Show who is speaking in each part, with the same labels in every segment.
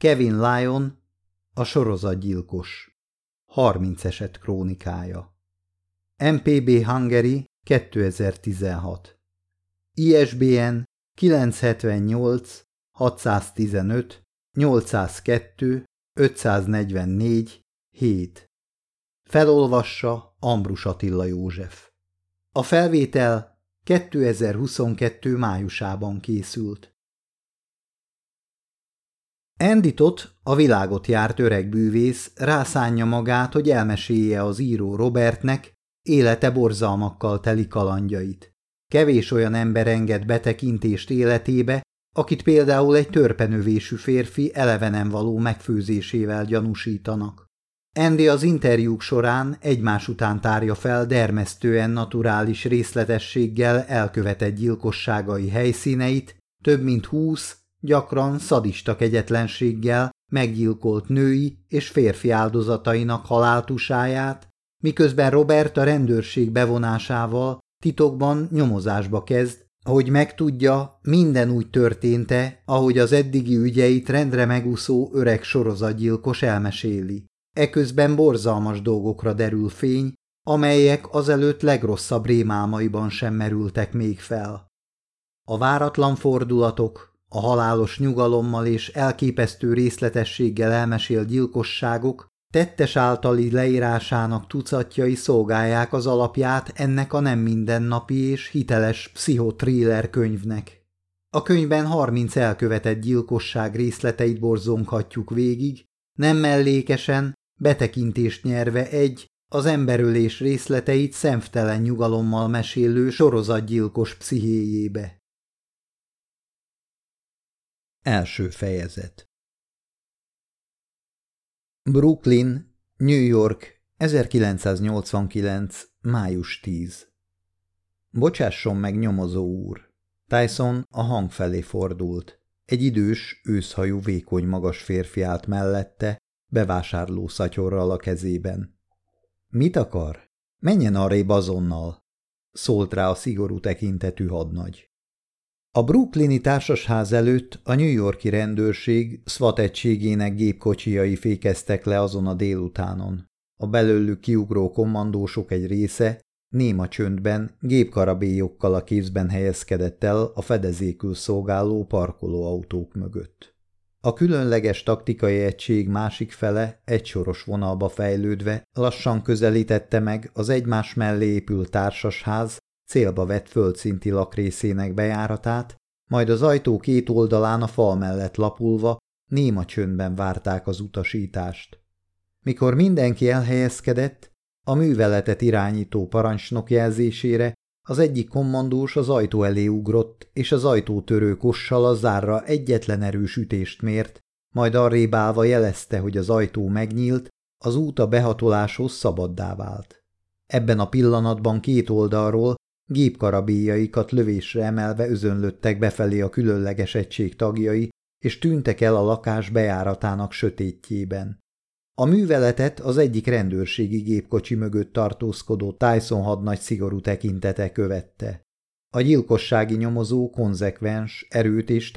Speaker 1: Kevin Lyon, a sorozatgyilkos. 30 eset krónikája. MPB Hungary 2016. ISBN 978 615 802 544 7. Felolvassa Ambrus Attila József. A felvétel 2022. májusában készült. Enditot, a világot járt öreg bűvész rászánja magát, hogy elmesélje az író Robertnek élete borzalmakkal teli kalandjait. Kevés olyan ember enged betekintést életébe, akit például egy törpenövésű férfi elevenen való megfőzésével gyanúsítanak. Andy az interjúk során egymás után tárja fel dermesztően naturális részletességgel elkövetett gyilkosságai helyszíneit, több mint húsz, gyakran szadista kegyetlenséggel meggyilkolt női és férfi áldozatainak haláltusáját, miközben Robert a rendőrség bevonásával titokban nyomozásba kezd, hogy megtudja, minden úgy történte, ahogy az eddigi ügyeit rendre megúszó öreg sorozatgyilkos elmeséli. Eközben borzalmas dolgokra derül fény, amelyek azelőtt legrosszabb rémálmaiban sem merültek még fel. A váratlan fordulatok, a halálos nyugalommal és elképesztő részletességgel elmesél gyilkosságok tettes általi leírásának tucatjai szolgálják az alapját ennek a nem mindennapi és hiteles pszichotriller könyvnek. A könyvben 30 elkövetett gyilkosság részleteit borzonghatjuk végig, nem mellékesen, betekintést nyerve egy, az emberölés részleteit szemtelen nyugalommal mesélő sorozatgyilkos pszichéjébe. Első fejezet Brooklyn, New York, 1989. május 10 Bocsásson meg, nyomozó úr! Tyson a hang felé fordult. Egy idős, őszhajú, vékony magas férfi állt mellette, bevásárló szatyorral a kezében. Mit akar? Menjen arrébb azonnal! szólt rá a szigorú tekintetű hadnagy. A brooklyni társasház előtt a New Yorki rendőrség SWAT egységének gépkocsijai fékeztek le azon a délutánon. A belőlük kiugró kommandósok egy része néma csöndben gépkarabélyokkal a kézben helyezkedett el a fedezékül szolgáló parkolóautók mögött. A különleges taktikai egység másik fele egysoros vonalba fejlődve lassan közelítette meg az egymás mellé épült társasház célba vett földszinti lakrészének bejáratát, majd az ajtó két oldalán a fal mellett lapulva néma csöndben várták az utasítást. Mikor mindenki elhelyezkedett, a műveletet irányító parancsnok jelzésére az egyik kommandós az ajtó elé ugrott, és az ajtótörő kossal a zárra egyetlen erős ütést mért, majd arrébb állva jelezte, hogy az ajtó megnyílt, az út a behatoláshoz szabaddá vált. Ebben a pillanatban két oldalról Gépkarabéjaikat lövésre emelve özönlöttek befelé a különleges egység tagjai, és tűntek el a lakás bejáratának sötétjében. A műveletet az egyik rendőrségi gépkocsi mögött tartózkodó Tyson hadnagy szigorú tekintete követte. A gyilkossági nyomozó konzekvens, erőt és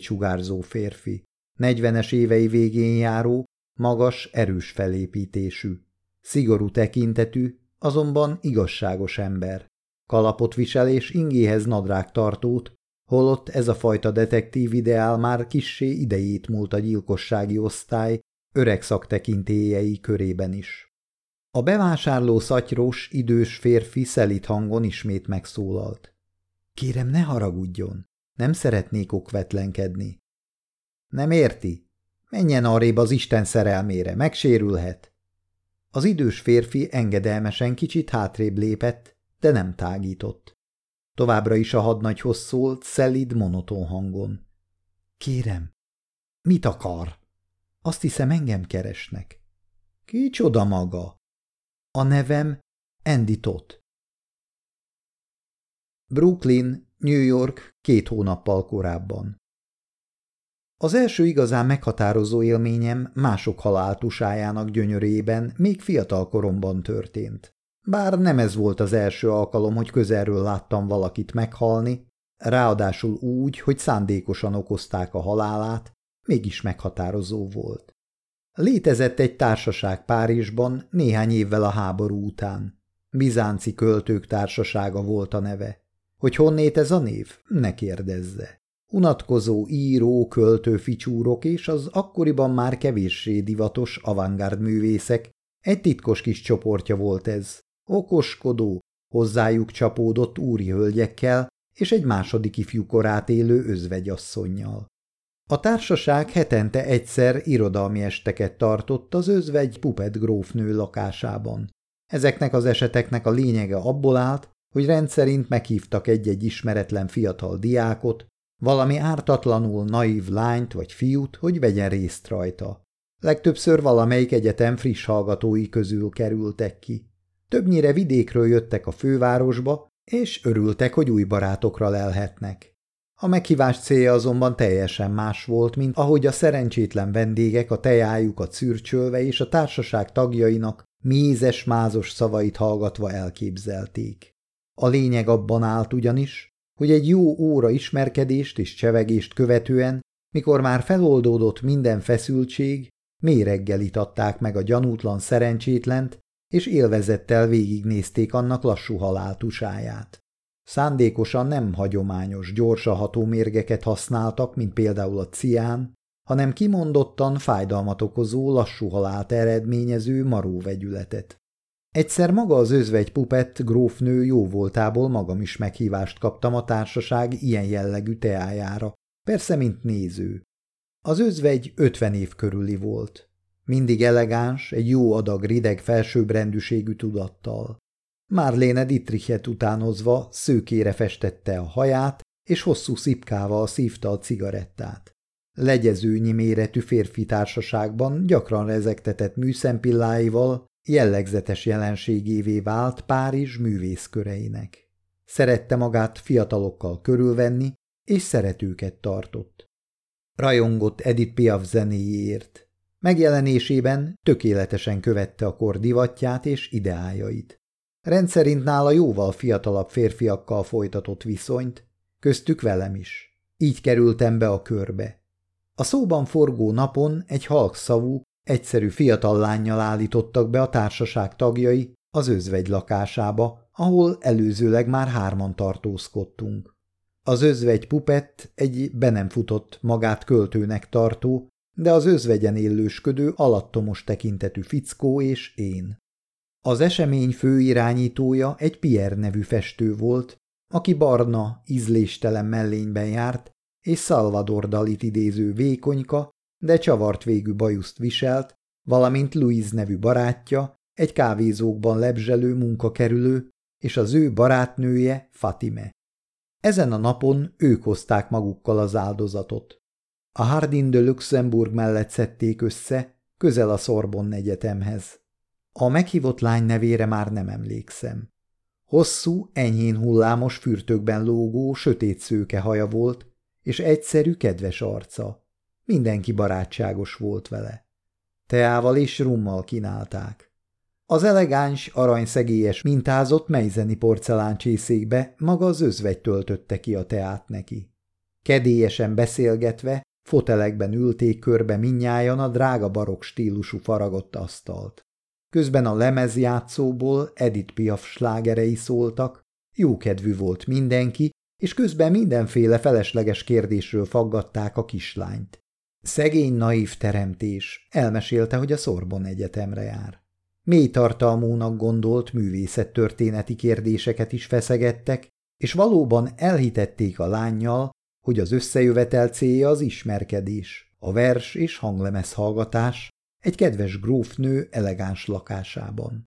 Speaker 1: sugárzó férfi. Negyvenes évei végén járó, magas, erős felépítésű. Szigorú tekintetű, azonban igazságos ember kalapot visel és ingéhez tartót, holott ez a fajta detektív ideál már kissé idejét múlt a gyilkossági osztály öreg szaktekintélyei körében is. A bevásárló szatyros, idős férfi szelit hangon ismét megszólalt. Kérem, ne haragudjon, nem szeretnék okvetlenkedni. Nem érti? Menjen arrébb az Isten szerelmére, megsérülhet. Az idős férfi engedelmesen kicsit hátrébb lépett, de nem tágított. Továbbra is a hadnagyhoz szólt, szelid, monoton hangon. Kérem, mit akar? Azt hiszem, engem keresnek. Kicsoda maga? A nevem Andy Brooklyn, New York két hónappal korábban. Az első igazán meghatározó élményem mások haláltusájának gyönyörében még fiatal koromban történt. Bár nem ez volt az első alkalom, hogy közelről láttam valakit meghalni, ráadásul úgy, hogy szándékosan okozták a halálát, mégis meghatározó volt. Létezett egy társaság Párizsban néhány évvel a háború után. Bizánci költők társasága volt a neve. Hogy honnét ez a név? Ne kérdezze. Unatkozó író, költő ficsúrok és az akkoriban már kevéssé divatos avantgárd művészek egy titkos kis csoportja volt ez, okoskodó, hozzájuk csapódott úri hölgyekkel és egy második ifjúkorát élő özvegyasszonynal. A társaság hetente egyszer irodalmi esteket tartott az özvegy Pupet grófnő lakásában. Ezeknek az eseteknek a lényege abból állt, hogy rendszerint meghívtak egy-egy ismeretlen fiatal diákot, valami ártatlanul naív lányt vagy fiút, hogy vegyen részt rajta. Legtöbbször valamelyik egyetem friss hallgatói közül kerültek ki. Többnyire vidékről jöttek a fővárosba, és örültek, hogy új barátokra lelhetnek. A meghívás célja azonban teljesen más volt, mint ahogy a szerencsétlen vendégek a tejájukat szürcsölve és a társaság tagjainak mézes-mázos szavait hallgatva elképzelték. A lényeg abban állt ugyanis, hogy egy jó óra ismerkedést és csevegést követően, mikor már feloldódott minden feszültség, reggelit adták meg a gyanútlan szerencsétlent, és élvezettel végignézték annak lassú haláltusáját. Szándékosan nem hagyományos, gyorsaható mérgeket használtak, mint például a cián, hanem kimondottan fájdalmat okozó, lassú halált eredményező maróvegyületet. Egyszer maga az özvegy pupett grófnő voltából magam is meghívást kaptam a társaság ilyen jellegű teájára, persze mint néző. Az özvegy ötven év körüli volt. Mindig elegáns, egy jó adag rideg felsőbbrendűségű tudattal. Márléne Dietrichet utánozva szőkére festette a haját, és hosszú szipkával szívta a cigarettát. Legyezőnyi méretű férfi társaságban gyakran rezektetett műszempilláival jellegzetes jelenségévé vált Párizs művészköreinek. Szerette magát fiatalokkal körülvenni, és szeretőket tartott. Rajongott Edith Piaf zenéjéért, Megjelenésében tökéletesen követte a kor divatját és ideájait. Rendszerint nála jóval fiatalabb férfiakkal folytatott viszonyt, köztük velem is. Így kerültem be a körbe. A szóban forgó napon egy halkszavú, egyszerű fiatal lányjal állítottak be a társaság tagjai az özvegy lakásába, ahol előzőleg már hárman tartózkodtunk. Az özvegy pupett egy be nem futott, magát költőnek tartó, de az özvegyen élősködő, alattomos tekintetű fickó és én. Az esemény főirányítója egy Pierre nevű festő volt, aki barna, ízléstelen mellényben járt, és Salvador Dalit idéző vékonyka, de csavart végű bajuszt viselt, valamint Louise nevű barátja, egy kávézókban lebzselő munkakerülő, és az ő barátnője Fatime. Ezen a napon ők hozták magukkal az áldozatot. A Hardin de Luxemburg mellett szedték össze, közel a Szorbon negyetemhez. A meghívott lány nevére már nem emlékszem. Hosszú, enyhén hullámos fürtökben lógó, sötét szőke haja volt, és egyszerű, kedves arca. Mindenki barátságos volt vele. Teával és rummal kínálták. Az elegáns, aranyszegélyes mintázott mejzeni csészékbe maga az özvegy töltötte ki a teát neki. Kedélyesen beszélgetve Fotelekben ülték körbe minnyájan a drága barok stílusú faragott asztalt. Közben a lemezjátszóból Edith Piaf slágerei szóltak, jókedvű volt mindenki, és közben mindenféle felesleges kérdésről faggatták a kislányt. Szegény naív teremtés elmesélte, hogy a Szorbon Egyetemre jár. Mély tartalmúnak gondolt művészettörténeti kérdéseket is feszegettek, és valóban elhitették a lányjal, hogy az összejövetel célja az ismerkedés, a vers és hanglemez hallgatás egy kedves grófnő elegáns lakásában.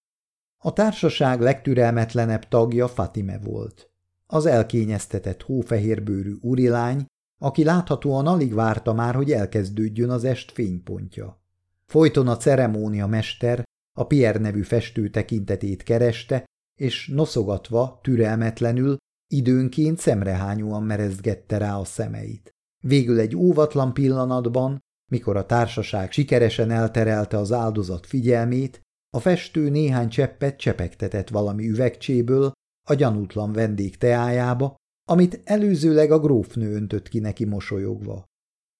Speaker 1: A társaság legtürelmetlenebb tagja Fatime volt. Az elkényeztetett hófehérbőrű urilány, aki láthatóan alig várta már, hogy elkezdődjön az est fénypontja. Folyton a ceremónia mester a Pierre nevű festő tekintetét kereste, és noszogatva, türelmetlenül Időnként szemrehányóan merezgette rá a szemeit. Végül egy óvatlan pillanatban, mikor a társaság sikeresen elterelte az áldozat figyelmét, a festő néhány cseppet csepegtetett valami üvegcséből a gyanútlan vendég teájába, amit előzőleg a grófnő öntött ki neki mosolyogva.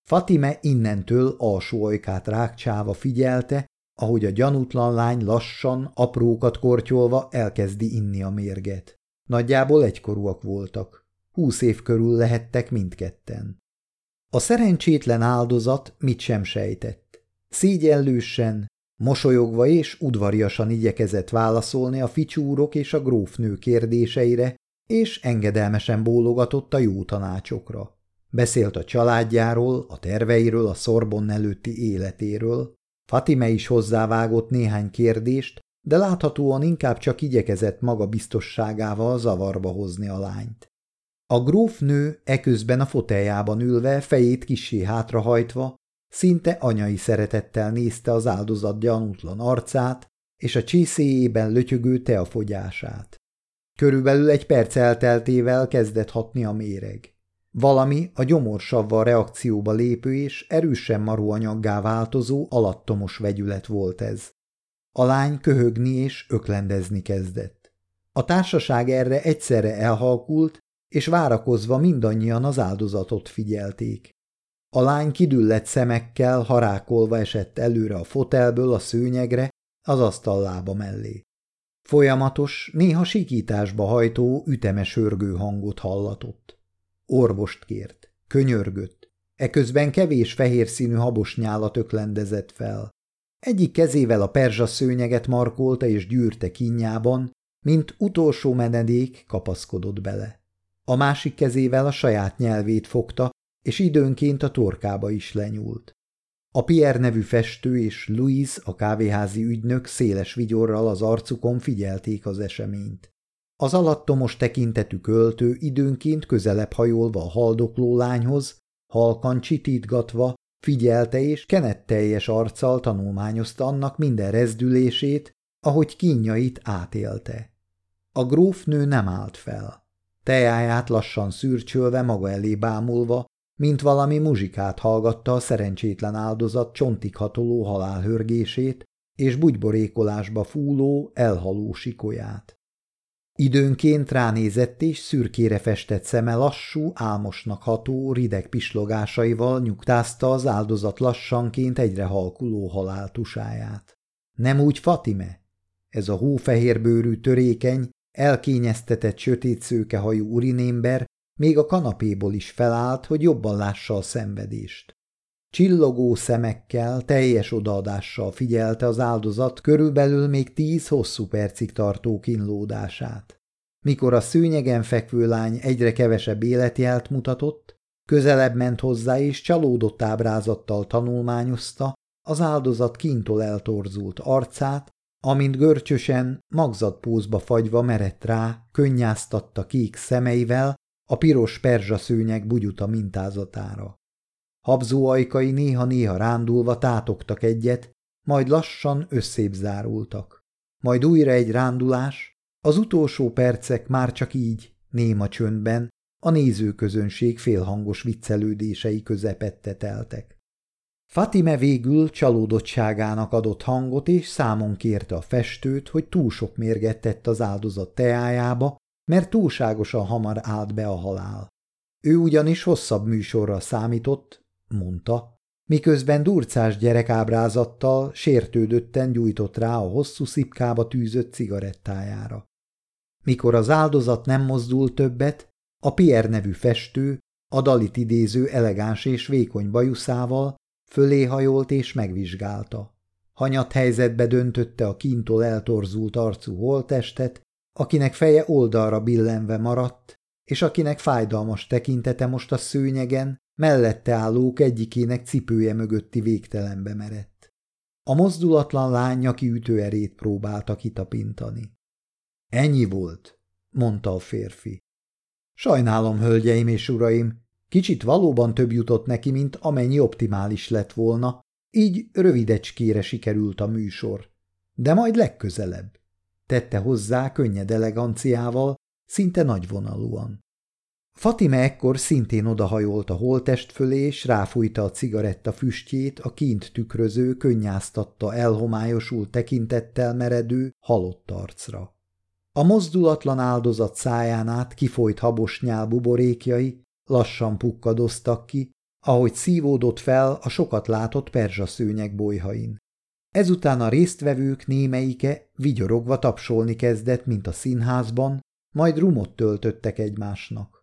Speaker 1: Fatime innentől alsó ajkát rákcsáva figyelte, ahogy a gyanútlan lány lassan, aprókat kortyolva elkezdi inni a mérget. Nagyjából egykorúak voltak. Húsz év körül lehettek mindketten. A szerencsétlen áldozat mit sem sejtett. Szígyenlősen, mosolyogva és udvariasan igyekezett válaszolni a ficsúrok és a grófnő kérdéseire, és engedelmesen bólogatott a jó tanácsokra. Beszélt a családjáról, a terveiről, a szorbon előtti életéről. Fatime is hozzávágott néhány kérdést, de láthatóan inkább csak igyekezett maga biztosságával zavarba hozni a lányt. A grófnő eközben a foteljában ülve, fejét kissé hátrahajtva, szinte anyai szeretettel nézte az áldozat gyanútlan arcát és a csészéjében lötyögő teafogyását. Körülbelül egy perc elteltével kezdett hatni a méreg. Valami a gyomorsavval reakcióba lépő és erősen maruanyaggá változó alattomos vegyület volt ez. A lány köhögni és öklendezni kezdett. A társaság erre egyszerre elhalkult, és várakozva mindannyian az áldozatot figyelték. A lány kidüllett szemekkel harákolva esett előre a fotelből a szőnyegre, az asztal lába mellé. Folyamatos, néha sikításba hajtó, ütemes örgő hangot hallatott. Orvost kért, könyörgött, eközben kevés fehér színű habos nyálat öklendezett fel. Egyik kezével a perzsa szőnyeget markolta és gyűrte kínjában, mint utolsó menedék kapaszkodott bele. A másik kezével a saját nyelvét fogta, és időnként a torkába is lenyúlt. A Pierre nevű festő és Louise, a kávéházi ügynök széles vigyorral az arcukon figyelték az eseményt. Az alattomos tekintetű költő időnként közelebb hajolva a haldokló lányhoz, halkan csitítgatva, Figyelte és teljes arccal tanulmányozta annak minden rezdülését, ahogy kínjait átélte. A grófnő nem állt fel. Tejáját lassan szürcsölve, maga elé bámulva, mint valami muzsikát hallgatta a szerencsétlen áldozat csontig hatoló halálhörgését és bugyborékolásba fúló, elhaló sikolyát. Időnként ránézett és szürkére festett szeme lassú, álmosnak ható, rideg pislogásaival nyugtázta az áldozat lassanként egyre halkuló haláltusáját. Nem úgy Fatime? Ez a hófehérbőrű, törékeny, elkényeztetett sötét szőkehajú urinémber még a kanapéból is felállt, hogy jobban lássa a szenvedést. Csillogó szemekkel, teljes odaadással figyelte az áldozat körülbelül még tíz hosszú percig tartó kínlódását. Mikor a szőnyegen fekvő lány egyre kevesebb életjelt mutatott, közelebb ment hozzá és csalódott ábrázattal tanulmányozta az áldozat kintól eltorzult arcát, amint görcsösen, magzatpózba fagyva merett rá, könnyáztatta kék szemeivel a piros perzsa szőnyeg bugyuta mintázatára. Habzó ajkai néha-néha rándulva tátogtak egyet, majd lassan összépzárultak. Majd újra egy rándulás, az utolsó percek már csak így, néma csöndben, a nézőközönség félhangos viccelődései közepette teltek. Fatime végül csalódottságának adott hangot, és számon kérte a festőt, hogy túl sok mérget tett az áldozat teájába, mert túlságosan hamar állt be a halál. Ő ugyanis hosszabb műsorra számított, mondta, miközben durcás gyerek ábrázattal sértődötten gyújtott rá a hosszú szipkába tűzött cigarettájára. Mikor az áldozat nem mozdul többet, a Pierre nevű festő, a dalit idéző elegáns és vékony bajuszával fölé hajolt és megvizsgálta. Hanyat helyzetbe döntötte a kintól eltorzult arcú holtestet, akinek feje oldalra billenve maradt, és akinek fájdalmas tekintete most a szőnyegen, mellette állók egyikének cipője mögötti végtelenbe merett. A mozdulatlan lány, aki ütőerét próbálta kitapintani. Ennyi volt, mondta a férfi. Sajnálom, hölgyeim és uraim, kicsit valóban több jutott neki, mint amennyi optimális lett volna, így rövidecskére sikerült a műsor. De majd legközelebb. Tette hozzá könnyed eleganciával, szinte nagyvonalúan. Fatime ekkor szintén odahajolt a holtest fölé, és ráfújta a cigaretta füstjét a kint tükröző, könnyáztatta elhomályosult tekintettel meredő, halott arcra. A mozdulatlan áldozat száján át kifolyt habos nyál buborékjai lassan pukkadoztak ki, ahogy szívódott fel a sokat látott perzsaszőnyek bolyhain. Ezután a résztvevők némeike vigyorogva tapsolni kezdett, mint a színházban, majd rumot töltöttek egymásnak.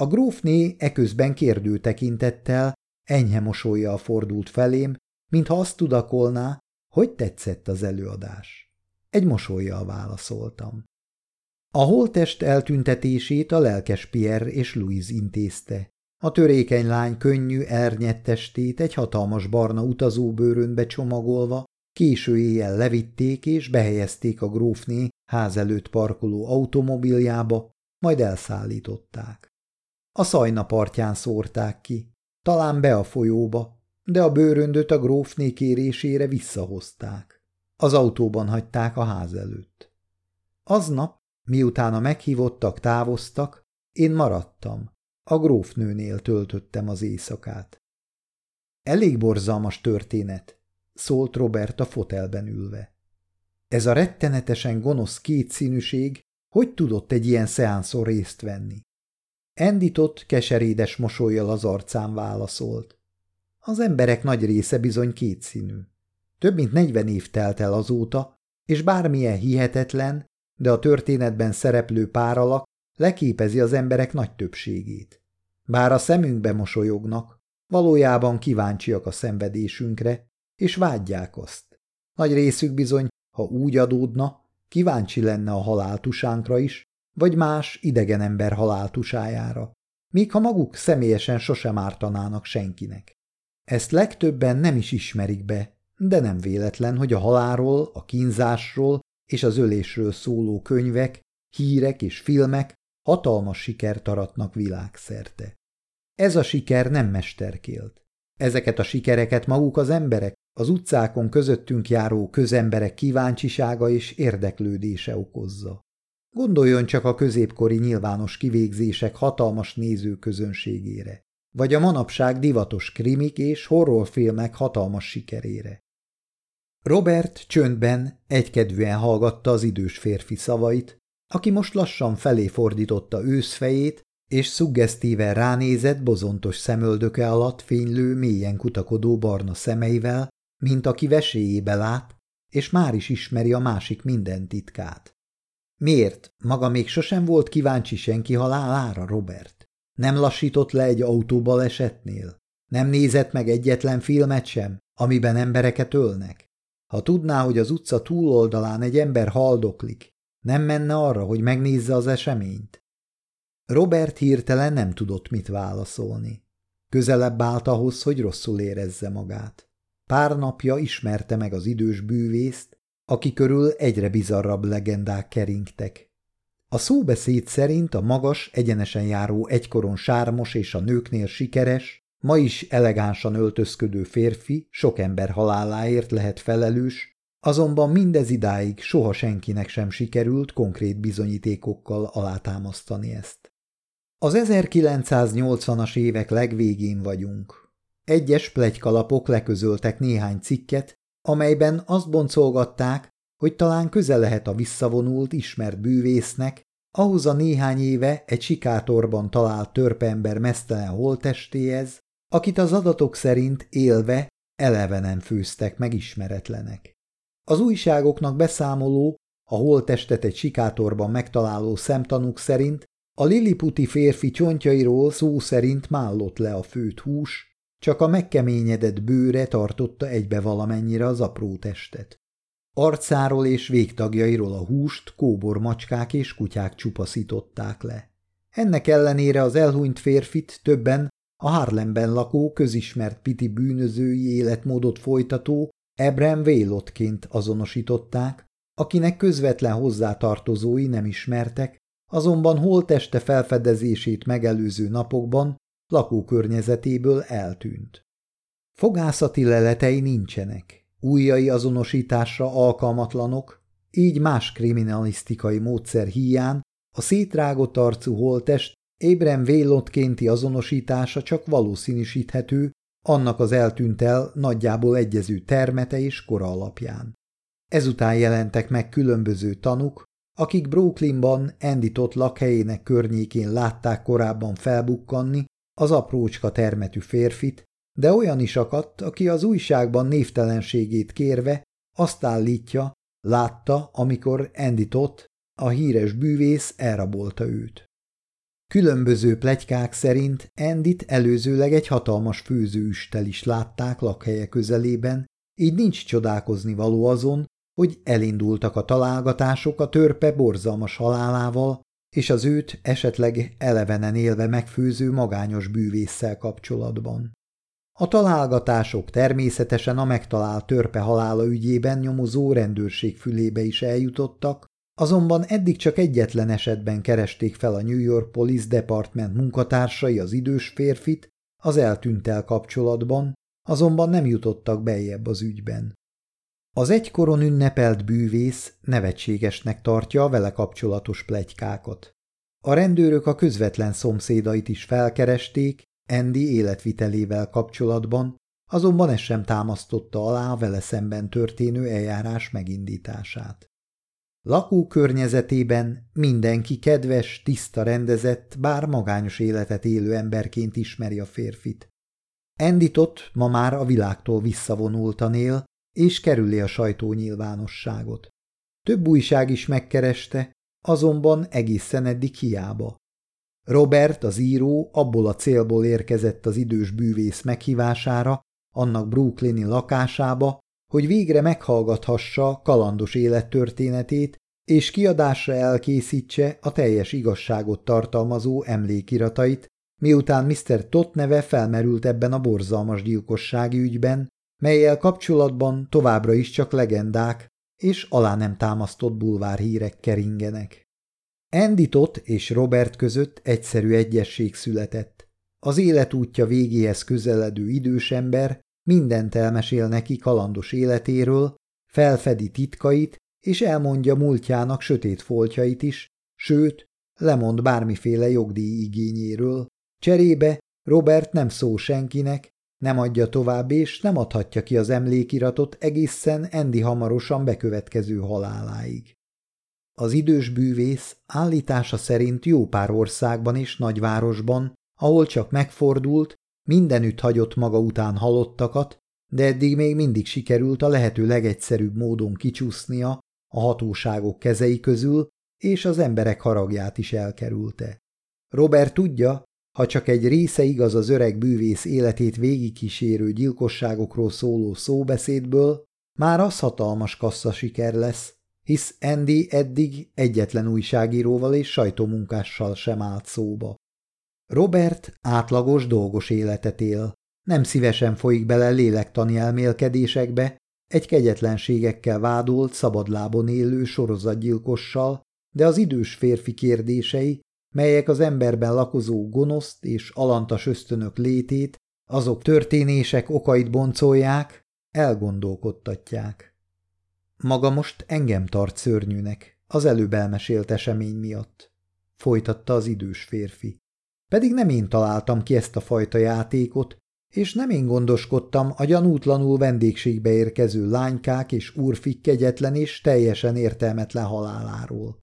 Speaker 1: A grófné eközben kérdő tekintettel, enyhe mosolyjal fordult felém, mintha azt tudakolná, hogy tetszett az előadás. Egy mosolyjal válaszoltam. A holtest eltüntetését a lelkes Pierre és Louise intézte. A törékeny lány könnyű, ernyett testét egy hatalmas barna utazóbőrönbe csomagolva késő éjjel levitték és behelyezték a grófné ház előtt parkoló automobiljába, majd elszállították. A szajna partján szórták ki, talán be a folyóba, de a bőröndöt a grófné kérésére visszahozták. Az autóban hagyták a ház előtt. Aznap, miután a meghívottak távoztak, én maradtam. A grófnőnél töltöttem az éjszakát. Elég borzalmas történet, szólt Robert a fotelben ülve. Ez a rettenetesen gonosz kétszínűség hogy tudott egy ilyen szeánszor részt venni? Enditott, keserédes mosolyjal az arcán válaszolt. Az emberek nagy része bizony kétszínű. Több mint negyven év telt el azóta, és bármilyen hihetetlen, de a történetben szereplő páralak leképezi az emberek nagy többségét. Bár a szemünkbe mosolyognak, valójában kíváncsiak a szenvedésünkre, és vágyják azt. Nagy részük bizony, ha úgy adódna, kíváncsi lenne a haláltusánkra is, vagy más idegen ember haláltusájára, míg ha maguk személyesen sosem ártanának senkinek. Ezt legtöbben nem is ismerik be, de nem véletlen, hogy a halálról, a kínzásról és az ölésről szóló könyvek, hírek és filmek hatalmas sikert aratnak világszerte. Ez a siker nem mesterkélt. Ezeket a sikereket maguk az emberek, az utcákon közöttünk járó közemberek kíváncsisága és érdeklődése okozza. Gondoljon csak a középkori nyilvános kivégzések hatalmas nézőközönségére, vagy a manapság divatos krimik és horrorfilmek hatalmas sikerére. Robert csöndben egykedvűen hallgatta az idős férfi szavait, aki most lassan felé fordította őszfejét, és szuggesztíven ránézett bozontos szemöldöke alatt fénylő, mélyen kutakodó barna szemeivel, mint aki veséjébe lát, és már is ismeri a másik minden titkát. Miért? Maga még sosem volt kíváncsi senki halálára, Robert? Nem lassított le egy autóbalesetnél? Nem nézett meg egyetlen filmet sem, amiben embereket ölnek? Ha tudná, hogy az utca túloldalán egy ember haldoklik, nem menne arra, hogy megnézze az eseményt? Robert hirtelen nem tudott mit válaszolni. Közelebb állt ahhoz, hogy rosszul érezze magát. Pár napja ismerte meg az idős bűvészt, aki körül egyre bizarrabb legendák keringtek. A szóbeszéd szerint a magas, egyenesen járó, egykoron sármos és a nőknél sikeres, ma is elegánsan öltözködő férfi sok ember haláláért lehet felelős, azonban mindez idáig soha senkinek sem sikerült konkrét bizonyítékokkal alátámasztani ezt. Az 1980-as évek legvégén vagyunk. Egyes plegykalapok leközöltek néhány cikket, amelyben azt boncolgatták, hogy talán köze lehet a visszavonult, ismert bűvésznek, ahhoz a néhány éve egy sikátorban talált törpember mesztelen holtestéhez, akit az adatok szerint élve elevenen főztek meg ismeretlenek. Az újságoknak beszámoló, a holtestet egy sikátorban megtaláló szemtanúk szerint a liliputi férfi csontjairól szó szerint mállott le a főt hús, csak a megkeményedett bőre tartotta egybe valamennyire az apró testet. Arcáról és végtagjairól a húst kóbor macskák és kutyák csupaszították le. Ennek ellenére az elhunyt férfit többen a Harlemben lakó, közismert piti bűnözői életmódot folytató Ebrem Vélotként azonosították, akinek közvetlen hozzátartozói nem ismertek, azonban holteste felfedezését megelőző napokban lakókörnyezetéből eltűnt. Fogászati leletei nincsenek, újjai azonosításra alkalmatlanok, így más kriminalisztikai módszer hiány, a szétrágott arcú holtest ébren vélotkénti azonosítása csak valószínűsíthető, annak az eltűnt el nagyjából egyező termete és kora alapján. Ezután jelentek meg különböző tanuk, akik Brooklynban endított lakhelyének környékén látták korábban felbukkanni az aprócska termetű férfit, de olyan is akadt, aki az újságban névtelenségét kérve azt állítja, látta, amikor Andy Tott, a híres bűvész elrabolta őt. Különböző plegykák szerint Endit előzőleg egy hatalmas főzőüstel is látták lakhelye közelében, így nincs csodálkozni való azon, hogy elindultak a találgatások a törpe borzalmas halálával, és az őt esetleg elevenen élve megfőző magányos bűvésszel kapcsolatban. A találgatások természetesen a megtalált törpe halála ügyében nyomozó rendőrség fülébe is eljutottak, azonban eddig csak egyetlen esetben keresték fel a New York Police Department munkatársai az idős férfit az eltűntel kapcsolatban, azonban nem jutottak bejebb az ügyben. Az egykoron ünnepelt bűvész nevetségesnek tartja a vele kapcsolatos plegykákat. A rendőrök a közvetlen szomszédait is felkeresték, Andy életvitelével kapcsolatban, azonban ez sem támasztotta alá a vele szemben történő eljárás megindítását. Lakó környezetében mindenki kedves, tiszta rendezett, bár magányos életet élő emberként ismeri a férfit. Enditot ma már a világtól visszavonultan él, és kerüli a sajtó nyilvánosságot. Több újság is megkereste, azonban egészen eddig hiába. Robert, az író, abból a célból érkezett az idős bűvész meghívására, annak brooklyni lakásába, hogy végre meghallgathassa kalandos élettörténetét, és kiadásra elkészítse a teljes igazságot tartalmazó emlékiratait, miután Mr. Tott neve felmerült ebben a borzalmas gyilkossági ügyben, melyel kapcsolatban továbbra is csak legendák és alá nem támasztott bulvárhírek keringenek. Andy és Robert között egyszerű egyesség született. Az életútja végéhez közeledő idős ember mindent elmesél neki kalandos életéről, felfedi titkait és elmondja múltjának sötét foltjait is, sőt, lemond bármiféle jogdíj igényéről. Cserébe Robert nem szó senkinek, nem adja tovább, és nem adhatja ki az emlékiratot egészen Endi hamarosan bekövetkező haláláig. Az idős bűvész állítása szerint jó pár országban és nagyvárosban, ahol csak megfordult, mindenütt hagyott maga után halottakat, de eddig még mindig sikerült a lehető legegyszerűbb módon kicsúsznia a hatóságok kezei közül, és az emberek haragját is elkerülte. Robert tudja, ha csak egy része igaz az öreg bűvész életét végigkísérő gyilkosságokról szóló szóbeszédből, már az hatalmas kassza siker lesz, hisz Andy eddig egyetlen újságíróval és sajtómunkással sem állt szóba. Robert átlagos dolgos életet él. Nem szívesen folyik bele lélektani elmélkedésekbe, egy kegyetlenségekkel vádolt, szabadlábon élő sorozatgyilkossal, de az idős férfi kérdései melyek az emberben lakozó gonoszt és alantas ösztönök létét, azok történések okait boncolják, elgondolkodtatják. Maga most engem tart szörnyűnek, az előbb elmesélt esemény miatt, folytatta az idős férfi. Pedig nem én találtam ki ezt a fajta játékot, és nem én gondoskodtam a gyanútlanul vendégségbe érkező lánykák és úrfik kegyetlen és teljesen értelmetlen haláláról.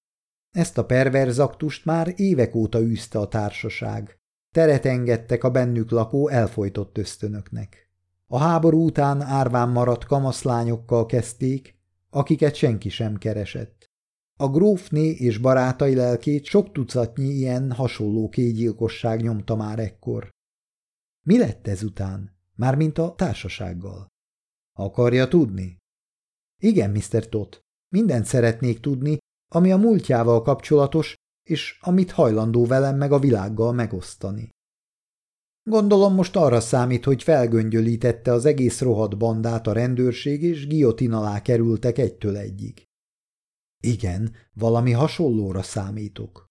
Speaker 1: Ezt a perverz aktust már évek óta űzte a társaság. Teret engedtek a bennük lakó elfolytott ösztönöknek. A háború után árván maradt kamaszlányokkal kezdték, akiket senki sem keresett. A grófné és barátai lelkét sok tucatnyi ilyen hasonló kégyilkosság nyomta már ekkor. Mi lett ezután? Mármint a társasággal. Akarja tudni? Igen, Mr. Tot, mindent szeretnék tudni, ami a múltjával kapcsolatos, és amit hajlandó velem meg a világgal megosztani. Gondolom most arra számít, hogy felgöngyölítette az egész rohadt bandát a rendőrség, és giotin alá kerültek egytől egyig. Igen, valami hasonlóra számítok.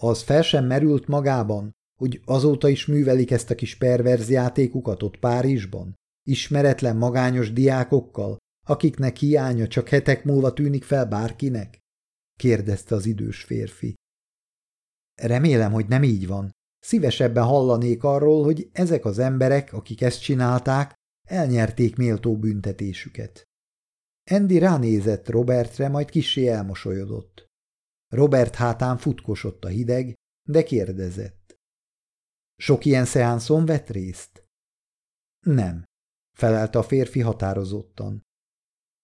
Speaker 1: Az fel sem merült magában, hogy azóta is művelik ezt a kis perverz játékukat ott Párizsban, ismeretlen magányos diákokkal, akiknek hiánya csak hetek múlva tűnik fel bárkinek? kérdezte az idős férfi. Remélem, hogy nem így van. Szívesebben hallanék arról, hogy ezek az emberek, akik ezt csinálták, elnyerték méltó büntetésüket. Andy ránézett Robertre, majd kisé elmosolyodott. Robert hátán futkosott a hideg, de kérdezett. Sok ilyen szeánszon vett részt? Nem, felelte a férfi határozottan.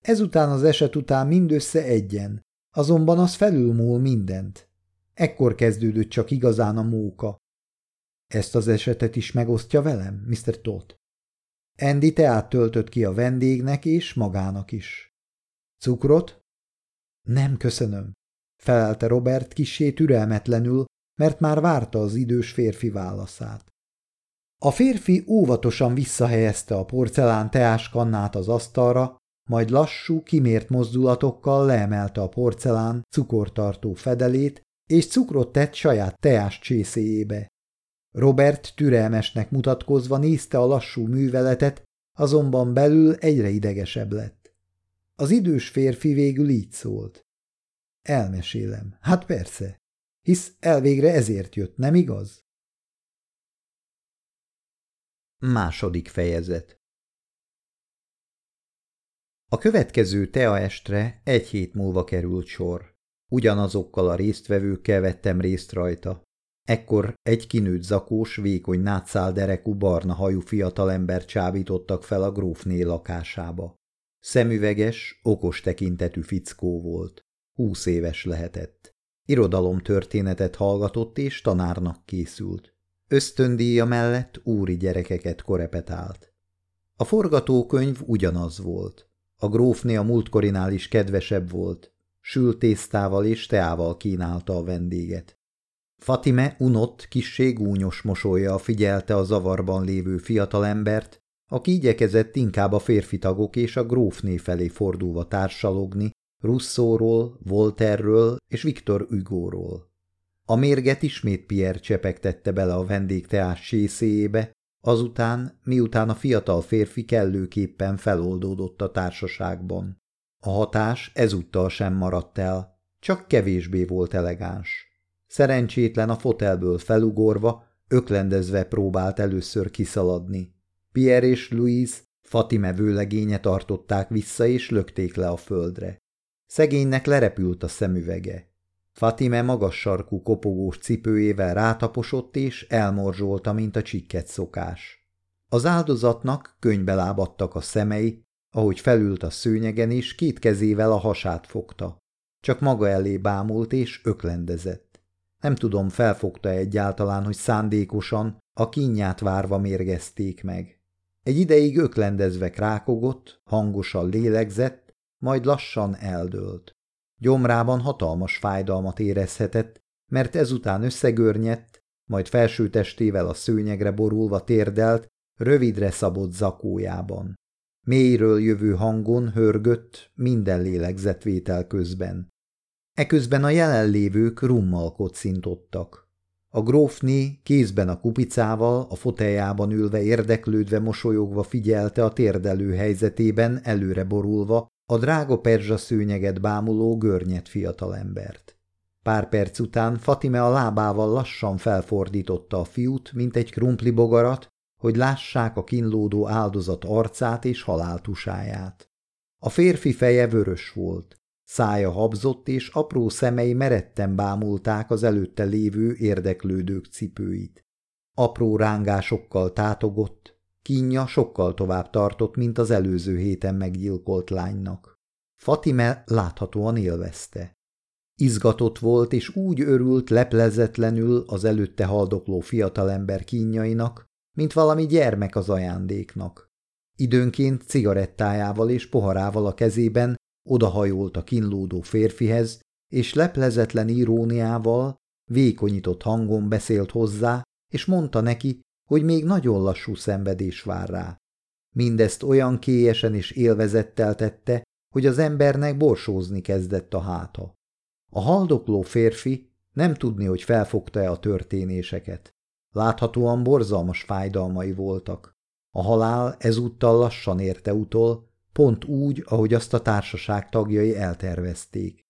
Speaker 1: Ezután az eset után mindössze egyen, azonban az felülmúl mindent. Ekkor kezdődött csak igazán a móka. Ezt az esetet is megosztja velem, Mr. Todd. Andy teát töltött ki a vendégnek és magának is. Cukrot? Nem köszönöm, felelte Robert kisé türelmetlenül, mert már várta az idős férfi válaszát. A férfi óvatosan visszahelyezte a porcelán teás kannát az asztalra, majd lassú, kimért mozdulatokkal leemelte a porcelán cukortartó fedelét, és cukrot tett saját teás csészéjébe. Robert türelmesnek mutatkozva nézte a lassú műveletet, azonban belül egyre idegesebb lett. Az idős férfi végül így szólt. Elmesélem. Hát persze. Hisz elvégre ezért jött, nem igaz? Második fejezet a következő teaestre egy hét múlva került sor. Ugyanazokkal a résztvevőkkel vettem részt rajta. Ekkor egy kinőtt zakós, vékony nátszál derekú barna hajú fiatalember csábítottak fel a grófné lakásába. Szemüveges, okos tekintetű fickó volt. Húsz éves lehetett. Irodalomtörténetet hallgatott és tanárnak készült. Ösztöndíja mellett úri gyerekeket korepetált. A forgatókönyv ugyanaz volt. A grófné a múltkorinál is kedvesebb volt. Sültésztával és teával kínálta a vendéget. Fatime unott, kissé gúnyos mosolya figyelte a zavarban lévő fiatalembert, aki igyekezett inkább a férfi tagok és a grófné felé fordulva társalogni, Russzóról, Volterről és Viktor Ügóról. A mérget ismét Pierre csepegtette bele a vendég teás sészéjébe, Azután, miután a fiatal férfi kellőképpen feloldódott a társaságban. A hatás ezúttal sem maradt el, csak kevésbé volt elegáns. Szerencsétlen a fotelből felugorva, öklendezve próbált először kiszaladni. Pierre és Louise Fatime vőlegénye tartották vissza és lökték le a földre. Szegénynek lerepült a szemüvege. Fatime magas sarkú kopogós cipőjével rátaposott és elmorzsolta, mint a csikket szokás. Az áldozatnak könybe lábadtak a szemei, ahogy felült a szőnyegen, és két kezével a hasát fogta. Csak maga elé bámult és öklendezett. Nem tudom, felfogta egyáltalán, hogy szándékosan, a kínját várva mérgezték meg. Egy ideig öklendezve krákogott, hangosan lélegzett, majd lassan eldőlt. Gyomrában hatalmas fájdalmat érezhetett, mert ezután összegörnyedt, majd felső testével a szőnyegre borulva térdelt, rövidre szabott zakójában. Mélyről jövő hangon hörgött minden lélegzetvétel közben. Eközben a jelenlévők rummal kocintottak. A grófné kézben a kupicával, a foteljában ülve érdeklődve mosolyogva figyelte a térdelő helyzetében előre borulva, a drága perzsa szőnyeget bámuló görnyet fiatalembert. Pár perc után Fatime a lábával lassan felfordította a fiút, mint egy krumpli bogarat, hogy lássák a kínlódó áldozat arcát és haláltusáját. A férfi feje vörös volt, szája habzott, és apró szemei meretten bámulták az előtte lévő érdeklődők cipőit. Apró rángásokkal tátogott, Kínja sokkal tovább tartott, mint az előző héten meggyilkolt lánynak. Fatime láthatóan élvezte. Izgatott volt, és úgy örült leplezetlenül az előtte haldokló fiatalember kínjainak, mint valami gyermek az ajándéknak. Időnként cigarettájával és poharával a kezében odahajolt a kínlódó férfihez, és leplezetlen iróniával, vékonyított hangon beszélt hozzá, és mondta neki, hogy még nagyon lassú szenvedés vár rá. Mindezt olyan kélyesen és élvezettel tette, hogy az embernek borsózni kezdett a háta. A haldokló férfi nem tudni, hogy felfogta-e a történéseket. Láthatóan borzalmas fájdalmai voltak. A halál ezúttal lassan érte utol, pont úgy, ahogy azt a társaság tagjai eltervezték.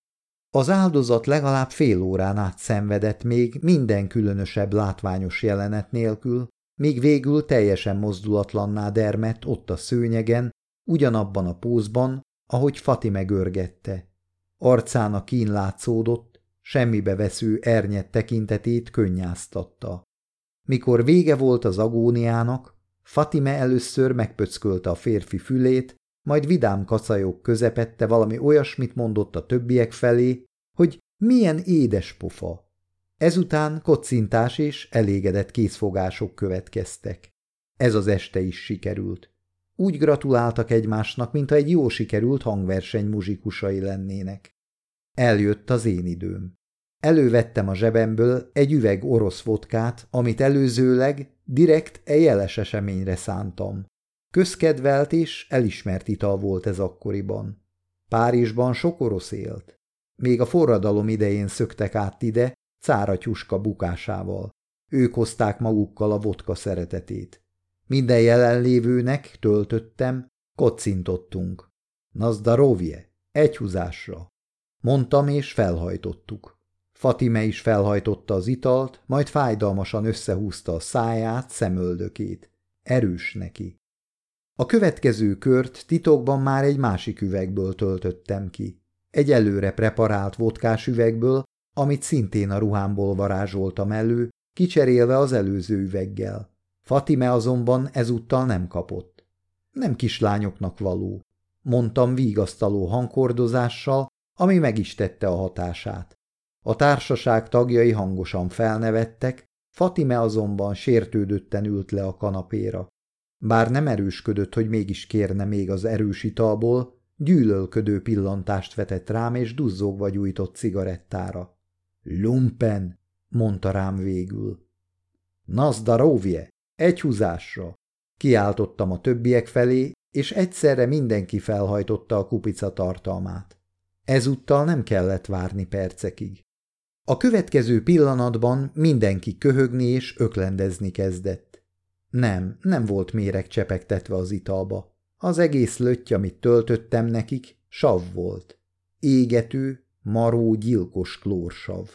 Speaker 1: Az áldozat legalább fél órán át szenvedett még minden különösebb látványos jelenet nélkül, míg végül teljesen mozdulatlanná dermet ott a szőnyegen, ugyanabban a pózban, ahogy Fati megörgette. Arcán a kín látszódott, semmibe vesző ernyet tekintetét könnyáztatta. Mikor vége volt az agóniának, Fatime először megpöckölte a férfi fülét, majd vidám kacajok közepette valami olyasmit mondott a többiek felé, hogy milyen édes pofa. Ezután kocintás és elégedett készfogások következtek. Ez az este is sikerült. Úgy gratuláltak egymásnak, mintha egy jó sikerült hangverseny muzsikusai lennének. Eljött az én időm. Elővettem a zsebemből egy üveg orosz vodkát, amit előzőleg direkt e jeles eseményre szántam. Közkedvelt és elismert ital volt ez akkoriban. Párizsban sok orosz élt. Még a forradalom idején szöktek át ide, cáratyuska bukásával. Ők hozták magukkal a vodka szeretetét. Minden jelenlévőnek töltöttem, kocintottunk. Nazdarovje, egyhúzásra. Mondtam és felhajtottuk. Fatime is felhajtotta az italt, majd fájdalmasan összehúzta a száját, szemöldökét. Erős neki. A következő kört titokban már egy másik üvegből töltöttem ki. Egy előre preparált vodkás üvegből, amit szintén a ruhámból varázsoltam elő, kicserélve az előző üveggel. Fatime azonban ezúttal nem kapott. Nem kislányoknak való, mondtam vígasztaló hangkordozással, ami meg is tette a hatását. A társaság tagjai hangosan felnevettek, Fatime azonban sértődötten ült le a kanapéra. Bár nem erősködött, hogy mégis kérne még az erős italból, gyűlölködő pillantást vetett rám és duzzogva gyújtott cigarettára. Lumpen, mondta rám végül. Nazdarovje, egy húzásra! Kiáltottam a többiek felé, és egyszerre mindenki felhajtotta a kupica tartalmát. Ezúttal nem kellett várni percekig. A következő pillanatban mindenki köhögni és öklendezni kezdett. Nem, nem volt méreg csepegtetve az italba. Az egész lötty, amit töltöttem nekik, sav volt. Égető, maró gyilkos klórsav.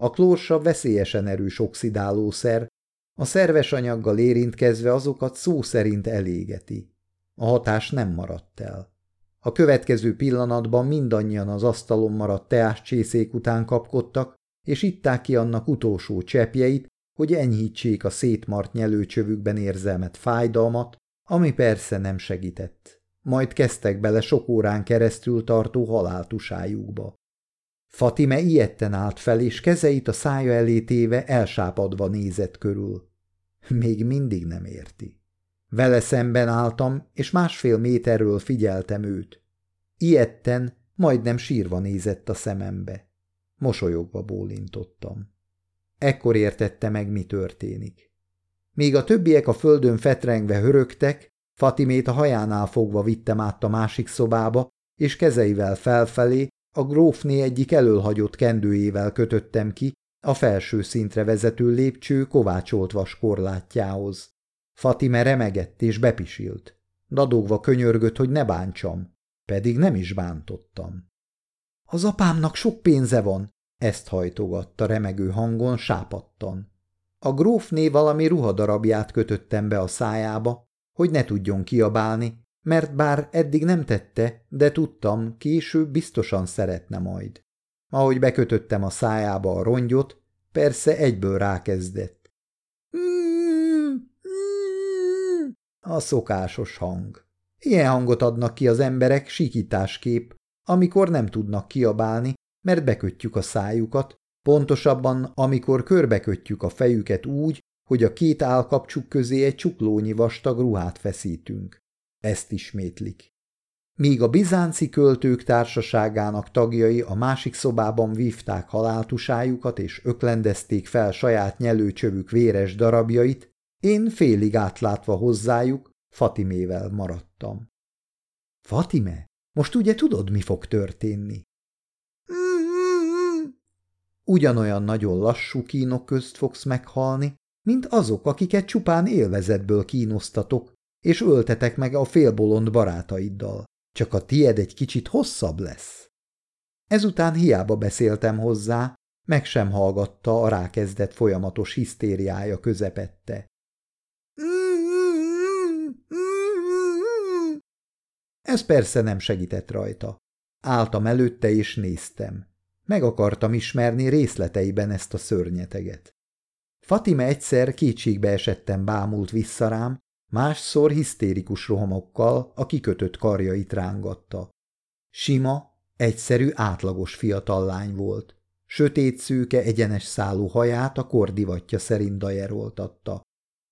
Speaker 1: A klórsav veszélyesen erős oxidálószer, a szerves anyaggal érintkezve azokat szó szerint elégeti. A hatás nem maradt el. A következő pillanatban mindannyian az asztalon maradt teáscsészék után kapkodtak, és itták ki annak utolsó cseppjeit, hogy enyhítsék a szétmart nyelőcsövükben érzelmet fájdalmat, ami persze nem segített. Majd kezdtek bele sok órán keresztül tartó haláltusájukba. Fatime ilyetten állt fel, és kezeit a szája elé téve elsápadva nézett körül. Még mindig nem érti. Vele szemben álltam, és másfél méterről figyeltem őt. Ilyetten, majdnem sírva nézett a szemembe. Mosolyogva bólintottam. Ekkor értette meg, mi történik. Míg a többiek a földön fetrengve hörögtek, Fatimét a hajánál fogva vittem át a másik szobába, és kezeivel felfelé, a grófné egyik elölhagyott kendőjével kötöttem ki, a felső szintre vezető lépcső kovácsolt vas korlátjához. Fatime remegett és bepisilt. Dadogva könyörgött, hogy ne bántsam, pedig nem is bántottam. Az apámnak sok pénze van, ezt hajtogatta remegő hangon sápattan. A grófné valami ruhadarabját kötöttem be a szájába, hogy ne tudjon kiabálni, mert bár eddig nem tette, de tudtam, később biztosan szeretne majd. Ahogy bekötöttem a szájába a rongyot, persze egyből rákezdett. A szokásos hang. Ilyen hangot adnak ki az emberek sikításkép, amikor nem tudnak kiabálni, mert bekötjük a szájukat, pontosabban amikor körbekötjük a fejüket úgy, hogy a két állkapcsuk közé egy csuklónyi vastag ruhát feszítünk ezt ismétlik. Míg a bizánci költők társaságának tagjai a másik szobában vívták haláltusájukat és öklendezték fel saját nyelőcsövük véres darabjait, én félig átlátva hozzájuk, Fatimével maradtam. Fatime, most ugye tudod, mi fog történni? Ugyanolyan nagyon lassú kínok közt fogsz meghalni, mint azok, akiket csupán élvezetből kínoztatok, és öltetek meg a félbolond barátaiddal. Csak a tied egy kicsit hosszabb lesz. Ezután hiába beszéltem hozzá, meg sem hallgatta a rákezdett folyamatos hisztériája közepette. Ez persze nem segített rajta. Áltam előtte és néztem. Meg akartam ismerni részleteiben ezt a szörnyeteget. Fatime egyszer kétségbe esettem bámult vissza rám, másszor hisztérikus rohamokkal a kikötött karjait rángatta. Sima, egyszerű, átlagos fiatal lány volt. Sötét szőke egyenes szálú haját a kordivatja szerint dajeroltatta.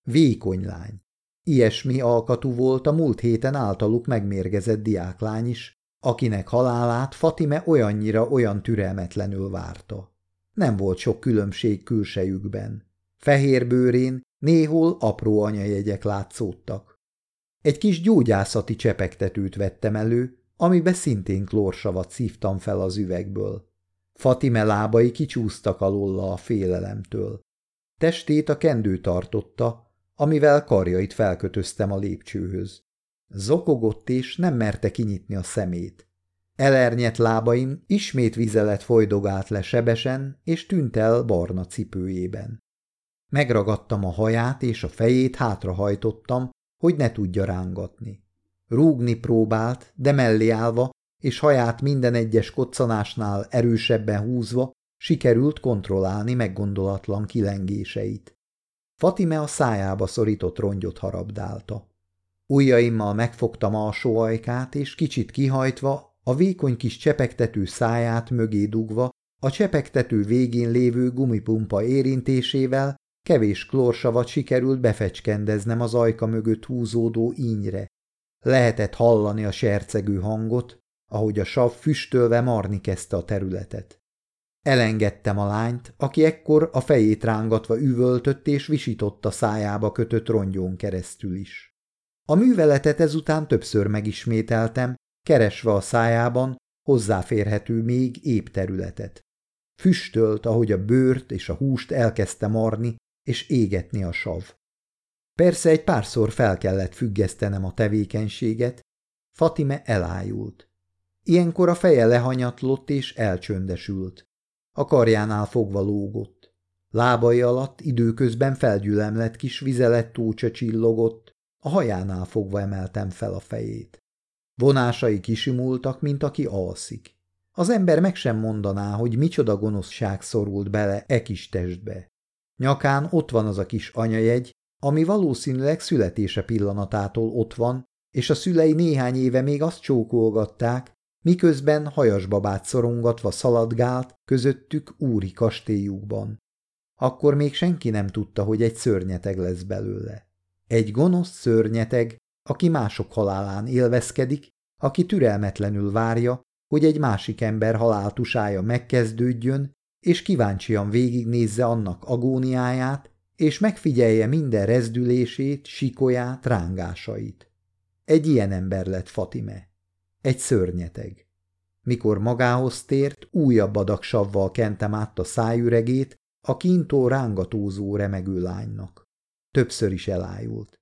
Speaker 1: Vékony lány. Ilyesmi alkatú volt a múlt héten általuk megmérgezett diáklány is, akinek halálát Fatime olyannyira olyan türelmetlenül várta. Nem volt sok különbség külsejükben. Fehér bőrén Néhol apró anyajegyek látszódtak. Egy kis gyógyászati csepegtetőt vettem elő, amibe szintén klórsavat szívtam fel az üvegből. Fatime lábai kicsúsztak alulla a félelemtől. Testét a kendő tartotta, amivel karjait felkötöztem a lépcsőhöz. Zokogott és nem merte kinyitni a szemét. Elernyett lábaim ismét vizelet folydogált le sebesen, és tűnt el barna cipőjében. Megragadtam a haját, és a fejét hátrahajtottam, hogy ne tudja rángatni. Rúgni próbált, de mellé állva, és haját minden egyes koccanásnál erősebben húzva, sikerült kontrollálni meggondolatlan kilengéseit. Fatime a szájába szorított rongyot harabdálta. Ujjaimmal megfogtam alsó ajkát, és kicsit kihajtva, a vékony kis csepegtető száját mögé dugva, a csepegtető végén lévő gumipumpa érintésével Kevés klórsavat sikerült befecskendeznem az ajka mögött húzódó ínyre. Lehetett hallani a sercegő hangot, ahogy a sav füstölve marni kezdte a területet. Elengedtem a lányt, aki ekkor a fejét rángatva üvöltött és visította szájába kötött rongyon keresztül is. A műveletet ezután többször megismételtem, keresve a szájában hozzáférhető még épp területet. Füstölt, ahogy a bőrt és a húst elkezdte marni, és égetni a sav. Persze egy párszor fel kellett függesztenem a tevékenységet, Fatime elájult. Ilyenkor a feje lehanyatlott és elcsöndesült. A karjánál fogva lógott. Lábai alatt időközben felgyülemlett kis vizelett túlcsa csillogott, a hajánál fogva emeltem fel a fejét. Vonásai kisimultak, mint aki alszik. Az ember meg sem mondaná, hogy micsoda gonoszság szorult bele e kis testbe. Nyakán ott van az a kis anyajegy, ami valószínűleg születése pillanatától ott van, és a szülei néhány éve még azt csókolgatták, miközben hajasbabát szorongatva szaladgált közöttük úri kastélyukban. Akkor még senki nem tudta, hogy egy szörnyeteg lesz belőle. Egy gonosz szörnyeteg, aki mások halálán élvezkedik, aki türelmetlenül várja, hogy egy másik ember haláltusája megkezdődjön, és kíváncsian végignézze annak agóniáját, és megfigyelje minden rezdülését, sikolyát, rángásait. Egy ilyen ember lett Fatime. Egy szörnyeteg. Mikor magához tért, újabb adag savval kentem át a szájüregét a kintó rángatózó remegő lánynak. Többször is elájult.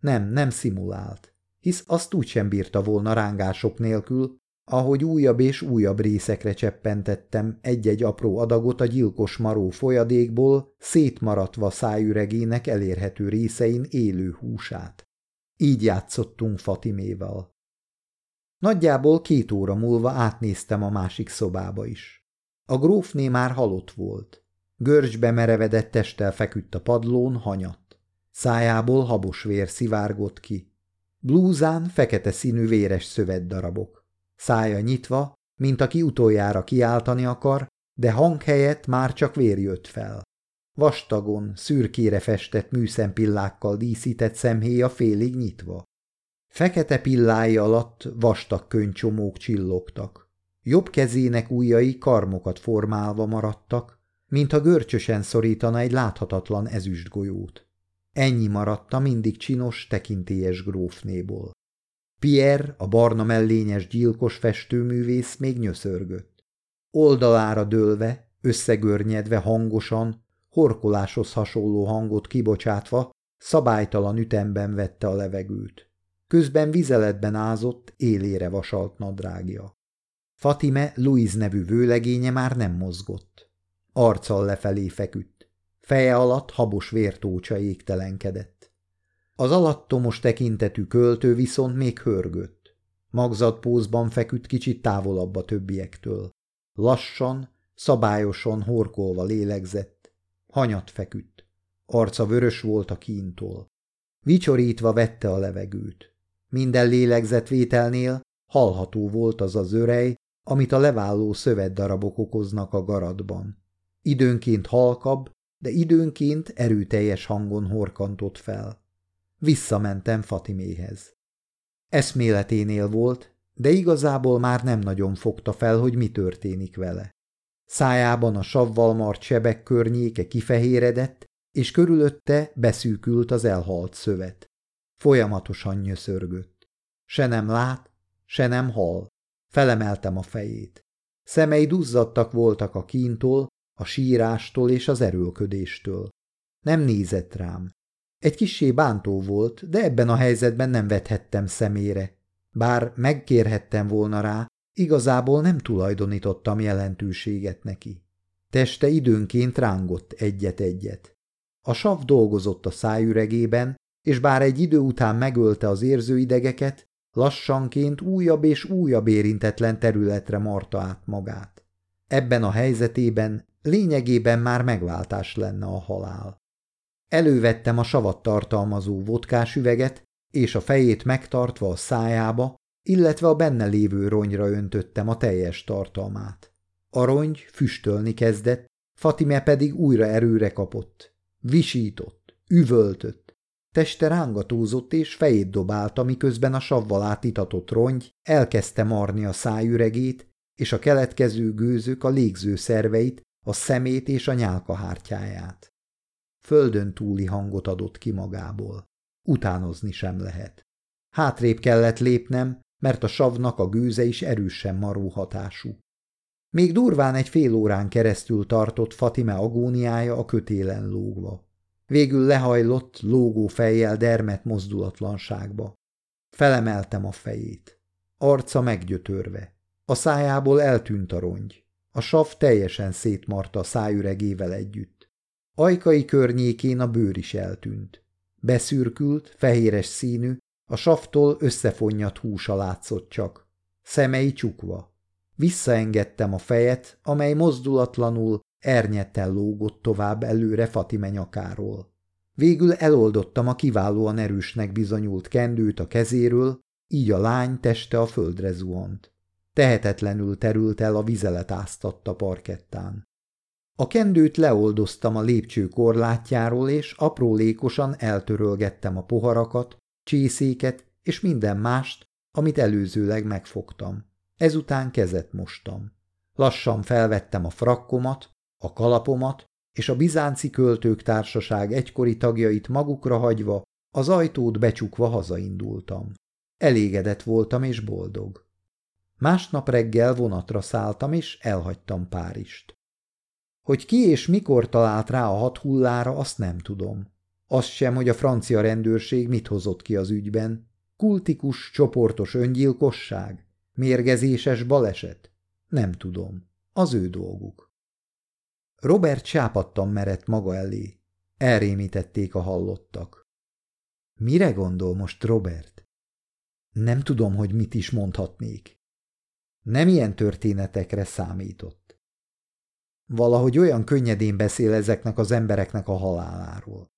Speaker 1: Nem, nem szimulált, hisz azt úgy sem bírta volna rángások nélkül, ahogy újabb és újabb részekre cseppentettem egy-egy apró adagot a gyilkos maró folyadékból, szétmaradva szájüregének elérhető részein élő húsát. Így játszottunk Fatiméval. Nagyjából két óra múlva átnéztem a másik szobába is. A grófné már halott volt. Görcsbe merevedett testtel feküdt a padlón, hanyatt. Szájából habos vér szivárgott ki. Blúzán fekete színű véres darabok szája nyitva, mint aki utoljára kiáltani akar, de hang helyett már csak vér jött fel. Vastagon, szürkére festett műszempillákkal díszített szemhéja félig nyitva. Fekete pillái alatt vastag könycsomók csillogtak. Jobb kezének ujjai karmokat formálva maradtak, mintha görcsösen szorítana egy láthatatlan ezüst golyót. Ennyi maradta mindig csinos, tekintélyes grófnéból. Pierre, a barna mellényes gyilkos festőművész még nyöszörgött. Oldalára dőlve, összegörnyedve hangosan, horkoláshoz hasonló hangot kibocsátva, szabálytalan ütemben vette a levegőt. Közben vizeletben ázott, élére vasalt nadrágja. Fatime Louise nevű vőlegénye már nem mozgott. Arccal lefelé feküdt. Feje alatt habos vértócsa égtelenkedett. Az alattomos tekintetű költő viszont még hörgött. Magzatpózban feküdt kicsit távolabb a többiektől. Lassan, szabályosan horkolva lélegzett. Hanyat feküdt. Arca vörös volt a kíntól. Vicsorítva vette a levegőt. Minden lélegzetvételnél hallható volt az az örej, amit a leválló szövetdarabok okoznak a garadban. Időnként halkabb, de időnként erőteljes hangon horkantott fel. Visszamentem Fatiméhez. Eszméleténél volt, de igazából már nem nagyon fogta fel, hogy mi történik vele. Szájában a savval mart sebek környéke kifehéredett, és körülötte beszűkült az elhalt szövet. Folyamatosan nyöszörgött. Se nem lát, se nem hal. Felemeltem a fejét. Szemei duzzadtak voltak a kíntól, a sírástól és az erőlködéstől. Nem nézett rám. Egy kissé bántó volt, de ebben a helyzetben nem vethettem szemére. Bár megkérhettem volna rá, igazából nem tulajdonítottam jelentőséget neki. Teste időnként rángott egyet-egyet. A sav dolgozott a szájüregében, és bár egy idő után megölte az érzőidegeket, lassanként újabb és újabb érintetlen területre marta át magát. Ebben a helyzetében lényegében már megváltás lenne a halál. Elővettem a savat tartalmazó vodkás üveget, és a fejét megtartva a szájába, illetve a benne lévő ronyra öntöttem a teljes tartalmát. A rongy füstölni kezdett, Fatime pedig újra erőre kapott. Visított, üvöltött, teste rángatózott és fejét dobálta, miközben a savval átitatott rongy elkezdte marni a szájüregét, és a keletkező gőzök a légzőszerveit, a szemét és a nyálkahártyáját földön túli hangot adott ki magából. Utánozni sem lehet. Hátrébb kellett lépnem, mert a savnak a gőze is erősen maró hatású. Még durván egy fél órán keresztül tartott Fatime agóniája a kötélen lógva. Végül lehajlott, lógó fejjel dermet mozdulatlanságba. Felemeltem a fejét. Arca meggyötörve. A szájából eltűnt a rongy. A sav teljesen szétmarta a szájüregével együtt. Ajkai környékén a bőr is eltűnt. Beszürkült, fehéres színű, a saftól összefonnyat húsa látszott csak. Szemei csukva. Visszaengedtem a fejet, amely mozdulatlanul, ernyetten lógott tovább előre Fatime nyakáról. Végül eloldottam a kiválóan erősnek bizonyult kendőt a kezéről, így a lány teste a földre zuhant. Tehetetlenül terült el a vizelet áztatta parkettán. A kendőt leoldoztam a lépcső korlátjáról, és aprólékosan eltörölgettem a poharakat, csészéket és minden mást, amit előzőleg megfogtam. Ezután kezet mostam. Lassan felvettem a frakkomat, a kalapomat és a bizánci költők társaság egykori tagjait magukra hagyva, az ajtót becsukva hazaindultam. Elégedett voltam és boldog. Másnap reggel vonatra szálltam és elhagytam Párizst. Hogy ki és mikor talált rá a hat hullára, azt nem tudom. Azt sem, hogy a francia rendőrség mit hozott ki az ügyben. Kultikus, csoportos öngyilkosság? Mérgezéses baleset? Nem tudom. Az ő dolguk. Robert sápadtan merett maga elé. Elrémítették a hallottak. Mire gondol most Robert? Nem tudom, hogy mit is mondhatnék. Nem ilyen történetekre számított. Valahogy olyan könnyedén beszél ezeknek az embereknek a haláláról.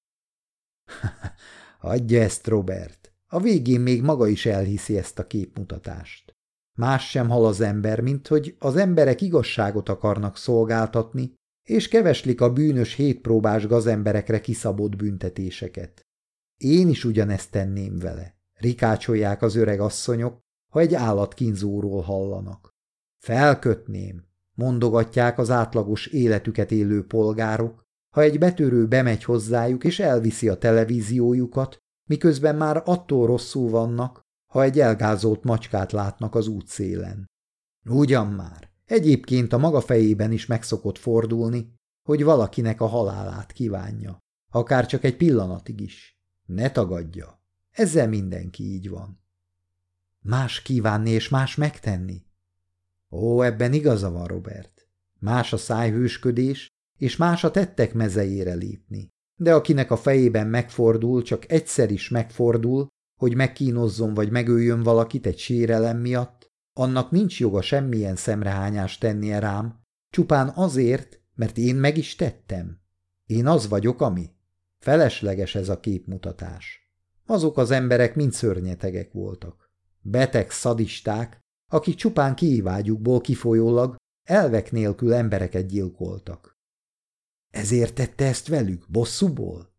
Speaker 1: Adja ezt, Robert. A végén még maga is elhiszi ezt a képmutatást. Más sem hal az ember, mint hogy az emberek igazságot akarnak szolgáltatni, és keveslik a bűnös hétpróbás gazemberekre kiszabott büntetéseket. Én is ugyanezt tenném vele. Rikácsolják az öreg asszonyok, ha egy állatkínzóról hallanak. Felkötném, mondogatják az átlagos életüket élő polgárok, ha egy betörő bemegy hozzájuk és elviszi a televíziójukat, miközben már attól rosszul vannak, ha egy elgázolt macskát látnak az útszélen. Ugyan már, egyébként a maga fejében is megszokott fordulni, hogy valakinek a halálát kívánja, akár csak egy pillanatig is. Ne tagadja. Ezzel mindenki így van. Más kívánni és más megtenni? Ó, ebben igaza van, Robert. Más a szájhősködés, és más a tettek mezejére lépni. De akinek a fejében megfordul, csak egyszer is megfordul, hogy megkínozzon vagy megöljön valakit egy sérelem miatt, annak nincs joga semmilyen szemrehányást tennie rám, csupán azért, mert én meg is tettem. Én az vagyok, ami. Felesleges ez a képmutatás. Azok az emberek mind szörnyetegek voltak. Beteg szadisták, akik csupán kiivágyukból kifolyólag elvek nélkül embereket gyilkoltak. Ezért tette ezt velük, bosszúból?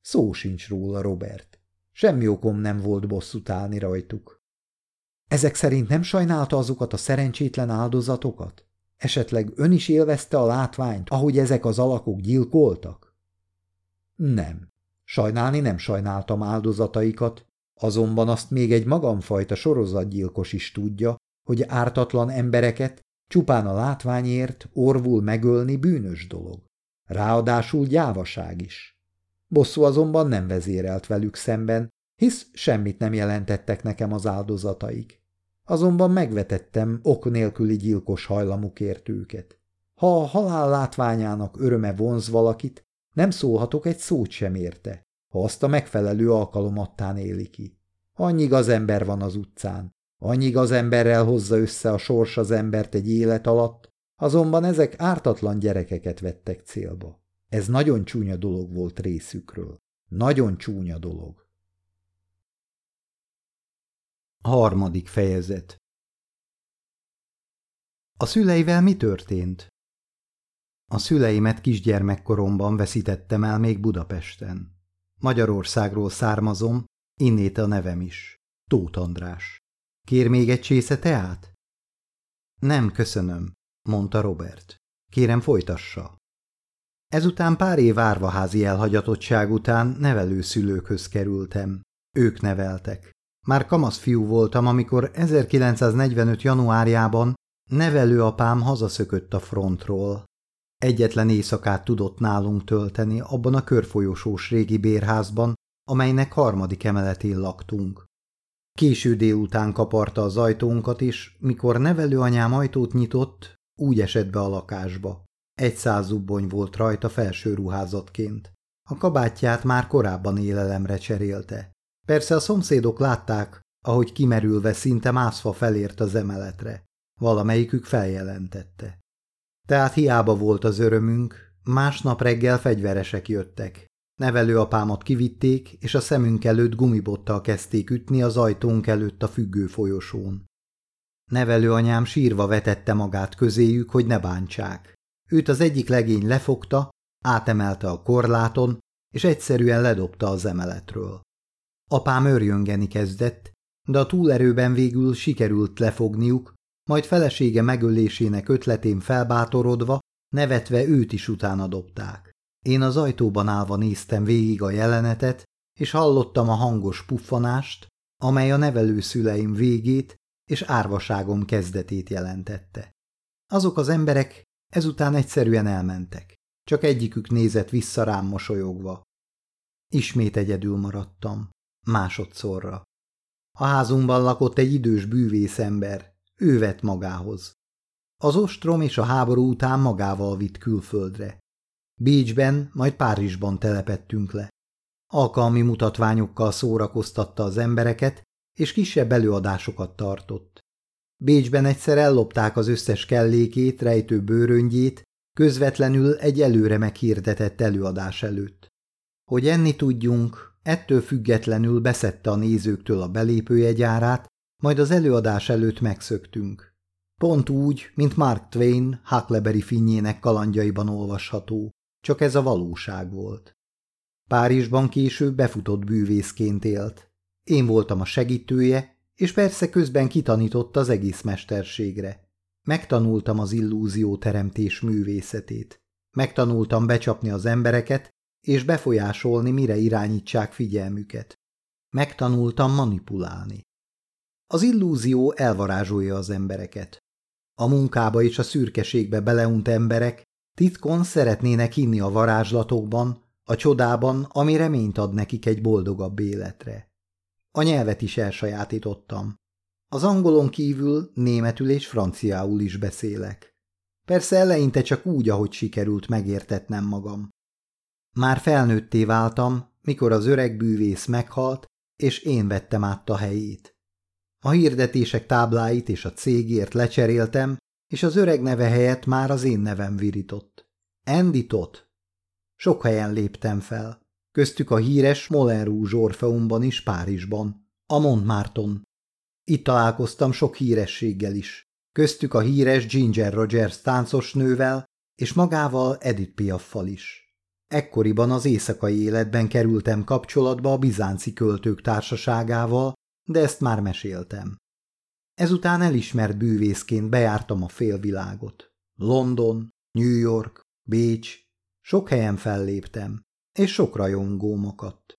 Speaker 1: Szó sincs róla, Robert. Semmi okom nem volt bosszút állni rajtuk. Ezek szerint nem sajnálta azokat a szerencsétlen áldozatokat? Esetleg ön is élvezte a látványt, ahogy ezek az alakok gyilkoltak? Nem. Sajnálni nem sajnáltam áldozataikat, Azonban azt még egy magamfajta sorozatgyilkos is tudja, hogy ártatlan embereket csupán a látványért orvul megölni bűnös dolog. Ráadásul gyávaság is. Bosszú azonban nem vezérelt velük szemben, hisz semmit nem jelentettek nekem az áldozataik. Azonban megvetettem ok nélküli gyilkos hajlamukért őket. Ha a halál látványának öröme vonz valakit, nem szólhatok egy szót sem érte, ha azt a megfelelő alkalomattán éli ki. Annyi igaz ember van az utcán, annyi igaz emberrel hozza össze a sors az embert egy élet alatt, azonban ezek ártatlan gyerekeket vettek célba. Ez nagyon csúnya dolog volt részükről. Nagyon csúnya dolog. Harmadik fejezet A szüleivel mi történt? A szüleimet kisgyermekkoromban veszítettem el még Budapesten. Magyarországról származom, innét a nevem is. Tóth András. Kér még egy csésze teát? Nem, köszönöm, mondta Robert. Kérem, folytassa. Ezután pár év árvaházi elhagyatottság után nevelőszülőkhöz kerültem. Ők neveltek. Már kamasz fiú voltam, amikor 1945. januárjában nevelőapám hazaszökött a frontról. Egyetlen éjszakát tudott nálunk tölteni abban a körfolyosós régi bérházban, amelynek harmadik emeletén laktunk. Késő délután kaparta az ajtónkat, is, mikor nevelőanyám ajtót nyitott, úgy esett be a lakásba. Egy százubbony volt rajta felső ruházatként. A kabátját már korábban élelemre cserélte. Persze a szomszédok látták, ahogy kimerülve szinte mászva felért az emeletre. Valamelyikük feljelentette. Tehát hiába volt az örömünk, másnap reggel fegyveresek jöttek. Nevelőapámat kivitték, és a szemünk előtt gumibottal kezdték ütni az ajtónk előtt a függő folyosón. Nevelőanyám sírva vetette magát közéjük, hogy ne bántsák. Őt az egyik legény lefogta, átemelte a korláton, és egyszerűen ledobta az emeletről. Apám örjöngeni kezdett, de a túlerőben végül sikerült lefogniuk, majd felesége megölésének ötletén felbátorodva, nevetve őt is utána dobták. Én az ajtóban állva néztem végig a jelenetet, és hallottam a hangos puffanást, amely a nevelőszüleim végét és árvaságom kezdetét jelentette. Azok az emberek ezután egyszerűen elmentek, csak egyikük nézett vissza rám mosolyogva. Ismét egyedül maradtam, másodszorra. A házunkban lakott egy idős bűvész ember, ő vett magához. Az ostrom és a háború után magával vitt külföldre. Bécsben, majd Párizsban telepettünk le. Alkalmi mutatványokkal szórakoztatta az embereket, és kisebb előadásokat tartott. Bécsben egyszer ellopták az összes kellékét, rejtő bőröngyét, közvetlenül egy előre meghirdetett előadás előtt. Hogy enni tudjunk, ettől függetlenül beszette a nézőktől a belépőjegyárát, majd az előadás előtt megszöktünk. Pont úgy, mint Mark Twain Huckleberry finnyének kalandjaiban olvasható, csak ez a valóság volt. Párizsban később befutott bűvészként élt. Én voltam a segítője, és persze közben kitanított az egész mesterségre. Megtanultam az illúzió teremtés művészetét. Megtanultam becsapni az embereket, és befolyásolni, mire irányítsák figyelmüket. Megtanultam manipulálni. Az illúzió elvarázsolja az embereket. A munkába és a szürkeségbe beleunt emberek titkon szeretnének hinni a varázslatokban, a csodában, ami reményt ad nekik egy boldogabb életre. A nyelvet is elsajátítottam. Az angolon kívül németül és franciául is beszélek. Persze eleinte csak úgy, ahogy sikerült megértetnem magam. Már felnőtté váltam, mikor az öreg bűvész meghalt, és én vettem át a helyét. A hirdetések tábláit és a cégért lecseréltem, és az öreg neve helyett már az én nevem virított. Andy Tot. Sok helyen léptem fel, köztük a híres Moulin Rouge Orfeumban is Párizsban, a Montmarton. Itt találkoztam sok hírességgel is, köztük a híres Ginger Rogers táncos nővel és magával Edith Piaffal is. Ekkoriban az éjszakai életben kerültem kapcsolatba a bizánci költők társaságával, de ezt már meséltem. Ezután elismert bűvészként bejártam a félvilágot. London, New York, Bécs, sok helyen felléptem, és sok rajongó makadt.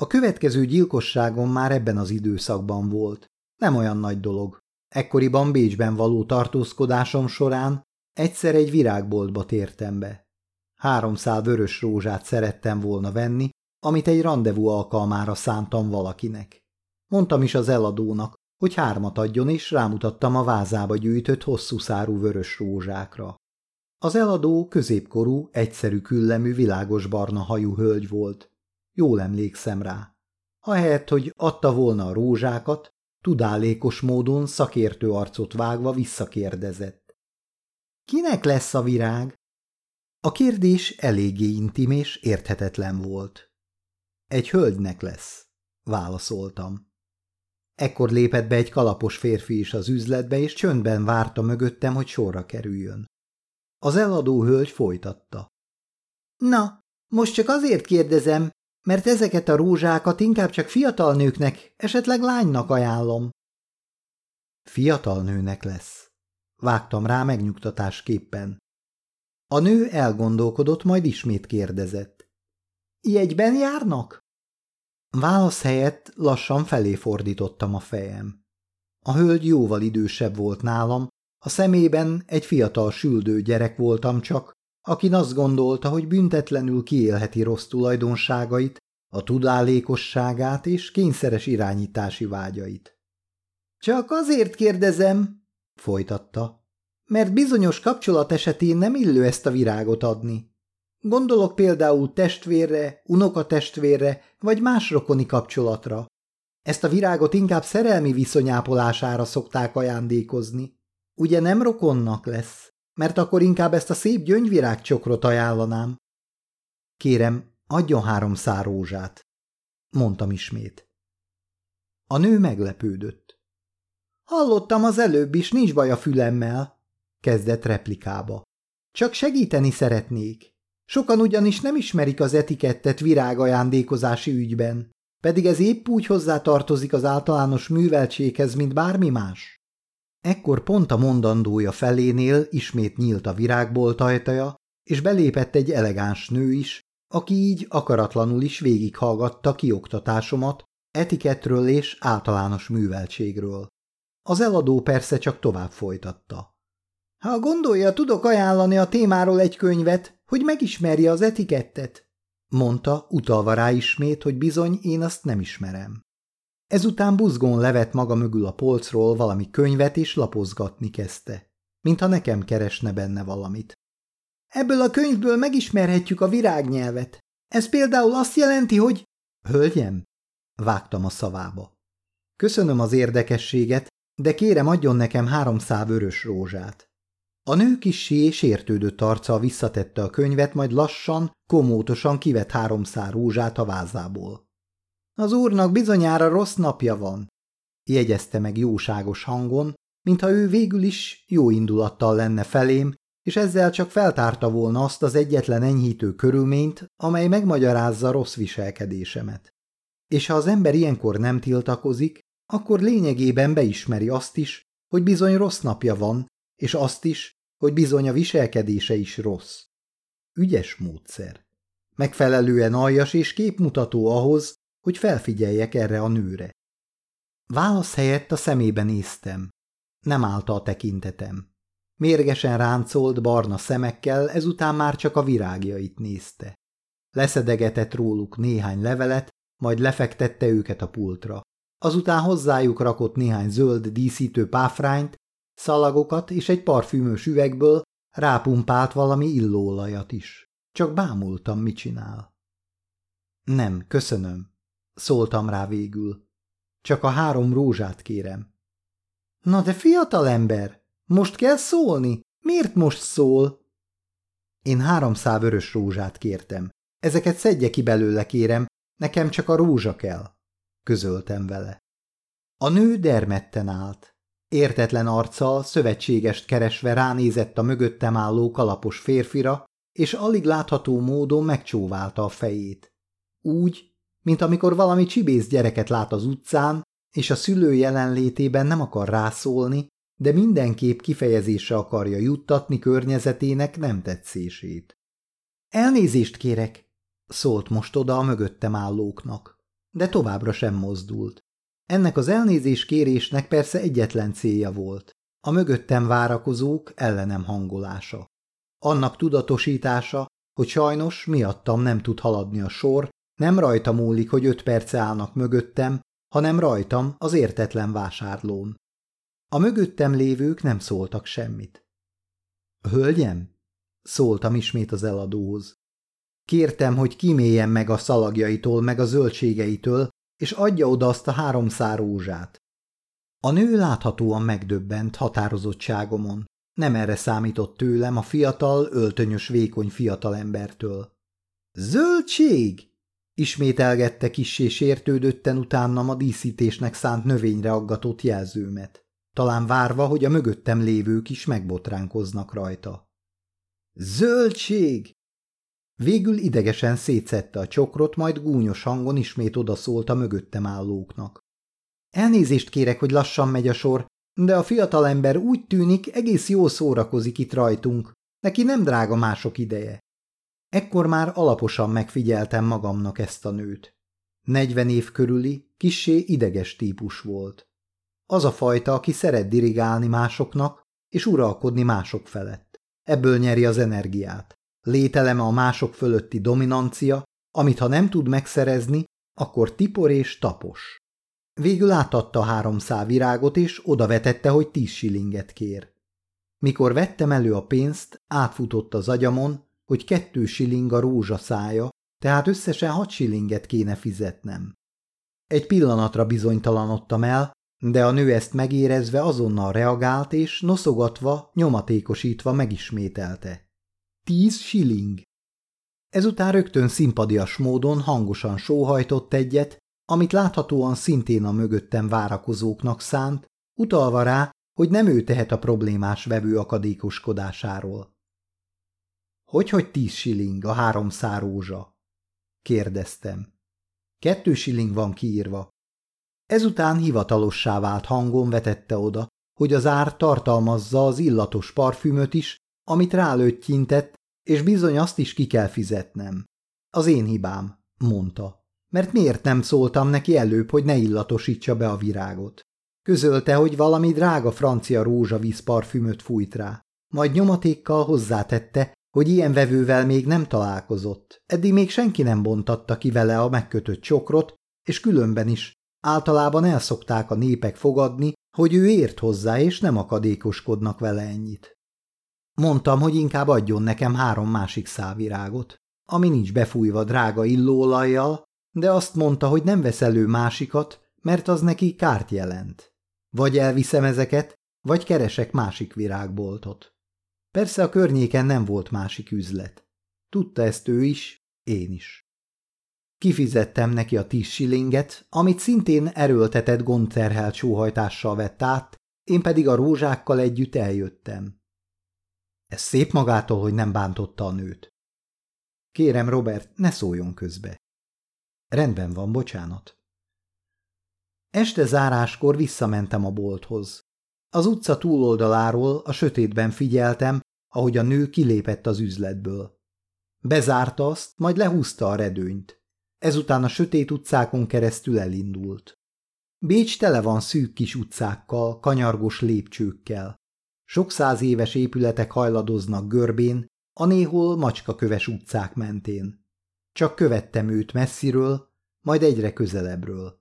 Speaker 1: A következő gyilkosságom már ebben az időszakban volt, nem olyan nagy dolog. Ekkoriban Bécsben való tartózkodásom során egyszer egy virágboltba tértem be. Háromszál vörös rózsát szerettem volna venni, amit egy rendezvú alkalmára szántam valakinek. Mondtam is az eladónak, hogy hármat adjon, és rámutattam a vázába gyűjtött hosszú szárú vörös rózsákra. Az eladó középkorú, egyszerű küllemű, világos barna hajú hölgy volt. Jól emlékszem rá. Ahelyett, hogy adta volna a rózsákat, tudálékos módon szakértő arcot vágva visszakérdezett. Kinek lesz a virág? A kérdés eléggé intim és érthetetlen volt. Egy hölgynek lesz, válaszoltam. Ekkor lépett be egy kalapos férfi is az üzletbe, és csöndben várta mögöttem, hogy sorra kerüljön. Az eladó hölgy folytatta. Na, most csak azért kérdezem, mert ezeket a rózsákat inkább csak fiatal nőknek, esetleg lánynak ajánlom. Fiatal nőnek lesz. Vágtam rá megnyugtatásképpen. A nő elgondolkodott, majd ismét kérdezett. Jegyben járnak? Válasz helyett lassan felé fordítottam a fejem. A hölgy jóval idősebb volt nálam, a szemében egy fiatal süldő gyerek voltam csak, aki azt gondolta, hogy büntetlenül kiélheti rossz tulajdonságait, a tudálékosságát és kényszeres irányítási vágyait. Csak azért kérdezem, folytatta, mert bizonyos kapcsolat esetén nem illő ezt a virágot adni. Gondolok például testvérre, unokatestvérre vagy más rokoni kapcsolatra. Ezt a virágot inkább szerelmi viszonyápolására szokták ajándékozni. Ugye nem rokonnak lesz, mert akkor inkább ezt a szép gyöngyvirágcsokrot ajánlanám. Kérem, adjon három szár rózsát, mondtam ismét. A nő meglepődött. Hallottam az előbb is, nincs baj a fülemmel, kezdett replikába. Csak segíteni szeretnék. Sokan ugyanis nem ismerik az etikettet virágajándékozási ügyben, pedig ez épp úgy hozzátartozik az általános műveltséghez, mint bármi más. Ekkor pont a mondandója felénél ismét nyílt a virágbolt ajtaja, és belépett egy elegáns nő is, aki így akaratlanul is végighallgatta kioktatásomat etikettről és általános műveltségről. Az eladó persze csak tovább folytatta. – Ha gondolja, tudok ajánlani a témáról egy könyvet, hogy megismerje az etikettet, mondta, utalva rá ismét, hogy bizony én azt nem ismerem. Ezután buzgón levett maga mögül a polcról valami könyvet, és lapozgatni kezdte, mintha nekem keresne benne valamit. Ebből a könyvből megismerhetjük a virágnyelvet. Ez például azt jelenti, hogy... Hölgyem? Vágtam a szavába. Köszönöm az érdekességet, de kérem adjon nekem három száv vörös rózsát. A nő kissé sértődött tarca visszatette a könyvet, majd lassan, komótosan kivett háromszár rózsát a vázából. Az úrnak bizonyára rossz napja van, jegyezte meg jóságos hangon, mintha ő végül is jó indulattal lenne felém, és ezzel csak feltárta volna azt az egyetlen enyhítő körülményt, amely megmagyarázza rossz viselkedésemet. És ha az ember ilyenkor nem tiltakozik, akkor lényegében beismeri azt is, hogy bizony rossz napja van, és azt is, hogy bizony a viselkedése is rossz. Ügyes módszer. Megfelelően aljas és képmutató ahhoz, hogy felfigyeljek erre a nőre. Válasz helyett a szemébe néztem. Nem állta a tekintetem. Mérgesen ráncolt barna szemekkel ezután már csak a virágjait nézte. Leszedegetett róluk néhány levelet, majd lefektette őket a pultra. Azután hozzájuk rakott néhány zöld díszítő páfrányt, szalagokat és egy parfümös üvegből rápumpált valami illóolajat is. Csak bámultam, mit csinál. Nem, köszönöm, szóltam rá végül. Csak a három rózsát kérem. Na de fiatalember, most kell szólni? Miért most szól? Én három szál vörös rózsát kértem. Ezeket szedje ki belőle, kérem, nekem csak a rózsa kell, közöltem vele. A nő dermedten állt. Értetlen arccal szövetségest keresve ránézett a mögöttem álló kalapos férfira, és alig látható módon megcsóválta a fejét. Úgy, mint amikor valami csibész gyereket lát az utcán, és a szülő jelenlétében nem akar rászólni, de mindenképp kifejezésre akarja juttatni környezetének nem tetszését. Elnézést kérek, szólt most oda a mögöttem állóknak, de továbbra sem mozdult. Ennek az elnézés kérésnek persze egyetlen célja volt. A mögöttem várakozók ellenem hangolása. Annak tudatosítása, hogy sajnos miattam nem tud haladni a sor, nem rajta múlik, hogy öt perce állnak mögöttem, hanem rajtam az értetlen vásárlón. A mögöttem lévők nem szóltak semmit. Hölgyem? Szóltam ismét az eladóhoz. Kértem, hogy kiméljen meg a szalagjaitól, meg a zöldségeitől, és adja oda azt a háromszár rózsát. A nő láthatóan megdöbbent határozottságomon. Nem erre számított tőlem a fiatal, öltönyös, vékony fiatalembertől. – Zöldség! – ismételgette és értődötten utánam a díszítésnek szánt növényre aggatott jelzőmet, talán várva, hogy a mögöttem lévők is megbotránkoznak rajta. – Zöldség! Végül idegesen szétszette a csokrot, majd gúnyos hangon ismét odaszólt a mögöttem állóknak. Elnézést kérek, hogy lassan megy a sor, de a fiatalember úgy tűnik, egész jól szórakozik itt rajtunk. Neki nem drága mások ideje. Ekkor már alaposan megfigyeltem magamnak ezt a nőt. Negyven év körüli, kissé ideges típus volt. Az a fajta, aki szeret dirigálni másoknak, és uralkodni mások felett. Ebből nyeri az energiát. Lételeme a mások fölötti dominancia, amit ha nem tud megszerezni, akkor tipor és tapos. Végül átadta három szál virágot, és odavetette, hogy tíz silinget kér. Mikor vettem elő a pénzt, átfutott az agyamon, hogy kettő siling a rózsaszája, tehát összesen hat silinget kéne fizetnem. Egy pillanatra bizonytalanodtam el, de a nő ezt megérezve azonnal reagált, és noszogatva, nyomatékosítva megismételte. Tíz shilling. Ezután rögtön szimpadias módon hangosan sóhajtott egyet, amit láthatóan szintén a mögöttem várakozóknak szánt, utalva rá, hogy nem ő tehet a problémás vevő akadékoskodásáról. Hogy, hogy tíz shilling a három szárózsa? kérdeztem. Kettő shilling van kiírva. Ezután hivatalossá vált hangon vetette oda, hogy az ár tartalmazza az illatos parfümöt is, amit rálőttyintett, és bizony azt is ki kell fizetnem. Az én hibám, mondta. Mert miért nem szóltam neki előbb, hogy ne illatosítsa be a virágot? Közölte, hogy valami drága francia rózsavíz parfümöt fújt rá. Majd nyomatékkal hozzátette, hogy ilyen vevővel még nem találkozott. Eddig még senki nem bontatta ki vele a megkötött csokrot, és különben is. Általában elszokták a népek fogadni, hogy ő ért hozzá, és nem akadékoskodnak vele ennyit. Mondtam, hogy inkább adjon nekem három másik szávirágot, ami nincs befújva drága illóolajjal, de azt mondta, hogy nem vesz elő másikat, mert az neki kárt jelent. Vagy elviszem ezeket, vagy keresek másik virágboltot. Persze a környéken nem volt másik üzlet. Tudta ezt ő is, én is. Kifizettem neki a tíz silinget, amit szintén erőltetett gondterhelt sóhajtással vett át, én pedig a rózsákkal együtt eljöttem. Ez szép magától, hogy nem bántotta a nőt. Kérem, Robert, ne szóljon közbe. Rendben van, bocsánat. Este záráskor visszamentem a bolthoz. Az utca túloldaláról a sötétben figyeltem, ahogy a nő kilépett az üzletből. Bezárta azt, majd lehúzta a redőnyt. Ezután a sötét utcákon keresztül elindult. Bécs tele van szűk kis utcákkal, kanyargos lépcsőkkel. Sok száz éves épületek hajladoznak görbén, a néhol macskaköves utcák mentén. Csak követtem őt messziről, majd egyre közelebbről.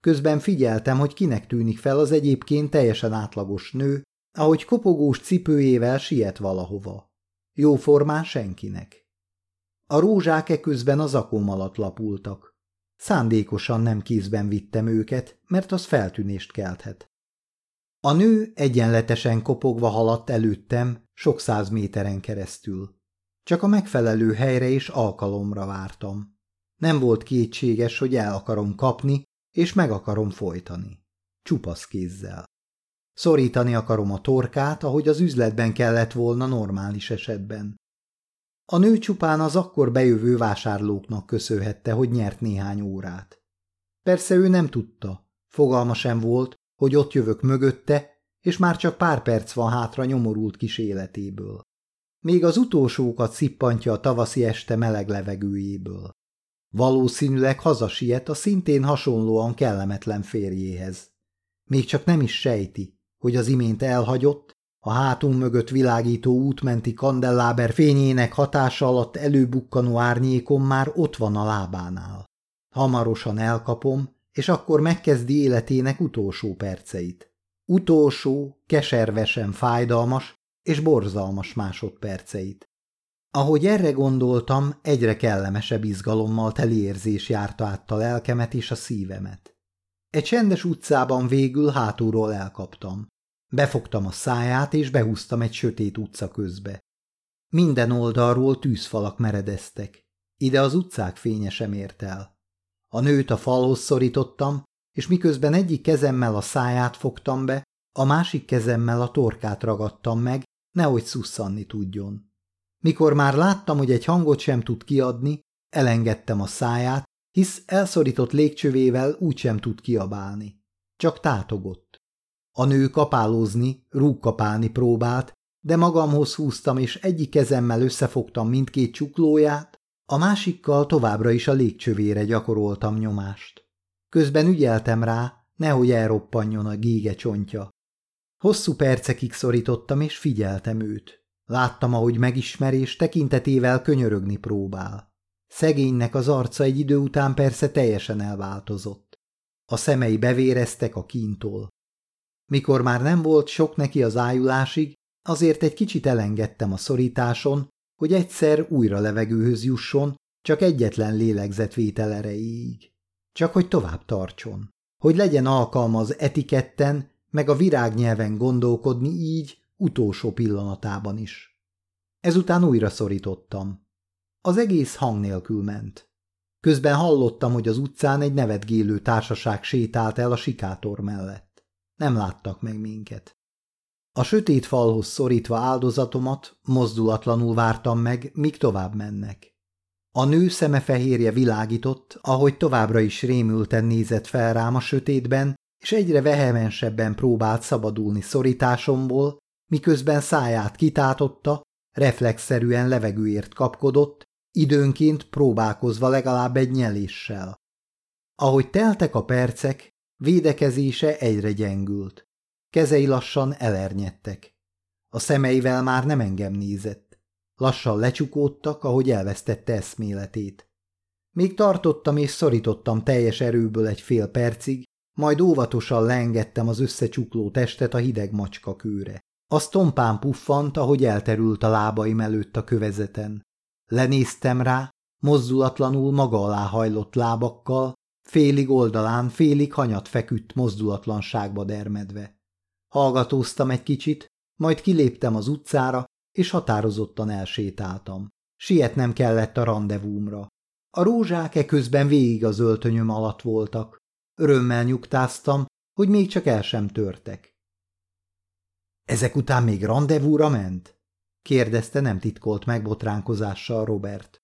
Speaker 1: Közben figyeltem, hogy kinek tűnik fel az egyébként teljesen átlagos nő, ahogy kopogós cipőjével siet valahova. Jóformán senkinek. A rózsák eközben az akóm alatt lapultak. Szándékosan nem kézben vittem őket, mert az feltűnést kelthet. A nő egyenletesen kopogva haladt előttem sok száz méteren keresztül. Csak a megfelelő helyre és alkalomra vártam. Nem volt kétséges, hogy el akarom kapni, és meg akarom folytani. Csupasz kézzel. Szorítani akarom a torkát, ahogy az üzletben kellett volna normális esetben. A nő csupán az akkor bejövő vásárlóknak köszönhette, hogy nyert néhány órát. Persze ő nem tudta, fogalma sem volt, hogy ott jövök mögötte, és már csak pár perc van hátra nyomorult kis életéből. Még az utolsókat szippantja a tavaszi este meleg levegőjéből. Valószínűleg hazasiet a szintén hasonlóan kellemetlen férjéhez. Még csak nem is sejti, hogy az imént elhagyott, a hátunk mögött világító útmenti kandelláber fényének hatása alatt előbukkanó árnyékom már ott van a lábánál. Hamarosan elkapom, és akkor megkezdi életének utolsó perceit. Utolsó, keservesen fájdalmas és borzalmas másodperceit. Ahogy erre gondoltam, egyre kellemesebb izgalommal teli érzés járta át a lelkemet és a szívemet. Egy csendes utcában végül hátulról elkaptam. Befogtam a száját, és behúztam egy sötét utca közbe. Minden oldalról tűzfalak meredeztek. Ide az utcák fénye sem ért el. A nőt a falhoz szorítottam, és miközben egyik kezemmel a száját fogtam be, a másik kezemmel a torkát ragadtam meg, nehogy szusszanni tudjon. Mikor már láttam, hogy egy hangot sem tud kiadni, elengedtem a száját, hisz elszorított légcsövével sem tud kiabálni. Csak tátogott. A nő kapálózni, rúgkapálni próbált, de magamhoz húztam, és egyik kezemmel összefogtam mindkét csuklóját, a másikkal továbbra is a légcsövére gyakoroltam nyomást. Közben ügyeltem rá, nehogy elroppanjon a gége csontja. Hosszú percekig szorítottam, és figyeltem őt. Láttam, ahogy megismerés tekintetével könyörögni próbál. Szegénynek az arca egy idő után persze teljesen elváltozott. A szemei bevéreztek a kintól. Mikor már nem volt sok neki az ájulásig, azért egy kicsit elengedtem a szorításon, hogy egyszer újra levegőhöz jusson, csak egyetlen lélegzetvétel erejéig. Csak hogy tovább tartson. Hogy legyen alkalma az etiketten, meg a virágnyelven gondolkodni így utolsó pillanatában is. Ezután újra szorítottam. Az egész hang nélkül ment. Közben hallottam, hogy az utcán egy nevetgélő társaság sétált el a sikátor mellett. Nem láttak meg minket. A sötét falhoz szorítva áldozatomat mozdulatlanul vártam meg, míg tovább mennek. A nő szeme fehérje világított, ahogy továbbra is rémülten nézett fel rám a sötétben, és egyre vehemensebben próbált szabadulni szorításomból, miközben száját kitátotta, reflexzerűen levegőért kapkodott, időnként próbálkozva legalább egy nyeléssel. Ahogy teltek a percek, védekezése egyre gyengült. Kezei lassan elernyedtek. A szemeivel már nem engem nézett. Lassan lecsukódtak, ahogy elvesztette eszméletét. Még tartottam és szorítottam teljes erőből egy fél percig, majd óvatosan leengedtem az összecsukló testet a hideg macska kőre. Az tompán puffant, ahogy elterült a lábaim előtt a kövezeten. Lenéztem rá, mozdulatlanul maga alá hajlott lábakkal, félig oldalán, félig hanyat feküdt mozdulatlanságba dermedve. Hallgatóztam egy kicsit, majd kiléptem az utcára, és határozottan elsétáltam. Sietnem kellett a rendezvúmra. A rózsák eközben végig az öltönyöm alatt voltak. Örömmel nyugtáztam, hogy még csak el sem törtek. Ezek után még rendezvúra ment? kérdezte nem titkolt megbotránkozással Robert.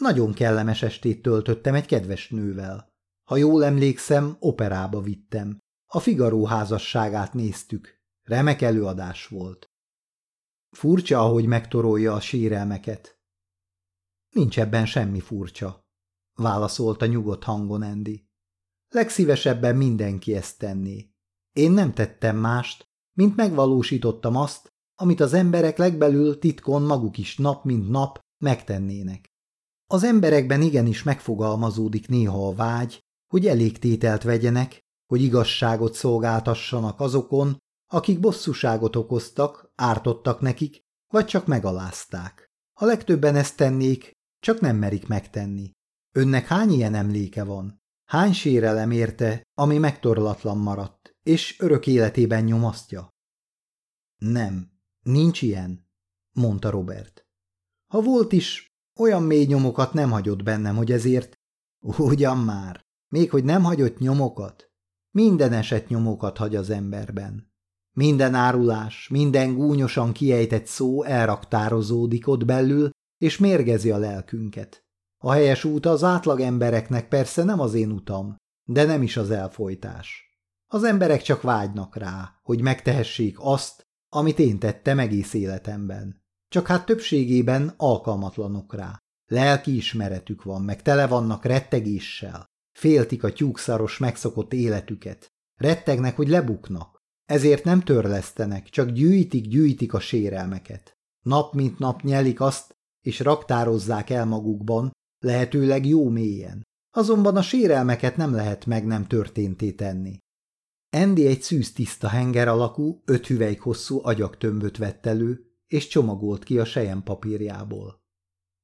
Speaker 1: Nagyon kellemes estét töltöttem egy kedves nővel. Ha jól emlékszem, operába vittem. A Figaro házasságát néztük. Remek előadás volt. Furcsa, ahogy megtorolja a sérelmeket. Nincs ebben semmi furcsa, válaszolta nyugodt hangon Endi. Legszívesebben mindenki ezt tenné. Én nem tettem mást, mint megvalósítottam azt, amit az emberek legbelül titkon maguk is nap mint nap megtennének. Az emberekben igenis megfogalmazódik néha a vágy, hogy elég tételt vegyenek, hogy igazságot szolgáltassanak azokon, akik bosszúságot okoztak, ártottak nekik, vagy csak megalázták. A legtöbben ezt tennék, csak nem merik megtenni. Önnek hány ilyen emléke van? Hány sérelem érte, ami megtorlatlan maradt, és örök életében nyomasztja? Nem, nincs ilyen, mondta Robert. Ha volt is, olyan mély nyomokat nem hagyott bennem, hogy ezért... Ugyan már, még hogy nem hagyott nyomokat. Minden eset nyomokat hagy az emberben. Minden árulás, minden gúnyosan kiejtett szó elraktározódik ott belül, és mérgezi a lelkünket. A helyes út az átlag embereknek persze nem az én utam, de nem is az elfolytás. Az emberek csak vágynak rá, hogy megtehessék azt, amit én tettem egész életemben. Csak hát többségében alkalmatlanok rá. Lelki ismeretük van, meg tele vannak rettegéssel, Féltik a tyúkszaros megszokott életüket. Rettegnek, hogy lebuknak. Ezért nem törlesztenek, csak gyűjtik-gyűjtik a sérelmeket. Nap mint nap nyelik azt, és raktározzák el magukban, lehetőleg jó mélyen. Azonban a sérelmeket nem lehet meg nem történté tenni. Endi egy szűz tiszta henger alakú, öt hüvelyk hosszú agyaktömböt vett elő, és csomagolt ki a sejem papírjából.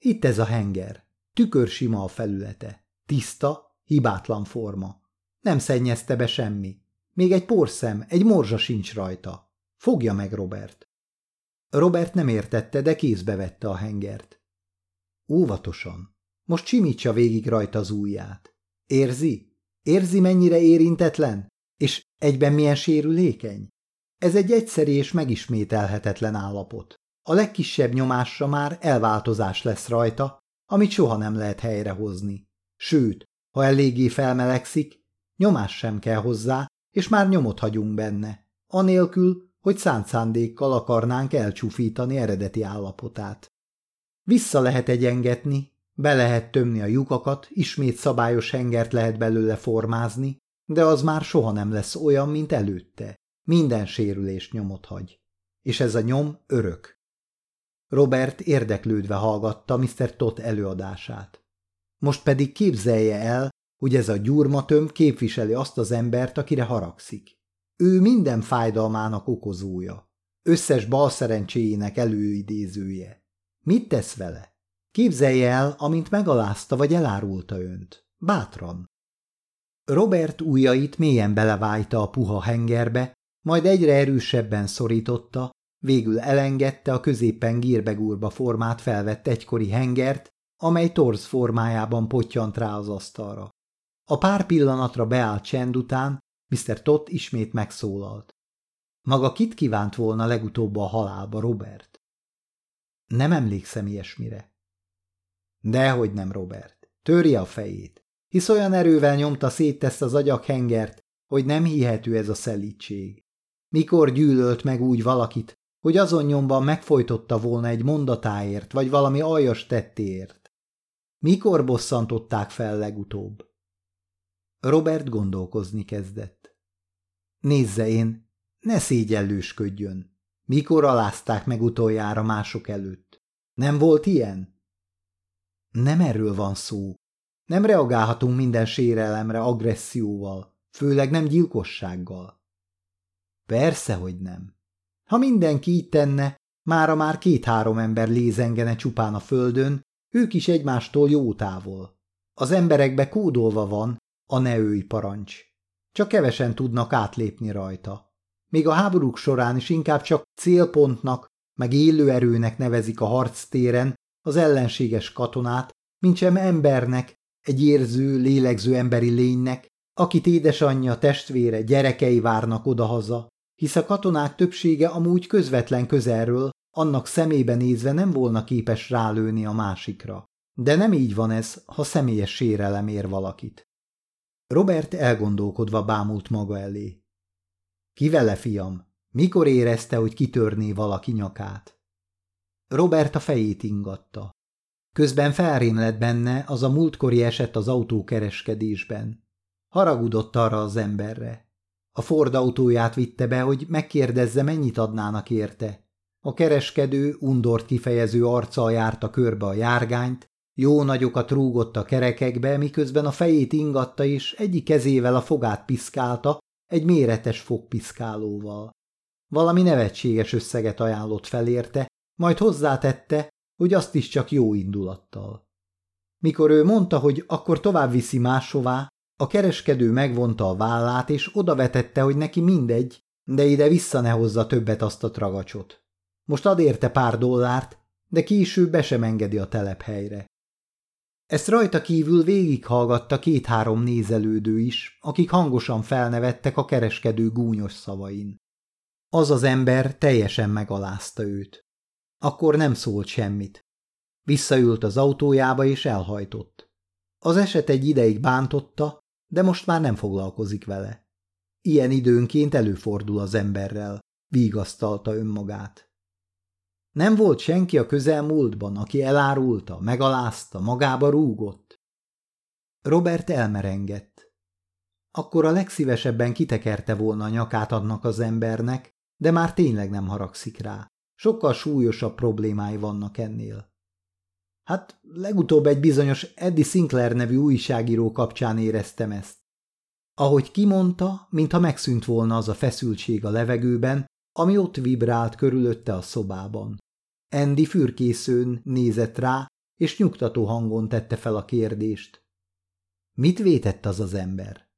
Speaker 1: Itt ez a henger. Tükör sima a felülete. Tiszta, Hibátlan forma. Nem szennyezte be semmi. Még egy porszem, egy morzsa sincs rajta. Fogja meg Robert. Robert nem értette, de kézbe vette a hengert. Óvatosan. Most simítsa végig rajta az ujját. Érzi? Érzi, mennyire érintetlen? És egyben milyen sérülékeny? Ez egy egyszerű és megismételhetetlen állapot. A legkisebb nyomásra már elváltozás lesz rajta, amit soha nem lehet helyrehozni. Sőt, ha eléggé felmelegszik, nyomás sem kell hozzá, és már nyomot hagyunk benne, anélkül, hogy szánt szándékkal akarnánk elcsúfítani eredeti állapotát. Vissza lehet egyengetni, be lehet tömni a lyukakat, ismét szabályos hengert lehet belőle formázni, de az már soha nem lesz olyan, mint előtte. Minden sérülést nyomot hagy. És ez a nyom örök. Robert érdeklődve hallgatta Mr. Tot előadását. Most pedig képzelje el, hogy ez a gyurmatöm képviseli azt az embert, akire haragszik. Ő minden fájdalmának okozója, összes balszerencséjének előidézője. Mit tesz vele? Képzelje el, amint megalázta vagy elárulta önt. Bátran. Robert ujjait mélyen belevájta a puha hengerbe, majd egyre erősebben szorította, végül elengedte a középen gírbegúrba formát felvett egykori hengert, amely torz formájában potyant rá az asztalra. A pár pillanatra beállt csend után Mr. Tott ismét megszólalt. Maga kit kívánt volna legutóbb a halálba, Robert? Nem emlékszem ilyesmire. Dehogy nem, Robert. Törje a fejét. Hisz olyan erővel nyomta szét ezt az agyakhengert, hogy nem hihető ez a szelítség. Mikor gyűlölt meg úgy valakit, hogy azon nyomban megfojtotta volna egy mondatáért, vagy valami aljas tettéért? Mikor bosszantották fel legutóbb? Robert gondolkozni kezdett. Nézze én, ne szégyellősködjön. Mikor alázták meg utoljára mások előtt? Nem volt ilyen? Nem erről van szó. Nem reagálhatunk minden sérelemre agresszióval, főleg nem gyilkossággal. Persze, hogy nem. Ha mindenki így tenne, mára már két-három ember lézengene csupán a földön, ők is egymástól jó távol. Az emberekbe kódolva van a neői parancs. Csak kevesen tudnak átlépni rajta. Még a háborúk során is inkább csak célpontnak, meg élőerőnek nevezik a harctéren az ellenséges katonát, sem embernek, egy érző, lélegző emberi lénynek, akit édesanyja, testvére, gyerekei várnak odahaza, hisz a katonák többsége amúgy közvetlen közelről annak szemébe nézve nem volna képes rálőni a másikra. De nem így van ez, ha személyes sérelem ér valakit. Robert elgondolkodva bámult maga elé. Ki vele, fiam? Mikor érezte, hogy kitörné valaki nyakát? Robert a fejét ingatta. Közben felrém lett benne az a múltkori eset az autókereskedésben. Haragudott arra az emberre. A Ford autóját vitte be, hogy megkérdezze, mennyit adnának érte, a kereskedő undort kifejező arccal járta körbe a járgányt, jó nagyokat rúgott a kerekekbe, miközben a fejét ingatta és egyik kezével a fogát piszkálta egy méretes fogpiszkálóval. Valami nevetséges összeget ajánlott felérte, majd hozzátette, hogy azt is csak jó indulattal. Mikor ő mondta, hogy akkor tovább viszi máshová, a kereskedő megvonta a vállát és odavetette, hogy neki mindegy, de ide vissza ne hozza többet azt a tragacsot. Most ad érte pár dollárt, de később be sem engedi a telephelyre. Ezt rajta kívül végighallgatta két-három nézelődő is, akik hangosan felnevettek a kereskedő gúnyos szavain. Az az ember teljesen megalázta őt. Akkor nem szólt semmit. Visszaült az autójába és elhajtott. Az eset egy ideig bántotta, de most már nem foglalkozik vele. Ilyen időnként előfordul az emberrel, vígasztalta önmagát. Nem volt senki a közelmúltban, aki elárulta, megalázta, magába rúgott. Robert elmerengett. Akkor a legszívesebben kitekerte volna a nyakát adnak az embernek, de már tényleg nem haragszik rá. Sokkal súlyosabb problémái vannak ennél. Hát legutóbb egy bizonyos Eddie Sinclair nevű újságíró kapcsán éreztem ezt. Ahogy kimondta, mintha megszűnt volna az a feszültség a levegőben, ami ott vibrált körülötte a szobában. Andy fürkészőn nézett rá, és nyugtató hangon tette fel a kérdést. Mit vétett az az ember?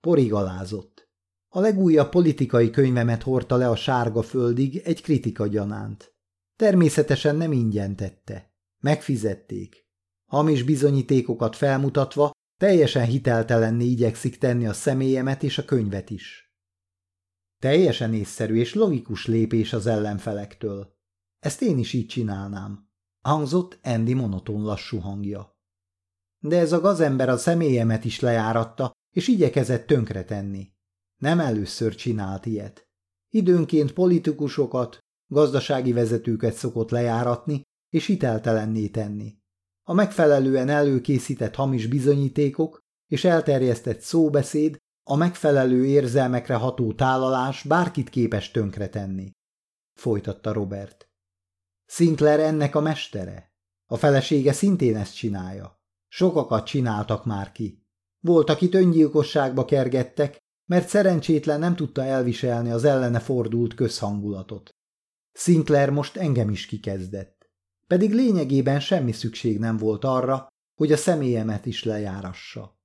Speaker 1: Porigalázott. A legújabb politikai könyvemet hordta le a sárga földig egy kritika gyanánt. Természetesen nem ingyen tette. Megfizették. Hamis bizonyítékokat felmutatva, teljesen hiteltelenné igyekszik tenni a személyemet és a könyvet is. Teljesen észszerű és logikus lépés az ellenfelektől. Ezt én is így csinálnám, hangzott Andy monoton lassú hangja. De ez a gazember a személyemet is lejáratta, és igyekezett tönkretenni. Nem először csinált ilyet. Időnként politikusokat, gazdasági vezetőket szokott lejáratni és hiteltelenné tenni. A megfelelően előkészített hamis bizonyítékok és elterjesztett szóbeszéd a megfelelő érzelmekre ható tálalás bárkit képes tönkretenni, folytatta Robert. Sinclair ennek a mestere. A felesége szintén ezt csinálja. Sokakat csináltak már ki. Volt, akit öngyilkosságba kergettek, mert szerencsétlen nem tudta elviselni az ellene fordult közhangulatot. Sinclair most engem is kikezdett. Pedig lényegében semmi szükség nem volt arra, hogy a személyemet is lejárassa.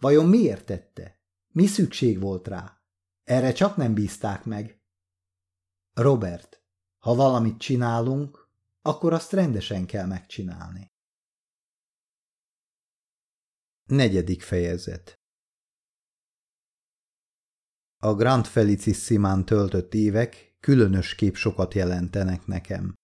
Speaker 1: Vajon miért tette? Mi szükség volt rá? Erre csak nem bízták meg. Robert, ha valamit csinálunk, akkor azt rendesen kell megcsinálni. Negyedik fejezet A Grand Felicissimán töltött évek különösképp sokat jelentenek nekem.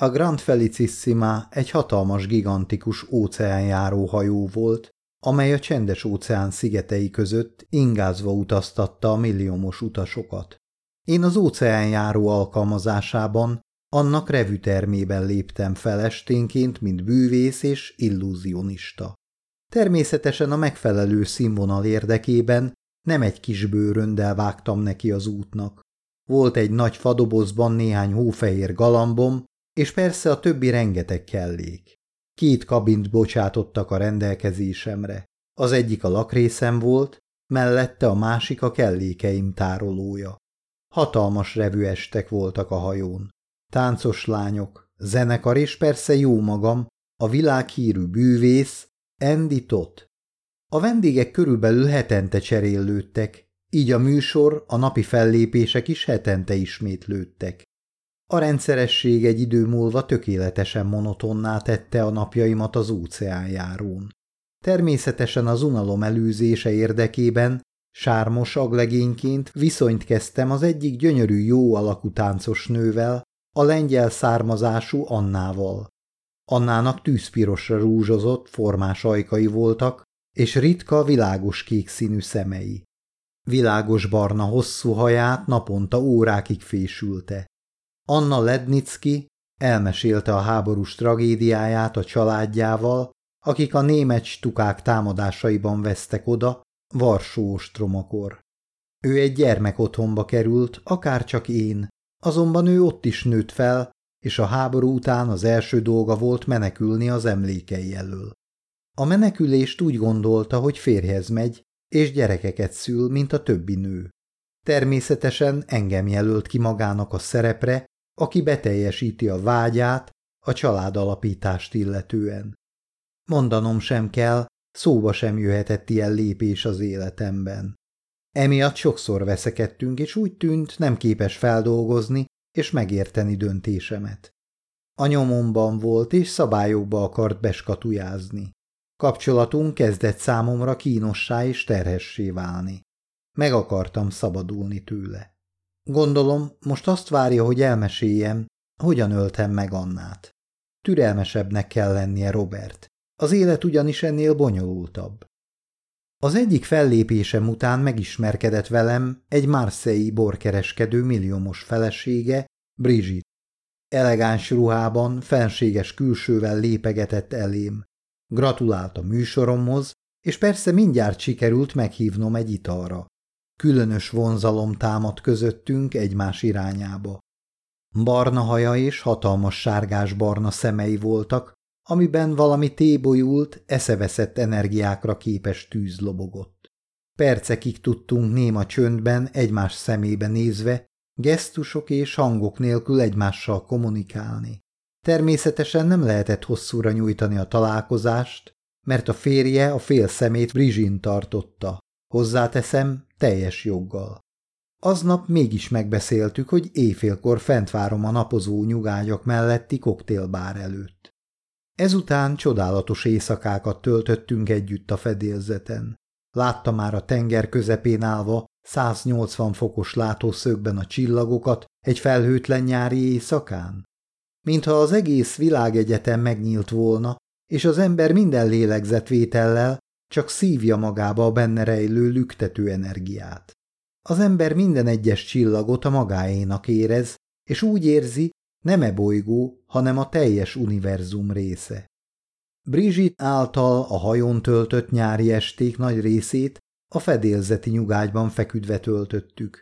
Speaker 1: A Grand Felicissima egy hatalmas, gigantikus óceánjáró hajó volt, amely a csendes óceán szigetei között ingázva utaztatta a milliómos utasokat. Én az óceánjáró alkalmazásában annak revütermében léptem fel esténként, mint bűvész és illúzionista. Természetesen a megfelelő színvonal érdekében nem egy kis bőröndel vágtam neki az útnak. Volt egy nagy fadobozban néhány hófehér galambom, és persze a többi rengeteg kellék. Két kabint bocsátottak a rendelkezésemre. Az egyik a lakrészem volt, mellette a másik a kellékeim tárolója. Hatalmas revüestek voltak a hajón táncos lányok, zenekar és persze jó magam, a világhírű bűvész Andy Tot. A vendégek körülbelül hetente cserélődtek, így a műsor, a napi fellépések is hetente ismétlődtek. A rendszeresség egy idő múlva tökéletesen monotonná tette a napjaimat az óceánjárón. Természetesen az unalom előzése érdekében sármos aglegényként viszonyt kezdtem az egyik gyönyörű jó alakú táncos nővel, a lengyel származású Annával. Annának tűzpirosra rúzsozott, formás ajkai voltak, és ritka, világos kék színű szemei. Világos barna hosszú haját naponta órákig fésülte. Anna Lednicki elmesélte a háborús tragédiáját a családjával, akik a német stukák támadásaiban vesztek oda, Varsó ostromakor. Ő egy gyermekotthonba került, akár csak én, Azonban ő ott is nőtt fel, és a háború után az első dolga volt menekülni az emlékei elől. A menekülést úgy gondolta, hogy férjhez megy, és gyerekeket szül, mint a többi nő. Természetesen engem jelölt ki magának a szerepre, aki beteljesíti a vágyát a család alapítást illetően. Mondanom sem kell, szóba sem jöhetett ilyen lépés az életemben. Emiatt sokszor veszekedtünk, és úgy tűnt, nem képes feldolgozni és megérteni döntésemet. A nyomomban volt, és szabályokba akart beskatujázni. Kapcsolatunk kezdett számomra kínossá és terhessé válni. Meg akartam szabadulni tőle. Gondolom, most azt várja, hogy elmeséljem, hogyan öltem meg Annát. Türelmesebbnek kell lennie Robert. Az élet ugyanis ennél bonyolultabb. Az egyik fellépésem után megismerkedett velem egy marseille borkereskedő milliómos felesége, Brigitte. Elegáns ruhában, fenséges külsővel lépegetett elém. Gratulált a műsoromhoz, és persze mindjárt sikerült meghívnom egy italra. Különös vonzalom támadt közöttünk egymás irányába. Barna haja és hatalmas sárgás-barna szemei voltak, amiben valami tébolyult, eszeveszett energiákra képes tűz lobogott. Percekig tudtunk néma csöndben, egymás szemébe nézve, gesztusok és hangok nélkül egymással kommunikálni. Természetesen nem lehetett hosszúra nyújtani a találkozást, mert a férje a fél szemét Brizsin tartotta. Hozzáteszem, teljes joggal. Aznap mégis megbeszéltük, hogy éjfélkor fent várom a napozó nyugágyak melletti koktélbár előtt. Ezután csodálatos éjszakákat töltöttünk együtt a fedélzeten. Látta már a tenger közepén állva 180 fokos látószögben a csillagokat egy felhőtlen nyári éjszakán? Mintha az egész világegyetem megnyílt volna, és az ember minden lélegzetvétellel csak szívja magába a benne rejlő lüktető energiát. Az ember minden egyes csillagot a magáénak érez, és úgy érzi, nem e bolygó, hanem a teljes univerzum része. Brigitte által a hajón töltött nyári esték nagy részét a fedélzeti nyugágyban feküdve töltöttük.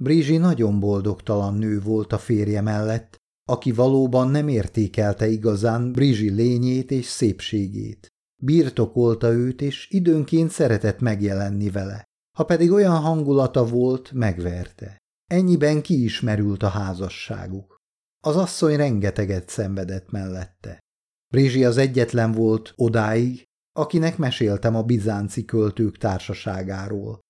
Speaker 1: Brizsi nagyon boldogtalan nő volt a férje mellett, aki valóban nem értékelte igazán Brizsi lényét és szépségét. Birtokolta őt, és időnként szeretett megjelenni vele. Ha pedig olyan hangulata volt, megverte. Ennyiben kiismerült a házasságuk. Az asszony rengeteget szenvedett mellette. Brizsi az egyetlen volt odáig, akinek meséltem a bizánci költők társaságáról.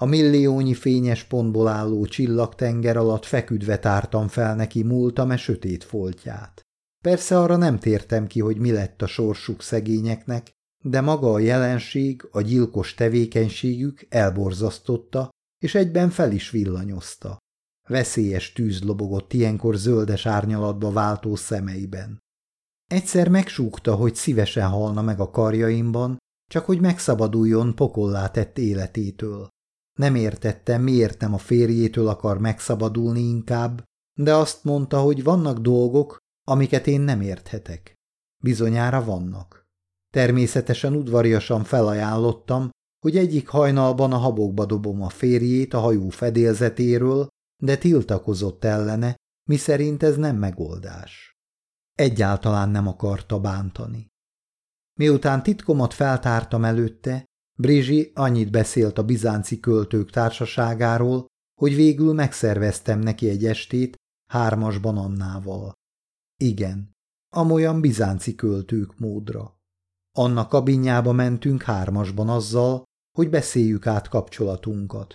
Speaker 1: A milliónyi fényes pontból álló csillagtenger alatt feküdve tártam fel neki múltam múltame sötét foltját. Persze arra nem tértem ki, hogy mi lett a sorsuk szegényeknek, de maga a jelenség, a gyilkos tevékenységük elborzasztotta, és egyben fel is villanyozta. Veszélyes tűz lobogott ilyenkor zöldes árnyalatba váltó szemeiben. Egyszer megsúgta, hogy szívesen halna meg a karjaimban, csak hogy megszabaduljon pokollá tett életétől. Nem értette, miért nem a férjétől akar megszabadulni inkább, de azt mondta, hogy vannak dolgok, amiket én nem érthetek. Bizonyára vannak. Természetesen udvariasan felajánlottam, hogy egyik hajnalban a habokba dobom a férjét a hajó fedélzetéről, de tiltakozott ellene, miszerint ez nem megoldás. Egyáltalán nem akarta bántani. Miután titkomat feltártam előtte, Brizsi annyit beszélt a bizánci költők társaságáról, hogy végül megszerveztem neki egy estét hármasban Annával. Igen, amolyan bizánci költők módra. Annak kabinjába mentünk hármasban azzal, hogy beszéljük át kapcsolatunkat.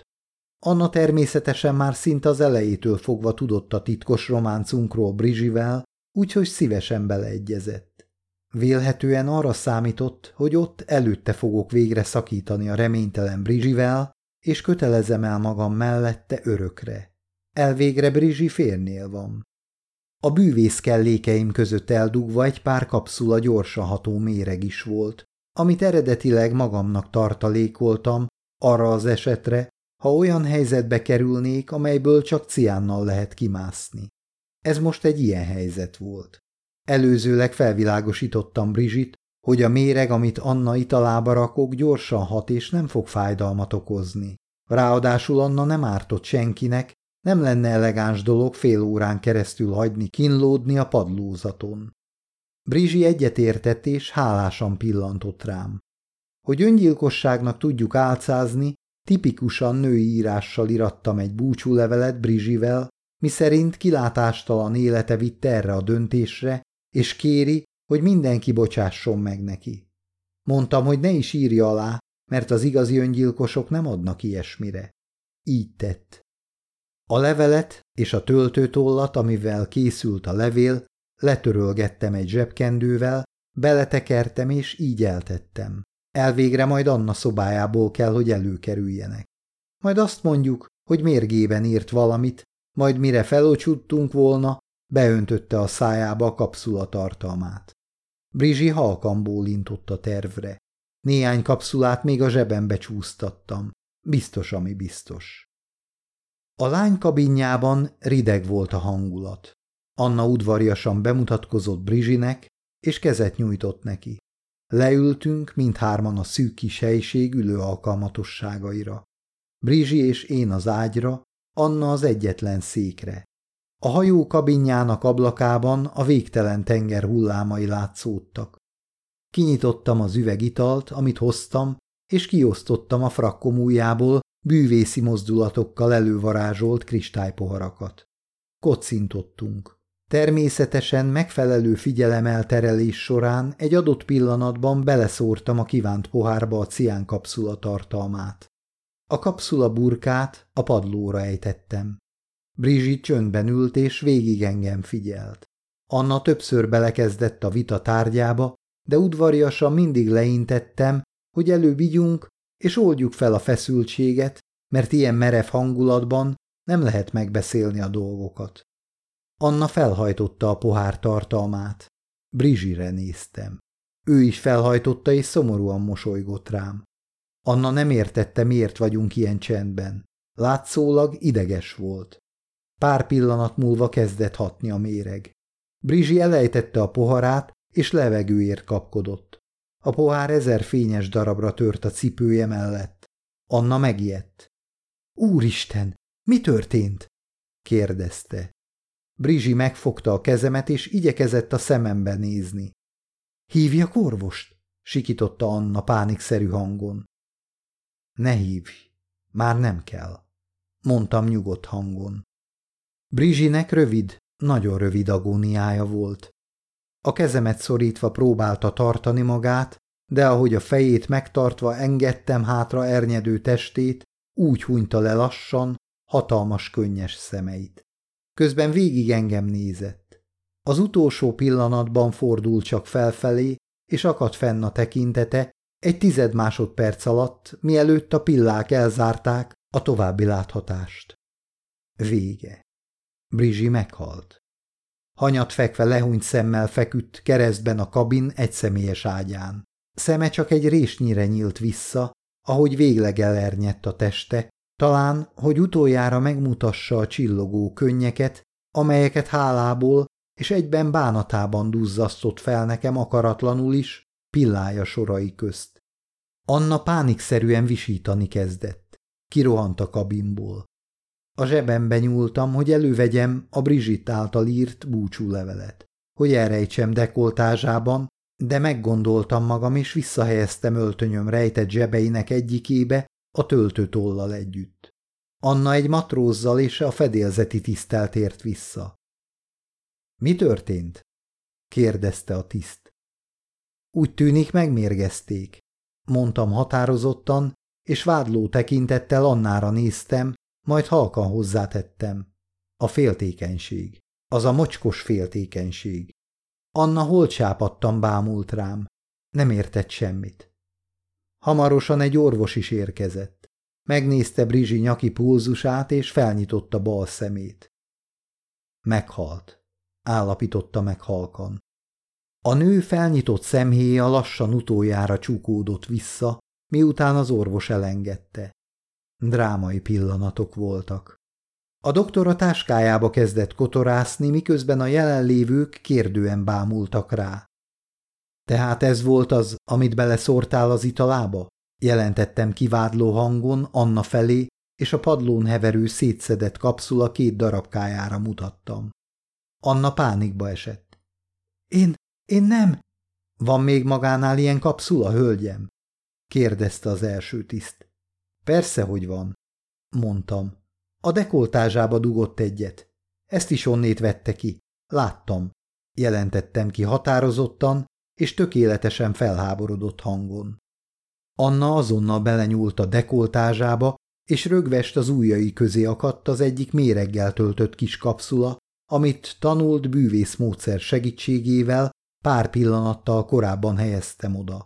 Speaker 1: Anna természetesen már szinte az elejétől fogva tudott a titkos románcunkról Brizsivel, úgyhogy szívesen beleegyezett. Vélhetően arra számított, hogy ott előtte fogok végre szakítani a reménytelen Brizsivel, és kötelezem el magam mellette örökre. Elvégre Brizsi férnél van. A bűvész kellékeim között eldugva egy pár kapszula gyorsan ható méreg is volt, amit eredetileg magamnak tartalékoltam, arra az esetre, ha olyan helyzetbe kerülnék, amelyből csak ciánnal lehet kimászni. Ez most egy ilyen helyzet volt. Előzőleg felvilágosítottam Brizsit, hogy a méreg, amit Anna italába rakok, gyorsan hat és nem fog fájdalmat okozni. Ráadásul Anna nem ártott senkinek, nem lenne elegáns dolog fél órán keresztül hagyni kínlódni a padlózaton. Brizsi egyetértett és hálásan pillantott rám. Hogy öngyilkosságnak tudjuk álcázni, Tipikusan női írással irattam egy búcsúlevelet Brizsivel, miszerint kilátástalan élete vitt erre a döntésre, és kéri, hogy mindenki bocsásson meg neki. Mondtam, hogy ne is írja alá, mert az igazi öngyilkosok nem adnak ilyesmire. Így tett. A levelet és a töltőtollat, amivel készült a levél, letörölgettem egy zsebkendővel, beletekertem és így eltettem. Elvégre majd Anna szobájából kell, hogy előkerüljenek. Majd azt mondjuk, hogy mérgében írt valamit, majd mire felocsuttunk volna, beöntötte a szájába a kapszula tartalmát. Brizsi halkan bólintott a tervre. Néhány kapszulát még a zsebembe csúsztattam. Biztos, ami biztos. A lány kabinjában rideg volt a hangulat. Anna udvariasan bemutatkozott Brizsinek, és kezet nyújtott neki. Leültünk mindhárman a szűk kis helyiség ülő alkalmatosságaira. Brizsi és én az ágyra, Anna az egyetlen székre. A hajó kabinjának ablakában a végtelen tenger hullámai látszódtak. Kinyitottam az üvegitalt, amit hoztam, és kiosztottam a frakkom ujjából bűvészi mozdulatokkal elővarázsolt kristálypoharakat. Kocintottunk. Természetesen megfelelő figyelemelterelés során egy adott pillanatban beleszórtam a kívánt pohárba a cián kapszula tartalmát. A kapszula burkát a padlóra ejtettem. Brigitte csöndben ült és végig engem figyelt. Anna többször belekezdett a vita tárgyába, de udvariasan mindig leintettem, hogy előbb igyunk és oldjuk fel a feszültséget, mert ilyen merev hangulatban nem lehet megbeszélni a dolgokat. Anna felhajtotta a pohár tartalmát. Brizsire néztem. Ő is felhajtotta és szomorúan mosolygott rám. Anna nem értette, miért vagyunk ilyen csendben. Látszólag ideges volt. Pár pillanat múlva kezdett hatni a méreg. Brizsi elejtette a poharát, és levegőért kapkodott. A pohár ezer fényes darabra tört a cipője mellett. Anna megijedt. – Úristen, mi történt? – kérdezte. Brizsi megfogta a kezemet, és igyekezett a szemembe nézni. – Hívja korvost, sikította Anna pánikszerű hangon. – Ne hívj, már nem kell – mondtam nyugodt hangon. Brizsinek rövid, nagyon rövid agóniája volt. A kezemet szorítva próbálta tartani magát, de ahogy a fejét megtartva engedtem hátra ernyedő testét, úgy hunyta le lassan, hatalmas könnyes szemeit. Közben végig engem nézett. Az utolsó pillanatban fordult csak felfelé, és akadt fenn a tekintete egy tized másodperc alatt, mielőtt a pillák elzárták a további láthatást. Vége. Brizsi meghalt. Hanyat fekve lehúnyt szemmel feküdt keresztben a kabin egyszemélyes ágyán. Szeme csak egy résnyire nyílt vissza, ahogy végleg elernyett a teste, talán, hogy utoljára megmutassa a csillogó könnyeket, amelyeket hálából és egyben bánatában duzzasztott fel nekem akaratlanul is, pillája sorai közt. Anna pánikszerűen visítani kezdett. Kirohant a kabinból. A zsebembe nyúltam, hogy elővegyem a Brizsit által írt búcsúlevelet, hogy elrejtsem dekoltázsában, de meggondoltam magam, és visszahelyeztem öltönyöm rejtett zsebeinek egyikébe, a töltőtollal együtt. Anna egy matrózzal és a fedélzeti tisztelt ért vissza. Mi történt? kérdezte a tiszt. Úgy tűnik megmérgezték, mondtam határozottan, és vádló tekintettel Annára néztem, majd halkan hozzátettem. A féltékenység. Az a mocskos féltékenység. Anna holcsápattan bámult rám. Nem értett semmit. Hamarosan egy orvos is érkezett. Megnézte Brizsi nyaki pulzusát, és felnyitotta bal szemét. Meghalt, állapította meg halkan. A nő felnyitott szemhéja lassan utoljára csukódott vissza, miután az orvos elengedte. Drámai pillanatok voltak. A doktor a táskájába kezdett kotorászni, miközben a jelenlévők kérdően bámultak rá. Tehát ez volt az, amit beleszórtál az italába? Jelentettem kivádló hangon Anna felé, és a padlón heverő szétszedett kapszula két darabkájára mutattam. Anna pánikba esett. Én, én nem. Van még magánál ilyen kapszula, hölgyem? kérdezte az első tiszt. Persze, hogy van, mondtam. A dekoltázsába dugott egyet. Ezt is onnét vette ki. Láttam. Jelentettem ki határozottan, és tökéletesen felháborodott hangon. Anna azonnal belenyúlt a dekoltázsába, és rögvest az ujjai közé akadt az egyik méreggel töltött kis kapszula, amit tanult bűvész módszer segítségével pár pillanattal korábban helyeztem oda.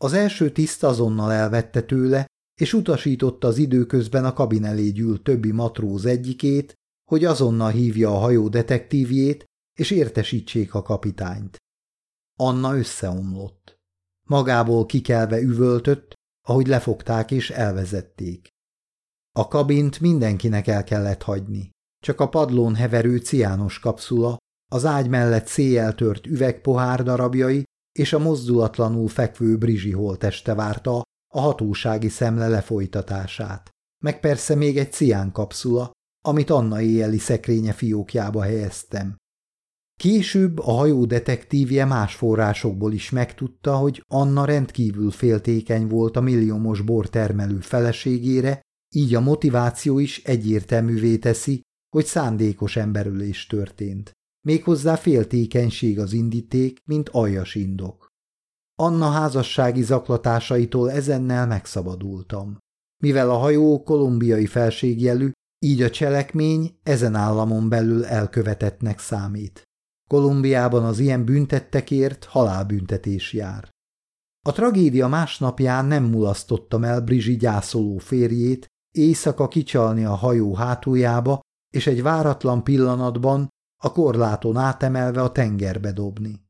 Speaker 1: Az első tiszt azonnal elvette tőle, és utasította az időközben a kabin elé gyűlt többi matróz egyikét, hogy azonnal hívja a hajó detektívjét, és értesítsék a kapitányt. Anna összeomlott. Magából kikelve üvöltött, ahogy lefogták és elvezették. A kabint mindenkinek el kellett hagyni. Csak a padlón heverő ciános kapszula, az ágy mellett széjjel tört üvegpohár darabjai és a mozdulatlanul fekvő Brizsi holteste várta a hatósági szemle lefolytatását. Meg persze még egy cián kapszula, amit Anna éjjeli szekrénye fiókjába helyeztem. Később a hajó detektívje más forrásokból is megtudta, hogy Anna rendkívül féltékeny volt a milliómos bortermelő feleségére, így a motiváció is egyértelművé teszi, hogy szándékos emberülés történt. Méghozzá féltékenység az indíték, mint aljas indok. Anna házassági zaklatásaitól ezennel megszabadultam. Mivel a hajó kolumbiai felségjelű, így a cselekmény ezen államon belül elkövetettnek számít. Kolumbiában az ilyen büntettekért halálbüntetés jár. A tragédia másnapján nem mulasztottam el Brizsi gyászoló férjét, éjszaka kicsalni a hajó hátuljába, és egy váratlan pillanatban a korláton átemelve a tengerbe dobni.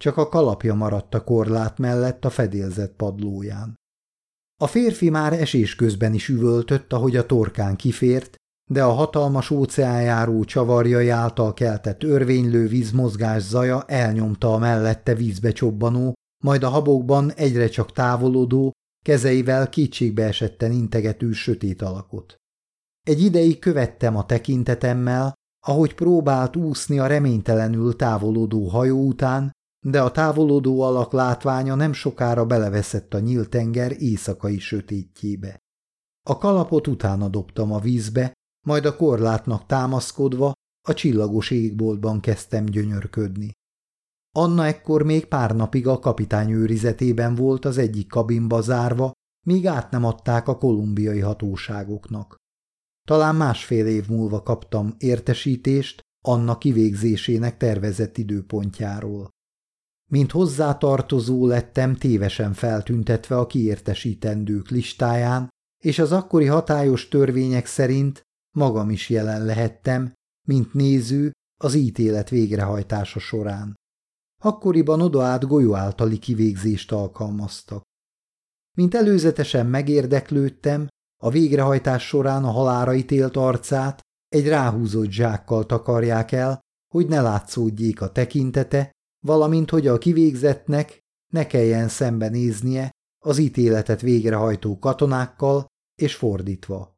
Speaker 1: Csak a kalapja maradt a korlát mellett a fedélzett padlóján. A férfi már esés közben is üvöltött, ahogy a torkán kifért, de a hatalmas óceánjáró csavarjai által keltett örvénylő vízmozgás zaja elnyomta a mellette vízbe csobbanó, majd a habokban egyre csak távolodó, kezeivel kétségbe esetten integető sötét alakot. Egy ideig követtem a tekintetemmel, ahogy próbált úszni a reménytelenül távolodó hajó után, de a távolodó alak látványa nem sokára beleveszett a nyílt tenger éjszakai sötétjébe. A kalapot utána dobtam a vízbe, majd a korlátnak támaszkodva a csillagos égboltban kezdtem gyönyörködni. Anna ekkor még pár napig a kapitány őrizetében volt az egyik kabinba zárva, míg át nem adták a kolumbiai hatóságoknak. Talán másfél év múlva kaptam értesítést Anna kivégzésének tervezett időpontjáról. Mint hozzátartozó lettem tévesen feltüntetve a kiértesítendők listáján, és az akkori hatályos törvények szerint magam is jelen lehettem, mint néző az ítélet végrehajtása során. Akkoriban odaát golyó általi kivégzést alkalmaztak. Mint előzetesen megérdeklődtem, a végrehajtás során a halára ítélt arcát egy ráhúzott zsákkal takarják el, hogy ne látszódjék a tekintete, valamint hogy a kivégzetnek ne kelljen szembenéznie az ítéletet végrehajtó katonákkal és fordítva.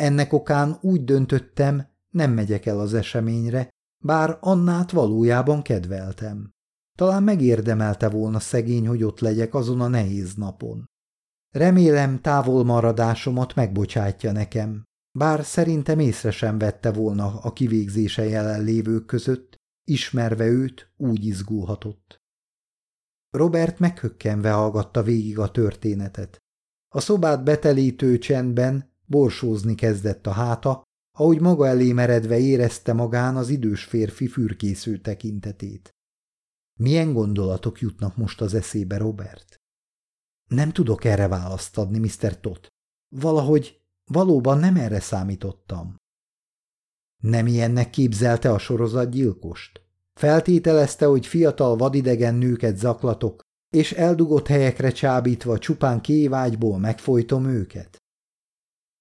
Speaker 1: Ennek okán úgy döntöttem, nem megyek el az eseményre, bár Annát valójában kedveltem. Talán megérdemelte volna szegény, hogy ott legyek azon a nehéz napon. Remélem távolmaradásomat megbocsátja nekem, bár szerintem észre sem vette volna a kivégzése jelenlévők között, ismerve őt úgy izgulhatott. Robert meghökkenve hallgatta végig a történetet. A szobát betelítő csendben borsózni kezdett a háta, ahogy maga elé meredve érezte magán az idős férfi fürkésző tekintetét. Milyen gondolatok jutnak most az eszébe, Robert? Nem tudok erre választ adni, Mr. Tot. Valahogy, valóban nem erre számítottam. Nem ilyennek képzelte a sorozatgyilkost? Feltételezte, hogy fiatal vadidegen nőket zaklatok, és eldugott helyekre csábítva csupán kévágyból megfojtom őket?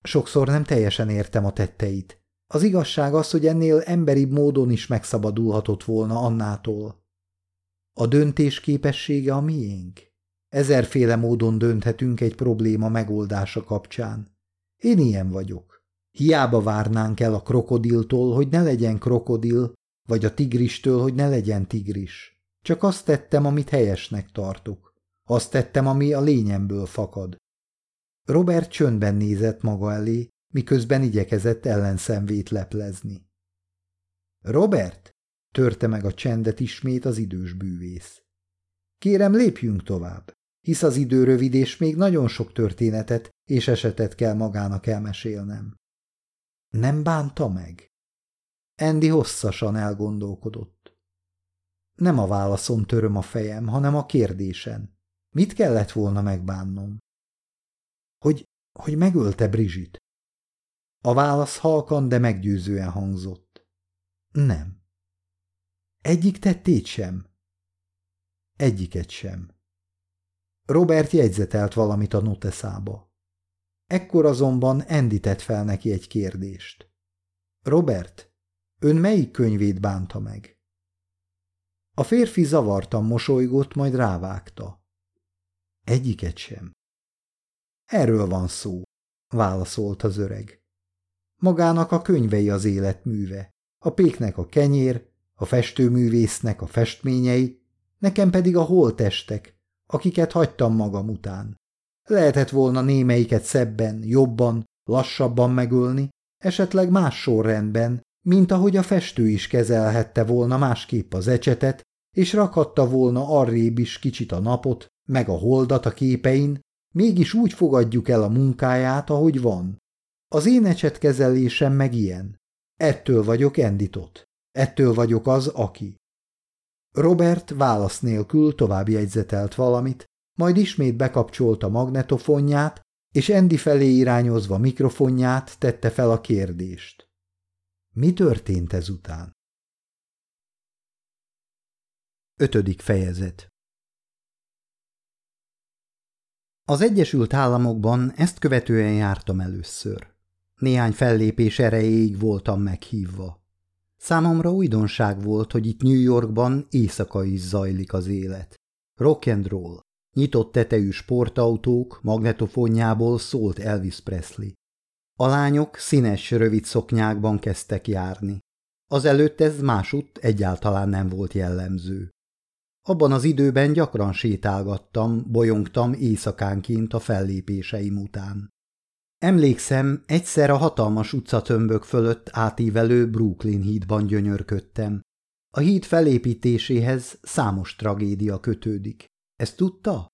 Speaker 1: Sokszor nem teljesen értem a tetteit. Az igazság az, hogy ennél emberibb módon is megszabadulhatott volna Annától. A döntés képessége a miénk. Ezerféle módon dönthetünk egy probléma megoldása kapcsán. Én ilyen vagyok. Hiába várnánk el a krokodiltól, hogy ne legyen krokodil, vagy a tigristől, hogy ne legyen tigris. Csak azt tettem, amit helyesnek tartok. Azt tettem, ami a lényemből fakad. Robert csöndben nézett maga elé, miközben igyekezett ellenszenvét leplezni. Robert! törte meg a csendet ismét az idős bűvész. Kérem, lépjünk tovább, hisz az idő rövid, és még nagyon sok történetet és esetet kell magának elmesélnem. Nem bánta meg? Endi hosszasan elgondolkodott. Nem a válaszon töröm a fejem, hanem a kérdésen. Mit kellett volna megbánnom? Hogy, hogy megölte Brizsit? A válasz halkan, de meggyőzően hangzott. Nem. Egyik tettét sem? Egyiket sem. Robert jegyzetelt valamit a noteszába. Ekkor azonban Andy tett fel neki egy kérdést. Robert, ön melyik könyvét bánta meg? A férfi zavartan mosolygott, majd rávágta. Egyiket sem. Erről van szó, válaszolt az öreg. Magának a könyvei az életműve, a péknek a kenyér, a festőművésznek a festményei, nekem pedig a holtestek, akiket hagytam magam után. Lehetett volna némelyiket szebben, jobban, lassabban megölni, esetleg más sorrendben, mint ahogy a festő is kezelhette volna másképp az ecsetet, és rakhatta volna arrébb is kicsit a napot, meg a holdat a képein, Mégis úgy fogadjuk el a munkáját, ahogy van. Az én ecsetkezelésem meg ilyen. Ettől vagyok Enditot. Ettől vagyok az, aki. Robert válasz nélkül tovább jegyzetelt valamit, majd ismét bekapcsolta magnetofonját, és Endi felé irányozva mikrofonját tette fel a kérdést. Mi történt ezután? Ötödik fejezet Az Egyesült Államokban ezt követően jártam először. Néhány fellépés erejéig voltam meghívva. Számomra újdonság volt, hogy itt New Yorkban éjszaka is zajlik az élet. Rock and roll. Nyitott tetejű sportautók magnetofonjából szólt Elvis Presley. A lányok színes, rövid szoknyákban kezdtek járni. Azelőtt ez másutt egyáltalán nem volt jellemző. Abban az időben gyakran sétálgattam, bolyongtam éjszakánként a fellépéseim után. Emlékszem, egyszer a hatalmas utcatömbök fölött átívelő Brooklyn hídban gyönyörködtem. A híd felépítéséhez számos tragédia kötődik. Ezt tudta?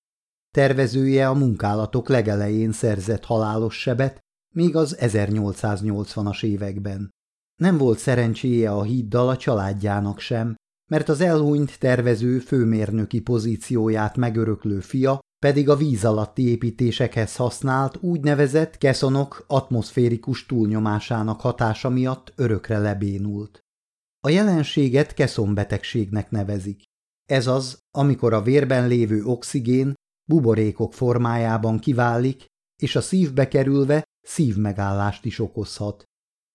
Speaker 1: Tervezője a munkálatok legelején szerzett halálos sebet, még az 1880-as években. Nem volt szerencséje a híddal a családjának sem, mert az elhunyt tervező főmérnöki pozícióját megöröklő fia pedig a víz alatti építésekhez használt úgynevezett keszonok atmoszférikus túlnyomásának hatása miatt örökre lebénult. A jelenséget keszonbetegségnek nevezik. Ez az, amikor a vérben lévő oxigén buborékok formájában kiválik, és a szívbe kerülve szívmegállást is okozhat.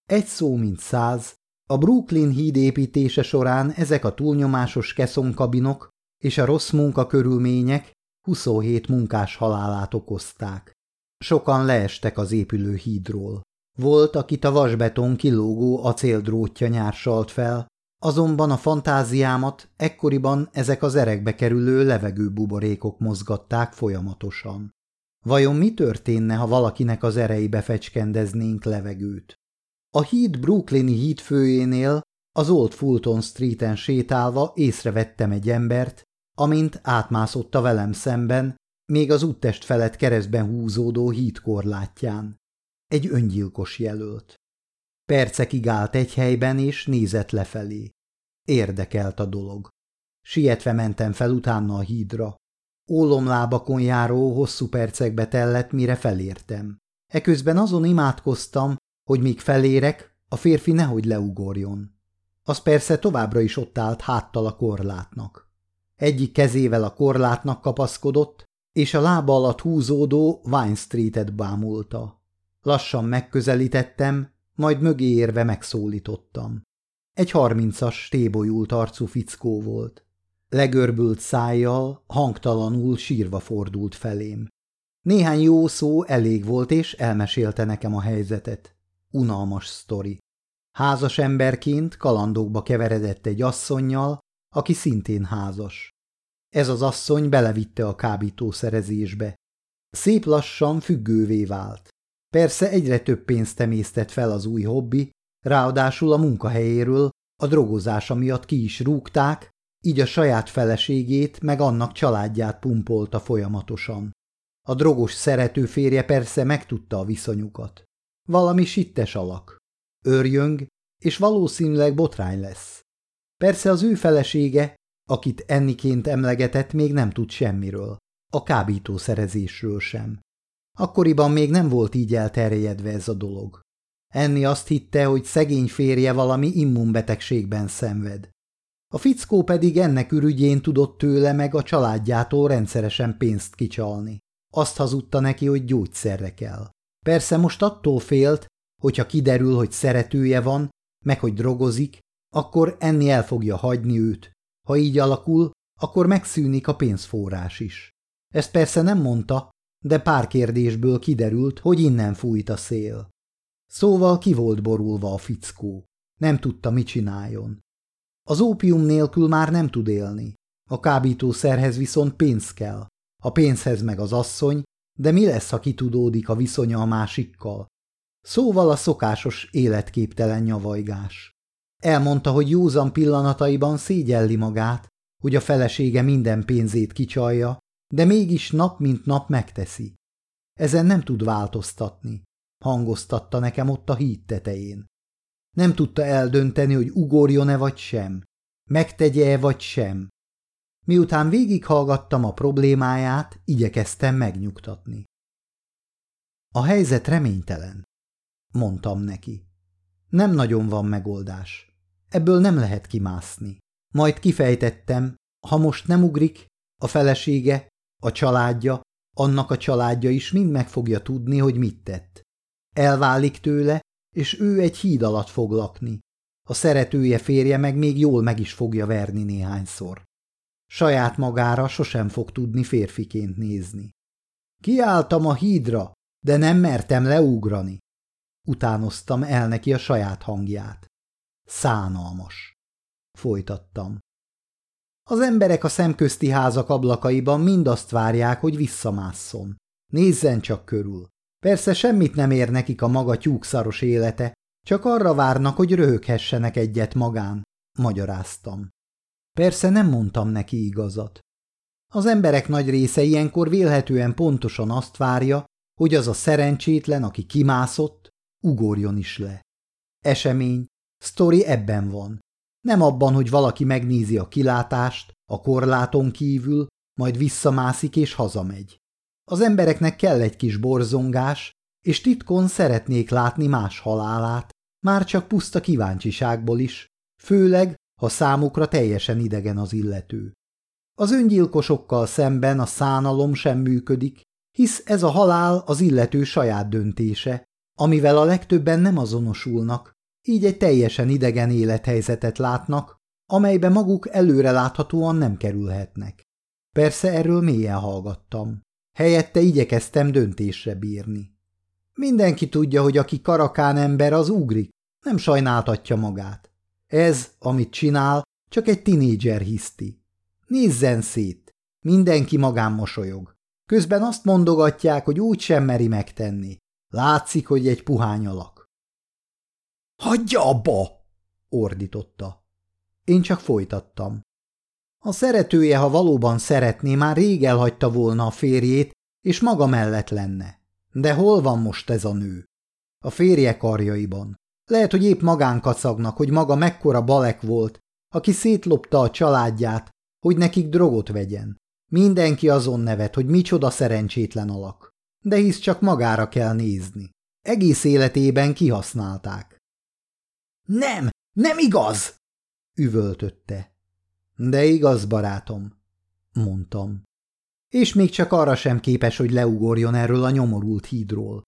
Speaker 1: Egy szó mint száz, a Brooklyn híd építése során ezek a túlnyomásos keszonkabinok és a rossz munkakörülmények 27 munkás halálát okozták. Sokan leestek az épülő hídról. Volt, akit a vasbeton kilógó acéldrótja nyársalt fel, azonban a fantáziámat ekkoriban ezek az erekbe kerülő levegő buborékok mozgatták folyamatosan. Vajon mi történne, ha valakinek az erei fecskendeznénk levegőt? A híd Brooklyni híd főjénél, az Old Fulton Street-en sétálva észrevettem egy embert, amint átmászotta velem szemben, még az úttest felett keresztben húzódó hídkorlátján. Egy öngyilkos jelölt. Percekig állt egy helyben, és nézett lefelé. Érdekelt a dolog. Sietve mentem fel utána a hídra. Ólomlábakon járó hosszú percekbe tellett, mire felértem. Eközben azon imádkoztam, hogy míg felérek, a férfi nehogy leugorjon. Az persze továbbra is ott állt háttal a korlátnak. Egyik kezével a korlátnak kapaszkodott, és a lába alatt húzódó Vine Street-et bámulta. Lassan megközelítettem, majd mögé érve megszólítottam. Egy harmincas, tébolyult arcú fickó volt. Legörbült szájjal, hangtalanul sírva fordult felém. Néhány jó szó elég volt, és elmesélte nekem a helyzetet unalmas sztori. Házas emberként kalandokba keveredett egy asszonnyal, aki szintén házas. Ez az asszony belevitte a kábítószerezésbe. Szép lassan függővé vált. Persze egyre több pénzt emésztett fel az új hobbi, ráadásul a munkahelyéről a drogozása miatt ki is rúgták, így a saját feleségét meg annak családját pumpolta folyamatosan. A drogos szerető férje persze megtudta a viszonyukat valami sittes alak. Örjöng, és valószínűleg botrány lesz. Persze az ő felesége, akit enniként emlegetett, még nem tud semmiről, a kábítószerezésről sem. Akkoriban még nem volt így elterjedve ez a dolog. Enni azt hitte, hogy szegény férje valami immunbetegségben szenved. A fickó pedig ennek ürügyén tudott tőle meg a családjától rendszeresen pénzt kicsalni. Azt hazudta neki, hogy gyógyszerre kell. Persze most attól félt, hogyha kiderül, hogy szeretője van, meg hogy drogozik, akkor enni el fogja hagyni őt. Ha így alakul, akkor megszűnik a pénzforrás is. Ezt persze nem mondta, de pár kérdésből kiderült, hogy innen fújt a szél. Szóval ki volt borulva a fickó. Nem tudta, mit csináljon. Az ópium nélkül már nem tud élni. A kábítószerhez viszont pénz kell. A pénzhez meg az asszony, de mi lesz, ha kitudódik a viszonya a másikkal? Szóval a szokásos életképtelen nyavajgás. Elmondta, hogy józan pillanataiban szégyelli magát, hogy a felesége minden pénzét kicsalja, de mégis nap mint nap megteszi. Ezen nem tud változtatni, hangoztatta nekem ott a híd tetején. Nem tudta eldönteni, hogy ugorjon-e vagy sem, megtegye-e vagy sem, Miután végighallgattam a problémáját, igyekeztem megnyugtatni. A helyzet reménytelen, mondtam neki. Nem nagyon van megoldás. Ebből nem lehet kimászni. Majd kifejtettem, ha most nem ugrik, a felesége, a családja, annak a családja is mind meg fogja tudni, hogy mit tett. Elválik tőle, és ő egy híd alatt fog lakni. A szeretője férje meg még jól meg is fogja verni néhányszor. Saját magára sosem fog tudni férfiként nézni. Kiálltam a hídra, de nem mertem leugrani. Utánoztam el neki a saját hangját. Szánalmas. Folytattam. Az emberek a szemközti házak ablakaiban mind azt várják, hogy visszamásszon. Nézzen csak körül. Persze semmit nem ér nekik a maga tyúkszaros élete, csak arra várnak, hogy röhöghessenek egyet magán, magyaráztam. Persze nem mondtam neki igazat. Az emberek nagy része ilyenkor vélhetően pontosan azt várja, hogy az a szerencsétlen, aki kimászott, ugorjon is le. Esemény, sztori ebben van. Nem abban, hogy valaki megnézi a kilátást, a korláton kívül, majd visszamászik és hazamegy. Az embereknek kell egy kis borzongás, és titkon szeretnék látni más halálát, már csak puszta kíváncsiságból is, főleg, ha számukra teljesen idegen az illető. Az öngyilkosokkal szemben a szánalom sem működik, hisz ez a halál az illető saját döntése, amivel a legtöbben nem azonosulnak, így egy teljesen idegen élethelyzetet látnak, amelybe maguk előreláthatóan nem kerülhetnek. Persze erről mélyen hallgattam. Helyette igyekeztem döntésre bírni. Mindenki tudja, hogy aki karakán ember, az ugrik, nem sajnáltatja magát. Ez, amit csinál, csak egy tinédzser hiszti. Nézzen szét! Mindenki magán mosolyog. Közben azt mondogatják, hogy úgy sem meri megtenni. Látszik, hogy egy puhány alak. – Hagyja abba! – ordította. Én csak folytattam. A szeretője, ha valóban szeretné, már rég elhagyta volna a férjét, és maga mellett lenne. De hol van most ez a nő? A férje karjaiban. Lehet, hogy épp magán kacagnak, hogy maga mekkora balek volt, aki szétlopta a családját, hogy nekik drogot vegyen. Mindenki azon nevet, hogy micsoda szerencsétlen alak. De hisz csak magára kell nézni. Egész életében kihasználták. Nem, nem igaz! üvöltötte. De igaz, barátom, mondtam. És még csak arra sem képes, hogy leugorjon erről a nyomorult hídról.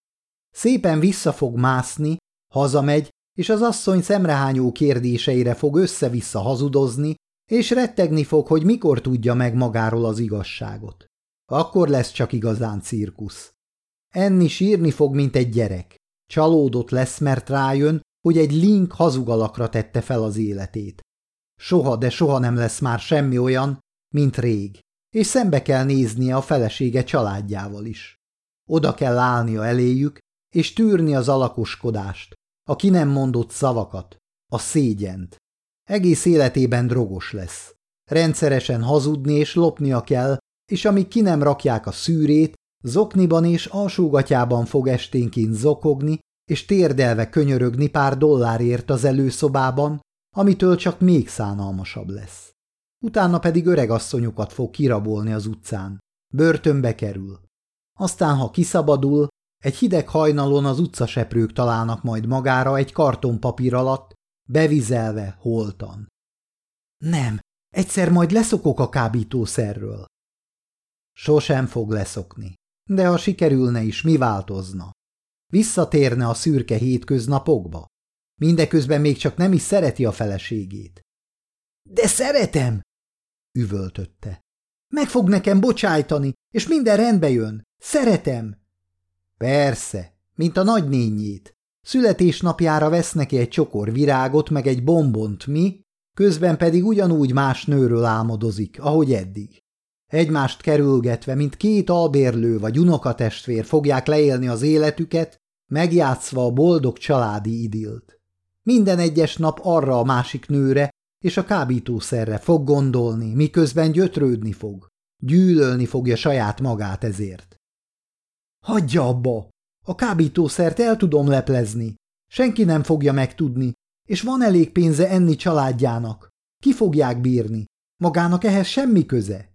Speaker 1: Szépen vissza fog mászni, Hazamegy, és az asszony szemrehányó kérdéseire fog össze-vissza hazudozni, és rettegni fog, hogy mikor tudja meg magáról az igazságot. Akkor lesz csak igazán cirkusz. Enni sírni fog, mint egy gyerek. Csalódott lesz, mert rájön, hogy egy link hazugalakra tette fel az életét. Soha, de soha nem lesz már semmi olyan, mint rég, és szembe kell néznie a felesége családjával is. Oda kell állnia eléjük, és tűrni az alakoskodást, a ki nem mondott szavakat, a szégyent. Egész életében drogos lesz. Rendszeresen hazudni és lopnia kell, és amíg ki nem rakják a szűrét, zokniban és alsógatyában fog esténként zokogni, és térdelve könyörögni pár dollárért az előszobában, amitől csak még szánalmasabb lesz. Utána pedig öregasszonyokat fog kirabolni az utcán. Börtönbe kerül. Aztán, ha kiszabadul, egy hideg hajnalon az utcaseprők találnak majd magára egy kartonpapír alatt, bevizelve holtan. Nem, egyszer majd leszokok a kábítószerről. Sosem fog leszokni, de ha sikerülne is, mi változna? Visszatérne a szürke hétköznapokba? Mindeközben még csak nem is szereti a feleségét. De szeretem! üvöltötte. Meg fog nekem bocsájtani, és minden rendbe jön. Szeretem! Persze, mint a nagynényjét. Születésnapjára vesz neki egy csokor virágot, meg egy bombont mi, közben pedig ugyanúgy más nőről álmodozik, ahogy eddig. Egymást kerülgetve, mint két albérlő vagy unokatestvér fogják leélni az életüket, megjátszva a boldog családi idilt. Minden egyes nap arra a másik nőre és a kábítószerre fog gondolni, miközben gyötrődni fog. Gyűlölni fogja saját magát ezért. Hagyja abba! A kábítószert el tudom leplezni. Senki nem fogja megtudni, és van elég pénze enni családjának. Ki fogják bírni? Magának ehhez semmi köze?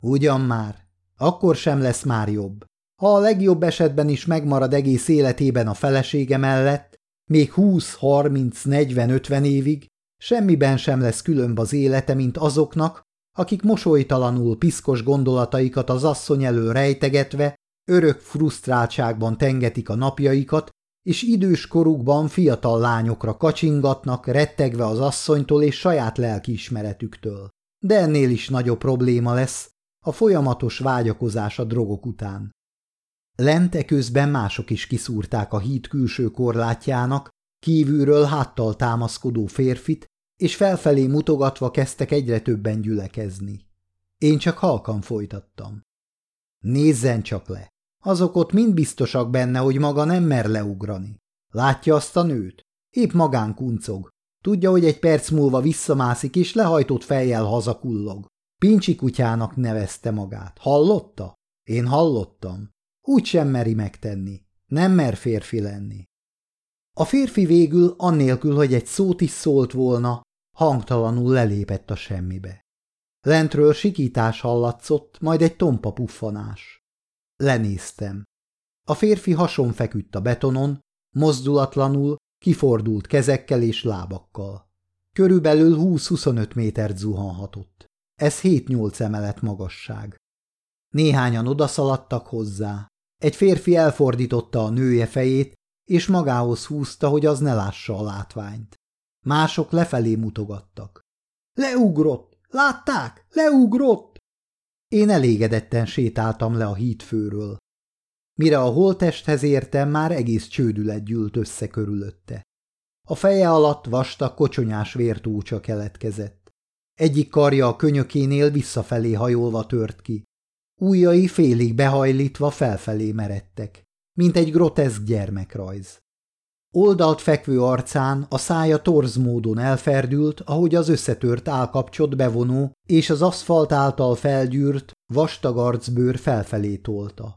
Speaker 1: Ugyan már. Akkor sem lesz már jobb. Ha a legjobb esetben is megmarad egész életében a felesége mellett, még 20, 30, 40, 50 évig, semmiben sem lesz különb az élete, mint azoknak, akik mosolytalanul piszkos gondolataikat az asszony elől rejtegetve örök frusztráltságban tengetik a napjaikat, és idős korukban fiatal lányokra kacsingatnak, rettegve az asszonytól és saját lelkiismeretüktől. De ennél is nagyobb probléma lesz a folyamatos vágyakozás a drogok után. Lente közben mások is kiszúrták a híd külső korlátjának, kívülről háttal támaszkodó férfit, és felfelé mutogatva kezdtek egyre többen gyülekezni. Én csak halkan folytattam. Nézzen csak le! Azok ott mind biztosak benne, hogy maga nem mer leugrani. Látja azt a nőt? Épp magán kuncog. Tudja, hogy egy perc múlva visszamászik, és lehajtott fejjel hazakullog. Pincsi kutyának nevezte magát. Hallotta? Én hallottam. Úgy sem meri megtenni. Nem mer férfi lenni. A férfi végül, annélkül, hogy egy szót is szólt volna, hangtalanul lelépett a semmibe. Lentről sikítás hallatszott, majd egy tompa puffanás. Lenéztem. A férfi hason feküdt a betonon, mozdulatlanul, kifordult kezekkel és lábakkal. Körülbelül 20-25 métert zuhanhatott. Ez 7-8 emelet magasság. Néhányan odaszaladtak hozzá. Egy férfi elfordította a nője fejét, és magához húzta, hogy az ne lássa a látványt. Mások lefelé mutogattak. Leugrott! Látták? Leugrott! Én elégedetten sétáltam le a híd Mire a holtesthez értem, már egész csődület gyűlt össze körülötte. A feje alatt vastag, kocsonyás vértúcsa keletkezett. Egyik karja a könyökénél visszafelé hajolva tört ki. Újjai félig behajlítva felfelé meredtek, mint egy groteszk gyermekrajz. Oldalt fekvő arcán a szája torz módon elferdült, ahogy az összetört állkapcsot bevonó és az aszfalt által felgyűrt, vastag arcbőr felfelé tolta.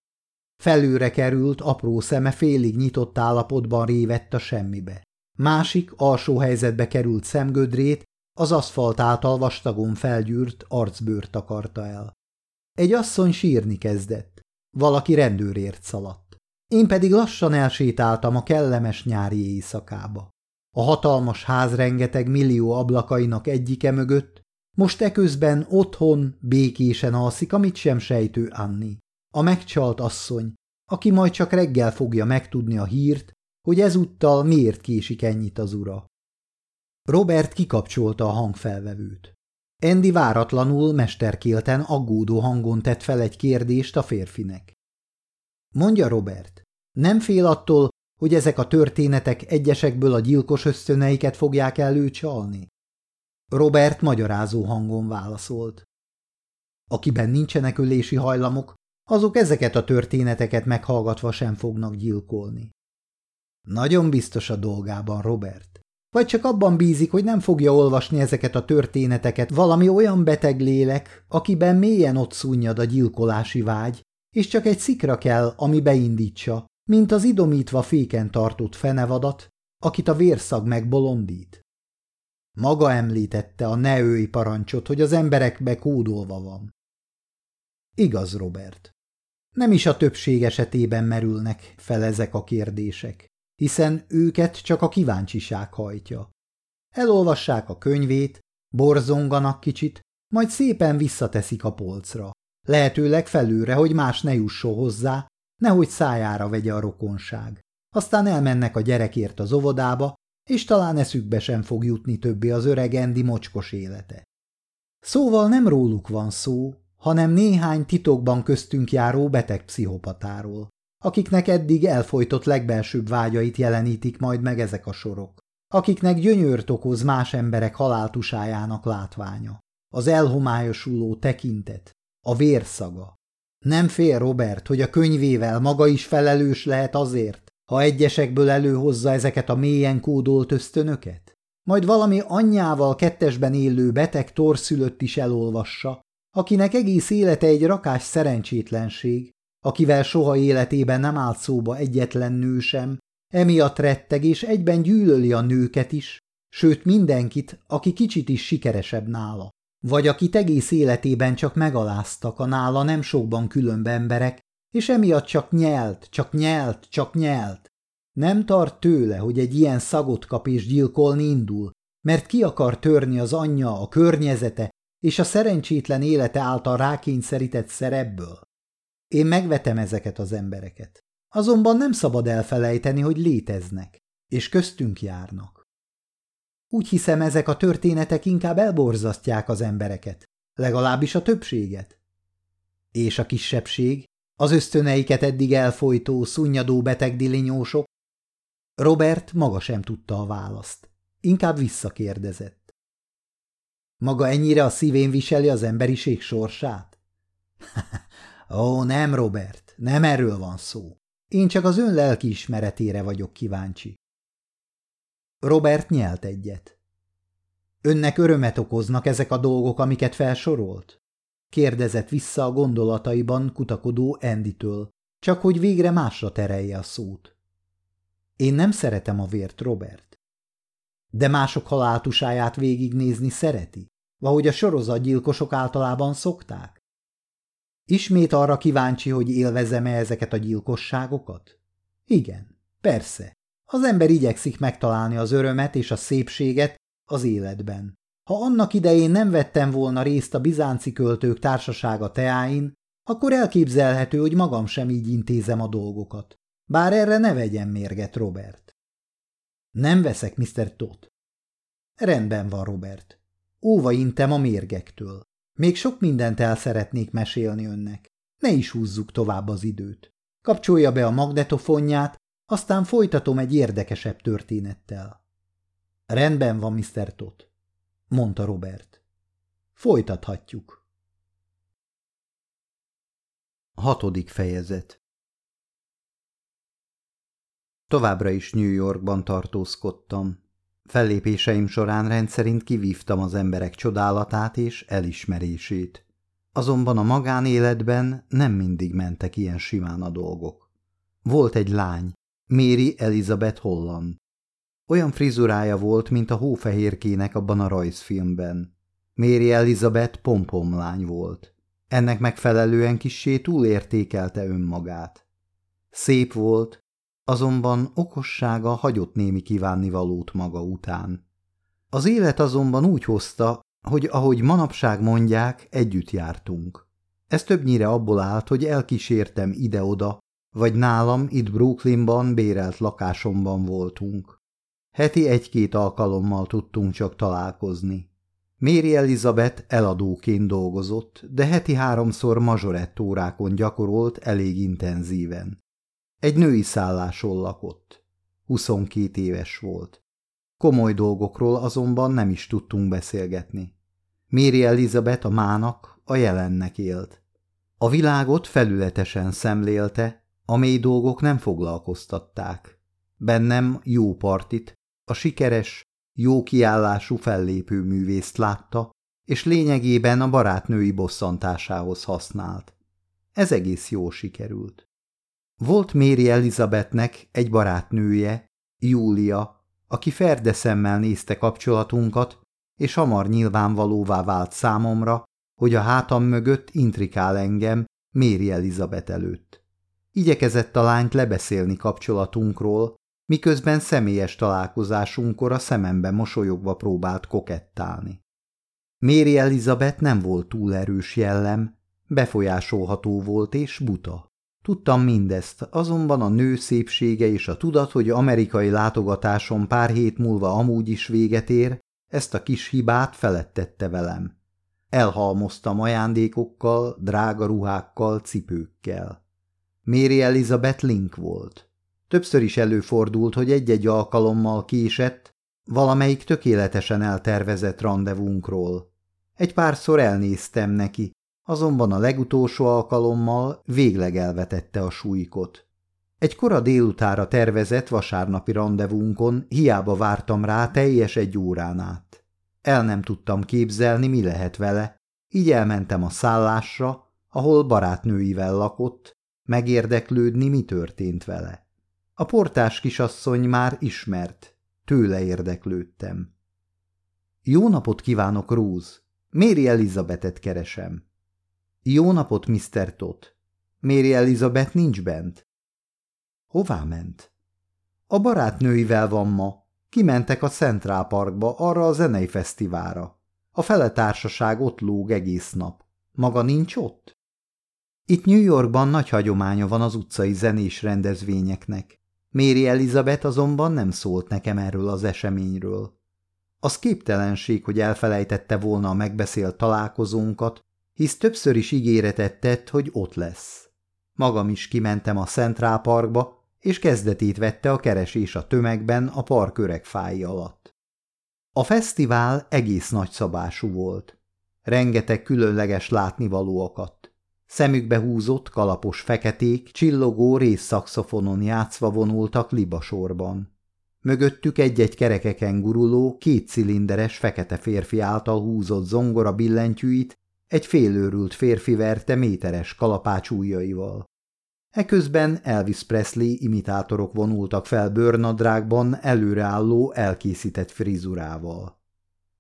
Speaker 1: Felőre került, apró szeme félig nyitott állapotban révett a semmibe. Másik, alsó helyzetbe került szemgödrét, az aszfalt által vastagon felgyűrt arcbőrt akarta el. Egy asszony sírni kezdett. Valaki rendőrért szaladt. Én pedig lassan elsétáltam a kellemes nyári éjszakába. A hatalmas ház rengeteg millió ablakainak egyike mögött, most eközben otthon békésen alszik, amit sem sejtő Anni. A megcsalt asszony, aki majd csak reggel fogja megtudni a hírt, hogy ezúttal miért késik ennyit az ura. Robert kikapcsolta a hangfelvevőt. Andy váratlanul mesterkélten aggódó hangon tett fel egy kérdést a férfinek. Mondja Robert, nem fél attól, hogy ezek a történetek egyesekből a gyilkos ösztöneiket fogják előcsalni? Robert magyarázó hangon válaszolt. Akiben nincsenek ölési hajlamok, azok ezeket a történeteket meghallgatva sem fognak gyilkolni. Nagyon biztos a dolgában, Robert. Vagy csak abban bízik, hogy nem fogja olvasni ezeket a történeteket valami olyan beteg lélek, akiben mélyen ott szúnyad a gyilkolási vágy, és csak egy szikra kell, ami beindítsa, mint az idomítva féken tartott fenevadat, akit a vérszag megbolondít. Maga említette a neői parancsot, hogy az emberekbe kódolva van. Igaz, Robert. Nem is a többség esetében merülnek fel ezek a kérdések, hiszen őket csak a kíváncsiság hajtja. Elolvassák a könyvét, borzonganak kicsit, majd szépen visszateszik a polcra. Lehetőleg felőre, hogy más ne jusson hozzá, nehogy szájára vegye a rokonság. Aztán elmennek a gyerekért az óvodába, és talán eszükbe sem fog jutni többé az öreg Endi mocskos élete. Szóval nem róluk van szó, hanem néhány titokban köztünk járó beteg pszichopatáról, akiknek eddig elfolytott legbelsőbb vágyait jelenítik majd meg ezek a sorok, akiknek gyönyört okoz más emberek haláltusájának látványa, az elhomályosuló tekintet, a vérszaga. Nem fél Robert, hogy a könyvével maga is felelős lehet azért, ha egyesekből előhozza ezeket a mélyen kódolt ösztönöket? Majd valami anyjával kettesben élő beteg torszülött is elolvassa, akinek egész élete egy rakás szerencsétlenség, akivel soha életében nem állt szóba egyetlen nő sem, emiatt retteg és egyben gyűlöli a nőket is, sőt mindenkit, aki kicsit is sikeresebb nála vagy akit egész életében csak megaláztak a nála nem sokban különb emberek, és emiatt csak nyelt, csak nyelt, csak nyelt. Nem tart tőle, hogy egy ilyen szagot kap és gyilkolni indul, mert ki akar törni az anyja, a környezete és a szerencsétlen élete által rákényszerített szerebből. Én megvetem ezeket az embereket. Azonban nem szabad elfelejteni, hogy léteznek, és köztünk járnak. Úgy hiszem, ezek a történetek inkább elborzasztják az embereket, legalábbis a többséget. És a kisebbség, az ösztöneiket eddig elfolytó, szunnyadó beteg dilinyósok? Robert maga sem tudta a választ. Inkább visszakérdezett. Maga ennyire a szívén viseli az emberiség sorsát? Ó, nem, Robert, nem erről van szó. Én csak az ön lelki ismeretére vagyok kíváncsi. Robert nyelt egyet. Önnek örömet okoznak ezek a dolgok, amiket felsorolt? Kérdezett vissza a gondolataiban kutakodó Enditől, csak hogy végre másra terelje a szót. Én nem szeretem a vért, Robert. De mások haláltusáját végignézni szereti, ahogy a sorozatgyilkosok általában szokták. Ismét arra kíváncsi, hogy élvezem-e ezeket a gyilkosságokat? Igen, persze. Az ember igyekszik megtalálni az örömet és a szépséget az életben. Ha annak idején nem vettem volna részt a bizánci költők társasága teáin, akkor elképzelhető, hogy magam sem így intézem a dolgokat. Bár erre ne vegyem mérget, Robert. Nem veszek, Mr. Todd. Rendben van, Robert. Óva intem a mérgektől. Még sok mindent el szeretnék mesélni önnek. Ne is húzzuk tovább az időt. Kapcsolja be a magnetofonját, aztán folytatom egy érdekesebb történettel. Rendben van, Mr. Todd, mondta Robert. Folytathatjuk. Hatodik fejezet Továbbra is New Yorkban tartózkodtam. Fellépéseim során rendszerint kivívtam az emberek csodálatát és elismerését. Azonban a magánéletben nem mindig mentek ilyen simán a dolgok. Volt egy lány, Méri Elizabeth Holland. Olyan frizurája volt, mint a hófehérkének abban a rajzfilmben. Méri Elizabeth pompom lány volt. Ennek megfelelően kissé túlértékelte önmagát. Szép volt, azonban okossága hagyott némi kívánnivalót maga után. Az élet azonban úgy hozta, hogy ahogy manapság mondják, együtt jártunk. Ez többnyire abból állt, hogy elkísértem ide-oda, vagy nálam itt Brooklynban bérelt lakásomban voltunk. Heti egy-két alkalommal tudtunk csak találkozni. Méri Elizabeth eladóként dolgozott, de heti háromszor mazsorett órákon gyakorolt elég intenzíven. Egy női szálláson lakott. 22 éves volt. Komoly dolgokról azonban nem is tudtunk beszélgetni. Méri Elizabeth a mának, a jelennek élt. A világot felületesen szemlélte, a mély dolgok nem foglalkoztatták. Bennem jó partit, a sikeres, jó kiállású fellépő művészt látta, és lényegében a barátnői bosszantásához használt. Ez egész jó sikerült. Volt Méri Elizabethnek egy barátnője, Júlia, aki szemmel nézte kapcsolatunkat, és hamar nyilvánvalóvá vált számomra, hogy a hátam mögött intrikál engem Méri Elizabeth előtt. Igyekezett a lányt lebeszélni kapcsolatunkról, miközben személyes találkozásunkkor a szemembe mosolyogva próbált kokettálni. Méri Elizabeth nem volt túl erős jellem, befolyásolható volt és buta. Tudtam mindezt, azonban a nő szépsége és a tudat, hogy amerikai látogatásom pár hét múlva amúgy is véget ér, ezt a kis hibát felettette velem. Elhalmoztam ajándékokkal, drága ruhákkal, cipőkkel. Mary Elizabeth Link volt. Többször is előfordult, hogy egy-egy alkalommal késett, valamelyik tökéletesen eltervezett rendezvunkról. Egy párszor elnéztem neki, azonban a legutolsó alkalommal végleg elvetette a súlykot. Egy kora délutára tervezett vasárnapi rendezvunkon hiába vártam rá teljes egy órán át. El nem tudtam képzelni, mi lehet vele, így elmentem a szállásra, ahol barátnőivel lakott, megérdeklődni, mi történt vele. A portás kisasszony már ismert, tőle érdeklődtem. Jó napot kívánok, Rúz! Méri Elizabetet keresem. Jó napot, Mr. Tot! Méri Elizabeth nincs bent. Hová ment? A barátnőivel van ma. Kimentek a Central Parkba, arra a zenei fesztiválra. A feletársaság ott lóg egész nap. Maga nincs ott? Itt New Yorkban nagy hagyománya van az utcai zenés rendezvényeknek. Méri Elizabeth azonban nem szólt nekem erről az eseményről. Az képtelenség, hogy elfelejtette volna a megbeszélt találkozónkat, hisz többször is ígéretet tett, hogy ott lesz. Magam is kimentem a Central Parkba, és kezdetét vette a keresés a tömegben a park öreg fái alatt. A fesztivál egész nagyszabású volt. Rengeteg különleges látnivalóakat Szemükbe húzott, kalapos feketék, csillogó részszakszofonon játszva vonultak libasorban. Mögöttük egy-egy kerekeken guruló, kétcilinderes fekete férfi által húzott zongora billentyűit egy félőrült férfi verte méteres kalapács ujjaival. Eközben Elvis Presley imitátorok vonultak fel bőrnadrágban előreálló elkészített frizurával.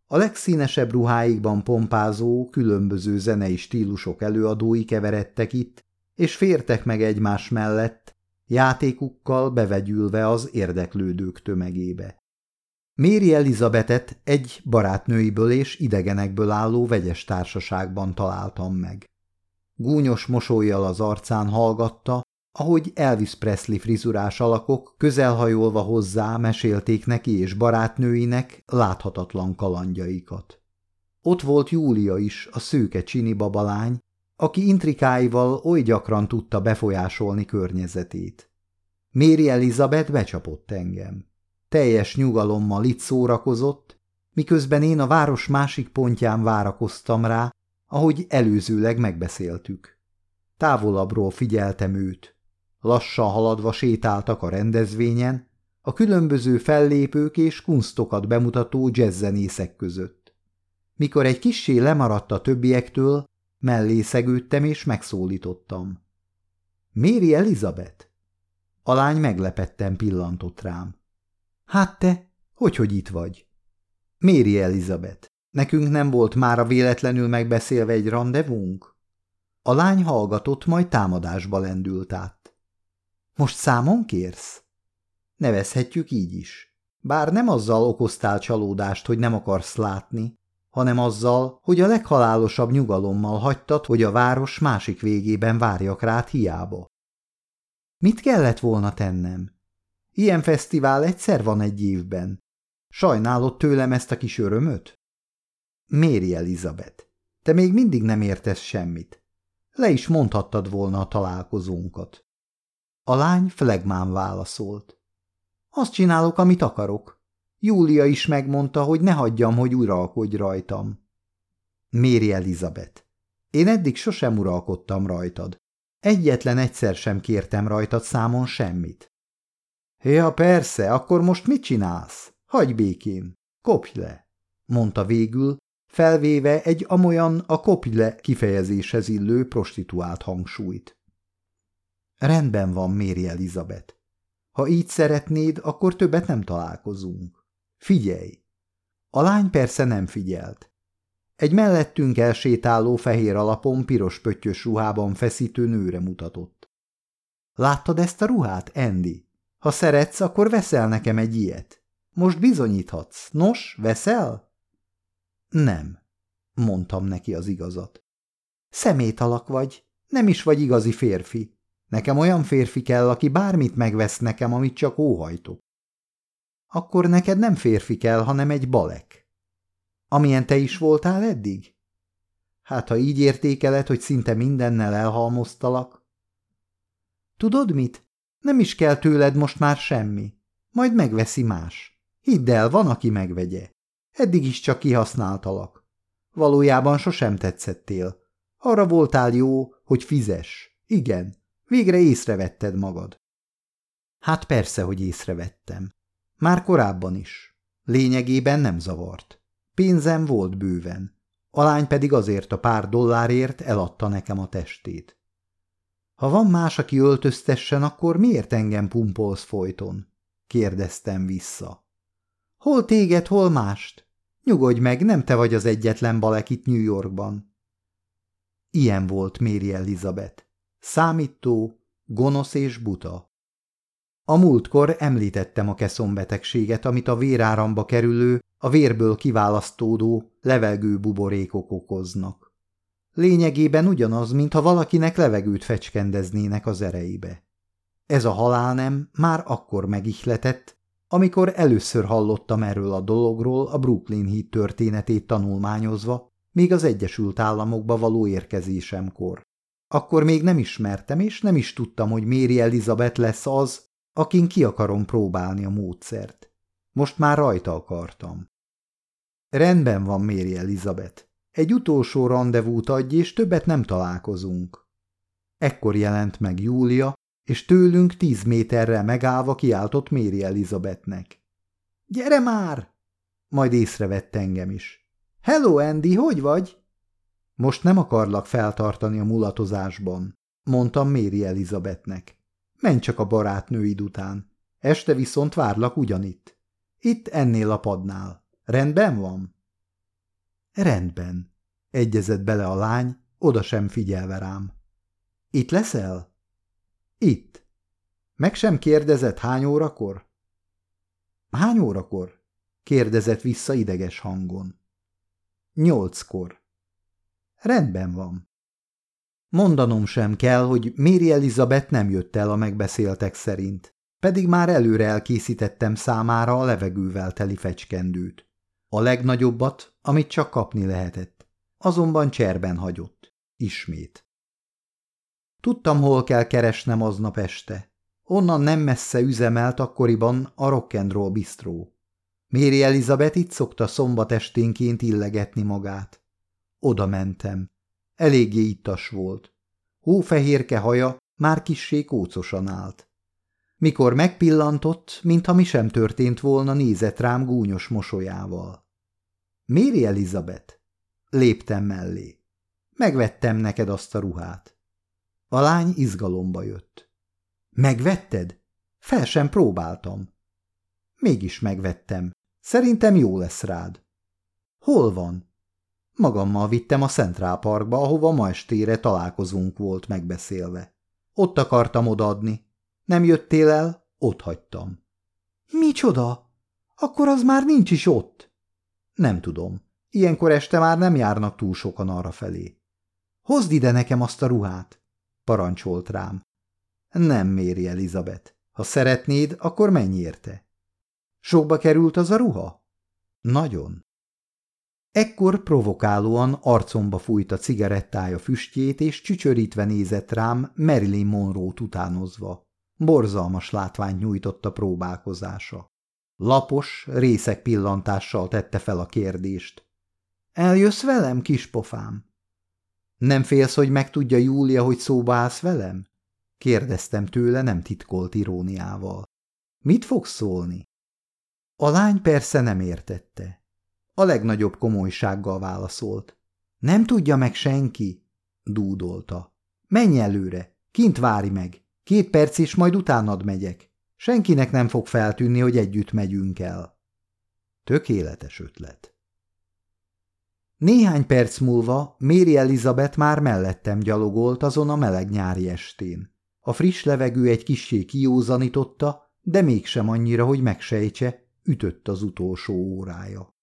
Speaker 1: A legszínesebb ruháikban pompázó, különböző zenei stílusok előadói keveredtek itt, és fértek meg egymás mellett, játékukkal bevegyülve az érdeklődők tömegébe. Méri Elizabetet egy barátnőiből és idegenekből álló vegyes társaságban találtam meg. Gúnyos mosolyjal az arcán hallgatta, ahogy Elvis Presley frizurás alakok közelhajolva hozzá mesélték neki és barátnőinek láthatatlan kalandjaikat. Ott volt Júlia is, a szőke csini babalány, aki intrikáival oly gyakran tudta befolyásolni környezetét. Méri Elizabeth becsapott engem. Teljes nyugalommal itt szórakozott, miközben én a város másik pontján várakoztam rá, ahogy előzőleg megbeszéltük. Távolabbról figyeltem őt, Lassan haladva sétáltak a rendezvényen, a különböző fellépők és kunstokat bemutató jazzzenészek között. Mikor egy kissé lemaradt a többiektől, mellé szegődtem és megszólítottam. – Méri Elizabeth? A lány meglepetten pillantott rám. – Hát te, hogy, hogy itt vagy? – Méri Elizabeth, nekünk nem volt már a véletlenül megbeszélve egy rendezvunk? A lány hallgatott, majd támadásba lendült át. Most számon kérsz? Nevezhetjük így is. Bár nem azzal okoztál csalódást, hogy nem akarsz látni, hanem azzal, hogy a leghalálosabb nyugalommal hagytad, hogy a város másik végében várjak rád hiába. Mit kellett volna tennem? Ilyen fesztivál egyszer van egy évben. Sajnálod tőlem ezt a kis örömöt? Méri Elizabeth, te még mindig nem értesz semmit. Le is mondhattad volna a találkozónkat. A lány flegmán válaszolt. Azt csinálok, amit akarok. Júlia is megmondta, hogy ne hagyjam, hogy uralkodj rajtam. Méri Elizabeth. Én eddig sosem uralkodtam rajtad. Egyetlen egyszer sem kértem rajtad számon semmit. Ja, persze, akkor most mit csinálsz? Hagy békén, kopj le, mondta végül, felvéve egy amolyan a kopj le kifejezéshez illő prostituált hangsúlyt. Rendben van, Méri Elizabeth. Ha így szeretnéd, akkor többet nem találkozunk. Figyelj! A lány persze nem figyelt. Egy mellettünk elsétáló fehér alapon piros pöttyös ruhában feszítő nőre mutatott. Láttad ezt a ruhát, Andy? Ha szeretsz, akkor veszel nekem egy ilyet. Most bizonyíthatsz. Nos, veszel? Nem, mondtam neki az igazat. Szemét alak vagy, nem is vagy igazi férfi. Nekem olyan férfi kell, aki bármit megvesz nekem, amit csak óhajtok. Akkor neked nem férfi kell, hanem egy balek. Amilyen te is voltál eddig? Hát, ha így értékeled, hogy szinte mindennel elhalmoztalak. Tudod mit? Nem is kell tőled most már semmi. Majd megveszi más. Hidd el, van, aki megvegye. Eddig is csak kihasználtalak. Valójában sosem tetszettél. Arra voltál jó, hogy fizes. Igen, Végre észrevetted magad. Hát persze, hogy észrevettem. Már korábban is. Lényegében nem zavart. Pénzem volt bőven. A lány pedig azért a pár dollárért eladta nekem a testét. Ha van más, aki öltöztessen, akkor miért engem pumpolsz folyton? kérdeztem vissza. Hol téged, hol mást? Nyugodj meg, nem te vagy az egyetlen balek itt New Yorkban. Ilyen volt Méri Elizabeth. Számító, gonosz és buta. A múltkor említettem a keszombetegséget, amit a véráramba kerülő, a vérből kiválasztódó levegő buborékok okoznak. Lényegében ugyanaz, mintha valakinek levegőt fecskendeznének az ereibe. Ez a halál nem már akkor megihletett, amikor először hallottam erről a dologról a Brooklyn híd történetét tanulmányozva, még az Egyesült Államokba való érkezésemkor. Akkor még nem ismertem, és nem is tudtam, hogy Méri Elizabeth lesz az, akin ki akarom próbálni a módszert. Most már rajta akartam. Rendben van, Méri Elizabeth. Egy utolsó rendezvút adj, és többet nem találkozunk. Ekkor jelent meg Júlia, és tőlünk tíz méterre megállva kiáltott Méri Elizabethnek. Gyere már! – majd észrevett engem is. – Hello, Andy, hogy vagy? Most nem akarlak feltartani a mulatozásban, mondtam Méri Elizabetnek. Menj csak a barátnőid után. Este viszont várlak ugyanitt. Itt ennél a padnál. Rendben van? Rendben, egyezett bele a lány, oda sem figyelve rám. Itt leszel? Itt. Meg sem kérdezett hány órakor? Hány órakor? kérdezett vissza ideges hangon. Nyolckor. Rendben van. Mondanom sem kell, hogy Méri Elizabeth nem jött el a megbeszéltek szerint, pedig már előre elkészítettem számára a levegővel teli fecskendőt. A legnagyobbat, amit csak kapni lehetett. Azonban cserben hagyott. Ismét. Tudtam, hol kell keresnem aznap este. Onnan nem messze üzemelt akkoriban a rock'n'roll bistró. Méri Elizabeth itt szokta szombat esténként illegetni magát. Oda mentem. Eléggé ittas volt. Hófehérke haja már kissé kócosan állt. Mikor megpillantott, mintha mi sem történt volna, nézett rám gúnyos mosolyával. – Méri Elizabeth? Léptem mellé. Megvettem neked azt a ruhát. A lány izgalomba jött. – Megvetted? Fel sem próbáltam. – Mégis megvettem. Szerintem jó lesz rád. – Hol van? Magammal vittem a Central Parkba, ahova ma estére találkozunk volt megbeszélve. Ott akartam odaadni. Nem jöttél el? Ott hagytam. Micsoda? Akkor az már nincs is ott. Nem tudom. Ilyenkor este már nem járnak túl sokan arra felé. Hozd ide nekem azt a ruhát, parancsolt rám. Nem méri Elizabeth. Ha szeretnéd, akkor menj érte. Sokba került az a ruha? Nagyon. Ekkor provokálóan arcomba fújt a cigarettája füstjét, és csücsörítve nézett rám Marilyn Monroe-t utánozva. Borzalmas látványt nyújtott a próbálkozása. Lapos, részek pillantással tette fel a kérdést. Eljössz velem, kispofám? Nem félsz, hogy megtudja Júlia, hogy szóba állsz velem? Kérdeztem tőle nem titkolt iróniával. Mit fogsz szólni? A lány persze nem értette. A legnagyobb komolysággal válaszolt. Nem tudja meg senki, dúdolta. Menj előre, kint várj meg. Két perc és majd utánad megyek. Senkinek nem fog feltűnni, hogy együtt megyünk el. Tökéletes ötlet. Néhány perc múlva Méri Elizabeth már mellettem gyalogolt azon a meleg nyári estén. A friss levegő egy kissé kiózanította, de mégsem annyira, hogy megsejtse, ütött az utolsó órája.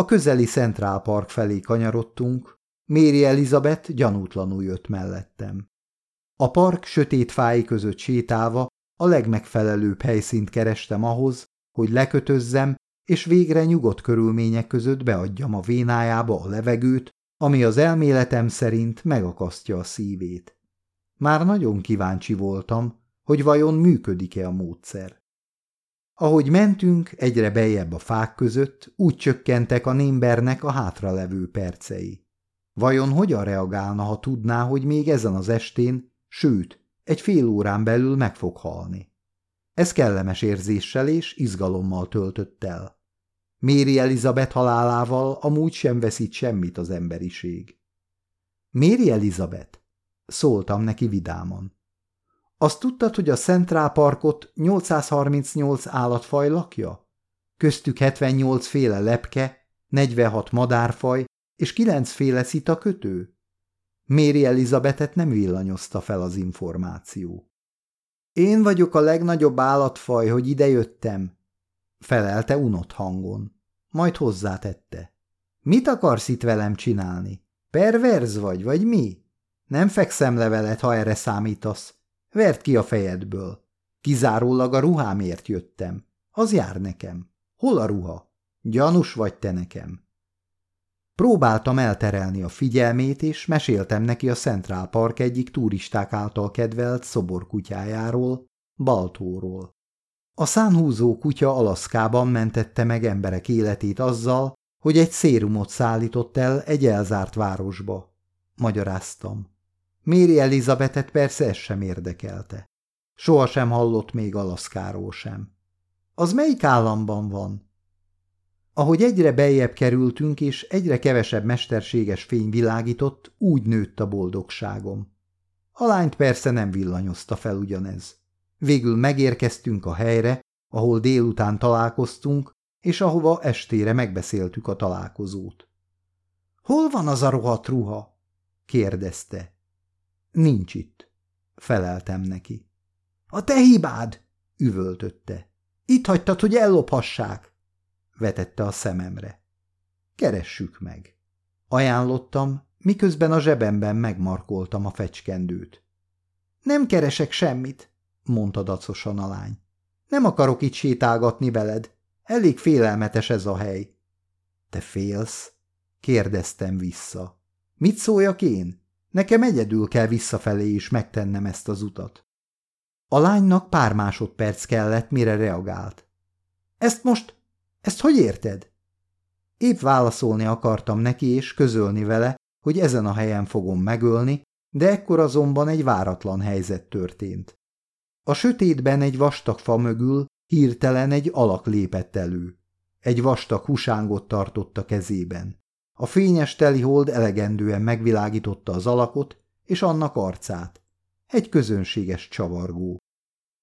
Speaker 1: A közeli Central Park felé kanyarodtunk, Méri Elizabeth gyanútlanul jött mellettem. A park sötét fái között sétálva a legmegfelelőbb helyszínt kerestem ahhoz, hogy lekötözzem, és végre nyugodt körülmények között beadjam a vénájába a levegőt, ami az elméletem szerint megakasztja a szívét. Már nagyon kíváncsi voltam, hogy vajon működik-e a módszer. Ahogy mentünk, egyre beljebb a fák között, úgy csökkentek a némbernek a hátralevő percei. Vajon hogyan reagálna, ha tudná, hogy még ezen az estén, sőt, egy fél órán belül meg fog halni? Ez kellemes érzéssel és izgalommal töltött el. Méri Elizabeth halálával amúgy sem veszít semmit az emberiség. Méri Elizabeth? Szóltam neki vidáman. Azt tudtad, hogy a Central Parkot 838 állatfaj lakja? Köztük 78 féle lepke, 46 madárfaj és 9 féle szita kötő? Méri Elizabetet nem villanyozta fel az információ. Én vagyok a legnagyobb állatfaj, hogy idejöttem, felelte unott hangon. Majd hozzátette. Mit akarsz itt velem csinálni? Perverz vagy, vagy mi? Nem fekszem le veled, ha erre számítasz. Vert ki a fejedből. Kizárólag a ruhámért jöttem. Az jár nekem. Hol a ruha? Gyanús vagy te nekem. Próbáltam elterelni a figyelmét, és meséltem neki a Central Park egyik turisták által kedvelt szoborkutyájáról, Baltóról. A szánhúzó kutya Alaszkában mentette meg emberek életét azzal, hogy egy szérumot szállított el egy elzárt városba. Magyaráztam. Méri Elizabetet persze ez sem érdekelte. Sohasem hallott még Alaszkáról sem. Az melyik államban van? Ahogy egyre beljebb kerültünk, és egyre kevesebb mesterséges fény világított, úgy nőtt a boldogságom. A lányt persze nem villanyozta fel ugyanez. Végül megérkeztünk a helyre, ahol délután találkoztunk, és ahova estére megbeszéltük a találkozót. – Hol van az a rohadt ruha? – kérdezte. Nincs itt, feleltem neki. A te hibád, üvöltötte. Itt hagytad, hogy ellophassák, vetette a szememre. Keressük meg. Ajánlottam, miközben a zsebemben megmarkoltam a fecskendőt. Nem keresek semmit, mondta dacosan a lány. Nem akarok itt sétálgatni veled. Elég félelmetes ez a hely. Te félsz? kérdeztem vissza. Mit szóljak én? Nekem egyedül kell visszafelé is megtennem ezt az utat. A lánynak pár másodperc kellett, mire reagált. Ezt most? Ezt hogy érted? Épp válaszolni akartam neki és közölni vele, hogy ezen a helyen fogom megölni, de ekkor azonban egy váratlan helyzet történt. A sötétben egy vastag fa mögül hirtelen egy alak lépett elő. Egy vastag husángot tartott a kezében. A fényes telihold elegendően megvilágította az alakot és annak arcát. Egy közönséges csavargó.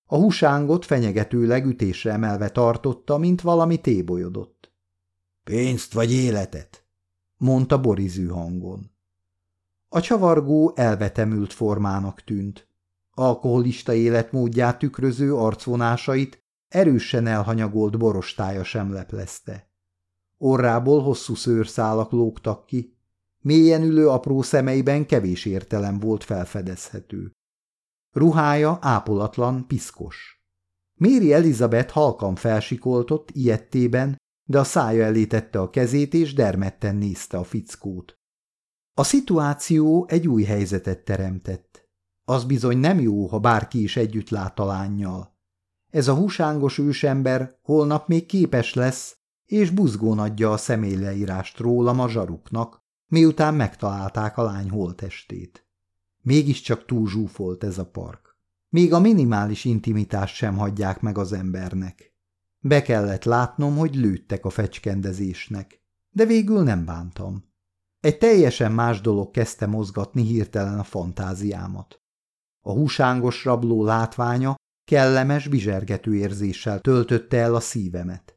Speaker 1: A husángot fenyegetőleg ütésre emelve tartotta, mint valami tébolyodott. – Pénzt vagy életet? – mondta borizű hangon. A csavargó elvetemült formának tűnt. Alkoholista életmódját tükröző arcvonásait erősen elhanyagolt borostája sem leplezte. Orrából hosszú szőrszálak lógtak ki, mélyen ülő apró szemeiben kevés értelem volt felfedezhető. Ruhája ápolatlan, piszkos. Méri Elizabeth halkan felsikoltott ilyettében, de a szája elé tette a kezét és dermedten nézte a fickót. A szituáció egy új helyzetet teremtett. Az bizony nem jó, ha bárki is együtt lát a lányjal. Ez a húsángos ősember holnap még képes lesz és buzgón adja a személyleírást rólam a zsaruknak, miután megtalálták a lány holtestét. Mégiscsak túl zsúfolt ez a park. Még a minimális intimitást sem hagyják meg az embernek. Be kellett látnom, hogy lőttek a fecskendezésnek, de végül nem bántam. Egy teljesen más dolog kezdte mozgatni hirtelen a fantáziámat. A húsángos rabló látványa kellemes, bizsergető érzéssel töltötte el a szívemet.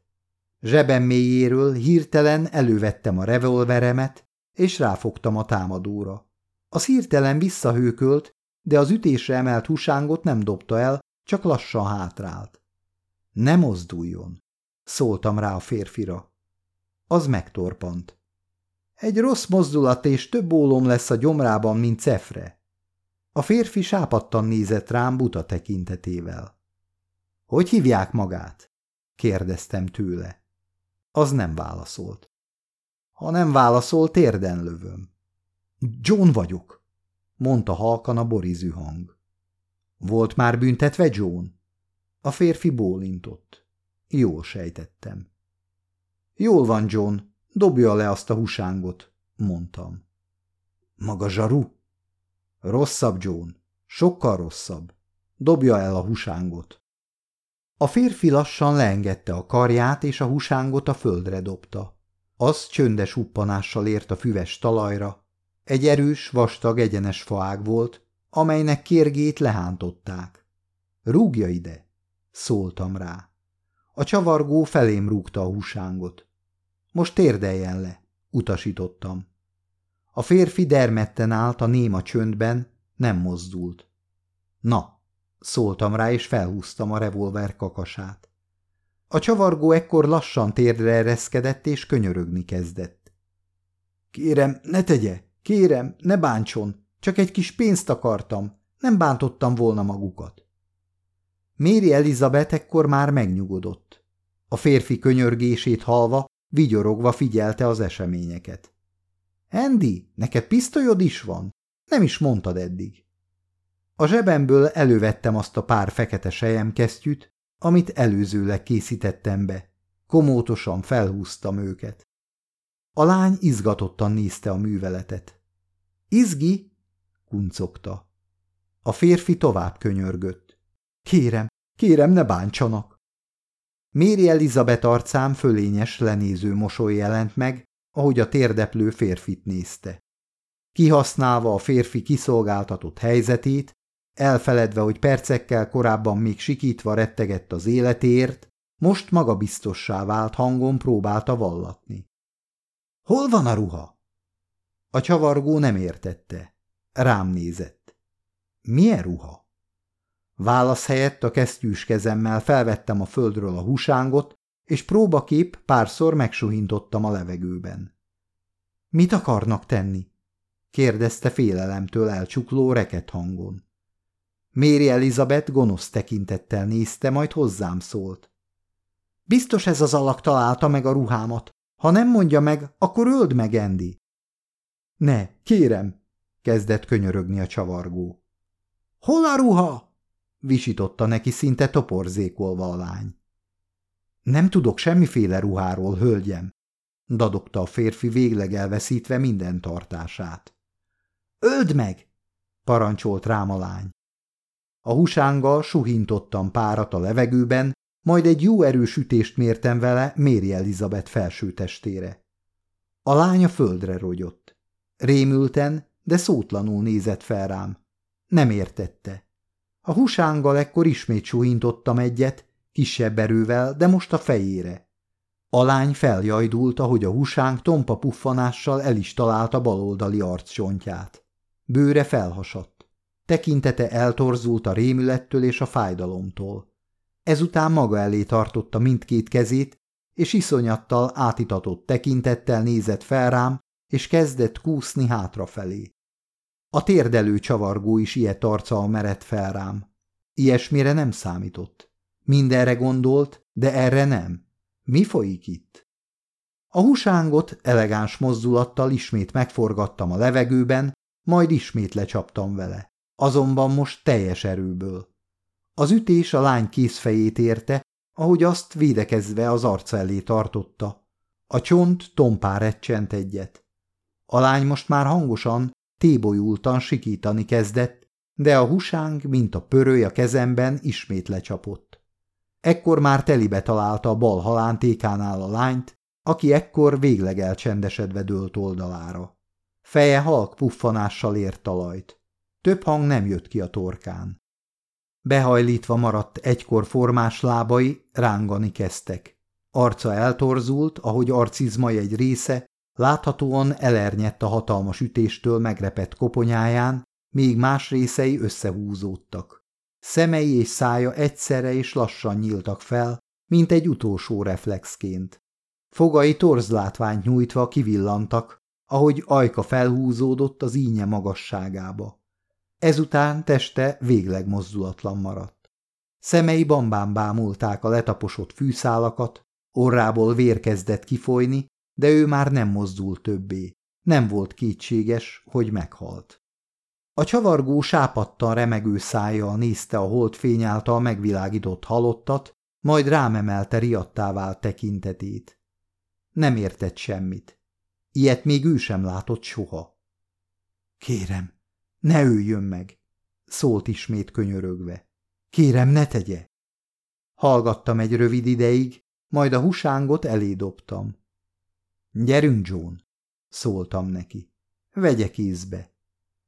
Speaker 1: Zsebem mélyéről hirtelen elővettem a revolveremet, és ráfogtam a támadóra. Az hirtelen visszahőkölt, de az ütésre emelt husángot nem dobta el, csak lassan hátrált. Ne mozduljon! Szóltam rá a férfira. Az megtorpant. Egy rossz mozdulat és több ólom lesz a gyomrában, mint cefre. A férfi sápattan nézett rám buta tekintetével. – Hogy hívják magát? – kérdeztem tőle. Az nem válaszolt. Ha nem válaszol, térden lövöm. John vagyok, mondta halkan a borizű hang. Volt már büntetve John? A férfi bólintott. Jól sejtettem. Jól van, John, dobja le azt a husángot, mondtam. Maga zsaru? Rosszabb, John, sokkal rosszabb. Dobja el a husángot. A férfi lassan leengedte a karját, és a husángot a földre dobta. Az csöndes uppanással ért a füves talajra. Egy erős, vastag, egyenes faág volt, amelynek kérgét lehántották. Rúgja ide! Szóltam rá. A csavargó felém rúgta a husángot. Most térdeljen le, utasítottam. A férfi dermedten állt a néma csöndben, nem mozdult. Na, Szóltam rá, és felhúztam a revolver kakasát. A csavargó ekkor lassan térdre ereszkedett, és könyörögni kezdett. Kérem, ne tegye! Kérem, ne bántson! Csak egy kis pénzt akartam! Nem bántottam volna magukat! Méri Elizabeth ekkor már megnyugodott. A férfi könyörgését halva, vigyorogva figyelte az eseményeket. – Andy, neked pisztolyod is van? Nem is mondtad eddig. A zsebemből elővettem azt a pár fekete sejemkesztyűt, amit előzőleg készítettem be. Komótosan felhúztam őket. A lány izgatottan nézte a műveletet. – Izgi! – kuncogta. A férfi tovább könyörgött. – Kérem, kérem, ne bántsanak! Méri Elizabeth arcán fölényes lenéző mosoly jelent meg, ahogy a térdeplő férfit nézte. Kihasználva a férfi kiszolgáltatott helyzetét, elfeledve, hogy percekkel korábban még sikítva rettegett az életért, most magabiztossá vált hangon próbálta vallatni. – Hol van a ruha? A csavargó nem értette. Rám nézett. – Milyen ruha? Válasz helyett a kesztyűs kezemmel felvettem a földről a húsángot, és próbakép párszor megsuhintottam a levegőben. – Mit akarnak tenni? – kérdezte félelemtől elcsukló reket hangon. Méri Elizabeth gonosz tekintettel nézte, majd hozzám szólt. Biztos ez az alak találta meg a ruhámat. Ha nem mondja meg, akkor öld meg, Andy. Ne, kérem, kezdett könyörögni a csavargó. Hol a ruha? visította neki szinte toporzékolva a lány. Nem tudok semmiféle ruháról, hölgyem, dadogta a férfi végleg elveszítve minden tartását. Öld meg! parancsolt rám a lány. A husánggal suhintottam párat a levegőben, majd egy jó erős ütést mértem vele Méri Elizabeth felső testére. A lánya földre rogyott. Rémülten, de szótlanul nézett fel rám. Nem értette. A husánggal ekkor ismét suhintottam egyet, kisebb erővel, de most a fejére. A lány feljajdult, ahogy a husánk tompa puffanással el is találta baloldali arccsontját. Bőre felhasadt tekintete eltorzult a rémülettől és a fájdalomtól. Ezután maga elé tartotta mindkét kezét, és iszonyattal átitatott tekintettel nézett fel rám, és kezdett kúszni hátrafelé. A térdelő csavargó is ilyet arccal merett fel rám. Ilyesmire nem számított. Mindenre gondolt, de erre nem. Mi folyik itt? A husángot elegáns mozdulattal ismét megforgattam a levegőben, majd ismét lecsaptam vele azonban most teljes erőből. Az ütés a lány kézfejét érte, ahogy azt védekezve az arca elé tartotta. A csont tompár recsent egyet. A lány most már hangosan, tébolyultan sikítani kezdett, de a husánk, mint a pöröly a kezemben, ismét lecsapott. Ekkor már telibe találta a bal halántékánál a lányt, aki ekkor végleg elcsendesedve dőlt oldalára. Feje halk puffanással ért talajt. Több hang nem jött ki a torkán. Behajlítva maradt egykor formás lábai, rángani kezdtek. Arca eltorzult, ahogy arcizmai egy része, láthatóan elernyett a hatalmas ütéstől megrepett koponyáján, még más részei összehúzódtak. Szemei és szája egyszerre és lassan nyíltak fel, mint egy utolsó reflexként. Fogai torzlátványt nyújtva kivillantak, ahogy ajka felhúzódott az ínye magasságába. Ezután teste végleg mozdulatlan maradt. Szemei bambán bámulták a letaposott fűszálakat, orrából vér kezdett kifolyni, de ő már nem mozdult többé. Nem volt kétséges, hogy meghalt. A csavargó sápadtan remegő szájjal nézte a holt által megvilágított halottat, majd rámemelte riadtá vált tekintetét. Nem értett semmit. Ilyet még ő sem látott soha. – Kérem! Ne öljön meg! Szólt ismét könyörögve. Kérem, ne tegye! Hallgattam egy rövid ideig, majd a husángot elé dobtam. Gyerünk, John! Szóltam neki. Vegye kézbe!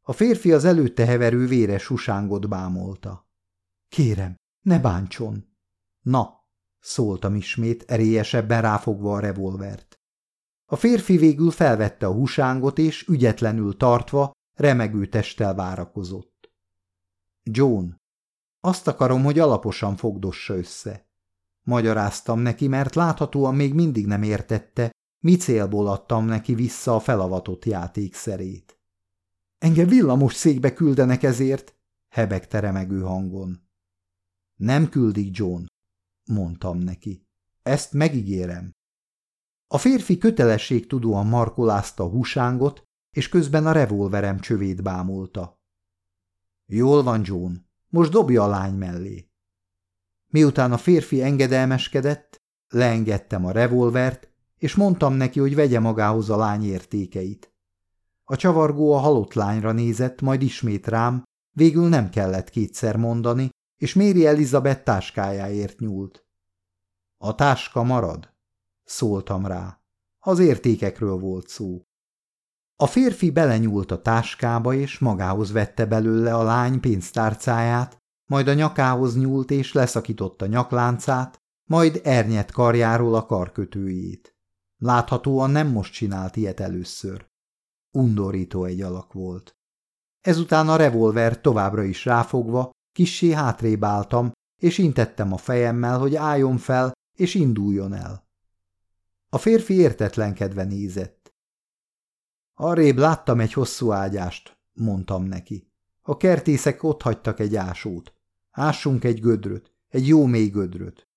Speaker 1: A férfi az előtte heverő véres husángot bámolta. Kérem, ne bántson! Na! Szóltam ismét, erélyesebben ráfogva a revolvert. A férfi végül felvette a husángot, és ügyetlenül tartva remegő testtel várakozott. John, azt akarom, hogy alaposan fogdossa össze. Magyaráztam neki, mert láthatóan még mindig nem értette, mi célból adtam neki vissza a felavatott játékszerét. Engem villamos székbe küldenek ezért, hebegte remegő hangon. Nem küldik, John, mondtam neki. Ezt megígérem. A férfi kötelességtudóan markolázta a húsángot, és közben a revolverem csövét bámulta. Jól van, John, most dobja a lány mellé. Miután a férfi engedelmeskedett, leengedtem a revolvert, és mondtam neki, hogy vegye magához a lány értékeit. A csavargó a halott lányra nézett, majd ismét rám, végül nem kellett kétszer mondani, és Méri Elizabeth táskájáért nyúlt. A táska marad? Szóltam rá. Az értékekről volt szó. A férfi belenyúlt a táskába, és magához vette belőle a lány pénztárcáját, majd a nyakához nyúlt és leszakította nyakláncát, majd ernyett karjáról a karkötőjét. Láthatóan nem most csinált ilyet először. Undorító egy alak volt. Ezután a revolver továbbra is ráfogva, kissé hátrébb álltam, és intettem a fejemmel, hogy álljon fel, és induljon el. A férfi értetlenkedve nézett. Arrébb láttam egy hosszú ágyást, mondtam neki. A kertészek ott hagytak egy ásót. Ássunk egy gödröt, egy jó mély gödröt.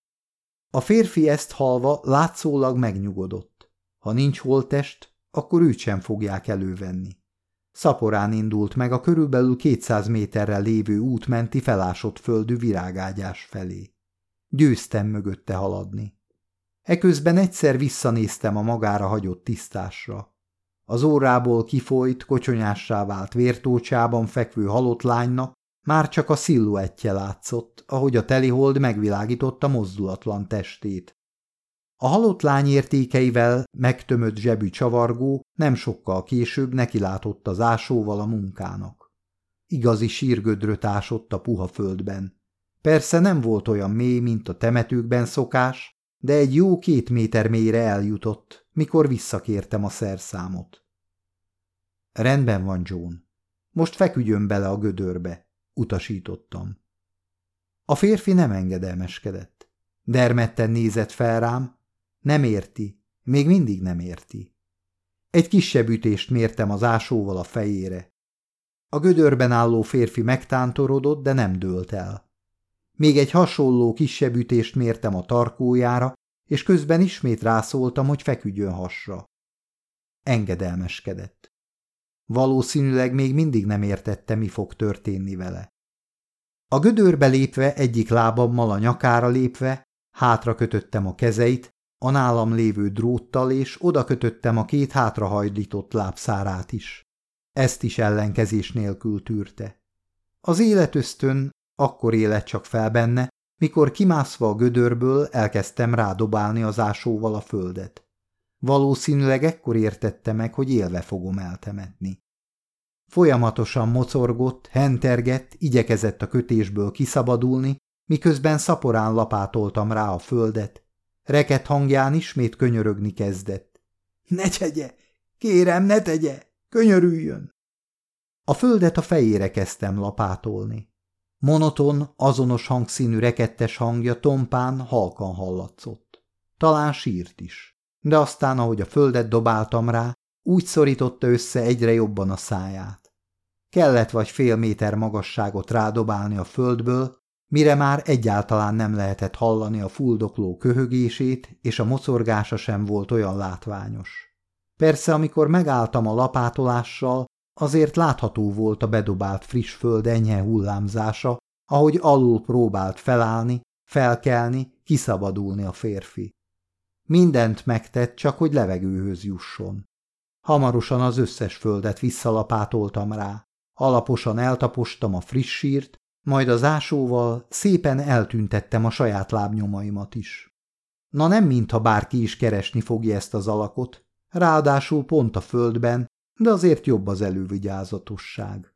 Speaker 1: A férfi ezt halva látszólag megnyugodott. Ha nincs holtest, akkor őt sem fogják elővenni. Szaporán indult meg a körülbelül 200 méterre lévő út menti felásott földű virágágyás felé. Győztem mögötte haladni. Eközben egyszer visszanéztem a magára hagyott tisztásra. Az órából kifolyt, kocsonyássá vált vértócsában fekvő halott lánynak már csak a sziluettje látszott, ahogy a telihold megvilágította mozdulatlan testét. A halott lány értékeivel megtömött zsebű csavargó nem sokkal később nekilátott az ásóval a munkának. Igazi sírgödröt ásott a puha földben. Persze nem volt olyan mély, mint a temetőkben szokás, de egy jó két méter mélyre eljutott, mikor visszakértem a szerszámot. Rendben van, John. Most feküdjön bele a gödörbe, utasítottam. A férfi nem engedelmeskedett. Dermedten nézett fel rám. Nem érti, még mindig nem érti. Egy kisebb ütést mértem az ásóval a fejére. A gödörben álló férfi megtántorodott, de nem dőlt el. Még egy hasonló kisebb ütést mértem a tarkójára, és közben ismét rászóltam, hogy feküdjön hasra. Engedelmeskedett. Valószínűleg még mindig nem értette, mi fog történni vele. A gödörbe lépve, egyik lábammal a nyakára lépve, hátra kötöttem a kezeit, a nálam lévő dróttal, és oda kötöttem a két hátrahajlított lábszárát is. Ezt is ellenkezés nélkül tűrte. Az életöztön akkor élet csak fel benne, mikor kimászva a gödörből elkezdtem rádobálni az ásóval a földet. Valószínűleg ekkor értette meg, hogy élve fogom eltemetni. Folyamatosan mocorgott, hentergett, igyekezett a kötésből kiszabadulni, miközben szaporán lapátoltam rá a földet. Reket hangján ismét könyörögni kezdett. – Ne tegye! Kérem, ne tegye! Könyörüljön! A földet a fejére kezdtem lapátolni. Monoton, azonos hangszínű rekettes hangja tompán halkan hallatszott. Talán sírt is, de aztán, ahogy a földet dobáltam rá, úgy szorította össze egyre jobban a száját. Kellett vagy fél méter magasságot rádobálni a földből, mire már egyáltalán nem lehetett hallani a fuldokló köhögését, és a mocorgása sem volt olyan látványos. Persze, amikor megálltam a lapátolással, Azért látható volt a bedobált friss föld enyhe hullámzása, ahogy alul próbált felállni, felkelni, kiszabadulni a férfi. Mindent megtett, csak hogy levegőhöz jusson. Hamarosan az összes földet visszalapátoltam rá. Alaposan eltapostam a friss sírt, majd az ásóval szépen eltüntettem a saját lábnyomaimat is. Na nem mintha bárki is keresni fogja ezt az alakot, ráadásul pont a földben, de azért jobb az elővigyázatosság.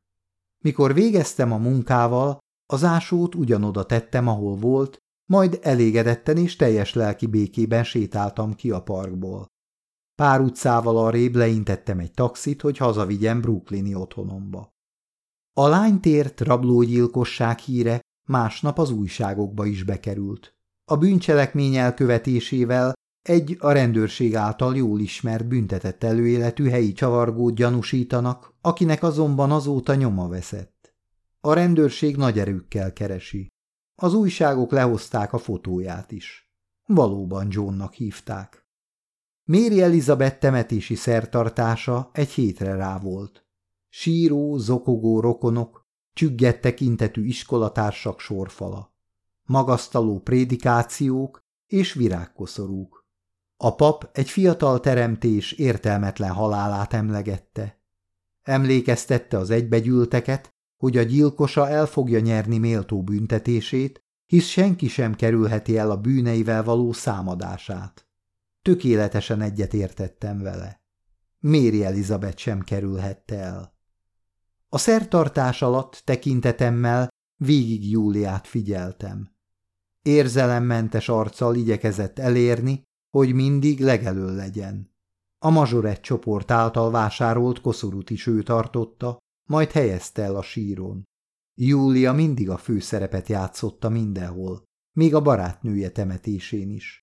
Speaker 1: Mikor végeztem a munkával, az ásót ugyanoda tettem, ahol volt, majd elégedetten és teljes lelki békében sétáltam ki a parkból. Pár utcával arrébb leintettem egy taxit, hogy hazavigyem brooklyni otthonomba. A lánytért rablógyilkosság híre másnap az újságokba is bekerült. A bűncselekmény elkövetésével egy a rendőrség által jól ismert büntetett előéletű helyi csavargót gyanúsítanak, akinek azonban azóta nyoma veszett. A rendőrség nagy erőkkel keresi. Az újságok lehozták a fotóját is. Valóban Johnnak hívták. Méri Elizabeth temetési szertartása egy hétre rá volt. Síró, zokogó rokonok, csüggett tekintetű iskolatársak sorfala, magasztaló prédikációk és virágkoszorúk. A pap egy fiatal teremtés értelmetlen halálát emlegette. Emlékeztette az egybegyülteket, hogy a gyilkosa el fogja nyerni méltó büntetését, hisz senki sem kerülheti el a bűneivel való számadását. Tökéletesen egyetértettem vele. Méri Elizabeth sem kerülhette el. A szertartás alatt tekintetemmel végig Júliát figyeltem. Érzelemmentes arccal igyekezett elérni, hogy mindig legelő legyen. A mazsoret csoport által vásárolt koszorút is ő tartotta, majd helyezte el a síron. Júlia mindig a főszerepet játszotta mindenhol, még a barátnője temetésén is.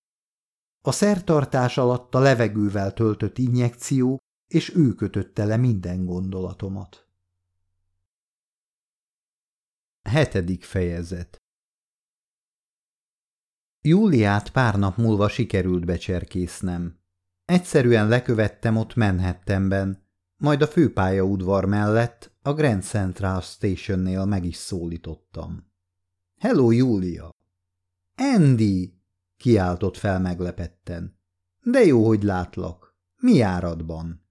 Speaker 1: A szertartás alatt a levegővel töltött injekció, és ő kötötte le minden gondolatomat. Hetedik fejezet Júliát pár nap múlva sikerült becserkésznem. Egyszerűen lekövettem ott Manhattanben, majd a főpálya udvar mellett a Grand Central Stationnél meg is szólítottam. – Hello, Júlia! – Andy! – kiáltott fel meglepetten. – De jó, hogy látlak. Mi áradban?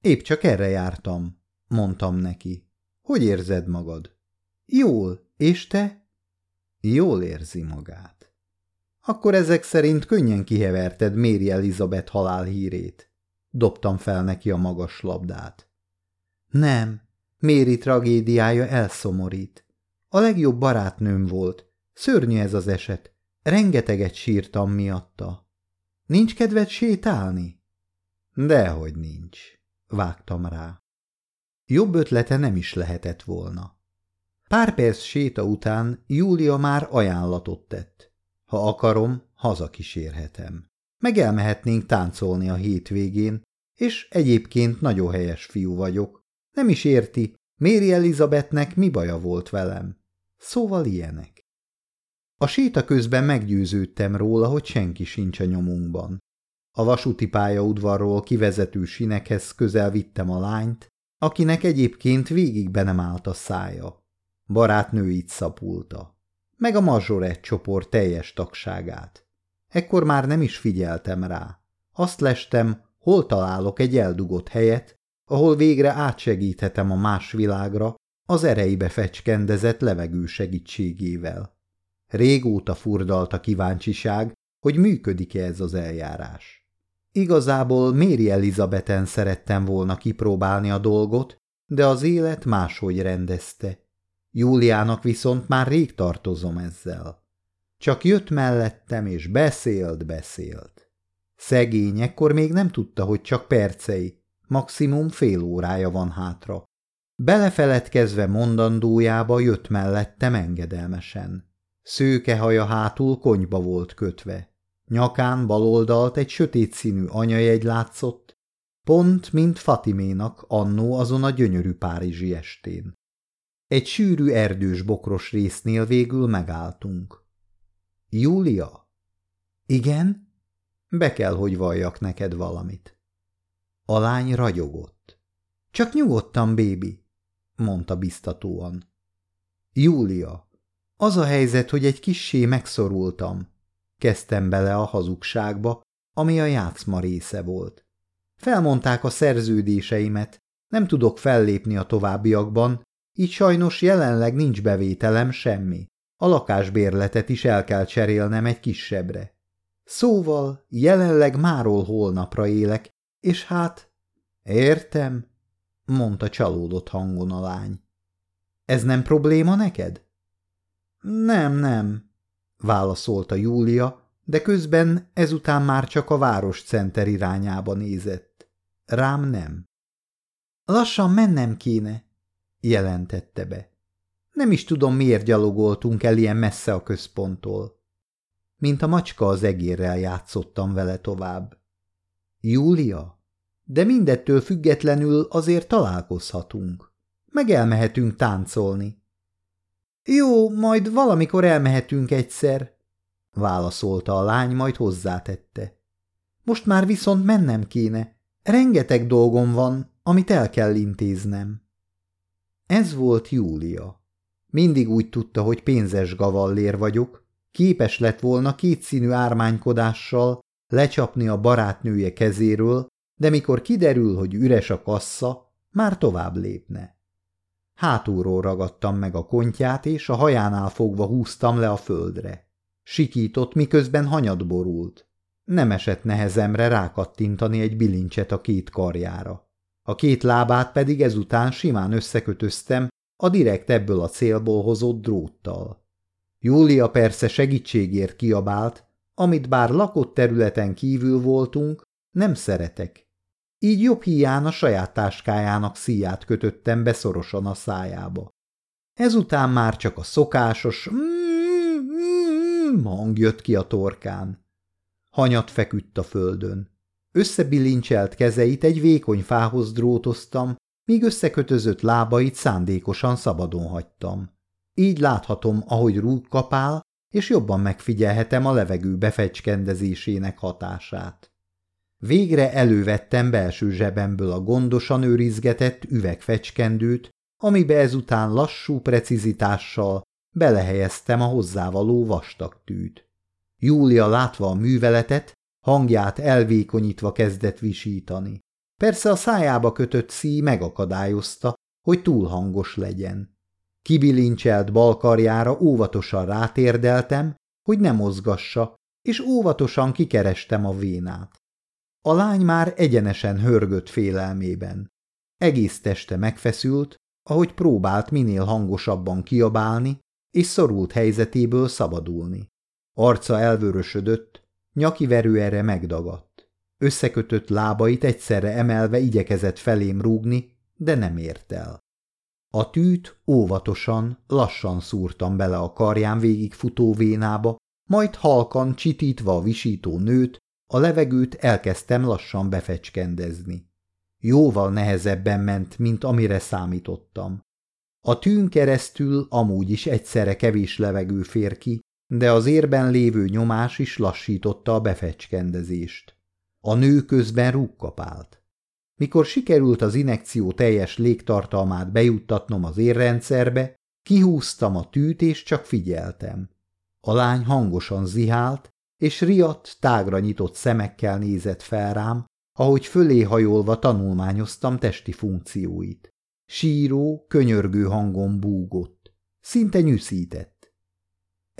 Speaker 1: Épp csak erre jártam – mondtam neki. – Hogy érzed magad? – Jól, és te? – Jól érzi magát. Akkor ezek szerint könnyen kiheverted Méri Elizabeth halálhírét. Dobtam fel neki a magas labdát. Nem, Méri tragédiája elszomorít. A legjobb barátnőm volt. Szörnyű ez az eset. Rengeteget sírtam miatta. Nincs kedved sétálni? Dehogy nincs, vágtam rá. Jobb ötlete nem is lehetett volna. Pár perc séta után Júlia már ajánlatot tett. Ha akarom, hazakísérhetem. Meg elmehetnénk táncolni a hétvégén, és egyébként nagyon helyes fiú vagyok. Nem is érti, Méri Elizabetnek mi baja volt velem. Szóval ilyenek. A séta közben meggyőződtem róla, hogy senki sincs a nyomunkban. A vasúti pályaudvarról kivezető sinekhez közel vittem a lányt, akinek egyébként végig be nem állt a szája. Barátnőit szapulta meg a mazsorett csoport teljes tagságát. Ekkor már nem is figyeltem rá. Azt lestem, hol találok egy eldugott helyet, ahol végre átsegíthetem a más világra az ereibe fecskendezett levegő segítségével. Régóta furdalt a kíváncsiság, hogy működik-e ez az eljárás. Igazából Méri Elizabeten szerettem volna kipróbálni a dolgot, de az élet máshogy rendezte. Júliának viszont már rég tartozom ezzel. Csak jött mellettem, és beszélt, beszélt. Szegény ekkor még nem tudta, hogy csak percei, maximum fél órája van hátra. Belefeledkezve mondandójába jött mellettem engedelmesen. Szőke haja hátul konyba volt kötve. Nyakán baloldalt egy sötét színű anyajegy látszott, pont mint Fatiménak annó azon a gyönyörű párizsi estén. Egy sűrű erdős bokros résznél végül megálltunk. Júlia? Igen? Be kell, hogy valljak neked valamit. A lány ragyogott. Csak nyugodtan, bébi, mondta biztatóan. Júlia, az a helyzet, hogy egy kissé megszorultam. Kezdtem bele a hazugságba, ami a játszma része volt. Felmondták a szerződéseimet, nem tudok fellépni a továbbiakban, így sajnos jelenleg nincs bevételem semmi. A lakásbérletet is el kell cserélnem egy kisebbre. Szóval jelenleg máról holnapra élek, és hát... Értem, mondta csalódott hangon a lány. Ez nem probléma neked? Nem, nem, válaszolta Júlia, de közben ezután már csak a városcenter irányába nézett. Rám nem. Lassan mennem kéne, jelentette be. Nem is tudom, miért gyalogoltunk el ilyen messze a központtól. Mint a macska az egérrel játszottam vele tovább. Júlia? De mindettől függetlenül azért találkozhatunk. Meg elmehetünk táncolni. Jó, majd valamikor elmehetünk egyszer, válaszolta a lány, majd hozzátette. Most már viszont mennem kéne. Rengeteg dolgom van, amit el kell intéznem. Ez volt Júlia. Mindig úgy tudta, hogy pénzes gavallér vagyok, képes lett volna kétszínű ármánykodással lecsapni a barátnője kezéről, de mikor kiderül, hogy üres a kassa, már tovább lépne. Hátulról ragadtam meg a kontját, és a hajánál fogva húztam le a földre. Sikított, miközben hanyat borult. Nem esett nehezemre rákattintani egy bilincset a két karjára. A két lábát pedig ezután simán összekötöztem a direkt ebből a célból hozott dróttal. Júlia persze segítségért kiabált, amit bár lakott területen kívül voltunk, nem szeretek. Így jobb hián a saját táskájának szíját kötöttem beszorosan a szájába. Ezután már csak a szokásos mmm mmm hang jött ki a torkán. Hanyat feküdt a földön. Összebilincselt kezeit egy vékony fához drótoztam, míg összekötözött lábait szándékosan szabadon hagytam. Így láthatom, ahogy rúg kapál, és jobban megfigyelhetem a levegő befecskendezésének hatását. Végre elővettem belső zsebemből a gondosan őrizgetett üvegfecskendőt, amibe ezután lassú precizitással belehelyeztem a hozzávaló vastag tűt. Júlia látva a műveletet, Hangját elvékonyítva kezdett visítani. Persze a szájába kötött szíj megakadályozta, hogy túl hangos legyen. Kibilincselt balkarjára óvatosan rátérdeltem, hogy ne mozgassa, és óvatosan kikerestem a vénát. A lány már egyenesen hörgött félelmében. Egész teste megfeszült, ahogy próbált minél hangosabban kiabálni, és szorult helyzetéből szabadulni. Arca elvörösödött, Nyaki erre megdagadt. Összekötött lábait egyszerre emelve igyekezett felém rúgni, de nem ért el. A tűt óvatosan, lassan szúrtam bele a karján végig futó vénába, majd halkan csitítva a visító nőt, a levegőt elkezdtem lassan befecskendezni. Jóval nehezebben ment, mint amire számítottam. A tűn keresztül amúgy is egyszerre kevés levegő fér ki, de az érben lévő nyomás is lassította a befecskendezést. A nő közben rúgkapált. Mikor sikerült az inekció teljes légtartalmát bejuttatnom az érrendszerbe, kihúztam a tűt és csak figyeltem. A lány hangosan zihált, és riadt, tágra nyitott szemekkel nézett fel rám, ahogy fölé hajolva tanulmányoztam testi funkcióit. Síró, könyörgő hangon búgott. Szinte nyűszített.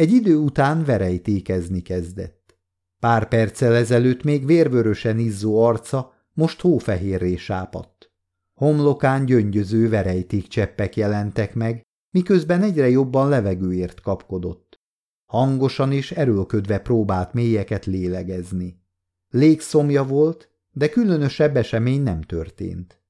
Speaker 1: Egy idő után verejtékezni kezdett. Pár perccel ezelőtt még vérvörösen izzó arca most hófehérré sápadt. Homlokán gyöngyöző cseppek jelentek meg, miközben egyre jobban levegőért kapkodott. Hangosan és erőlködve próbált mélyeket lélegezni. Légszomja volt, de különösebb esemény nem történt.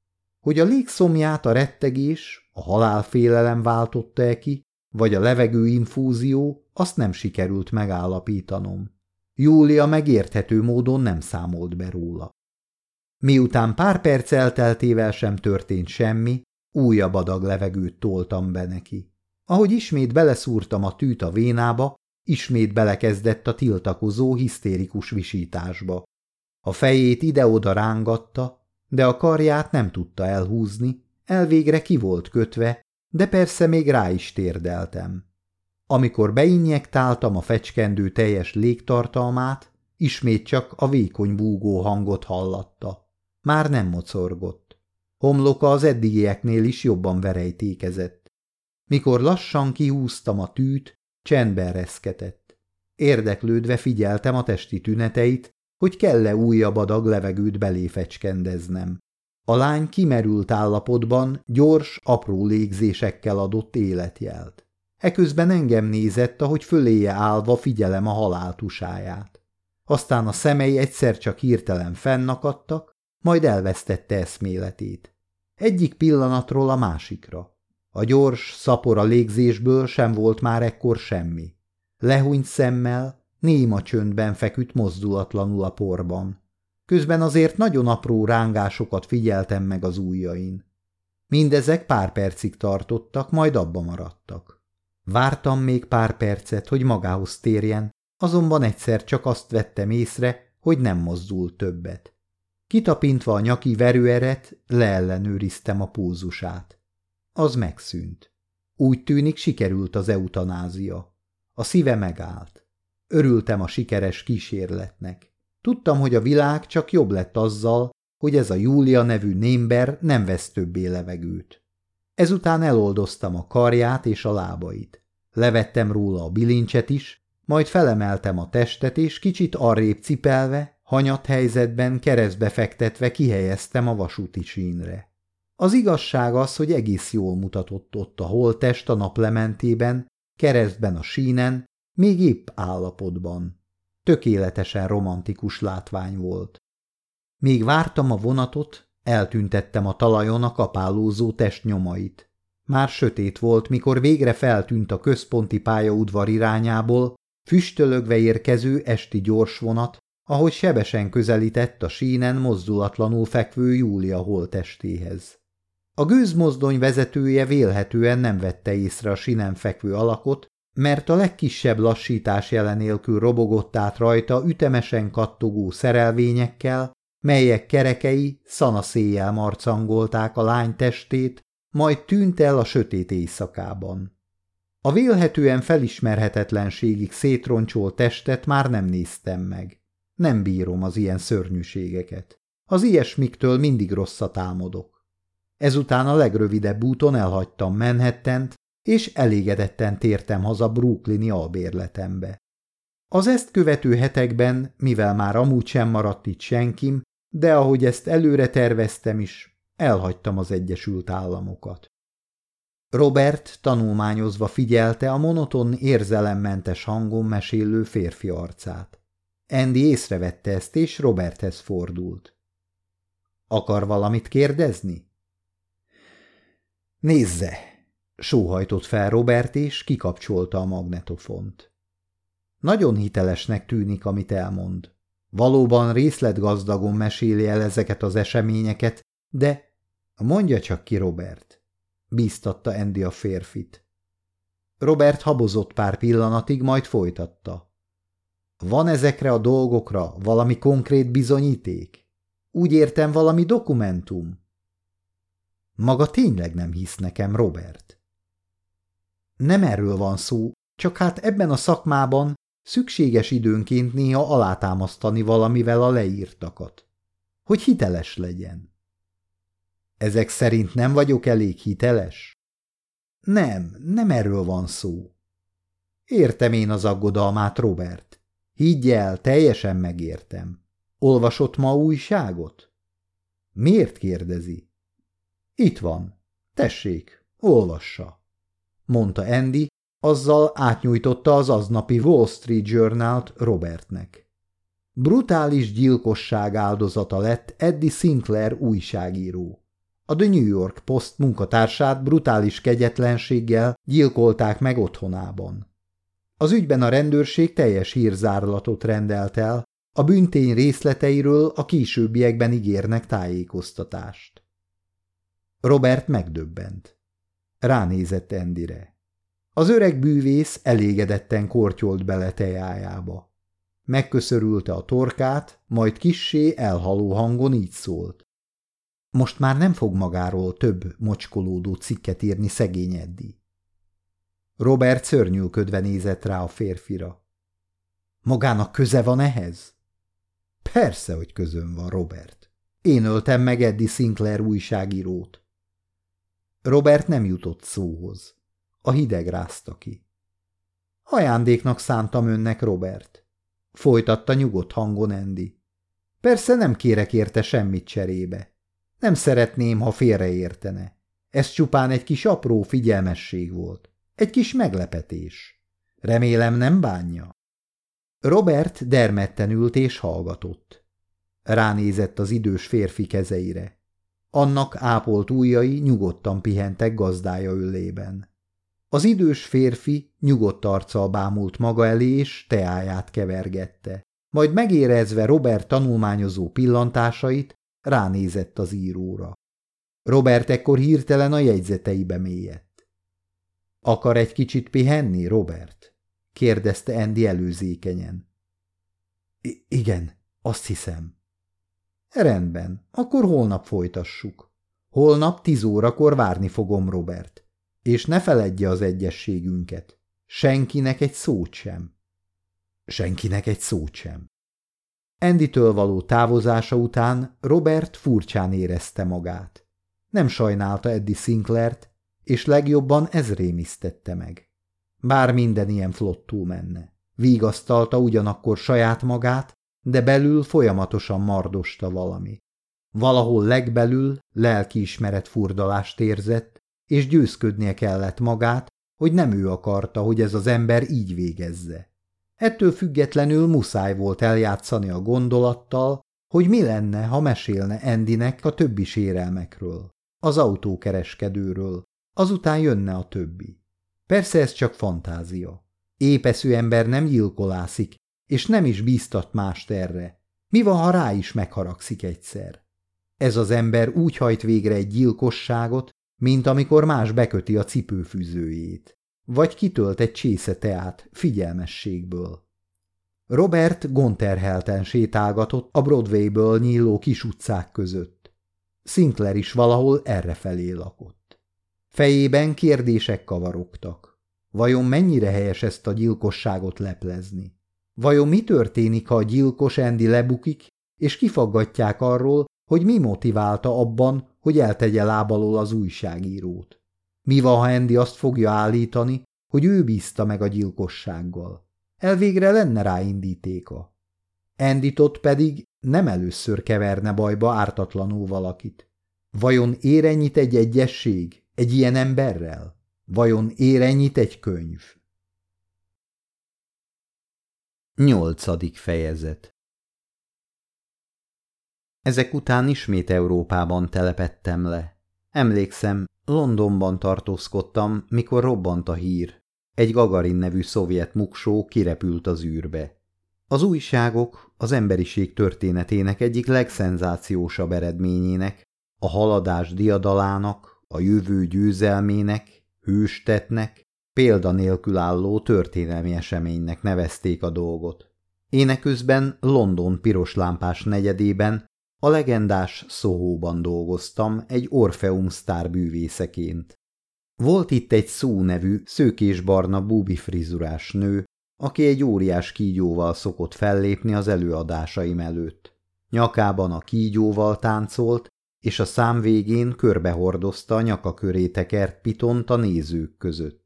Speaker 1: Hogy a légszomját a rettegés, a halálfélelem váltotta -e ki, vagy a levegő infúzió, azt nem sikerült megállapítanom. Júlia megérthető módon nem számolt be róla. Miután pár perc elteltével sem történt semmi, újabb adag levegőt toltam be neki. Ahogy ismét beleszúrtam a tűt a vénába, ismét belekezdett a tiltakozó, hisztérikus visításba. A fejét ide-oda rángatta, de a karját nem tudta elhúzni, elvégre ki volt kötve, de persze még rá is térdeltem. Amikor beinjektáltam a fecskendő teljes légtartalmát, ismét csak a vékony búgó hangot hallatta. Már nem mocorgott. Homloka az eddigieknél is jobban verejtékezett. Mikor lassan kihúztam a tűt, csendben reszketett. Érdeklődve figyeltem a testi tüneteit, hogy kell-e újabb adag levegőt belé fecskendeznem. A lány kimerült állapotban gyors, apró légzésekkel adott életjelt. Eközben engem nézett, ahogy föléje állva figyelem a haláltusáját. Aztán a szemei egyszer csak hirtelen fennakadtak, majd elvesztette eszméletét. Egyik pillanatról a másikra. A gyors, szapora légzésből sem volt már ekkor semmi. Lehúnyt szemmel, néma csöndben feküdt mozdulatlanul a porban. Közben azért nagyon apró rángásokat figyeltem meg az ujjain. Mindezek pár percig tartottak, majd abba maradtak. Vártam még pár percet, hogy magához térjen, azonban egyszer csak azt vettem észre, hogy nem mozdul többet. Kitapintva a nyaki verőeret, leellenőriztem a pózusát. Az megszűnt. Úgy tűnik, sikerült az eutanázia. A szíve megállt. Örültem a sikeres kísérletnek. Tudtam, hogy a világ csak jobb lett azzal, hogy ez a Júlia nevű némber nem vesz többé levegőt. Ezután eloldoztam a karját és a lábait. Levettem róla a bilincset is, majd felemeltem a testet, és kicsit arrébb cipelve, hanyat helyzetben keresztbe fektetve kihelyeztem a vasúti sínre. Az igazság az, hogy egész jól mutatott ott a holttest a naplementében, keresztben a sínen, még épp állapotban. Tökéletesen romantikus látvány volt. Míg vártam a vonatot, eltüntettem a talajon a kapálózó testnyomait. Már sötét volt, mikor végre feltűnt a központi pályaudvar irányából, füstölögve érkező esti gyors vonat, ahogy sebesen közelített a sínen mozdulatlanul fekvő Júlia holtestéhez. A gőzmozdony vezetője vélhetően nem vette észre a sínen fekvő alakot, mert a legkisebb lassítás jelenélkül robogott át rajta ütemesen kattogó szerelvényekkel, melyek kerekei szanaszéjjel marcangolták a lány testét, majd tűnt el a sötét éjszakában. A vélhetően felismerhetetlenségig szétroncsolt testet már nem néztem meg. Nem bírom az ilyen szörnyűségeket. Az ilyesmiktől mindig rosszat álmodok. Ezután a legrövidebb úton elhagytam manhattan és elégedetten tértem haza brooklyni albérletembe. Az ezt követő hetekben, mivel már amúgy sem maradt itt senkim, de ahogy ezt előre terveztem is, elhagytam az Egyesült Államokat. Robert tanulmányozva figyelte a monoton érzelemmentes hangon mesélő férfi arcát. Andy észrevette ezt, és Roberthez fordult. – Akar valamit kérdezni? – Nézze! Sóhajtott fel Robert, és kikapcsolta a magnetofont. Nagyon hitelesnek tűnik, amit elmond. Valóban részletgazdagon meséli el ezeket az eseményeket, de mondja csak ki Robert. Bíztatta Andy a férfit. Robert habozott pár pillanatig, majd folytatta. Van ezekre a dolgokra valami konkrét bizonyíték? Úgy értem valami dokumentum? Maga tényleg nem hisz nekem, Robert. Nem erről van szó, csak hát ebben a szakmában szükséges időnként néha alátámasztani valamivel a leírtakat. Hogy hiteles legyen. Ezek szerint nem vagyok elég hiteles? Nem, nem erről van szó. Értem én az aggodalmát, Robert. Higgy el, teljesen megértem. Olvasott ma újságot? Miért kérdezi? Itt van. Tessék, olvassa mondta Andy, azzal átnyújtotta az aznapi Wall Street Journal-t Robertnek. Brutális gyilkosság áldozata lett Eddie Sinclair újságíró. A The New York Post munkatársát brutális kegyetlenséggel gyilkolták meg otthonában. Az ügyben a rendőrség teljes hírzárlatot rendelt el, a büntény részleteiről a későbbiekben ígérnek tájékoztatást. Robert megdöbbent. Ránézett Endire. Az öreg bűvész elégedetten kortyolt bele tejájába. Megköszörülte a torkát, majd kissé elhaló hangon így szólt. Most már nem fog magáról több mocskolódó cikket írni szegény Eddi. Robert szörnyűködve nézett rá a férfira. Magának köze van ehhez? Persze, hogy közön van, Robert. Én öltem meg Eddi Sinclair újságírót. Robert nem jutott szóhoz. A hideg rázta ki. Ajándéknak szántam önnek, Robert. Folytatta nyugodt hangon Endi. Persze nem kérek érte semmit cserébe. Nem szeretném, ha félreértene. Ez csupán egy kis apró figyelmesség volt. Egy kis meglepetés. Remélem nem bánja. Robert dermedten ült és hallgatott. Ránézett az idős férfi kezeire. Annak ápolt ujjai nyugodtan pihentek gazdája ülében. Az idős férfi nyugodt arccal bámult maga elé, és teáját kevergette. Majd megérezve Robert tanulmányozó pillantásait, ránézett az íróra. Robert ekkor hirtelen a jegyzeteibe mélyett. – Akar egy kicsit pihenni, Robert? – kérdezte Andy előzékenyen. – Igen, azt hiszem – Rendben, akkor holnap folytassuk. Holnap tíz órakor várni fogom, Robert. És ne feledje az egyességünket. Senkinek egy szót sem. Senkinek egy szót sem. Enditől való távozása után Robert furcsán érezte magát. Nem sajnálta Eddie Sinclair-t, és legjobban ez rémisztette meg. Bár minden ilyen flottul menne. Vígasztalta ugyanakkor saját magát, de belül folyamatosan mardosta valami. Valahol legbelül lelkiismeret furdalást érzett, és győzködnie kellett magát, hogy nem ő akarta, hogy ez az ember így végezze. Ettől függetlenül muszáj volt eljátszani a gondolattal, hogy mi lenne, ha mesélne Endinek a többi sérelmekről, az autókereskedőről, azután jönne a többi. Persze ez csak fantázia. Épesző ember nem gyilkolászik, és nem is bíztat mást erre. Mi van, ha rá is megharagszik egyszer? Ez az ember úgy hajt végre egy gyilkosságot, mint amikor más beköti a cipőfűzőjét, vagy kitölt egy csésze teát figyelmességből. Robert gonterhelten sétálgatott a Broadway-ből nyíló kis utcák között. Sinclair is valahol errefelé lakott. Fejében kérdések kavarogtak. Vajon mennyire helyes ezt a gyilkosságot leplezni? Vajon mi történik, ha a gyilkos Andy lebukik, és kifaggatják arról, hogy mi motiválta abban, hogy eltegye lábalól az újságírót? Mi van, ha Andy azt fogja állítani, hogy ő bízta meg a gyilkossággal? Elvégre lenne rá indítéka. Enditot pedig nem először keverne bajba ártatlanul valakit. Vajon ér ennyit egy egyesség, egy ilyen emberrel? Vajon ér ennyit egy könyv? Nyolcadik fejezet Ezek után ismét Európában telepettem le. Emlékszem, Londonban tartózkodtam, mikor robbant a hír. Egy Gagarin nevű szovjet muksó kirepült az űrbe. Az újságok az emberiség történetének egyik legszenzációsabb eredményének, a haladás diadalának, a jövő győzelmének, hőstetnek, példanélkül álló történelmi eseménynek nevezték a dolgot. Éneközben London piros lámpás negyedében, a legendás Szohóban dolgoztam egy Orfeum sztár bűvészeként. Volt itt egy szó nevű, szőkésbarna frizurás nő, aki egy óriás kígyóval szokott fellépni az előadásaim előtt. Nyakában a kígyóval táncolt, és a szám végén körbehordozta a nyaka köré tekert pitont a nézők között.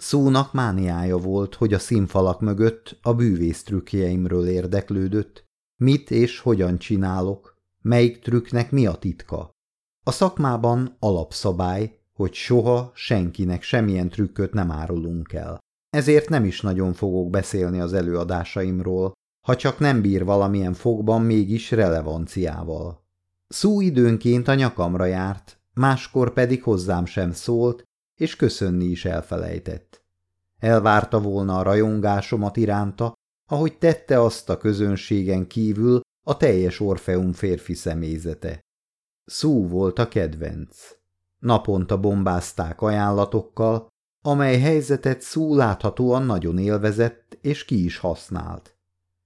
Speaker 1: Szónak mániája volt, hogy a színfalak mögött a bűvész trükkjeimről érdeklődött, mit és hogyan csinálok, melyik trükknek mi a titka. A szakmában alapszabály, hogy soha senkinek semmilyen trükköt nem árulunk el. Ezért nem is nagyon fogok beszélni az előadásaimról, ha csak nem bír valamilyen fogban mégis relevanciával. Szó időnként a nyakamra járt, máskor pedig hozzám sem szólt, és köszönni is elfelejtett. Elvárta volna a rajongásomat iránta, ahogy tette azt a közönségen kívül a teljes Orfeum férfi személyzete. Szú volt a kedvenc. Naponta bombázták ajánlatokkal, amely helyzetet Szú láthatóan nagyon élvezett és ki is használt.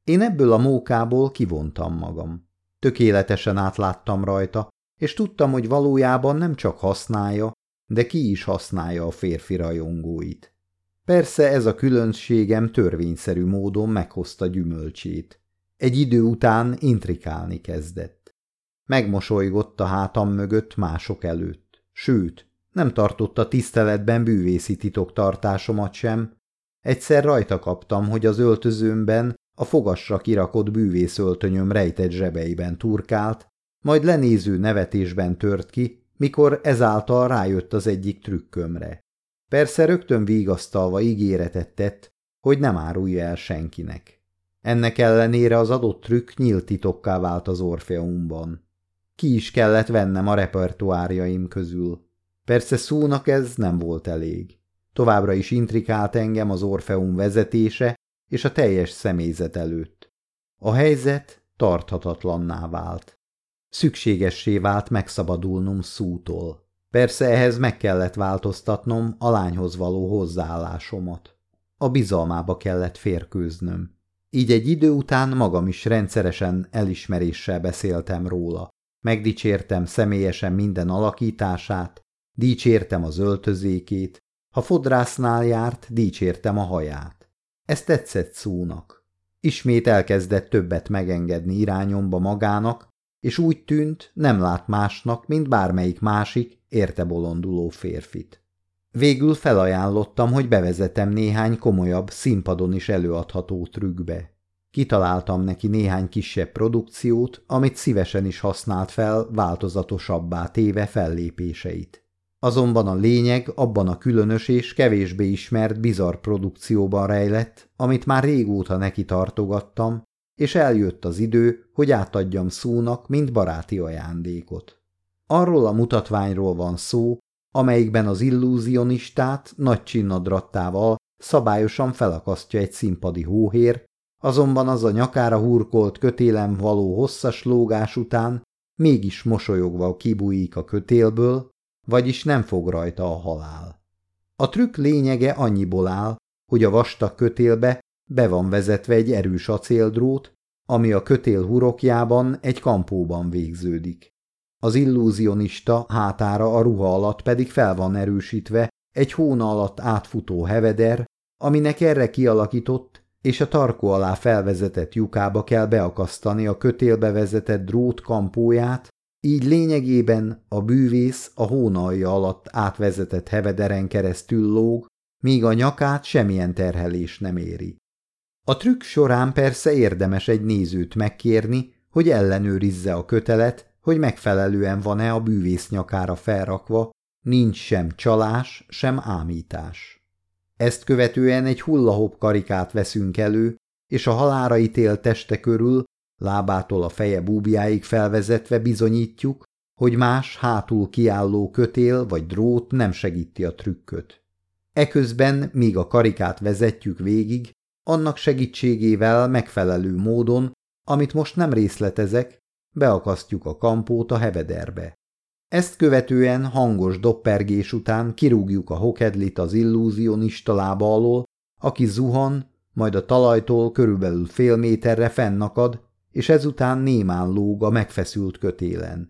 Speaker 1: Én ebből a mókából kivontam magam. Tökéletesen átláttam rajta, és tudtam, hogy valójában nem csak használja, de ki is használja a férfi rajongóit. Persze ez a különbségem törvényszerű módon meghozta gyümölcsét. Egy idő után intrikálni kezdett. Megmosolygott a hátam mögött mások előtt, sőt, nem tartotta tiszteletben bűvészi titoktartásomat sem. Egyszer rajta kaptam, hogy az öltözőmben a fogasra kirakott bűvészöltönyöm rejtett zsebeiben turkált, majd lenéző nevetésben tört ki, mikor ezáltal rájött az egyik trükkömre. Persze rögtön vigasztalva ígéretet tett, hogy nem árulja el senkinek. Ennek ellenére az adott trükk nyílt titokká vált az Orfeumban. Ki is kellett vennem a repertoárjaim közül. Persze szónak ez nem volt elég. Továbbra is intrikált engem az Orfeum vezetése és a teljes személyzet előtt. A helyzet tarthatatlanná vált. Szükségessé vált megszabadulnom szútól. Persze ehhez meg kellett változtatnom a lányhoz való hozzáállásomat. A bizalmába kellett férkőznöm. Így egy idő után magam is rendszeresen elismeréssel beszéltem róla. Megdicsértem személyesen minden alakítását, dicsértem az öltözékét, ha fodrásznál járt, dicsértem a haját. Ez tetszett szúnak. Ismét elkezdett többet megengedni irányomba magának, és úgy tűnt, nem lát másnak, mint bármelyik másik, érte bolonduló férfit. Végül felajánlottam, hogy bevezetem néhány komolyabb, színpadon is előadható trükkbe. Kitaláltam neki néhány kisebb produkciót, amit szívesen is használt fel változatosabbá téve fellépéseit. Azonban a lényeg abban a különös és kevésbé ismert bizarr produkcióban rejlett, amit már régóta neki tartogattam, és eljött az idő, hogy átadjam szónak, mint baráti ajándékot. Arról a mutatványról van szó, amelyikben az illúzionistát nagy csinnadrattával szabályosan felakasztja egy színpadi hóhér, azonban az a nyakára hurkolt kötélem való hosszas lógás után mégis mosolyogva kibújik a kötélből, vagyis nem fog rajta a halál. A trükk lényege annyiból áll, hogy a vastag kötélbe be van vezetve egy erős acéldrót, ami a kötél hurokjában egy kampóban végződik. Az illúzionista hátára a ruha alatt pedig fel van erősítve egy hóna alatt átfutó heveder, aminek erre kialakított és a tarkó alá felvezetett lyukába kell beakasztani a kötélbe vezetett drót kampóját, így lényegében a bűvész a hónalja alatt átvezetett hevederen keresztül lóg, míg a nyakát semmilyen terhelés nem éri. A trükk során persze érdemes egy nézőt megkérni, hogy ellenőrizze a kötelet, hogy megfelelően van-e a bűvész nyakára felrakva, nincs sem csalás, sem ámítás. Ezt követően egy hullahop karikát veszünk elő, és a halára ítélt teste körül, lábától a feje búbjáig felvezetve bizonyítjuk, hogy más hátul kiálló kötél vagy drót nem segíti a trükköt. Eközben, míg a karikát vezetjük végig, annak segítségével megfelelő módon, amit most nem részletezek, beakasztjuk a kampót a hevederbe. Ezt követően hangos doppergés után kirúgjuk a hokedlit az illúzionista lába alól, aki zuhan, majd a talajtól körülbelül fél méterre fennakad, és ezután némán lóg a megfeszült kötélen.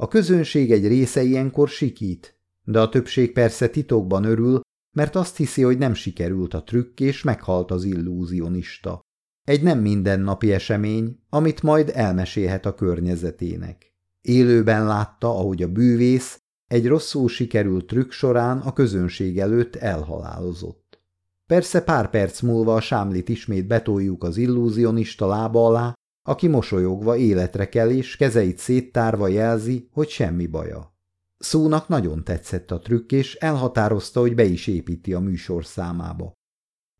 Speaker 1: A közönség egy része ilyenkor sikít, de a többség persze titokban örül, mert azt hiszi, hogy nem sikerült a trükk, és meghalt az illúzionista. Egy nem mindennapi esemény, amit majd elmesélhet a környezetének. Élőben látta, ahogy a bűvész egy rosszul sikerült trükk során a közönség előtt elhalálozott. Persze pár perc múlva a sámlit ismét betoljuk az illúzionista lába alá, aki mosolyogva életre kel és kezeit széttárva jelzi, hogy semmi baja. Szónak nagyon tetszett a trükk, és elhatározta, hogy be is építi a műsor számába.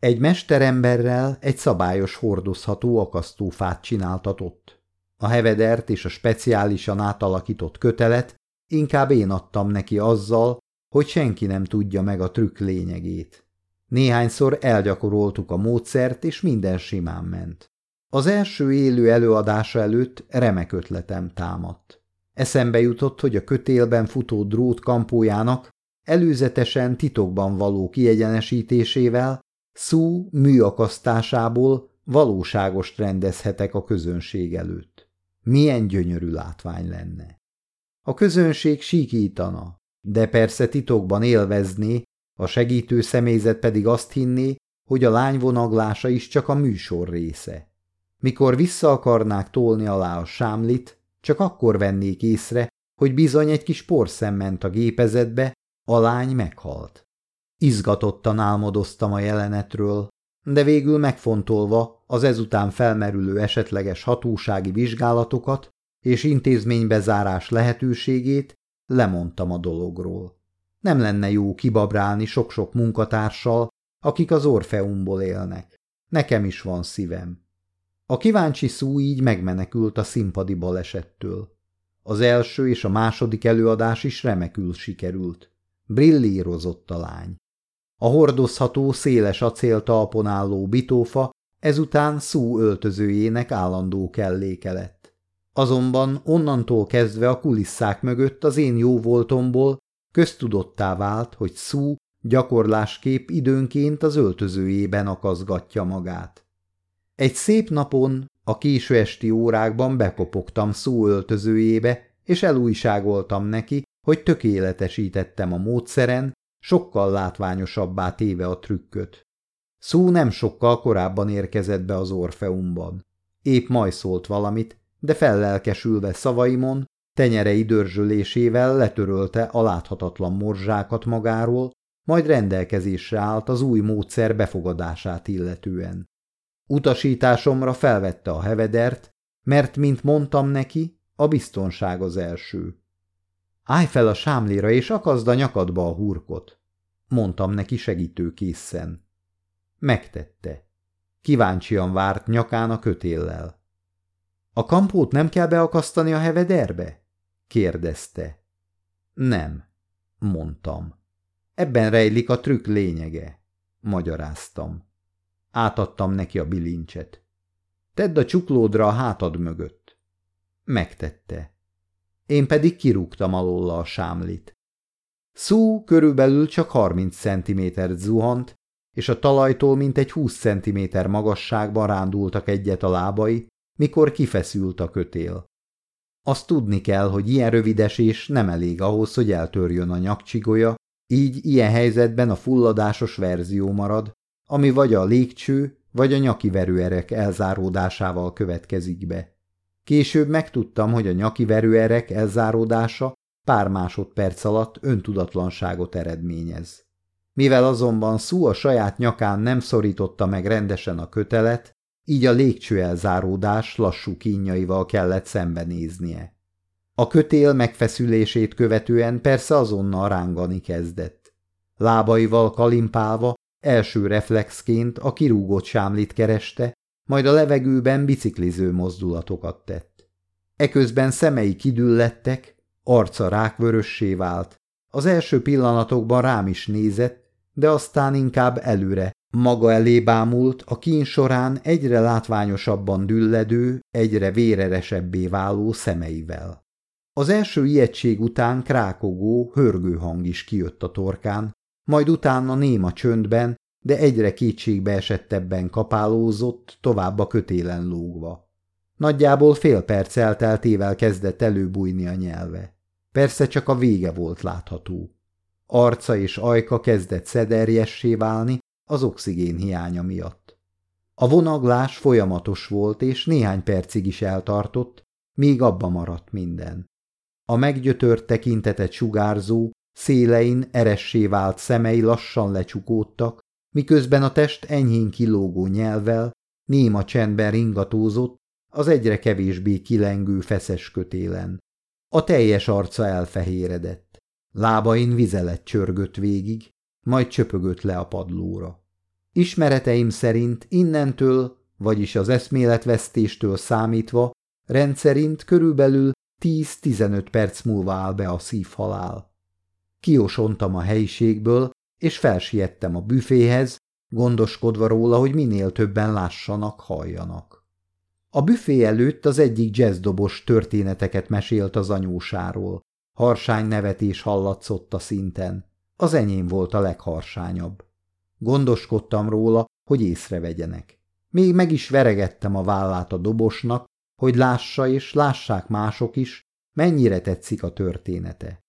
Speaker 1: Egy mesteremberrel egy szabályos hordozható akasztófát csináltatott. A hevedert és a speciálisan átalakított kötelet inkább én adtam neki azzal, hogy senki nem tudja meg a trükk lényegét. Néhányszor elgyakoroltuk a módszert, és minden simán ment. Az első élő előadása előtt remek ötletem támadt. Eszembe jutott, hogy a kötélben futó drót kampójának előzetesen titokban való kiegyenesítésével szú műakasztásából valóságos rendezhetek a közönség előtt. Milyen gyönyörű látvány lenne! A közönség síkítana, de persze titokban élvezné, a segítő személyzet pedig azt hinné, hogy a lány vonaglása is csak a műsor része. Mikor vissza akarnák tolni alá a sámlit, csak akkor vennék észre, hogy bizony egy kis porszem ment a gépezetbe, a lány meghalt. Izgatottan álmodoztam a jelenetről, de végül megfontolva az ezután felmerülő esetleges hatósági vizsgálatokat és intézménybezárás lehetőségét lemondtam a dologról. Nem lenne jó kibabrálni sok-sok munkatársal, akik az Orfeumból élnek. Nekem is van szívem. A kíváncsi szú így megmenekült a színpadi balesettől. Az első és a második előadás is remekül sikerült. Brillírozott a lány. A hordozható, széles acéltalpon álló bitófa ezután szú öltözőjének állandó kelléke lett. Azonban onnantól kezdve a kulisszák mögött az én jó voltomból köztudottá vált, hogy szú gyakorláskép időnként az öltözőjében akazgatja magát. Egy szép napon, a késő esti órákban bekopogtam szóöltözőjébe, és elújságoltam neki, hogy tökéletesítettem a módszeren, sokkal látványosabbá téve a trükköt. Szó nem sokkal korábban érkezett be az Orfeumban. Épp majd szólt valamit, de fellelkesülve szavaimon, tenyerei dörzsölésével letörölte a láthatatlan morzsákat magáról, majd rendelkezésre állt az új módszer befogadását illetően. Utasításomra felvette a hevedert, mert, mint mondtam neki, a biztonság az első. Állj fel a sámlira és akazd a nyakadba a hurkot, mondtam neki segítőkészen. Megtette. Kíváncsian várt nyakán a kötéllel. A kampót nem kell beakasztani a hevederbe? kérdezte. Nem, mondtam. Ebben rejlik a trükk lényege, magyaráztam. Átadtam neki a bilincset. Tedd a csuklódra a hátad mögött. Megtette. Én pedig kirúgtam alóla a sámlit. Szú körülbelül csak 30 centimétert zuhant, és a talajtól mintegy 20 centiméter magasságban rándultak egyet a lábai, mikor kifeszült a kötél. Azt tudni kell, hogy ilyen rövides és nem elég ahhoz, hogy eltörjön a nyakcsigolya, így ilyen helyzetben a fulladásos verzió marad, ami vagy a légcső, vagy a nyakiverőerek elzáródásával következik be. Később megtudtam, hogy a nyakiverőerek elzáródása pár másodperc alatt öntudatlanságot eredményez. Mivel azonban Szú a saját nyakán nem szorította meg rendesen a kötelet, így a légcső elzáródás lassú kínjaival kellett szembenéznie. A kötél megfeszülését követően persze azonnal rángani kezdett. Lábaival kalimpálva Első reflexként a kirúgott sámlit kereste, majd a levegőben bicikliző mozdulatokat tett. Eközben szemei kidüllettek, arca rákvörössé vált. Az első pillanatokban rám is nézett, de aztán inkább előre, maga elé bámult a kín során egyre látványosabban dülledő, egyre véreresebbé váló szemeivel. Az első ijegység után krákogó, hörgő hang is kijött a torkán, majd utána néma csöndben, de egyre esettebben kapálózott, tovább a kötélen lógva. Nagyjából fél perc elteltével kezdett előbújni a nyelve. Persze csak a vége volt látható. Arca és ajka kezdett szederjessé válni az oxigén hiánya miatt. A vonaglás folyamatos volt, és néhány percig is eltartott, míg abba maradt minden. A meggyötört tekintetet sugárzó, Szélein eressé vált szemei lassan lecsukódtak, miközben a test enyhén kilógó nyelvel, néma csendben ringatózott az egyre kevésbé kilengő feszes kötélen. A teljes arca elfehéredett. Lábain vizelet csörgött végig, majd csöpögött le a padlóra. Ismereteim szerint innentől, vagyis az eszméletvesztéstől számítva, rendszerint körülbelül 10-15 perc múlva áll be a szívhalál. Kiosontam a helyiségből, és felsiettem a büféhez, gondoskodva róla, hogy minél többen lássanak, halljanak. A büfé előtt az egyik jazzdobos történeteket mesélt az anyósáról. Harsány nevetés hallatszott a szinten. Az enyém volt a legharsányabb. Gondoskodtam róla, hogy észrevegyenek. Még meg is veregettem a vállát a dobosnak, hogy lássa és lássák mások is, mennyire tetszik a története.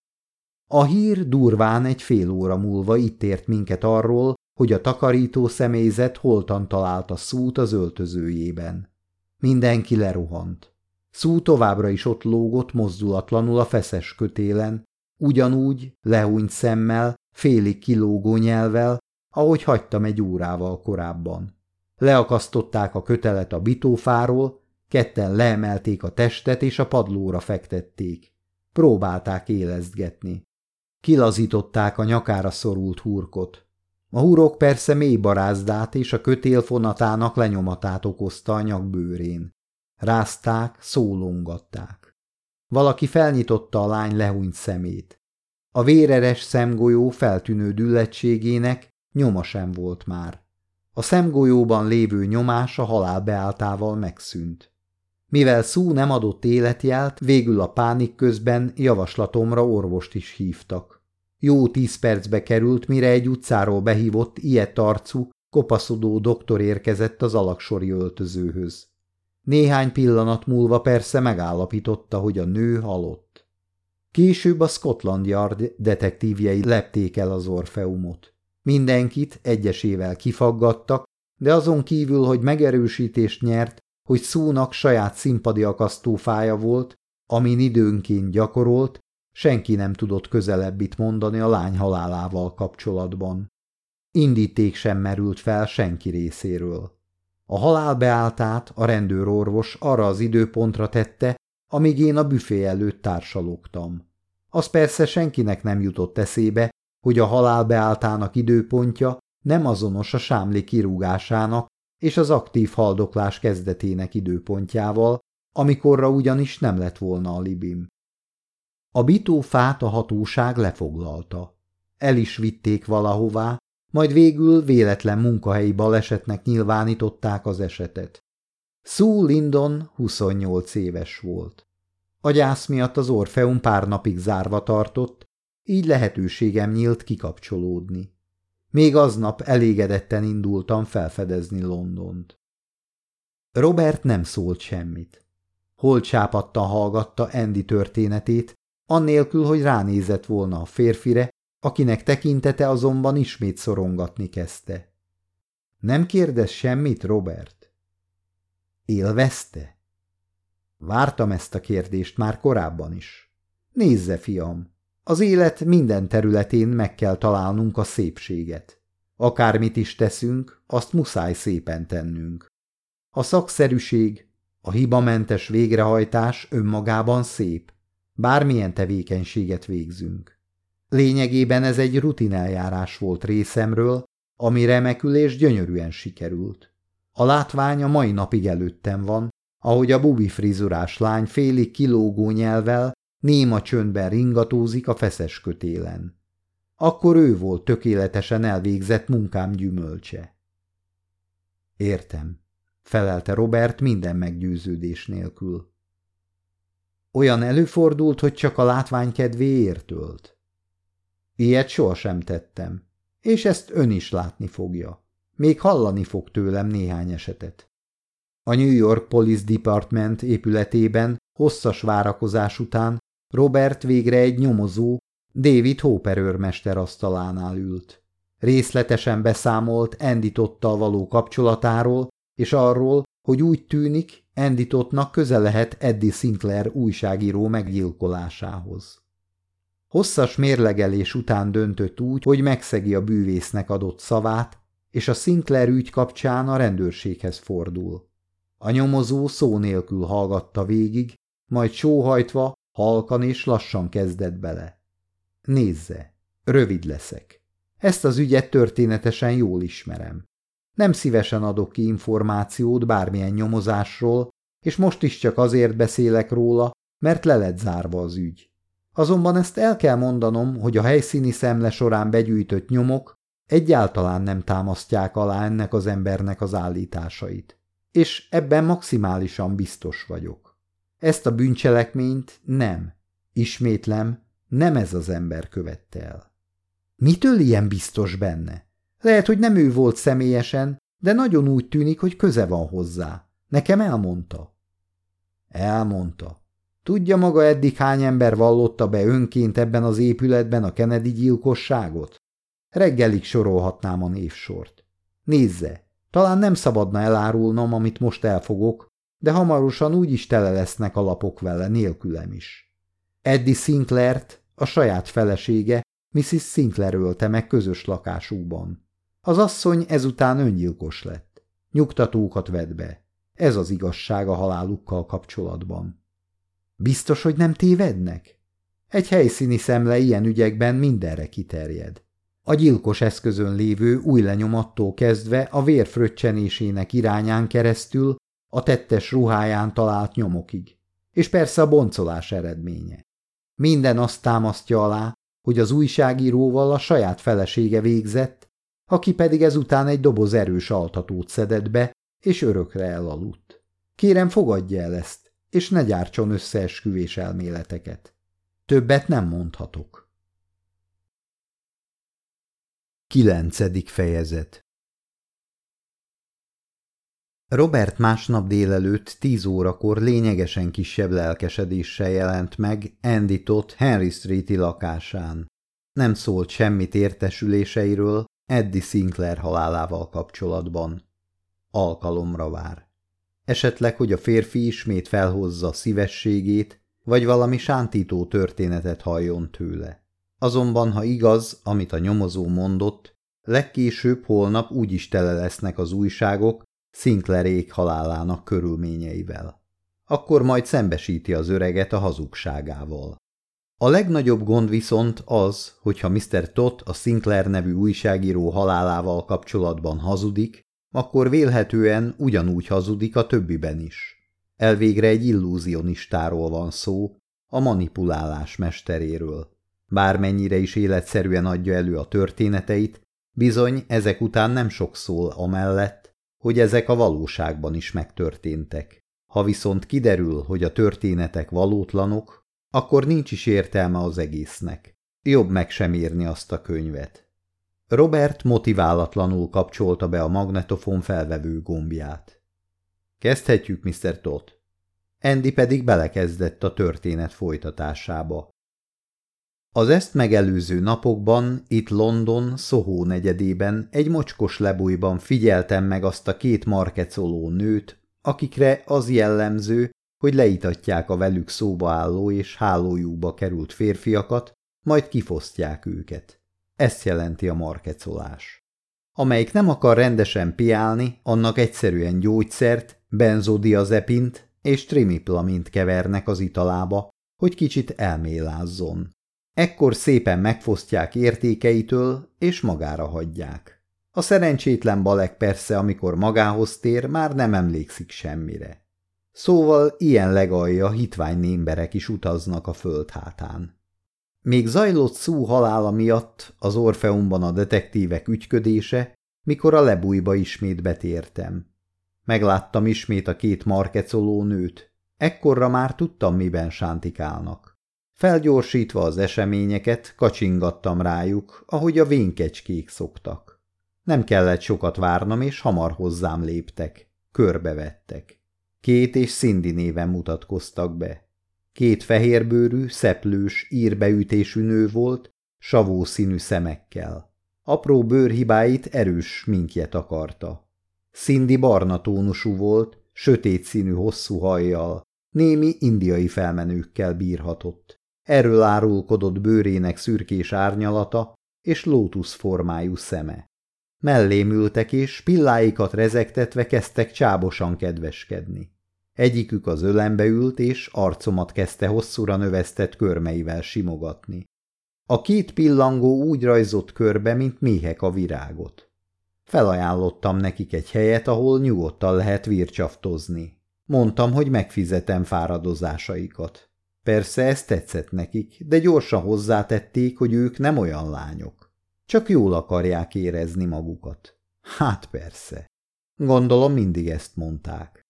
Speaker 1: A hír durván egy fél óra múlva itt ért minket arról, hogy a takarító személyzet holtan találta szút az öltözőjében. Mindenki lerohant. Szú továbbra is ott lógott mozdulatlanul a feszes kötélen, ugyanúgy, lehúnyt szemmel, félig kilógó nyelvel, ahogy hagytam egy órával korábban. Leakasztották a kötelet a bitófáról, ketten leemelték a testet és a padlóra fektették. Próbálták élezgetni. Kilazították a nyakára szorult hurkot. A hurok persze mély barázdát és a kötél fonatának lenyomatát okozta a nyakbőrén. Rázták, szólongatták. Valaki felnyitotta a lány lehúnyt szemét. A véreres szemgolyó feltűnő düllettségének nyoma sem volt már. A szemgolyóban lévő nyomás a halál beáltával megszűnt. Mivel szó nem adott életjelt, végül a pánik közben javaslatomra orvost is hívtak. Jó tíz percbe került, mire egy utcáról behívott ilyet arcú, kopaszodó doktor érkezett az alaksori öltözőhöz. Néhány pillanat múlva persze megállapította, hogy a nő halott. Később a Scotland Yard detektívjei lepték el az Orfeumot. Mindenkit egyesével kifaggattak, de azon kívül, hogy megerősítést nyert, hogy szónak saját színpadi akasztófája volt, amin időnként gyakorolt, senki nem tudott közelebbit mondani a lány halálával kapcsolatban. Indíték sem merült fel senki részéről. A halál beáltát a rendőrorvos arra az időpontra tette, amíg én a büfé előtt társalogtam. Az persze senkinek nem jutott eszébe, hogy a halál beáltának időpontja nem azonos a sámli kirúgásának és az aktív haldoklás kezdetének időpontjával, amikorra ugyanis nem lett volna a libim. A bitó fát a hatóság lefoglalta. El is vitték valahová, majd végül véletlen munkahelyi balesetnek nyilvánították az esetet. Sue Lindon 28 éves volt. A gyász miatt az Orfeum pár napig zárva tartott, így lehetőségem nyílt kikapcsolódni. Még aznap elégedetten indultam felfedezni Londont. Robert nem szólt semmit. Hol csápatta hallgatta Andy történetét, annélkül, hogy ránézett volna a férfire, akinek tekintete azonban ismét szorongatni kezdte. Nem kérdez semmit, Robert? Élvezte? Vártam ezt a kérdést már korábban is. Nézze, fiam, az élet minden területén meg kell találnunk a szépséget. Akármit is teszünk, azt muszáj szépen tennünk. A szakszerűség, a hibamentes végrehajtás önmagában szép, bármilyen tevékenységet végzünk. Lényegében ez egy rutineljárás volt részemről, ami remekül és gyönyörűen sikerült. A látvány a mai napig előttem van, ahogy a bubi frizurás lány félig kilógó nyelvel Néma csöndben ringatózik a feszes kötélen. Akkor ő volt tökéletesen elvégzett munkám gyümölcse. Értem, felelte Robert minden meggyőződés nélkül. Olyan előfordult, hogy csak a látvány kedvéért ölt. Ilyet sohasem tettem, és ezt ön is látni fogja. Még hallani fog tőlem néhány esetet. A New York Police Department épületében hosszas várakozás után Robert végre egy nyomozó, David Hopper őrmester asztalánál ült. Részletesen beszámolt Enditottal való kapcsolatáról, és arról, hogy úgy tűnik, Enditottnak köze lehet Eddie Sinclair újságíró meggyilkolásához. Hosszas mérlegelés után döntött úgy, hogy megszegi a bűvésznek adott szavát, és a Sinclair ügy kapcsán a rendőrséghez fordul. A nyomozó szó nélkül hallgatta végig, majd sóhajtva Halkan és lassan kezdett bele. Nézze, rövid leszek. Ezt az ügyet történetesen jól ismerem. Nem szívesen adok ki információt bármilyen nyomozásról, és most is csak azért beszélek róla, mert le lett zárva az ügy. Azonban ezt el kell mondanom, hogy a helyszíni szemle során begyűjtött nyomok egyáltalán nem támasztják alá ennek az embernek az állításait. És ebben maximálisan biztos vagyok. Ezt a bűncselekményt nem, ismétlem, nem ez az ember követte el. Mitől ilyen biztos benne? Lehet, hogy nem ő volt személyesen, de nagyon úgy tűnik, hogy köze van hozzá. Nekem elmondta. Elmondta. Tudja maga eddig hány ember vallotta be önként ebben az épületben a Kennedy gyilkosságot? Reggelig sorolhatnám a névsort. Nézze, talán nem szabadna elárulnom, amit most elfogok, de hamarosan úgy is tele lesznek a lapok vele nélkülem is. Eddie Sinclair-t a saját felesége, Mrs. Sinclair ölte meg közös lakásúban. Az asszony ezután öngyilkos lett. Nyugtatókat vett be. Ez az igazság a halálukkal kapcsolatban. Biztos, hogy nem tévednek? Egy helyszíni szemle ilyen ügyekben mindenre kiterjed. A gyilkos eszközön lévő új lenyomattól kezdve a vérfröccsenésének irányán keresztül a tettes ruháján talált nyomokig, és persze a boncolás eredménye. Minden azt támasztja alá, hogy az újságíróval a saját felesége végzett, aki pedig ezután egy doboz erős altatót szedett be, és örökre elaludt. Kérem, fogadja el ezt, és ne gyártson összeesküvés elméleteket. Többet nem mondhatok. Kilencedik fejezet Robert másnap délelőtt tíz órakor lényegesen kisebb lelkesedéssel jelent meg Andy Todd Henry Street-i lakásán. Nem szólt semmit értesüléseiről Eddie Sinclair halálával kapcsolatban. Alkalomra vár. Esetleg, hogy a férfi ismét felhozza szívességét, vagy valami sántító történetet halljon tőle. Azonban, ha igaz, amit a nyomozó mondott, legkésőbb holnap is tele lesznek az újságok, Szinklerék halálának körülményeivel. Akkor majd szembesíti az öreget a hazugságával. A legnagyobb gond viszont az, hogyha Mr. Tott a Sinclair nevű újságíró halálával kapcsolatban hazudik, akkor vélhetően ugyanúgy hazudik a többiben is. Elvégre egy illúzionistáról van szó, a manipulálás mesteréről. Bármennyire is életszerűen adja elő a történeteit, bizony ezek után nem sok szól amellett, hogy ezek a valóságban is megtörténtek. Ha viszont kiderül, hogy a történetek valótlanok, akkor nincs is értelme az egésznek. Jobb meg sem írni azt a könyvet. Robert motiválatlanul kapcsolta be a magnetofon felvevő gombját. Kezdhetjük, Mr. Todd. Andy pedig belekezdett a történet folytatásába. Az ezt megelőző napokban, itt London, Soho negyedében, egy mocskos lebújban figyeltem meg azt a két markecoló nőt, akikre az jellemző, hogy leitatják a velük szóba álló és hálójúba került férfiakat, majd kifosztják őket. Ezt jelenti a markecolás. Amelyik nem akar rendesen piálni, annak egyszerűen gyógyszert, benzodiazepint és trimiplamint kevernek az italába, hogy kicsit elmélázzon. Ekkor szépen megfosztják értékeitől, és magára hagyják. A szerencsétlen Balek persze, amikor magához tér, már nem emlékszik semmire. Szóval ilyen legalja hitvány némberek is utaznak a föld hátán. Még zajlott szú halála miatt az Orfeumban a detektívek ügyködése, mikor a lebújba ismét betértem. Megláttam ismét a két markecoló nőt. Ekkorra már tudtam, miben sántikálnak. Felgyorsítva az eseményeket, kacsingattam rájuk, ahogy a vénkecskék szoktak. Nem kellett sokat várnom, és hamar hozzám léptek. Körbevettek. Két és Szindi néven mutatkoztak be. Két fehérbőrű, szeplős, írbeütésű nő volt, savó színű szemekkel. Apró bőrhibáit erős minkje takarta. Szindi barna tónusú volt, sötét színű hosszú hajjal, némi indiai felmenőkkel bírhatott erről árulkodott bőrének szürkés árnyalata és lótusz formájú szeme. Mellém ültek és pilláikat rezegtetve kezdtek csábosan kedveskedni. Egyikük az ölembe ült, és arcomat kezdte hosszúra növesztett körmeivel simogatni. A két pillangó úgy rajzott körbe, mint méhek a virágot. Felajánlottam nekik egy helyet, ahol nyugodtan lehet vircsaftozni. Mondtam, hogy megfizetem fáradozásaikat. Persze ez tetszett nekik, de gyorsan hozzátették, hogy ők nem olyan lányok. Csak jól akarják érezni magukat. Hát persze. Gondolom mindig ezt mondták.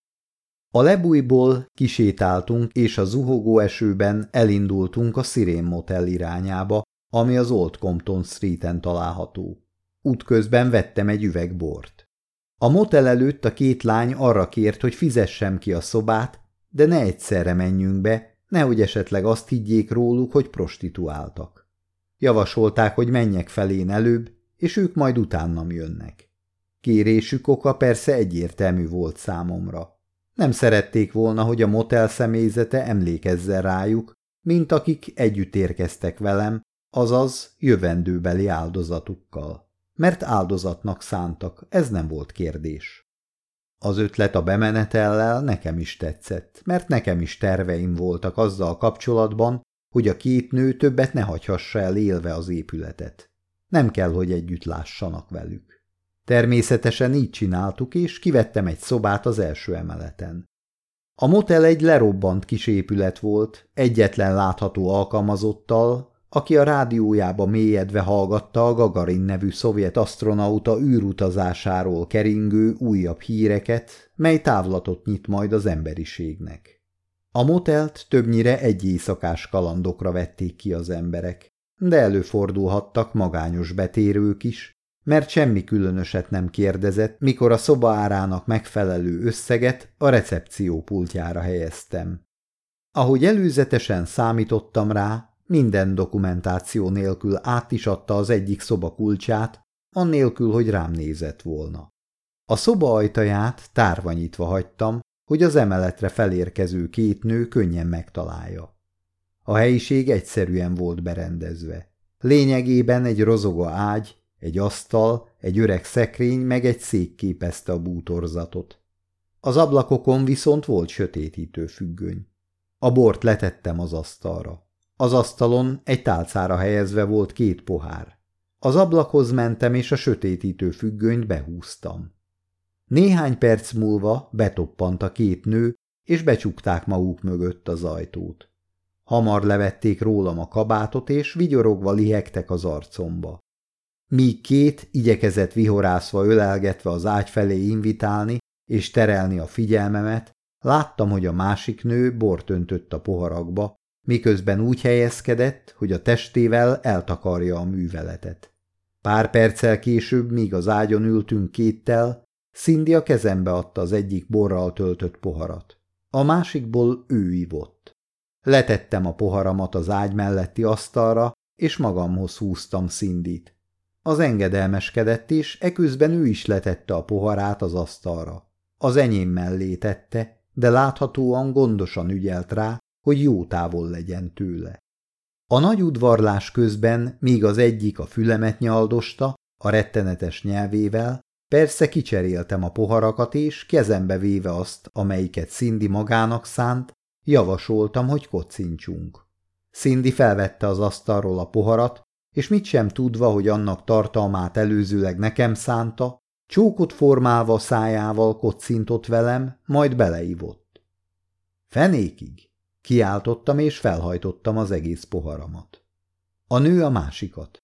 Speaker 1: A lebújból kisétáltunk, és a zuhogó esőben elindultunk a Sirén Motel irányába, ami az Old Compton Street-en található. Útközben vettem egy üveg bort. A motel előtt a két lány arra kért, hogy fizessem ki a szobát, de ne egyszerre menjünk be, Nehogy esetleg azt higgyék róluk, hogy prostituáltak. Javasolták, hogy menjek felén előbb, és ők majd utánam jönnek. Kérésük oka persze egyértelmű volt számomra. Nem szerették volna, hogy a motel személyzete emlékezzen rájuk, mint akik együtt érkeztek velem, azaz jövendőbeli áldozatukkal. Mert áldozatnak szántak, ez nem volt kérdés. Az ötlet a bemenetellel nekem is tetszett, mert nekem is terveim voltak azzal kapcsolatban, hogy a két nő többet ne hagyhassa el élve az épületet. Nem kell, hogy együtt lássanak velük. Természetesen így csináltuk, és kivettem egy szobát az első emeleten. A motel egy lerobbant kis épület volt, egyetlen látható alkalmazottal, aki a rádiójába mélyedve hallgatta a Gagarin nevű szovjet astronauta űrutazásáról keringő újabb híreket, mely távlatot nyit majd az emberiségnek. A motelt többnyire egy éjszakás kalandokra vették ki az emberek, de előfordulhattak magányos betérők is, mert semmi különöset nem kérdezett, mikor a szoba árának megfelelő összeget a recepció pultjára helyeztem. Ahogy előzetesen számítottam rá, minden dokumentáció nélkül át is adta az egyik szoba kulcsát, annélkül, hogy rám nézett volna. A szoba ajtaját tárva nyitva hagytam, hogy az emeletre felérkező két nő könnyen megtalálja. A helyiség egyszerűen volt berendezve. Lényegében egy rozoga ágy, egy asztal, egy öreg szekrény meg egy szék képezte a bútorzatot. Az ablakokon viszont volt sötétítő függöny. A bort letettem az asztalra. Az asztalon egy tálcára helyezve volt két pohár. Az ablakhoz mentem, és a sötétítő függönyt behúztam. Néhány perc múlva betoppant a két nő, és becsukták maguk mögött az ajtót. Hamar levették rólam a kabátot, és vigyorogva lihegtek az arcomba. Míg két igyekezett vihorászva ölelgetve az ágy felé invitálni és terelni a figyelmemet, láttam, hogy a másik nő bort öntött a poharakba, miközben úgy helyezkedett, hogy a testével eltakarja a műveletet. Pár perccel később, míg az ágyon ültünk kéttel, Cindy a kezembe adta az egyik borral töltött poharat. A másikból ő ivott. Letettem a poharamat az ágy melletti asztalra, és magamhoz húztam Szindit. Az engedelmeskedett, és eközben ő is letette a poharát az asztalra. Az enyém mellé tette, de láthatóan gondosan ügyelt rá, hogy jó távol legyen tőle. A nagy udvarlás közben míg az egyik a fülemet nyaldosta a rettenetes nyelvével, persze kicseréltem a poharakat és kezembe véve azt, amelyiket Cindy magának szánt, javasoltam, hogy kocincsunk. Cindy felvette az asztalról a poharat, és mit sem tudva, hogy annak tartalmát előzőleg nekem szánta, csókot formálva szájával kocintott velem, majd beleivott. Fenékig! Kiáltottam és felhajtottam az egész poharamat. A nő a másikat.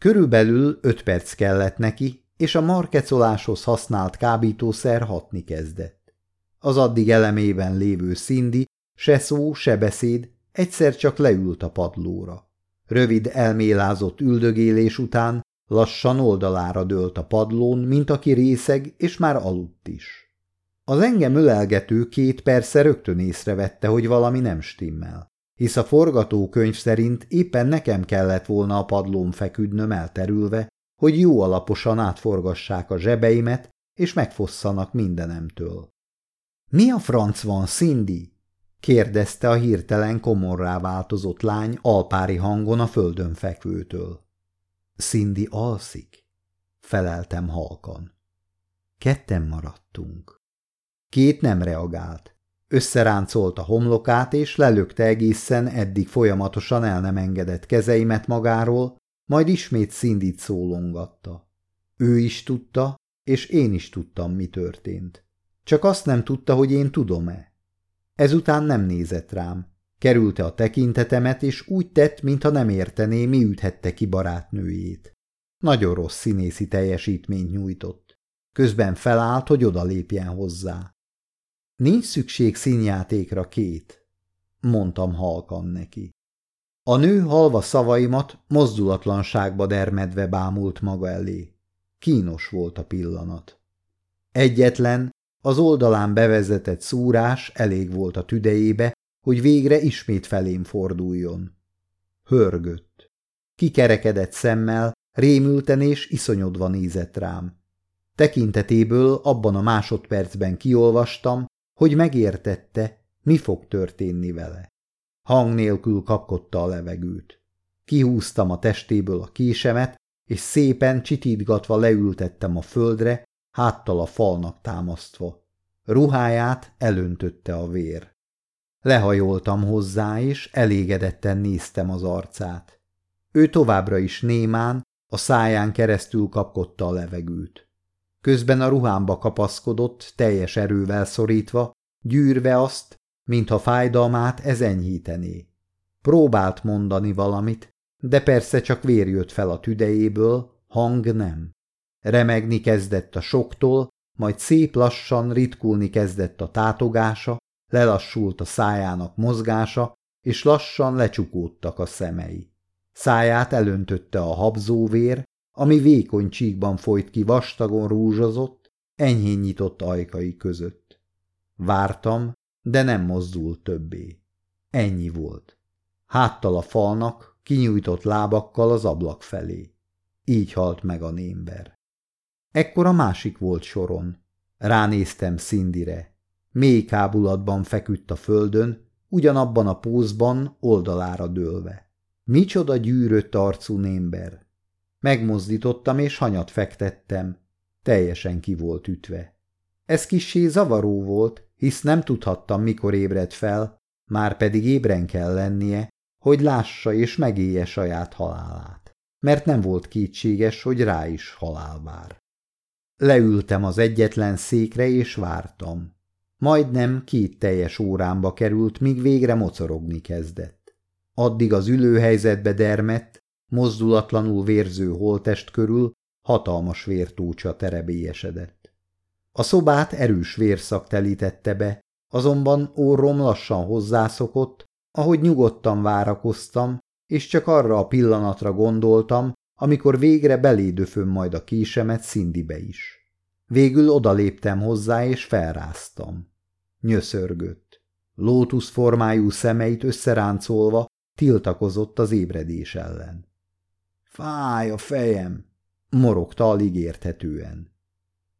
Speaker 1: Körülbelül öt perc kellett neki, és a markecoláshoz használt kábítószer hatni kezdett. Az addig elemében lévő Cindy se szó, se beszéd egyszer csak leült a padlóra. Rövid elmélázott üldögélés után lassan oldalára dőlt a padlón, mint aki részeg, és már aludt is. Az engem ölelgető két persze rögtön észrevette, hogy valami nem stimmel, hisz a forgatókönyv szerint éppen nekem kellett volna a padlón feküdnöm elterülve, hogy jó alaposan átforgassák a zsebeimet, és megfosszanak mindenemtől. – Mi a franc van, Cindy? – kérdezte a hirtelen komorrá változott lány alpári hangon a földön fekvőtől. – Cindy alszik – feleltem halkan. Ketten maradtunk. Két nem reagált. Összeráncolt a homlokát, és lelökte egészen eddig folyamatosan el nem engedett kezeimet magáról, majd ismét szindít szólongatta. Ő is tudta, és én is tudtam, mi történt. Csak azt nem tudta, hogy én tudom-e. Ezután nem nézett rám. Kerülte a tekintetemet, és úgy tett, mintha nem értené, mi üthette ki barátnőjét. Nagyon rossz színészi teljesítményt nyújtott. Közben felállt, hogy odalépjen hozzá. Nincs szükség színjátékra két, mondtam halkan neki. A nő halva szavaimat mozdulatlanságba dermedve bámult maga elé. Kínos volt a pillanat. Egyetlen, az oldalán bevezetett szúrás elég volt a tüdejébe, hogy végre ismét felém forduljon. Hörgött. Kikerekedett szemmel, rémülten és iszonyodva nézett rám. Tekintetéből abban a másodpercben kiolvastam, hogy megértette, mi fog történni vele. Hang nélkül kapkodta a levegőt. Kihúztam a testéből a késemet, és szépen csitítgatva leültettem a földre, háttal a falnak támasztva. Ruháját elöntötte a vér. Lehajoltam hozzá, és elégedetten néztem az arcát. Ő továbbra is némán, a száján keresztül kapkodta a levegőt. Közben a ruhámba kapaszkodott, teljes erővel szorítva, gyűrve azt, mintha fájdalmát ez enyhítené. Próbált mondani valamit, de persze csak vér jött fel a tüdejéből, hang nem. Remegni kezdett a soktól, majd szép lassan ritkulni kezdett a tátogása, lelassult a szájának mozgása, és lassan lecsukódtak a szemei. Száját elöntötte a habzóvér, ami vékony csíkban folyt ki vastagon rúzsazott, enyhén nyitott ajkai között. Vártam, de nem mozdult többé. Ennyi volt. Háttal a falnak, kinyújtott lábakkal az ablak felé. Így halt meg a némber. Ekkor a másik volt soron. Ránéztem Szindire. Mély kábulatban feküdt a földön, ugyanabban a pózban oldalára dőlve. Micsoda gyűrött arcú némber! Megmozdítottam és hanyat fektettem. Teljesen ki volt ütve. Ez kissé zavaró volt, hisz nem tudhattam, mikor ébred fel, már pedig ébren kell lennie, hogy lássa és megélje saját halálát, mert nem volt kétséges, hogy rá is halál vár. Leültem az egyetlen székre és vártam. Majdnem két teljes órámba került, míg végre mocorogni kezdett. Addig az ülőhelyzetbe dermett, Mozdulatlanul vérző holtest körül hatalmas vértócsa terebélyesedett. A szobát erős vérszak telítette be, azonban orrom lassan hozzászokott, ahogy nyugodtan várakoztam, és csak arra a pillanatra gondoltam, amikor végre belédöföm majd a késemet Szindibe is. Végül odaléptem hozzá, és felráztam. Nyöszörgött. Lótusz formájú szemeit összeráncolva tiltakozott az ébredés ellen. Fáj a fejem, morogta alig érthetően.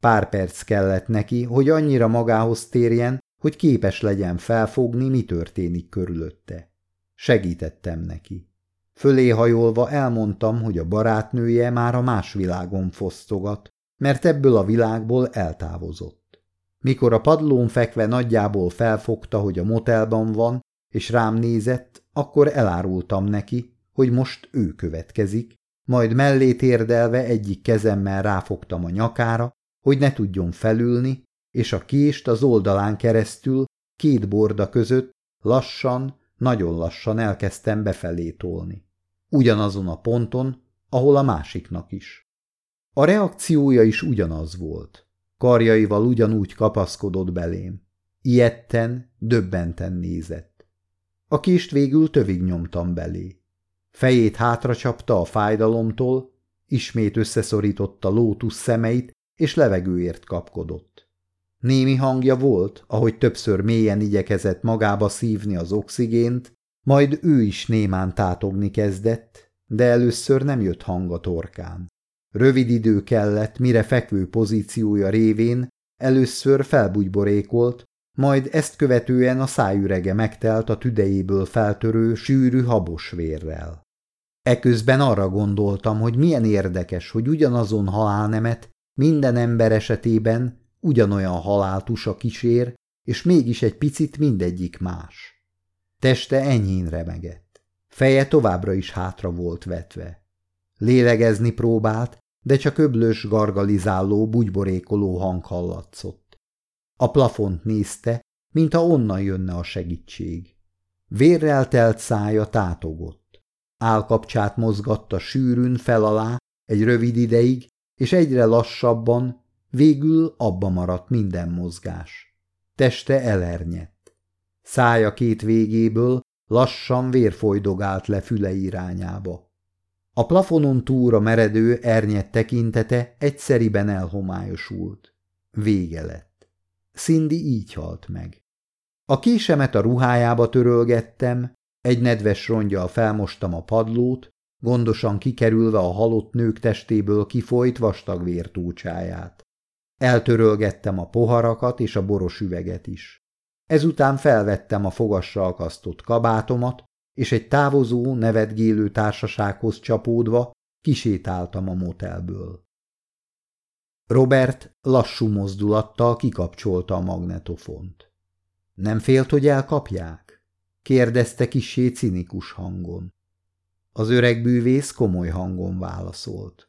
Speaker 1: Pár perc kellett neki, hogy annyira magához térjen, hogy képes legyen felfogni, mi történik körülötte. Segítettem neki. Fölé hajolva elmondtam, hogy a barátnője már a más világon fosztogat, mert ebből a világból eltávozott. Mikor a padlón fekve nagyjából felfogta, hogy a motelban van, és rám nézett, akkor elárultam neki, hogy most ő következik, majd mellé térdelve egyik kezemmel ráfogtam a nyakára, hogy ne tudjon felülni, és a kést az oldalán keresztül, két borda között lassan, nagyon lassan elkezdtem befelé tolni. Ugyanazon a ponton, ahol a másiknak is. A reakciója is ugyanaz volt. Karjaival ugyanúgy kapaszkodott belém. Ilyetten, döbbenten nézett. A kést végül tövig nyomtam belé. Fejét hátracsapta a fájdalomtól, ismét összeszorította lótusz szemeit, és levegőért kapkodott. Némi hangja volt, ahogy többször mélyen igyekezett magába szívni az oxigént, majd ő is némán tátogni kezdett, de először nem jött hang a torkán. Rövid idő kellett, mire fekvő pozíciója révén először felbújborékolt, majd ezt követően a szájürege megtelt a tüdejéből feltörő, sűrű habos vérrel. Eközben arra gondoltam, hogy milyen érdekes, hogy ugyanazon halálnemet minden ember esetében ugyanolyan haláltusa kísér, és mégis egy picit mindegyik más. Teste enyhén remegett. Feje továbbra is hátra volt vetve. Lélegezni próbált, de csak öblös, gargalizáló, bugyborékoló hang hallatszott. A plafont nézte, mintha onnan jönne a segítség. Vérrel telt szája tátogott. Álkapcsát mozgatta sűrűn fel alá egy rövid ideig, és egyre lassabban, végül abba maradt minden mozgás. Teste elernyett. Szája két végéből lassan vérfolydogált le füle irányába. A plafonon túra meredő ernyett tekintete egyszeriben elhomályosult. Vége lett. Cindy így halt meg. A késemet a ruhájába törölgettem, egy nedves rongyal felmostam a padlót, gondosan kikerülve a halott nők testéből kifolyt vastag vértúcsáját. Eltörölgettem a poharakat és a boros üveget is. Ezután felvettem a fogassal akasztott kabátomat, és egy távozó, nevetgélő társasághoz csapódva kisétáltam a motelből. Robert lassú mozdulattal kikapcsolta a magnetofont. Nem félt, hogy elkapják? kérdezte kisé cinikus hangon. Az öreg bűvész komoly hangon válaszolt.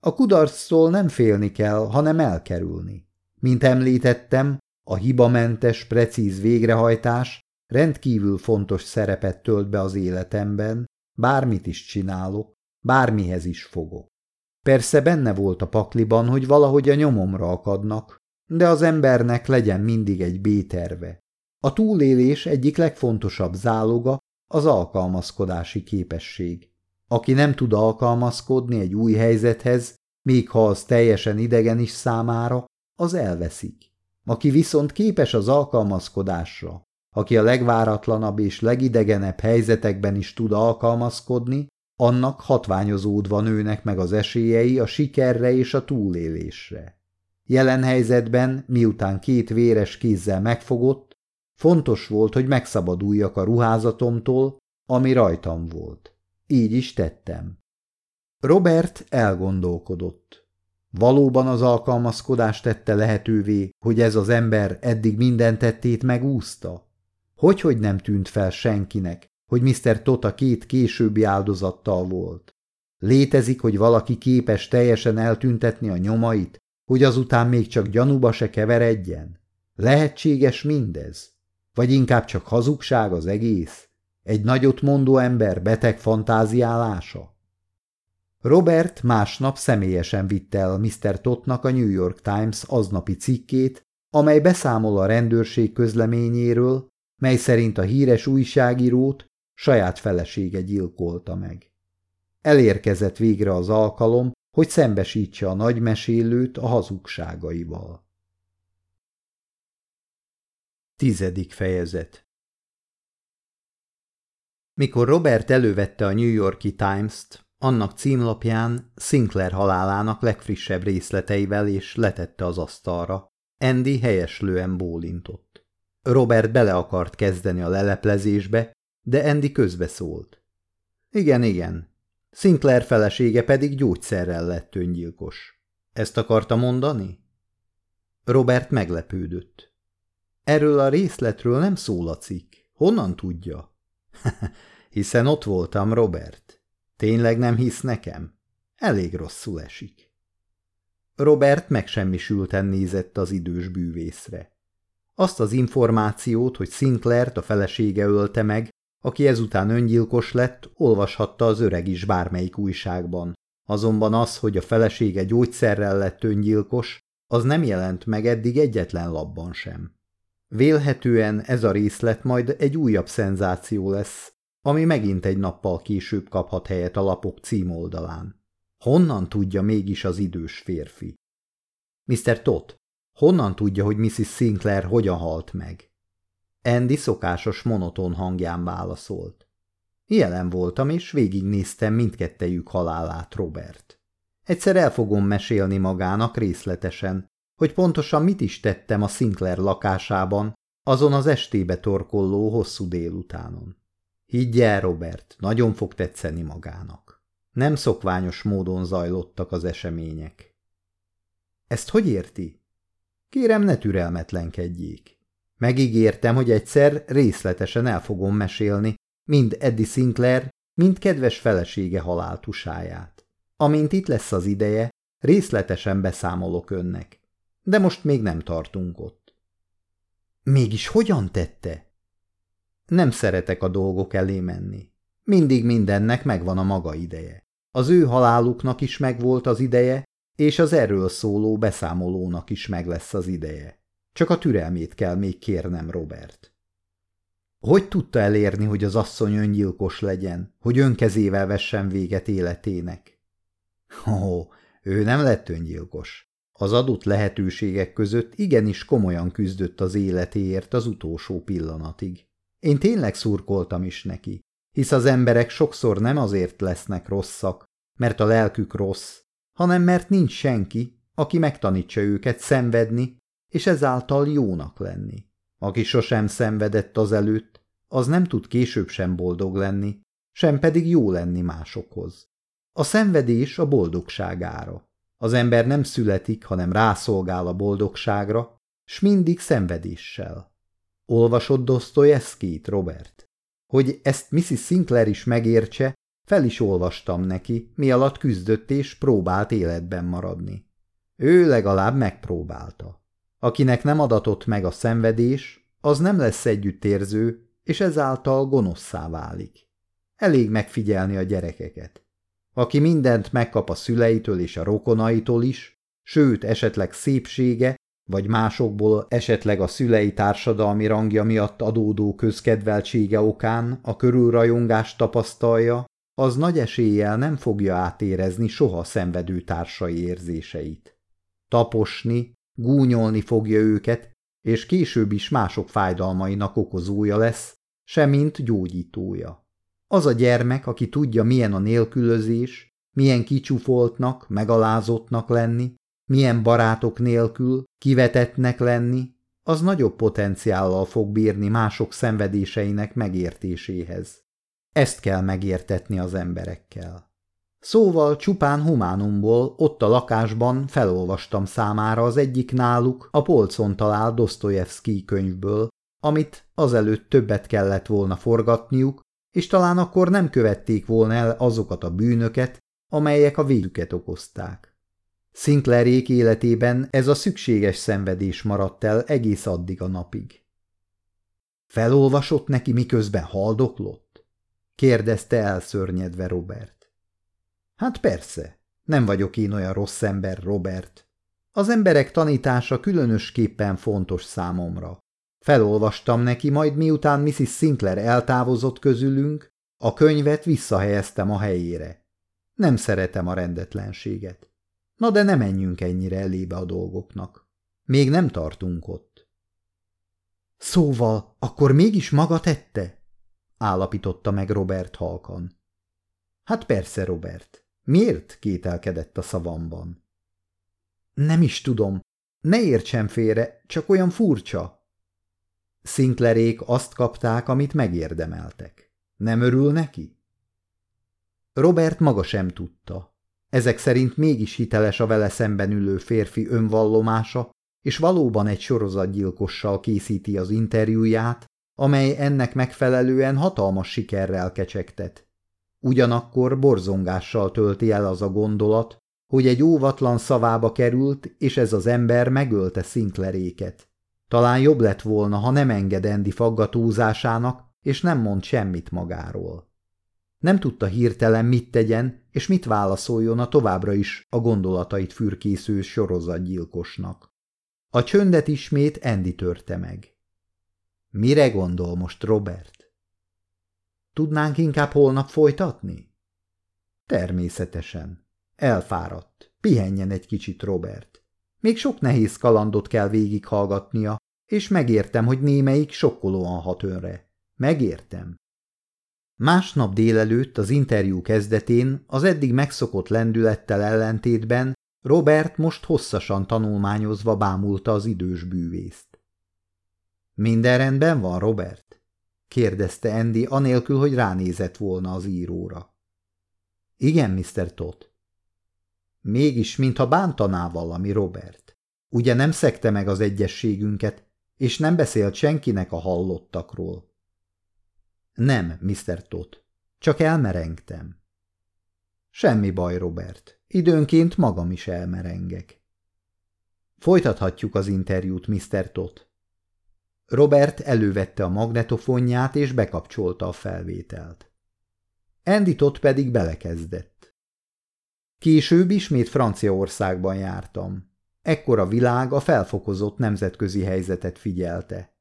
Speaker 1: A kudarctól nem félni kell, hanem elkerülni. Mint említettem, a hibamentes, precíz végrehajtás rendkívül fontos szerepet tölt be az életemben, bármit is csinálok, bármihez is fogok. Persze benne volt a pakliban, hogy valahogy a nyomomra akadnak, de az embernek legyen mindig egy B-terve. A túlélés egyik legfontosabb záloga az alkalmazkodási képesség. Aki nem tud alkalmazkodni egy új helyzethez, még ha az teljesen idegen is számára, az elveszik. Aki viszont képes az alkalmazkodásra, aki a legváratlanabb és legidegenebb helyzetekben is tud alkalmazkodni, annak hatványozódva nőnek meg az esélyei a sikerre és a túlélésre. Jelen helyzetben, miután két véres kézzel megfogott, fontos volt, hogy megszabaduljak a ruházatomtól, ami rajtam volt. Így is tettem. Robert elgondolkodott. Valóban az alkalmazkodás tette lehetővé, hogy ez az ember eddig minden tettét megúszta? Hogyhogy hogy nem tűnt fel senkinek, hogy Mr. Tota két későbbi áldozattal volt. Létezik, hogy valaki képes teljesen eltüntetni a nyomait, hogy azután még csak gyanúba se keveredjen? Lehetséges mindez? Vagy inkább csak hazugság az egész? Egy nagyot mondó ember beteg fantáziálása? Robert másnap személyesen vitte el Mr. Totnak a New York Times aznapi cikkét, amely beszámol a rendőrség közleményéről, mely szerint a híres újságírót Saját felesége gyilkolta meg. Elérkezett végre az alkalom, hogy szembesítse a nagymesélőt a hazugságaival. Tizedik fejezet Mikor Robert elővette a New Yorki Times-t, annak címlapján Sinclair halálának legfrissebb részleteivel és letette az asztalra. Andy helyeslően bólintott. Robert bele akart kezdeni a leleplezésbe, de Andy közbeszólt. Igen, igen. Sinclair felesége pedig gyógyszerrel lett öngyilkos. Ezt akarta mondani? Robert meglepődött. Erről a részletről nem szól a cikk. Honnan tudja? Hiszen ott voltam, Robert. Tényleg nem hisz nekem? Elég rosszul esik. Robert megsemmisülten nézett az idős bűvészre. Azt az információt, hogy Sinclair-t a felesége ölte meg, aki ezután öngyilkos lett, olvashatta az öreg is bármelyik újságban. Azonban az, hogy a felesége gyógyszerrel lett öngyilkos, az nem jelent meg eddig egyetlen labban sem. Vélhetően ez a részlet majd egy újabb szenzáció lesz, ami megint egy nappal később kaphat helyet a lapok címoldalán. Honnan tudja mégis az idős férfi? Mr. Tot, honnan tudja, hogy Mrs. Sinclair hogyan halt meg? Andy szokásos monoton hangján válaszolt. Jelen voltam, és végignéztem mindkettejük halálát, Robert. Egyszer el fogom mesélni magának részletesen, hogy pontosan mit is tettem a Sinclair lakásában, azon az estébe torkolló hosszú délutánon. Higgy el, Robert, nagyon fog tetszeni magának. Nem szokványos módon zajlottak az események. Ezt hogy érti? Kérem, ne türelmetlenkedjék. Megígértem, hogy egyszer részletesen el fogom mesélni, mind Eddie Sinclair, mind kedves felesége haláltusáját. Amint itt lesz az ideje, részletesen beszámolok önnek. De most még nem tartunk ott. Mégis hogyan tette? Nem szeretek a dolgok elé menni. Mindig mindennek megvan a maga ideje. Az ő haláluknak is megvolt az ideje, és az erről szóló beszámolónak is meg lesz az ideje. Csak a türelmét kell még kérnem, Robert. Hogy tudta elérni, hogy az asszony öngyilkos legyen, hogy önkezével vessen véget életének? Ó, oh, ő nem lett öngyilkos. Az adott lehetőségek között igenis komolyan küzdött az életéért az utolsó pillanatig. Én tényleg szurkoltam is neki, hisz az emberek sokszor nem azért lesznek rosszak, mert a lelkük rossz, hanem mert nincs senki, aki megtanítsa őket szenvedni és ezáltal jónak lenni. Aki sosem szenvedett előtt, az nem tud később sem boldog lenni, sem pedig jó lenni másokhoz. A szenvedés a boldogság ára. Az ember nem születik, hanem rászolgál a boldogságra, s mindig szenvedéssel. Olvasod Dostoyevskit, Robert? Hogy ezt Mrs. Sinclair is megértse, fel is olvastam neki, mi alatt küzdött és próbált életben maradni. Ő legalább megpróbálta. Akinek nem adatott meg a szenvedés, az nem lesz együttérző, és ezáltal gonoszszá válik. Elég megfigyelni a gyerekeket. Aki mindent megkap a szüleitől és a rokonaitól is, sőt esetleg szépsége, vagy másokból esetleg a szülei társadalmi rangja miatt adódó közkedveltsége okán a körülrajongást tapasztalja, az nagy eséllyel nem fogja átérezni soha szenvedő társai érzéseit. Taposni, gúnyolni fogja őket, és később is mások fájdalmainak okozója lesz, semmint gyógyítója. Az a gyermek, aki tudja, milyen a nélkülözés, milyen kicsúfoltnak, megalázottnak lenni, milyen barátok nélkül, kivetetnek lenni, az nagyobb potenciállal fog bírni mások szenvedéseinek megértéséhez. Ezt kell megértetni az emberekkel. Szóval csupán humánumból ott a lakásban felolvastam számára az egyik náluk a polcon talál Dostoyevsky könyvből, amit azelőtt többet kellett volna forgatniuk, és talán akkor nem követték volna el azokat a bűnöket, amelyek a végüket okozták. Sinclairék életében ez a szükséges szenvedés maradt el egész addig a napig. Felolvasott neki, miközben haldoklott? kérdezte elszörnyedve Robert. Hát persze, nem vagyok én olyan rossz ember, Robert. Az emberek tanítása különösképpen fontos számomra. Felolvastam neki, majd miután Mrs. Sinclair eltávozott közülünk, a könyvet visszahelyeztem a helyére. Nem szeretem a rendetlenséget. Na de ne menjünk ennyire elébe a dolgoknak. Még nem tartunk ott. Szóval, akkor mégis maga tette? Állapította meg Robert halkan. Hát persze, Robert. Miért kételkedett a szavamban? Nem is tudom. Ne értsen félre, csak olyan furcsa. Szinklerék azt kapták, amit megérdemeltek. Nem örül neki? Robert maga sem tudta. Ezek szerint mégis hiteles a vele szemben ülő férfi önvallomása, és valóban egy sorozatgyilkossal készíti az interjúját, amely ennek megfelelően hatalmas sikerrel kecsegtet. Ugyanakkor borzongással tölti el az a gondolat, hogy egy óvatlan szavába került, és ez az ember megölte Szinkleréket. Talán jobb lett volna, ha nem enged Andy faggatózásának, és nem mond semmit magáról. Nem tudta hirtelen, mit tegyen, és mit válaszoljon a továbbra is a gondolatait fürkésző sorozatgyilkosnak. A csöndet ismét Andy törte meg. Mire gondol most Robert? Tudnánk inkább holnap folytatni? Természetesen. Elfáradt. Pihenjen egy kicsit, Robert. Még sok nehéz kalandot kell végighallgatnia, és megértem, hogy némelyik sokkolóan hat önre. Megértem. Másnap délelőtt az interjú kezdetén az eddig megszokott lendülettel ellentétben Robert most hosszasan tanulmányozva bámulta az idős bűvészt. – Minden rendben van, Robert? kérdezte Andy anélkül, hogy ránézett volna az íróra. Igen, Mr. Todd. Mégis, mintha bántaná valami Robert. Ugye nem szekte meg az egyességünket, és nem beszélt senkinek a hallottakról. Nem, Mr. Todd. Csak elmerengtem. Semmi baj, Robert. Időnként magam is elmerengek. Folytathatjuk az interjút, Mr. Todd. Robert elővette a magnetofonját és bekapcsolta a felvételt. Andy Todd pedig belekezdett. Később ismét Franciaországban jártam. Ekkor a világ a felfokozott nemzetközi helyzetet figyelte.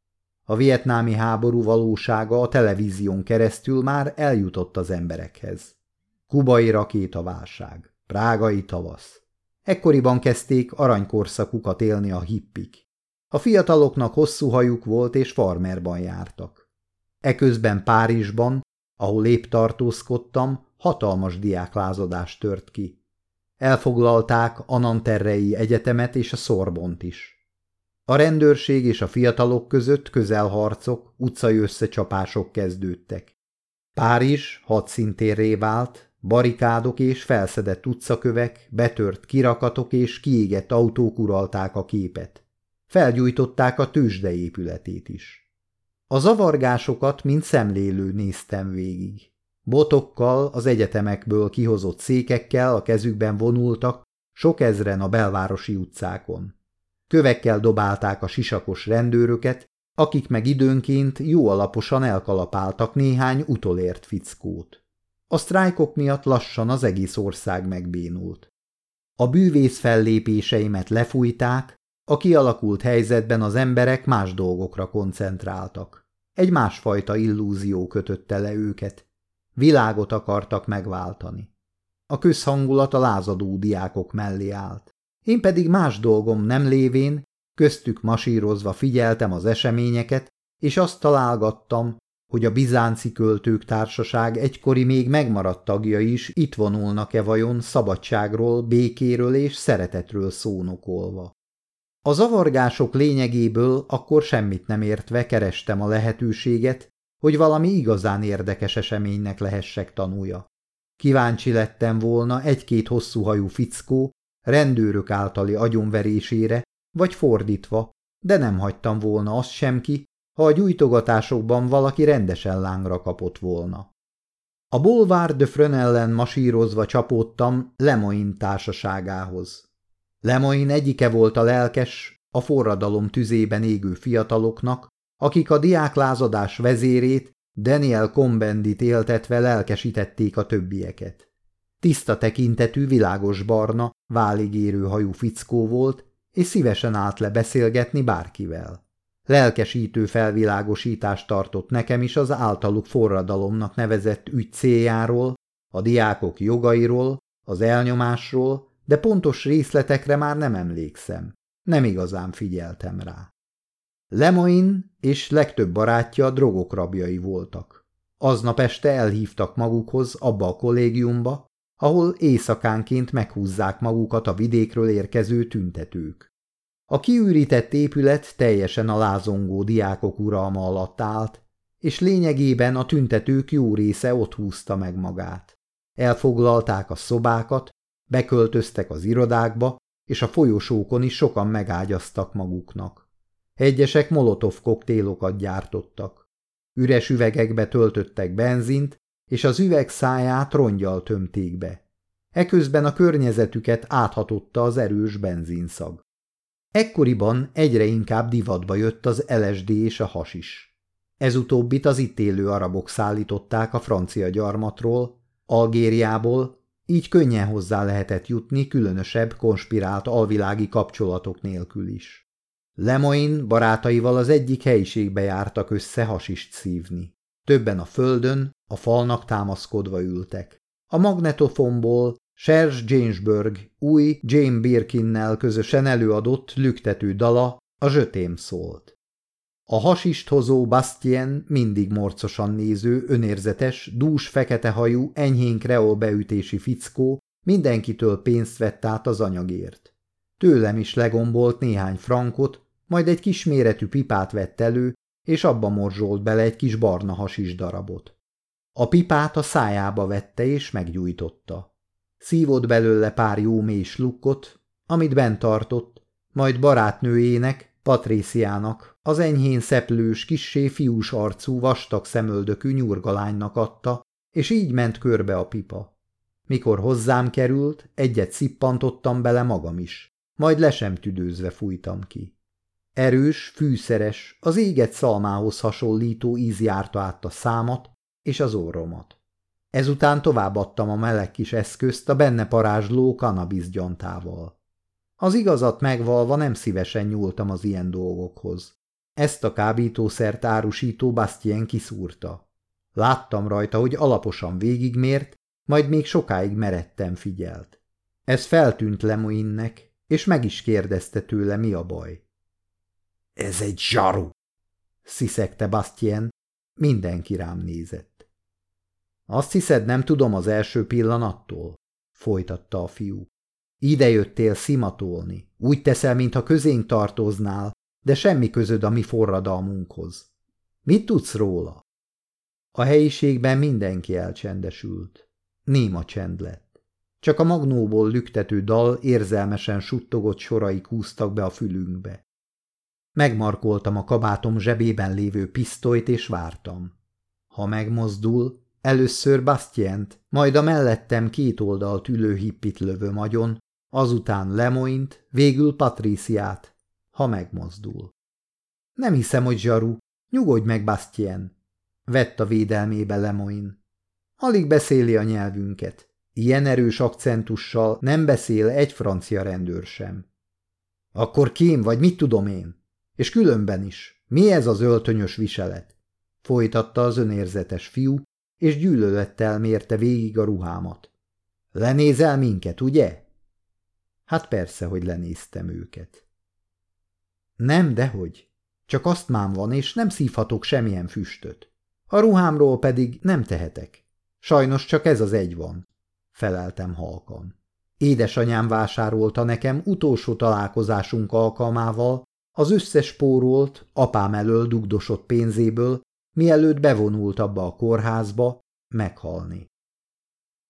Speaker 1: A vietnámi háború valósága a televízión keresztül már eljutott az emberekhez. Kubai rakétaválság, prágai tavasz. Ekkoriban kezdték aranykorszakukat élni a hippik. A fiataloknak hosszú hajuk volt és farmerban jártak. Eközben Párizsban, ahol épp tartózkodtam, hatalmas diáklázadás tört ki. Elfoglalták ananterrei Egyetemet és a Szorbont is. A rendőrség és a fiatalok között közelharcok, utcai összecsapások kezdődtek. Párizs hadszintérré vált, barikádok és felszedett utcakövek, betört kirakatok és kiégett autók uralták a képet. Felgyújtották a tőzsde épületét is. A zavargásokat, mint szemlélő néztem végig. Botokkal, az egyetemekből kihozott székekkel a kezükben vonultak, sok ezren a belvárosi utcákon. Kövekkel dobálták a sisakos rendőröket, akik meg időnként jó alaposan elkalapáltak néhány utolért fickót. A sztrájkok miatt lassan az egész ország megbénult. A bűvész fellépéseimet lefújták, a kialakult helyzetben az emberek más dolgokra koncentráltak. Egy másfajta illúzió kötötte le őket. Világot akartak megváltani. A közhangulat a lázadó diákok mellé állt. Én pedig más dolgom nem lévén, köztük masírozva figyeltem az eseményeket, és azt találgattam, hogy a bizánci költők társaság egykori még megmaradt tagja is itt vonulnak-e vajon szabadságról, békéről és szeretetről szónokolva. A zavargások lényegéből akkor semmit nem értve kerestem a lehetőséget, hogy valami igazán érdekes eseménynek lehessek tanúja. Kíváncsi lettem volna egy-két hosszú hajú fickó rendőrök általi agyonverésére, vagy fordítva, de nem hagytam volna azt sem ki, ha a gyújtogatásokban valaki rendesen lángra kapott volna. A Boulevard de Frön ellen masírozva csapódtam Lemoin társaságához. Lemoin egyike volt a lelkes, a forradalom tüzében égő fiataloknak, akik a diáklázadás vezérét, Daniel Combendit éltetve lelkesítették a többieket. Tiszta tekintetű, világos barna, váligérő hajú fickó volt, és szívesen állt le beszélgetni bárkivel. Lelkesítő felvilágosítást tartott nekem is az általuk forradalomnak nevezett ügy céljáról, a diákok jogairól, az elnyomásról, de pontos részletekre már nem emlékszem. Nem igazán figyeltem rá. Lemoin és legtöbb barátja drogok rabjai voltak. Aznap este elhívtak magukhoz abba a kollégiumba, ahol éjszakánként meghúzzák magukat a vidékről érkező tüntetők. A kiürített épület teljesen a lázongó diákok uralma alatt állt, és lényegében a tüntetők jó része ott húzta meg magát. Elfoglalták a szobákat, Beköltöztek az irodákba, és a folyosókon is sokan megágyaztak maguknak. Egyesek molotov koktélokat gyártottak. Üres üvegekbe töltöttek benzint, és az üveg száját rongyal tömték be. Eközben a környezetüket áthatotta az erős benzinszag. Ekkoriban egyre inkább divatba jött az LSD és a has is. Ez utóbbit az itt élő arabok szállították a francia gyarmatról, Algériából így könnyen hozzá lehetett jutni különösebb, konspirált alvilági kapcsolatok nélkül is. Lemoin barátaival az egyik helyiségbe jártak össze hasist szívni. Többen a földön, a falnak támaszkodva ültek. A magnetofonból Serge Jamesburg új Jane Birkinnel közösen előadott lüktető dala a zsötém szólt. A hozó Bastien mindig morcosan néző, önérzetes, dús fekete hajú, enyhén kreol beütési fickó mindenkitől pénzt vett át az anyagért. Tőlem is legombolt néhány frankot, majd egy kisméretű pipát vett elő, és abba morzsolt bele egy kis barna hasis darabot. A pipát a szájába vette és meggyújtotta. Szívott belőle pár jó mély slukkot, amit bent tartott, majd barátnőjének, Patriciának az enyhén szeplős, kissé fiús arcú, vastag szemöldökű nyurgalánynak adta, és így ment körbe a pipa. Mikor hozzám került, egyet szippantottam bele magam is, majd le sem tüdőzve fújtam ki. Erős, fűszeres, az éget szalmához hasonlító íz járta át a számat és az orromat. Ezután továbbadtam a meleg kis eszközt a benne parázsló kanabisz gyantával. Az igazat megvalva nem szívesen nyúltam az ilyen dolgokhoz. Ezt a kábítószert árusító Bastien kiszúrta. Láttam rajta, hogy alaposan végigmért, majd még sokáig meredtem figyelt. Ez feltűnt Lemoinnek, és meg is kérdezte tőle, mi a baj. – Ez egy zsaru! – sziszegte Bastien. Mindenki rám nézett. – Azt hiszed, nem tudom az első pillanattól? – folytatta a fiú. – Ide jöttél szimatolni. Úgy teszel, mintha közénk tartoznál, de semmi közöd a mi forradalmunkhoz. Mit tudsz róla? A helyiségben mindenki elcsendesült. Néma csend lett. Csak a magnóból lüktető dal érzelmesen suttogott sorai kúztak be a fülünkbe. Megmarkoltam a kabátom zsebében lévő pisztolyt, és vártam. Ha megmozdul, először Bastient, majd a mellettem két oldalt ülő hippit lövöm agyon, azután Lemoint, végül Patriciát, ha megmozdul. Nem hiszem, hogy zsaru, Nyugodj meg, Bastien. Vett a védelmébe Lemoin. Alig beszéli a nyelvünket. Ilyen erős akcentussal nem beszél egy francia rendőr sem. Akkor kém vagy, mit tudom én? És különben is. Mi ez az öltönyös viselet? Folytatta az önérzetes fiú, és gyűlölettel mérte végig a ruhámat. Lenézel minket, ugye? Hát persze, hogy lenéztem őket. Nem, dehogy. Csak azt mám van, és nem szívhatok semmilyen füstöt. A ruhámról pedig nem tehetek. Sajnos csak ez az egy van, feleltem halkan. Édesanyám vásárolta nekem utolsó találkozásunk alkalmával az összes pórolt, apám elől dugdosott pénzéből, mielőtt bevonult abba a kórházba, meghalni.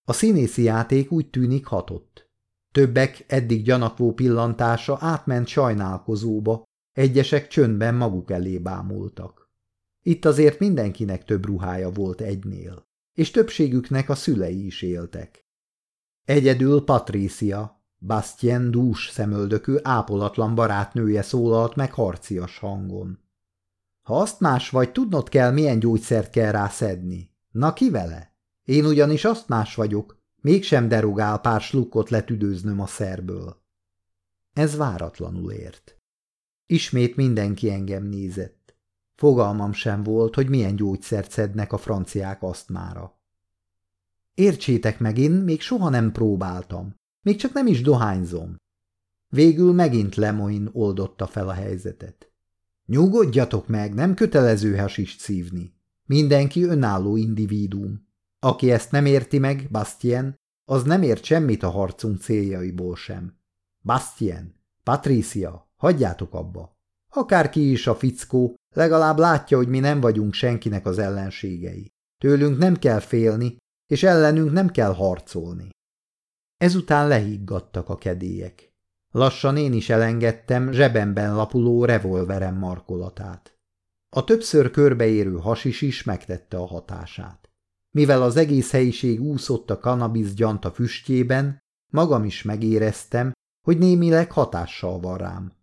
Speaker 1: A színészi játék úgy tűnik hatott. Többek eddig gyanakvó pillantása átment sajnálkozóba, Egyesek csöndben maguk elé bámultak. Itt azért mindenkinek több ruhája volt egynél, és többségüknek a szülei is éltek. Egyedül Patricia, Bastien dús szemöldökű ápolatlan barátnője szólalt meg harcias hangon. Ha azt más vagy, tudnod kell, milyen gyógyszert kell rá szedni. Na ki vele? Én ugyanis azt más vagyok, mégsem derogál pár slukkot letüdőznöm a szerből. Ez váratlanul ért. Ismét mindenki engem nézett. Fogalmam sem volt, hogy milyen gyógyszert szednek a franciák asztmára. Értsétek meg, én még soha nem próbáltam. Még csak nem is dohányzom. Végül megint Lemoin oldotta fel a helyzetet. Nyugodjatok meg, nem kötelező is szívni. Mindenki önálló individuum. Aki ezt nem érti meg, Bastien, az nem ért semmit a harcunk céljaiból sem. Bastien, Patricia, Hagyjátok abba. Akárki is a fickó, legalább látja, hogy mi nem vagyunk senkinek az ellenségei. Tőlünk nem kell félni, és ellenünk nem kell harcolni. Ezután lehiggadtak a kedélyek. Lassan én is elengedtem zsebemben lapuló revolverem markolatát. A többször körbeérő hasis is megtette a hatását. Mivel az egész helyiség úszott a kanabisz gyanta füstjében, magam is megéreztem, hogy némileg hatással van rám.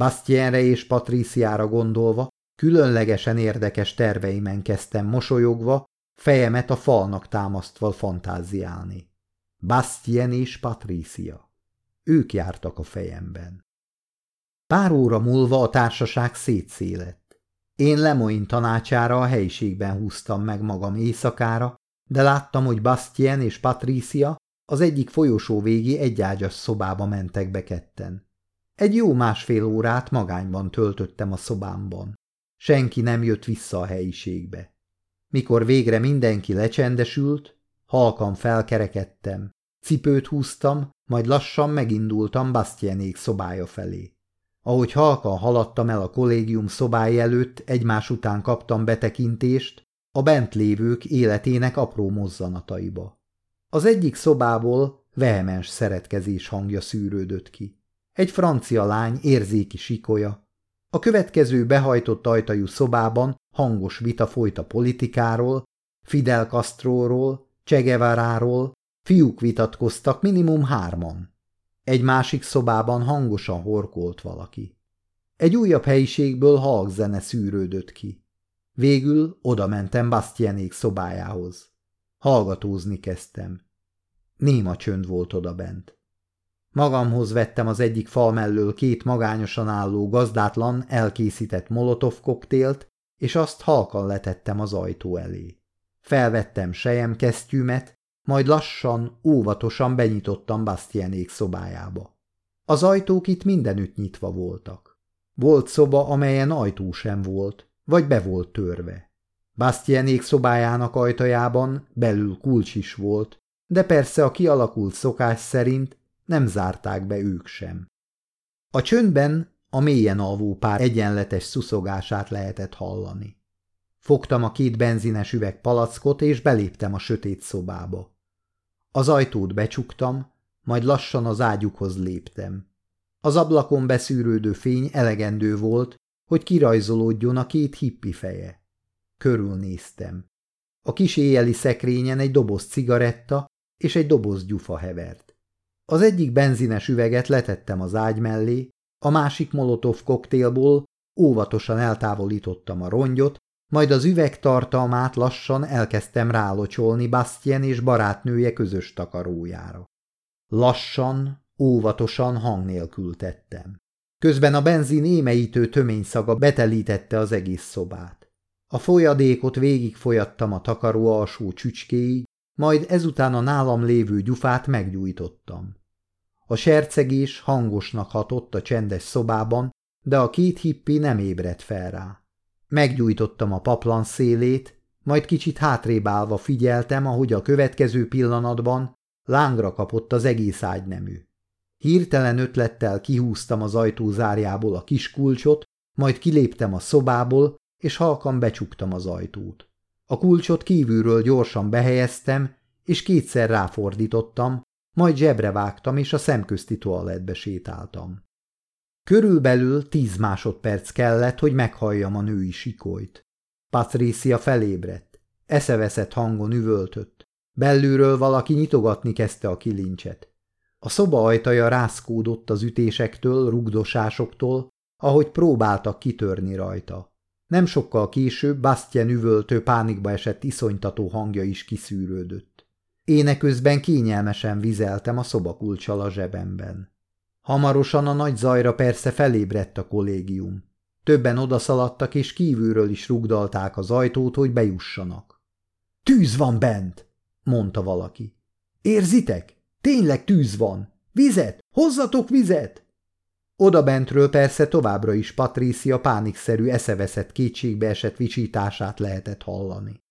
Speaker 1: Bastienre és Patriciára gondolva, különlegesen érdekes terveimen kezdtem mosolyogva, fejemet a falnak támasztva fantáziálni. Bastien és Patricia. Ők jártak a fejemben. Pár óra múlva a társaság szétszélett. Én Lemoin tanácsára a helyiségben húztam meg magam éjszakára, de láttam, hogy Bastien és Patricia az egyik folyosó végi egyágyas szobába mentek be ketten. Egy jó másfél órát magányban töltöttem a szobámban. Senki nem jött vissza a helyiségbe. Mikor végre mindenki lecsendesült, halkan felkerekedtem. Cipőt húztam, majd lassan megindultam Bastianék szobája felé. Ahogy halkan haladtam el a kollégium szobája előtt, egymás után kaptam betekintést a bent lévők életének apró mozzanataiba. Az egyik szobából vehemens szeretkezés hangja szűrődött ki egy francia lány érzéki sikoja. A következő behajtott ajtajú szobában hangos vita folyt a politikáról, Fidel Castróról, Csegeváráról, fiúk vitatkoztak minimum hárman. Egy másik szobában hangosan horkolt valaki. Egy újabb helyiségből halkzene szűrődött ki. Végül oda mentem Bastianék szobájához. Hallgatózni kezdtem. Néma csönd volt odabent. Magamhoz vettem az egyik fal mellől két magányosan álló gazdátlan, elkészített molotov koktélt, és azt halkan letettem az ajtó elé. Felvettem kesztyűmet, majd lassan, óvatosan benyitottam Bastianék szobájába. Az ajtók itt mindenütt nyitva voltak. Volt szoba, amelyen ajtó sem volt, vagy be volt törve. Bastianék szobájának ajtajában belül kulcs is volt, de persze a kialakult szokás szerint nem zárták be ők sem. A csöndben a mélyen alvó pár egyenletes szuszogását lehetett hallani. Fogtam a két benzines üveg palackot, és beléptem a sötét szobába. Az ajtót becsuktam, majd lassan az ágyukhoz léptem. Az ablakon beszűrődő fény elegendő volt, hogy kirajzolódjon a két hippi feje. Körülnéztem. A kis éjjeli szekrényen egy doboz cigaretta és egy doboz gyufa hevert. Az egyik benzines üveget letettem az ágy mellé, a másik molotov koktélból óvatosan eltávolítottam a rongyot, majd az üveg tartalmát lassan elkezdtem rálocsolni Bastien és barátnője közös takarójára. Lassan, óvatosan hang nélkül tettem. Közben a benzin émeítő töményszaga betelítette az egész szobát. A folyadékot végigfolyattam a takaró alsó csücskéig, majd ezután a nálam lévő gyufát meggyújtottam. A sercegés hangosnak hatott a csendes szobában, de a két hippi nem ébredt fel rá. Meggyújtottam a paplan szélét, majd kicsit hátrébálva figyeltem, ahogy a következő pillanatban lángra kapott az egész ágynemű. Hirtelen ötlettel kihúztam az ajtó zárjából a kis kulcsot, majd kiléptem a szobából, és halkan becsuktam az ajtót. A kulcsot kívülről gyorsan behelyeztem, és kétszer ráfordítottam, majd zsebre vágtam, és a szemközti toalettbe sétáltam. Körülbelül tíz másodperc kellett, hogy meghalljam a női sikolyt. Patrícia felébredt, eszeveszett hangon üvöltött. Belülről valaki nyitogatni kezdte a kilincset. A szoba ajtaja rászkódott az ütésektől, rugdosásoktól, ahogy próbáltak kitörni rajta. Nem sokkal később Bastien üvöltő pánikba esett iszonytató hangja is kiszűrődött. Éneközben kényelmesen vizeltem a szobakulcsal a zsebemben. Hamarosan a nagy zajra persze felébredt a kollégium. Többen odaszaladtak, és kívülről is rugdalták az ajtót, hogy bejussanak. – Tűz van bent! – mondta valaki. – Érzitek? Tényleg tűz van! Vizet! Hozzatok vizet! Oda bentről persze továbbra is Patrícia pánikszerű eszeveszett kétségbeesett visítását lehetett hallani.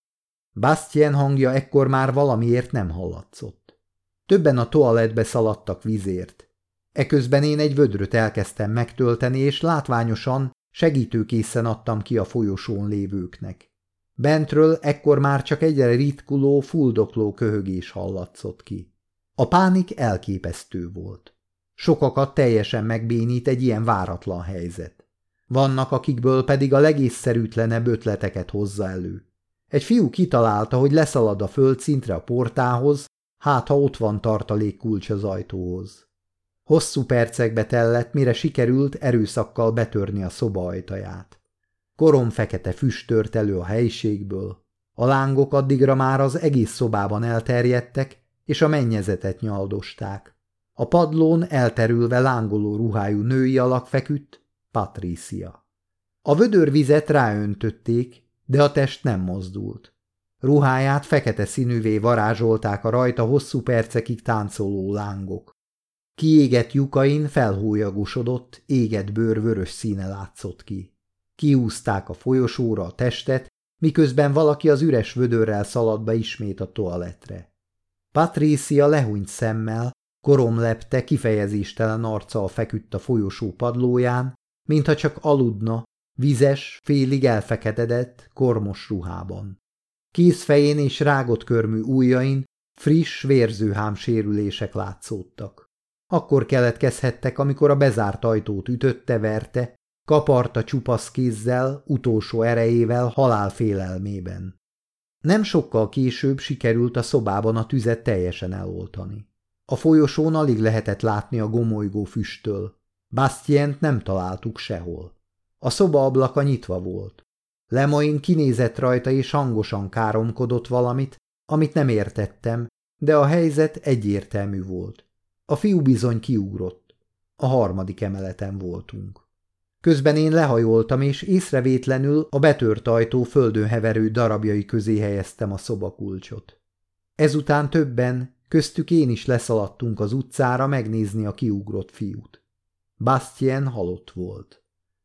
Speaker 1: Bastien hangja ekkor már valamiért nem hallatszott. Többen a toaletbe szaladtak vízért. Eközben én egy vödröt elkezdtem megtölteni, és látványosan, segítőkészen adtam ki a folyosón lévőknek. Bentről ekkor már csak egyre ritkuló, fuldokló köhögés hallatszott ki. A pánik elképesztő volt. Sokakat teljesen megbénít egy ilyen váratlan helyzet. Vannak, akikből pedig a legészszerűtlenebb ötleteket hozza elő. Egy fiú kitalálta, hogy leszalad a földszintre a portához, hát ha ott van tartalék kulcs az ajtóhoz. Hosszú percekbe tellett, mire sikerült erőszakkal betörni a szoba ajtaját. Korom fekete füst tört elő a helyiségből. A lángok addigra már az egész szobában elterjedtek, és a mennyezetet nyaldosták. A padlón elterülve lángoló ruhájú női alak feküdt, Patricia. A vödörvizet ráöntötték, de a test nem mozdult. Ruháját fekete színűvé varázsolták a rajta hosszú percekig táncoló lángok. Kiégett lyukain felhólyagosodott, égett bőr vörös színe látszott ki. Kiúzták a folyosóra a testet, miközben valaki az üres vödörrel szaladt be ismét a toaletre. Patricia lehúnyt szemmel, koromlepte kifejezéstelen arccal feküdt a folyosó padlóján, mintha csak aludna, Vizes, félig elfeketedett, kormos ruhában. Kézfején és rágott körmű ujjain friss, vérzőhám sérülések látszódtak. Akkor keletkezhettek, amikor a bezárt ajtót ütötte-verte, kaparta csupasz kézzel, utolsó erejével halálfélelmében. Nem sokkal később sikerült a szobában a tüzet teljesen eloltani. A folyosón alig lehetett látni a gomolygó füsttől. Bastient nem találtuk sehol. A szoba ablaka nyitva volt. Lemoin kinézett rajta és hangosan káromkodott valamit, amit nem értettem, de a helyzet egyértelmű volt. A fiú bizony kiugrott. A harmadik emeleten voltunk. Közben én lehajoltam, és észrevétlenül a betört ajtó földön heverő darabjai közé helyeztem a szobakulcsot. Ezután többen, köztük én is leszaladtunk az utcára megnézni a kiugrott fiút. Bastien halott volt.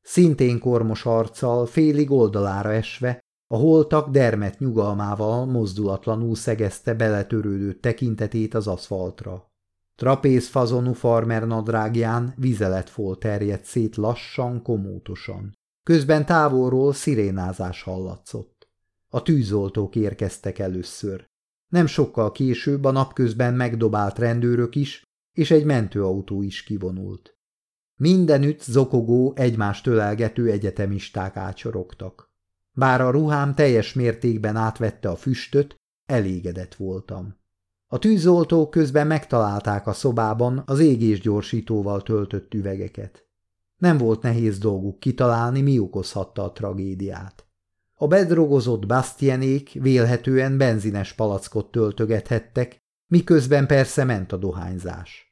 Speaker 1: Szintén kormos arccal, félig oldalára esve, a holtak dermet nyugalmával mozdulatlanul szegezte beletörődő tekintetét az aszfaltra. fazonú farmer nadrágján vizeletfol terjedt szét lassan, komótosan. Közben távolról szirénázás hallatszott. A tűzoltók érkeztek először. Nem sokkal később a napközben megdobált rendőrök is, és egy mentőautó is kivonult. Mindenütt zokogó, egymást ölelgető egyetemisták ácsorogtak. Bár a ruhám teljes mértékben átvette a füstöt, elégedett voltam. A tűzoltók közben megtalálták a szobában az égésgyorsítóval töltött üvegeket. Nem volt nehéz dolguk kitalálni, mi okozhatta a tragédiát. A bedrogozott Bastienék vélhetően benzines palackot töltögethettek, miközben persze ment a dohányzás.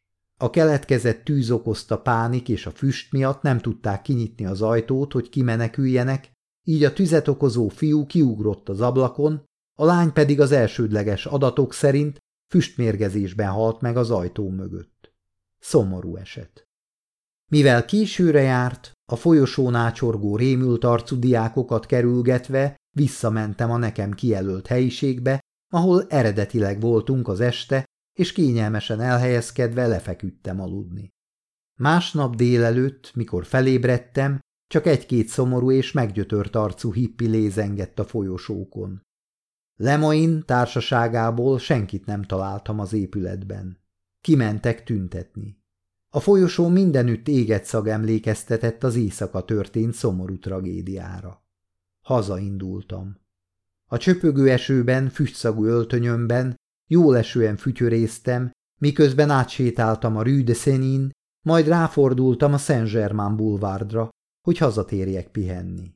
Speaker 1: A keletkezett tűz okozta pánik és a füst miatt nem tudták kinyitni az ajtót, hogy kimeneküljenek, így a tüzet okozó fiú kiugrott az ablakon, a lány pedig az elsődleges adatok szerint füstmérgezésben halt meg az ajtó mögött. Szomorú eset. Mivel későre járt, a folyosón ácsorgó rémült arcú diákokat kerülgetve visszamentem a nekem kijelölt helyiségbe, ahol eredetileg voltunk az este és kényelmesen elhelyezkedve lefeküdtem aludni. Másnap délelőtt, mikor felébredtem, csak egy-két szomorú és meggyötört arcú hippi lézengett a folyosókon. Lemoin társaságából senkit nem találtam az épületben. Kimentek tüntetni. A folyosó mindenütt éget szag emlékeztetett az éjszaka történt szomorú tragédiára. Hazaindultam. A csöpögő esőben, füstszagú öltönyömben jólesően fütyörésztem, miközben átsétáltam a Rue de Senin, majd ráfordultam a Saint-Germain bulvárdra, hogy hazatérjek pihenni.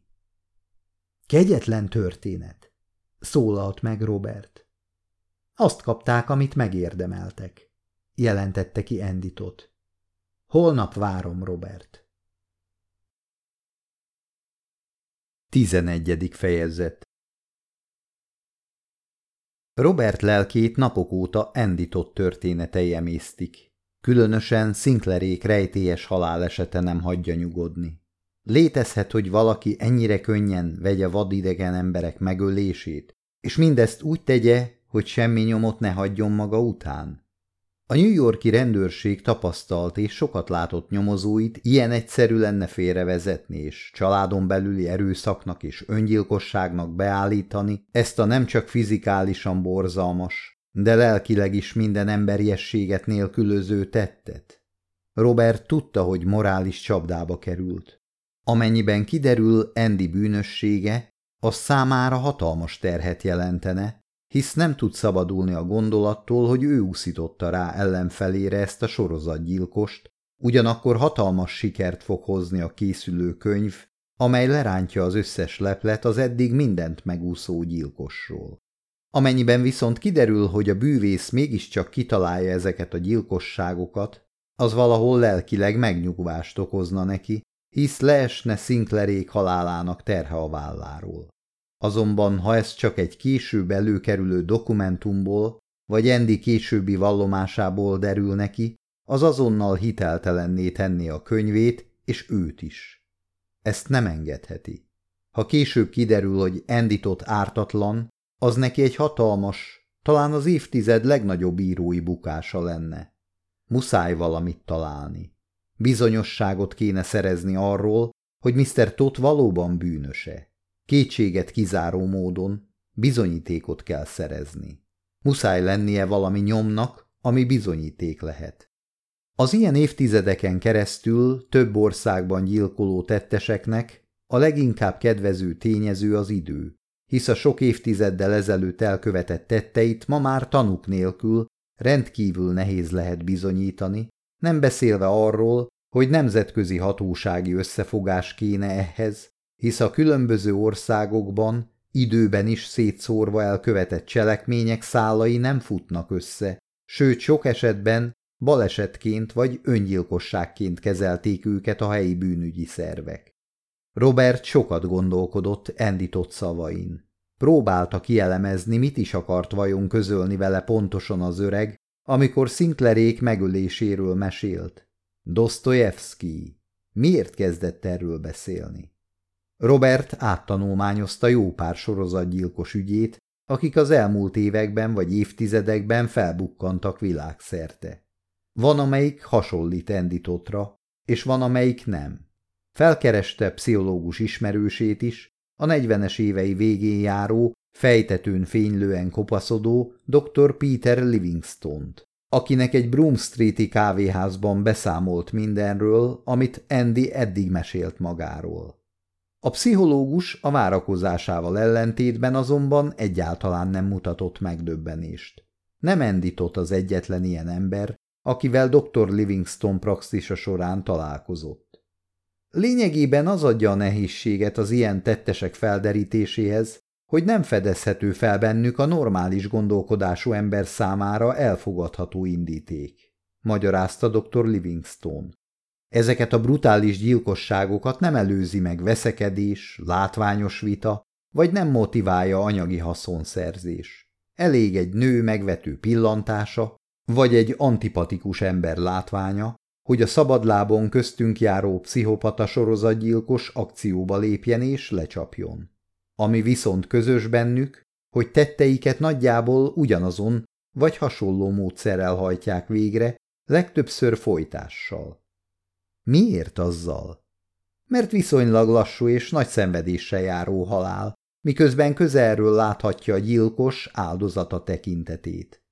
Speaker 1: Kegyetlen történet, szólalt meg Robert. Azt kapták, amit megérdemeltek, jelentette ki Enditot. Holnap várom, Robert. 11. fejezet Robert lelkét napok óta endított történetei emésztik. Különösen Sinclairék rejtélyes halálesete nem hagyja nyugodni. Létezhet, hogy valaki ennyire könnyen vegye vadidegen emberek megölését, és mindezt úgy tegye, hogy semmi nyomot ne hagyjon maga után? A New Yorki rendőrség tapasztalt és sokat látott nyomozóit ilyen egyszerű lenne félrevezetni és családon belüli erőszaknak és öngyilkosságnak beállítani ezt a nem csak fizikálisan borzalmas, de lelkileg is minden emberiességet nélkülöző tettet. Robert tudta, hogy morális csapdába került. Amennyiben kiderül Andy bűnössége, az számára hatalmas terhet jelentene, hisz nem tud szabadulni a gondolattól, hogy ő úszította rá ellenfelére ezt a sorozatgyilkost, ugyanakkor hatalmas sikert fog hozni a készülő könyv, amely lerántja az összes leplet az eddig mindent megúszó gyilkosról. Amennyiben viszont kiderül, hogy a bűvész mégiscsak kitalálja ezeket a gyilkosságokat, az valahol lelkileg megnyugvást okozna neki, hisz leesne Sinclairék halálának terhe a válláról. Azonban, ha ez csak egy később előkerülő dokumentumból, vagy Endi későbbi vallomásából derül neki, az azonnal hiteltelenné tenni a könyvét, és őt is. Ezt nem engedheti. Ha később kiderül, hogy Enditot ártatlan, az neki egy hatalmas, talán az évtized legnagyobb írói bukása lenne. Muszáj valamit találni. Bizonyosságot kéne szerezni arról, hogy Mr. Tot valóban bűnöse. Kétséget kizáró módon bizonyítékot kell szerezni. Muszáj lennie valami nyomnak, ami bizonyíték lehet. Az ilyen évtizedeken keresztül több országban gyilkoló tetteseknek a leginkább kedvező tényező az idő, hisz a sok évtizeddel ezelőtt elkövetett tetteit ma már tanuk nélkül rendkívül nehéz lehet bizonyítani, nem beszélve arról, hogy nemzetközi hatósági összefogás kéne ehhez, hisz a különböző országokban időben is szétszórva elkövetett cselekmények szálai nem futnak össze, sőt sok esetben balesetként vagy öngyilkosságként kezelték őket a helyi bűnügyi szervek. Robert sokat gondolkodott endított szavain. Próbálta kielemezni, mit is akart vajon közölni vele pontosan az öreg, amikor Sinclairék megöléséről mesélt. Dostoyevsky. Miért kezdett erről beszélni? Robert áttanulmányozta jó pár sorozatgyilkos ügyét, akik az elmúlt években vagy évtizedekben felbukkantak világszerte. Van, amelyik hasonlít Enditotra, és van, amelyik nem. Felkereste pszichológus ismerősét is, a 40-es évei végén járó, fejtetőn fénylően kopaszodó dr. Peter Livingstone-t, akinek egy Broom Street-i kávéházban beszámolt mindenről, amit Andy eddig mesélt magáról. A pszichológus a várakozásával ellentétben azonban egyáltalán nem mutatott megdöbbenést. Nem endított az egyetlen ilyen ember, akivel dr. Livingston praxisa során találkozott. Lényegében az adja a nehézséget az ilyen tettesek felderítéséhez, hogy nem fedezhető fel bennük a normális gondolkodású ember számára elfogadható indíték, magyarázta dr. Livingstone. Ezeket a brutális gyilkosságokat nem előzi meg veszekedés, látványos vita, vagy nem motiválja anyagi haszonszerzés. Elég egy nő megvető pillantása, vagy egy antipatikus ember látványa, hogy a szabadlábon köztünk járó pszichopata sorozatgyilkos akcióba lépjen és lecsapjon. Ami viszont közös bennük, hogy tetteiket nagyjából ugyanazon vagy hasonló módszerrel hajtják végre, legtöbbször folytással. Miért azzal? Mert viszonylag lassú és nagy szenvedéssel járó halál, miközben közelről láthatja a gyilkos áldozata tekintetét.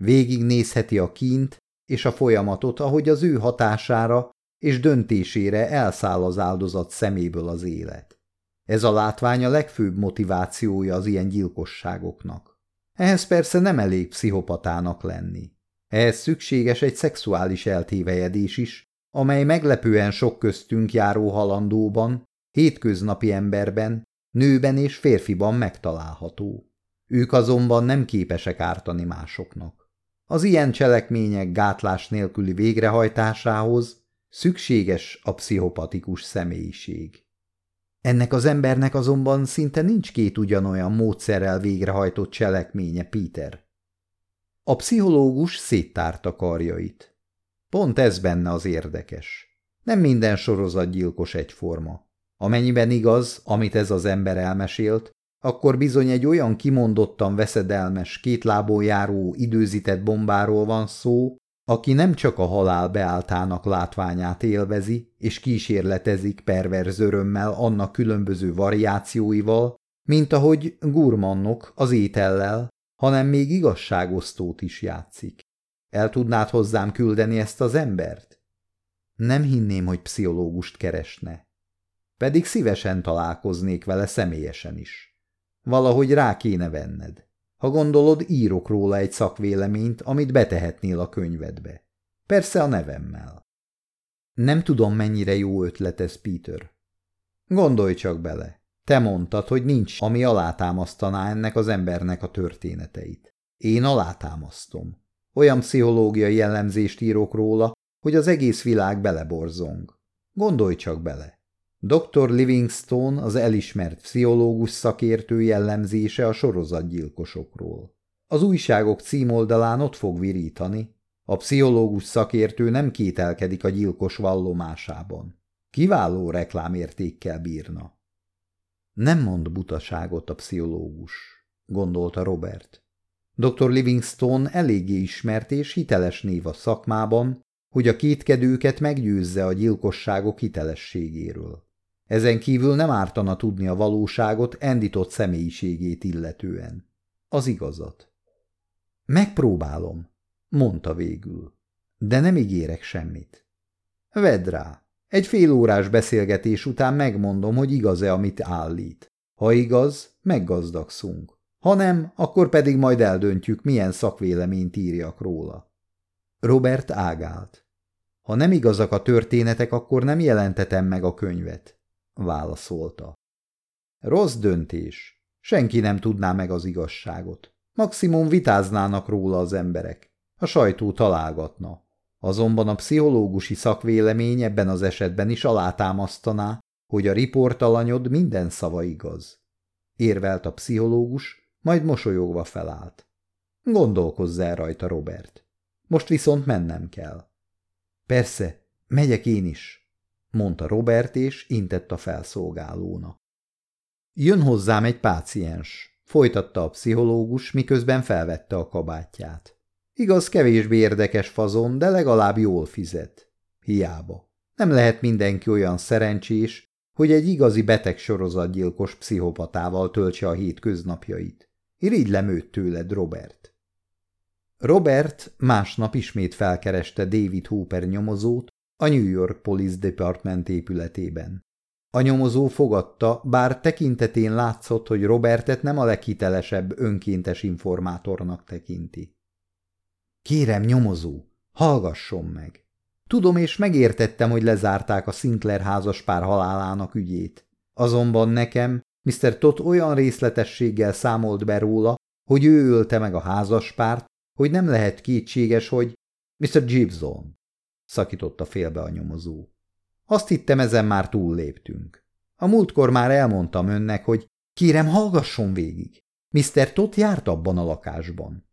Speaker 1: Végignézheti a kint és a folyamatot, ahogy az ő hatására és döntésére elszáll az áldozat szeméből az élet. Ez a látvány a legfőbb motivációja az ilyen gyilkosságoknak. Ehhez persze nem elég pszichopatának lenni. Ehhez szükséges egy szexuális eltévejedés is, amely meglepően sok köztünk járó halandóban, hétköznapi emberben, nőben és férfiban megtalálható. Ők azonban nem képesek ártani másoknak. Az ilyen cselekmények gátlás nélküli végrehajtásához szükséges a pszichopatikus személyiség. Ennek az embernek azonban szinte nincs két ugyanolyan módszerrel végrehajtott cselekménye, Peter. A pszichológus széttárta karjait. Pont ez benne az érdekes. Nem minden sorozatgyilkos egyforma. Amennyiben igaz, amit ez az ember elmesélt, akkor bizony egy olyan kimondottan veszedelmes, kétlábon járó, időzített bombáról van szó, aki nem csak a halál beáltának látványát élvezi és kísérletezik perverz örömmel annak különböző variációival, mint ahogy gurmannok az étellel, hanem még igazságosztót is játszik. El tudnád hozzám küldeni ezt az embert? Nem hinném, hogy pszichológust keresne. Pedig szívesen találkoznék vele személyesen is. Valahogy rá kéne venned. Ha gondolod, írok róla egy szakvéleményt, amit betehetnél a könyvedbe. Persze a nevemmel. Nem tudom, mennyire jó ötlet ez, Peter. Gondolj csak bele. Te mondtad, hogy nincs, ami alátámasztaná ennek az embernek a történeteit. Én alátámasztom. Olyan pszichológiai jellemzést írok róla, hogy az egész világ beleborzong. Gondolj csak bele! Dr. Livingstone az elismert pszichológus szakértő jellemzése a sorozatgyilkosokról. Az újságok címoldalán ott fog virítani. A pszichológus szakértő nem kételkedik a gyilkos vallomásában. Kiváló reklámértékkel bírna. Nem mond butaságot a pszichológus, gondolta Robert. Dr. Livingstone eléggé ismert és hiteles név a szakmában, hogy a kétkedőket meggyőzze a gyilkosságok hitelességéről. Ezen kívül nem ártana tudni a valóságot endított személyiségét illetően. Az igazat. Megpróbálom, mondta végül, de nem ígérek semmit. Vedd rá, egy fél órás beszélgetés után megmondom, hogy igaz-e, amit állít. Ha igaz, meggazdagszunk. Ha nem, akkor pedig majd eldöntjük, milyen szakvéleményt írjak róla. Robert ágált. Ha nem igazak a történetek, akkor nem jelentetem meg a könyvet, válaszolta. Rossz döntés. Senki nem tudná meg az igazságot. Maximum vitáznának róla az emberek. A sajtó találgatna. Azonban a pszichológusi szakvélemény ebben az esetben is alátámasztaná, hogy a riportalanyod minden szava igaz. Érvelt a pszichológus, majd mosolyogva felállt. Gondolkozz el rajta, Robert. Most viszont mennem kell. Persze, megyek én is, mondta Robert, és intett a felszolgálónak. Jön hozzám egy páciens, folytatta a pszichológus, miközben felvette a kabátját. Igaz, kevésbé érdekes fazon, de legalább jól fizet. Hiába. Nem lehet mindenki olyan szerencsés, hogy egy igazi beteg sorozatgyilkos pszichopatával töltse a hétköznapjait. Irigylem őt tőled, Robert. Robert másnap ismét felkereste David Hooper nyomozót a New York Police Department épületében. A nyomozó fogadta, bár tekintetén látszott, hogy Robertet nem a leghitelesebb önkéntes informátornak tekinti. Kérem, nyomozó, hallgasson meg! Tudom és megértettem, hogy lezárták a Sinclair házas pár halálának ügyét. Azonban nekem, Mr. Todd olyan részletességgel számolt be róla, hogy ő ölte meg a házaspárt, hogy nem lehet kétséges, hogy Mr. Gibson, szakította félbe a nyomozó. Azt hittem, ezen már túlléptünk. A múltkor már elmondtam önnek, hogy kérem, hallgasson végig. Mr. Todd járt abban a lakásban.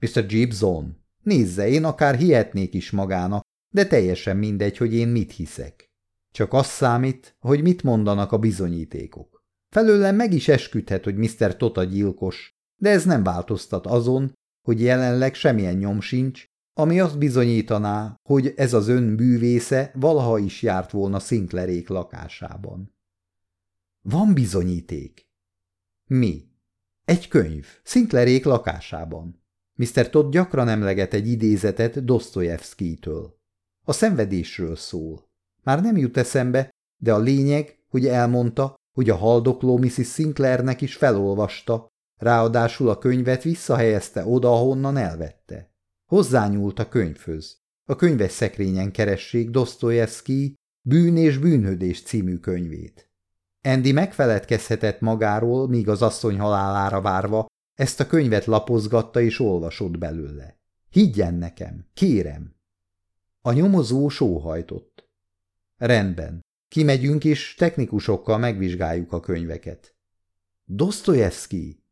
Speaker 1: Mr. Gibson, nézze, én akár hihetnék is magának, de teljesen mindegy, hogy én mit hiszek. Csak az számít, hogy mit mondanak a bizonyítékok. Felőlem meg is esküdhet, hogy Mr. Tota gyilkos, de ez nem változtat azon, hogy jelenleg semmilyen nyom sincs, ami azt bizonyítaná, hogy ez az ön bűvésze valaha is járt volna Szinklerék lakásában. Van bizonyíték. Mi? Egy könyv, Szinklerék lakásában. Mr. Todd gyakran emleget egy idézetet Dostoyevsky-től. A szenvedésről szól. Már nem jut eszembe, de a lényeg, hogy elmondta, hogy a haldokló Mrs. Sinclairnek is felolvasta, ráadásul a könyvet visszahelyezte oda, ahonnan elvette. Hozzányúlt a könyvhöz. A könyves szekrényen keressék Dostoyevsky Bűn és bűnhödés című könyvét. Andy megfeledkezhetett magáról, míg az asszony halálára várva ezt a könyvet lapozgatta és olvasott belőle. Higgyen nekem, kérem! A nyomozó sóhajtott. Rendben, Kimegyünk és technikusokkal megvizsgáljuk a könyveket. Dostoyevsky?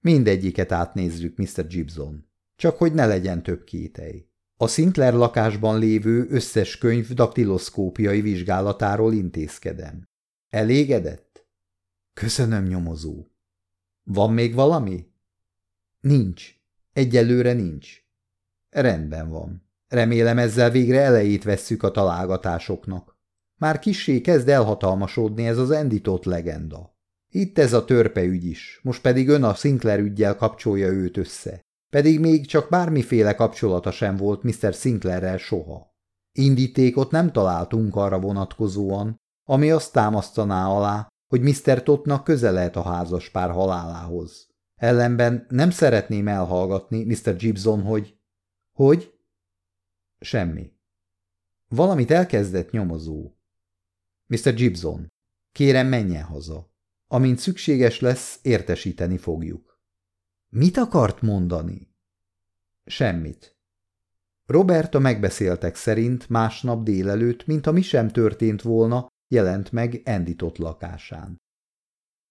Speaker 1: Mindegyiket átnézzük, Mr. Gibson. Csak hogy ne legyen több kételj. A Sinclair lakásban lévő összes könyv daktiloszkópiai vizsgálatáról intézkedem. Elégedett? Köszönöm, nyomozó. Van még valami? Nincs. Egyelőre nincs. Rendben van. Remélem ezzel végre elejét vesszük a találgatásoknak. Már kissé kezd elhatalmasodni ez az endított legenda. Itt ez a törpe ügy is, most pedig ön a Sinclair ügyjel kapcsolja őt össze. Pedig még csak bármiféle kapcsolata sem volt Mr. Sinclairrel soha. Indítékot nem találtunk arra vonatkozóan, ami azt támasztaná alá, hogy Mr. Totnak köze lehet a házas pár halálához. Ellenben nem szeretném elhallgatni Mr. Gibson, hogy... Hogy? Semmi. Valamit elkezdett nyomozó. Mr. Gibson, kérem menjen haza. Amint szükséges lesz, értesíteni fogjuk. Mit akart mondani? Semmit. Robert a megbeszéltek szerint másnap délelőtt, mint ha mi sem történt volna, jelent meg endított lakásán.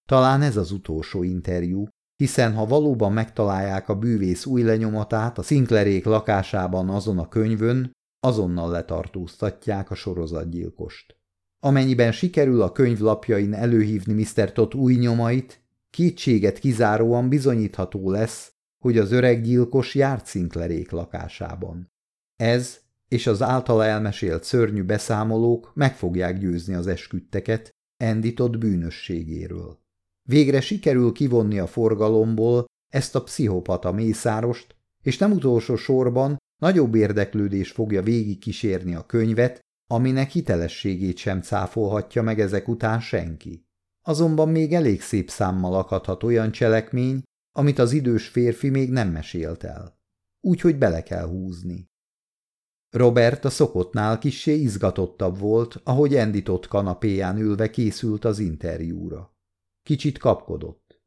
Speaker 1: Talán ez az utolsó interjú, hiszen ha valóban megtalálják a bűvész új lenyomatát a Sinclairék lakásában azon a könyvön, azonnal letartóztatják a sorozatgyilkost. Amennyiben sikerül a könyvlapjain előhívni Mr. Tot új nyomait, kétséget kizáróan bizonyítható lesz, hogy az öreg gyilkos járt szinklerék lakásában. Ez és az általa elmesélt szörnyű beszámolók meg fogják győzni az esküdteket endított bűnösségéről. Végre sikerül kivonni a forgalomból ezt a pszichopata mészárost, és nem utolsó sorban nagyobb érdeklődés fogja végigkísérni a könyvet, aminek hitelességét sem cáfolhatja meg ezek után senki. Azonban még elég szép számmal akadhat olyan cselekmény, amit az idős férfi még nem mesélt el. Úgyhogy bele kell húzni. Robert a szokottnál kissé izgatottabb volt, ahogy endított kanapéján ülve készült az interjúra. Kicsit kapkodott.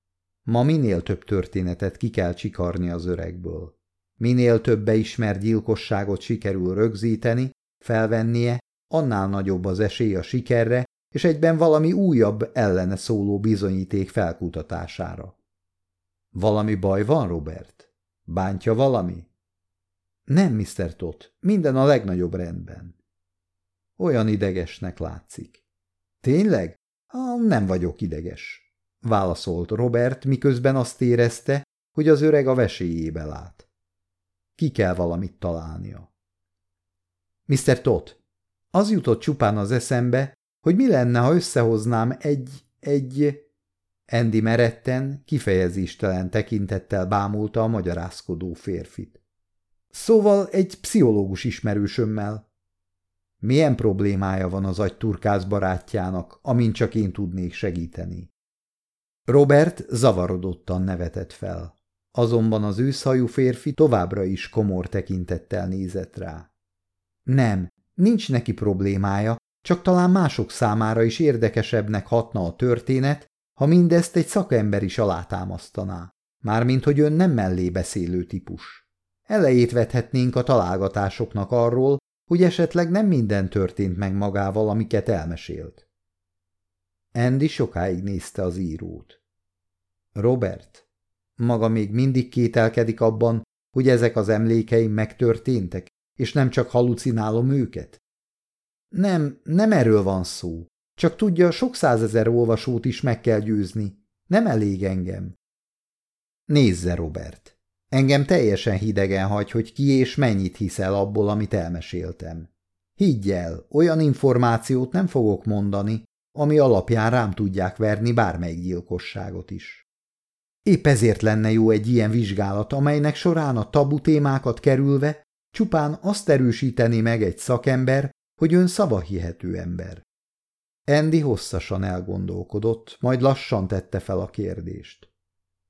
Speaker 1: Ma minél több történetet ki kell csikarni az öregből. Minél több beismert gyilkosságot sikerül rögzíteni, felvennie, annál nagyobb az esély a sikerre, és egyben valami újabb ellene szóló bizonyíték felkutatására. Valami baj van, Robert? Bántja valami? Nem, Mr. Tot, minden a legnagyobb rendben. Olyan idegesnek látszik. Tényleg? Nem vagyok ideges, válaszolt Robert, miközben azt érezte, hogy az öreg a veséjébe lát. Ki kell valamit találnia. Mr. Tot, az jutott csupán az eszembe, hogy mi lenne, ha összehoznám egy, egy... Endi meretten, kifejezéstelen tekintettel bámulta a magyarázkodó férfit. Szóval egy pszichológus ismerősömmel. Milyen problémája van az agyturkász barátjának, amint csak én tudnék segíteni? Robert zavarodottan nevetett fel. Azonban az őszhajú férfi továbbra is komor tekintettel nézett rá. Nem, Nincs neki problémája, csak talán mások számára is érdekesebbnek hatna a történet, ha mindezt egy szakember is alátámasztaná. Mármint, hogy ön nem beszélő típus. Elejét vethetnénk a találgatásoknak arról, hogy esetleg nem minden történt meg magával, amiket elmesélt. Andy sokáig nézte az írót. Robert, maga még mindig kételkedik abban, hogy ezek az emlékeim megtörténtek, és nem csak halucinálom őket? Nem, nem erről van szó. Csak tudja, sok százezer olvasót is meg kell győzni. Nem elég engem. Nézze, Robert. Engem teljesen hidegen hagy, hogy ki és mennyit hiszel abból, amit elmeséltem. Higgy el, olyan információt nem fogok mondani, ami alapján rám tudják verni bármelyik gyilkosságot is. Épp ezért lenne jó egy ilyen vizsgálat, amelynek során a tabu témákat kerülve Csupán azt erősíteni meg egy szakember, hogy ön szavahihető ember. Andy hosszasan elgondolkodott, majd lassan tette fel a kérdést.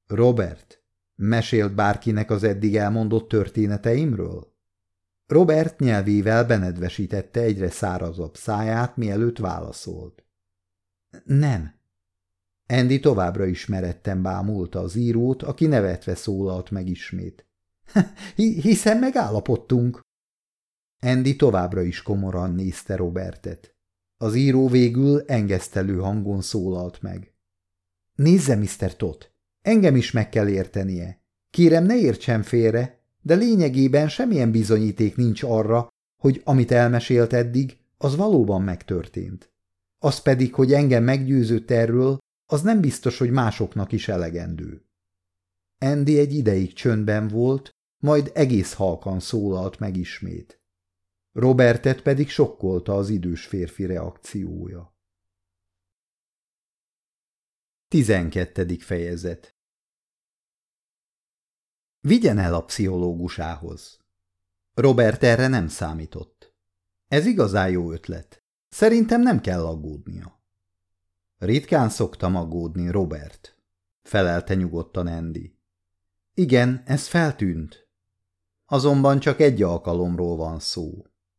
Speaker 1: Robert, mesélt bárkinek az eddig elmondott történeteimről? Robert nyelvével benedvesítette egyre szárazabb száját, mielőtt válaszolt. Nem. Andy továbbra ismeretten bámulta az írót, aki nevetve szólalt meg ismét. Hiszen megállapodtunk. Andy továbbra is komoran nézte Robertet. Az író végül engesztelő hangon szólalt meg. Nézze, Mr. Tot, engem is meg kell értenie. Kérem, ne értsen félre, de lényegében semmilyen bizonyíték nincs arra, hogy amit elmesélt eddig, az valóban megtörtént. Az pedig, hogy engem meggyőzött erről, az nem biztos, hogy másoknak is elegendő. Andy egy ideig csöndben volt, majd egész halkan szólalt meg ismét. Robertet pedig sokkolta az idős férfi reakciója. 12. fejezet Vigyen el a pszichológusához. Robert erre nem számított. Ez igazán jó ötlet. Szerintem nem kell aggódnia. Ritkán szoktam aggódni, Robert, felelte nyugodtan Andy. Igen, ez feltűnt, Azonban csak egy alkalomról van szó.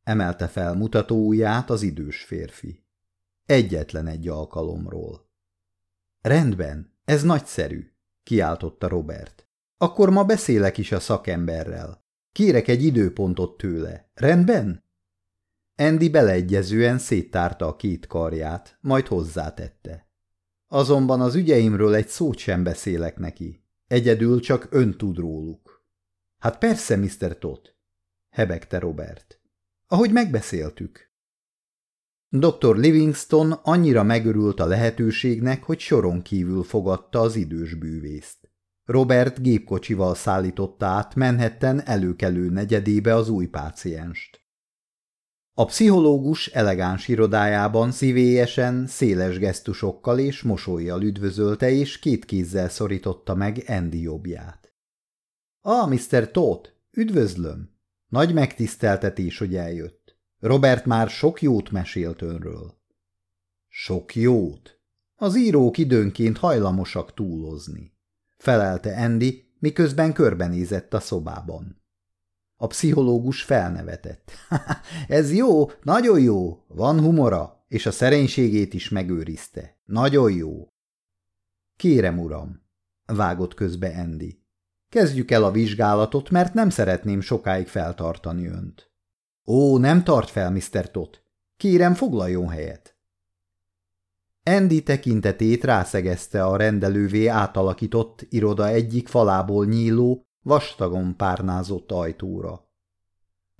Speaker 1: Emelte fel mutatóujját az idős férfi. Egyetlen egy alkalomról. Rendben, ez nagyszerű, kiáltotta Robert. Akkor ma beszélek is a szakemberrel. Kérek egy időpontot tőle. Rendben? Andy beleegyezően széttárta a két karját, majd hozzátette. Azonban az ügyeimről egy szót sem beszélek neki. Egyedül csak ön tud róluk. Hát persze, Mr. Tot, hebegte Robert. Ahogy megbeszéltük. Dr. Livingston annyira megörült a lehetőségnek, hogy soron kívül fogadta az idős bűvészt. Robert gépkocsival szállította át menhetten előkelő negyedébe az új pácienst. A pszichológus elegáns irodájában szívélyesen, széles gesztusokkal és mosolyjal üdvözölte és két kézzel szorította meg Andy jobbját. Ah, Mr. Todd, üdvözlöm! Nagy megtiszteltetés, hogy eljött. Robert már sok jót mesélt önről. Sok jót?
Speaker 2: Az írók
Speaker 1: időnként hajlamosak túlozni, felelte Andy, miközben körbenézett a szobában. A pszichológus felnevetett. Ez jó, nagyon jó, van humora, és a szerénységét is megőrizte. Nagyon jó. Kérem, uram, vágott közbe Andy. Kezdjük el a vizsgálatot, mert nem szeretném sokáig feltartani önt. Ó, nem tart fel, Mr. Tot. Kérem, foglaljon helyet. Andy tekintetét rászegezte a rendelővé átalakított iroda egyik falából nyíló, vastagon párnázott ajtóra.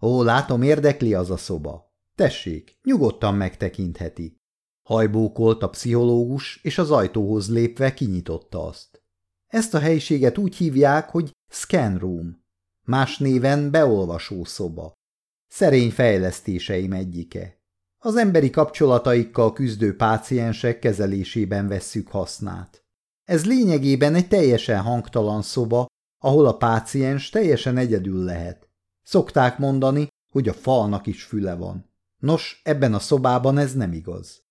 Speaker 1: Ó, látom, érdekli az a szoba. Tessék, nyugodtan megtekintheti. Hajbókolt a pszichológus, és az ajtóhoz lépve kinyitotta azt. Ezt a helyiséget úgy hívják, hogy scan room, más néven beolvasószoba. Szerény fejlesztéseim egyike. Az emberi kapcsolataikkal küzdő páciensek kezelésében vesszük hasznát. Ez lényegében egy teljesen hangtalan szoba, ahol a páciens teljesen egyedül lehet. Szokták mondani, hogy a falnak is füle van. Nos, ebben a szobában ez nem igaz.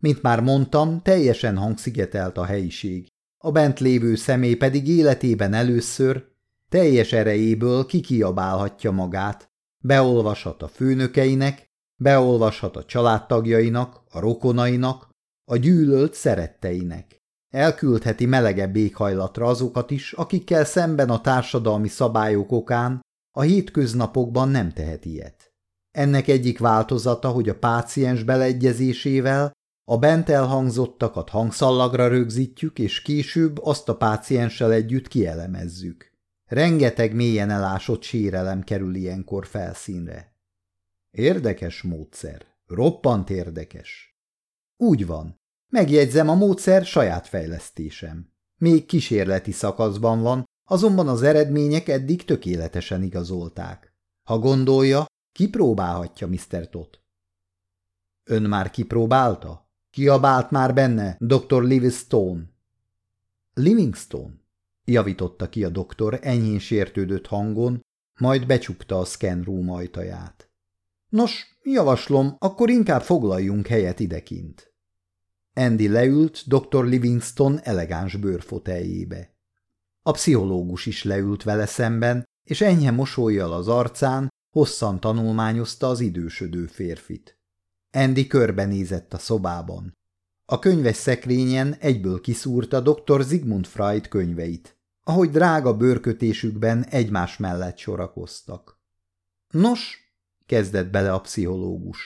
Speaker 1: Mint már mondtam, teljesen hangszigetelt a helyiség a bent lévő személy pedig életében először teljes erejéből kikiabálhatja magát, beolvashat a főnökeinek, beolvashat a családtagjainak, a rokonainak, a gyűlölt szeretteinek. Elküldheti melegebb éghajlatra azokat is, akikkel szemben a társadalmi szabályok okán a hétköznapokban nem tehet ilyet. Ennek egyik változata, hogy a páciens beleegyezésével a bent elhangzottakat hangszallagra rögzítjük, és később azt a pácienssel együtt kielemezzük. Rengeteg mélyen elásott sérelem kerül ilyenkor felszínre. Érdekes módszer. Roppant érdekes. Úgy van. Megjegyzem, a módszer saját fejlesztésem. Még kísérleti szakaszban van, azonban az eredmények eddig tökéletesen igazolták. Ha gondolja, kipróbálhatja Mr. Tot. Ön már kipróbálta? Kiabált már benne dr. Livingstone. Livingstone? Javította ki a doktor enyhén sértődött hangon, majd becsukta a room ajtaját. Nos, javaslom, akkor inkább foglaljunk helyet idekint. Andy leült dr. Livingston elegáns bőrfoteljébe. A pszichológus is leült vele szemben, és enyhe mosolyjal az arcán hosszan tanulmányozta az idősödő férfit. Andy körbenézett a szobában. A könyves szekrényen egyből kiszúrta dr. Zigmund Freud könyveit, ahogy drága bőrkötésükben egymás mellett sorakoztak. Nos, kezdett bele a pszichológus.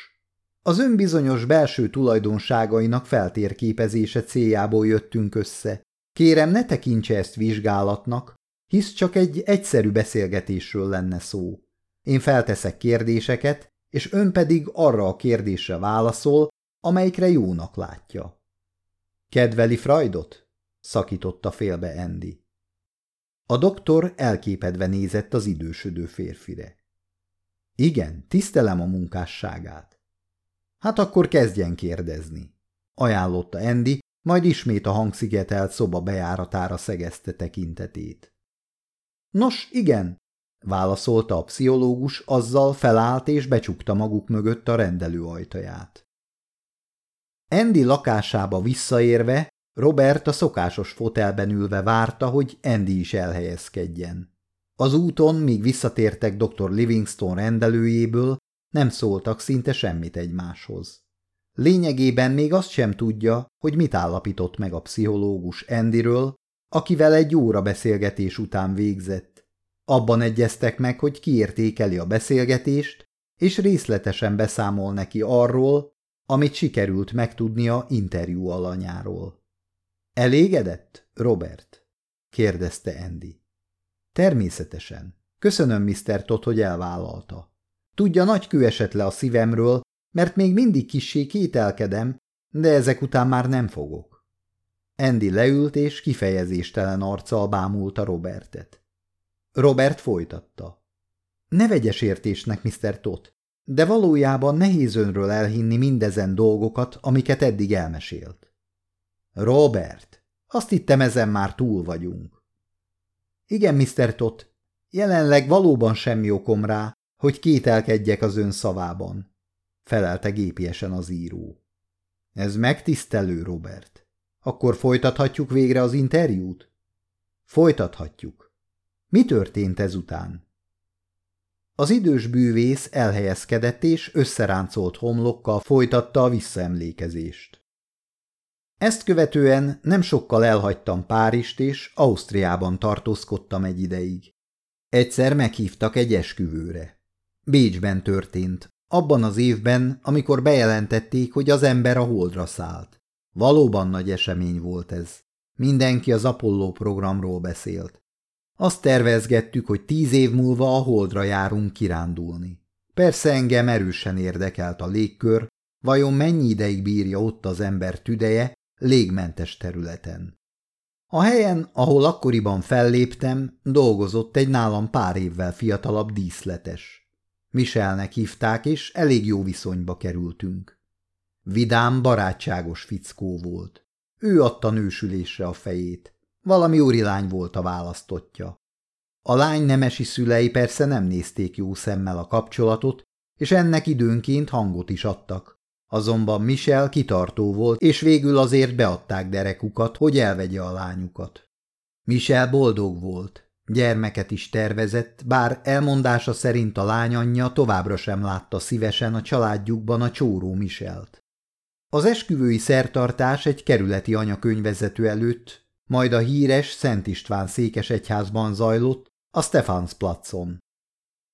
Speaker 1: Az önbizonyos belső tulajdonságainak feltérképezése céljából jöttünk össze. Kérem, ne tekintse ezt vizsgálatnak, hisz csak egy egyszerű beszélgetésről lenne szó. Én felteszek kérdéseket, és ön pedig arra a kérdésre válaszol, amelyikre jónak látja. Kedveli Freudot? szakította félbe Andy. A doktor elképedve nézett az idősödő férfire. Igen, tisztelem a munkásságát. Hát akkor kezdjen kérdezni, ajánlotta Andy, majd ismét a hangszigetelt szoba bejáratára szegezte tekintetét. Nos, igen, válaszolta a pszichológus, azzal felállt és becsukta maguk mögött a rendelő ajtaját. Andy lakásába visszaérve, Robert a szokásos fotelben ülve várta, hogy Andy is elhelyezkedjen. Az úton, míg visszatértek dr. Livingston rendelőjéből, nem szóltak szinte semmit egymáshoz. Lényegében még azt sem tudja, hogy mit állapított meg a pszichológus Andyről, akivel egy óra beszélgetés után végzett, abban egyeztek meg, hogy kiértékeli a beszélgetést, és részletesen beszámol neki arról, amit sikerült megtudnia interjú alanyáról. Elégedett, Robert? kérdezte Andy. Természetesen. Köszönöm, Mr. Todd, hogy elvállalta. Tudja, nagy kő esett le a szívemről, mert még mindig kissé kételkedem, de ezek után már nem fogok. Andy leült és kifejezéstelen arccal bámulta Robertet. Robert folytatta. Ne vegyes értésnek, Mr. Tot, de valójában nehéz önről elhinni mindezen dolgokat, amiket eddig elmesélt. Robert, azt hittem ezen már túl vagyunk. Igen, Mr. Tot, jelenleg valóban semmi okom rá, hogy kételkedjek az ön szavában, felelte gépiesen az író. Ez megtisztelő, Robert. Akkor folytathatjuk végre az interjút? Folytathatjuk. Mi történt ezután? Az idős bűvész elhelyezkedett és összeráncolt homlokkal folytatta a visszaemlékezést. Ezt követően nem sokkal elhagytam Párizst, és Ausztriában tartózkodtam egy ideig. Egyszer meghívtak egy esküvőre. Bécsben történt, abban az évben, amikor bejelentették, hogy az ember a holdra szállt. Valóban nagy esemény volt ez. Mindenki az Apollo programról beszélt. Azt tervezgettük, hogy tíz év múlva a holdra járunk kirándulni. Persze engem erősen érdekelt a légkör, vajon mennyi ideig bírja ott az ember tüdeje légmentes területen. A helyen, ahol akkoriban felléptem, dolgozott egy nálam pár évvel fiatalabb díszletes. Michelnek hívták, és elég jó viszonyba kerültünk. Vidám, barátságos fickó volt. Ő adta nősülésre a fejét. Valami úrilány volt a választottja. A lány nemesi szülei persze nem nézték jó szemmel a kapcsolatot, és ennek időnként hangot is adtak. Azonban Michel kitartó volt, és végül azért beadták derekukat, hogy elvegye a lányukat. Michel boldog volt, Gyermeket is tervezett, bár elmondása szerint a lányanyja továbbra sem látta szívesen a családjukban a csóró Michelt. Az esküvői szertartás egy kerületi anyakönyvezető előtt majd a híres Szent István székesegyházban zajlott, a Stefánsplatzon.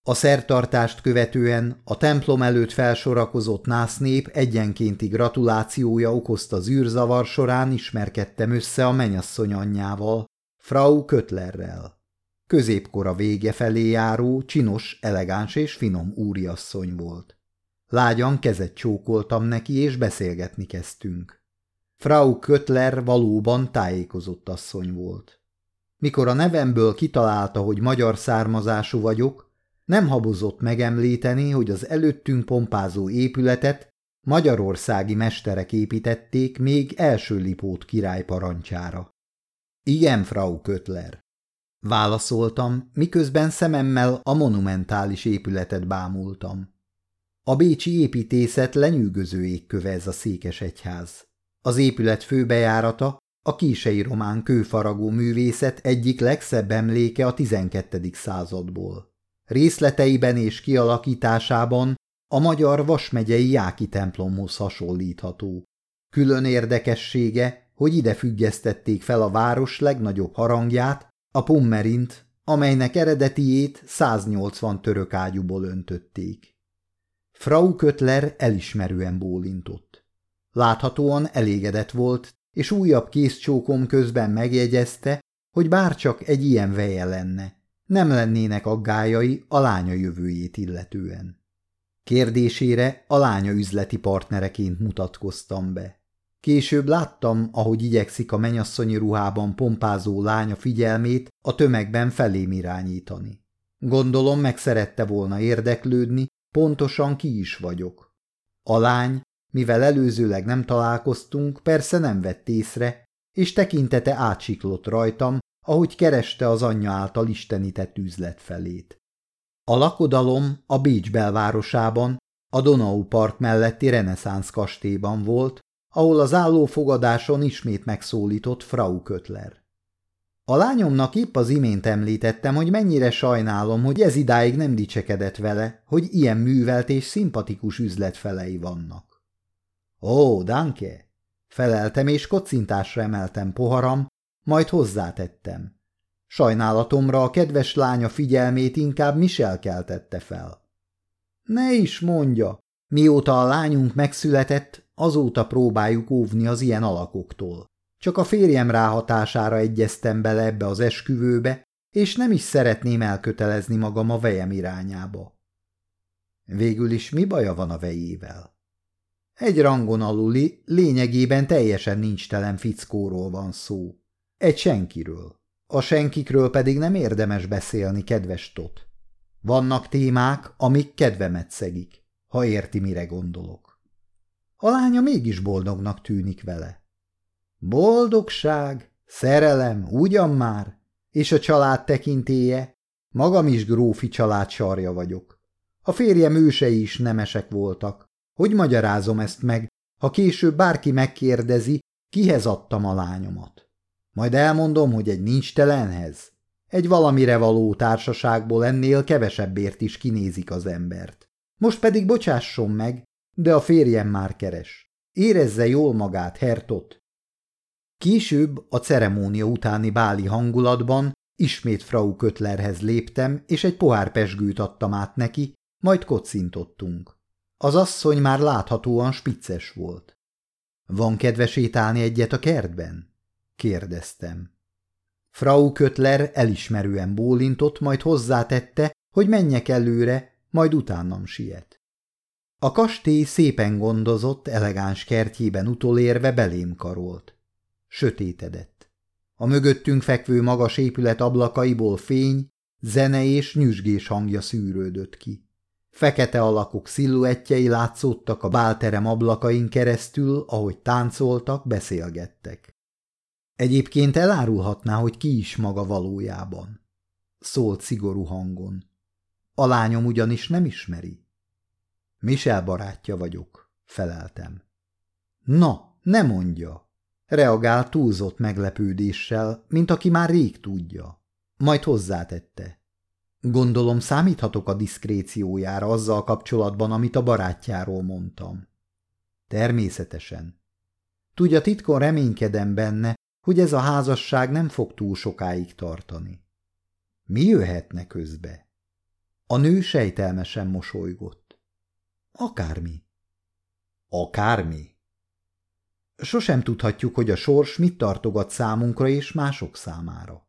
Speaker 1: A szertartást követően a templom előtt felsorakozott násznép egyenkénti gratulációja okozta zűrzavar során ismerkedtem össze a menyasszony anyjával, Frau Kötlerrel. Középkora vége felé járó, csinos, elegáns és finom úriasszony volt. Lágyan kezet csókoltam neki, és beszélgetni kezdtünk. Frau Kötler valóban tájékozott asszony volt. Mikor a nevemből kitalálta, hogy magyar származású vagyok, nem habozott megemlíteni, hogy az előttünk pompázó épületet magyarországi mesterek építették még első Lipót király parancsára. Igen, Frau Kötler. Válaszoltam, miközben szememmel a monumentális épületet bámultam. A bécsi építészet lenyűgöző égköve ez a egyház. Az épület főbejárata a kései román kőfaragó művészet egyik legszebb emléke a 12. századból. Részleteiben és kialakításában a magyar Vasmegyei Jáki templomhoz hasonlítható. Külön érdekessége, hogy ide függesztették fel a város legnagyobb harangját, a Pummerint, amelynek eredetiét 180 török ágyúból öntötték. Frau Kötler elismerően bólintott. Láthatóan elégedett volt, és újabb készcsókom közben megjegyezte, hogy bár csak egy ilyen veje lenne, nem lennének aggájai a lánya jövőjét illetően. Kérdésére a lánya üzleti partnereként mutatkoztam be. Később láttam, ahogy igyekszik a menyasszonyi ruhában pompázó lánya figyelmét a tömegben felém irányítani. Gondolom meg szerette volna érdeklődni, pontosan ki is vagyok. A lány mivel előzőleg nem találkoztunk, persze nem vett észre, és tekintete átsiklott rajtam, ahogy kereste az anyja által istenített üzlet felét. A lakodalom a Bécs belvárosában, a Donau part melletti reneszánsz kastélyban volt, ahol az állófogadáson ismét megszólított Frau Kötler. A lányomnak épp az imént említettem, hogy mennyire sajnálom, hogy ez idáig nem dicsekedett vele, hogy ilyen művelt és szimpatikus üzletfelei vannak. Ó, danke! Feleltem és kocintásra emeltem poharam, majd hozzátettem. Sajnálatomra a kedves lánya figyelmét inkább Michel keltette fel. Ne is mondja, mióta a lányunk megszületett, azóta próbáljuk óvni az ilyen alakoktól. Csak a férjem ráhatására egyeztem bele ebbe az esküvőbe, és nem is szeretném elkötelezni magam a vejem irányába. Végül is mi baja van a vejével? Egy rangon aluli, lényegében teljesen nincs telen fickóról van szó. Egy senkiről. A senkikről pedig nem érdemes beszélni, kedves Tot. Vannak témák, amik kedvemet szegik, ha érti, mire gondolok. A lánya mégis boldognak tűnik vele. Boldogság, szerelem, ugyan már, és a család tekintéje, magam is grófi család sarja vagyok. A férjem ősei is nemesek voltak, hogy magyarázom ezt meg, ha később bárki megkérdezi, kihez adtam a lányomat? Majd elmondom, hogy egy nincs telenhez. Egy valamire való társaságból ennél kevesebbért is kinézik az embert. Most pedig bocsásson meg, de a férjem már keres. Érezze jól magát, Hertot. Később, a ceremónia utáni báli hangulatban ismét Frau Kötlerhez léptem, és egy pohár pesgőt adtam át neki, majd kocintottunk. Az asszony már láthatóan spicces volt. Van kedve sétálni egyet a kertben? kérdeztem. Frau Kötler elismerően bólintott, majd hozzátette, hogy menjek előre, majd utánam siet. A kastély szépen gondozott, elegáns kertjében utolérve belém karolt. Sötétedett. A mögöttünk fekvő magas épület ablakaiból fény, zene és nyüzsgés hangja szűrődött ki. Fekete alakok sziluettjei látszódtak a bálterem ablakain keresztül, ahogy táncoltak, beszélgettek. Egyébként elárulhatná, hogy ki is maga valójában. Szólt szigorú hangon. A lányom ugyanis nem ismeri. Michel barátja vagyok, feleltem. Na, ne mondja! Reagált túlzott meglepődéssel, mint aki már rég tudja. Majd hozzátette. Gondolom számíthatok a diszkréciójára azzal kapcsolatban, amit a barátjáról mondtam. Természetesen. Tudja, titkon reménykedem benne, hogy ez a házasság nem fog túl sokáig tartani. Mi jöhetne közbe? A nő sejtelmesen mosolygott. Akármi. Akármi? Sosem tudhatjuk, hogy a sors mit tartogat számunkra és mások számára.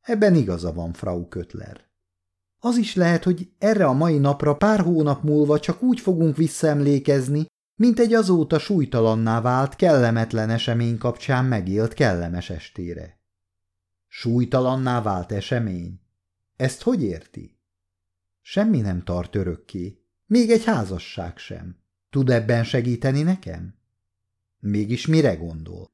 Speaker 1: Ebben igaza van, Frau Kötler. Az is lehet, hogy erre a mai napra pár hónap múlva csak úgy fogunk visszaemlékezni, mint egy azóta súlytalanná vált, kellemetlen esemény kapcsán megélt kellemes estére. Súlytalanná vált esemény? Ezt hogy érti? Semmi nem tart örökké, még egy házasság sem. Tud ebben segíteni nekem? Mégis mire gondol?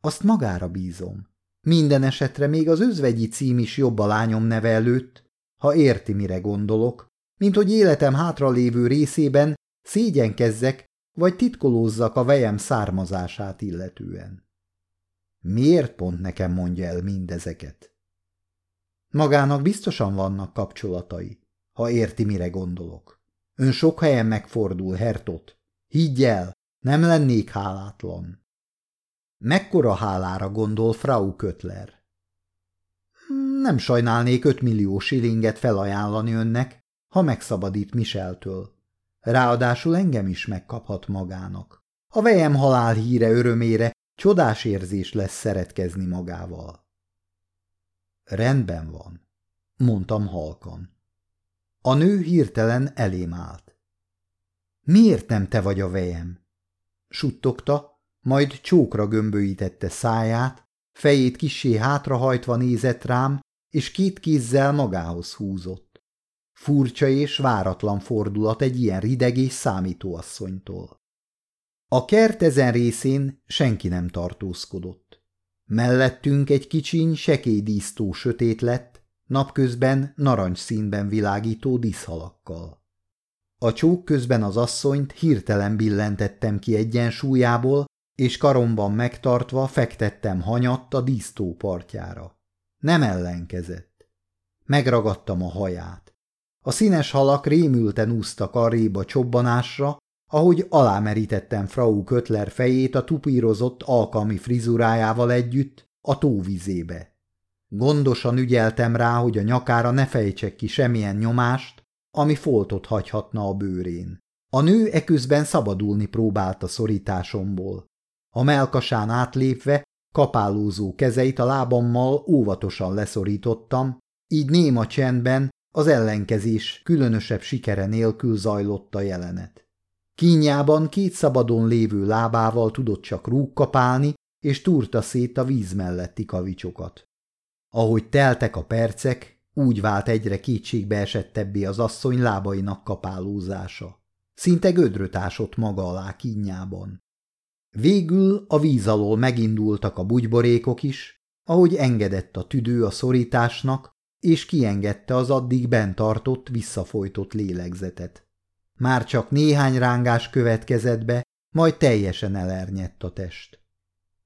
Speaker 1: Azt magára bízom. Minden esetre még az özvegyi cím is jobb a lányom neve előtt, ha érti, mire gondolok, mint hogy életem hátralévő részében szégyenkezzek vagy titkolózzak a vejem származását illetően. Miért pont nekem mondja el mindezeket? Magának biztosan vannak kapcsolatai, ha érti, mire gondolok. Ön sok helyen megfordul, Hertot. Higgy el, nem lennék hálátlan. Mekkora hálára gondol Frau Kötler? Nem sajnálnék 5 millió silinget felajánlani önnek, ha megszabadít miseltől. Ráadásul engem is megkaphat magának. A vejem halál híre örömére csodás érzés lesz szeretkezni magával. Rendben van, mondtam halkan. A nő hirtelen elém állt. Miért nem te vagy a vejem? Suttogta, majd csókra gömbölyítette száját, fejét kissé hátrahajtva nézett rám, és két kézzel magához húzott. Furcsa és váratlan fordulat egy ilyen rideg és számítóasszonytól. A kert ezen részén senki nem tartózkodott. Mellettünk egy kicsiny, sekédísztó sötét lett, napközben narancsszínben világító díszhalakkal. A csók közben az asszonyt hirtelen billentettem ki egyensúlyából, és karomban megtartva fektettem hanyatt a dísztó partjára. Nem ellenkezett. Megragadtam a haját. A színes halak rémülten úsztak arrébb a csobbanásra, ahogy alámerítettem Frau Kötler fejét a tupírozott alkalmi frizurájával együtt a tóvizébe. Gondosan ügyeltem rá, hogy a nyakára ne fejtsek ki semmilyen nyomást, ami foltot hagyhatna a bőrén. A nő eközben szabadulni próbált a szorításomból. A melkasán átlépve Kapálózó kezeit a lábammal óvatosan leszorítottam, így néma csendben az ellenkezés különösebb sikere nélkül zajlott a jelenet. Kínjában két szabadon lévő lábával tudott csak kapálni és túrta szét a víz melletti kavicsokat. Ahogy teltek a percek, úgy vált egyre esettebbé az asszony lábainak kapálózása. Szinte gödrötásott maga alá kínjában. Végül a víz alól megindultak a bugyborékok is, ahogy engedett a tüdő a szorításnak, és kiengedte az addig bent tartott, visszafojtott lélegzetet. Már csak néhány rángás következett be, majd teljesen elernyett a test.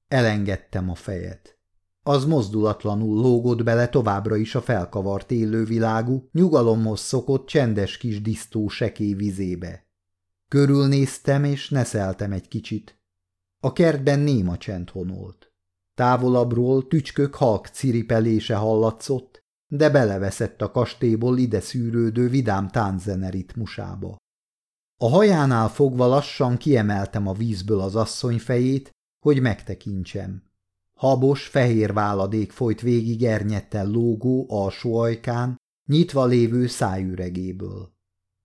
Speaker 1: Elengedtem a fejet. Az mozdulatlanul lógott bele továbbra is a felkavart élővilágú, nyugalomhoz szokott csendes kis disztó sekély vizébe. Körülnéztem és neszeltem egy kicsit. A kertben néma csend honolt. Távolabbról tücskök halk ciripelése hallatszott, de beleveszett a kastélyból ide szűrődő vidám tánzene ritmusába. A hajánál fogva lassan kiemeltem a vízből az asszony fejét, hogy megtekintsem. Habos, fehér váladék folyt végig ernyettel lógó alsó ajkán, nyitva lévő szájüregéből.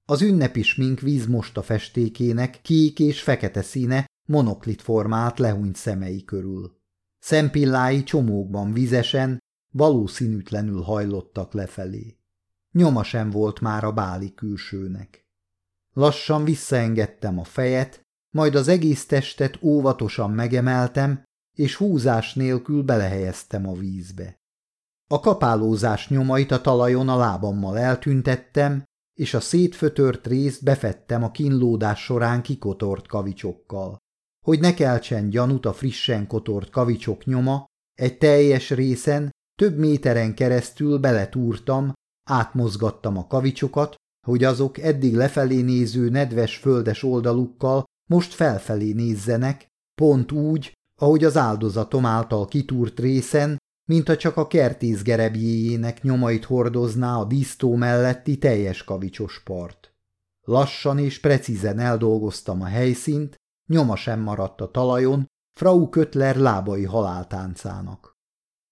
Speaker 1: Az ünnepi smink vízmosta festékének kék és fekete színe monoklit formát lehúnyt szemei körül. Szempillái csomókban vizesen, valószínűtlenül hajlottak lefelé. Nyoma sem volt már a báli külsőnek. Lassan visszaengedtem a fejet, majd az egész testet óvatosan megemeltem, és húzás nélkül belehelyeztem a vízbe. A kapálózás nyomait a talajon a lábammal eltüntettem, és a szétfötört részt befettem a kínlódás során kikotort kavicsokkal hogy ne keltsen gyanút a frissen kotort kavicsok nyoma, egy teljes részen, több méteren keresztül beletúrtam, átmozgattam a kavicsokat, hogy azok eddig lefelé néző nedves földes oldalukkal most felfelé nézzenek, pont úgy, ahogy az áldozatom által kitúrt részen, mintha csak a kertész gerebjéjének nyomait hordozná a dísztó melletti teljes kavicsos part. Lassan és precízen eldolgoztam a helyszínt, Nyoma sem maradt a talajon, Frau Kötler lábai haláltáncának.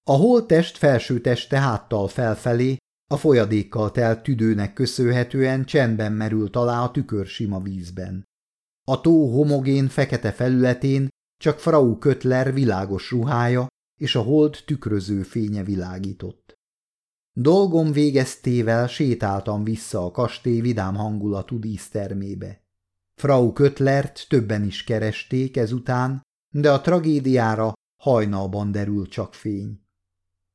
Speaker 1: A holtest felső teste háttal felfelé, a folyadékkal telt tüdőnek köszönhetően csendben merült alá a tükör sima vízben. A tó homogén fekete felületén csak Frau Kötler világos ruhája és a hold tükröző fénye világított. Dolgom végeztével sétáltam vissza a kastély vidám hangulatú dísztermébe. Frau Kötlert többen is keresték ezután, de a tragédiára hajnalban derül csak fény.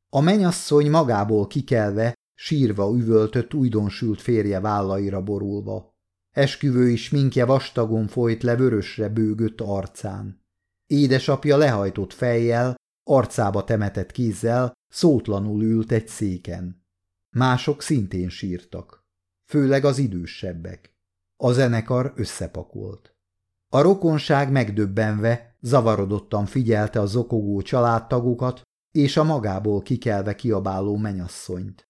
Speaker 1: A menyasszony magából kikelve, sírva üvöltött újdonsült férje vállaira borulva. Esküvő is minkje vastagon folyt le vörösre bőgött arcán. Édesapja lehajtott fejjel, arcába temetett kézzel, szótlanul ült egy széken. Mások szintén sírtak, főleg az idősebbek. A zenekar összepakolt. A rokonság megdöbbenve, zavarodottan figyelte a zokogó családtagokat és a magából kikelve kiabáló menyasszonyt.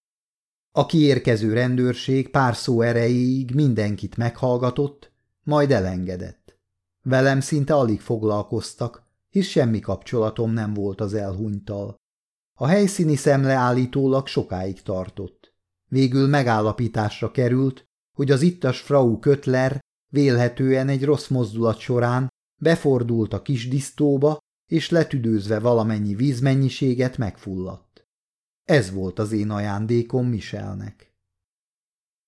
Speaker 1: A kiérkező rendőrség pár szó erejéig mindenkit meghallgatott, majd elengedett. Velem szinte alig foglalkoztak, hisz semmi kapcsolatom nem volt az elhunytal. A helyszíni szemle állítólag sokáig tartott. Végül megállapításra került, hogy az ittas Frau Kötler vélhetően egy rossz mozdulat során befordult a kis disztóba, és letüdőzve valamennyi vízmennyiséget megfulladt. Ez volt az én ajándékom Michelnek.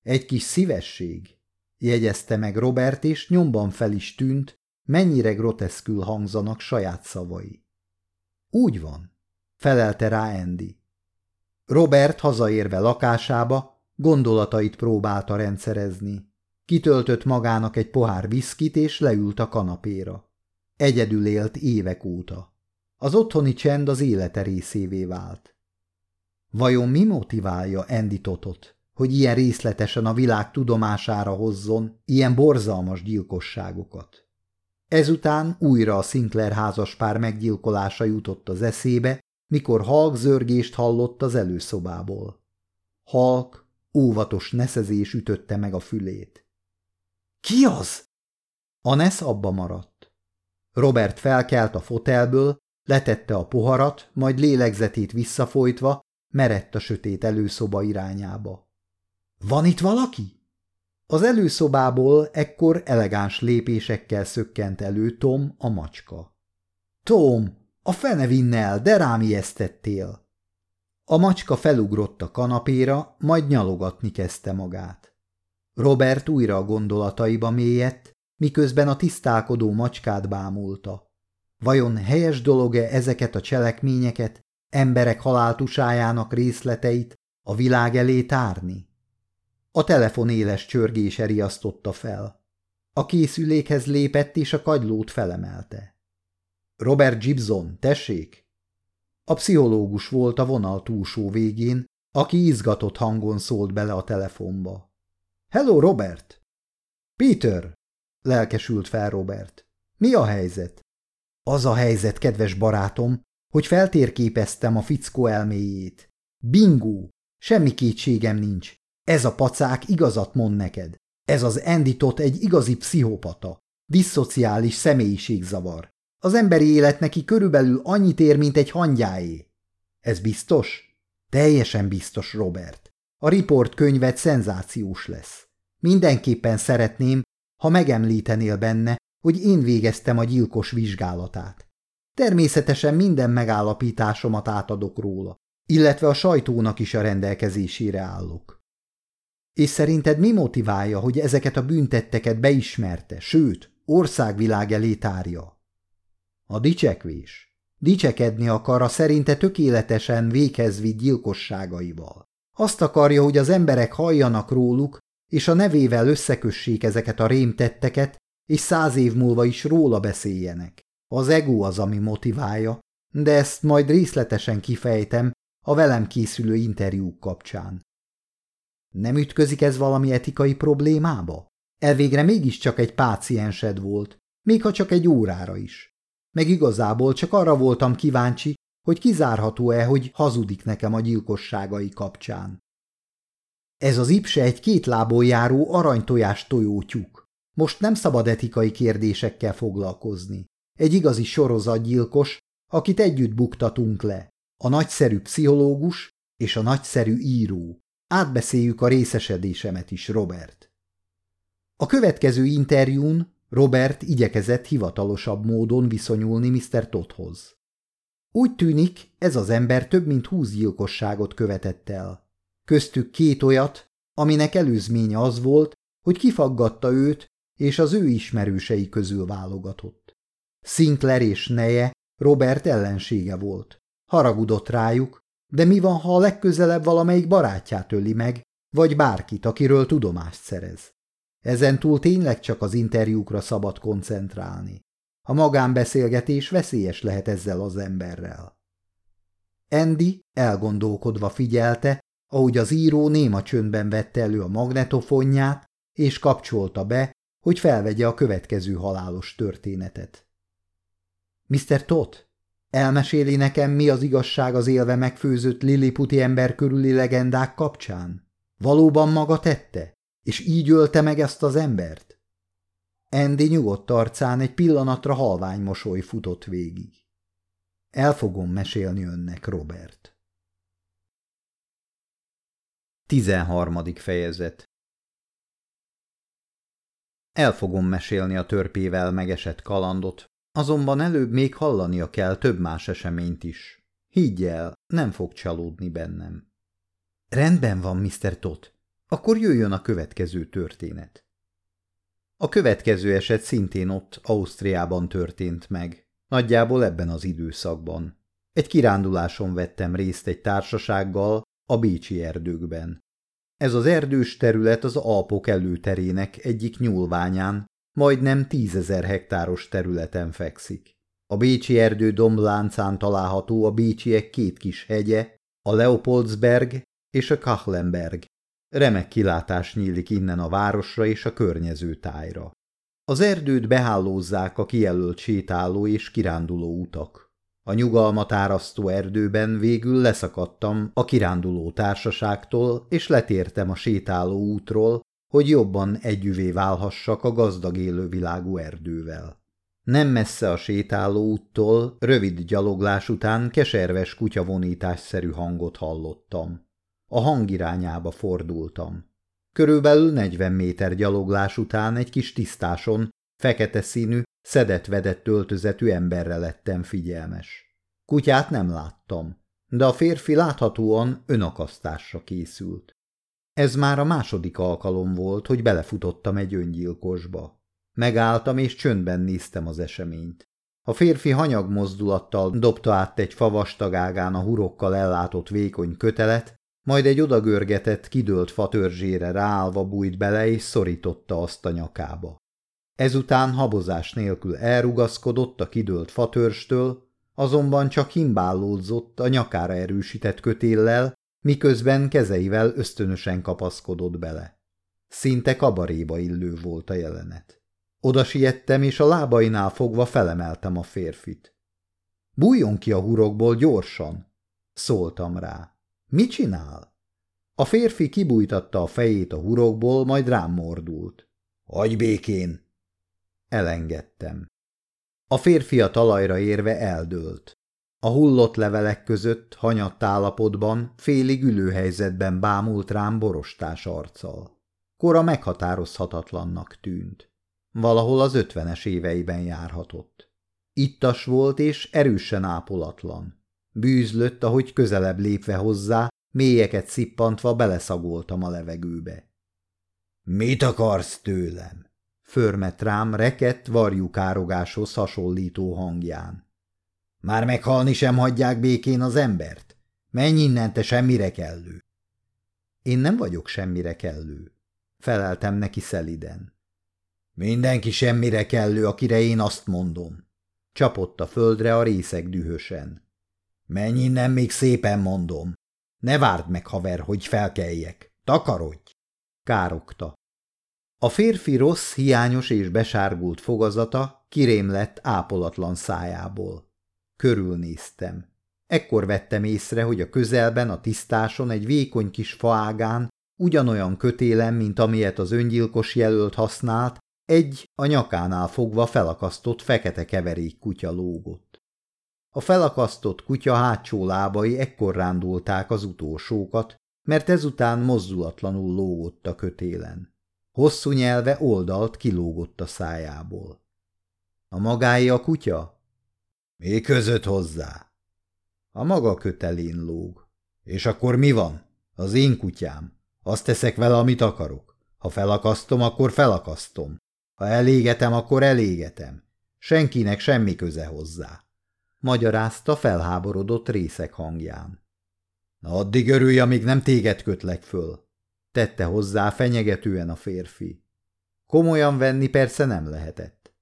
Speaker 1: Egy kis szívesség, jegyezte meg Robert, és nyomban fel is tűnt, mennyire groteszkül hangzanak saját szavai. Úgy van, felelte rá Andy. Robert hazaérve lakásába Gondolatait próbálta rendszerezni. Kitöltött magának egy pohár viszkit, és leült a kanapéra. Egyedül élt évek óta. Az otthoni csend az élete részévé vált. Vajon mi motiválja Andy Totot, hogy ilyen részletesen a világ tudomására hozzon ilyen borzalmas gyilkosságokat? Ezután újra a Sinclair házaspár meggyilkolása jutott az eszébe, mikor halk zörgést hallott az előszobából. Halk Óvatos neszezés ütötte meg a fülét. – Ki az? A nesz abba maradt. Robert felkelt a fotelből, letette a poharat, majd lélegzetét visszafolytva merett a sötét előszoba irányába. – Van itt valaki? Az előszobából ekkor elegáns lépésekkel szökkent elő Tom a macska. – Tom, a fene vinnel, de rám ijesztettél! – a macska felugrott a kanapéra, majd nyalogatni kezdte magát. Robert újra a gondolataiba mélyett, miközben a tisztálkodó macskát bámulta. Vajon helyes dolog-e ezeket a cselekményeket, emberek haláltusájának részleteit a világ elé tárni? A telefon éles csörgése riasztotta fel. A készülékhez lépett és a kagylót felemelte. – Robert Gibson, tessék! A pszichológus volt a vonal túlsó végén, aki izgatott hangon szólt bele a telefonba. – Hello, Robert! – Peter! – lelkesült fel Robert. – Mi a helyzet? – Az a helyzet, kedves barátom, hogy feltérképeztem a fickó elméjét. Bingo! Semmi kétségem nincs. Ez a pacák igazat mond neked. Ez az Enditot egy igazi pszichopata. Diszociális személyiségzavar. Az emberi élet neki körülbelül annyit ér, mint egy hangyáé. Ez biztos? Teljesen biztos, Robert. A riport könyved szenzációs lesz. Mindenképpen szeretném, ha megemlítenél benne, hogy én végeztem a gyilkos vizsgálatát. Természetesen minden megállapításomat átadok róla, illetve a sajtónak is a rendelkezésére állok. És szerinted mi motiválja, hogy ezeket a büntetteket beismerte, sőt, országvilág elé tárja? A dicsekvés. Dicsekedni akar a szerinte tökéletesen véghez vitt gyilkosságaival. Azt akarja, hogy az emberek halljanak róluk, és a nevével összekössék ezeket a rémtetteket, és száz év múlva is róla beszéljenek. Az ego az, ami motiválja, de ezt majd részletesen kifejtem a velem készülő interjúk kapcsán. Nem ütközik ez valami etikai problémába? Elvégre mégiscsak egy páciensed volt, még ha csak egy órára is meg igazából csak arra voltam kíváncsi, hogy kizárható-e, hogy hazudik nekem a gyilkosságai kapcsán. Ez az ipse egy két járó aranytojás tojótyúk. Most nem szabad etikai kérdésekkel foglalkozni. Egy igazi sorozatgyilkos, akit együtt buktatunk le. A nagyszerű pszichológus és a nagyszerű író. Átbeszéljük a részesedésemet is, Robert. A következő interjún Robert igyekezett hivatalosabb módon viszonyulni Mr. Todhoz. Úgy tűnik, ez az ember több mint húsz gyilkosságot követett el. Köztük két olyat, aminek előzménye az volt, hogy kifaggatta őt, és az ő ismerősei közül válogatott. Sinclair és neje Robert ellensége volt. Haragudott rájuk, de mi van, ha a legközelebb valamelyik barátját öli meg, vagy bárkit, akiről tudomást szerez? Ezen túl tényleg csak az interjúkra szabad koncentrálni. A magánbeszélgetés veszélyes lehet ezzel az emberrel. Andy elgondolkodva figyelte, ahogy az író néma csöndben vette elő a magnetofonját, és kapcsolta be, hogy felvegye a következő halálos történetet. Mr. Tot, elmeséli nekem, mi az igazság az élve megfőzött lilliputi ember körüli legendák kapcsán? Valóban maga tette? És így ölte meg ezt az embert? Andy nyugodt arcán egy pillanatra halvány mosoly futott végig. El fogom mesélni önnek, Robert. 13. fejezet El fogom mesélni a törpével megesett kalandot, azonban előbb még hallania kell több más eseményt is. Higgy el, nem fog csalódni bennem. Rendben van, Mr. Todd, akkor jöjjön a következő történet. A következő eset szintén ott, Ausztriában történt meg, nagyjából ebben az időszakban. Egy kiránduláson vettem részt egy társasággal a Bécsi erdőkben. Ez az erdős terület az Alpok előterének egyik nyúlványán, majdnem tízezer hektáros területen fekszik. A Bécsi erdő dombláncán található a bécsiek két kis hegye, a Leopoldsberg és a Kachlenberg, Remek kilátás nyílik innen a városra és a környező tájra. Az erdőt behálózzák a kijelölt sétáló és kiránduló utak. A nyugalmat árasztó erdőben végül leszakadtam a kiránduló társaságtól, és letértem a sétáló útról, hogy jobban együvé válhassak a gazdag élővilágú erdővel. Nem messze a sétáló úttól, rövid gyaloglás után keserves kutyavonításszerű hangot hallottam a hang irányába fordultam. Körülbelül 40 méter gyaloglás után egy kis tisztáson, fekete színű, szedett-vedett öltözetű emberre lettem figyelmes. Kutyát nem láttam, de a férfi láthatóan önakasztásra készült. Ez már a második alkalom volt, hogy belefutottam egy öngyilkosba. Megálltam és csöndben néztem az eseményt. A férfi hanyag mozdulattal dobta át egy favastagágán a hurokkal ellátott vékony kötelet, majd egy odagörgetett, kidőlt fatörzsére ráállva bújt bele és szorította azt a nyakába. Ezután habozás nélkül elrugaszkodott a kidőlt fatörstől, azonban csak himbálódzott a nyakára erősített kötéllel, miközben kezeivel ösztönösen kapaszkodott bele. Szinte kabaréba illő volt a jelenet. Oda siettem, és a lábainál fogva felemeltem a férfit. – Bújjon ki a hurokból gyorsan! – szóltam rá. Mi csinál? A férfi kibújtatta a fejét a hurokból, majd rám mordult. Hagy békén! Elengedtem. A férfi a talajra érve eldőlt. A hullott levelek között, hanyatt állapotban, félig ülőhelyzetben bámult rám borostás arccal. Kora meghatározhatatlannak tűnt. Valahol az ötvenes éveiben járhatott. Ittas volt és erősen ápolatlan. Bűzlött, ahogy közelebb lépve hozzá, mélyeket szippantva beleszagoltam a levegőbe. – Mit akarsz tőlem? – förmet rám rekett varjukárogáshoz hasonlító hangján. – Már meghalni sem hagyják békén az embert? Menj innen, te semmire kellő! – Én nem vagyok semmire kellő – feleltem neki szeliden. – Mindenki semmire kellő, akire én azt mondom – csapott a földre a részeg dühösen. Menj innen, még szépen mondom. Ne várd meg, haver, hogy felkeljek. Takarodj! Károgta. A férfi rossz, hiányos és besárgult fogazata kirém lett ápolatlan szájából. Körülnéztem. Ekkor vettem észre, hogy a közelben, a tisztáson egy vékony kis faágán, ugyanolyan kötélem, mint amilyet az öngyilkos jelölt használt, egy a nyakánál fogva felakasztott fekete keverék kutya lógott. A felakasztott kutya hátsó lábai ekkor rándulták az utolsókat, mert ezután mozdulatlanul lógott a kötélen. Hosszú nyelve oldalt kilógott a szájából. A magáé a kutya? Mi között hozzá? A maga kötelén lóg. És akkor mi van? Az én kutyám. Azt teszek vele, amit akarok. Ha felakasztom, akkor felakasztom. Ha elégetem, akkor elégetem. Senkinek semmi köze hozzá magyarázta felháborodott részek hangján. Addig örülj, amíg nem téged kötlek föl, tette hozzá fenyegetően a férfi. Komolyan venni persze nem lehetett.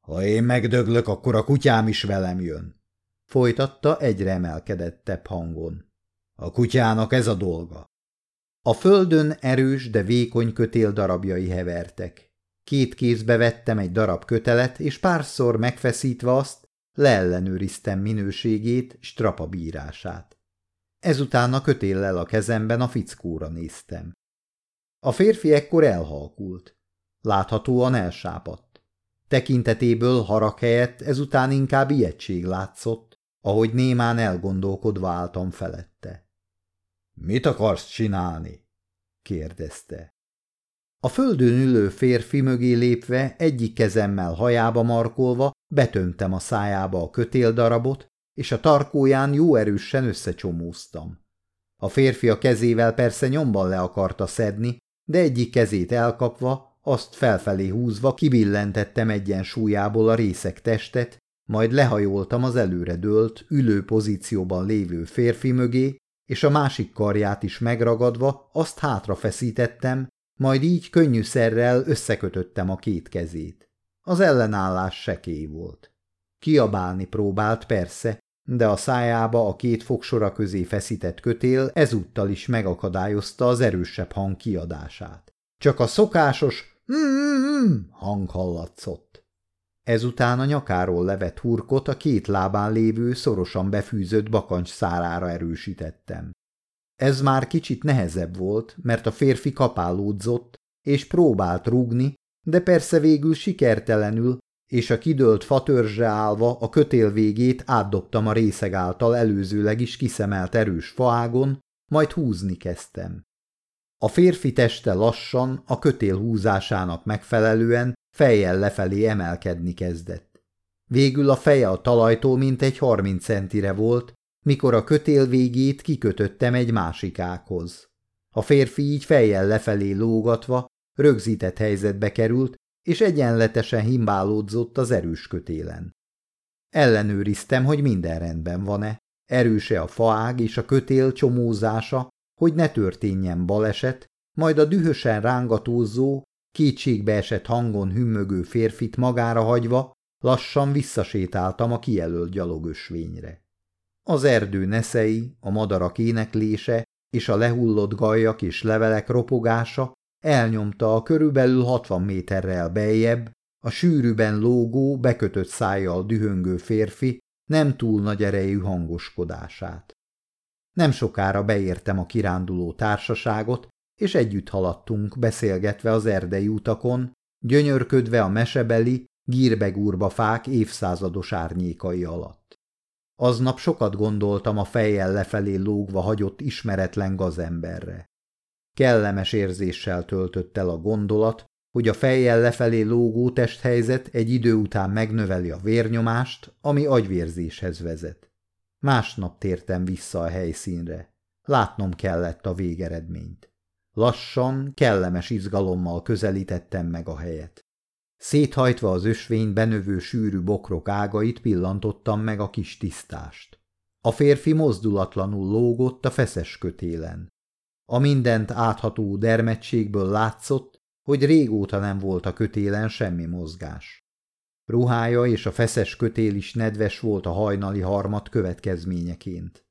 Speaker 1: Ha én megdöglök, akkor a kutyám is velem jön, folytatta egyre emelkedettebb hangon. A kutyának ez a dolga. A földön erős, de vékony kötél darabjai hevertek. Két kézbe vettem egy darab kötelet, és párszor megfeszítve azt, leellenőriztem minőségét, strapabírását. Ezután a kötéllel a kezemben a fickóra néztem. A férfi ekkor elhalkult. Láthatóan elsápadt. Tekintetéből harag helyett ezután inkább ijegység látszott, ahogy némán elgondolkodva álltam felette. – Mit akarsz csinálni? – kérdezte. A földön ülő férfi mögé lépve, egyik kezemmel hajába markolva, Betömtem a szájába a kötéldarabot, és a tarkóján jó erősen összecsomóztam. A férfi a kezével persze nyomban le akarta szedni, de egyik kezét elkapva, azt felfelé húzva kibillentettem egyensúlyából a részek testet, majd lehajoltam az előre dőlt, ülő pozícióban lévő férfi mögé, és a másik karját is megragadva azt hátra feszítettem, majd így könnyűszerrel összekötöttem a két kezét. Az ellenállás sekély volt. Kiabálni próbált persze, de a szájába a két fogsora közé feszített kötél ezúttal is megakadályozta az erősebb hang kiadását. Csak a szokásos mm -mm hang hallatszott. Ezután a nyakáról levett hurkot a két lábán lévő, szorosan befűzött bakancs szárára erősítettem. Ez már kicsit nehezebb volt, mert a férfi kapálódzott, és próbált rúgni, de persze végül sikertelenül, és a kidőlt fatörzsre állva a kötél végét átdobtam a részeg által előzőleg is kiszemelt erős faágon, majd húzni kezdtem. A férfi teste lassan, a kötél húzásának megfelelően fejjel lefelé emelkedni kezdett. Végül a feje a talajtól mintegy 30 centire volt, mikor a kötél végét kikötöttem egy másik ághoz. A férfi így fejjel lefelé lógatva rögzített helyzetbe került, és egyenletesen himbálódzott az erős kötélen. Ellenőriztem, hogy minden rendben van-e, erőse a faág és a kötél csomózása, hogy ne történjen baleset, majd a dühösen rángatózó, esett hangon hümmögő férfit magára hagyva, lassan visszasétáltam a kijelölt gyalogösvényre. Az erdő neszei, a madarak éneklése és a lehullott gajak és levelek ropogása elnyomta a körülbelül 60 méterrel beljebb, a sűrűben lógó, bekötött szájjal dühöngő férfi nem túl nagy erejű hangoskodását. Nem sokára beértem a kiránduló társaságot, és együtt haladtunk beszélgetve az erdei utakon, gyönyörködve a mesebeli, gírbegúrba fák évszázados árnyékai alatt. Aznap sokat gondoltam a fejjel lefelé lógva hagyott ismeretlen gazemberre. Kellemes érzéssel töltött el a gondolat, hogy a fejjel lefelé lógó testhelyzet egy idő után megnöveli a vérnyomást, ami agyvérzéshez vezet. Másnap tértem vissza a helyszínre. Látnom kellett a végeredményt. Lassan, kellemes izgalommal közelítettem meg a helyet. Széthajtva az ösvény benövő sűrű bokrok ágait pillantottam meg a kis tisztást. A férfi mozdulatlanul lógott a feszes kötélen. A mindent átható dermedtségből látszott, hogy régóta nem volt a kötélen semmi mozgás. Ruhája és a feszes kötél is nedves volt a hajnali harmat következményeként.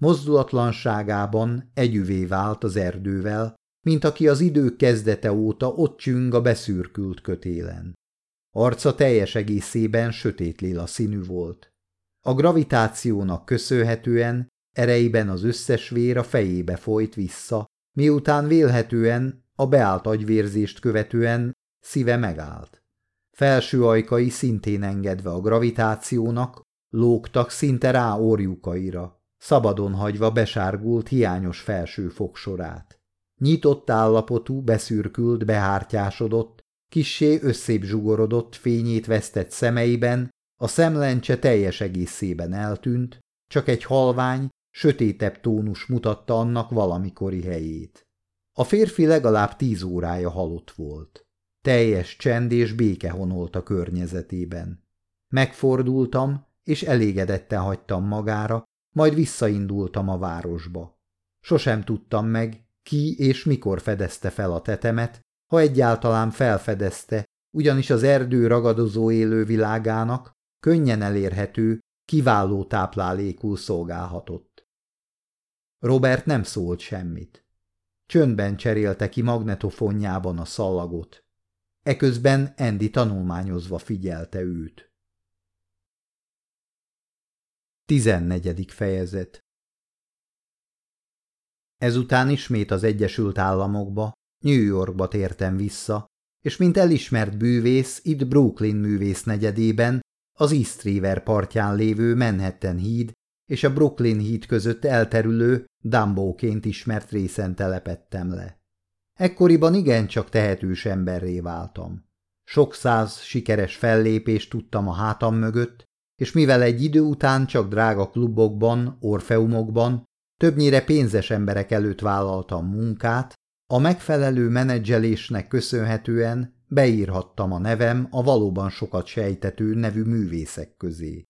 Speaker 1: Mozdulatlanságában együvé vált az erdővel, mint aki az idő kezdete óta ott csüng a beszürkült kötélen. Arca teljes egészében sötét lila színű volt. A gravitációnak köszönhetően Ereiben az összes vér a fejébe folyt vissza, miután vélhetően a beállt agyvérzést követően szíve megállt. Felső ajkai szintén engedve a gravitációnak, lógtak szinte rá orjukaira, szabadon hagyva besárgult hiányos felső fogsorát. Nyitott állapotú, beszürkült, behártyásodott, kissé összép zsugorodott, fényét vesztett szemeiben, a szemlencse teljes egészében eltűnt, csak egy halvány, sötétebb tónus mutatta annak valamikori helyét. A férfi legalább tíz órája halott volt. Teljes csend és béke honolt a környezetében. Megfordultam, és elégedette hagytam magára, majd visszaindultam a városba. Sosem tudtam meg, ki és mikor fedezte fel a tetemet, ha egyáltalán felfedezte, ugyanis az erdő ragadozó élővilágának könnyen elérhető, kiváló táplálékú szolgálhatott. Robert nem szólt semmit. Csöndben cserélte ki magnetofonjában a szallagot. Eközben Andy tanulmányozva figyelte őt. 14. fejezet Ezután ismét az Egyesült Államokba, New Yorkba tértem vissza, és mint elismert bűvész itt Brooklyn művész negyedében, az East River partján lévő Manhattan híd és a Brooklyn híd között elterülő Dumbóként ismert részen telepettem le. Ekkoriban igencsak tehetős emberré váltam. Sok száz sikeres fellépést tudtam a hátam mögött, és mivel egy idő után csak drága klubokban, orfeumokban, többnyire pénzes emberek előtt vállaltam munkát, a megfelelő menedzselésnek köszönhetően beírhattam a nevem a valóban sokat sejtető nevű művészek közé.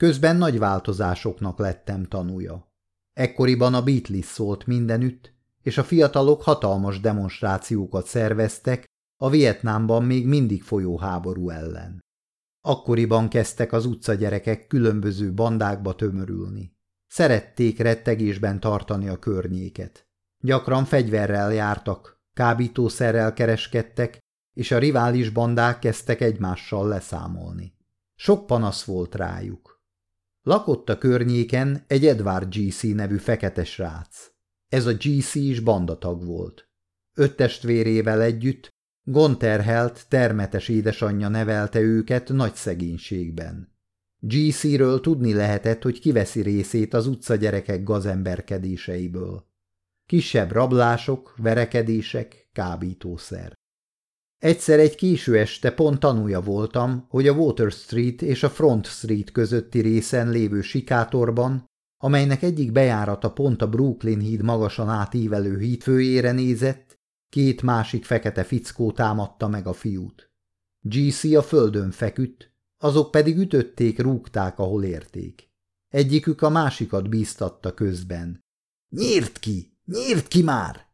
Speaker 1: Közben nagy változásoknak lettem tanúja. Ekkoriban a Beatles szólt mindenütt, és a fiatalok hatalmas demonstrációkat szerveztek a Vietnámban még mindig folyó háború ellen. Akkoriban kezdtek az utcagyerekek különböző bandákba tömörülni. Szerették rettegésben tartani a környéket. Gyakran fegyverrel jártak, kábítószerrel kereskedtek, és a rivális bandák kezdtek egymással leszámolni. Sok panasz volt rájuk. Lakott a környéken egy Edward G.C. nevű feketes rác. Ez a G.C. is bandatag volt. Öt testvérével együtt Gonterhelt termetes édesanyja nevelte őket nagy szegénységben. GC-ről tudni lehetett, hogy kiveszi részét az utca gyerekek gazemberkedéseiből. Kisebb rablások, verekedések, kábítószer. Egyszer egy késő este pont tanúja voltam, hogy a Water Street és a Front Street közötti részen lévő sikátorban, amelynek egyik bejárata pont a Brooklyn híd magasan átívelő hídfőjére nézett, két másik fekete fickó támadta meg a fiút. GC a földön feküdt, azok pedig ütötték, rúgták, ahol érték. Egyikük a másikat bíztatta közben. – "Nyírt ki! nyírt ki már!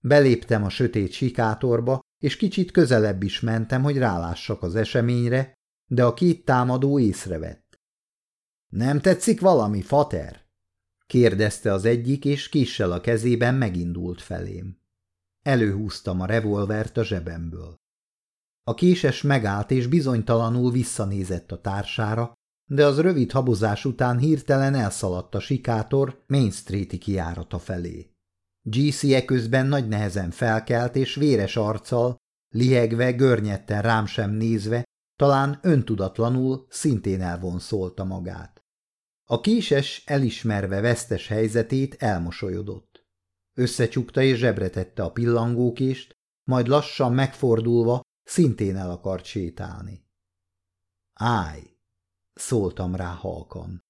Speaker 1: Beléptem a sötét sikátorba, és kicsit közelebb is mentem, hogy rálássak az eseményre, de a két támadó észrevett. – Nem tetszik valami, fater? – kérdezte az egyik, és kissel a kezében megindult felém. Előhúztam a revolvert a zsebemből. A késes megállt és bizonytalanul visszanézett a társára, de az rövid habozás után hirtelen elszaladt a sikátor Main Street-i kijárata felé. GC e közben nagy nehezen felkelt és véres arccal, lihegve, görnyetten rám sem nézve, talán öntudatlanul szintén elvonszolta magát. A késes, elismerve vesztes helyzetét elmosolyodott. Összecsukta és zsebre tette a pillangókést, majd lassan megfordulva szintén el akart sétálni. Állj! szóltam rá halkan.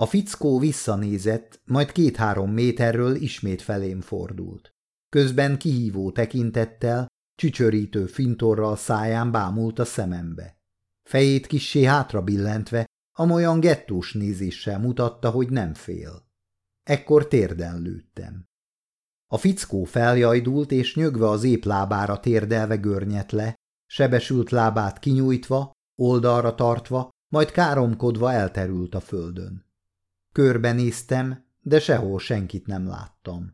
Speaker 1: A fickó visszanézett, majd két-három méterről ismét felém fordult. Közben kihívó tekintettel, csücsörítő fintorral száján bámult a szemembe. Fejét kissé hátra billentve, amolyan gettós nézéssel mutatta, hogy nem fél. Ekkor térden lőttem. A fickó feljajdult, és nyögve az épp lábára térdelve görnyet le, sebesült lábát kinyújtva, oldalra tartva, majd káromkodva elterült a földön. Körbenéztem, de sehol senkit nem láttam.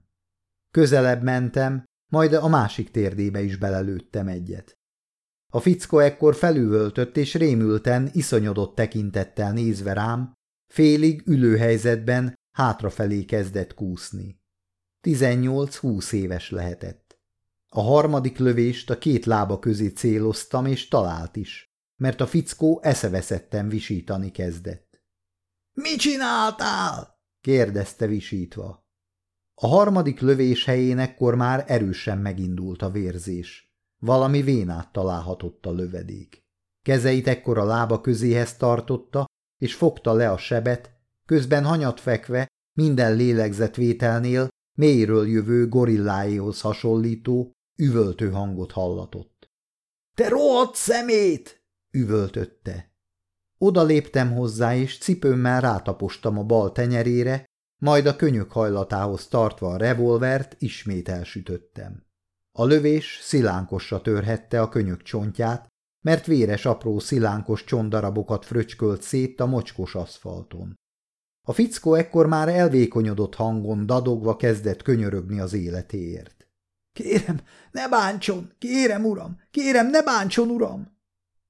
Speaker 1: Közelebb mentem, majd a másik térdébe is belelőttem egyet. A fickó ekkor felüvöltött és rémülten, iszonyodott tekintettel nézve rám, félig ülőhelyzetben hátrafelé kezdett kúszni. 18-20 éves lehetett. A harmadik lövést a két lába közé céloztam, és talált is, mert a fickó eszeveszetten visítani kezdett. – Mi csináltál? – kérdezte visítva. A harmadik lövés helyén ekkor már erősen megindult a vérzés. Valami vénát találhatott a lövedék. Kezeit ekkor a lába közéhez tartotta, és fogta le a sebet, közben hanyat fekve, minden lélegzetvételnél mélyről jövő gorilláéhoz hasonlító, üvöltő hangot hallatott. – Te rohadt szemét! – üvöltötte. Oda léptem hozzá, és cipőmmel rátapostam a bal tenyerére, majd a könyök hajlatához tartva a revolvert ismét elsütöttem. A lövés szilánkosra törhette a könyök csontját, mert véres apró szilánkos csontdarabokat fröcskölt szét a mocskos aszfalton. A fickó ekkor már elvékonyodott hangon dadogva kezdett könyörögni az életéért. – Kérem, ne bántson! Kérem, uram! Kérem, ne bántson, uram!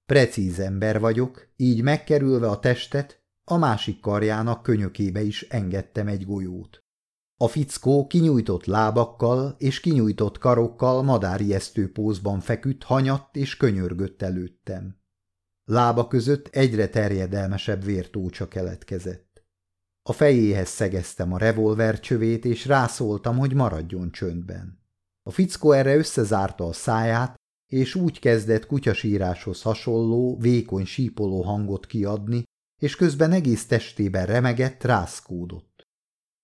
Speaker 1: Precíz ember vagyok, így megkerülve a testet, a másik karjának könyökébe is engedtem egy golyót. A fickó kinyújtott lábakkal és kinyújtott karokkal madárijesztő pózban feküdt, hanyatt és könyörgött előttem. Lába között egyre terjedelmesebb vértócsa keletkezett. A fejéhez szegeztem a revolvercsövét, és rászóltam, hogy maradjon csöndben. A fickó erre összezárta a száját, és úgy kezdett kutyasíráshoz hasonló, vékony sípoló hangot kiadni, és közben egész testében remegett, rászkódott.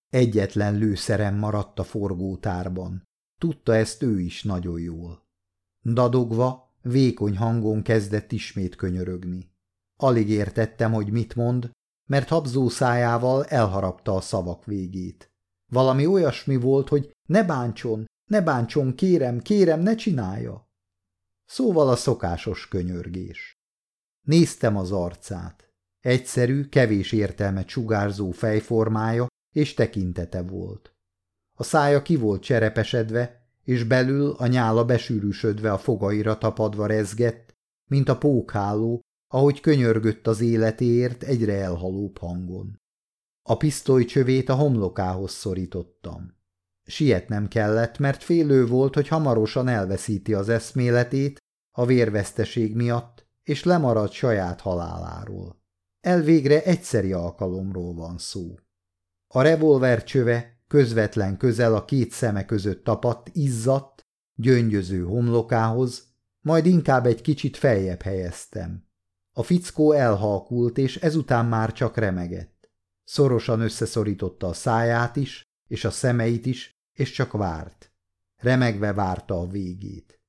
Speaker 1: Egyetlen lőszerem maradt a forgótárban. Tudta ezt ő is nagyon jól. Dadogva, vékony hangon kezdett ismét könyörögni. Alig értettem, hogy mit mond, mert habzó szájával elharapta a szavak végét. Valami olyasmi volt, hogy ne bántson, ne bántson, kérem, kérem, ne csinálja. Szóval a szokásos könyörgés. Néztem az arcát. Egyszerű, kevés értelmet sugárzó fejformája és tekintete volt. A szája ki volt cserepesedve, és belül a nyála besűrűsödve a fogaira tapadva rezgett, mint a pókháló, ahogy könyörgött az életéért egyre elhalóbb hangon. A pisztoly csövét a homlokához szorítottam. Sietnem kellett, mert félő volt, hogy hamarosan elveszíti az eszméletét a vérveszteség miatt, és lemarad saját haláláról. Elvégre egyszeri alkalomról van szó. A revolver csöve közvetlen közel a két szeme között tapadt, izzadt, gyöngyöző homlokához, majd inkább egy kicsit feljebb helyeztem. A fickó elhalkult, és ezután már csak remegett. Szorosan összeszorította a száját is, és a szemeit is, és csak várt. Remegve várta a végét.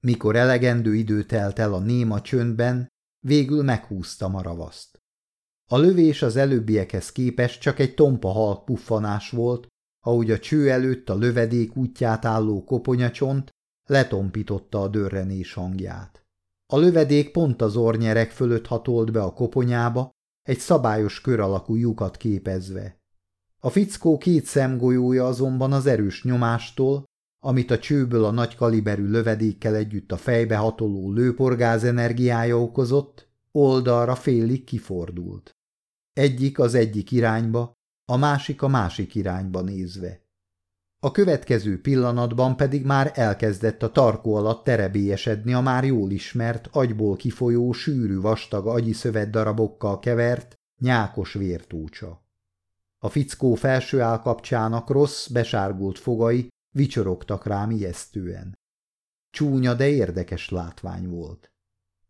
Speaker 1: Mikor elegendő idő telt el a néma csöndben, végül meghúzta ravaszt. A lövés az előbbiekhez képest csak egy tompa halk puffanás volt, ahogy a cső előtt a lövedék útját álló koponyacsont letompította a dörrenés hangját. A lövedék pont az ornyerek fölött hatolt be a koponyába, egy szabályos kör alakú lyukat képezve. A fickó két szemgolyója azonban az erős nyomástól, amit a csőből a nagy kaliberű lövedékkel együtt a fejbe hatoló lőporgáz energiája okozott, oldalra félig kifordult. Egyik az egyik irányba, a másik a másik irányba nézve. A következő pillanatban pedig már elkezdett a tarkó alatt terebélyesedni a már jól ismert, agyból kifolyó, sűrű vastag agyi darabokkal kevert, nyákos vértúcsa. A fickó felső állkapcsának rossz, besárgult fogai vicsorogtak rám ijesztően. Csúnya, de érdekes látvány volt.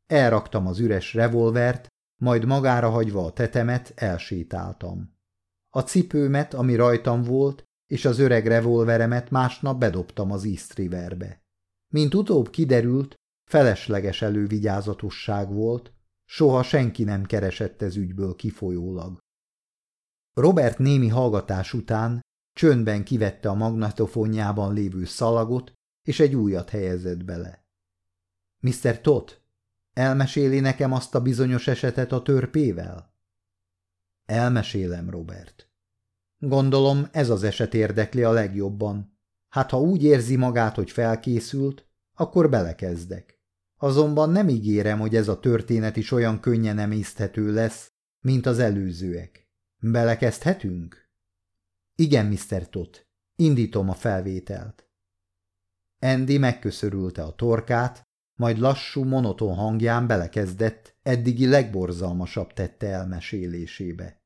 Speaker 1: Elraktam az üres revolvert, majd magára hagyva a tetemet elsétáltam. A cipőmet, ami rajtam volt, és az öreg revolveremet másnap bedobtam az East Riverbe. Mint utóbb kiderült, felesleges elővigyázatosság volt, soha senki nem keresett ez ügyből kifolyólag. Robert némi hallgatás után csöndben kivette a magnetofonjában lévő szalagot, és egy újat helyezett bele. – Mr. Todd, elmeséli nekem azt a bizonyos esetet a törpével? – Elmesélem, Robert. Gondolom ez az eset érdekli a legjobban. Hát ha úgy érzi magát, hogy felkészült, akkor belekezdek. Azonban nem ígérem, hogy ez a történet is olyan könnyen emészthető lesz, mint az előzőek. Belekezdhetünk? Igen, Mr. Tot. Indítom a felvételt. Andy megköszörülte a torkát, majd lassú, monoton hangján belekezdett eddigi legborzalmasabb tette elmesélésébe.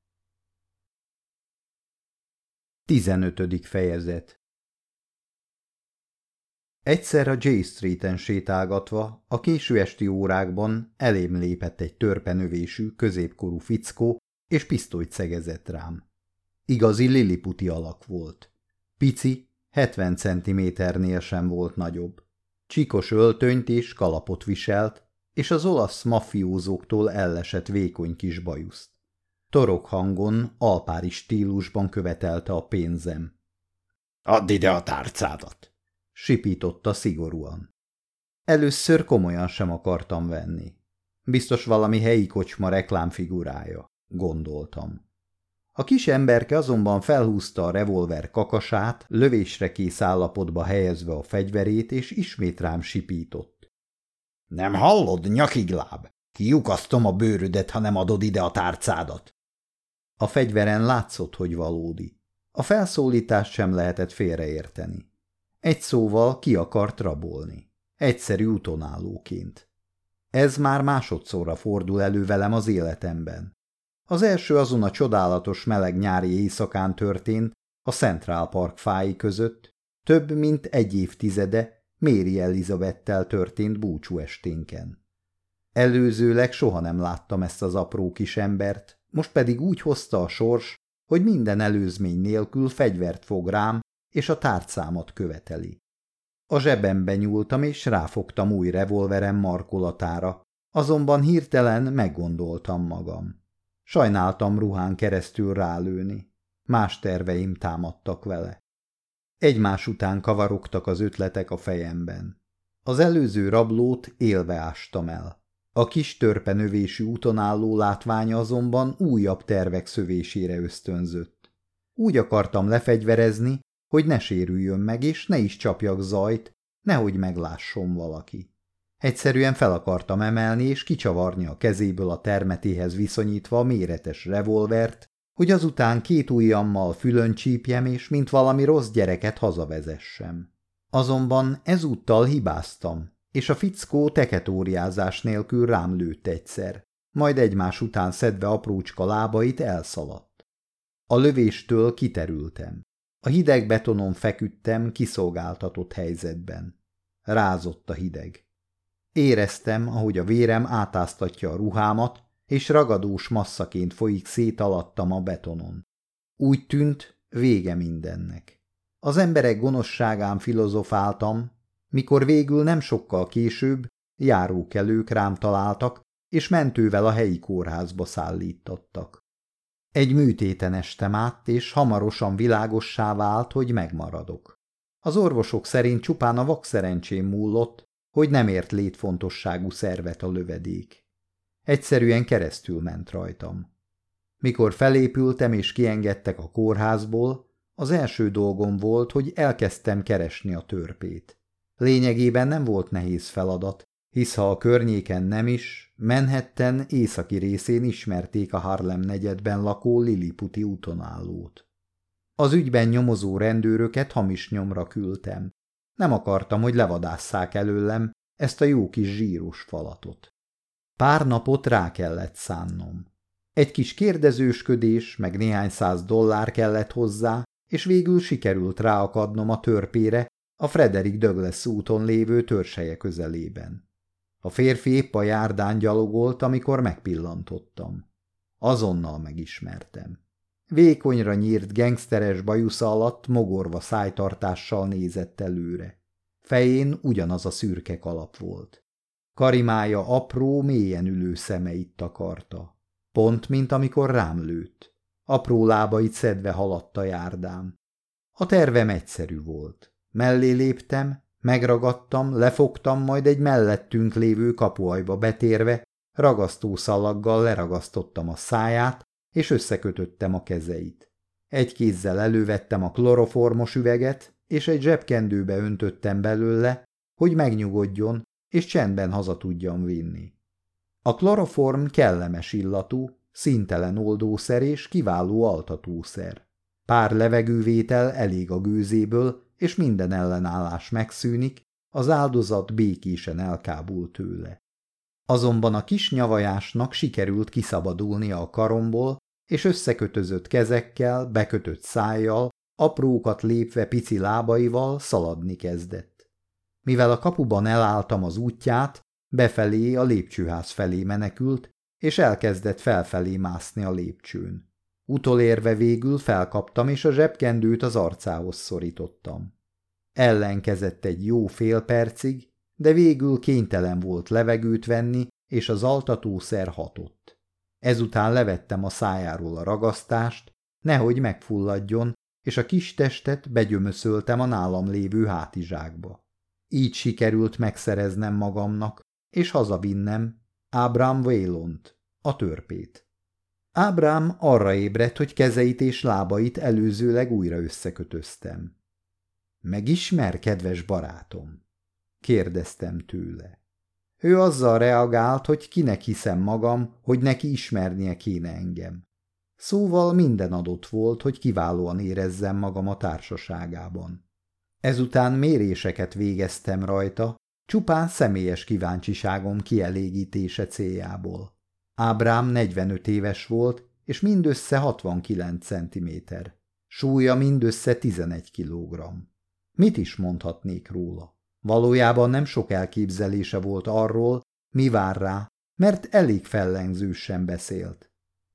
Speaker 1: 15. fejezet Egyszer a J Street-en sétálgatva, a késő esti órákban elém lépett egy törpenövésű, középkorú fickó, és pisztolyt szegezett rám. Igazi liliputi alak volt. Pici, 70 centiméternél sem volt nagyobb. Csikos öltönyt és kalapot viselt, és az olasz mafiózóktól ellesett vékony kis bajuszt. Torok hangon, alpári stílusban követelte a pénzem. – Add ide a tárcádat! – sipította szigorúan. Először komolyan sem akartam venni. Biztos valami helyi kocsma reklámfigurája gondoltam. A kis emberke azonban felhúzta a revolver kakasát, lövésre kész állapotba helyezve a fegyverét, és ismét rám sipított. – Nem hallod, nyakigláb? Kiukasztom a bőrödet, ha nem adod ide a tárcádat! A fegyveren látszott, hogy valódi. A felszólítást sem lehetett félreérteni. Egy szóval ki akart rabolni. Egyszerű utonállóként. Ez már másodszorra fordul elő velem az életemben. Az első azon a csodálatos meleg nyári éjszakán történt, a Central Park fái között, több mint egy évtizede Méri Elizabettel történt búcsú esténken. Előzőleg soha nem láttam ezt az apró kis embert, most pedig úgy hozta a sors, hogy minden előzmény nélkül fegyvert fog rám, és a tárcámat követeli. A zsebembe nyúltam, és ráfogtam új revolverem markolatára, azonban hirtelen meggondoltam magam. Sajnáltam ruhán keresztül rálőni. Más terveim támadtak vele. Egymás után kavarogtak az ötletek a fejemben. Az előző rablót élve ástam el. A kis törpenövésű úton álló látványa azonban újabb tervek szövésére ösztönzött. Úgy akartam lefegyverezni, hogy ne sérüljön meg és ne is csapjak zajt, nehogy meglásson valaki. Egyszerűen fel akartam emelni és kicsavarni a kezéből a termetéhez viszonyítva a méretes revolvert, hogy azután két ujjammal fülön csípjem és mint valami rossz gyereket hazavezessem. Azonban ezúttal hibáztam, és a fickó teketóriázás nélkül rám lőtt egyszer, majd egymás után szedve aprócska lábait elszaladt. A lövéstől kiterültem. A hideg betonon feküdtem kiszolgáltatott helyzetben. Rázott a hideg. Éreztem, ahogy a vérem átáztatja a ruhámat, és ragadós masszaként folyik szét alattam a betonon. Úgy tűnt, vége mindennek. Az emberek gonoszságán filozofáltam, mikor végül nem sokkal később járókelők rám találtak, és mentővel a helyi kórházba szállítottak. Egy műtéten estem át, és hamarosan világossá vált, hogy megmaradok. Az orvosok szerint csupán a vakszerencsém múlott, hogy nem ért létfontosságú szervet a lövedék. Egyszerűen keresztül ment rajtam. Mikor felépültem és kiengedtek a kórházból, az első dolgom volt, hogy elkezdtem keresni a törpét. Lényegében nem volt nehéz feladat, hisz ha a környéken nem is, menhetten északi részén ismerték a Harlem negyedben lakó Liliputi útonállót. Az ügyben nyomozó rendőröket hamis nyomra küldtem, nem akartam, hogy levadásszák előlem ezt a jó kis zsíros falatot. Pár napot rá kellett szánnom. Egy kis kérdezősködés, meg néhány száz dollár kellett hozzá, és végül sikerült ráakadnom a törpére a Frederick Douglass úton lévő törseje közelében. A férfi épp a járdán gyalogolt, amikor megpillantottam. Azonnal megismertem vékonyra nyírt gengszteres bajusza alatt mogorva szájtartással nézett előre. Fején ugyanaz a szürke kalap volt. Karimája apró, mélyen ülő szemeit takarta. Pont, mint amikor rám lőtt. Apró lábait szedve haladt a járdám. A tervem egyszerű volt. Mellé léptem, megragadtam, lefogtam, majd egy mellettünk lévő kapuajba betérve, ragasztószalaggal leragasztottam a száját, és összekötöttem a kezeit. Egy kézzel elővettem a kloroformos üveget, és egy zsebkendőbe öntöttem belőle, hogy megnyugodjon, és csendben haza tudjam vinni. A kloroform kellemes illatú, szintelen oldószer és kiváló altatószer. Pár levegővétel elég a gőzéből, és minden ellenállás megszűnik, az áldozat békésen elkábul tőle. Azonban a kis nyavajásnak sikerült kiszabadulnia a karomból, és összekötözött kezekkel, bekötött szájjal, aprókat lépve pici lábaival szaladni kezdett. Mivel a kapuban elálltam az útját, befelé a lépcsőház felé menekült, és elkezdett felfelé mászni a lépcsőn. Utolérve végül felkaptam, és a zsebkendőt az arcához szorítottam. Ellenkezett egy jó fél percig, de végül kénytelen volt levegőt venni, és az altatószer hatott. Ezután levettem a szájáról a ragasztást, nehogy megfulladjon, és a kis testet begyömöszöltem a nálam lévő hátizsákba. Így sikerült megszereznem magamnak, és hazavinnem Ábrám Vélont, a törpét. Ábrám arra ébredt, hogy kezeit és lábait előzőleg újra összekötöztem. – Megismer, kedves barátom? – kérdeztem tőle. Ő azzal reagált, hogy kinek hiszem magam, hogy neki ismernie kéne engem. Szóval minden adott volt, hogy kiválóan érezzem magam a társaságában. Ezután méréseket végeztem rajta, csupán személyes kíváncsiságom kielégítése céljából. Ábrám 45 éves volt, és mindössze 69 cm. Súlya mindössze 11 kg. Mit is mondhatnék róla? Valójában nem sok elképzelése volt arról, mi vár rá, mert elég fellengzősen beszélt.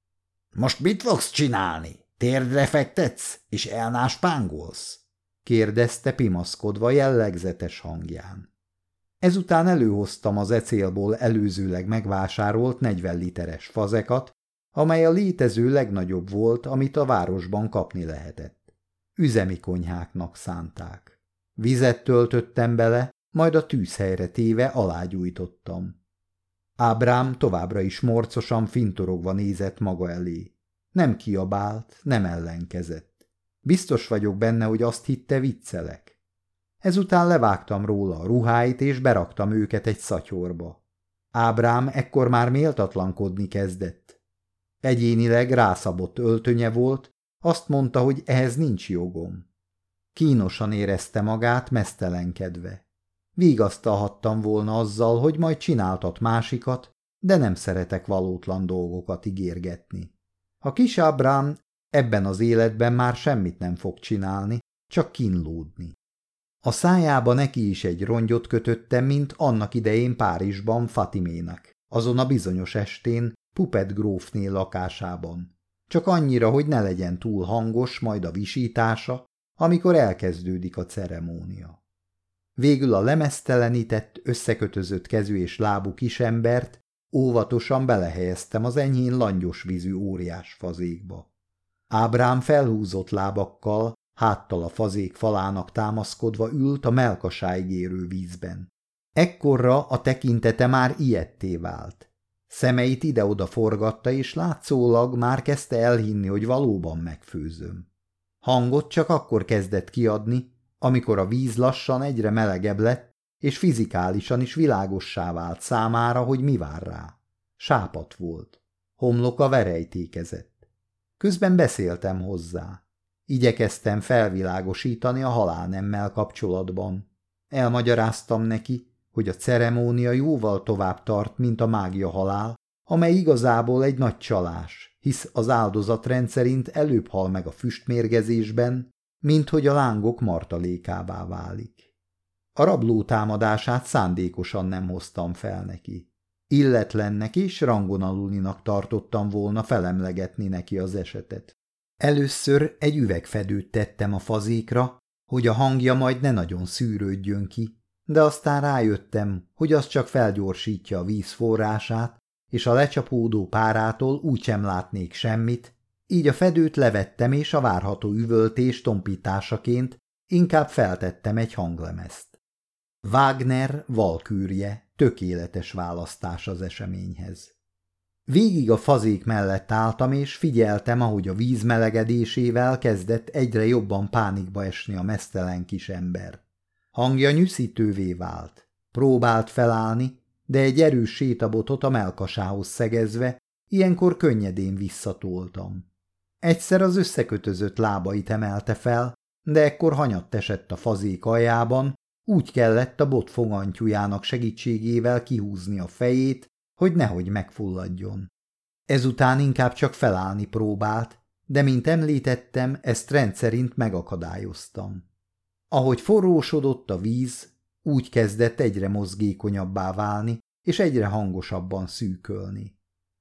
Speaker 1: – Most mit fogsz csinálni? Térdre fektetsz, és elnáspángolsz? – kérdezte pimaszkodva jellegzetes hangján. Ezután előhoztam az ecélból előzőleg megvásárolt 40 literes fazekat, amely a létező legnagyobb volt, amit a városban kapni lehetett. Üzemi konyháknak szánták. Vizet töltöttem bele, majd a tűzhelyre téve alágyújtottam. Ábrám továbbra is morcosan fintorogva nézett maga elé. Nem kiabált, nem ellenkezett. Biztos vagyok benne, hogy azt hitte viccelek. Ezután levágtam róla a ruháit, és beraktam őket egy szatyorba. Ábrám ekkor már méltatlankodni kezdett. Egyénileg rászabott öltönye volt, azt mondta, hogy ehhez nincs jogom. Kínosan érezte magát, mesztelenkedve. Vigasztalhattam volna azzal, hogy majd csináltat másikat, de nem szeretek valótlan dolgokat ígérgetni. A kis Ábrám ebben az életben már semmit nem fog csinálni, csak kínlódni. A szájába neki is egy rongyot kötöttem, mint annak idején Párizsban Fatiménak, azon a bizonyos estén Pupet grófnél lakásában. Csak annyira, hogy ne legyen túl hangos majd a visítása, amikor elkezdődik a ceremónia. Végül a lemeztelenített, összekötözött kezű és lábú kisembert óvatosan belehelyeztem az enyhén langyos vízű óriás fazékba. Ábrám felhúzott lábakkal, háttal a fazék falának támaszkodva ült a melkasáig érő vízben. Ekkorra a tekintete már ilyetté vált. Szemeit ide-oda forgatta, és látszólag már kezdte elhinni, hogy valóban megfőzöm. Hangot csak akkor kezdett kiadni, amikor a víz lassan egyre melegebb lett, és fizikálisan is világossá vált számára, hogy mi vár rá. Sápat volt. Homloka verejtékezett. Közben beszéltem hozzá. Igyekeztem felvilágosítani a halálnemmel kapcsolatban. Elmagyaráztam neki, hogy a ceremónia jóval tovább tart, mint a mágia halál, amely igazából egy nagy csalás hisz az áldozat rendszerint előbb hal meg a füstmérgezésben, mint hogy a lángok martalékává válik. A rabló támadását szándékosan nem hoztam fel neki. Illetlennek és rangon alulinak tartottam volna felemlegetni neki az esetet. Először egy üvegfedőt tettem a fazékra, hogy a hangja majd ne nagyon szűrődjön ki, de aztán rájöttem, hogy az csak felgyorsítja a víz forrását, és a lecsapódó párától úgy sem látnék semmit, így a fedőt levettem, és a várható üvöltés tompításaként inkább feltettem egy hanglemezt. Wagner valkűrje, tökéletes választás az eseményhez. Végig a fazék mellett álltam, és figyeltem, ahogy a víz melegedésével kezdett egyre jobban pánikba esni a mesztelen kis ember. Hangja nyűszítővé vált. Próbált felállni, de egy erős sétabotot a melkasához szegezve, ilyenkor könnyedén visszatoltam. Egyszer az összekötözött lábait emelte fel, de ekkor hanyatt esett a fazék aljában, úgy kellett a bot fogantyújának segítségével kihúzni a fejét, hogy nehogy megfulladjon. Ezután inkább csak felállni próbált, de mint említettem, ezt rendszerint megakadályoztam. Ahogy forrósodott a víz, úgy kezdett egyre mozgékonyabbá válni, és egyre hangosabban szűkölni.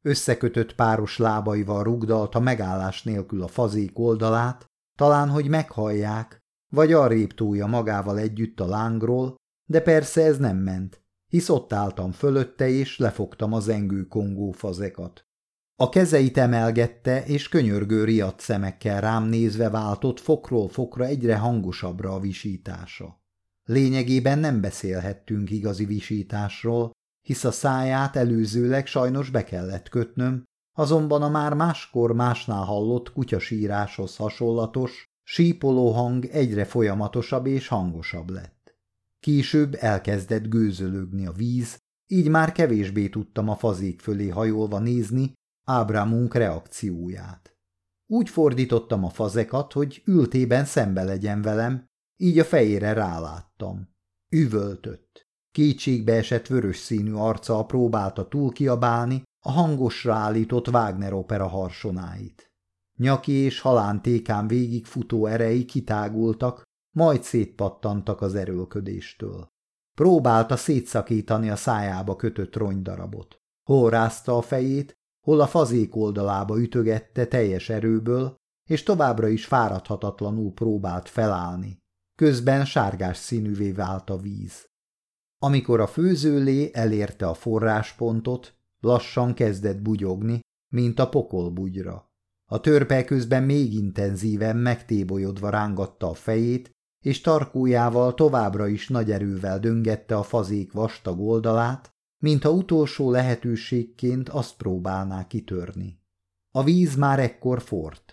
Speaker 1: Összekötött páros lábaival rugdalta megállás nélkül a fazék oldalát, talán, hogy meghallják, vagy arrébb túlja magával együtt a lángról, de persze ez nem ment, hisz ott álltam fölötte, és lefogtam az engő kongó fazekat. A kezeit emelgette, és könyörgő riadt szemekkel rám nézve váltott fokról fokra egyre hangosabbra a visítása. Lényegében nem beszélhettünk igazi visításról, hisz a száját előzőleg sajnos be kellett kötnöm, azonban a már máskor másnál hallott kutyasíráshoz hasonlatos, sípoló hang egyre folyamatosabb és hangosabb lett. Később elkezdett gőzölögni a víz, így már kevésbé tudtam a fazék fölé hajolva nézni Ábrámunk reakcióját. Úgy fordítottam a fazekat, hogy ültében szembe legyen velem, így a fejére ráláttam. Üvöltött. Kétségbe esett vörös színű arca próbálta túlkiabálni a hangosra állított Wagner opera harsonáit. Nyaki és halántékán végig futó erei kitágultak, majd szétpattantak az erőlködéstől. Próbálta szétszakítani a szájába kötött ronydarabot. Hol rázta a fejét, hol a fazék oldalába ütögette teljes erőből, és továbbra is fáradhatatlanul próbált felállni, közben sárgás színűvé vált a víz. Amikor a főzőlé elérte a forráspontot, lassan kezdett bugyogni, mint a pokolbugyra. A törpe közben még intenzíven megtébolyodva rángatta a fejét, és tarkójával továbbra is nagy erővel döngette a fazék vastag oldalát, mintha utolsó lehetőségként azt próbálná kitörni. A víz már ekkor fort.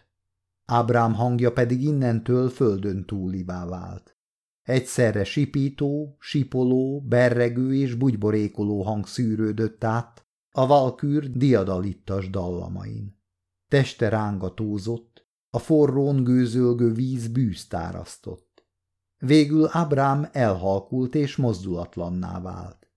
Speaker 1: Ábrám hangja pedig innentől földön túlivá vált. Egyszerre sipító, sipoló, berregő és bugyborékoló hang szűrődött át a valkűr diadalittas dallamain. Teste rángatózott, a forrón gőzölgő víz bűztárasztott. Végül Ábrám elhalkult és mozdulatlanná vált.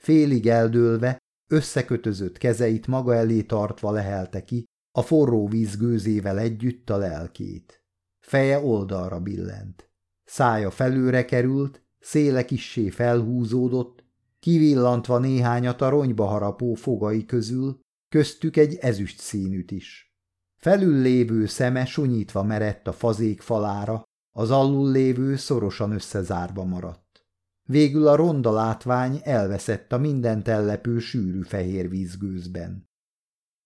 Speaker 1: Félig eldőlve, összekötözött kezeit maga elé tartva lehelte ki, a forró víz gőzével együtt a lelkét. Feje oldalra billent. Szája felőre került, széle kissé felhúzódott, kivillantva néhányat a ronyba harapó fogai közül, köztük egy ezüst színűt is. Felül lévő szeme sunyítva merett a fazék falára, az alul lévő szorosan összezárva maradt. Végül a ronda látvány elveszett a mindent ellepő sűrű fehér vízgőzben.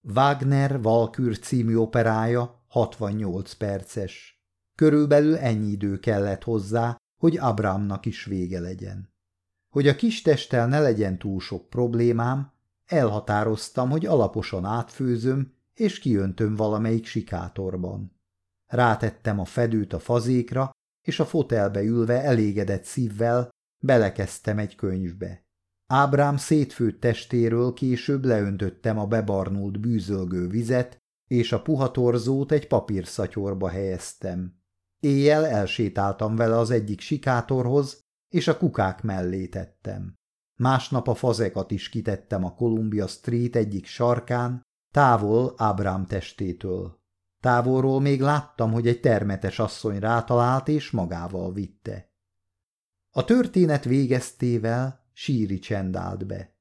Speaker 1: Wagner Valkür című operája 68 perces. Körülbelül ennyi idő kellett hozzá, hogy Abramnak is vége legyen. Hogy a kis testtel ne legyen túl sok problémám, elhatároztam, hogy alaposan átfőzöm és kiöntöm valamelyik sikátorban. Rátettem a fedőt a fazékra, és a fotelbe ülve elégedett szívvel belekezdtem egy könyvbe. Ábrám szétfőtt testéről később leöntöttem a bebarnult bűzölgő vizet, és a puha torzót egy papírszatyorba helyeztem. Éjjel elsétáltam vele az egyik sikátorhoz, és a kukák mellé tettem. Másnap a fazekat is kitettem a Columbia Street egyik sarkán, távol Ábrám testétől. Távolról még láttam, hogy egy termetes asszony rátalált és magával vitte. A történet végeztével síri csend állt be.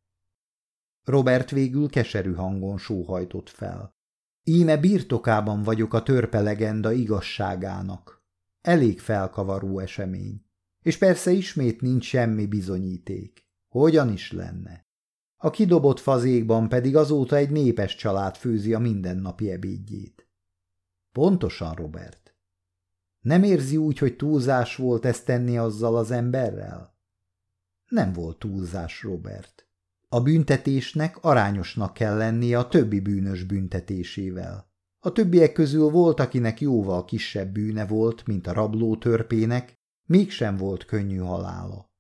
Speaker 1: Robert végül keserű hangon sóhajtott fel. Íme birtokában vagyok a törpe legenda igazságának. Elég felkavaró esemény. És persze ismét nincs semmi bizonyíték. Hogyan is lenne? A kidobott fazékban pedig azóta egy népes család főzi a mindennapi ebédjét. Pontosan, Robert. Nem érzi úgy, hogy túlzás volt ezt tenni azzal az emberrel? Nem volt túlzás, Robert. A büntetésnek arányosnak kell lennie a többi bűnös büntetésével. A többiek közül volt, akinek jóval kisebb bűne volt, mint a rabló törpének, mégsem volt könnyű halála.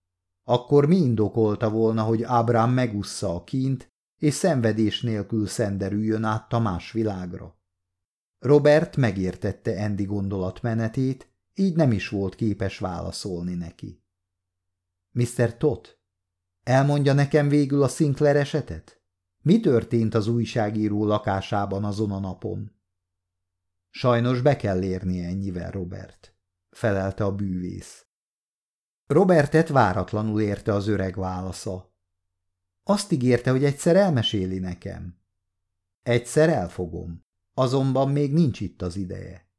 Speaker 1: Akkor mi indokolta volna, hogy Ábrám megussza a kint, és szenvedés nélkül szenderüljön át a más világra? Robert megértette Andy gondolatmenetét, így nem is volt képes válaszolni neki. Mr. Tot? Elmondja nekem végül a Sinclair esetet? Mi történt az újságíró lakásában azon a napon? Sajnos be kell érni ennyivel, Robert, felelte a bűvész. Robertet váratlanul érte az öreg válasza. Azt ígérte, hogy egyszer elmeséli nekem. Egyszer elfogom, azonban még nincs itt az ideje.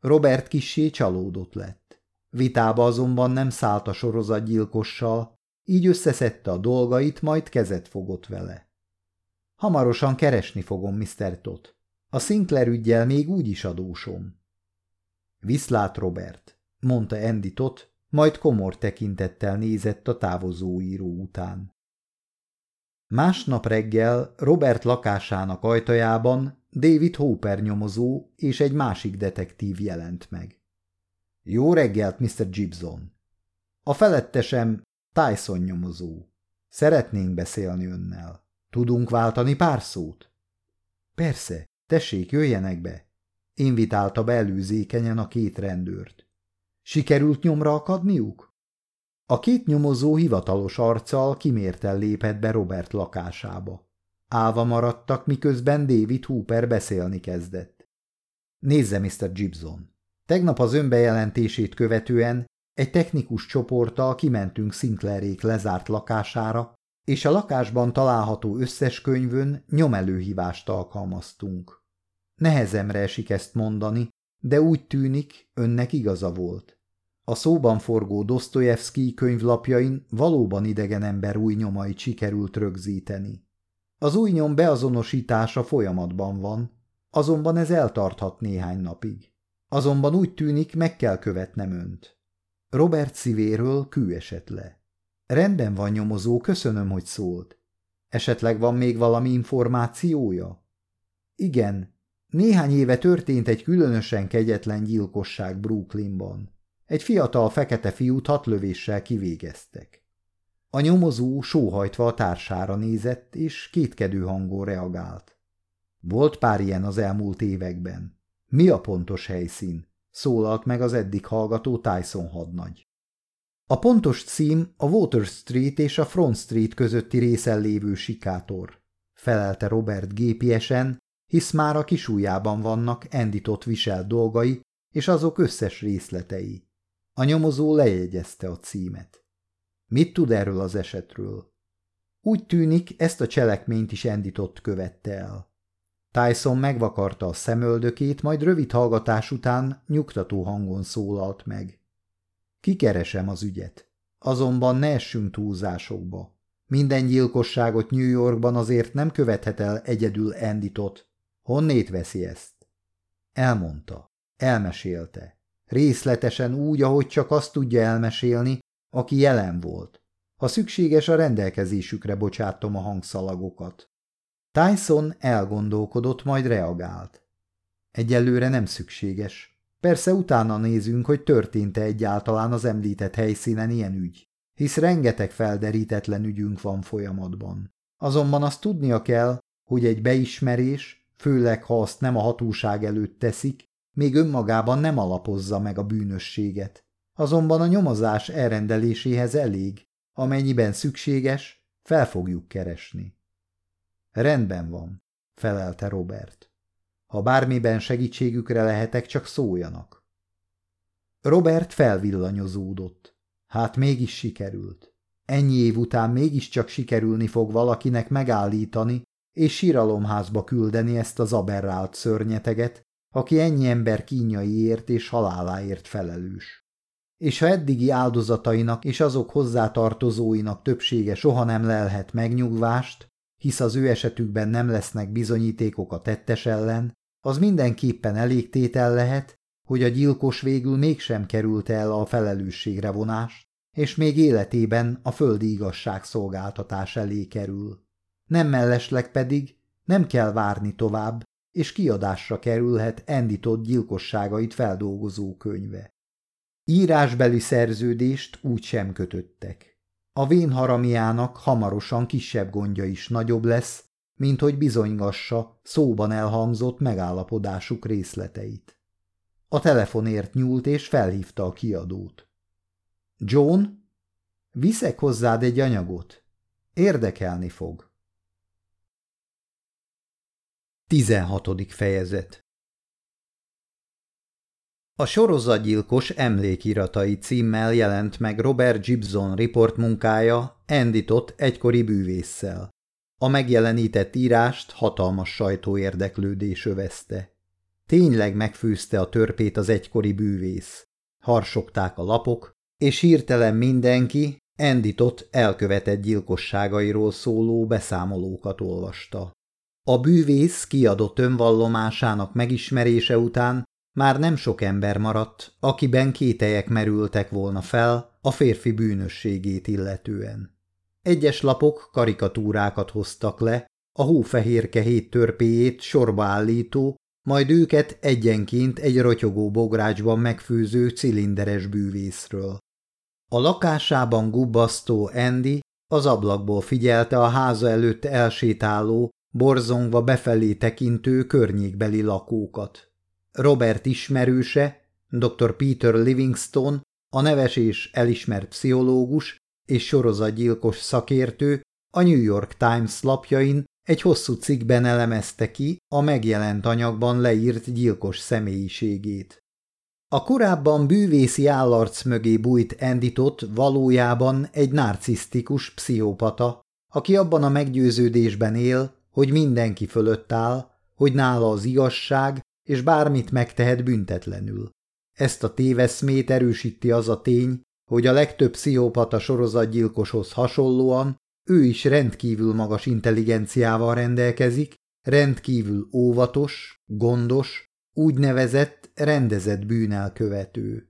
Speaker 1: Robert kissé csalódott lett. Vitába azonban nem szállt a sorozatgyilkossal, így összeszedte a dolgait, majd kezet fogott vele. Hamarosan keresni fogom Mr. Tot. A Sinclair ügyjel még úgy is adósom. Viszlát Robert, mondta Andy Tot, majd komor tekintettel nézett a távozó író után. Másnap reggel Robert lakásának ajtajában David Hooper nyomozó és egy másik detektív jelent meg. Jó reggelt, Mr. Gibson. A felettesem Tyson nyomozó. Szeretnénk beszélni önnel. Tudunk váltani pár szót? Persze, tessék, jöjjenek be. Invitálta be előzékenyen a két rendőrt. Sikerült nyomra akadniuk? A két nyomozó hivatalos arccal kimérten lépett be Robert lakásába. Álva maradtak, miközben David Hooper beszélni kezdett. Nézze, Mr. Gibson, Tegnap az önbejelentését követően egy technikus csoporttal kimentünk Sinclairék lezárt lakására, és a lakásban található összes könyvön nyomelőhívást alkalmaztunk. Nehezemre esik ezt mondani, de úgy tűnik, önnek igaza volt. A szóban forgó Dostoyevsky könyvlapjain valóban idegen ember új nyomai sikerült rögzíteni. Az új nyom beazonosítása folyamatban van, azonban ez eltarthat néhány napig. Azonban úgy tűnik, meg kell követnem önt. Robert szívéről kű esett le. Rendben van, nyomozó, köszönöm, hogy szólt. Esetleg van még valami információja? Igen. Néhány éve történt egy különösen kegyetlen gyilkosság Brooklynban. Egy fiatal fekete fiút hat lövéssel kivégeztek. A nyomozó sóhajtva a társára nézett, és kétkedő hangon reagált. Volt pár ilyen az elmúlt években. Mi a pontos helyszín? szólalt meg az eddig hallgató Tyson hadnagy. A pontos cím a Water Street és a Front Street közötti részen lévő sikátor, felelte Robert gépiesen, hisz már a kisújában vannak endított visel dolgai és azok összes részletei. A nyomozó lejegyezte a címet. Mit tud erről az esetről? Úgy tűnik, ezt a cselekményt is endított követte el. Tyson megvakarta a szemöldökét, majd rövid hallgatás után nyugtató hangon szólalt meg. Kikeresem az ügyet. Azonban ne essünk túlzásokba. Minden gyilkosságot New Yorkban azért nem követhet el egyedül Enditot. Honnét veszi ezt? Elmondta. Elmesélte. Részletesen úgy, ahogy csak azt tudja elmesélni, aki jelen volt. Ha szükséges, a rendelkezésükre bocsátom a hangszalagokat. Tyson elgondolkodott, majd reagált. Egyelőre nem szükséges. Persze utána nézünk, hogy történt-e egyáltalán az említett helyszínen ilyen ügy, hisz rengeteg felderítetlen ügyünk van folyamatban. Azonban azt tudnia kell, hogy egy beismerés, főleg ha azt nem a hatóság előtt teszik, még önmagában nem alapozza meg a bűnösséget. Azonban a nyomozás elrendeléséhez elég, amennyiben szükséges, fel fogjuk keresni. Rendben van, felelte Robert. Ha bármiben segítségükre lehetek, csak szóljanak. Robert felvillanyozódott. Hát mégis sikerült. Ennyi év után mégiscsak sikerülni fog valakinek megállítani és síralomházba küldeni ezt az aberrált szörnyeteget, aki ennyi ember kínjaiért és haláláért felelős. És ha eddigi áldozatainak és azok hozzátartozóinak többsége soha nem lelhet megnyugvást, hisz az ő esetükben nem lesznek bizonyítékok a tettes ellen, az mindenképpen elég lehet, hogy a gyilkos végül mégsem került el a felelősségre vonást, és még életében a földi szolgáltatás elé kerül. Nem mellesleg pedig nem kell várni tovább, és kiadásra kerülhet Enditott gyilkosságait feldolgozó könyve. Írásbeli szerződést úgy sem kötöttek. A vén haramiának hamarosan kisebb gondja is nagyobb lesz, mint hogy bizonygassa szóban elhangzott megállapodásuk részleteit. A telefonért nyúlt és felhívta a kiadót. John? Viszek hozzád egy anyagot? Érdekelni fog. 16. fejezet a sorozatgyilkos emlékiratai címmel jelent meg Robert Gibson riport munkája Enditott egykori bűvésszel. A megjelenített írást hatalmas sajtóérdeklődés övezte. Tényleg megfűzte a törpét az egykori bűvész. Harsogták a lapok, és hirtelen mindenki Enditott elkövetett gyilkosságairól szóló beszámolókat olvasta. A bűvész kiadott önvallomásának megismerése után már nem sok ember maradt, akiben kételyek merültek volna fel a férfi bűnösségét illetően. Egyes lapok karikatúrákat hoztak le, a hófehérke hét törpéjét sorba állító, majd őket egyenként egy rotyogó bográcsban megfőző cilinderes bűvészről. A lakásában gubbasztó Andy az ablakból figyelte a háza előtt elsétáló, borzongva befelé tekintő környékbeli lakókat. Robert ismerőse, dr. Peter Livingstone, a neves és elismert pszichológus és sorozatgyilkos szakértő a New York Times lapjain egy hosszú cikkben elemezte ki a megjelent anyagban leírt gyilkos személyiségét. A korábban bűvészi állarc mögé bújt Enditot valójában egy narcisztikus pszichopata, aki abban a meggyőződésben él, hogy mindenki fölött áll, hogy nála az igazság, és bármit megtehet büntetlenül. Ezt a téveszmét erősíti az a tény, hogy a legtöbb pszichopata sorozatgyilkoshoz hasonlóan ő is rendkívül magas intelligenciával rendelkezik, rendkívül óvatos, gondos, úgynevezett rendezett bűnelkövető.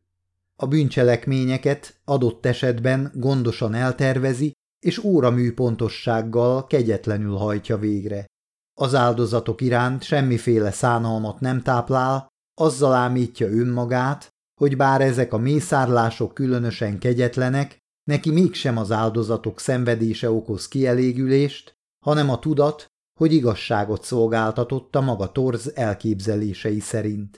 Speaker 1: A bűncselekményeket adott esetben gondosan eltervezi, és óramű pontossággal kegyetlenül hajtja végre az áldozatok iránt semmiféle szánalmat nem táplál, azzal ámítja önmagát, hogy bár ezek a mészárlások különösen kegyetlenek, neki mégsem az áldozatok szenvedése okoz kielégülést, hanem a tudat, hogy igazságot szolgáltatotta maga torz elképzelései szerint.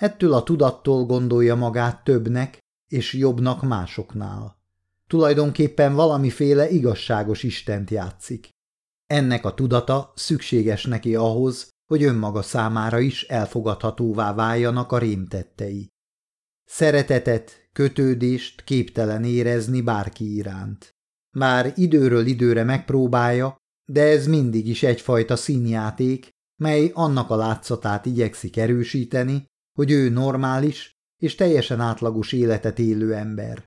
Speaker 1: Ettől a tudattól gondolja magát többnek és jobbnak másoknál. Tulajdonképpen valamiféle igazságos Istent játszik. Ennek a tudata szükséges neki ahhoz, hogy önmaga számára is elfogadhatóvá váljanak a rémtettei. Szeretetet, kötődést képtelen érezni bárki iránt. Már időről időre megpróbálja, de ez mindig is egyfajta színjáték, mely annak a látszatát igyekszik erősíteni, hogy ő normális és teljesen átlagos életet élő ember.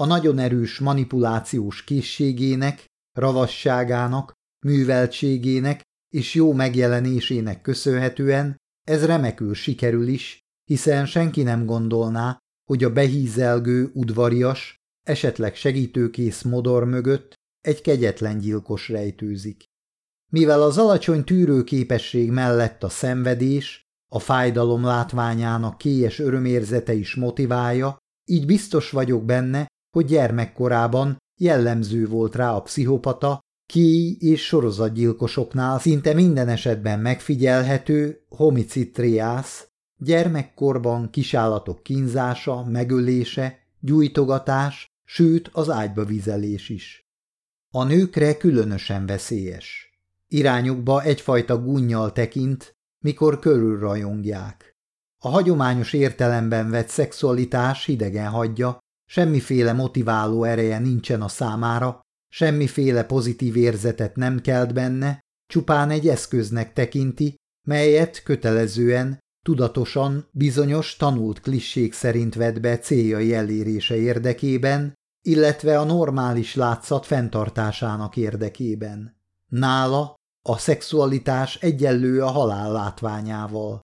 Speaker 1: A nagyon erős manipulációs készségének, ravasságának Műveltségének és jó megjelenésének köszönhetően ez remekül sikerül is, hiszen senki nem gondolná, hogy a behízelgő, udvarias, esetleg segítőkész modor mögött egy kegyetlen gyilkos rejtőzik. Mivel az alacsony tűrőképesség mellett a szenvedés, a fájdalom látványának kélyes örömérzete is motiválja, így biztos vagyok benne, hogy gyermekkorában jellemző volt rá a pszichopata ki és sorozatgyilkosoknál szinte minden esetben megfigyelhető homicitriász, gyermekkorban kisállatok kínzása, megölése, gyújtogatás, sőt az ágyba vizelés is. A nőkre különösen veszélyes. Irányukba egyfajta gunnyal tekint, mikor körülrajongják. A hagyományos értelemben vett szexualitás hidegen hagyja, semmiféle motiváló ereje nincsen a számára, Semmiféle pozitív érzetet nem kelt benne, csupán egy eszköznek tekinti, melyet kötelezően, tudatosan, bizonyos tanult klisség szerint vett be céljai elérése érdekében, illetve a normális látszat fenntartásának érdekében. Nála a szexualitás egyenlő a halál látványával.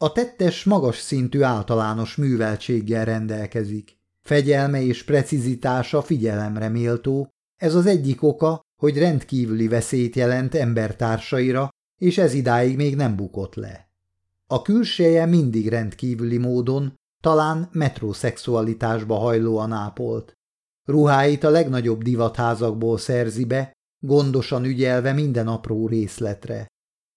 Speaker 1: A tettes magas szintű általános műveltséggel rendelkezik. Fegyelme és precizitása figyelemre méltó, ez az egyik oka, hogy rendkívüli veszélyt jelent embertársaira, és ez idáig még nem bukott le. A külseje mindig rendkívüli módon, talán metrosexualitásba hajlóan ápolt. Ruháit a legnagyobb divatházakból szerzi be, gondosan ügyelve minden apró részletre.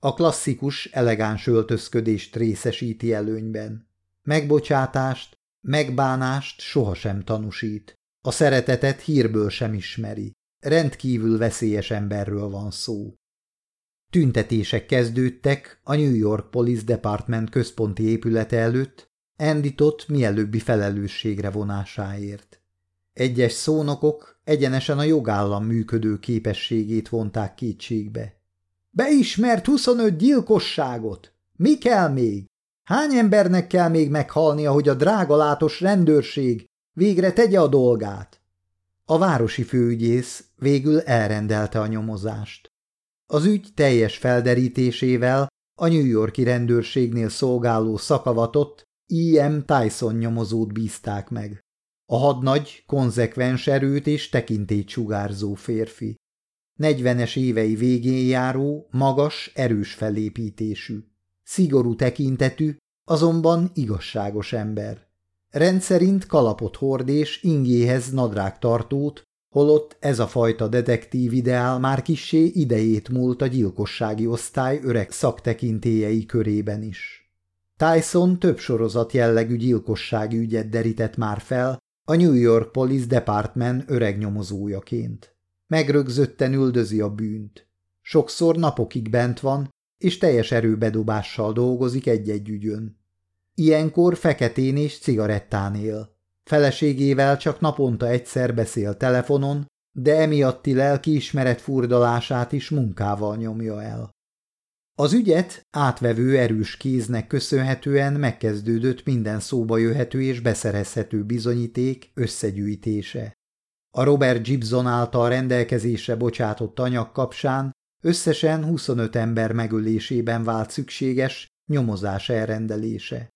Speaker 1: A klasszikus, elegáns öltözködést részesíti előnyben. Megbocsátást, megbánást sohasem tanúsít. A szeretetet hírből sem ismeri. Rendkívül veszélyes emberről van szó. Tüntetések kezdődtek a New York Police Department központi épülete előtt, Enditott mielőbbi felelősségre vonásáért. Egyes szónokok egyenesen a jogállam működő képességét vonták kétségbe. Beismert 25 gyilkosságot! Mi kell még? Hány embernek kell még meghalnia, hogy a drágalátos rendőrség Végre tegye a dolgát! A városi főügyész végül elrendelte a nyomozást. Az ügy teljes felderítésével a New Yorki rendőrségnél szolgáló szakavatott I.M. E Tyson nyomozót bízták meg. A hadnagy, konzekvens erőt és tekintét sugárzó férfi. Negyvenes évei végén járó, magas, erős felépítésű. Szigorú tekintetű, azonban igazságos ember. Rendszerint kalapot hord és ingéhez nadrágtartót, holott ez a fajta detektív ideál már kissé idejét múlt a gyilkossági osztály öreg szaktekintéjei körében is. Tyson több sorozat jellegű gyilkossági ügyet derített már fel, a New York Police Department öreg nyomozójaként. Megrögzötten üldözi a bűnt. Sokszor napokig bent van, és teljes erőbedobással dolgozik egy-egy ügyön. Ilyenkor feketén és cigarettán él. Feleségével csak naponta egyszer beszél telefonon, de emiatti lelkiismeret furdalását is munkával nyomja el. Az ügyet átvevő erős kéznek köszönhetően megkezdődött minden szóba jöhető és beszerezhető bizonyíték összegyűjtése. A Robert Gibson által rendelkezésre bocsátott anyag kapcsán összesen 25 ember megölésében vált szükséges nyomozás elrendelése.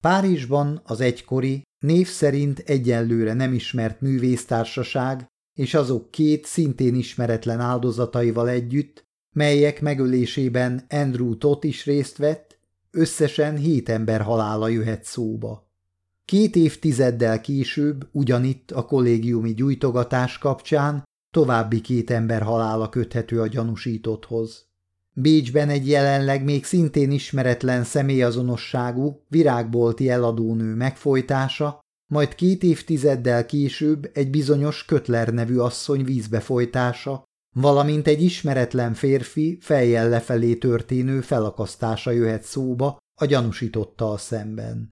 Speaker 1: Párizsban az egykori, név szerint egyenlőre nem ismert művésztársaság és azok két szintén ismeretlen áldozataival együtt, melyek megölésében Andrew Tot is részt vett, összesen hét ember halála jöhet szóba. Két évtizeddel később, ugyanitt a kollégiumi gyújtogatás kapcsán további két ember halála köthető a gyanúsítotthoz. Bécsben egy jelenleg még szintén ismeretlen személyazonosságú, virágbolti eladónő megfojtása, majd két évtizeddel később egy bizonyos Kötler nevű asszony vízbefojtása, valamint egy ismeretlen férfi fejjel lefelé történő felakasztása jöhet szóba a a szemben.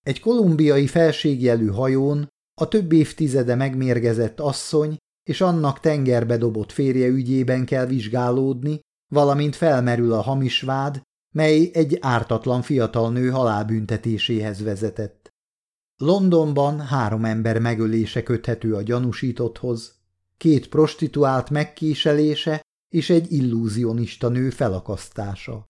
Speaker 1: Egy kolumbiai felségjelű hajón a több évtizede megmérgezett asszony és annak tengerbe dobott férje ügyében kell vizsgálódni, valamint felmerül a hamis vád, mely egy ártatlan fiatal nő halálbüntetéséhez vezetett. Londonban három ember megölése köthető a gyanúsítotthoz, két prostituált megkéselése és egy illúzionista nő felakasztása.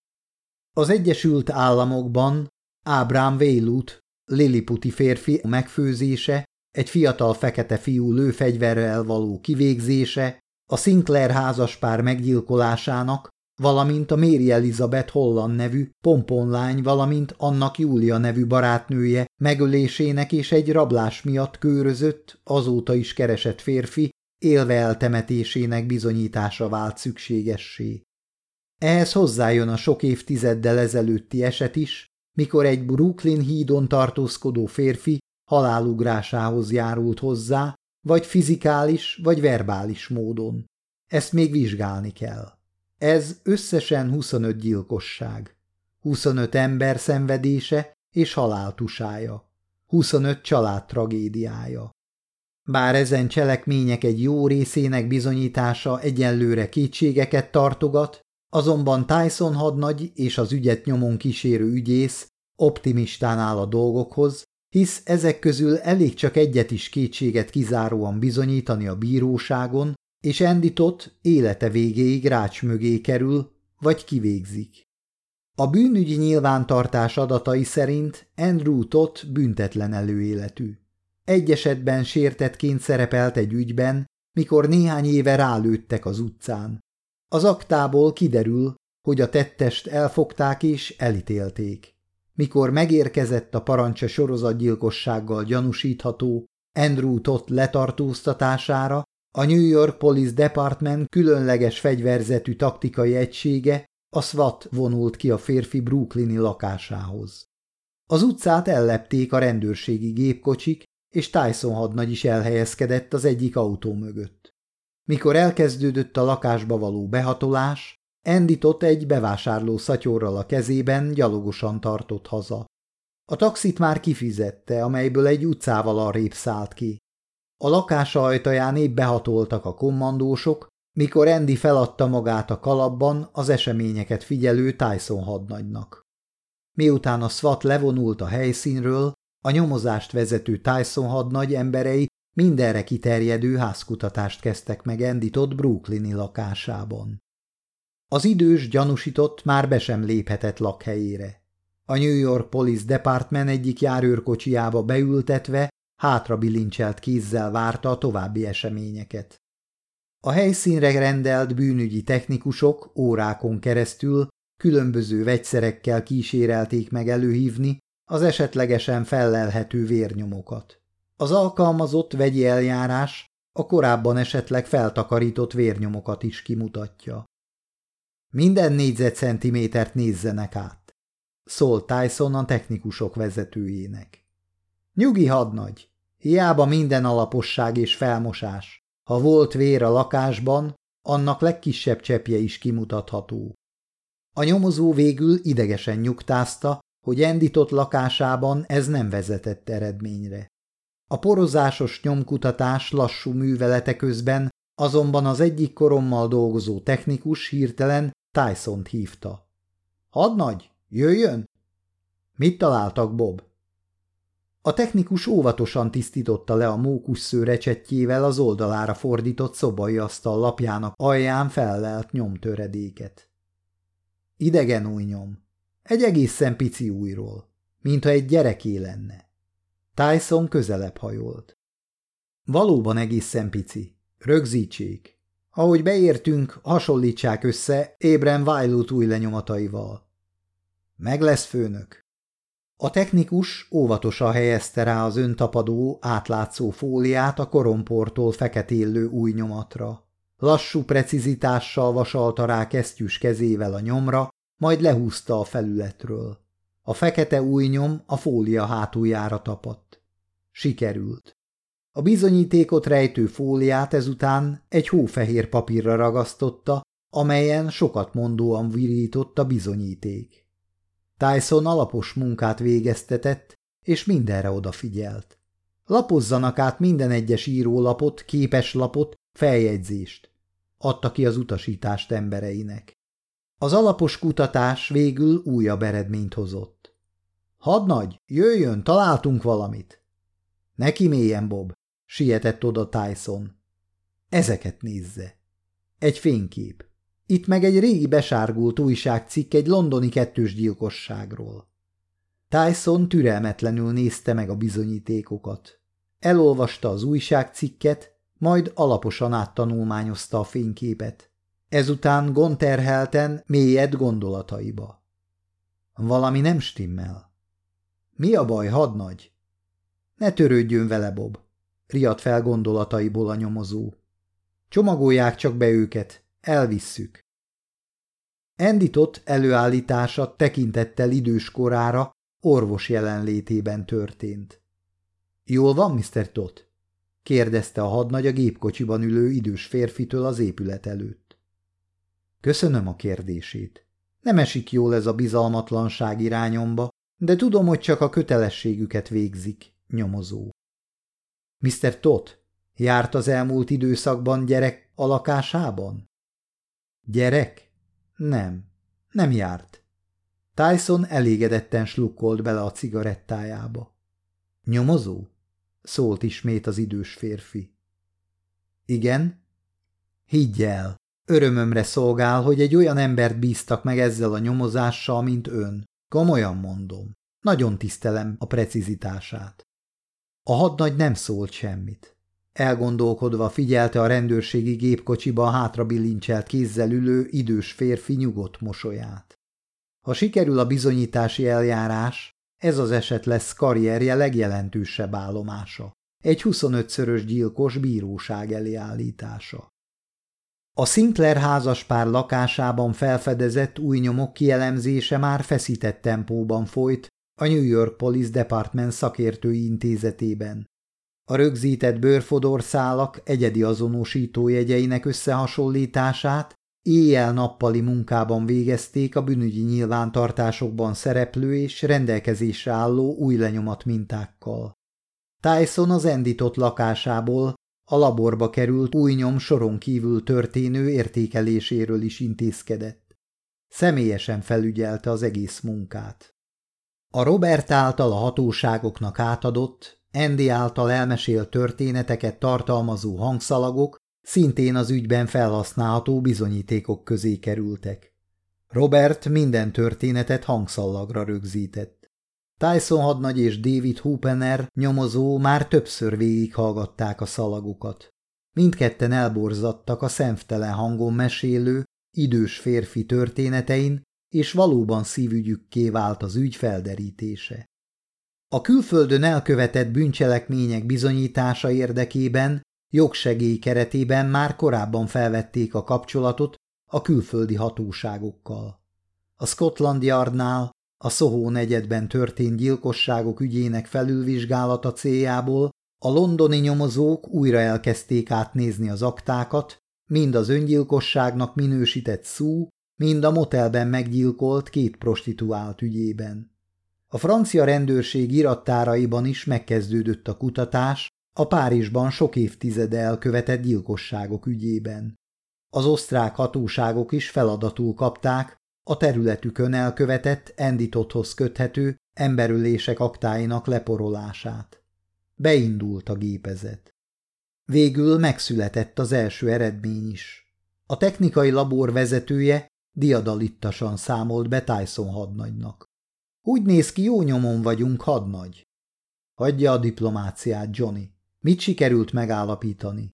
Speaker 1: Az Egyesült Államokban Ábrám Vélút, liliputi férfi megfőzése, egy fiatal fekete fiú lőfegyverrel való kivégzése, a Sinclair házaspár meggyilkolásának, valamint a Mary Elizabeth Holland nevű pomponlány, valamint annak Júlia nevű barátnője megölésének és egy rablás miatt kőrözött, azóta is keresett férfi, élve eltemetésének bizonyítása vált szükségessé. Ehhez hozzájön a sok évtizeddel ezelőtti eset is, mikor egy Brooklyn hídon tartózkodó férfi halálugrásához járult hozzá, vagy fizikális, vagy verbális módon. Ezt még vizsgálni kell. Ez összesen 25 gyilkosság, 25 ember szenvedése és haláltusája, 25 család tragédiája. Bár ezen cselekmények egy jó részének bizonyítása egyenlőre kétségeket tartogat, azonban Tyson hadnagy és az ügyet nyomon kísérő ügyész optimistán áll a dolgokhoz, hisz ezek közül elég csak egyet is kétséget kizáróan bizonyítani a bíróságon, és Enditot élete végéig rács mögé kerül, vagy kivégzik. A bűnügyi nyilvántartás adatai szerint Andrew Tott büntetlen előéletű. Egy esetben sértetként szerepelt egy ügyben, mikor néhány éve rálőttek az utcán. Az aktából kiderül, hogy a tettest elfogták és elítélték mikor megérkezett a parancsa sorozatgyilkossággal gyanúsítható Andrew Tott letartóztatására, a New York Police Department különleges fegyverzetű taktikai egysége, a SWAT vonult ki a férfi brooklyni lakásához. Az utcát ellepték a rendőrségi gépkocsik, és Tyson hadnagy is elhelyezkedett az egyik autó mögött. Mikor elkezdődött a lakásba való behatolás, Endított egy bevásárló szatyorral a kezében gyalogosan tartott haza. A taxit már kifizette, amelyből egy utcával arrébb szállt ki. A lakása ajtaján épp behatoltak a kommandósok, mikor Andy feladta magát a kalapban az eseményeket figyelő Tyson hadnagynak. Miután a SWAT levonult a helyszínről, a nyomozást vezető Tyson hadnagy emberei mindenre kiterjedő házkutatást kezdtek meg Endított brooklyni lakásában. Az idős gyanúsított már be sem léphetett lakhelyére. A New York Police Department egyik járőrkocsiába beültetve, hátra bilincselt kézzel várta a további eseményeket. A helyszínre rendelt bűnügyi technikusok órákon keresztül különböző vegyszerekkel kísérelték meg előhívni az esetlegesen fellelhető vérnyomokat. Az alkalmazott vegyi eljárás a korábban esetleg feltakarított vérnyomokat is kimutatja. Minden négyzetcentimétert nézzenek át, szólt Tyson a technikusok vezetőjének. Nyugi hadnagy, hiába minden alaposság és felmosás. Ha volt vér a lakásban, annak legkisebb cseppje is kimutatható. A nyomozó végül idegesen nyugtázta, hogy endított lakásában ez nem vezetett eredményre. A porozásos nyomkutatás lassú művelete közben azonban az egyik korommal dolgozó technikus hirtelen Tyson-t hívta. Hadnagy, jöjjön! Mit találtak, Bob? A technikus óvatosan tisztította le a mókussző recsetjével az oldalára fordított szobai asztal lapjának alján fellelt nyomtöredéket. Idegen új nyom. Egy egészen pici újról, mintha egy gyereké lenne. Tyson közelebb hajolt. Valóban egészen pici. Rögzítsék. Ahogy beértünk, hasonlítsák össze ébren Vajlót új lenyomataival. Meg lesz főnök. A technikus óvatosan helyezte rá az öntapadó, átlátszó fóliát a koromportól feketélő új nyomatra. Lassú precizitással vasalta rá kesztyűs kezével a nyomra, majd lehúzta a felületről. A fekete új nyom a fólia hátuljára tapadt. Sikerült. A bizonyítékot rejtő fóliát ezután egy hófehér papírra ragasztotta, amelyen sokat mondóan virított a bizonyíték. Tyson alapos munkát végeztetett, és mindenre odafigyelt. Lapozzanak át minden egyes írólapot, képeslapot, feljegyzést. Adta ki az utasítást embereinek. Az alapos kutatás végül újabb eredményt hozott. Hadnagy, jöjjön, találtunk valamit. Neki mélyen, Bob, Sietett oda Tyson. Ezeket nézze. Egy fénykép. Itt meg egy régi besárgult újságcikk egy londoni kettős gyilkosságról. Tyson türelmetlenül nézte meg a bizonyítékokat. Elolvasta az újságcikket, majd alaposan áttanulmányozta a fényképet. Ezután gonterhelten mélyed gondolataiba. Valami nem stimmel. Mi a baj, hadnagy? Ne törődjön vele, Bob riadt fel gondolataiból a nyomozó. Csomagolják csak be őket, elvisszük. Enditott előállítása tekintettel idős korára orvos jelenlétében történt. Jól van, Mr. Tot? kérdezte a hadnagy a gépkocsiban ülő idős férfitől az épület előtt. Köszönöm a kérdését. Nem esik jól ez a bizalmatlanság irányomba, de tudom, hogy csak a kötelességüket végzik, nyomozó. Mr. Todd járt az elmúlt időszakban gyerek a lakásában? Gyerek? Nem, nem járt. Tyson elégedetten slukkolt bele a cigarettájába. Nyomozó? szólt ismét az idős férfi. Igen? Higgy el, örömömre szolgál, hogy egy olyan embert bíztak meg ezzel a nyomozással, mint ön. Komolyan mondom. Nagyon tisztelem a precizitását. A hadnagy nem szólt semmit. Elgondolkodva figyelte a rendőrségi gépkocsiba a hátra bilincselt kézzel ülő idős férfi nyugodt mosolyát. Ha sikerül a bizonyítási eljárás, ez az eset lesz karrierje legjelentősebb állomása. Egy 25-szörös gyilkos bíróság elé állítása. A Sinclair házaspár lakásában felfedezett új nyomok kielemzése már feszített tempóban folyt, a New York Police Department szakértői intézetében. A rögzített bőrfodorszálak egyedi azonosító jegyeinek összehasonlítását éjjel-nappali munkában végezték a bűnügyi nyilvántartásokban szereplő és rendelkezésre álló új lenyomat mintákkal. Tyson az endított lakásából a laborba került új nyom soron kívül történő értékeléséről is intézkedett. Személyesen felügyelte az egész munkát. A Robert által a hatóságoknak átadott, Andy által elmesélt történeteket tartalmazó hangszalagok szintén az ügyben felhasználható bizonyítékok közé kerültek. Robert minden történetet hangszallagra rögzített. Tyson hadnagy és David Hoopener nyomozó már többször végighallgatták a szalagokat. Mindketten elborzadtak a szemtelen hangon mesélő, idős férfi történetein, és valóban szívügyükké vált az ügy felderítése. A külföldön elkövetett bűncselekmények bizonyítása érdekében jogsegély keretében már korábban felvették a kapcsolatot a külföldi hatóságokkal. A Scotland Yardnál a Soho negyedben történt gyilkosságok ügyének felülvizsgálata céljából a londoni nyomozók újra elkezdték átnézni az aktákat, mind az öngyilkosságnak minősített szú, mind a motelben meggyilkolt két prostituált ügyében. A francia rendőrség irattáraiban is megkezdődött a kutatás a Párizsban sok évtizede elkövetett gyilkosságok ügyében. Az osztrák hatóságok is feladatul kapták a területükön elkövetett Enditothoz köthető emberülések aktáinak leporolását. Beindult a gépezet. Végül megszületett az első eredmény is. A technikai labor vezetője Diadalittasan számolt be Tyson hadnagynak. Úgy néz ki, jó nyomon vagyunk, hadnagy. Hagyja a diplomáciát, Johnny. Mit sikerült megállapítani?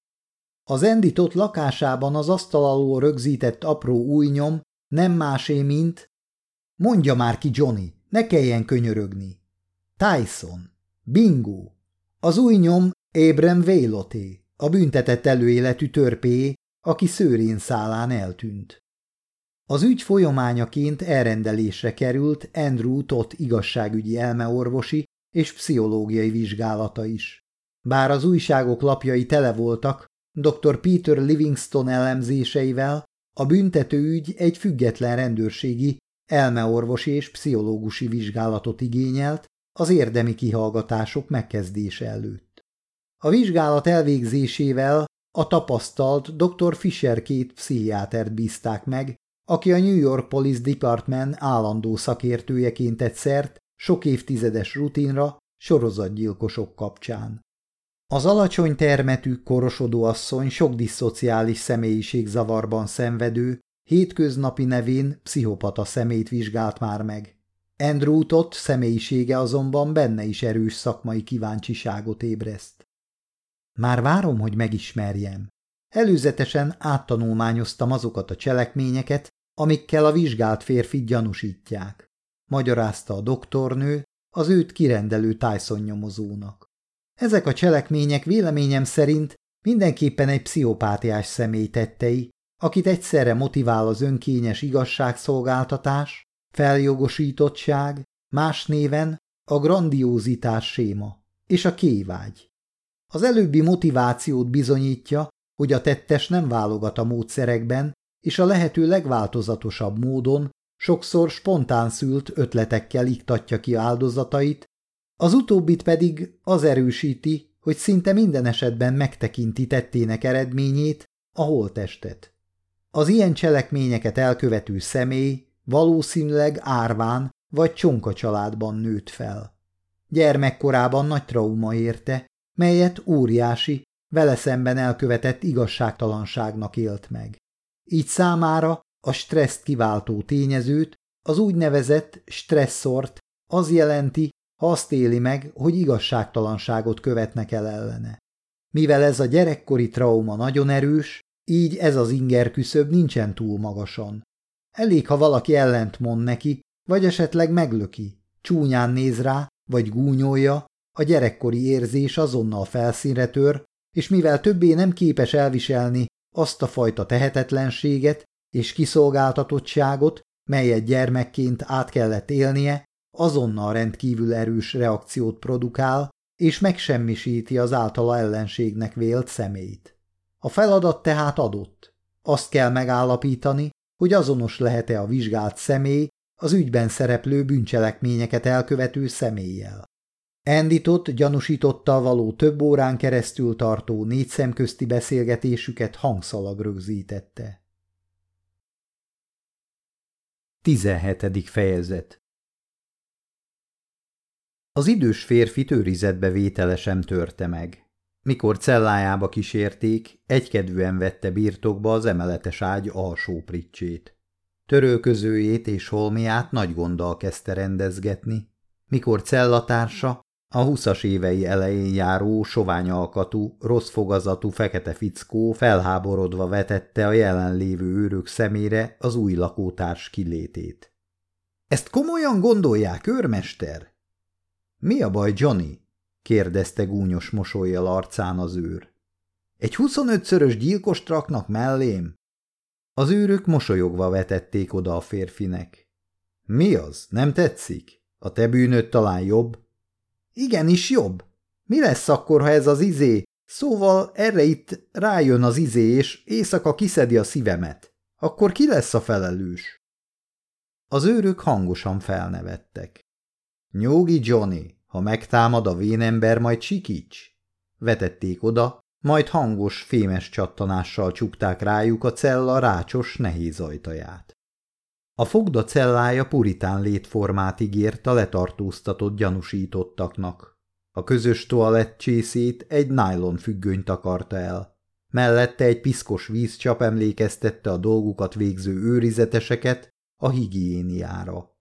Speaker 1: Az endított lakásában az asztal alól rögzített apró újnyom nem másé, mint... Mondja már ki, Johnny, ne kelljen könyörögni. Tyson. Bingo. Az újnyom Ébrem Véloté, a büntetett előéletű törpé, aki szőrén szálán eltűnt. Az ügy folyamányaként elrendelésre került Andrew Tott igazságügyi elmeorvosi és pszichológiai vizsgálata is. Bár az újságok lapjai tele voltak dr. Peter Livingston elemzéseivel, a ügy egy független rendőrségi, elmeorvosi és pszichológusi vizsgálatot igényelt az érdemi kihallgatások megkezdése előtt. A vizsgálat elvégzésével a tapasztalt dr. Fisher két pszichiátert bízták meg, aki a New York Police Department állandó szakértőjeként tett szert sok évtizedes rutinra sorozatgyilkosok kapcsán. Az alacsony termetű korosodó asszony sok diszociális személyiségzavarban szenvedő, hétköznapi nevén pszichopata szemét vizsgált már meg. Andrew Tott személyisége azonban benne is erős szakmai kíváncsiságot ébreszt. Már várom, hogy megismerjem. Előzetesen áttanulmányoztam azokat a cselekményeket, amikkel a vizsgált férfit gyanúsítják, magyarázta a doktornő az őt kirendelő Tyson nyomozónak. Ezek a cselekmények véleményem szerint mindenképpen egy pszichopátiás személy tettei, akit egyszerre motivál az önkényes igazságszolgáltatás, feljogosítottság, más néven a grandiózitás séma és a kévágy. Az előbbi motivációt bizonyítja, hogy a tettes nem válogat a módszerekben, és a lehető legváltozatosabb módon, sokszor spontán szült ötletekkel iktatja ki áldozatait, az utóbbit pedig az erősíti, hogy szinte minden esetben megtekinti tettének eredményét, a holtestet. Az ilyen cselekményeket elkövető személy valószínűleg árván vagy csonka családban nőtt fel. Gyermekkorában nagy trauma érte, melyet óriási, vele szemben elkövetett igazságtalanságnak élt meg. Így számára a stresszt kiváltó tényezőt, az úgynevezett stresszort, az jelenti, ha azt éli meg, hogy igazságtalanságot követnek el ellene. Mivel ez a gyerekkori trauma nagyon erős, így ez az inger küszöb nincsen túl magasan. Elég, ha valaki ellent mond neki, vagy esetleg meglöki, csúnyán néz rá, vagy gúnyolja, a gyerekkori érzés azonnal felszínre tör, és mivel többé nem képes elviselni azt a fajta tehetetlenséget és kiszolgáltatottságot, melyet gyermekként át kellett élnie, azonnal rendkívül erős reakciót produkál, és megsemmisíti az általa ellenségnek vélt személyt. A feladat tehát adott. Azt kell megállapítani, hogy azonos lehet-e a vizsgált személy az ügyben szereplő bűncselekményeket elkövető személlyel. Enditot gyanúsította való több órán keresztül tartó négy szemközti beszélgetésüket hangszalag rögzítette. 17. fejezet Az idős férfi őrizetbe vétele sem törte meg. Mikor cellájába kísérték, egykedvűen vette birtokba az emeletes ágy alsó pricsét. Törőközőjét és holmiát nagy gonddal kezdte rendezgetni, mikor cellatársa a húszas évei elején járó, sovány alkatú, rossz fogazatú fekete fickó felháborodva vetette a jelenlévő őrök szemére az új lakótárs kilétét. – Ezt komolyan gondolják, őrmester? – Mi a baj, Johnny? – kérdezte gúnyos mosolyjal arcán az őr. – Egy huszonötszörös gyilkos traknak mellém? Az őrök mosolyogva vetették oda a férfinek. – Mi az, nem tetszik? A te bűnöd talán jobb – Igenis jobb. Mi lesz akkor, ha ez az izé? Szóval erre itt rájön az izé, és éjszaka kiszedi a szívemet. Akkor ki lesz a felelős? Az őrök hangosan felnevettek. Nyógi Johnny, ha megtámad a vénember, majd sikíts! Vetették oda, majd hangos, fémes csattanással csukták rájuk a cella rácsos nehéz ajtaját. A fogda cellája puritán létformát ígért a letartóztatott gyanúsítottaknak. A közös toalett csészét egy nylon függöny takarta el. Mellette egy piszkos vízcsap emlékeztette a dolgukat végző őrizeteseket a higiéniára.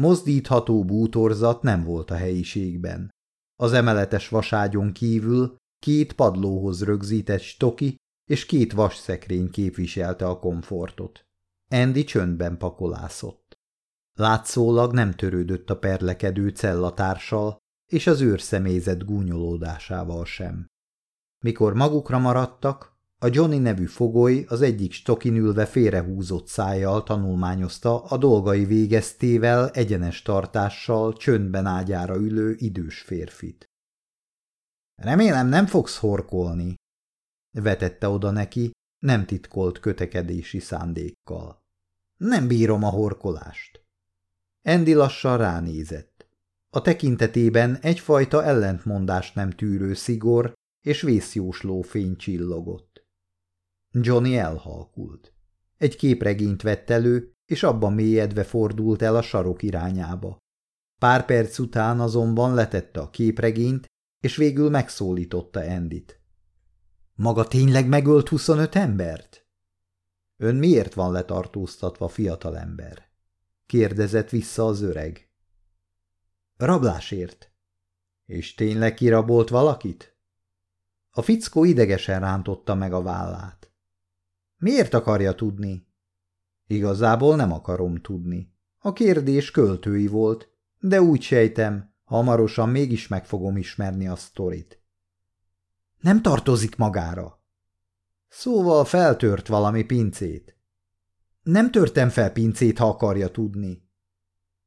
Speaker 1: Mozdítható bútorzat nem volt a helyiségben. Az emeletes vaságyon kívül két padlóhoz rögzített stoki és két vasszekrény képviselte a komfortot. Andy csöndben pakolászott. Látszólag nem törődött a perlekedő cellatársal és az őrszemélyzet gúnyolódásával sem. Mikor magukra maradtak, a Johnny nevű fogoly az egyik stokin ülve félrehúzott szájjal tanulmányozta a dolgai végeztével egyenes tartással csöndben ágyára ülő idős férfit. Remélem nem fogsz horkolni, vetette oda neki, nem titkolt kötekedési szándékkal. Nem bírom a horkolást. Endi lassan ránézett. A tekintetében egyfajta ellentmondást nem tűrő szigor és vészjósló fény csillogott. Johnny elhalkult. Egy képregényt vett elő, és abban mélyedve fordult el a sarok irányába. Pár perc után azonban letette a képregényt, és végül megszólította Endit. – Maga tényleg megölt 25 embert? Ön miért van letartóztatva, fiatalember? kérdezett vissza az öreg. Rablásért. És tényleg kirabolt valakit? A fickó idegesen rántotta meg a vállát. Miért akarja tudni? Igazából nem akarom tudni. A kérdés költői volt, de úgy sejtem, hamarosan mégis meg fogom ismerni a sztorit. Nem tartozik magára, Szóval feltört valami pincét. Nem törtem fel pincét, ha akarja tudni.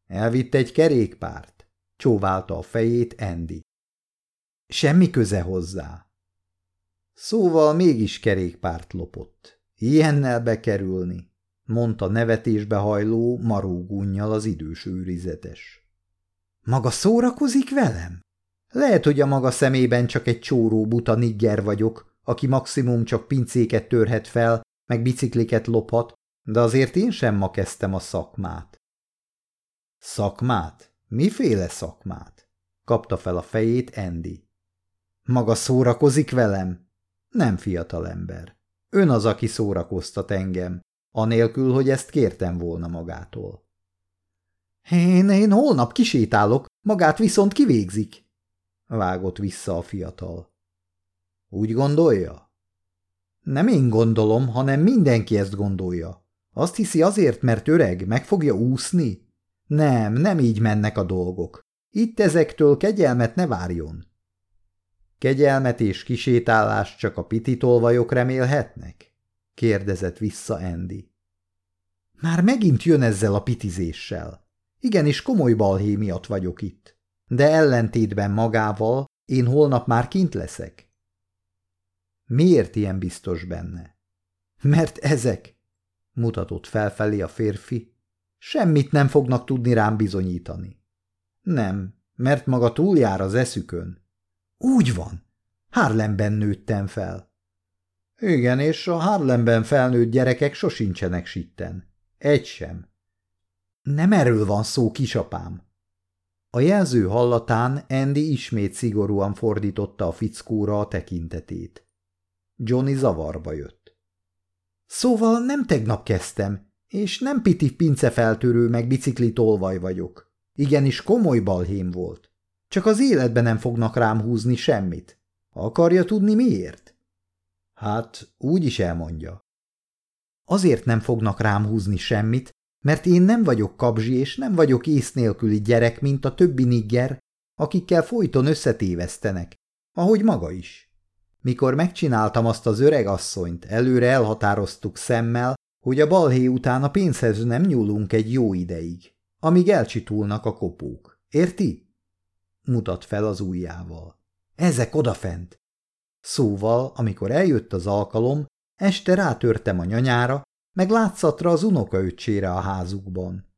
Speaker 1: Elvitt egy kerékpárt, csóválta a fejét Andy. Semmi köze hozzá. Szóval mégis kerékpárt lopott. Ilyennel bekerülni, mondta nevetésbe hajló marógunnyal az idős őrizetes. Maga szórakozik velem? Lehet, hogy a maga szemében csak egy csóró buta nigger vagyok, aki maximum csak pincéket törhet fel, meg bicikliket lophat, de azért én sem ma kezdtem a szakmát. Szakmát? Miféle szakmát? Kapta fel a fejét Andy. Maga szórakozik velem? Nem fiatal ember. Ön az, aki szórakoztat engem, anélkül, hogy ezt kértem volna magától. Én, én holnap kisétálok, magát viszont kivégzik, vágott vissza a fiatal. Úgy gondolja? Nem én gondolom, hanem mindenki ezt gondolja. Azt hiszi azért, mert öreg, meg fogja úszni? Nem, nem így mennek a dolgok. Itt ezektől kegyelmet ne várjon. Kegyelmet és kisétálást csak a tolvajok remélhetnek? kérdezett vissza Andy. Már megint jön ezzel a pitizéssel. Igenis komoly balhé miatt vagyok itt. De ellentétben magával én holnap már kint leszek. Miért ilyen biztos benne? Mert ezek, mutatott felfelé a férfi, semmit nem fognak tudni rám bizonyítani. Nem, mert maga túljár az eszükön. Úgy van, Harlemben nőttem fel. Igen, és a Harlemben felnőtt gyerekek sosincsenek sitten. Egy sem. Nem erről van szó, kisapám. A jelző hallatán Andy ismét szigorúan fordította a fickóra a tekintetét. Johnny zavarba jött. Szóval nem tegnap kezdtem, és nem piti pincefeltörő meg bicikli tolvaj vagyok. Igenis komoly balhém volt. Csak az életben nem fognak rám húzni semmit. Akarja tudni miért? Hát, úgy is elmondja. Azért nem fognak rám húzni semmit, mert én nem vagyok kabzsi és nem vagyok ész nélküli gyerek, mint a többi nigger, akikkel folyton összetévesztenek, ahogy maga is. Mikor megcsináltam azt az öreg asszonyt, előre elhatároztuk szemmel, hogy a balhé után a pénzhez nem nyúlunk egy jó ideig, amíg elcsitulnak a kopók. Érti? Mutat fel az ujjával. Ezek odafent. Szóval, amikor eljött az alkalom, este rátörtem a nyanyára, meg látszatra az unokaöccsére a házukban.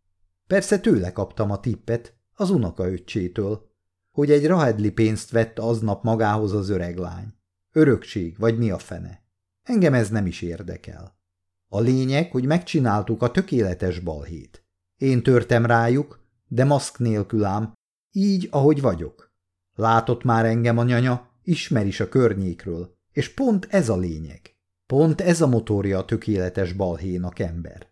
Speaker 1: Persze tőle kaptam a tippet, az unokaöccsétől, hogy egy rahedli pénzt vett aznap magához az öreg lány. Örökség, vagy mi a fene. Engem ez nem is érdekel. A lényeg, hogy megcsináltuk a tökéletes balhét. Én törtem rájuk, de maszk nélkül ám, így, ahogy vagyok. Látott már engem a nyanya, ismer is a környékről, és pont ez a lényeg. Pont ez a motorja a tökéletes balhénak ember.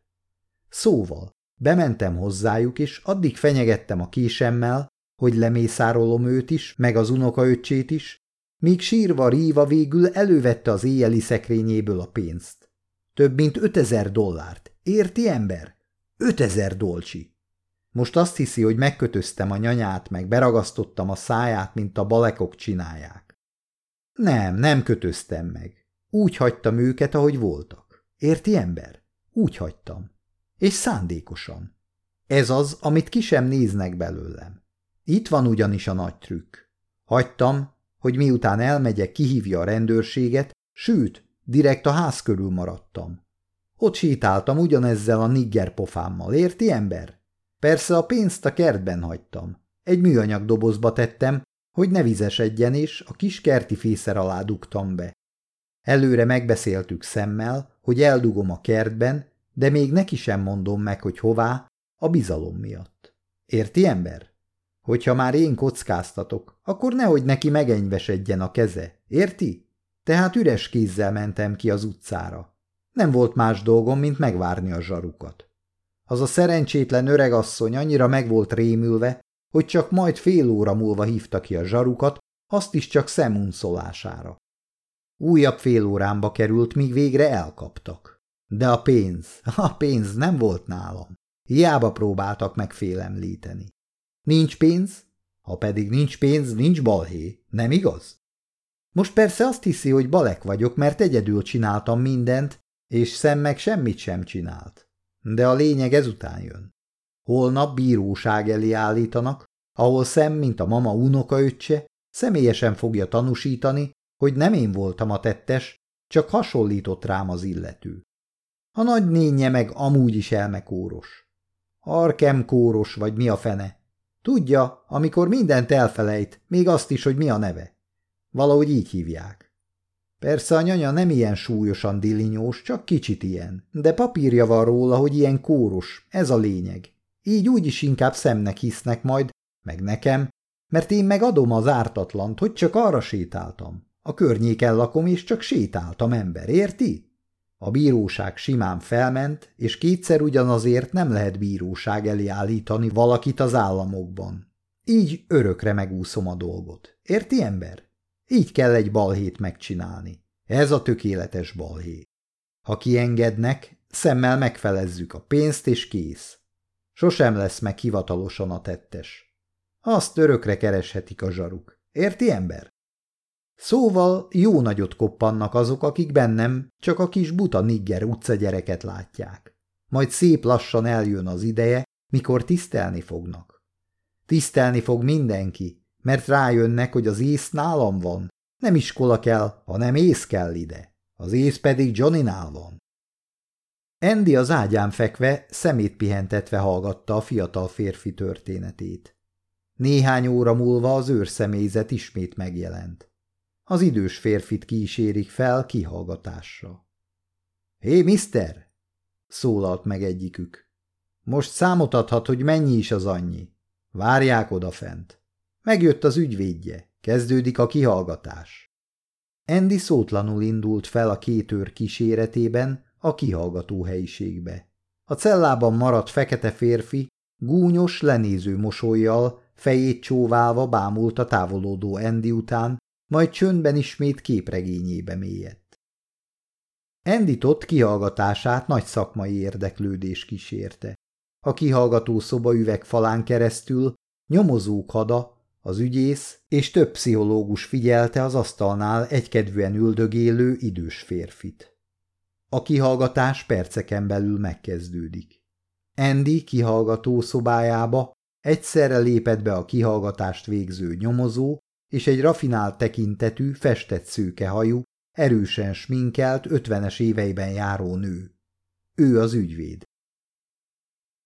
Speaker 1: Szóval, bementem hozzájuk, és addig fenyegettem a késemmel, hogy lemészárolom őt is, meg az unokaöccsét is, Míg sírva Ríva végül elővette az éjjeli szekrényéből a pénzt. Több mint ötezer dollárt. Érti ember? Ötezer dolcsi. Most azt hiszi, hogy megkötöztem a nyanyát, meg beragasztottam a száját, mint a balekok csinálják. Nem, nem kötöztem meg. Úgy hagytam őket, ahogy voltak. Érti ember? Úgy hagytam. És szándékosan. Ez az, amit ki sem néznek belőlem. Itt van ugyanis a nagy trükk. Hagytam, hogy miután elmegyek, kihívja a rendőrséget, sőt, direkt a ház körül maradtam. Ott sétáltam ugyanezzel a nigger pofámmal, érti ember? Persze a pénzt a kertben hagytam. Egy műanyag dobozba tettem, hogy ne vizesedjen, és a kis kerti fészer alá dugtam be. Előre megbeszéltük szemmel, hogy eldugom a kertben, de még neki sem mondom meg, hogy hová, a bizalom miatt. Érti ember? Hogyha már én kockáztatok, akkor nehogy neki megenyvesedjen a keze, érti? Tehát üres kézzel mentem ki az utcára. Nem volt más dolgom, mint megvárni a zsarukat. Az a szerencsétlen öregasszony annyira meg volt rémülve, hogy csak majd fél óra múlva hívta ki a zsarukat, azt is csak szemunszolására. Újabb fél órámba került, míg végre elkaptak. De a pénz, a pénz nem volt nálam. Hiába próbáltak megfélemlíteni. Nincs pénz? Ha pedig nincs pénz, nincs balhé, nem igaz? Most persze azt hiszi, hogy balek vagyok, mert egyedül csináltam mindent, és szem meg semmit sem csinált. De a lényeg ezután jön. Holnap bíróság elé állítanak, ahol szem, mint a mama unokaöccse, személyesen fogja tanúsítani, hogy nem én voltam a tettes, csak hasonlított rám az illető. A nagy nénye meg amúgy is elmekóros. Arkem kóros, vagy mi a fene, Tudja, amikor mindent elfelejt, még azt is, hogy mi a neve. Valahogy így hívják. Persze a nyanya nem ilyen súlyosan dilinyós, csak kicsit ilyen, de papírja van róla, hogy ilyen kóros, ez a lényeg. Így úgyis inkább szemnek hisznek majd, meg nekem, mert én meg adom az ártatlant, hogy csak arra sétáltam. A környéken lakom, és csak sétáltam ember, érti? A bíróság simán felment, és kétszer ugyanazért nem lehet bíróság elé állítani valakit az államokban. Így örökre megúszom a dolgot. Érti, ember? Így kell egy balhét megcsinálni. Ez a tökéletes balhé. Ha kiengednek, szemmel megfelezzük a pénzt, és kész. Sosem lesz meg hivatalosan a tettes. Azt örökre kereshetik a zsaruk. Érti, ember? Szóval jó nagyot koppannak azok, akik bennem csak a kis buta nigger utca gyereket látják. Majd szép lassan eljön az ideje, mikor tisztelni fognak. Tisztelni fog mindenki, mert rájönnek, hogy az ész nálam van. Nem iskola kell, hanem ész kell ide. Az ész pedig Johnnynál van. Andy az ágyán fekve, szemét pihentetve hallgatta a fiatal férfi történetét. Néhány óra múlva az őrszemélyzet ismét megjelent. Az idős férfit kísérik fel kihallgatásra. Hé, hey, mister! szólalt meg egyikük. Most számot adhat, hogy mennyi is az annyi. Várják odafent. Megjött az ügyvédje, kezdődik a kihallgatás. Andy szótlanul indult fel a két őr kíséretében a kihallgató helyiségbe. A cellában maradt fekete férfi gúnyos, lenéző mosolyjal, fejét csóválva bámult a távolodó Andy után, majd csöndben ismét képregényébe Andy Enditott kihallgatását nagy szakmai érdeklődés kísérte. A kihallgató szoba üvegfalán keresztül nyomozók hada, az ügyész és több pszichológus figyelte az asztalnál egykedvűen üldögélő idős férfit. A kihallgatás perceken belül megkezdődik. Andy kihallgató szobájába egyszerre lépett be a kihallgatást végző nyomozó és egy rafinált tekintetű, festett szőkehajú, erősen sminkelt, ötvenes éveiben járó nő. Ő az ügyvéd.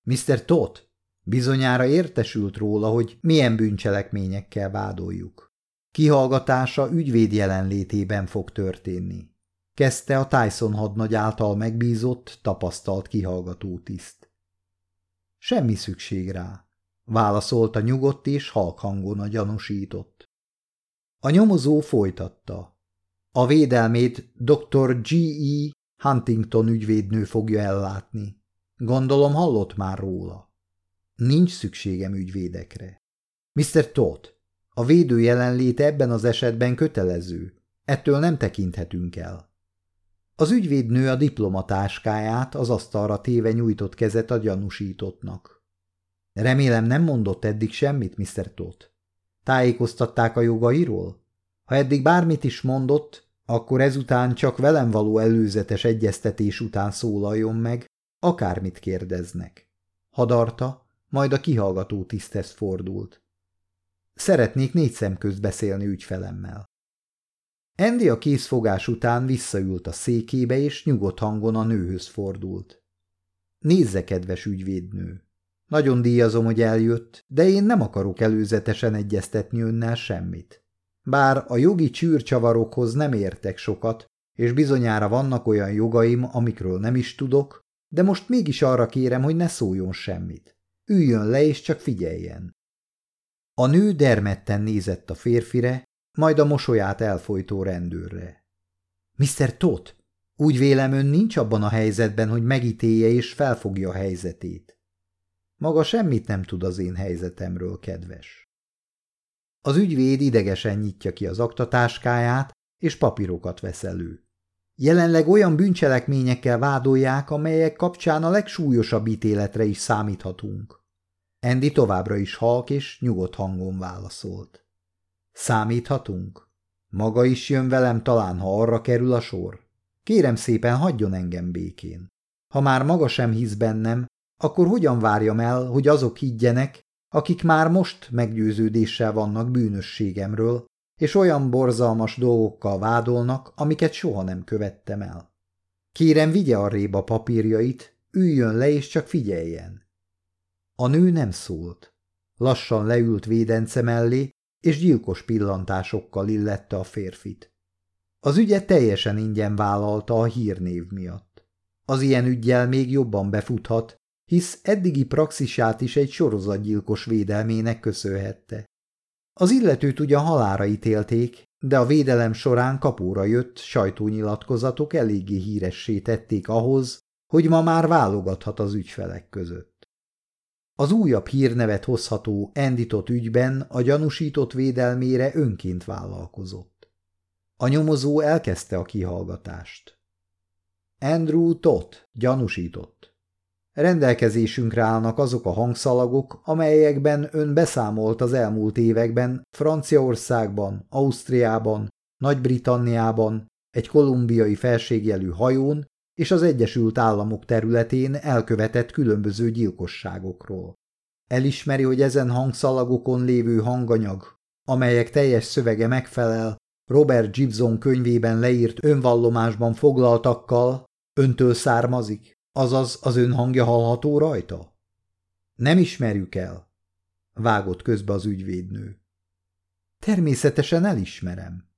Speaker 1: Mr. Todd bizonyára értesült róla, hogy milyen bűncselekményekkel vádoljuk. Kihallgatása ügyvéd jelenlétében fog történni. Kezdte a Tyson hadnagy által megbízott, tapasztalt kihallgató tiszt. Semmi szükség rá, válaszolta nyugodt és halk hangon a gyanúsított. A nyomozó folytatta. A védelmét dr. G.E. Huntington ügyvédnő fogja ellátni. Gondolom hallott már róla. Nincs szükségem ügyvédekre. Mr. Todd, a védő jelenléte ebben az esetben kötelező. Ettől nem tekinthetünk el. Az ügyvédnő a diplomatáskáját az asztalra téve nyújtott kezet a gyanúsítottnak. Remélem nem mondott eddig semmit, Mr. Todd. Tájékoztatták a jogairól? Ha eddig bármit is mondott, akkor ezután csak velem való előzetes egyeztetés után szólaljon meg, akármit kérdeznek. Hadarta, majd a kihallgató tiszthez fordult. Szeretnék négy szem közt beszélni ügyfelemmel. Endi a készfogás után visszaült a székébe, és nyugodt hangon a nőhöz fordult. Nézze, kedves ügyvédnő! Nagyon díjazom, hogy eljött, de én nem akarok előzetesen egyeztetni önnel semmit. Bár a jogi csűrcsavarokhoz nem értek sokat, és bizonyára vannak olyan jogaim, amikről nem is tudok, de most mégis arra kérem, hogy ne szóljon semmit. Üljön le és csak figyeljen. A nő dermedten nézett a férfire, majd a mosolyát elfolytó rendőrre. Mr. Tot, úgy vélem ön nincs abban a helyzetben, hogy megítélje és felfogja a helyzetét. Maga semmit nem tud az én helyzetemről, kedves. Az ügyvéd idegesen nyitja ki az aktatáskáját, és papírokat vesz elő. Jelenleg olyan bűncselekményekkel vádolják, amelyek kapcsán a legsúlyosabb ítéletre is számíthatunk. Endi továbbra is halk és nyugodt hangon válaszolt. Számíthatunk? Maga is jön velem talán, ha arra kerül a sor? Kérem szépen, hagyjon engem békén. Ha már maga sem hisz bennem, akkor hogyan várjam el, hogy azok higgyenek, akik már most meggyőződéssel vannak bűnösségemről, és olyan borzalmas dolgokkal vádolnak, amiket soha nem követtem el. Kérem, vigye a réba papírjait, üljön le és csak figyeljen. A nő nem szólt. Lassan leült védence mellé, és gyilkos pillantásokkal illette a férfit. Az ügyet teljesen ingyen vállalta a hírnév miatt. Az ilyen ügyjel még jobban befuthat, hisz eddigi praxisát is egy sorozatgyilkos védelmének köszönhette. Az illetőt ugyan halára ítélték, de a védelem során kapóra jött sajtónyilatkozatok eléggé híressé tették ahhoz, hogy ma már válogathat az ügyfelek között. Az újabb hírnevet hozható endított ügyben a gyanúsított védelmére önként vállalkozott. A nyomozó elkezdte a kihallgatást. Andrew Tott gyanúsított. Rendelkezésünkre állnak azok a hangszalagok, amelyekben ön beszámolt az elmúlt években Franciaországban, Ausztriában, Nagy-Britanniában, egy kolumbiai felségjelű hajón és az Egyesült Államok területén elkövetett különböző gyilkosságokról. Elismeri, hogy ezen hangszalagokon lévő hanganyag, amelyek teljes szövege megfelel Robert Gibson könyvében leírt önvallomásban foglaltakkal, öntől származik? Azaz az ön hangja hallható rajta? Nem ismerjük el, vágott közbe az ügyvédnő. Természetesen elismerem,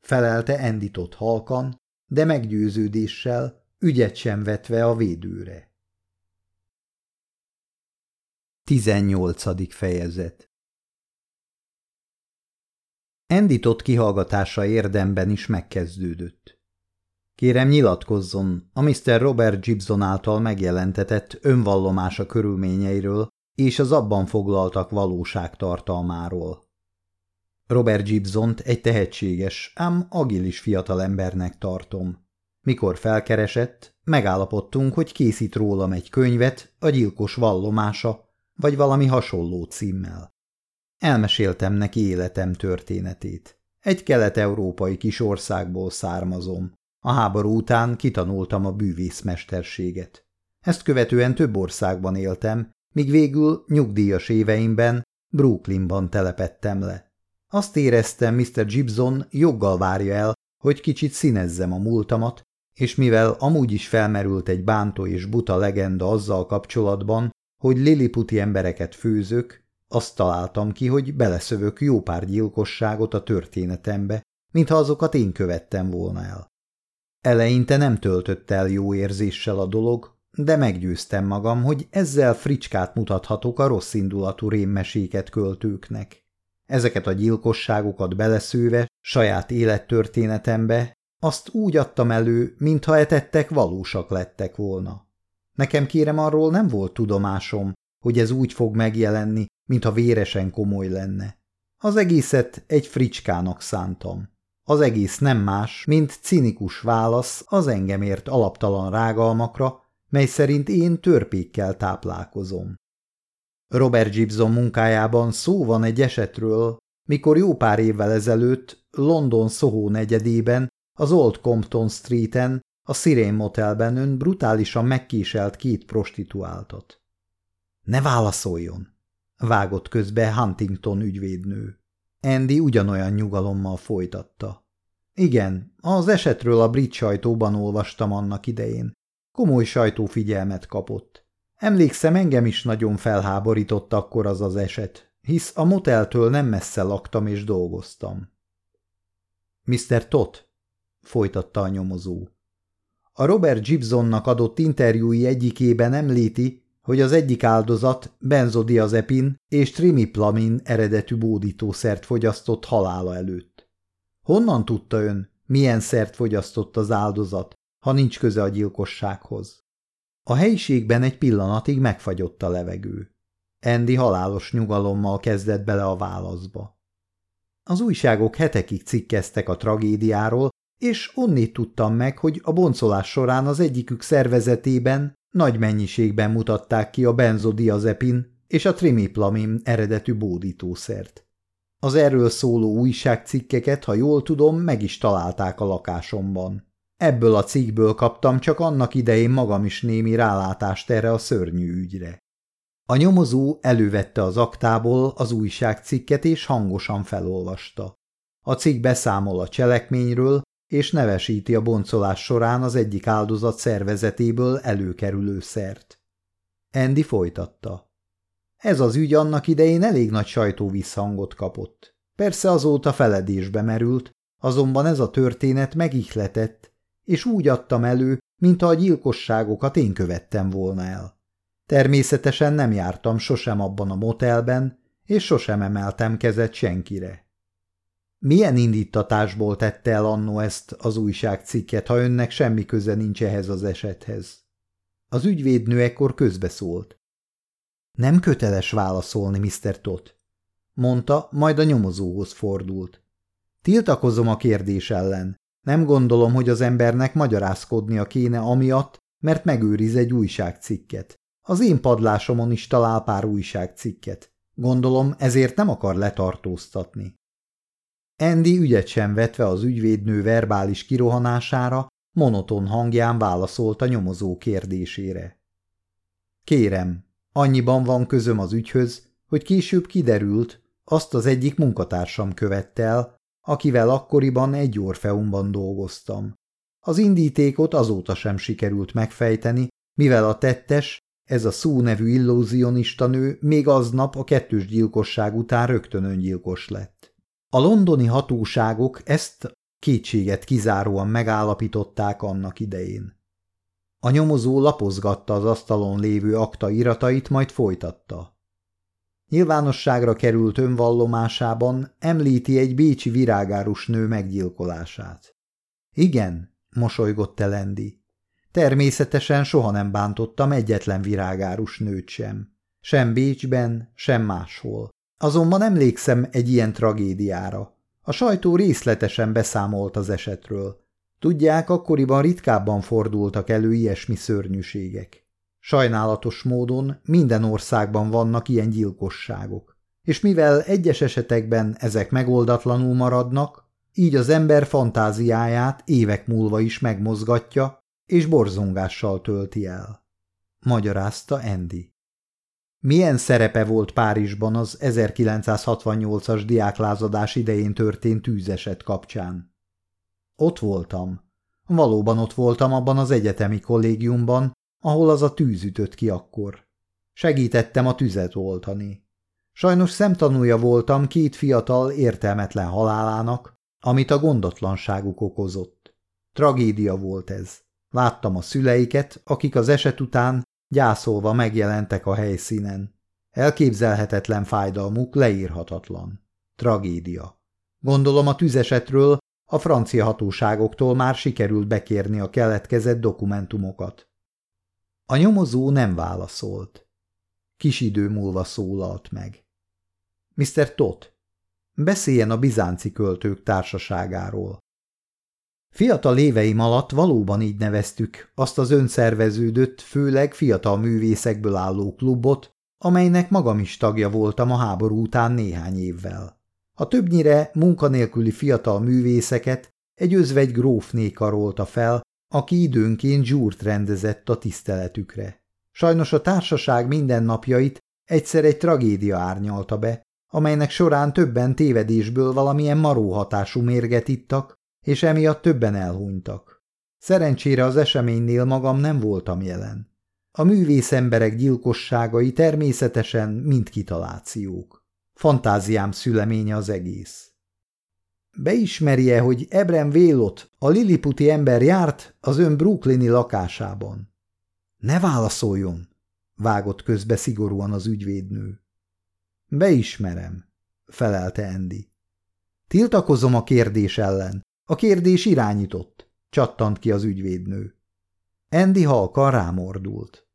Speaker 1: felelte endított halkan, de meggyőződéssel, ügyet sem vetve a védőre. 18. fejezet Endított kihallgatása érdemben is megkezdődött. Kérem nyilatkozzon a Mr. Robert Gibson által megjelentetett önvallomása körülményeiről és az abban foglaltak valóságtartalmáról. Robert Gibsont egy tehetséges, ám agilis fiatalembernek tartom. Mikor felkeresett, megállapodtunk, hogy készít rólam egy könyvet a gyilkos vallomása, vagy valami hasonló címmel. Elmeséltem neki életem történetét. Egy kelet-európai kis országból származom. A háború után kitanultam a bűvészmesterséget. Ezt követően több országban éltem, míg végül nyugdíjas éveimben Brooklynban telepettem le. Azt éreztem, Mr. Gibson joggal várja el, hogy kicsit színezzem a múltamat, és mivel amúgy is felmerült egy bántó és buta legenda azzal kapcsolatban, hogy liliputi embereket főzök, azt találtam ki, hogy beleszövök jó pár gyilkosságot a történetembe, mintha azokat én követtem volna el. Eleinte nem töltött el jó érzéssel a dolog, de meggyőztem magam, hogy ezzel fricskát mutathatok a rossz indulatú rémmeséket költőknek. Ezeket a gyilkosságokat beleszőve saját élettörténetembe, azt úgy adtam elő, mintha etettek valósak lettek volna. Nekem kérem arról nem volt tudomásom, hogy ez úgy fog megjelenni, mintha véresen komoly lenne. Az egészet egy fricskának szántam. Az egész nem más, mint cinikus válasz az engem ért alaptalan rágalmakra, mely szerint én törpékkel táplálkozom. Robert Gibson munkájában szó van egy esetről, mikor jó pár évvel ezelőtt London Soho negyedében, az Old Compton Streeten, a Sirén Motelben ön brutálisan megkéselt két prostituáltat. Ne válaszoljon! vágott közbe Huntington ügyvédnő. Andy ugyanolyan nyugalommal folytatta. Igen, az esetről a brit sajtóban olvastam annak idején. Komoly sajtófigyelmet kapott. Emlékszem, engem is nagyon felháborított akkor az az eset, hisz a moteltől nem messze laktam és dolgoztam. Mr. Tot, folytatta a nyomozó. A Robert Gibsonnak adott interjúi egyikében említi, hogy az egyik áldozat benzodiazepin és trimiplamin eredetű bódítószert fogyasztott halála előtt. Honnan tudta ön, milyen szert fogyasztott az áldozat, ha nincs köze a gyilkossághoz? A helyiségben egy pillanatig megfagyott a levegő. Andy halálos nyugalommal kezdett bele a válaszba. Az újságok hetekig cikkeztek a tragédiáról, és onnét tudtam meg, hogy a boncolás során az egyikük szervezetében nagy mennyiségben mutatták ki a benzodiazepin és a trimiplamin eredetű bódítószert. Az erről szóló újságcikkeket, ha jól tudom, meg is találták a lakásomban. Ebből a cikkből kaptam csak annak idején magam is némi rálátást erre a szörnyű ügyre. A nyomozó elővette az aktából az újságcikket és hangosan felolvasta. A cikk beszámol a cselekményről, és nevesíti a boncolás során az egyik áldozat szervezetéből előkerülő szert. Andy folytatta. Ez az ügy annak idején elég nagy sajtóvisszhangot kapott. Persze azóta feledésbe merült, azonban ez a történet megihletett, és úgy adtam elő, mintha a gyilkosságokat én követtem volna el. Természetesen nem jártam sosem abban a motelben, és sosem emeltem kezet senkire. Milyen indítatásból tette el annó ezt az újságcikket, ha önnek semmi köze nincs ehhez az esethez? Az ügyvédnő ekkor közbeszólt. Nem köteles válaszolni, Mr. Tot, mondta, majd a nyomozóhoz fordult. Tiltakozom a kérdés ellen. Nem gondolom, hogy az embernek magyarázkodnia kéne amiatt, mert megőriz egy újságcikket. Az én padlásomon is talál pár újságcikket. Gondolom, ezért nem akar letartóztatni. Andy ügyet sem vetve az ügyvédnő verbális kirohanására, monoton hangján válaszolt a nyomozó kérdésére. Kérem, annyiban van közöm az ügyhöz, hogy később kiderült, azt az egyik munkatársam követte el, akivel akkoriban egy orfeumban dolgoztam. Az indítékot azóta sem sikerült megfejteni, mivel a tettes, ez a szó nevű illúzionista nő még aznap a kettős gyilkosság után rögtön öngyilkos lett. A londoni hatóságok ezt kétséget kizáróan megállapították annak idején. A nyomozó lapozgatta az asztalon lévő akta iratait, majd folytatta. Nyilvánosságra került önvallomásában említi egy bécsi virágárus nő meggyilkolását. Igen, mosolygott Elendi. Természetesen soha nem bántottam egyetlen virágárus nőt sem. Sem Bécsben, sem máshol. Azonban emlékszem egy ilyen tragédiára. A sajtó részletesen beszámolt az esetről. Tudják, akkoriban ritkábban fordultak elő ilyesmi szörnyűségek. Sajnálatos módon minden országban vannak ilyen gyilkosságok. És mivel egyes esetekben ezek megoldatlanul maradnak, így az ember fantáziáját évek múlva is megmozgatja, és borzongással tölti el. Magyarázta Andy. Milyen szerepe volt Párizsban az 1968-as diáklázadás idején történt tűzeset kapcsán? Ott voltam. Valóban ott voltam abban az egyetemi kollégiumban, ahol az a tűz ütött ki akkor. Segítettem a tüzet oltani. Sajnos szemtanúja voltam két fiatal értelmetlen halálának, amit a gondatlanságuk okozott. Tragédia volt ez. Láttam a szüleiket, akik az eset után gyászolva megjelentek a helyszínen. Elképzelhetetlen fájdalmuk leírhatatlan. Tragédia. Gondolom a tüzesetről a francia hatóságoktól már sikerült bekérni a keletkezett dokumentumokat. A nyomozó nem válaszolt. Kis idő múlva szólalt meg. Mr. Tot, beszéljen a bizánci költők társaságáról. Fiatal léveim alatt valóban így neveztük azt az önszerveződött, főleg fiatal művészekből álló klubot, amelynek magam is tagja voltam a háború után néhány évvel. A többnyire munkanélküli fiatal művészeket egy özvegy grófné karolta fel, aki időnként zsúrt rendezett a tiszteletükre. Sajnos a társaság mindennapjait egyszer egy tragédia árnyalta be, amelynek során többen tévedésből valamilyen maró hatású mérget ittak, és emiatt többen elhunytak. Szerencsére az eseménynél magam nem voltam jelen. A művész emberek gyilkosságai természetesen mind kitalációk. Fantáziám szüleménye az egész. Beismerje, hogy Ebrem Vélot, a liliputi ember járt az ön brooklyni lakásában. Ne válaszoljon, vágott közbe szigorúan az ügyvédnő. Beismerem, felelte Endi. Tiltakozom a kérdés ellen, a kérdés irányított, csattant ki az ügyvédnő. Andy halkan rámordult.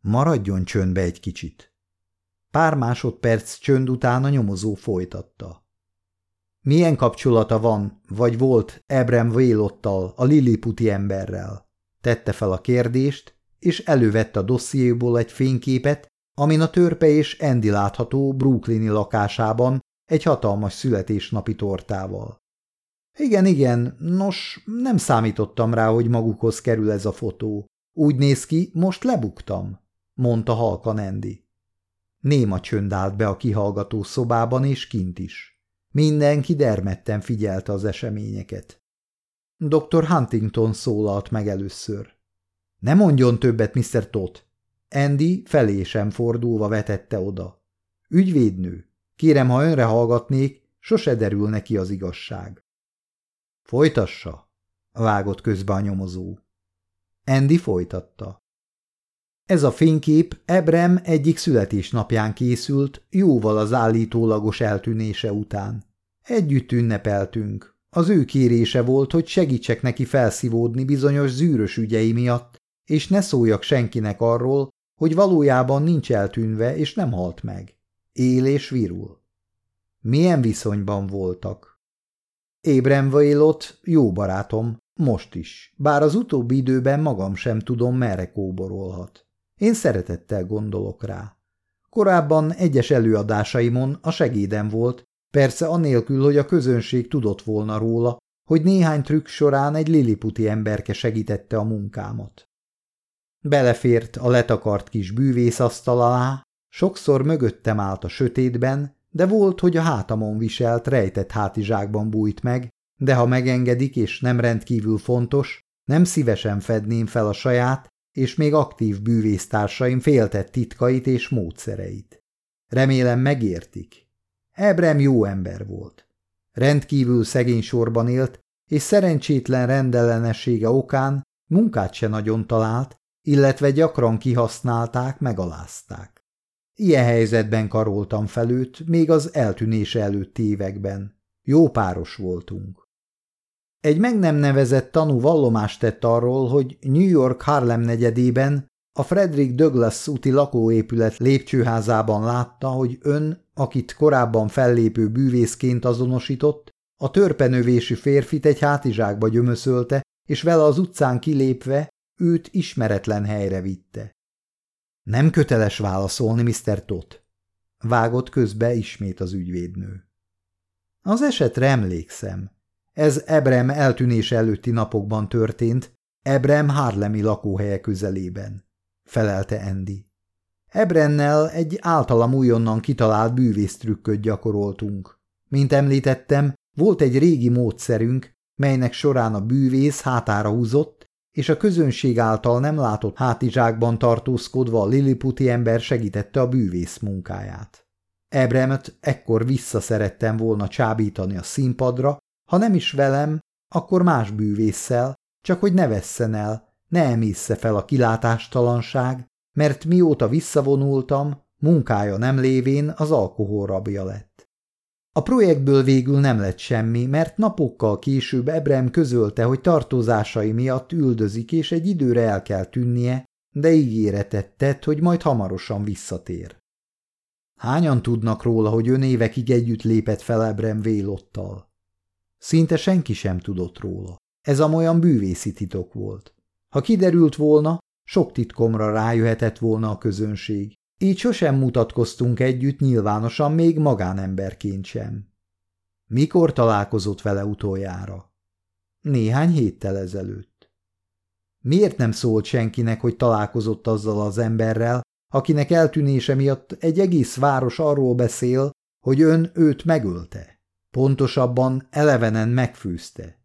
Speaker 1: Maradjon csöndbe egy kicsit. Pár másodperc csönd után a nyomozó folytatta. Milyen kapcsolata van, vagy volt Ebrem Vélottal, a liliputi emberrel? Tette fel a kérdést, és elővette a dossziéból egy fényképet, amin a törpe és Andy látható brooklyni lakásában egy hatalmas születésnapi tortával. Igen, igen, nos, nem számítottam rá, hogy magukhoz kerül ez a fotó. Úgy néz ki, most lebuktam, mondta halkan Andy. Néma csönd állt be a kihallgató szobában és kint is. Mindenki dermedten figyelte az eseményeket. Dr. Huntington szólalt meg először. – Ne mondjon többet, Mr. Todd! Andy felé sem fordulva vetette oda. – Ügyvédnő, kérem, ha önre hallgatnék, sose derül neki az igazság. Folytassa, vágott közbe a nyomozó. Andy folytatta. Ez a fénykép Ebrem egyik születésnapján készült, jóval az állítólagos eltűnése után. Együtt ünnepeltünk. Az ő kérése volt, hogy segítsek neki felszívódni bizonyos zűrös ügyei miatt, és ne szóljak senkinek arról, hogy valójában nincs eltűnve és nem halt meg. Él és virul. Milyen viszonyban voltak? Vailot, jó barátom, most is, bár az utóbbi időben magam sem tudom, merre kóborolhat. Én szeretettel gondolok rá. Korábban egyes előadásaimon a segédem volt, persze anélkül, hogy a közönség tudott volna róla, hogy néhány trükk során egy liliputi emberke segítette a munkámat. Belefért a letakart kis bűvész asztal alá, sokszor mögöttem állt a sötétben, de volt, hogy a hátamon viselt, rejtett hátizsákban bújt meg, de ha megengedik és nem rendkívül fontos, nem szívesen fedném fel a saját és még aktív bűvésztársaim féltett titkait és módszereit. Remélem megértik. Ebrem jó ember volt. Rendkívül szegény sorban élt, és szerencsétlen rendellenessége okán munkát se nagyon talált, illetve gyakran kihasználták, megalázták. Ilyen helyzetben karoltam fel őt, még az eltűnése előtti években. Jó páros voltunk. Egy meg nem nevezett tanú vallomást tett arról, hogy New York Harlem negyedében a Frederick Douglass úti lakóépület lépcsőházában látta, hogy ön, akit korábban fellépő bűvészként azonosított, a törpenövésű férfit egy hátizsákba gyömöszölte, és vele az utcán kilépve őt ismeretlen helyre vitte. Nem köteles válaszolni, Mr. Tot. Vágott közbe ismét az ügyvédnő. Az esetre emlékszem. Ez Ebrem eltűnés előtti napokban történt, Ebrem Harlemi lakóhelye közelében, felelte Andy. Ebrennel egy általam újonnan kitalált bűvésztrükköt gyakoroltunk. Mint említettem, volt egy régi módszerünk, melynek során a bűvész hátára húzott, és a közönség által nem látott hátizsákban tartózkodva a liliputi ember segítette a bűvész munkáját. Ebremet ekkor visszaszerettem volna csábítani a színpadra, ha nem is velem, akkor más bűvésszel, csak hogy ne vesszen el, ne emészze fel a kilátástalanság, mert mióta visszavonultam, munkája nem lévén az alkohol rabja lett. A projektből végül nem lett semmi, mert napokkal később Ebrem közölte, hogy tartozásai miatt üldözik, és egy időre el kell tűnnie, de ígéretet tett, hogy majd hamarosan visszatér. Hányan tudnak róla, hogy ön évekig együtt lépett fel Ebrem Vélottal? Szinte senki sem tudott róla. Ez olyan bűvészi titok volt. Ha kiderült volna, sok titkomra rájöhetett volna a közönség, így sosem mutatkoztunk együtt nyilvánosan még magánemberként sem. Mikor találkozott vele utoljára? Néhány héttel ezelőtt. Miért nem szólt senkinek, hogy találkozott azzal az emberrel, akinek eltűnése miatt egy egész város arról beszél, hogy ön őt megölte? Pontosabban elevenen megfűzte.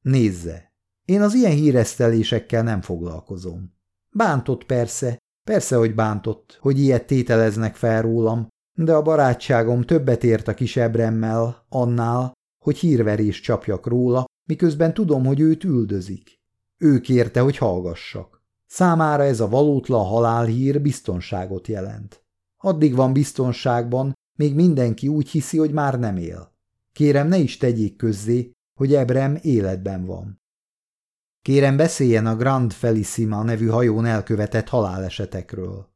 Speaker 1: Nézze, én az ilyen híresztelésekkel nem foglalkozom. Bántott persze, Persze, hogy bántott, hogy ilyet tételeznek fel rólam, de a barátságom többet ért a kis Ebremmel, annál, hogy hírverés csapjak róla, miközben tudom, hogy őt üldözik. Ő kérte, hogy hallgassak. Számára ez a valótlan halálhír biztonságot jelent. Addig van biztonságban, még mindenki úgy hiszi, hogy már nem él. Kérem, ne is tegyék közzé, hogy Ebrem életben van. Kérem beszéljen a Grand Felissima nevű hajón elkövetett halálesetekről.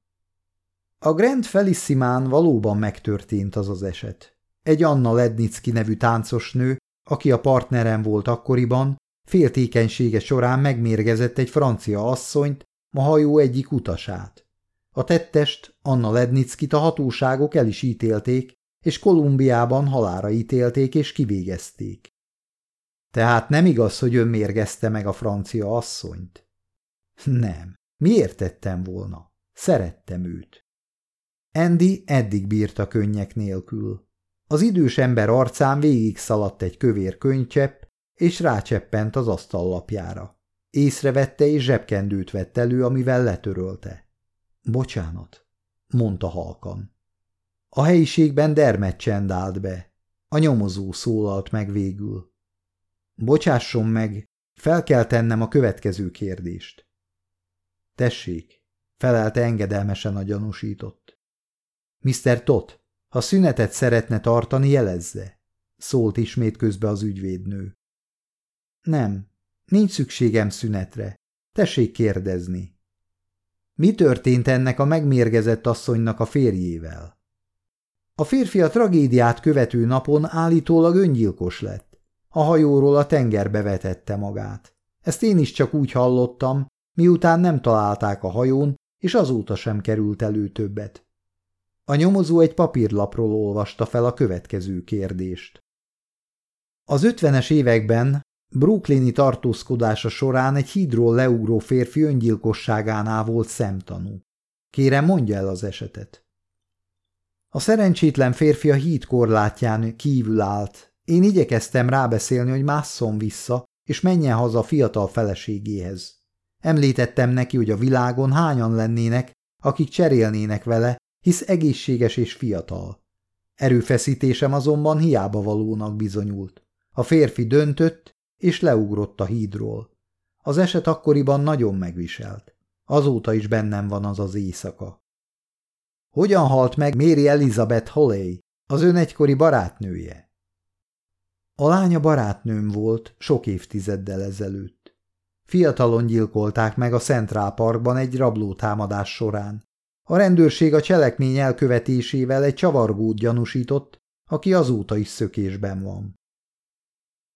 Speaker 1: A Grand Felissimán valóban megtörtént az az eset. Egy Anna Lednicki nevű táncosnő, aki a partnerem volt akkoriban, féltékenysége során megmérgezett egy francia asszonyt, a hajó egyik utasát. A tettest, Anna Lednickit a hatóságok el is ítélték, és Kolumbiában halára ítélték és kivégezték. Tehát nem igaz, hogy ön mérgezte meg a francia asszonyt? Nem. Miért tettem volna? Szerettem őt. Andy eddig bírta könnyek nélkül. Az idős ember arcán végig szaladt egy kövér könycsepp, és rácseppent az asztallapjára. Észrevette és zsebkendőt vett elő, amivel letörölte. Bocsánat, mondta halkan. A helyiségben dermed csend állt be. A nyomozó szólalt meg végül. Bocsásson meg, fel kell tennem a következő kérdést. Tessék, felelte engedelmesen a gyanúsított. Mr. Tot, ha szünetet szeretne tartani, jelezze, szólt ismét közbe az ügyvédnő. Nem, nincs szükségem szünetre. Tessék kérdezni. Mi történt ennek a megmérgezett asszonynak a férjével? A férfi a tragédiát követő napon állítólag öngyilkos lett a hajóról a tengerbe vetette magát. Ezt én is csak úgy hallottam, miután nem találták a hajón, és azóta sem került elő többet. A nyomozó egy papírlapról olvasta fel a következő kérdést. Az ötvenes években Brooklyni tartózkodása során egy hídról leugró férfi öngyilkosságánál volt szemtanú. Kérem, mondja el az esetet. A szerencsétlen férfi a híd korlátján kívül állt, én igyekeztem rábeszélni, hogy másszon vissza, és menjen haza a fiatal feleségéhez. Említettem neki, hogy a világon hányan lennének, akik cserélnének vele, hisz egészséges és fiatal. Erőfeszítésem azonban hiába valónak bizonyult. A férfi döntött, és leugrott a hídról. Az eset akkoriban nagyon megviselt. Azóta is bennem van az az éjszaka. Hogyan halt meg Mary Elizabeth Holley, az ön egykori barátnője? A lánya barátnőm volt sok évtizeddel ezelőtt. Fiatalon gyilkolták meg a Central Parkban egy támadás során. A rendőrség a cselekmény elkövetésével egy csavargót gyanúsított, aki azóta is szökésben van.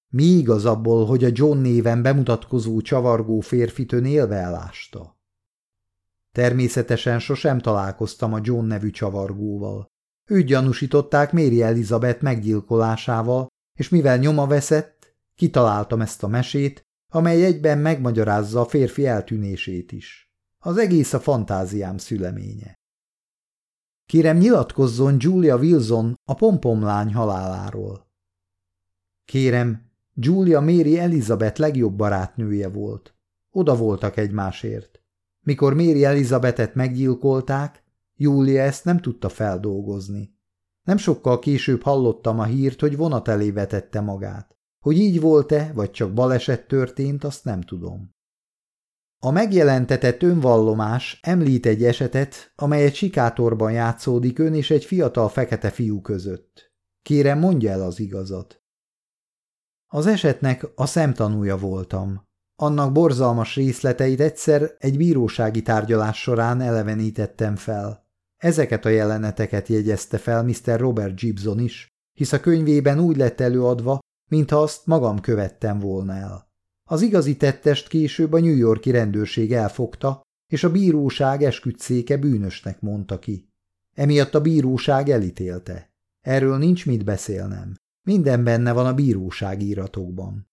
Speaker 1: Mi igaz abból, hogy a John néven bemutatkozó csavargó férfitön élve elásta? Természetesen sosem találkoztam a John nevű csavargóval. Őt gyanúsították Méri Elizabeth meggyilkolásával, és mivel nyoma veszett, kitaláltam ezt a mesét, amely egyben megmagyarázza a férfi eltűnését is. Az egész a fantáziám szüleménye. Kérem nyilatkozzon Julia Wilson a pompomlány haláláról. Kérem, Julia Méri Elizabeth legjobb barátnője volt. Oda voltak egymásért. Mikor Méri Elizabetet meggyilkolták, Júlia ezt nem tudta feldolgozni. Nem sokkal később hallottam a hírt, hogy vonat elé vetette magát. Hogy így volt-e, vagy csak baleset történt, azt nem tudom. A megjelentetett önvallomás említ egy esetet, amely egy sikátorban játszódik ön és egy fiatal fekete fiú között. Kérem, mondja el az igazat. Az esetnek a szemtanúja voltam. Annak borzalmas részleteit egyszer egy bírósági tárgyalás során elevenítettem fel. Ezeket a jeleneteket jegyezte fel Mr. Robert Gibson is, hisz a könyvében úgy lett előadva, mintha azt magam követtem volna el. Az igazi tettest később a New Yorki rendőrség elfogta, és a bíróság esküdszéke bűnösnek mondta ki. Emiatt a bíróság elítélte. Erről nincs mit beszélnem. Minden benne van a bíróság íratokban.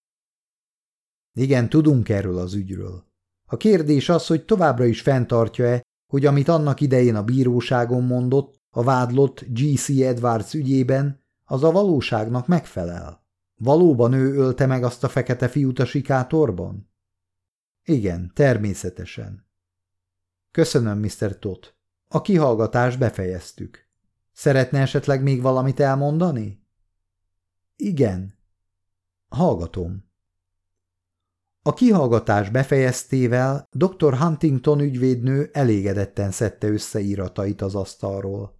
Speaker 1: Igen, tudunk erről az ügyről. A kérdés az, hogy továbbra is fenntartja-e hogy amit annak idején a bíróságon mondott, a vádlott G.C. Edwards ügyében, az a valóságnak megfelel. Valóban ő ölte meg azt a fekete fiút a sikátorban? Igen, természetesen. Köszönöm, Mr. Tot. A kihallgatást befejeztük. Szeretne esetleg még valamit elmondani? Igen. Hallgatom. A kihallgatás befejeztével dr. Huntington ügyvédnő elégedetten szedte össze iratait az asztalról.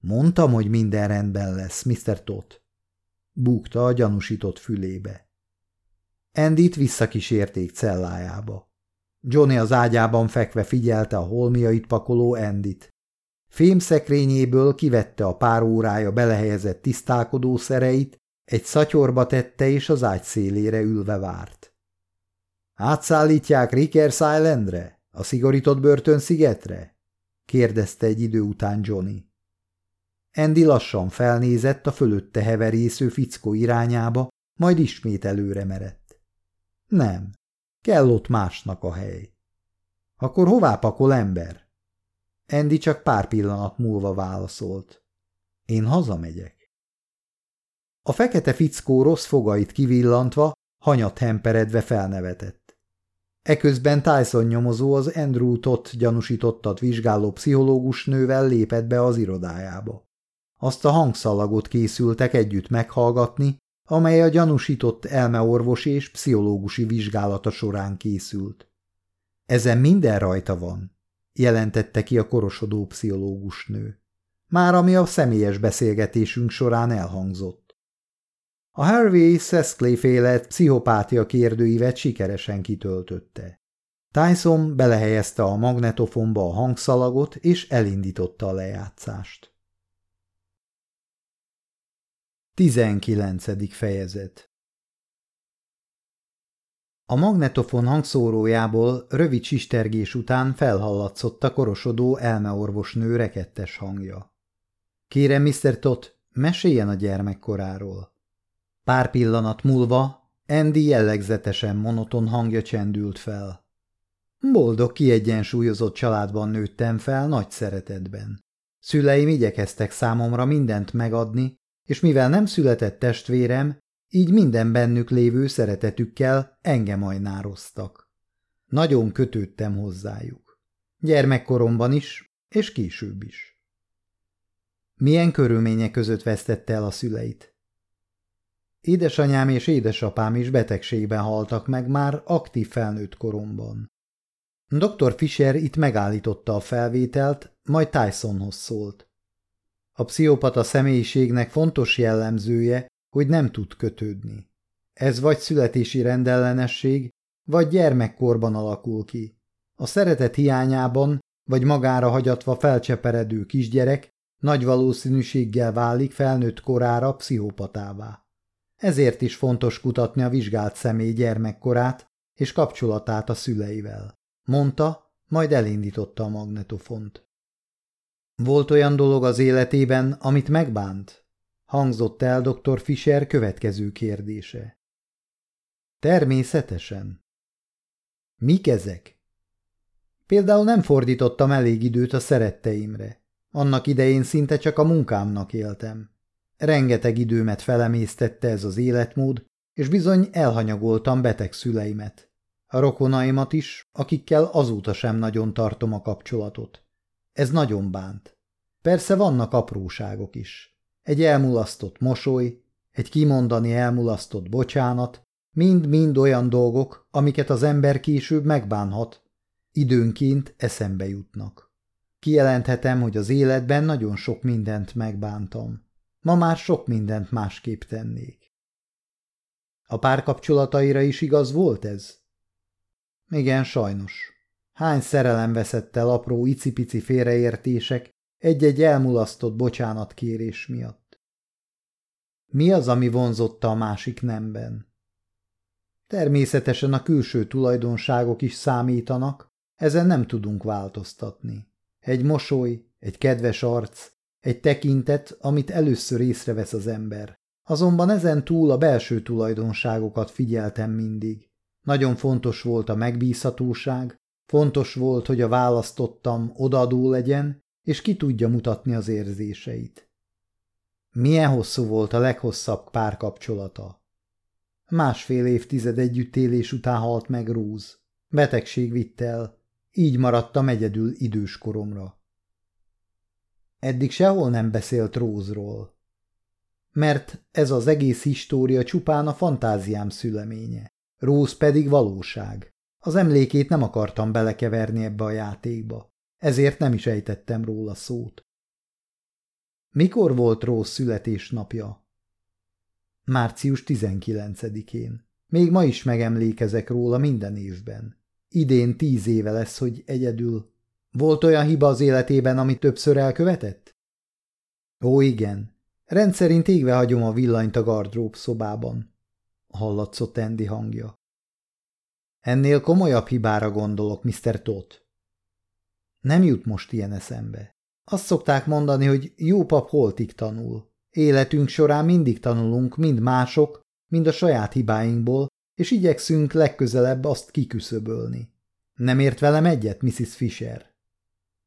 Speaker 1: Mondtam, hogy minden rendben lesz, Mr. Tot. Búgta a gyanúsított fülébe. Endit visszakísérték cellájába. Johnny az ágyában fekve figyelte a holmiait pakoló Endit. Fémszekrényéből kivette a pár órája belehelyezett tisztálkodószereit, egy szatyorba tette és az ágy szélére ülve várt. Átszállítják Rickers Islandre, a szigorított szigetre? kérdezte egy idő után Johnny. Andy lassan felnézett a fölötte heverésző fickó irányába, majd ismét előre merett. Nem, kell ott másnak a hely. Akkor hová pakol ember? Andy csak pár pillanat múlva válaszolt. Én hazamegyek. A fekete fickó rossz fogait kivillantva, hanyat hemperedve felnevetett. Eközben Tyson nyomozó az Andrew Tott gyanúsítottat vizsgáló pszichológus nővel lépett be az irodájába. Azt a hangszalagot készültek együtt meghallgatni, amely a gyanúsított elmeorvosi és pszichológusi vizsgálata során készült. Ezen minden rajta van, jelentette ki a korosodó pszichológus nő. Már ami a személyes beszélgetésünk során elhangzott. A Harvey Seskley féle pszichopátia kérdőívet sikeresen kitöltötte. Tyson belehelyezte a magnetofonba a hangszalagot, és elindította a lejátszást. 19. fejezet A magnetofon hangszórójából rövid sistergés után felhallatszott a korosodó elmeorvosnő rekettes hangja. – Kérem, Mr. Tot, meséljen a gyermekkoráról! Pár pillanat múlva Andy jellegzetesen monoton hangja csendült fel. Boldog, kiegyensúlyozott családban nőttem fel nagy szeretetben. Szüleim igyekeztek számomra mindent megadni, és mivel nem született testvérem, így minden bennük lévő szeretetükkel engem ajnároztak. Nagyon kötődtem hozzájuk. Gyermekkoromban is, és később is. Milyen körülmények között vesztette el a szüleit? Édesanyám és édesapám is betegségben haltak meg már aktív felnőtt koromban. Dr. Fisher itt megállította a felvételt, majd Tysonhoz szólt. A pszichopata személyiségnek fontos jellemzője, hogy nem tud kötődni. Ez vagy születési rendellenesség, vagy gyermekkorban alakul ki. A szeretet hiányában, vagy magára hagyatva felcseperedő kisgyerek nagy valószínűséggel válik felnőtt korára pszichopatává. Ezért is fontos kutatni a vizsgált személy gyermekkorát és kapcsolatát a szüleivel. Mondta, majd elindította a magnetofont. Volt olyan dolog az életében, amit megbánt? Hangzott el dr. Fisher következő kérdése. Természetesen. Mik ezek? Például nem fordítottam elég időt a szeretteimre. Annak idején szinte csak a munkámnak éltem. Rengeteg időmet felemésztette ez az életmód, és bizony elhanyagoltam beteg szüleimet. A rokonaimat is, akikkel azóta sem nagyon tartom a kapcsolatot. Ez nagyon bánt. Persze vannak apróságok is. Egy elmulasztott mosoly, egy kimondani elmulasztott bocsánat, mind-mind olyan dolgok, amiket az ember később megbánhat. Időnként eszembe jutnak. Kijelenthetem, hogy az életben nagyon sok mindent megbántam. Ma már sok mindent másképp tennék. A párkapcsolataira is igaz volt ez? Igen, sajnos. Hány szerelem veszett el apró icipici félreértések egy-egy elmulasztott bocsánatkérés miatt? Mi az, ami vonzotta a másik nemben? Természetesen a külső tulajdonságok is számítanak, ezen nem tudunk változtatni. Egy mosoly, egy kedves arc, egy tekintet, amit először észrevesz az ember. Azonban ezen túl a belső tulajdonságokat figyeltem mindig. Nagyon fontos volt a megbízhatóság, fontos volt, hogy a választottam odadó legyen, és ki tudja mutatni az érzéseit. Milyen hosszú volt a leghosszabb párkapcsolata? Másfél évtized együttélés után halt meg Róz. Betegség vitt el, így maradtam egyedül időskoromra. Eddig sehol nem beszélt Rózról. Mert ez az egész história csupán a fantáziám szüleménye. Róz pedig valóság. Az emlékét nem akartam belekeverni ebbe a játékba, ezért nem is ejtettem róla szót. Mikor volt Róz születésnapja? Március 19-én. Még ma is megemlékezek róla minden évben. Idén tíz éve lesz, hogy egyedül volt olyan hiba az életében, amit többször elkövetett? Ó, igen. Rendszerint égve hagyom a villanyt a gardrób szobában. Hallatszott Andy hangja. Ennél komolyabb hibára gondolok, Mr. Tot. Nem jut most ilyen eszembe. Azt szokták mondani, hogy jó pap holtig tanul. Életünk során mindig tanulunk, mind mások, mind a saját hibáinkból, és igyekszünk legközelebb azt kiküszöbölni. Nem ért velem egyet, Mrs. Fisher?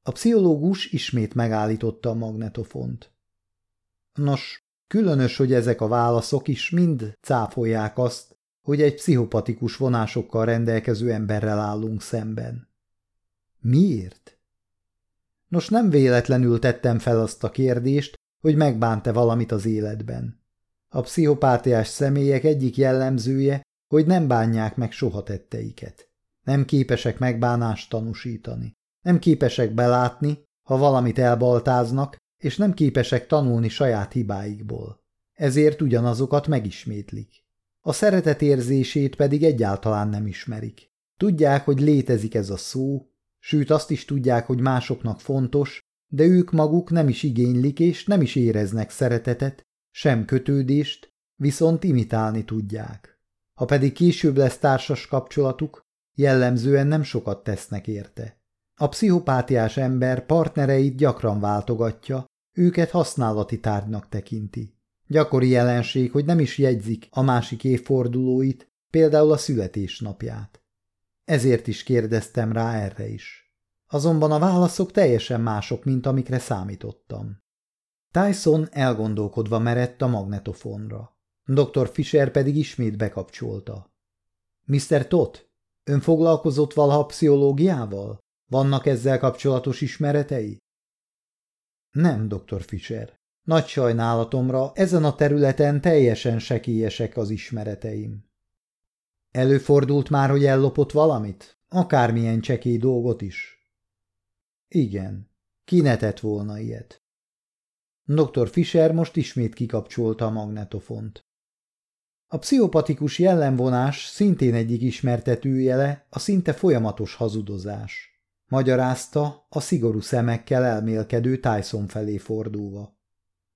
Speaker 1: A pszichológus ismét megállította a magnetofont. Nos, különös, hogy ezek a válaszok is mind cáfolják azt, hogy egy pszichopatikus vonásokkal rendelkező emberrel állunk szemben. Miért? Nos, nem véletlenül tettem fel azt a kérdést, hogy megbánt-e valamit az életben. A pszichopátiás személyek egyik jellemzője, hogy nem bánják meg soha tetteiket. Nem képesek megbánást tanúsítani. Nem képesek belátni, ha valamit elbaltáznak, és nem képesek tanulni saját hibáikból. Ezért ugyanazokat megismétlik. A szeretet érzését pedig egyáltalán nem ismerik. Tudják, hogy létezik ez a szó, sőt azt is tudják, hogy másoknak fontos, de ők maguk nem is igénylik és nem is éreznek szeretetet, sem kötődést, viszont imitálni tudják. Ha pedig később lesz társas kapcsolatuk, jellemzően nem sokat tesznek érte. A pszichopátiás ember partnereit gyakran váltogatja, őket használati tárgynak tekinti. Gyakori jelenség, hogy nem is jegyzik a másik évfordulóit, például a születésnapját. Ezért is kérdeztem rá erre is. Azonban a válaszok teljesen mások, mint amikre számítottam. Tyson elgondolkodva merett a magnetofonra. Dr. Fisher pedig ismét bekapcsolta. – Mr. Todd, ön foglalkozott valaha pszichológiával? Vannak ezzel kapcsolatos ismeretei? Nem, dr. Fischer. Nagy sajnálatomra ezen a területen teljesen sekélyesek az ismereteim. Előfordult már, hogy ellopott valamit? Akármilyen csekély dolgot is. Igen. Kinetett volna ilyet. Dr. Fischer most ismét kikapcsolta a magnetofont. A pszichopatikus jellemvonás szintén egyik ismertetőjele a szinte folyamatos hazudozás magyarázta a szigorú szemekkel elmélkedő Tyson felé fordulva.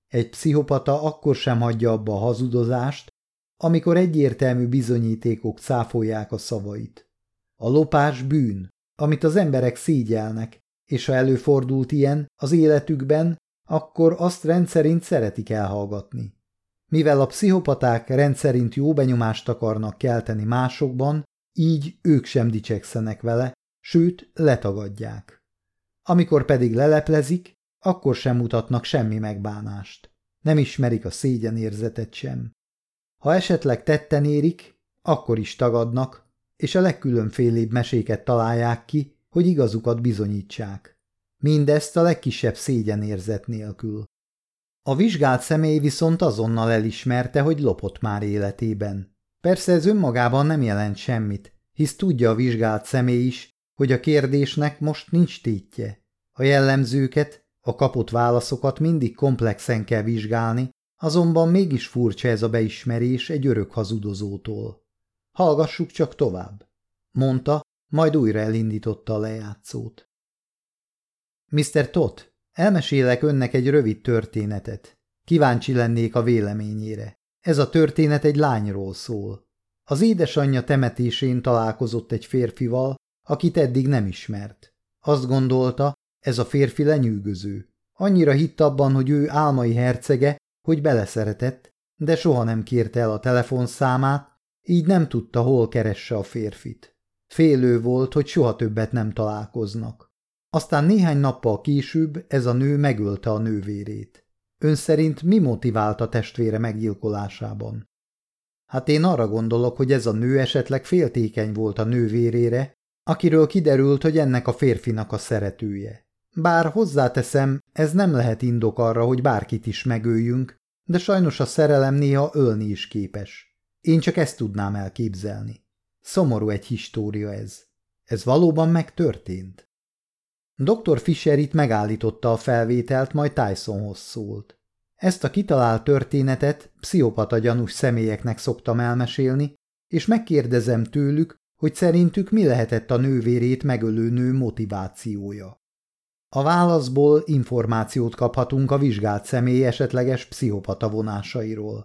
Speaker 1: Egy pszichopata akkor sem hagyja abba a hazudozást, amikor egyértelmű bizonyítékok cáfolják a szavait. A lopás bűn, amit az emberek szígyelnek, és ha előfordult ilyen az életükben, akkor azt rendszerint szeretik elhallgatni. Mivel a pszichopaták rendszerint jó benyomást akarnak kelteni másokban, így ők sem dicsekszenek vele, sőt letagadják. Amikor pedig leleplezik, akkor sem mutatnak semmi megbánást. Nem ismerik a szégyenérzetet sem. Ha esetleg tetten érik, akkor is tagadnak, és a legkülönfélébb meséket találják ki, hogy igazukat bizonyítsák. Mindezt a legkisebb szégyenérzet nélkül. A vizsgált személy viszont azonnal elismerte, hogy lopott már életében. Persze ez önmagában nem jelent semmit, hisz tudja a vizsgált személy is, hogy a kérdésnek most nincs tétje. A jellemzőket, a kapott válaszokat mindig komplexen kell vizsgálni, azonban mégis furcsa ez a beismerés egy örök hazudozótól. Hallgassuk csak tovább, mondta, majd újra elindította a lejátszót. Mr. Tot, elmesélek önnek egy rövid történetet. Kíváncsi lennék a véleményére. Ez a történet egy lányról szól. Az édesanyja temetésén találkozott egy férfival, akit eddig nem ismert. Azt gondolta, ez a férfi lenyűgöző. Annyira hitt abban, hogy ő álmai hercege, hogy beleszeretett, de soha nem kérte el a telefonszámát, így nem tudta, hol keresse a férfit. Félő volt, hogy soha többet nem találkoznak. Aztán néhány nappal később ez a nő megölte a nővérét. Ön szerint mi a testvére meggyilkolásában? Hát én arra gondolok, hogy ez a nő esetleg féltékeny volt a nővérére, akiről kiderült, hogy ennek a férfinak a szeretője. Bár hozzáteszem, ez nem lehet indok arra, hogy bárkit is megöljünk, de sajnos a szerelem néha ölni is képes. Én csak ezt tudnám elképzelni. Szomorú egy história ez. Ez valóban megtörtént. Dr. Fisher itt megállította a felvételt, majd Tysonhoz szólt. Ezt a kitalált történetet pszichopata gyanús személyeknek szoktam elmesélni, és megkérdezem tőlük, hogy szerintük mi lehetett a nővérét megölő nő motivációja. A válaszból információt kaphatunk a vizsgált személy esetleges pszichopata vonásairól.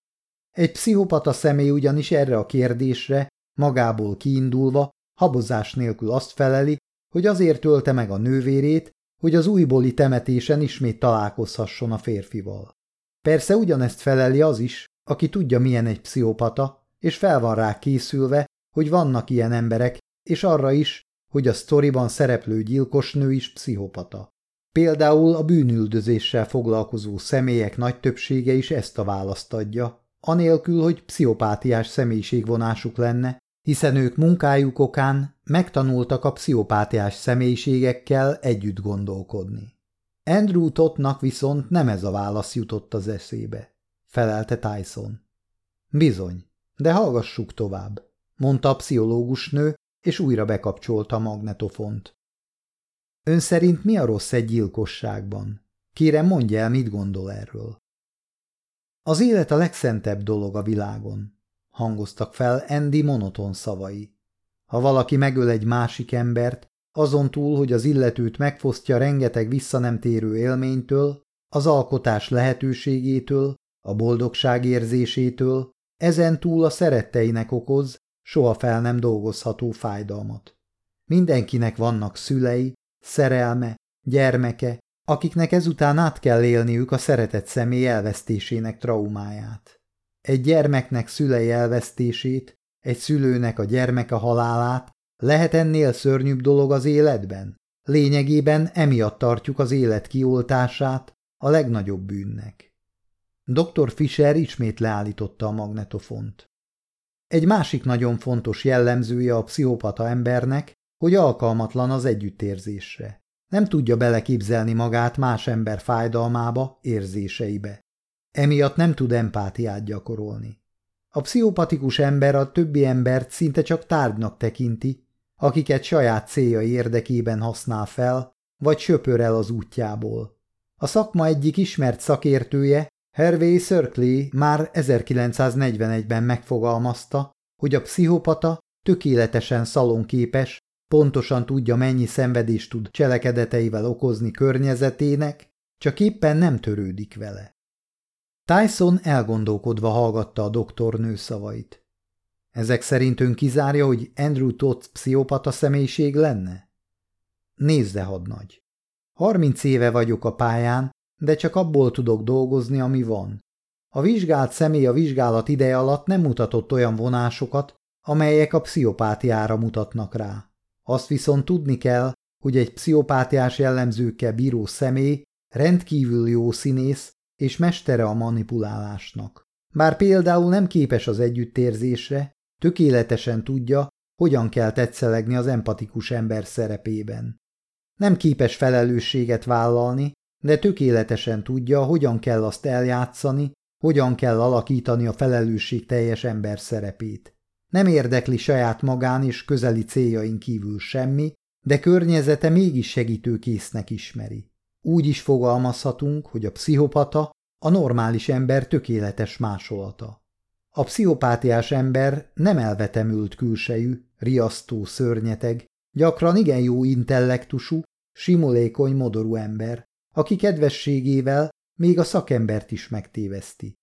Speaker 1: Egy pszichopata személy ugyanis erre a kérdésre, magából kiindulva, habozás nélkül azt feleli, hogy azért ölte meg a nővérét, hogy az újbóli temetésen ismét találkozhasson a férfival. Persze ugyanezt feleli az is, aki tudja, milyen egy pszichopata, és fel van rá készülve, hogy vannak ilyen emberek, és arra is, hogy a sztoriban szereplő gyilkosnő is pszichopata. Például a bűnüldözéssel foglalkozó személyek nagy többsége is ezt a választ adja, anélkül, hogy pszichopátiás személyiségvonásuk lenne, hiszen ők munkájuk okán megtanultak a pszichopátiás személyiségekkel együtt gondolkodni. Andrew Tottnak viszont nem ez a válasz jutott az eszébe, felelte Tyson. Bizony, de hallgassuk tovább mondta a pszichológusnő, és újra bekapcsolta a magnetofont. Ön szerint mi a rossz egy gyilkosságban? Kérem, mondja el, mit gondol erről. Az élet a legszentebb dolog a világon, hangoztak fel Andy monoton szavai. Ha valaki megöl egy másik embert, azon túl, hogy az illetőt megfosztja rengeteg visszanemtérő élménytől, az alkotás lehetőségétől, a boldogság érzésétől, ezen túl a szeretteinek okoz, soha fel nem dolgozható fájdalmat. Mindenkinek vannak szülei, szerelme, gyermeke, akiknek ezután át kell élniük a szeretett személy elvesztésének traumáját. Egy gyermeknek szülei elvesztését, egy szülőnek a gyermeke halálát lehet ennél szörnyűbb dolog az életben? Lényegében emiatt tartjuk az élet kioltását a legnagyobb bűnnek. Dr. Fisher ismét leállította a magnetofont. Egy másik nagyon fontos jellemzője a pszichopata embernek, hogy alkalmatlan az együttérzésre. Nem tudja beleképzelni magát más ember fájdalmába, érzéseibe. Emiatt nem tud empátiát gyakorolni. A pszichopatikus ember a többi embert szinte csak tárgynak tekinti, akiket saját céljai érdekében használ fel, vagy söpör el az útjából. A szakma egyik ismert szakértője Hervé Sörkli már 1941-ben megfogalmazta, hogy a pszichopata tökéletesen szalonképes, pontosan tudja mennyi szenvedést tud cselekedeteivel okozni környezetének, csak éppen nem törődik vele. Tyson elgondolkodva hallgatta a doktornő szavait. Ezek szerint ön kizárja, hogy Andrew Todd pszichopata személyiség lenne? Nézze, hadnagy! Harminc éve vagyok a pályán, de csak abból tudok dolgozni, ami van. A vizsgált személy a vizsgálat ideje alatt nem mutatott olyan vonásokat, amelyek a pszichopátiára mutatnak rá. Azt viszont tudni kell, hogy egy pszichopátiás jellemzőkkel bíró személy rendkívül jó színész és mestere a manipulálásnak. Bár például nem képes az együttérzésre, tökéletesen tudja, hogyan kell tetszelegni az empatikus ember szerepében. Nem képes felelősséget vállalni, de tökéletesen tudja, hogyan kell azt eljátszani, hogyan kell alakítani a felelősség teljes ember szerepét. Nem érdekli saját magán és közeli céljain kívül semmi, de környezete mégis segítőkésznek ismeri. Úgy is fogalmazhatunk, hogy a pszichopata a normális ember tökéletes másolata. A pszichopátiás ember nem elvetemült külsejű, riasztó szörnyeteg, gyakran igen jó intellektusú, simulékony modorú ember, aki kedvességével még a szakembert is megtéveszti.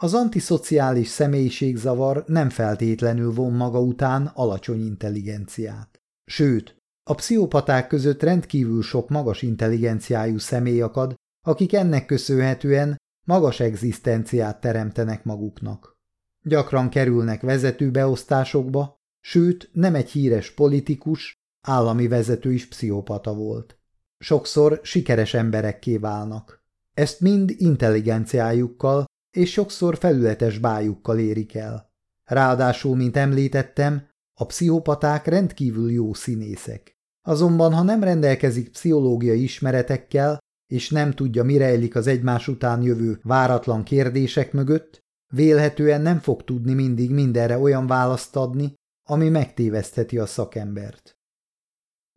Speaker 1: Az antiszociális személyiségzavar nem feltétlenül von maga után alacsony intelligenciát. Sőt, a pszichopaták között rendkívül sok magas intelligenciájú személy akad, akik ennek köszönhetően magas egzisztenciát teremtenek maguknak. Gyakran kerülnek vezetőbeosztásokba, sőt nem egy híres politikus, állami vezető is pszichopata volt. Sokszor sikeres emberekké válnak. Ezt mind intelligenciájukkal és sokszor felületes bájukkal érik el. Ráadásul, mint említettem, a pszichopaták rendkívül jó színészek. Azonban, ha nem rendelkezik pszichológiai ismeretekkel, és nem tudja, mi rejlik az egymás után jövő váratlan kérdések mögött, vélhetően nem fog tudni mindig mindenre olyan választ adni, ami megtévesztheti a szakembert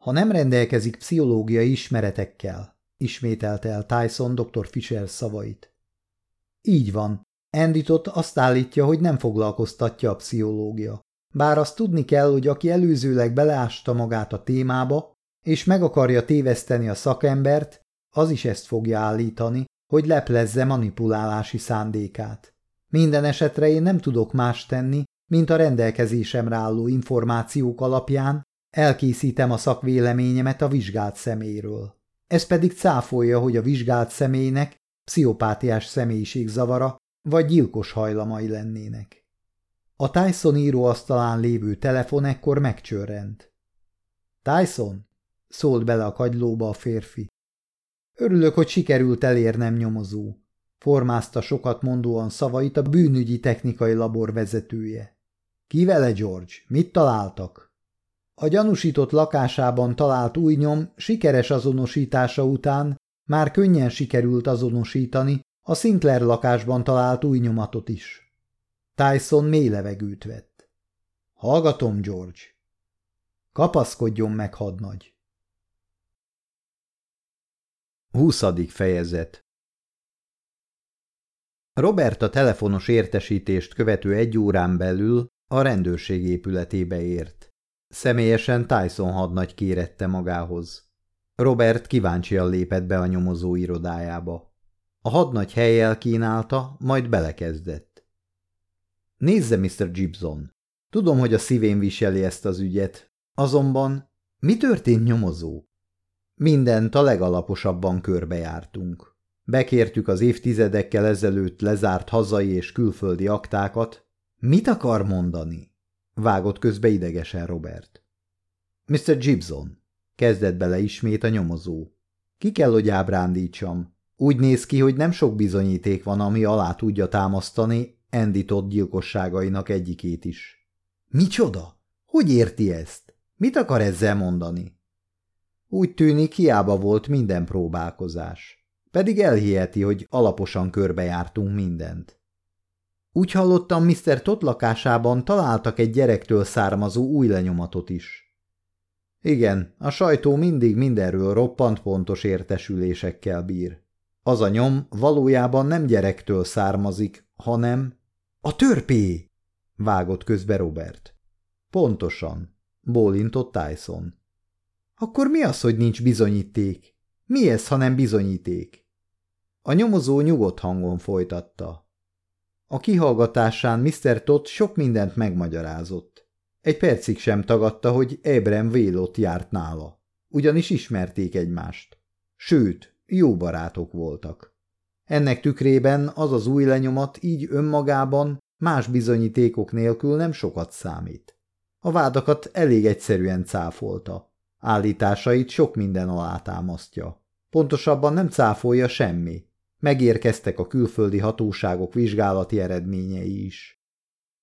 Speaker 1: ha nem rendelkezik pszichológiai ismeretekkel, ismételte el Tyson dr. Fisher szavait. Így van. Enditott azt állítja, hogy nem foglalkoztatja a pszichológia. Bár azt tudni kell, hogy aki előzőleg beleásta magát a témába, és meg akarja téveszteni a szakembert, az is ezt fogja állítani, hogy leplezze manipulálási szándékát. Minden esetre én nem tudok más tenni, mint a rendelkezésemre álló információk alapján Elkészítem a szakvéleményemet a vizsgált szeméről. Ez pedig cáfolja, hogy a vizsgált személynek pszichopátiás személyiségzavara vagy gyilkos hajlamai lennének. A Tyson íróasztalán lévő telefon ekkor megcsörrent. Tyson? szólt bele a kagylóba a férfi. Örülök, hogy sikerült elérnem nyomozó, formázta sokat mondóan szavait a bűnügyi technikai labor vezetője. Ki vele, George? Mit találtak? A gyanúsított lakásában talált új nyom sikeres azonosítása után már könnyen sikerült azonosítani a Sinclair lakásban talált új nyomatot is. Tyson mély levegőt vett. Hallgatom, George. Kapaszkodjon meg, hadnagy. 20. fejezet Robert a telefonos értesítést követő egy órán belül a rendőrség épületébe ért. Személyesen Tyson hadnagy kérette magához. Robert kíváncsian lépett be a nyomozó irodájába. A hadnagy helyjel kínálta, majd belekezdett. Nézze, Mr. Gibson, tudom, hogy a szívén viseli ezt az ügyet, azonban mi történt nyomozó? Mindent a legalaposabban körbejártunk. Bekértük az évtizedekkel ezelőtt lezárt hazai és külföldi aktákat. Mit akar mondani? Vágott közbe idegesen Robert. Mr. Gibson, kezdett bele ismét a nyomozó. Ki kell, hogy ábrándítsam. Úgy néz ki, hogy nem sok bizonyíték van, ami alá tudja támasztani Andy Todd gyilkosságainak egyikét is. Micsoda? Hogy érti ezt? Mit akar ezzel mondani? Úgy tűnik, hiába volt minden próbálkozás. Pedig elhiheti, hogy alaposan körbejártunk mindent. Úgy hallottam, Mr. Tot lakásában találtak egy gyerektől származó új lenyomatot is. Igen, a sajtó mindig mindenről roppant pontos értesülésekkel bír. Az a nyom valójában nem gyerektől származik, hanem... A törpé! vágott közbe Robert. Pontosan, bólintott Tyson. Akkor mi az, hogy nincs bizonyíték? Mi ez, ha nem bizonyíték? A nyomozó nyugodt hangon folytatta. A kihallgatásán Mr. Todd sok mindent megmagyarázott. Egy percig sem tagadta, hogy Ebrem Vélot járt nála, ugyanis ismerték egymást. Sőt, jó barátok voltak. Ennek tükrében az az új lenyomat így önmagában más bizonyítékok nélkül nem sokat számít. A vádakat elég egyszerűen cáfolta. Állításait sok minden alátámasztja. Pontosabban nem cáfolja semmi, megérkeztek a külföldi hatóságok vizsgálati eredményei is.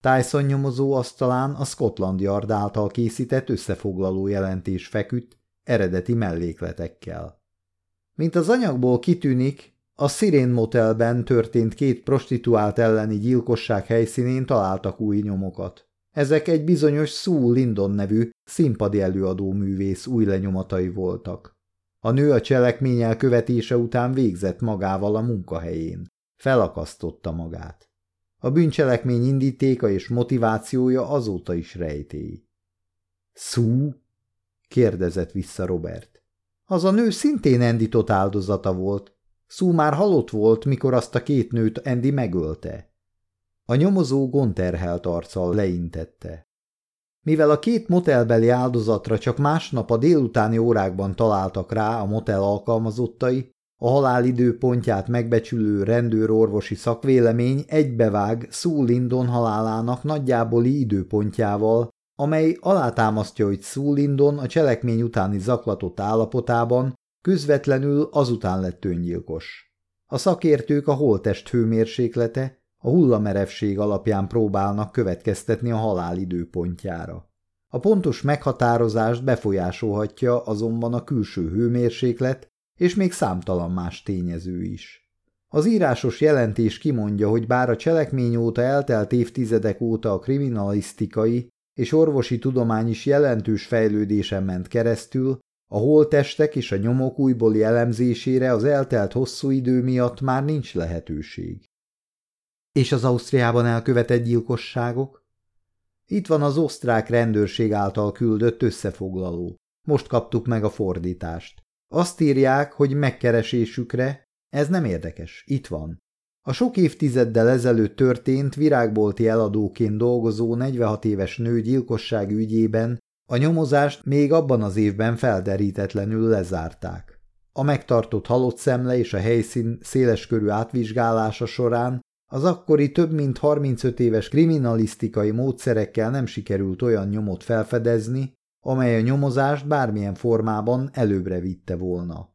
Speaker 1: Tyson nyomozó asztalán a Scotland Yard által készített összefoglaló jelentés feküdt, eredeti mellékletekkel. Mint az anyagból kitűnik, a Sirén Motelben történt két prostituált elleni gyilkosság helyszínén találtak új nyomokat. Ezek egy bizonyos Sue Lindon nevű színpadi előadó művész új lenyomatai voltak. A nő a cselekmény elkövetése után végzett magával a munkahelyén. Felakasztotta magát. A bűncselekmény indítéka és motivációja azóta is rejtély. Szú? kérdezett vissza Robert. Az a nő szintén Andy áldozata volt. Szú már halott volt, mikor azt a két nőt Andy megölte. A nyomozó gonterhelt arccal leintette. Mivel a két motelbeli áldozatra csak másnap a délutáni órákban találtak rá a motel alkalmazottai, a halál időpontját megbecsülő rendőrorvosi szakvélemény egybevág Sue Lindon halálának nagyjáboli időpontjával, amely alátámasztja, hogy Sue Lindon a cselekmény utáni zaklatott állapotában közvetlenül azután lett öngyilkos. A szakértők a holttest hőmérséklete, a hullamerevség alapján próbálnak következtetni a halál időpontjára. A pontos meghatározást befolyásolhatja azonban a külső hőmérséklet és még számtalan más tényező is. Az írásos jelentés kimondja, hogy bár a cselekmény óta eltelt évtizedek óta a kriminalisztikai és orvosi tudomány is jelentős fejlődésen ment keresztül, a holtestek és a nyomok újbóli elemzésére az eltelt hosszú idő miatt már nincs lehetőség. És az Ausztriában elkövetett gyilkosságok? Itt van az osztrák rendőrség által küldött összefoglaló. Most kaptuk meg a fordítást. Azt írják, hogy megkeresésükre, ez nem érdekes, itt van. A sok évtizeddel ezelőtt történt virágbolti eladóként dolgozó 46 éves nő gyilkosság ügyében a nyomozást még abban az évben felderítetlenül lezárták. A megtartott halott szemle és a helyszín széleskörű átvizsgálása során az akkori több mint 35 éves kriminalisztikai módszerekkel nem sikerült olyan nyomot felfedezni, amely a nyomozást bármilyen formában előbbre vitte volna.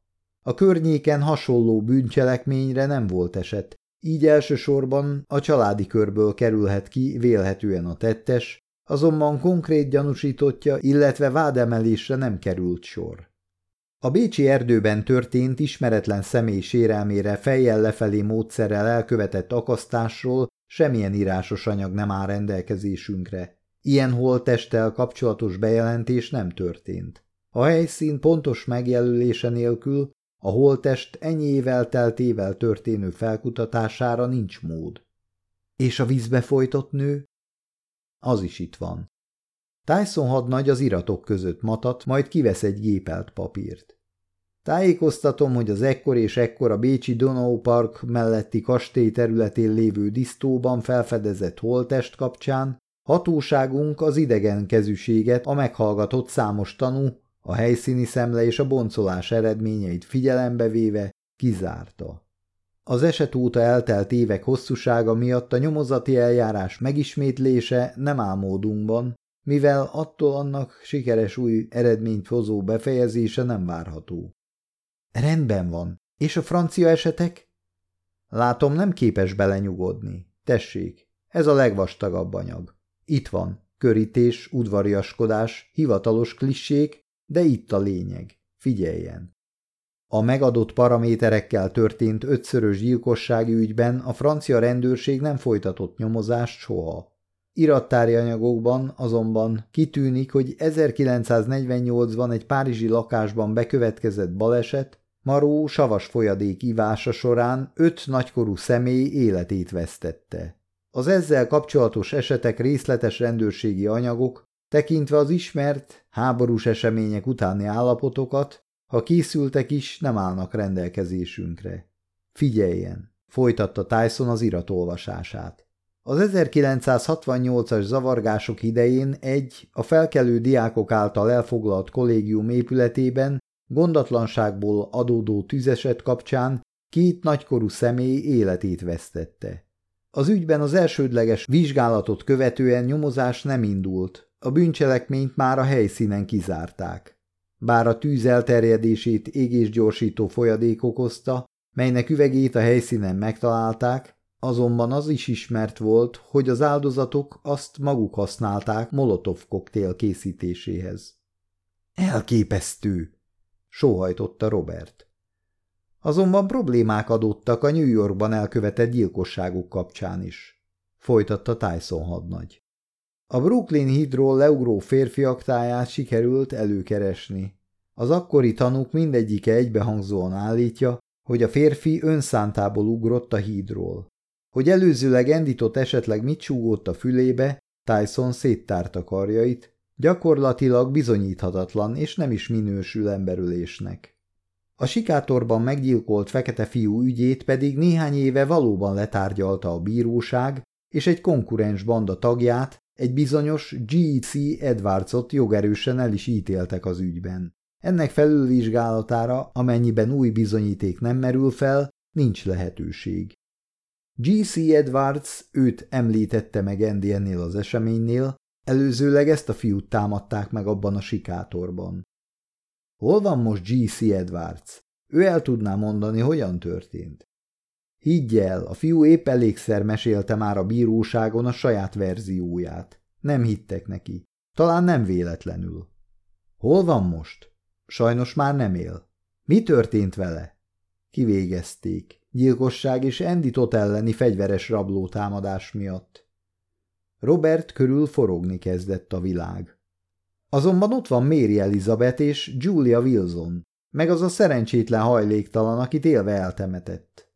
Speaker 1: A környéken hasonló bűncselekményre nem volt eset, így elsősorban a családi körből kerülhet ki vélhetően a tettes, azonban konkrét gyanúsítottja, illetve vádemelésre nem került sor. A bécsi erdőben történt ismeretlen személy sérelmére fejjel lefelé módszerrel elkövetett akasztásról semmilyen írásos anyag nem áll rendelkezésünkre. Ilyen holttesttel kapcsolatos bejelentés nem történt. A helyszín pontos megjelölése nélkül a holttest ennyi évvel teltével történő felkutatására nincs mód. És a vízbe folytott nő? Az is itt van. Tyson hadnagy az iratok között matat, majd kivesz egy gépelt papírt. Tájékoztatom, hogy az ekkor és ekkor a Bécsi Donau Park melletti kastély területén lévő disztóban felfedezett holtest kapcsán hatóságunk az idegen kezűséget, a meghallgatott számos tanú, a helyszíni szemle és a boncolás eredményeit figyelembe véve kizárta. Az eset óta eltelt évek hosszúsága miatt a nyomozati eljárás megismétlése nem módunkban, mivel attól annak sikeres új eredményt hozó befejezése nem várható. Rendben van. És a francia esetek? Látom, nem képes belenyugodni. Tessék, ez a legvastagabb anyag. Itt van. Körítés, udvariaskodás, hivatalos klissék, de itt a lényeg. Figyeljen! A megadott paraméterekkel történt ötszörös gyilkossági ügyben a francia rendőrség nem folytatott nyomozást soha. Irattári anyagokban azonban kitűnik, hogy 1948-ban egy párizsi lakásban bekövetkezett baleset Maró savas folyadék ivása során öt nagykorú személy életét vesztette. Az ezzel kapcsolatos esetek részletes rendőrségi anyagok, tekintve az ismert háborús események utáni állapotokat, ha készültek is, nem állnak rendelkezésünkre. Figyeljen! folytatta Tyson az iratolvasását. Az 1968-as zavargások idején egy a felkelő diákok által elfoglalt kollégium épületében Gondatlanságból adódó tüzeset kapcsán két nagykorú személy életét vesztette. Az ügyben az elsődleges vizsgálatot követően nyomozás nem indult, a bűncselekményt már a helyszínen kizárták. Bár a tűz elterjedését égésgyorsító folyadék okozta, melynek üvegét a helyszínen megtalálták, azonban az is ismert volt, hogy az áldozatok azt maguk használták molotov koktél készítéséhez. Elképesztő! sóhajtotta Robert. Azonban problémák adódtak a New Yorkban elkövetett gyilkosságuk kapcsán is, folytatta Tyson hadnagy. A Brooklyn hídról leugró férfiak táját sikerült előkeresni. Az akkori tanúk mindegyike egybehangzóan állítja, hogy a férfi önszántából ugrott a hídról. Hogy előzőleg endított esetleg mit súgott a fülébe, Tyson széttárta karjait, Gyakorlatilag bizonyíthatatlan és nem is minősül emberülésnek. A sikátorban meggyilkolt fekete fiú ügyét pedig néhány éve valóban letárgyalta a bíróság, és egy konkurens banda tagját, egy bizonyos G.C. Edwardsot jogerősen el is ítéltek az ügyben. Ennek felülvizsgálatára, amennyiben új bizonyíték nem merül fel, nincs lehetőség. G.C. Edwards őt említette meg Andy ennél az eseménynél, Előzőleg ezt a fiút támadták meg abban a sikátorban. Hol van most G.C. Edwards? Ő el tudná mondani, hogyan történt. Higgy el, a fiú épp elégszer mesélte már a bíróságon a saját verzióját. Nem hittek neki. Talán nem véletlenül. Hol van most? Sajnos már nem él. Mi történt vele? Kivégezték. Gyilkosság és Andy Tot elleni fegyveres támadás miatt. Robert körül forogni kezdett a világ. Azonban ott van Mary Elizabeth és Julia Wilson, meg az a szerencsétlen hajléktalan, akit élve eltemetett.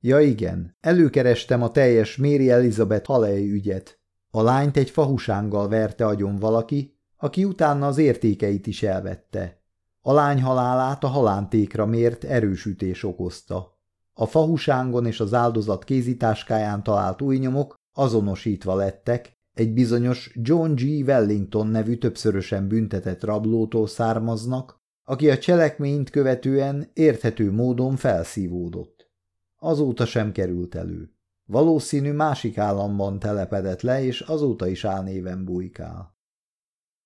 Speaker 1: Ja igen, előkerestem a teljes Mary Elizabeth Halei ügyet. A lányt egy fahusánggal verte agyon valaki, aki utána az értékeit is elvette. A lány halálát a halántékra mért erősütés okozta. A fahusángon és az áldozat kézitáskáján talált új nyomok azonosítva lettek egy bizonyos John G. Wellington nevű többszörösen büntetett rablótól származnak, aki a cselekményt követően érthető módon felszívódott. Azóta sem került elő. Valószínű másik államban telepedett le, és azóta is álnéven bujkál.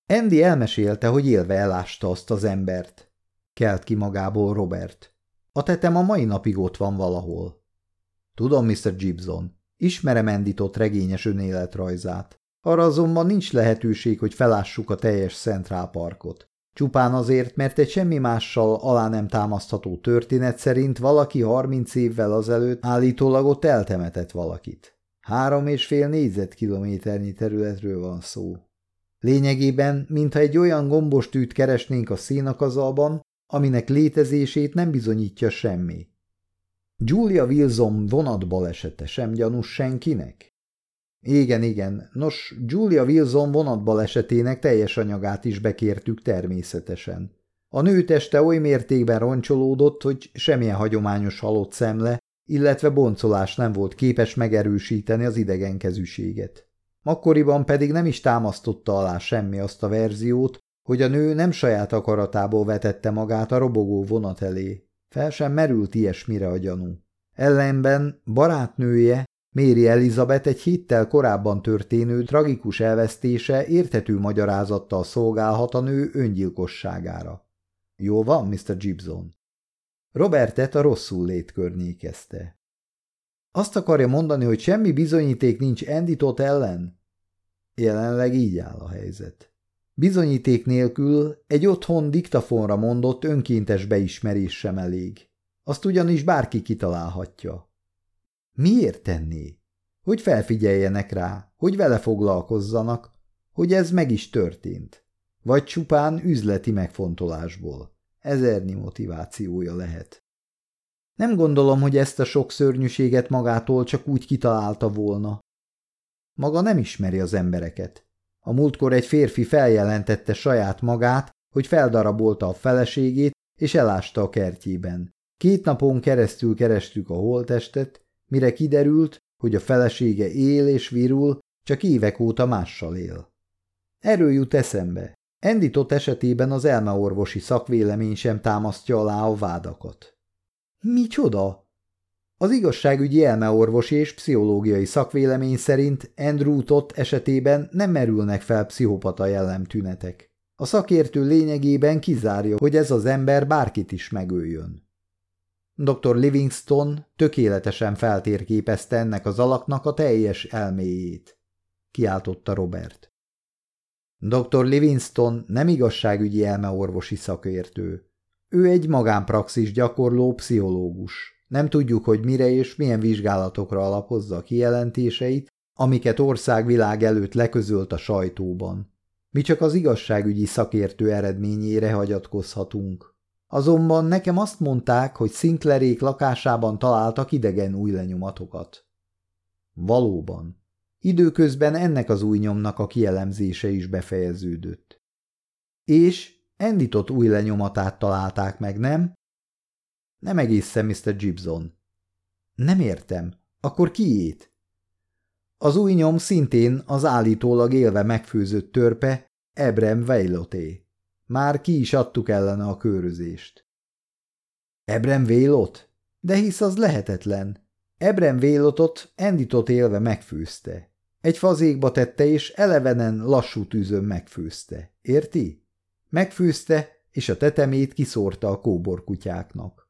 Speaker 1: Andy elmesélte, hogy élve elásta azt az embert. Kelt ki magából Robert. A tetem a mai napig ott van valahol. Tudom, Mr. Gibson, Ismerem endított regényes önéletrajzát. Arra azonban nincs lehetőség, hogy felássuk a teljes Central Parkot. Csupán azért, mert egy semmi mással alá nem támasztható történet szerint valaki 30 évvel azelőtt állítólag ott eltemetett valakit. Három és fél négyzetkilométernyi területről van szó. Lényegében, mintha egy olyan gombostűt keresnénk a szénakazalban, aminek létezését nem bizonyítja semmi. Julia Wilson vonatbalesete sem gyanús senkinek? Igen, igen. Nos, Julia Wilson vonatbalesetének teljes anyagát is bekértük természetesen. A nő teste oly mértékben roncsolódott, hogy semmilyen hagyományos halott szemle, illetve boncolás nem volt képes megerősíteni az idegenkezűséget. Akkoriban pedig nem is támasztotta alá semmi azt a verziót, hogy a nő nem saját akaratából vetette magát a robogó vonat elé, fel sem merült ilyesmire a gyanú. Ellenben barátnője, Méri Elizabeth egy héttel korábban történő tragikus elvesztése érthető magyarázattal szolgálhat a nő öngyilkosságára. Jó van, Mr. Gibson. Robertet a rosszul lét környékezte. Azt akarja mondani, hogy semmi bizonyíték nincs Endit ellen? Jelenleg így áll a helyzet. Bizonyíték nélkül egy otthon diktafonra mondott önkéntes beismerés sem elég. Azt ugyanis bárki kitalálhatja. Miért tenné? Hogy felfigyeljenek rá, hogy vele foglalkozzanak, hogy ez meg is történt. Vagy csupán üzleti megfontolásból. Ezerni motivációja lehet. Nem gondolom, hogy ezt a sok szörnyűséget magától csak úgy kitalálta volna. Maga nem ismeri az embereket. A múltkor egy férfi feljelentette saját magát, hogy feldarabolta a feleségét és elásta a kertjében. Két napon keresztül kerestük a holtestet, mire kiderült, hogy a felesége él és virul, csak évek óta mással él. Erről jut eszembe. Enditot esetében az elmeorvosi szakvélemény sem támasztja alá a vádakat. – Micsoda? Az igazságügyi elmeorvosi és pszichológiai szakvélemény szerint Andrew Tott esetében nem merülnek fel pszichopata jellemtünetek. A szakértő lényegében kizárja, hogy ez az ember bárkit is megöljön. Dr. Livingston tökéletesen feltérképezte ennek az alaknak a teljes elméjét, kiáltotta Robert. Dr. Livingston nem igazságügyi elmeorvosi szakértő. Ő egy magánpraxis gyakorló pszichológus. Nem tudjuk, hogy mire és milyen vizsgálatokra alapozza a kijelentéseit, amiket országvilág előtt leközölt a sajtóban. Mi csak az igazságügyi szakértő eredményére hagyatkozhatunk. Azonban nekem azt mondták, hogy Szinklerék lakásában találtak idegen új lenyomatokat. Valóban. Időközben ennek az új nyomnak a kielemzése is befejeződött. És endított új lenyomatát találták meg, nem? Nem egészen, Mr. Gibson. Nem értem. Akkor kiét? Az új nyom szintén az állítólag élve megfőzött törpe Ebrem Vejloté. Már ki is adtuk ellene a körözést. Ebrem Vélot? De hisz az lehetetlen. Ebrem Vélotot endított élve megfőzte. Egy fazékba tette és elevenen lassú tűzön megfőzte. Érti? Megfőzte, és a tetemét kiszórta a kóborkutyáknak.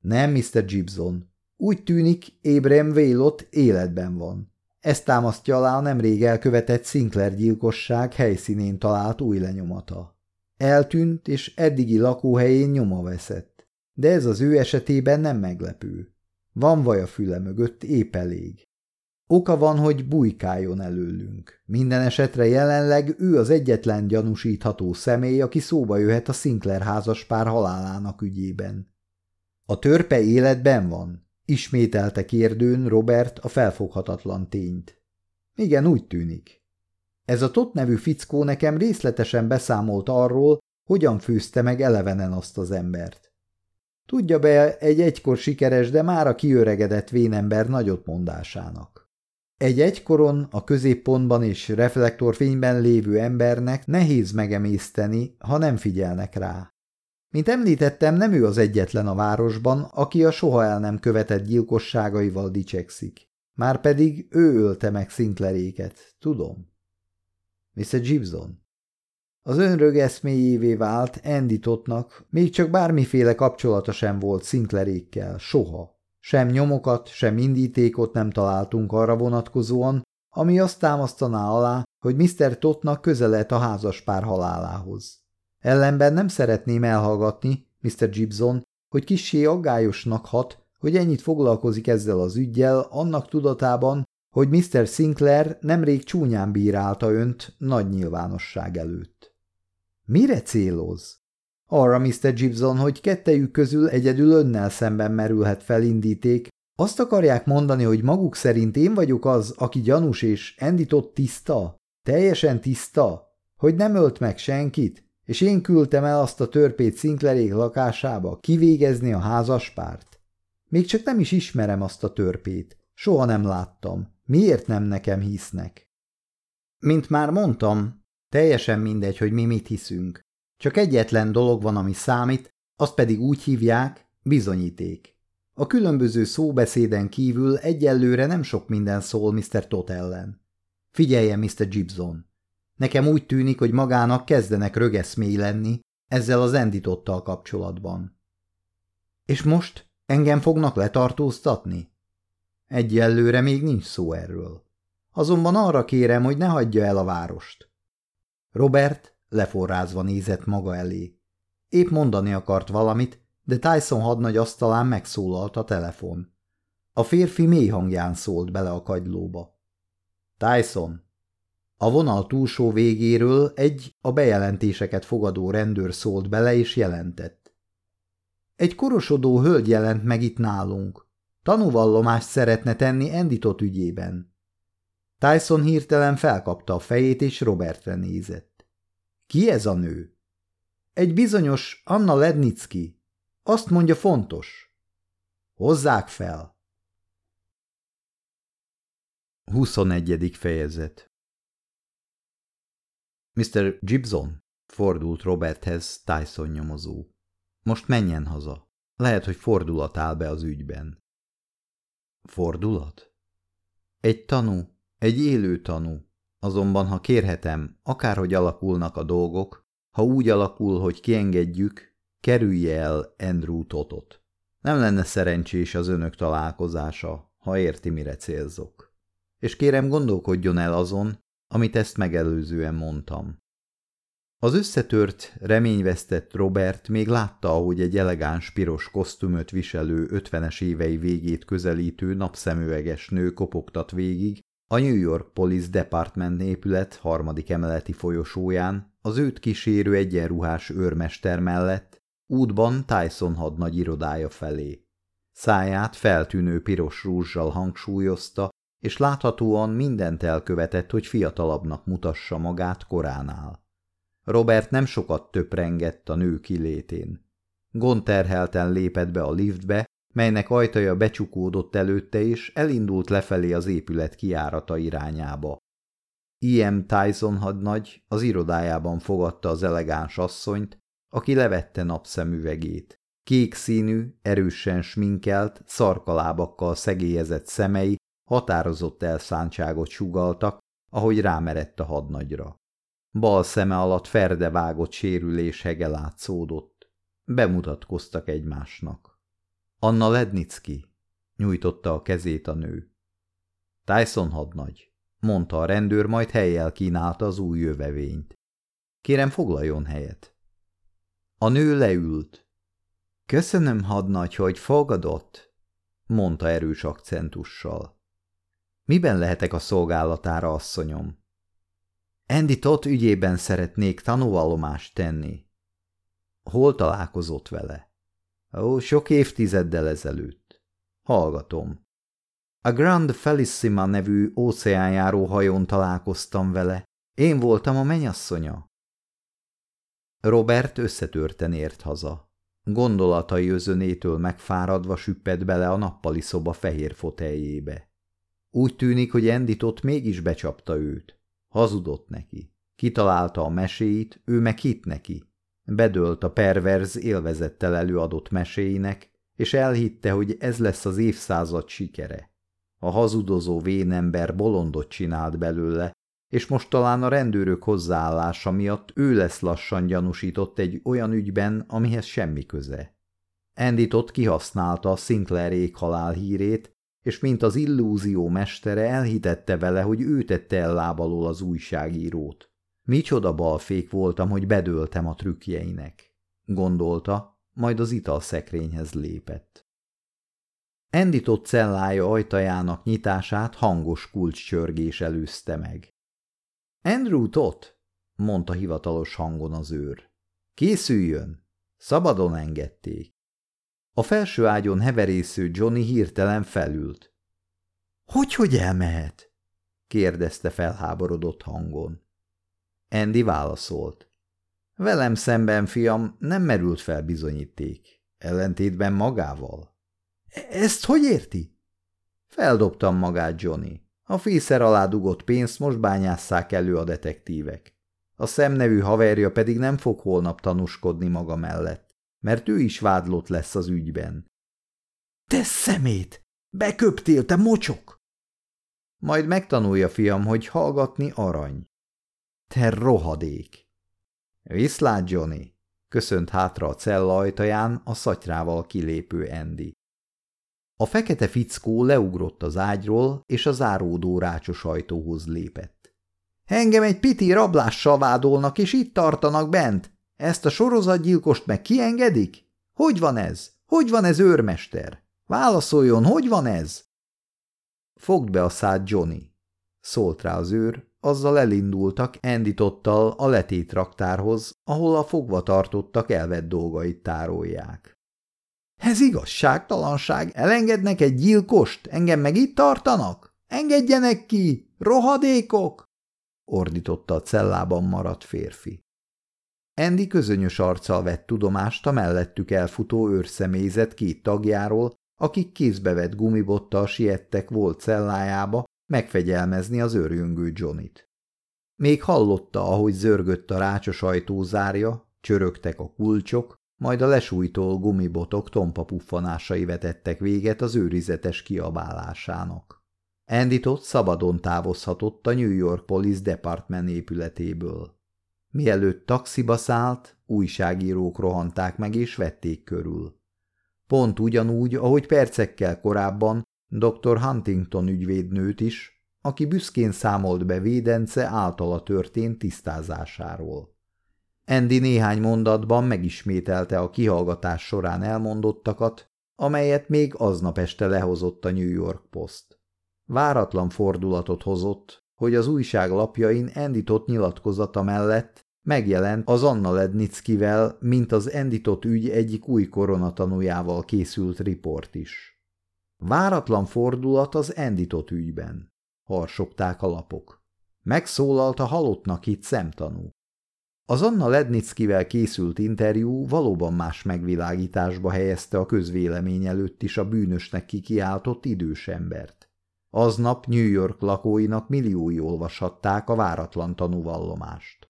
Speaker 1: Nem, Mr. Gibson. Úgy tűnik, ébrem Vélot életben van. Ezt támasztja alá a nemrég elkövetett Sinclair gyilkosság helyszínén talált új lenyomata. Eltűnt és eddigi lakóhelyén nyoma veszett, de ez az ő esetében nem meglepő. Van vaj a füle mögött épp elég. Oka van, hogy bujkáljon előlünk. Minden esetre jelenleg ő az egyetlen gyanúsítható személy, aki szóba jöhet a Sinclair házaspár halálának ügyében. A törpe életben van? Ismételte kérdőn Robert a felfoghatatlan tényt. Igen, úgy tűnik. Ez a Tot nevű fickó nekem részletesen beszámolt arról, hogyan főzte meg elevenen azt az embert. Tudja be egy egykor sikeres, de már a kiöregedett vénember nagyot mondásának. Egy egykoron a középpontban és reflektorfényben lévő embernek nehéz megemészteni, ha nem figyelnek rá. Mint említettem, nem ő az egyetlen a városban, aki a soha el nem követett gyilkosságaival dicsekszik. Márpedig ő ölte meg Sinclairéket, tudom. Mr. Gibson. Az önrög eszméjévé vált Andy totnak, még csak bármiféle kapcsolata sem volt Sinclairékkel, soha. Sem nyomokat, sem indítékot nem találtunk arra vonatkozóan, ami azt támasztaná alá, hogy Mr. Totnak köze lett a házaspár halálához. Ellenben nem szeretném elhallgatni, Mr. Gibson, hogy kissé aggályosnak hat, hogy ennyit foglalkozik ezzel az ügyjel, annak tudatában, hogy Mr. Sinclair nemrég csúnyán bírálta önt nagy nyilvánosság előtt. Mire céloz? Arra Mr. Gibson, hogy kettejük közül egyedül önnel szemben merülhet felindíték, azt akarják mondani, hogy maguk szerint én vagyok az, aki gyanús és endított tiszta? Teljesen tiszta? Hogy nem ölt meg senkit? és én küldtem el azt a törpét Szinklerék lakásába kivégezni a házaspárt. Még csak nem is ismerem azt a törpét, soha nem láttam. Miért nem nekem hisznek? Mint már mondtam, teljesen mindegy, hogy mi mit hiszünk. Csak egyetlen dolog van, ami számít, azt pedig úgy hívják, bizonyíték. A különböző szóbeszéden kívül egyelőre nem sok minden szól Mr. Tot ellen. Figyelje, Mr. Gibson! Nekem úgy tűnik, hogy magának kezdenek rögeszmély lenni ezzel az endítottal kapcsolatban. És most engem fognak letartóztatni? Egyelőre még nincs szó erről. Azonban arra kérem, hogy ne hagyja el a várost. Robert leforrázva nézett maga elé. Épp mondani akart valamit, de Tyson hadnagy asztalán megszólalt a telefon. A férfi mély hangján szólt bele a kagylóba. – Tyson! A vonal túlsó végéről egy a bejelentéseket fogadó rendőr szólt bele és jelentett. Egy korosodó hölgy jelent meg itt nálunk. Tanúvallomást szeretne tenni Enditot ügyében. Tyson hirtelen felkapta a fejét és Robertre nézett. Ki ez a nő? Egy bizonyos Anna Lednicki. Azt mondja fontos. Hozzák fel. 21. fejezet Mr. Gibson, fordult Roberthez Tyson nyomozó. Most menjen haza. Lehet, hogy fordulat áll be az ügyben. Fordulat? Egy tanú, egy élő tanú. Azonban, ha kérhetem, akárhogy alakulnak a dolgok, ha úgy alakul, hogy kiengedjük, kerülje el Andrew Totot. Nem lenne szerencsés az önök találkozása, ha érti, mire célzok. És kérem, gondolkodjon el azon, amit ezt megelőzően mondtam. Az összetört, reményvesztett Robert még látta, ahogy egy elegáns piros kosztümöt viselő ötvenes évei végét közelítő napszemüveges nő kopogtat végig a New York Police Department épület harmadik emeleti folyosóján, az őt kísérő egyenruhás őrmester mellett, útban Tyson hadnagy irodája felé. Száját feltűnő piros rúzsal hangsúlyozta, és láthatóan mindent elkövetett, hogy fiatalabbnak mutassa magát koránál. Robert nem sokat töprengett a nő kilétén. Gonterhelten lépett be a liftbe, melynek ajtaja becsukódott előtte, is, elindult lefelé az épület kiárata irányába. I.M. E Tyson hadnagy az irodájában fogadta az elegáns asszonyt, aki levette napszemüvegét. Kék színű, erősen sminkelt, szarkalábakkal szegélyezett szemei határozott elszántságot sugaltak, ahogy rámerett a hadnagyra. Bal szeme alatt vágott sérülés hege látszódott. Bemutatkoztak egymásnak. Anna Lednicki, nyújtotta a kezét a nő. Tyson hadnagy, mondta a rendőr, majd helyjel kínálta az új jövevényt. Kérem, foglaljon helyet. A nő leült. Köszönöm, hadnagy, hogy fogadott, mondta erős akcentussal. Miben lehetek a szolgálatára, asszonyom? Andy Tot ügyében szeretnék tanúvallomást tenni. Hol találkozott vele? Ó, sok évtizeddel ezelőtt. Hallgatom. A Grand Felissima nevű óceánjáró hajón találkoztam vele. Én voltam a menyasszonya. Robert összetörten ért haza. Gondolatai özönétől megfáradva süpped bele a nappali szoba fehér foteljébe. Úgy tűnik, hogy Endit ott mégis becsapta őt. Hazudott neki. Kitalálta a meséit, ő meg hitt neki. Bedölt a perverz élvezettel előadott meséinek, és elhitte, hogy ez lesz az évszázad sikere. A hazudozó vénember bolondot csinált belőle, és most talán a rendőrök hozzáállása miatt ő lesz lassan gyanúsított egy olyan ügyben, amihez semmi köze. Endit ott kihasználta a Sinclair halál hírét, és mint az illúzió mestere elhitette vele, hogy ő tette el lábalól az újságírót. Micsoda balfék voltam, hogy bedőltem a trükkjeinek, gondolta, majd az italszekrényhez lépett. Endított cellája ajtajának nyitását hangos kulcscsörgés előzte meg. – Andrew Tott! – mondta hivatalos hangon az őr. – Készüljön! Szabadon engedték. A felső ágyon heverésző Johnny hirtelen felült. Hogy, hogy elmehet? kérdezte felháborodott hangon. Andy válaszolt. Velem szemben, fiam, nem merült fel bizonyíték, ellentétben magával. E Ezt hogy érti? Feldobtam magát, Johnny. A fészer alá dugott pénzt most bányásszák elő a detektívek. A szemnevű haverja pedig nem fog holnap tanúskodni maga mellett mert ő is vádlott lesz az ügyben. – Te szemét! Beköptél, te mocsok! Majd megtanulja, fiam, hogy hallgatni arany. Te rohadék! Viszlát, Johnny! Köszönt hátra a cella ajtaján a szatyrával kilépő Endi. A fekete fickó leugrott az ágyról, és a záródó rácsos ajtóhoz lépett. – Engem egy piti rablással vádolnak, és itt tartanak bent! Ezt a sorozatgyilkost meg kiengedik? Hogy van ez? Hogy van ez, őrmester? Válaszoljon, hogy van ez? Fogd be a szád, Johnny! Szólt rá az őr, azzal elindultak enditottal a letét raktárhoz, ahol a fogvatartottak elvett dolgait tárolják. Ez igazságtalanság, elengednek egy gyilkost, engem meg itt tartanak? Engedjenek ki, rohadékok! ordította a cellában maradt férfi. Andy közönyös arccal vett tudomást a mellettük elfutó őrszemélyzet két tagjáról, akik vett gumibottal siettek volt cellájába megfegyelmezni az őrjöngő Johnnyt. Még hallotta, ahogy zörgött a rácsos ajtózárja, csörögtek a kulcsok, majd a lesújtó gumibotok tompa puffanásai vetettek véget az őrizetes kiabálásának. Enditot szabadon távozhatott a New York Police Department épületéből. Mielőtt taxiba szállt, újságírók rohanták meg és vették körül. Pont ugyanúgy, ahogy percekkel korábban dr. Huntington ügyvédnőt is, aki büszkén számolt be Védence általa történt tisztázásáról. Andy néhány mondatban megismételte a kihallgatás során elmondottakat, amelyet még aznap este lehozott a New York Post. Váratlan fordulatot hozott, hogy az újság lapjain Endított nyilatkozata mellett megjelent az Anna Lednickivel, mint az Endított ügy egyik új koronatanújával készült riport is. Váratlan fordulat az Endított ügyben, harsogták a lapok. Megszólalt a halottnak itt szemtanú. Az Anna Lednickivel készült interjú valóban más megvilágításba helyezte a közvélemény előtt is a bűnösnek kikiáltott idős embert. Aznap New York lakóinak milliói olvashatták a váratlan tanúvallomást.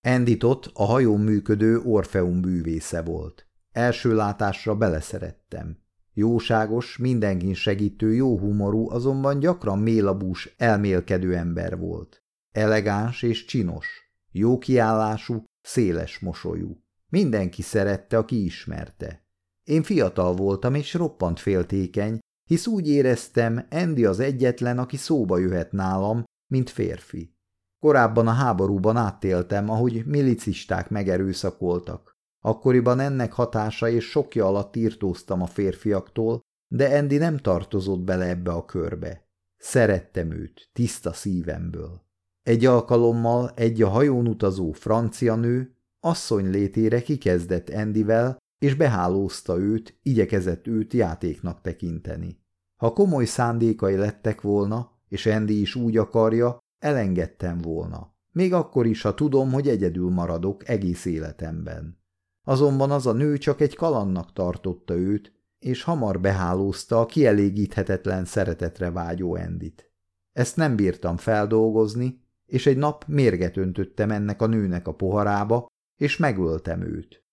Speaker 1: Enditott a hajón működő Orfeum bűvésze volt. Első látásra beleszerettem. Jóságos, mindenkin segítő, jóhumorú, azonban gyakran mélabús, elmélkedő ember volt. Elegáns és csinos, jó kiállású, széles mosolyú. Mindenki szerette, aki ismerte. Én fiatal voltam és roppant féltékeny, hisz úgy éreztem, Andy az egyetlen, aki szóba jöhet nálam, mint férfi. Korábban a háborúban áttéltem, ahogy milicisták megerőszakoltak. Akkoriban ennek hatása és sokja alatt írtóztam a férfiaktól, de Andy nem tartozott bele ebbe a körbe. Szerettem őt, tiszta szívemből. Egy alkalommal egy a hajón utazó francia nő asszony létére kikezdett Endivel, és behálózta őt, igyekezett őt játéknak tekinteni. Ha komoly szándékai lettek volna, és Andy is úgy akarja, elengedtem volna. Még akkor is, ha tudom, hogy egyedül maradok egész életemben. Azonban az a nő csak egy kalannak tartotta őt, és hamar behálózta a kielégíthetetlen szeretetre vágyó Endit. Ezt nem bírtam feldolgozni, és egy nap mérget öntöttem ennek a nőnek a poharába, és megöltem őt.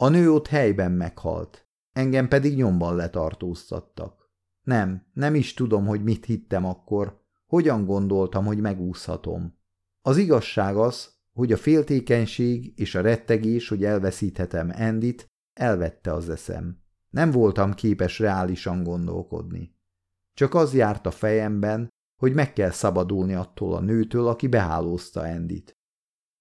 Speaker 1: A nő ott helyben meghalt, engem pedig nyomban letartóztattak. Nem, nem is tudom, hogy mit hittem akkor, hogyan gondoltam, hogy megúszhatom. Az igazság az, hogy a féltékenység és a rettegés, hogy elveszíthetem Endit, elvette az eszem. Nem voltam képes reálisan gondolkodni. Csak az járt a fejemben, hogy meg kell szabadulni attól a nőtől, aki behálózta Endit.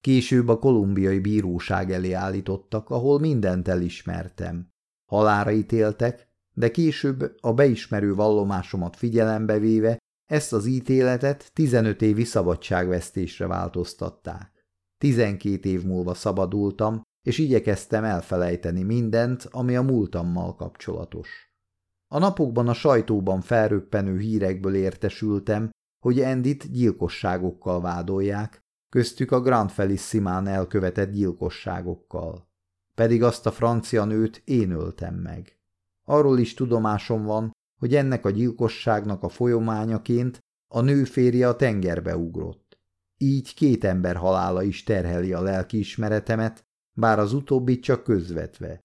Speaker 1: Később a kolumbiai bíróság elé állítottak, ahol mindent elismertem. Halára ítéltek, de később a beismerő vallomásomat figyelembe véve ezt az ítéletet 15 évi szabadságvesztésre változtatták. 12 év múlva szabadultam, és igyekeztem elfelejteni mindent, ami a múltammal kapcsolatos. A napokban a sajtóban felröppenő hírekből értesültem, hogy Endit gyilkosságokkal vádolják, köztük a Grand Felissimán elkövetett gyilkosságokkal. Pedig azt a francia nőt én öltem meg. Arról is tudomásom van, hogy ennek a gyilkosságnak a folyományaként a nő férje a tengerbe ugrott. Így két ember halála is terheli a lelkiismeretemet, bár az utóbbi csak közvetve.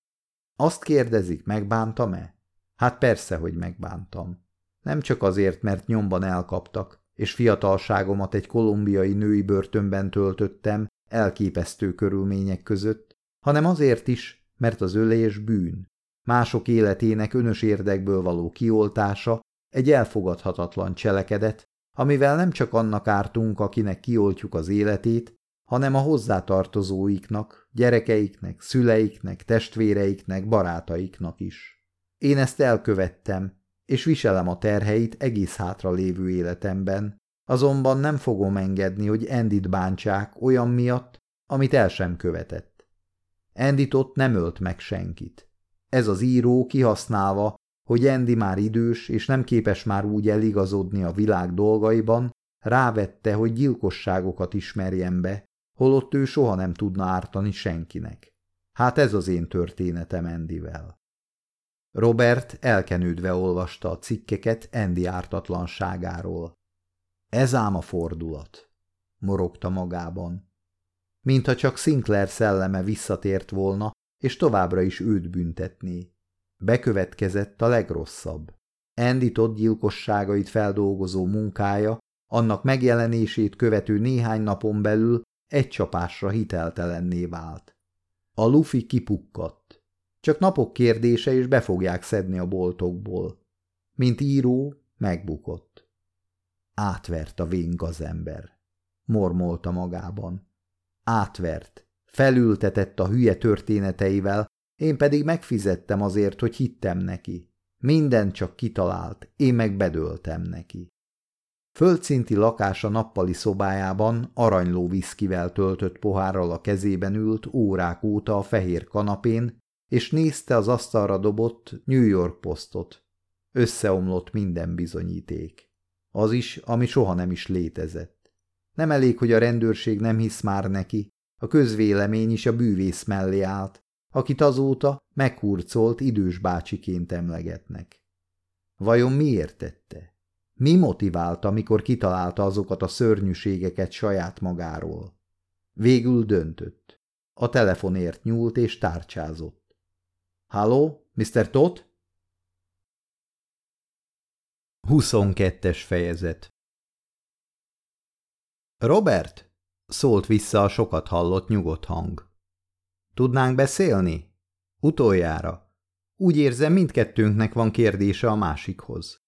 Speaker 1: Azt kérdezik, megbántam-e? Hát persze, hogy megbántam. Nem csak azért, mert nyomban elkaptak, és fiatalságomat egy kolumbiai női börtönben töltöttem elképesztő körülmények között, hanem azért is, mert az ölés bűn. Mások életének önös érdekből való kioltása egy elfogadhatatlan cselekedet, amivel nem csak annak ártunk, akinek kioltjuk az életét, hanem a hozzátartozóiknak, gyerekeiknek, szüleiknek, testvéreiknek, barátaiknak is. Én ezt elkövettem, és viselem a terheit egész hátra lévő életemben, azonban nem fogom engedni, hogy Endit bántsák olyan miatt, amit el sem követett. Endit ott nem ölt meg senkit. Ez az író kihasználva, hogy Endi már idős és nem képes már úgy eligazodni a világ dolgaiban, rávette, hogy gyilkosságokat ismerjen be, holott ő soha nem tudna ártani senkinek. Hát ez az én történetem Endivel. Robert elkenődve olvasta a cikkeket Andy ártatlanságáról. Ez ám a fordulat, morogta magában. Mintha csak Sinclair szelleme visszatért volna, és továbbra is őt büntetné. Bekövetkezett a legrosszabb. Andy Todd gyilkosságait feldolgozó munkája, annak megjelenését követő néhány napon belül egy csapásra hiteltelenné vált. A lufi kipukkadt. Csak napok kérdése, is be fogják szedni a boltokból. Mint író, megbukott. Átvert a vén gazember. Mormolta magában. Átvert. Felültetett a hülye történeteivel, én pedig megfizettem azért, hogy hittem neki. Minden csak kitalált, én meg bedöltem neki. Földszinti lakása nappali szobájában aranyló viszkivel töltött pohárral a kezében ült órák óta a fehér kanapén, és nézte az asztalra dobott New York posztot. Összeomlott minden bizonyíték. Az is, ami soha nem is létezett. Nem elég, hogy a rendőrség nem hisz már neki, a közvélemény is a bűvész mellé állt, akit azóta megkurcolt idős bácsiként emlegetnek. Vajon miért tette? Mi motiválta, amikor kitalálta azokat a szörnyűségeket saját magáról? Végül döntött. A telefonért nyúlt és tárcsázott. Halló, Mr. Todd? 22-es fejezet Robert! szólt vissza a sokat hallott nyugodt hang. Tudnánk beszélni? Utoljára. Úgy érzem, mindkettőnknek van kérdése a másikhoz.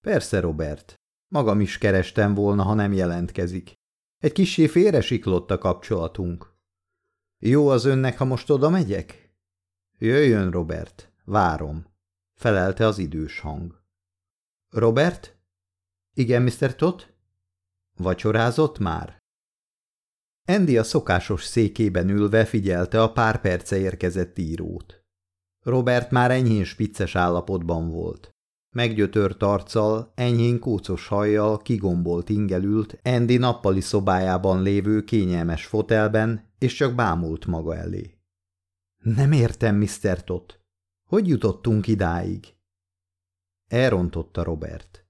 Speaker 1: Persze, Robert. Magam is kerestem volna, ha nem jelentkezik. Egy kissé félresiklott a kapcsolatunk. Jó az önnek, ha most oda megyek? Jöjjön, Robert, várom, felelte az idős hang. Robert? Igen, Mr. Todd? Vacsorázott már? Andy a szokásos székében ülve figyelte a pár perce érkezett írót. Robert már enyhén spicces állapotban volt. Meggyötört arccal, enyhén kócos hajjal, kigombolt ingelült Andy nappali szobájában lévő kényelmes fotelben, és csak bámult maga elé. Nem értem, Mr. Tot. Hogy jutottunk idáig? Elrontotta Robert.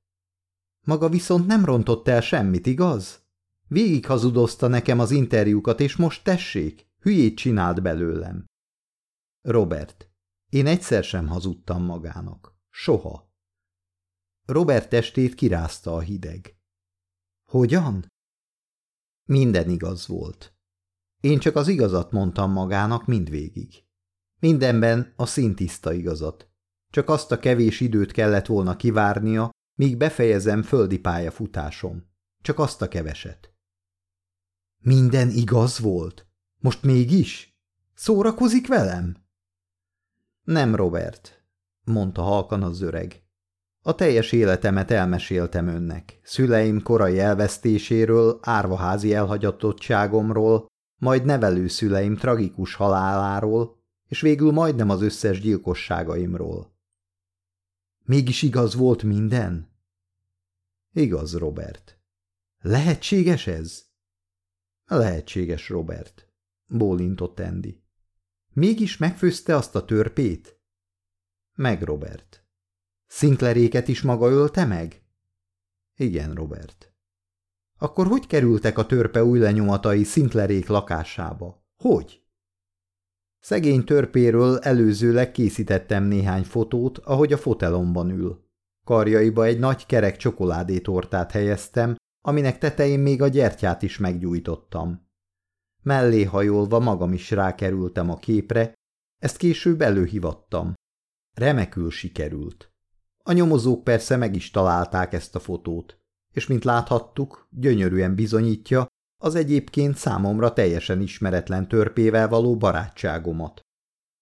Speaker 1: Maga viszont nem rontott el semmit, igaz? Végig hazudozta nekem az interjúkat, és most tessék, hülyét csinált belőlem. Robert, én egyszer sem hazudtam magának. Soha. Robert testét kirázta a hideg. Hogyan? Minden igaz volt. Én csak az igazat mondtam magának mindvégig. Mindenben a szintiszta igazat. Csak azt a kevés időt kellett volna kivárnia, míg befejezem földi pályafutásom. Csak azt a keveset. Minden igaz volt? Most mégis? Szórakozik velem? Nem, Robert, mondta halkan az öreg. A teljes életemet elmeséltem önnek, szüleim korai elvesztéséről, árvaházi elhagyatottságomról, majd nevelőszüleim tragikus haláláról, és végül majdnem az összes gyilkosságaimról. Mégis igaz volt minden? Igaz, Robert. Lehetséges ez? Lehetséges, Robert, bólintott Andy. Mégis megfőzte azt a törpét? Meg, Robert. Szinkleréket is maga ölte meg? Igen, Robert. Akkor hogy kerültek a törpe új lenyomatai Szintlerék lakásába? Hogy? Szegény törpéről előzőleg készítettem néhány fotót, ahogy a fotelomban ül. Karjaiba egy nagy kerek csokoládétortát helyeztem, aminek tetején még a gyertyát is meggyújtottam. Mellé hajolva magam is rákerültem a képre, ezt később előhivattam. Remekül sikerült. A nyomozók persze meg is találták ezt a fotót és mint láthattuk, gyönyörűen bizonyítja az egyébként számomra teljesen ismeretlen törpével való barátságomat.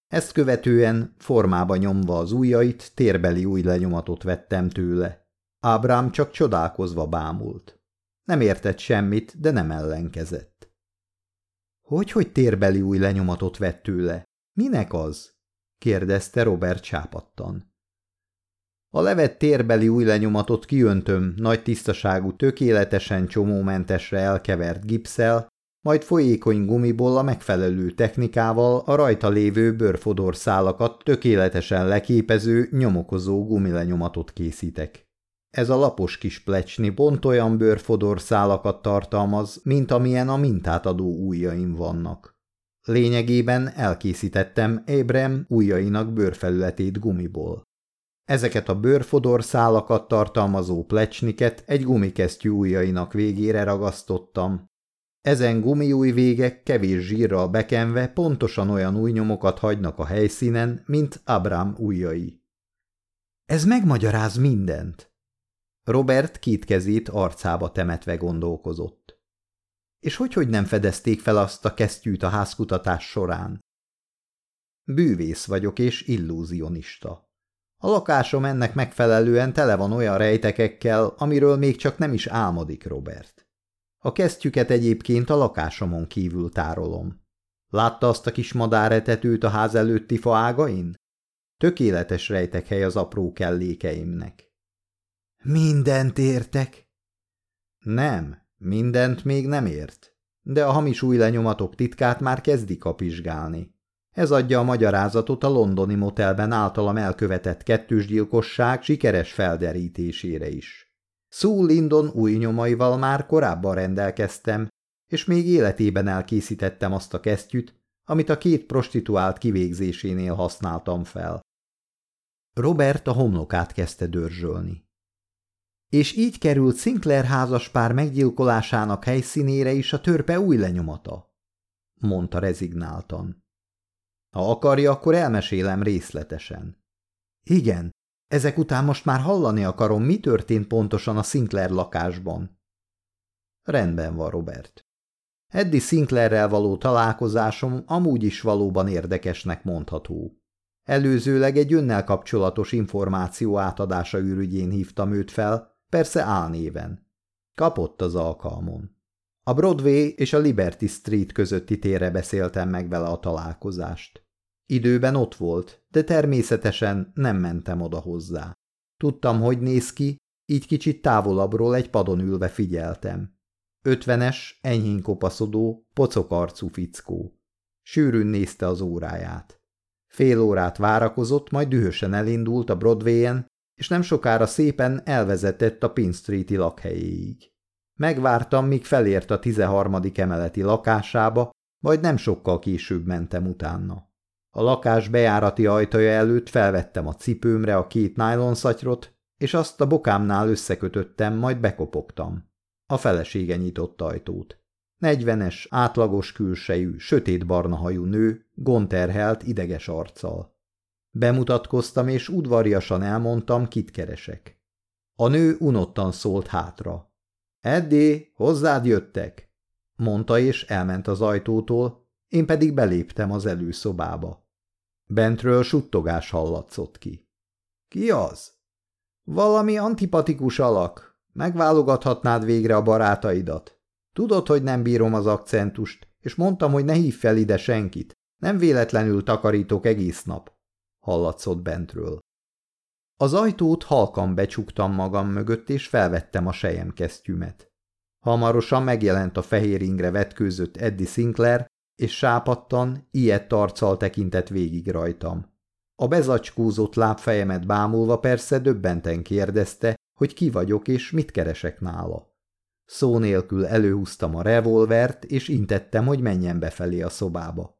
Speaker 1: Ezt követően formába nyomva az ujjait, térbeli új lenyomatot vettem tőle. Ábrám csak csodálkozva bámult. Nem értett semmit, de nem ellenkezett. Hogy, hogy térbeli új lenyomatot vett tőle? Minek az? kérdezte Robert csápattan. A levet térbeli új lenyomatot kiöntöm nagy tisztaságú, tökéletesen csomómentesre elkevert gipszel, majd folyékony gumiból a megfelelő technikával a rajta lévő szálakat tökéletesen leképező, nyomokozó gumilenyomatot készítek. Ez a lapos kis plecsni pont olyan szálakat tartalmaz, mint amilyen a mintát adó ujjaim vannak. Lényegében elkészítettem Ébrem ujjainak bőrfelületét gumiból. Ezeket a bőrfodor szálakat tartalmazó plecsniket egy gumikesztyű ujjainak végére ragasztottam. Ezen gumiúj végek kevés zsírral bekenve pontosan olyan új nyomokat hagynak a helyszínen, mint Abrám ujjai. Ez megmagyaráz mindent. Robert két kezét arcába temetve gondolkozott. És hogy, hogy nem fedezték fel azt a kesztyűt a házkutatás során? Bűvész vagyok és illúzionista. A lakásom ennek megfelelően tele van olyan rejtekekkel, amiről még csak nem is álmodik Robert. A kesztyüket egyébként a lakásomon kívül tárolom. Látta azt a kis madáretetőt a ház előtti faágain? Tökéletes hely az apró kellékeimnek. Mindent értek? Nem, mindent még nem ért, de a hamis új lenyomatok titkát már kezdik kapizsgálni. Ez adja a magyarázatot a londoni motelben általam elkövetett kettősgyilkosság sikeres felderítésére is. Sue Lindon új nyomaival már korábban rendelkeztem, és még életében elkészítettem azt a kesztyűt, amit a két prostituált kivégzésénél használtam fel. Robert a homlokát kezdte dörzsölni. És így került Sinclair házaspár meggyilkolásának helyszínére is a törpe új lenyomata, mondta rezignáltan. Ha akarja, akkor elmesélem részletesen. Igen, ezek után most már hallani akarom, mi történt pontosan a Sinclair lakásban. Rendben van, Robert. Eddi Sinclairrel való találkozásom amúgy is valóban érdekesnek mondható. Előzőleg egy önnel kapcsolatos információ átadása ürügyén hívtam őt fel, persze álnéven. Kapott az alkalmon. A Broadway és a Liberty Street közötti térre beszéltem meg vele a találkozást. Időben ott volt, de természetesen nem mentem oda hozzá. Tudtam, hogy néz ki, így kicsit távolabbról egy padon ülve figyeltem. Ötvenes, enyhén kopaszodó, pocokarcú fickó. Sűrűn nézte az óráját. Fél órát várakozott, majd dühösen elindult a Broadway-en, és nem sokára szépen elvezetett a Pin Street-i lakhelyéig. Megvártam, míg felért a 13. emeleti lakásába, majd nem sokkal később mentem utána. A lakás bejárati ajtaja előtt felvettem a cipőmre a két nájlonszatyrot, és azt a bokámnál összekötöttem, majd bekopogtam. A felesége nyitott ajtót. Negyvenes, átlagos külsejű, sötétbarna hajú nő, gonterhelt, ideges arccal. Bemutatkoztam, és udvariasan elmondtam, kit keresek. A nő unottan szólt hátra. – Eddé, hozzád jöttek! – mondta, és elment az ajtótól, én pedig beléptem az előszobába. Bentről suttogás hallatszott ki. Ki az? Valami antipatikus alak. Megválogathatnád végre a barátaidat. Tudod, hogy nem bírom az akcentust, és mondtam, hogy ne hív fel ide senkit. Nem véletlenül takarítok egész nap. Hallatszott bentről. Az ajtót halkan becsuktam magam mögött, és felvettem a sejem kesztyümet. Hamarosan megjelent a fehér ingre vetkőzött Eddie Sinclair, és sápattan, ilyet arccal tekintett végig rajtam. A bezacskúzott lábfejemet bámulva persze döbbenten kérdezte, hogy ki vagyok és mit keresek nála. Szó nélkül előhúztam a revolvert, és intettem, hogy menjen befelé a szobába.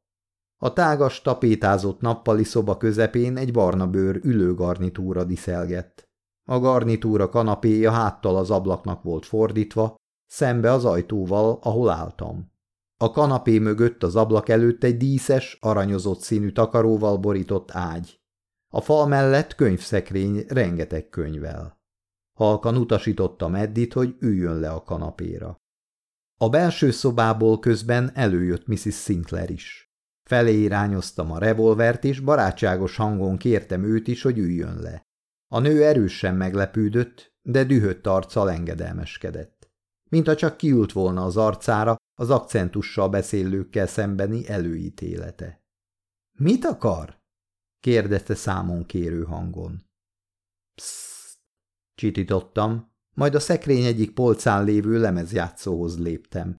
Speaker 1: A tágas, tapétázott nappali szoba közepén egy barna bőr ülőgarnitúra diszelgett. A garnitúra kanapéja háttal az ablaknak volt fordítva, szembe az ajtóval, ahol álltam. A kanapé mögött az ablak előtt egy díszes, aranyozott színű takaróval borított ágy. A fal mellett könyvszekrény rengeteg könyvel. Halkan utasította Meddit, hogy üljön le a kanapéra. A belső szobából közben előjött Mrs. Sinclair is. Felé irányoztam a revolvert, és barátságos hangon kértem őt is, hogy üljön le. A nő erősen meglepődött, de dühött arccal engedelmeskedett mint ha csak kiült volna az arcára az akcentussal beszélőkkel szembeni előítélete. – Mit akar? – kérdezte számon kérő hangon. – Psst! – csitítottam, majd a szekrény egyik polcán lévő lemezjátszóhoz léptem.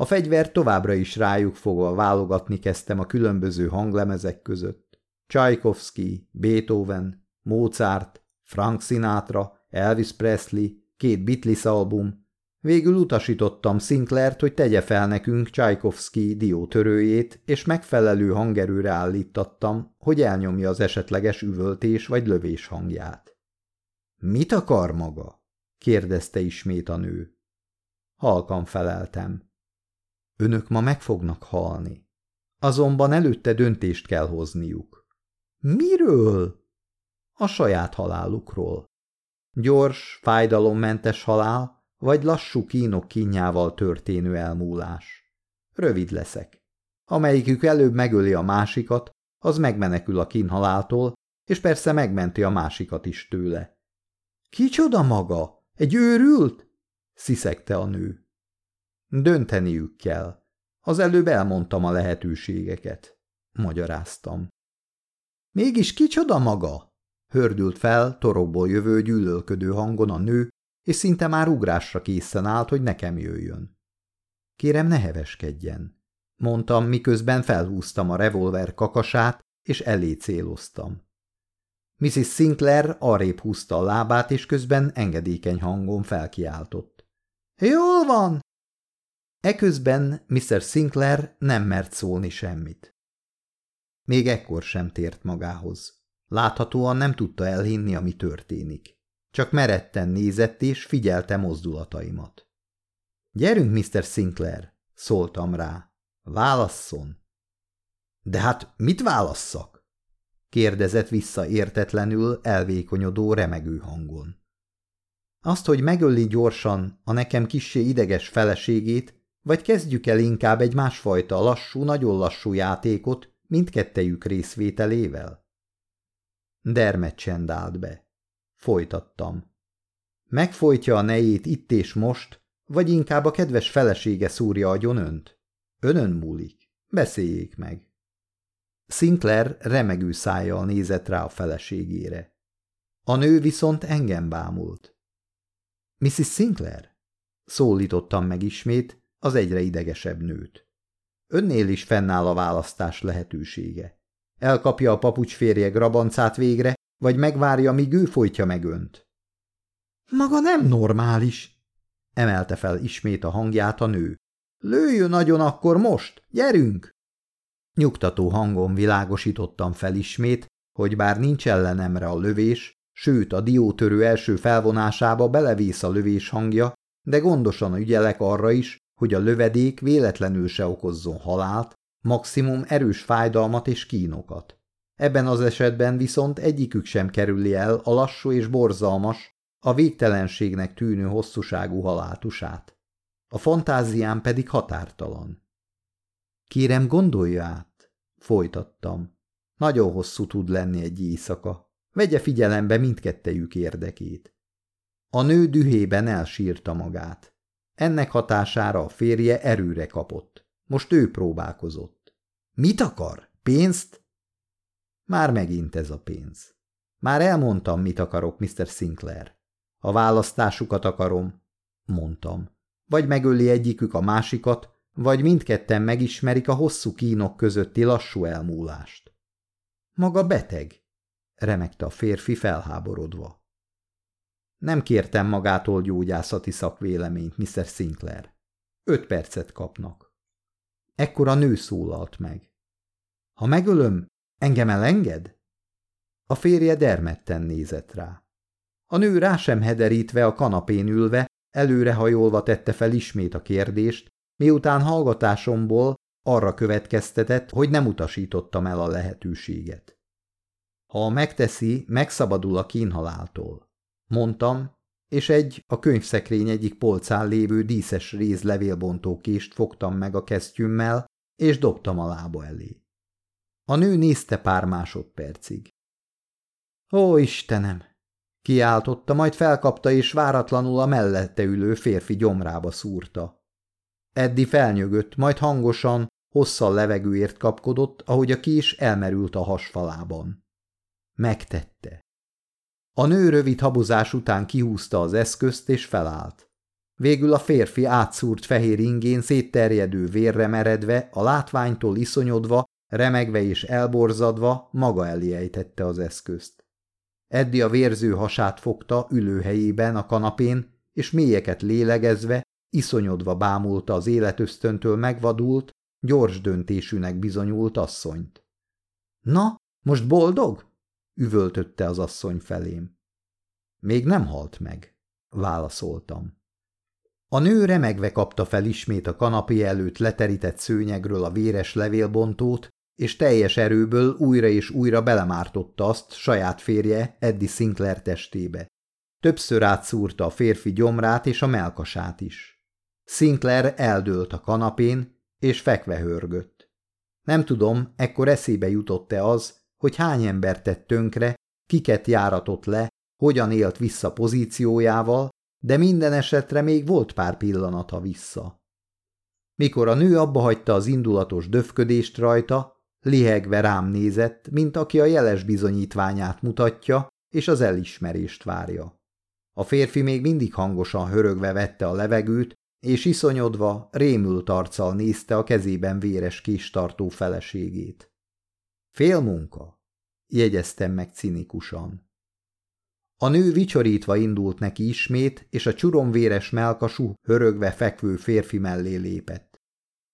Speaker 1: A fegyver továbbra is rájuk fogva válogatni kezdtem a különböző hanglemezek között. Csajkovszki, Beethoven, Mozart, Frank Sinatra, Elvis Presley, két Beatles album, Végül utasítottam Sinclair-t, hogy tegye fel nekünk Csajkovszki diótörőjét, és megfelelő hangerőre állítattam, hogy elnyomja az esetleges üvöltés vagy lövés hangját. – Mit akar maga? – kérdezte ismét a nő. Halkan feleltem. – Önök ma meg fognak halni. Azonban előtte döntést kell hozniuk. – Miről? – A saját halálukról. Gyors, fájdalommentes halál – vagy lassú kínok kínjával történő elmúlás. Rövid leszek. Amelyikük előbb megöli a másikat, az megmenekül a kínhaláltól, és persze megmenti a másikat is tőle. Kicsoda maga? Egy őrült? sziszegte a nő. Dönteniük kell. Az előbb elmondtam a lehetőségeket, magyaráztam. Mégis kicsoda maga? hördült fel torokból jövő gyűlölködő hangon a nő, és szinte már ugrásra készen állt, hogy nekem jöjjön. Kérem, ne heveskedjen, mondtam, miközben felhúztam a revolver kakasát, és elé céloztam. Mrs. Sinclair arrébb húzta a lábát, és közben engedékeny hangon felkiáltott. – Jól van! Eközben Mr. Sinclair nem mert szólni semmit. Még ekkor sem tért magához. Láthatóan nem tudta elhinni, ami történik. Csak meretten nézett és figyelte mozdulataimat. Gyerünk, Mr. Sinclair, szóltam rá. Válasszon. De hát mit válasszak? kérdezett vissza értetlenül elvékonyodó remegő hangon. Azt, hogy megölli gyorsan a nekem kissé ideges feleségét, vagy kezdjük el inkább egy másfajta lassú, nagyon lassú játékot mindkettejük részvételével? Dermed csend állt be. Folytattam. Megfojtja a nejét itt és most, vagy inkább a kedves felesége szúrja agyon önt? Önön múlik. Beszéljék meg. Sinclair remegő szájjal nézett rá a feleségére. A nő viszont engem bámult. Mrs. Sinclair? Szólítottam meg ismét az egyre idegesebb nőt. Önnél is fennáll a választás lehetősége. Elkapja a papucs férje grabancát végre, vagy megvárja, míg ő folytja meg önt? Maga nem normális, emelte fel ismét a hangját a nő. Lőjön nagyon akkor most, gyerünk! Nyugtató hangon világosítottam fel ismét, hogy bár nincs ellenemre a lövés, sőt a diótörő első felvonásába belevész a lövés hangja, de gondosan ügyelek arra is, hogy a lövedék véletlenül se okozzon halált, maximum erős fájdalmat és kínokat. Ebben az esetben viszont egyikük sem kerüli el a lassú és borzalmas, a végtelenségnek tűnő hosszúságú haláltusát. A fantázián pedig határtalan. Kérem, gondolja át, folytattam. Nagyon hosszú tud lenni egy éjszaka. Vegye figyelembe mindkettejük érdekét. A nő dühében elsírta magát. Ennek hatására a férje erőre kapott. Most ő próbálkozott. Mit akar? Pénzt? Már megint ez a pénz. Már elmondtam, mit akarok, Mr. Sinclair. A választásukat akarom, mondtam. Vagy megöli egyikük a másikat, vagy mindketten megismerik a hosszú kínok közötti lassú elmúlást. Maga beteg, remekte a férfi felháborodva. Nem kértem magától gyógyászati szakvéleményt, Mr. Sinclair. Öt percet kapnak. Ekkor a nő szólalt meg. Ha megölöm, Engem elenged? A férje dermedten nézett rá. A nő rá sem hederítve a kanapén ülve, előrehajolva tette fel ismét a kérdést, miután hallgatásomból arra következtetett, hogy nem utasítottam el a lehetőséget. Ha megteszi, megszabadul a kínhaláltól. Mondtam, és egy a könyvszekrény egyik polcán lévő díszes rész levélbontó kést fogtam meg a kesztyümmel, és dobtam a lába elé. A nő nézte pár másodpercig. Ó, Istenem! Kiáltotta, majd felkapta, és váratlanul a mellette ülő férfi gyomrába szúrta. Eddi felnyögött, majd hangosan, hosszan levegőért kapkodott, ahogy a kés elmerült a hasfalában. Megtette. A nő rövid habozás után kihúzta az eszközt, és felállt. Végül a férfi átszúrt fehér ingén szétterjedő vérre meredve, a látványtól iszonyodva Remegve és elborzadva maga elé az eszközt. Eddi a vérző hasát fogta ülőhelyében a kanapén, és mélyeket lélegezve, iszonyodva bámulta az életösztöntől megvadult, gyors döntésűnek bizonyult asszonyt. – Na, most boldog? – üvöltötte az asszony felém. – Még nem halt meg – válaszoltam. A nő remegve kapta fel ismét a kanapé előtt leterített szőnyegről a véres levélbontót, és teljes erőből újra és újra belemártotta azt saját férje Eddie Sinclair testébe. Többször átszúrta a férfi gyomrát és a melkasát is. Sinclair eldőlt a kanapén, és fekve hörgött. Nem tudom, ekkor eszébe jutott-e az, hogy hány ember tett tönkre, kiket járatott le, hogyan élt vissza pozíciójával, de minden esetre még volt pár pillanata vissza. Mikor a nő abbahagyta az indulatos döfködést rajta, Lihegve rám nézett, mint aki a jeles bizonyítványát mutatja, és az elismerést várja. A férfi még mindig hangosan hörögve vette a levegőt, és iszonyodva, rémült arccal nézte a kezében véres kistartó feleségét. Fél munka, jegyeztem meg cinikusan. A nő vicsorítva indult neki ismét, és a csuromvéres melkasú, hörögve fekvő férfi mellé lépett.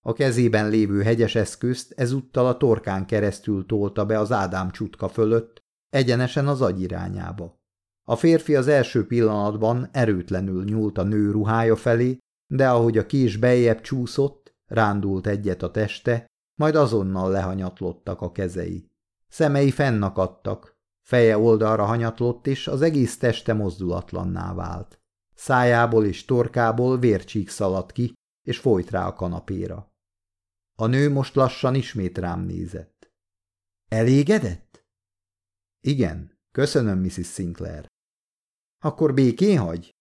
Speaker 1: A kezében lévő hegyes eszközt ezúttal a torkán keresztül tolta be az Ádám csutka fölött, egyenesen az agy irányába. A férfi az első pillanatban erőtlenül nyúlt a nő ruhája felé, de ahogy a kés beljebb csúszott, rándult egyet a teste, majd azonnal lehanyatlottak a kezei. Szemei fennakadtak, feje oldalra hanyatlott, és az egész teste mozdulatlanná vált. Szájából és torkából vércsík szaladt ki, és folyt rá a kanapéra. A nő most lassan ismét rám nézett. Elégedett? Igen, köszönöm, Mrs. Sinclair. Akkor békén hagy?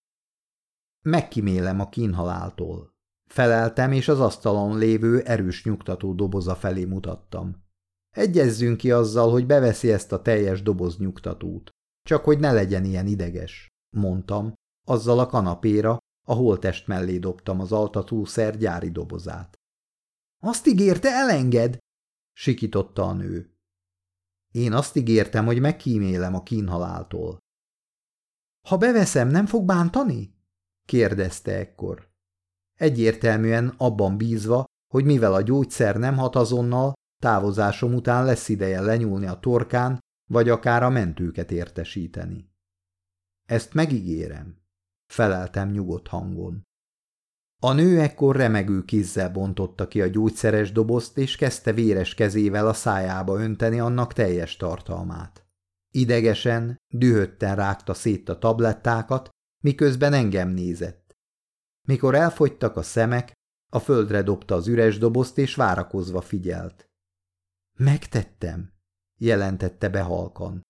Speaker 1: Megkimélem a kínhaláltól. Feleltem, és az asztalon lévő erős nyugtató doboza felé mutattam. Egyezzünk ki azzal, hogy beveszi ezt a teljes doboz nyugtatót. Csak hogy ne legyen ilyen ideges, mondtam, azzal a kanapéra, a holtest mellé dobtam az altatószer gyári dobozát. Azt ígérte, elenged! sikította a nő. Én azt ígértem, hogy megkímélem a kínhaláltól. Ha beveszem, nem fog bántani? kérdezte ekkor. Egyértelműen abban bízva, hogy mivel a gyógyszer nem hat azonnal, távozásom után lesz ideje lenyúlni a torkán, vagy akár a mentőket értesíteni. Ezt megígérem, feleltem nyugodt hangon. A nő ekkor remegő kézzel bontotta ki a gyógyszeres dobozt, és kezdte véres kezével a szájába önteni annak teljes tartalmát. Idegesen, dühötten rágta szét a tablettákat, miközben engem nézett. Mikor elfogytak a szemek, a földre dobta az üres dobozt, és várakozva figyelt. Megtettem, jelentette be halkan.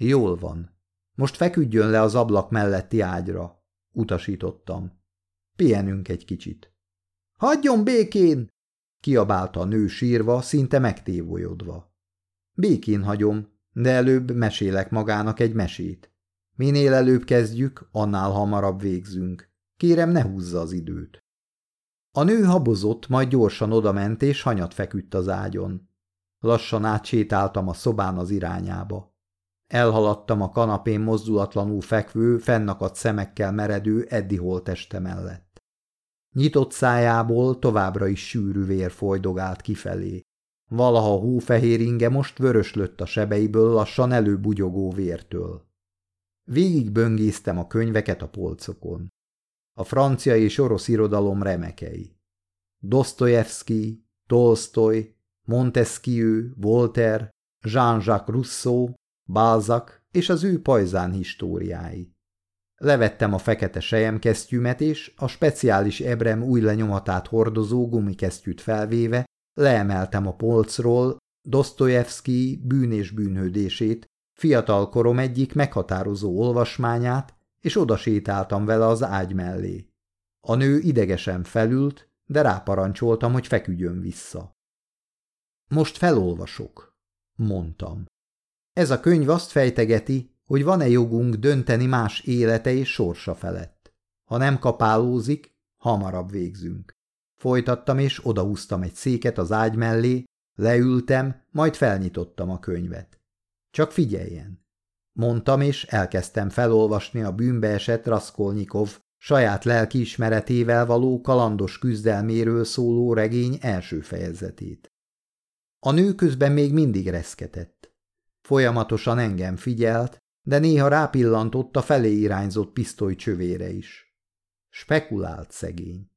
Speaker 1: Jól van. Most feküdjön le az ablak melletti ágyra, utasítottam. Pihenünk egy kicsit. Hagyjon békén! kiabálta a nő sírva, szinte megtévolyodva. Békén hagyom, de előbb mesélek magának egy mesét. Minél előbb kezdjük, annál hamarabb végzünk. Kérem, ne húzza az időt. A nő habozott, majd gyorsan odament és hanyat feküdt az ágyon. Lassan átsétáltam a szobán az irányába. Elhaladtam a kanapén mozdulatlanul fekvő, fennakadt szemekkel meredő Eddi holteste mellett. Nyitott szájából továbbra is sűrű vér folydogált kifelé. Valaha hófehér inge most vöröslött a sebeiből lassan előbugyogó vértől. Végig böngésztem a könyveket a polcokon. A francia és orosz irodalom remekei. Dostoyevsky, Tolstoy, Montesquieu, Voltaire, Jean-Jacques Rousseau, Balzac és az ő pajzán históriái. Levettem a fekete sejemkesztyümet és a speciális ebrem új lenyomatát hordozó gumikesztyűt felvéve leemeltem a polcról Dostoyevsky bűn és bűnhődését, fiatal korom egyik meghatározó olvasmányát, és odasétáltam vele az ágy mellé. A nő idegesen felült, de ráparancsoltam, hogy feküdjön vissza. Most felolvasok, mondtam. Ez a könyv azt fejtegeti, hogy van-e jogunk dönteni más élete és sorsa felett. Ha nem kapálózik, hamarabb végzünk. Folytattam és odaúztam egy széket az ágy mellé, leültem, majd felnyitottam a könyvet. Csak figyeljen! Mondtam, és elkezdtem felolvasni a bűnbeesett Raskolnikov saját lelkiismeretével való kalandos küzdelméről szóló regény első fejezetét. A nő közben még mindig reszketett. Folyamatosan engem figyelt, de néha rápillantott a felé irányzott pisztoly csövére is. Spekulált szegény.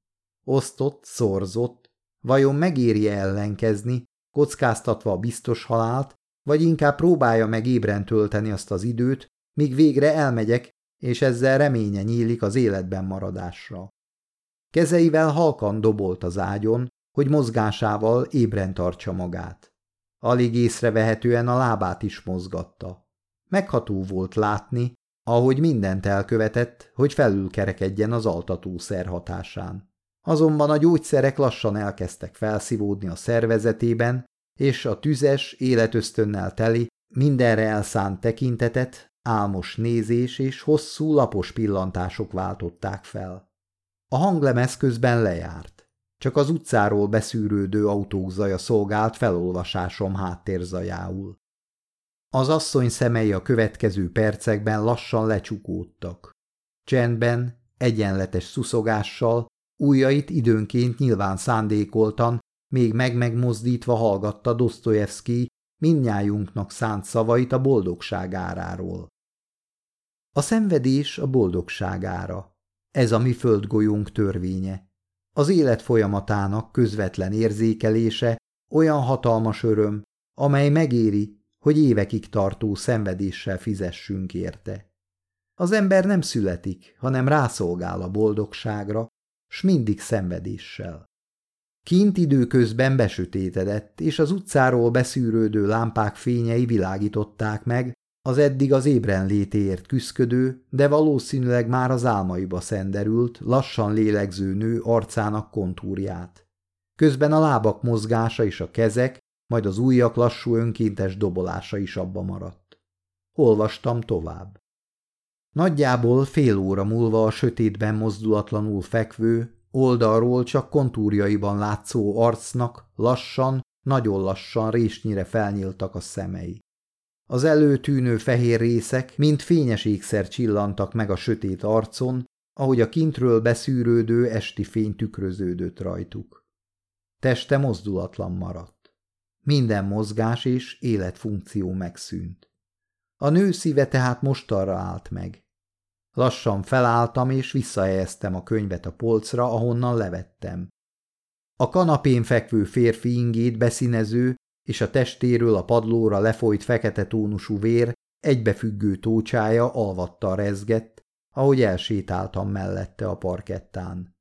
Speaker 1: Osztott, szorzott, vajon megéri ellenkezni, kockáztatva a biztos halált, vagy inkább próbálja meg ébren tölteni azt az időt, míg végre elmegyek, és ezzel reménye nyílik az életben maradásra. Kezeivel halkan dobolt az ágyon, hogy mozgásával ébren tartsa magát. Alig észrevehetően a lábát is mozgatta. Megható volt látni, ahogy mindent elkövetett, hogy felülkerekedjen az altatószer hatásán. Azonban a gyógyszerek lassan elkezdtek felszívódni a szervezetében, és a tüzes, életösztönnel teli, mindenre elszánt tekintetet, álmos nézés és hosszú lapos pillantások váltották fel. A hanglemez közben lejárt. Csak az utcáról beszűrődő zaja szolgált felolvasásom háttérzajául. Az asszony szemei a következő percekben lassan lecsukódtak. Csendben, egyenletes szuszogással, ujjait időnként nyilván szándékoltan, még megmegmozdítva hallgatta Dosztojevszki mindnyájunknak szánt szavait a boldogság áráról. A szenvedés a boldogság ára. Ez a mi földgolyónk törvénye. Az élet folyamatának közvetlen érzékelése olyan hatalmas öröm, amely megéri, hogy évekig tartó szenvedéssel fizessünk érte. Az ember nem születik, hanem rászolgál a boldogságra, s mindig szenvedéssel. Kint időközben besötétedett, és az utcáról beszűrődő lámpák fényei világították meg az eddig az ébren létéért küszködő, de valószínűleg már az álmaiba szenderült, lassan lélegző nő arcának kontúrját. Közben a lábak mozgása és a kezek, majd az újak lassú önkéntes dobolása is abba maradt. Olvastam tovább. Nagyjából fél óra múlva a sötétben mozdulatlanul fekvő, oldalról csak kontúrjaiban látszó arcnak lassan, nagyon lassan résnyire felnyíltak a szemei. Az előtűnő fehér részek, mint fényes ékszer csillantak meg a sötét arcon, ahogy a kintről beszűrődő esti fény tükröződött rajtuk. Teste mozdulatlan maradt. Minden mozgás és életfunkció megszűnt. A nő szíve tehát mostanra állt meg. Lassan felálltam, és visszahelyeztem a könyvet a polcra, ahonnan levettem. A kanapén fekvő férfi ingét beszínező és a testéről a padlóra lefolyt fekete tónusú vér egybefüggő tócsája a rezgett, ahogy elsétáltam mellette a parkettán.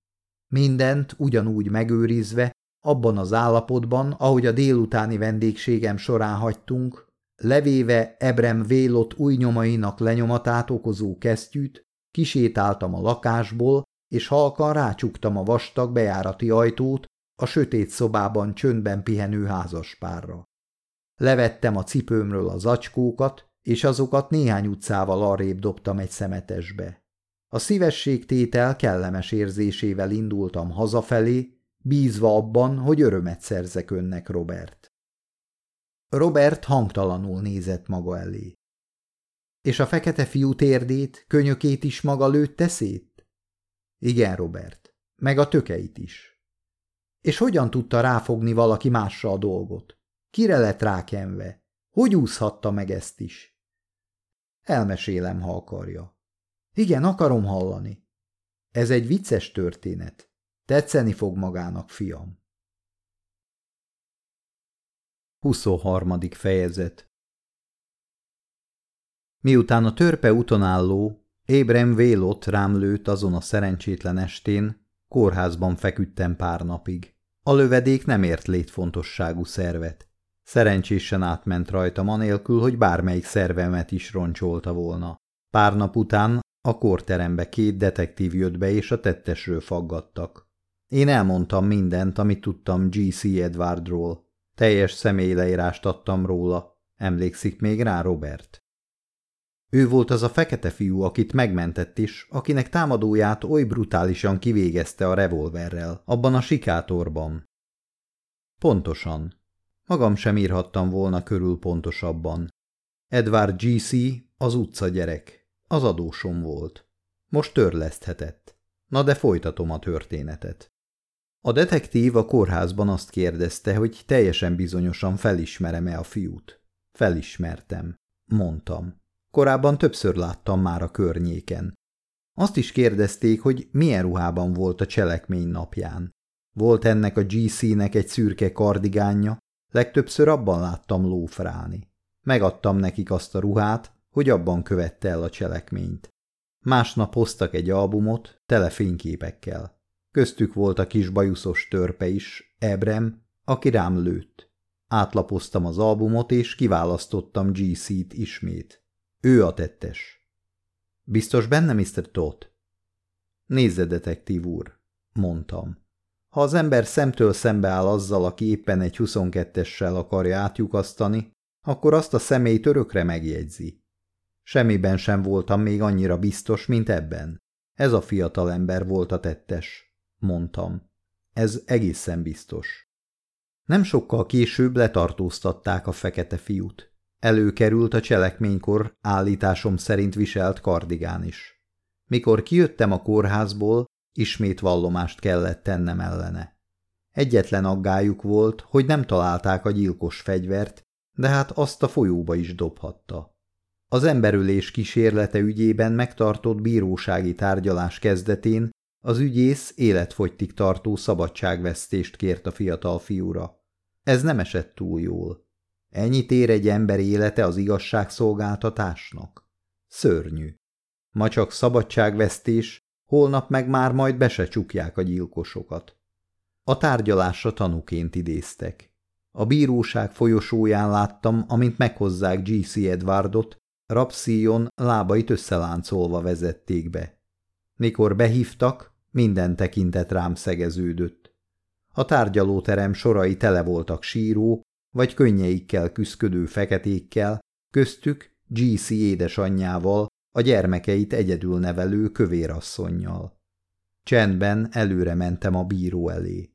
Speaker 1: Mindent ugyanúgy megőrizve, abban az állapotban, ahogy a délutáni vendégségem során hagytunk, levéve Ebrem vélott új nyomainak lenyomatát okozó kesztyűt, kisétáltam a lakásból, és halkan rácsuktam a vastag bejárati ajtót a sötét szobában csöndben pihenő házaspárra. Levettem a cipőmről az acskókat, és azokat néhány utcával arrébb dobtam egy szemetesbe. A szívességtétel kellemes érzésével indultam hazafelé, bízva abban, hogy örömet szerzek önnek, Robert. Robert hangtalanul nézett maga elé. És a fekete fiú térdét, könyökét is maga lőtte szét? Igen, Robert, meg a tökeit is. És hogyan tudta ráfogni valaki másra a dolgot? Kire lett rákenve? Hogy úszhatta meg ezt is? Elmesélem, ha akarja. Igen, akarom hallani. Ez egy vicces történet. Tetszeni fog magának, fiam. 23. fejezet Miután a törpe utonálló Ébrem vélott rám lőtt azon a szerencsétlen estén, kórházban feküdtem pár napig. A lövedék nem ért létfontosságú szervet. Szerencsésen átment rajta manélkül, hogy bármelyik szervemet is roncsolta volna. Pár nap után a kórterembe két detektív jött be, és a tettesről faggattak. Én elmondtam mindent, amit tudtam G.C. Edwardról. Teljes leírást adtam róla. Emlékszik még rá Robert? Ő volt az a fekete fiú, akit megmentett is, akinek támadóját oly brutálisan kivégezte a revolverrel, abban a sikátorban. Pontosan. Magam sem írhattam volna körül pontosabban. Edward G.C. az utca gyerek. Az adósom volt. Most törleszthetett. Na de folytatom a történetet. A detektív a kórházban azt kérdezte, hogy teljesen bizonyosan felismerem-e a fiút. Felismertem, mondtam. Korábban többször láttam már a környéken. Azt is kérdezték, hogy milyen ruhában volt a cselekmény napján. Volt ennek a GC-nek egy szürke kardigánja, legtöbbször abban láttam lófrálni. Megadtam nekik azt a ruhát, hogy abban követte el a cselekményt. Másnap hoztak egy albumot, tele fényképekkel. Köztük volt a kis bajuszos törpe is, Ebrem, aki rám lőtt. Átlapoztam az albumot, és kiválasztottam GC-t ismét. Ő a tettes. Biztos benne, Mr. Todd? Nézze, detektív úr, mondtam. Ha az ember szemtől szembe áll azzal, aki éppen egy 22-essel akarja átjukasztani, akkor azt a személy örökre megjegyzi. Semmiben sem voltam még annyira biztos, mint ebben. Ez a fiatal ember volt a tettes mondtam. Ez egészen biztos. Nem sokkal később letartóztatták a fekete fiút. Előkerült a cselekménykor állításom szerint viselt kardigán is. Mikor kijöttem a kórházból, ismét vallomást kellett tennem ellene. Egyetlen aggájuk volt, hogy nem találták a gyilkos fegyvert, de hát azt a folyóba is dobhatta. Az emberülés kísérlete ügyében megtartott bírósági tárgyalás kezdetén az ügyész életfogytig tartó szabadságvesztést kért a fiatal fiúra. Ez nem esett túl jól. Ennyit ér egy ember élete az igazságszolgáltatásnak? Szörnyű. Ma csak szabadságvesztés, holnap meg már majd be se csukják a gyilkosokat. A tárgyalásra tanúként idéztek. A bíróság folyosóján láttam, amint meghozzák G.C. Edwardot, Rapszíjon lábait összeláncolva vezették be. Mikor behívtak, minden tekintet rám szegeződött. A tárgyalóterem sorai tele voltak síró, vagy könnyeikkel küszködő feketékkel, köztük GC édesanyjával, a gyermekeit egyedül nevelő kövérasszonynal. Csendben előre mentem a bíró elé.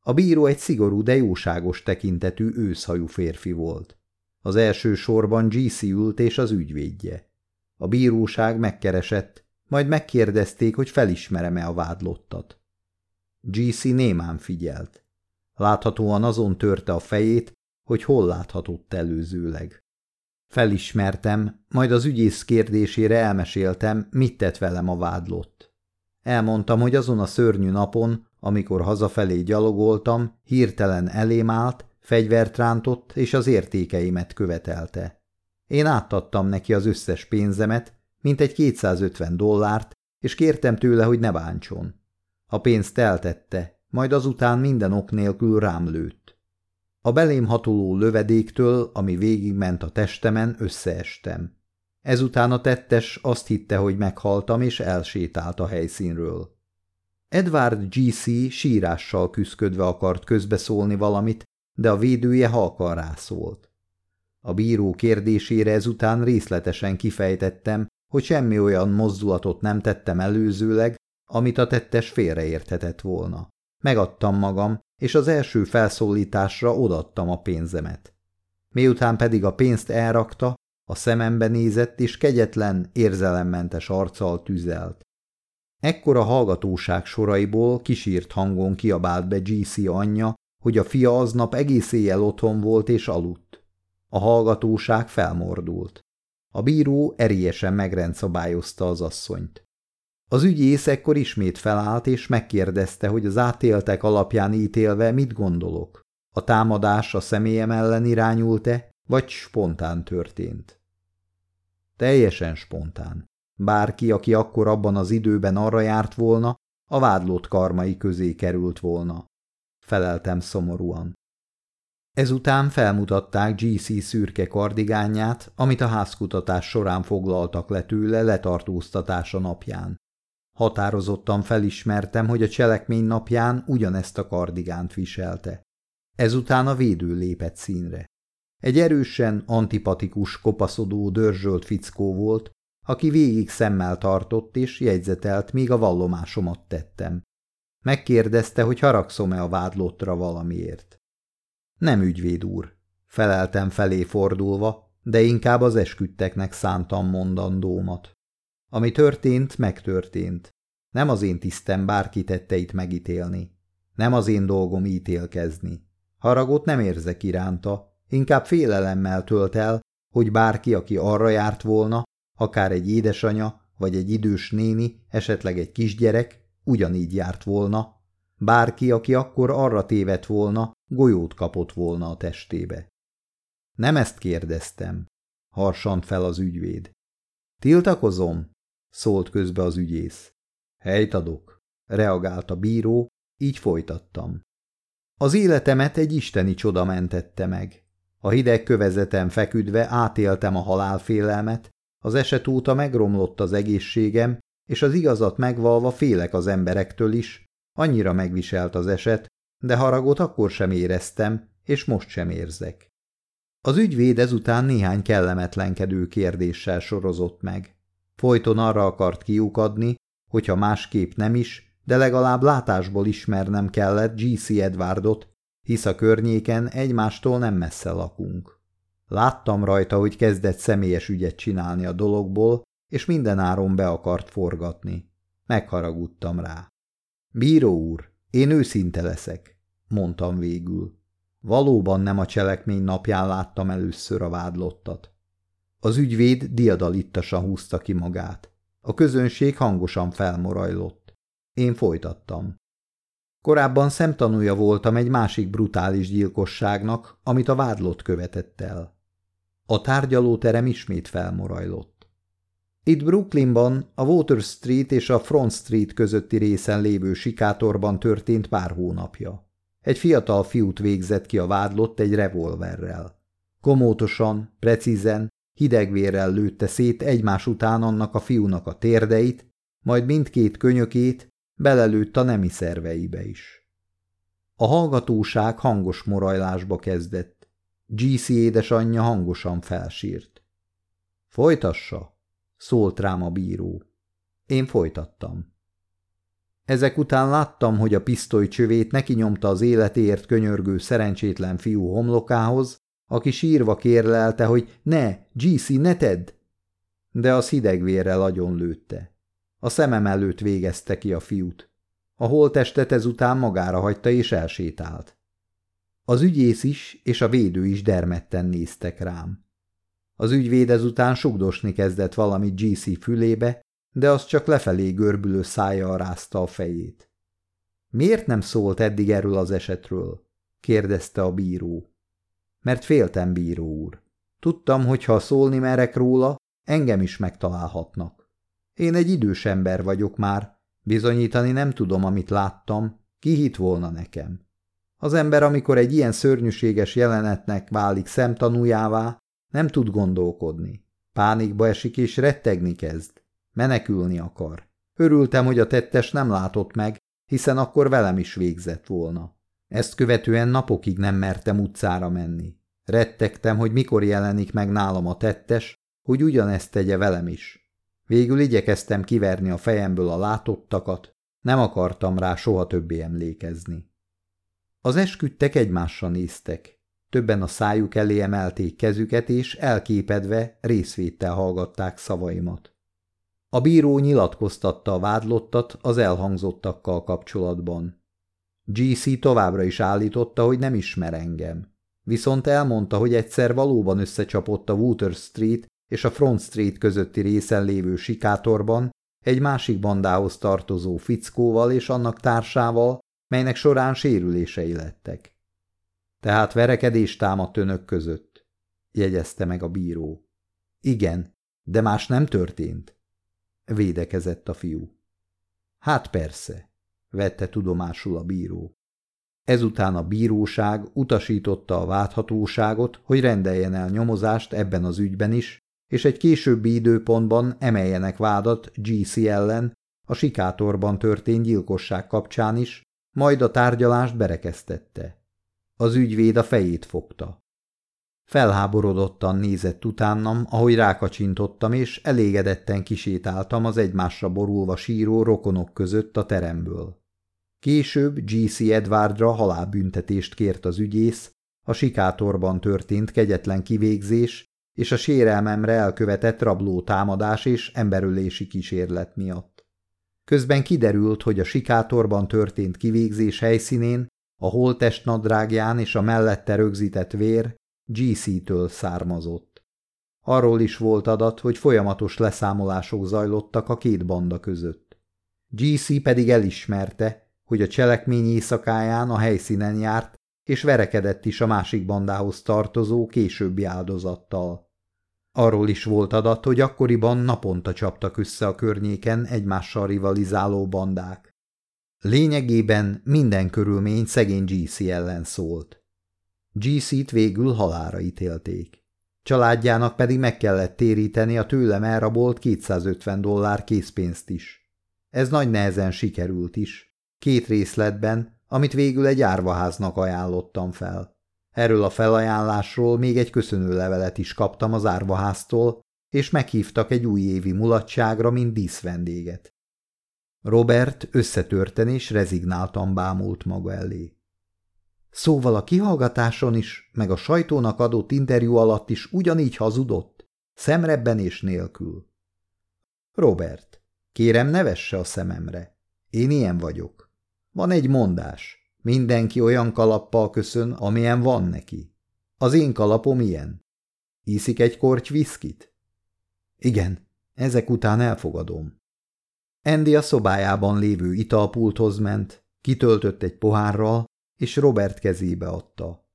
Speaker 1: A bíró egy szigorú, de jóságos tekintetű őszhajú férfi volt. Az első sorban GC ült és az ügyvédje. A bíróság megkeresett, majd megkérdezték, hogy felismerem-e a vádlottat. GC némán figyelt. Láthatóan azon törte a fejét, hogy hol láthatott előzőleg. Felismertem, majd az ügyész kérdésére elmeséltem, mit tett velem a vádlott. Elmondtam, hogy azon a szörnyű napon, amikor hazafelé gyalogoltam, hirtelen elém állt, fegyvert rántott és az értékeimet követelte. Én átadtam neki az összes pénzemet, mintegy 250 dollárt, és kértem tőle, hogy ne bántson. A pénzt eltette, majd azután minden ok nélkül rám lőtt. A belém hatoló lövedéktől, ami végigment a testemen, összeestem. Ezután a tettes azt hitte, hogy meghaltam, és elsétált a helyszínről. Edward G.C. sírással küszködve akart közbeszólni valamit, de a védője halkan rászólt. A bíró kérdésére ezután részletesen kifejtettem, hogy semmi olyan mozdulatot nem tettem előzőleg, amit a tettes félreérthetett volna. Megadtam magam, és az első felszólításra odaadtam a pénzemet. Miután pedig a pénzt elrakta, a szemembe nézett és kegyetlen, érzelemmentes arccal tüzelt. Ekkor a hallgatóság soraiból kisírt hangon kiabált be GC anyja, hogy a fia aznap egész éjjel otthon volt és aludt. A hallgatóság felmordult. A bíró erélyesen megrendszabályozta az asszonyt. Az ügyész ekkor ismét felállt és megkérdezte, hogy az átéltek alapján ítélve mit gondolok. A támadás a személyem ellen irányult-e, vagy spontán történt? Teljesen spontán. Bárki, aki akkor abban az időben arra járt volna, a vádlott karmai közé került volna. Feleltem szomorúan. Ezután felmutatták GC szürke kardigányát, amit a házkutatás során foglaltak le tőle letartóztatása napján. Határozottan felismertem, hogy a cselekmény napján ugyanezt a kardigánt viselte. Ezután a védő lépett színre. Egy erősen antipatikus, kopaszodó, dörzsölt fickó volt, aki végig szemmel tartott és jegyzetelt, míg a vallomásomat tettem. Megkérdezte, hogy haragszom-e a vádlottra valamiért. Nem ügyvéd úr, feleltem felé fordulva, de inkább az esküdteknek szántam mondandómat. Ami történt, megtörtént. Nem az én tisztem bárki tetteit megítélni. Nem az én dolgom ítélkezni. Haragot nem érzek iránta, inkább félelemmel tölt el, hogy bárki, aki arra járt volna, akár egy édesanya, vagy egy idős néni, esetleg egy kisgyerek, ugyanígy járt volna, Bárki, aki akkor arra tévedt volna, golyót kapott volna a testébe. Nem ezt kérdeztem, harsant fel az ügyvéd. Tiltakozom, szólt közbe az ügyész. Helyt adok, reagált a bíró, így folytattam. Az életemet egy isteni csoda mentette meg. A hideg kövezetem feküdve átéltem a halálfélelmet, az eset óta megromlott az egészségem, és az igazat megvalva félek az emberektől is, Annyira megviselt az eset, de haragot akkor sem éreztem, és most sem érzek. Az ügyvéd ezután néhány kellemetlenkedő kérdéssel sorozott meg. Folyton arra akart kiukadni, hogyha másképp nem is, de legalább látásból ismernem kellett G.C. Edwardot, hisz a környéken egymástól nem messze lakunk. Láttam rajta, hogy kezdett személyes ügyet csinálni a dologból, és minden áron be akart forgatni. Megharagudtam rá. Bíró úr, én őszinte leszek, mondtam végül. Valóban nem a cselekmény napján láttam először a vádlottat. Az ügyvéd diadalittasan húzta ki magát. A közönség hangosan felmorajlott. Én folytattam. Korábban szemtanúja voltam egy másik brutális gyilkosságnak, amit a vádlott követett el. A tárgyalóterem ismét felmorajlott. Itt Brooklynban, a Water Street és a Front Street közötti részen lévő sikátorban történt pár hónapja. Egy fiatal fiút végzett ki a vádlott egy revolverrel. Komótosan, precízen, hidegvérrel lőtte szét egymás után annak a fiúnak a térdeit, majd mindkét könyökét belelőtt a nemi szerveibe is. A hallgatóság hangos morajlásba kezdett. GC édesanyja hangosan felsírt. Folytassa! szólt rám a bíró. Én folytattam. Ezek után láttam, hogy a pisztoly csövét neki nyomta az életéért könyörgő szerencsétlen fiú homlokához, aki sírva kérlelte, hogy ne, GC, ne tedd! De az hidegvérrel agyon lőtte. A szemem előtt végezte ki a fiút. A holtestet ezután magára hagyta és elsétált. Az ügyész is és a védő is dermedten néztek rám. Az ügyvéd ezután sugdosni kezdett valamit GC fülébe, de az csak lefelé görbülő szája rázta a fejét. Miért nem szólt eddig erről az esetről? kérdezte a bíró. Mert féltem, bíró úr. Tudtam, hogy ha szólni merek róla, engem is megtalálhatnak. Én egy idős ember vagyok már, bizonyítani nem tudom, amit láttam, ki hit volna nekem. Az ember, amikor egy ilyen szörnyűséges jelenetnek válik szemtanújává, nem tud gondolkodni. Pánikba esik és rettegni kezd. Menekülni akar. Örültem, hogy a tettes nem látott meg, hiszen akkor velem is végzett volna. Ezt követően napokig nem mertem utcára menni. Rettegtem, hogy mikor jelenik meg nálam a tettes, hogy ugyanezt tegye velem is. Végül igyekeztem kiverni a fejemből a látottakat, nem akartam rá soha többé emlékezni. Az esküdtek egymásra néztek. Többen a szájuk elé emelték kezüket, és elképedve részvéttel hallgatták szavaimat. A bíró nyilatkoztatta a vádlottat az elhangzottakkal kapcsolatban. GC továbbra is állította, hogy nem ismer engem. Viszont elmondta, hogy egyszer valóban összecsapott a Water Street és a Front Street közötti részen lévő sikátorban egy másik bandához tartozó fickóval és annak társával, melynek során sérülései lettek. Tehát verekedés támadt önök között, jegyezte meg a bíró. Igen, de más nem történt, védekezett a fiú. Hát persze, vette tudomásul a bíró. Ezután a bíróság utasította a vádhatóságot, hogy rendeljen el nyomozást ebben az ügyben is, és egy későbbi időpontban emeljenek vádat GC ellen a sikátorban történt gyilkosság kapcsán is, majd a tárgyalást berekeztette. Az ügyvéd a fejét fogta. Felháborodottan nézett utánam, ahogy rákacsintottam, és elégedetten kisétáltam az egymásra borulva síró rokonok között a teremből. Később G.C. Edwardra halálbüntetést kért az ügyész, a sikátorban történt kegyetlen kivégzés és a sérelmemre elkövetett rabló támadás és emberölési kísérlet miatt. Közben kiderült, hogy a sikátorban történt kivégzés helyszínén a holtest nadrágján és a mellette rögzített vér GC-től származott. Arról is volt adat, hogy folyamatos leszámolások zajlottak a két banda között. GC pedig elismerte, hogy a cselekmény éjszakáján a helyszínen járt, és verekedett is a másik bandához tartozó későbbi áldozattal. Arról is volt adat, hogy akkoriban naponta csaptak össze a környéken egymással rivalizáló bandák. Lényegében minden körülmény szegény GC ellen szólt. GC-t végül halára ítélték. Családjának pedig meg kellett téríteni a tőlem elrabolt 250 dollár készpénzt is. Ez nagy nehezen sikerült is. Két részletben, amit végül egy árvaháznak ajánlottam fel. Erről a felajánlásról még egy köszönőlevelet is kaptam az árvaháztól, és meghívtak egy újévi mulatságra, mint díszvendéget. Robert összetörten és rezignáltan bámult maga elé. Szóval a kihallgatáson is, meg a sajtónak adott interjú alatt is ugyanígy hazudott, szemrebben és nélkül. Robert, kérem ne vesse a szememre. Én ilyen vagyok. Van egy mondás. Mindenki olyan kalappal köszön, amilyen van neki. Az én kalapom ilyen. Iszik egy korty viszkit? Igen, ezek után elfogadom. Andy a szobájában lévő italpulthoz ment, kitöltött egy pohárral, és Robert kezébe adta.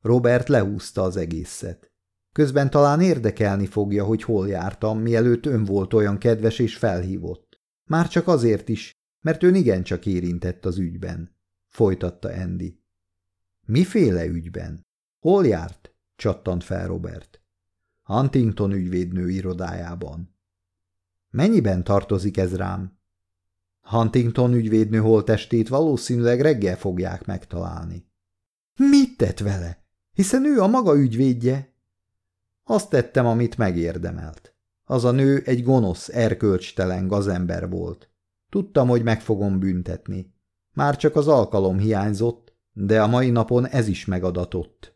Speaker 1: Robert lehúzta az egészet. Közben talán érdekelni fogja, hogy hol jártam, mielőtt ön volt olyan kedves és felhívott. Már csak azért is, mert ön igencsak érintett az ügyben, folytatta Andy. Miféle ügyben? Hol járt? csattant fel Robert. Huntington ügyvédnő irodájában. Mennyiben tartozik ez rám? Huntington ügyvédnő holtestét valószínűleg reggel fogják megtalálni. Mit tett vele? Hiszen ő a maga ügyvédje. Azt tettem, amit megérdemelt. Az a nő egy gonosz, erkölcstelen gazember volt. Tudtam, hogy meg fogom büntetni. Már csak az alkalom hiányzott, de a mai napon ez is megadatott.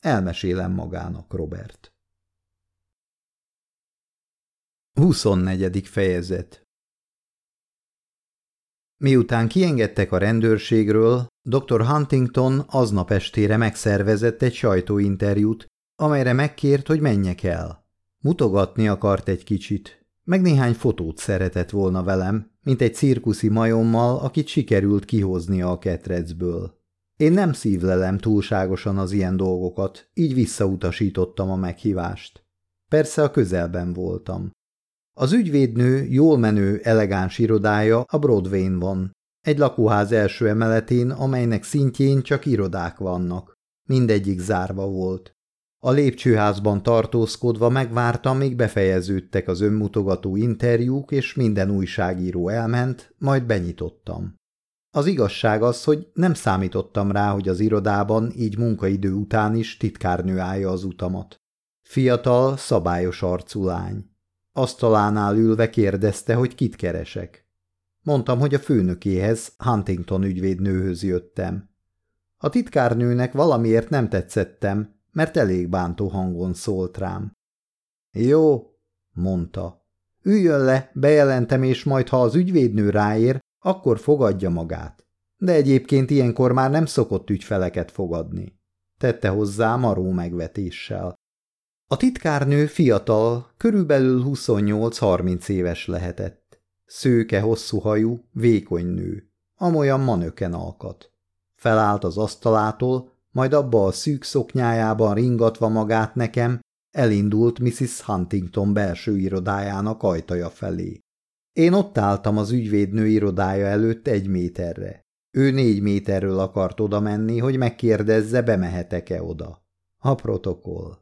Speaker 1: Elmesélem magának, Robert. 24. fejezet Miután kiengedtek a rendőrségről, dr. Huntington aznap estére megszervezett egy sajtóinterjút, amelyre megkért, hogy menjek el. Mutogatni akart egy kicsit, meg néhány fotót szeretett volna velem, mint egy cirkuszi majommal, akit sikerült kihoznia a ketrecből. Én nem szívlelem túlságosan az ilyen dolgokat, így visszautasítottam a meghívást. Persze a közelben voltam. Az ügyvédnő jól menő, elegáns irodája a Broadway-n van, egy lakóház első emeletén, amelynek szintjén csak irodák vannak. Mindegyik zárva volt. A lépcsőházban tartózkodva megvártam, míg befejeződtek az önmutogató interjúk, és minden újságíró elment, majd benyitottam. Az igazság az, hogy nem számítottam rá, hogy az irodában, így munkaidő után is titkárnő állja az utamat. Fiatal, szabályos arcú lány. Asztalánál ülve kérdezte, hogy kit keresek. Mondtam, hogy a főnökéhez, Huntington ügyvédnőhöz jöttem. A titkárnőnek valamiért nem tetszettem, mert elég bántó hangon szólt rám. Jó, mondta. Üljön le, bejelentem, és majd ha az ügyvédnő ráér, akkor fogadja magát. De egyébként ilyenkor már nem szokott ügyfeleket fogadni. Tette hozzá maró megvetéssel. A titkárnő fiatal, körülbelül 28-30 éves lehetett. Szőke, hosszú hajú, vékony nő, amolyan manöken alkat. Felállt az asztalától, majd abba a szűk szoknyájában ringatva magát nekem, elindult Mrs. Huntington belső irodájának ajtaja felé. Én ott álltam az ügyvédnő irodája előtt egy méterre. Ő négy méterről akart oda menni, hogy megkérdezze, bemehetek-e oda. A protokoll.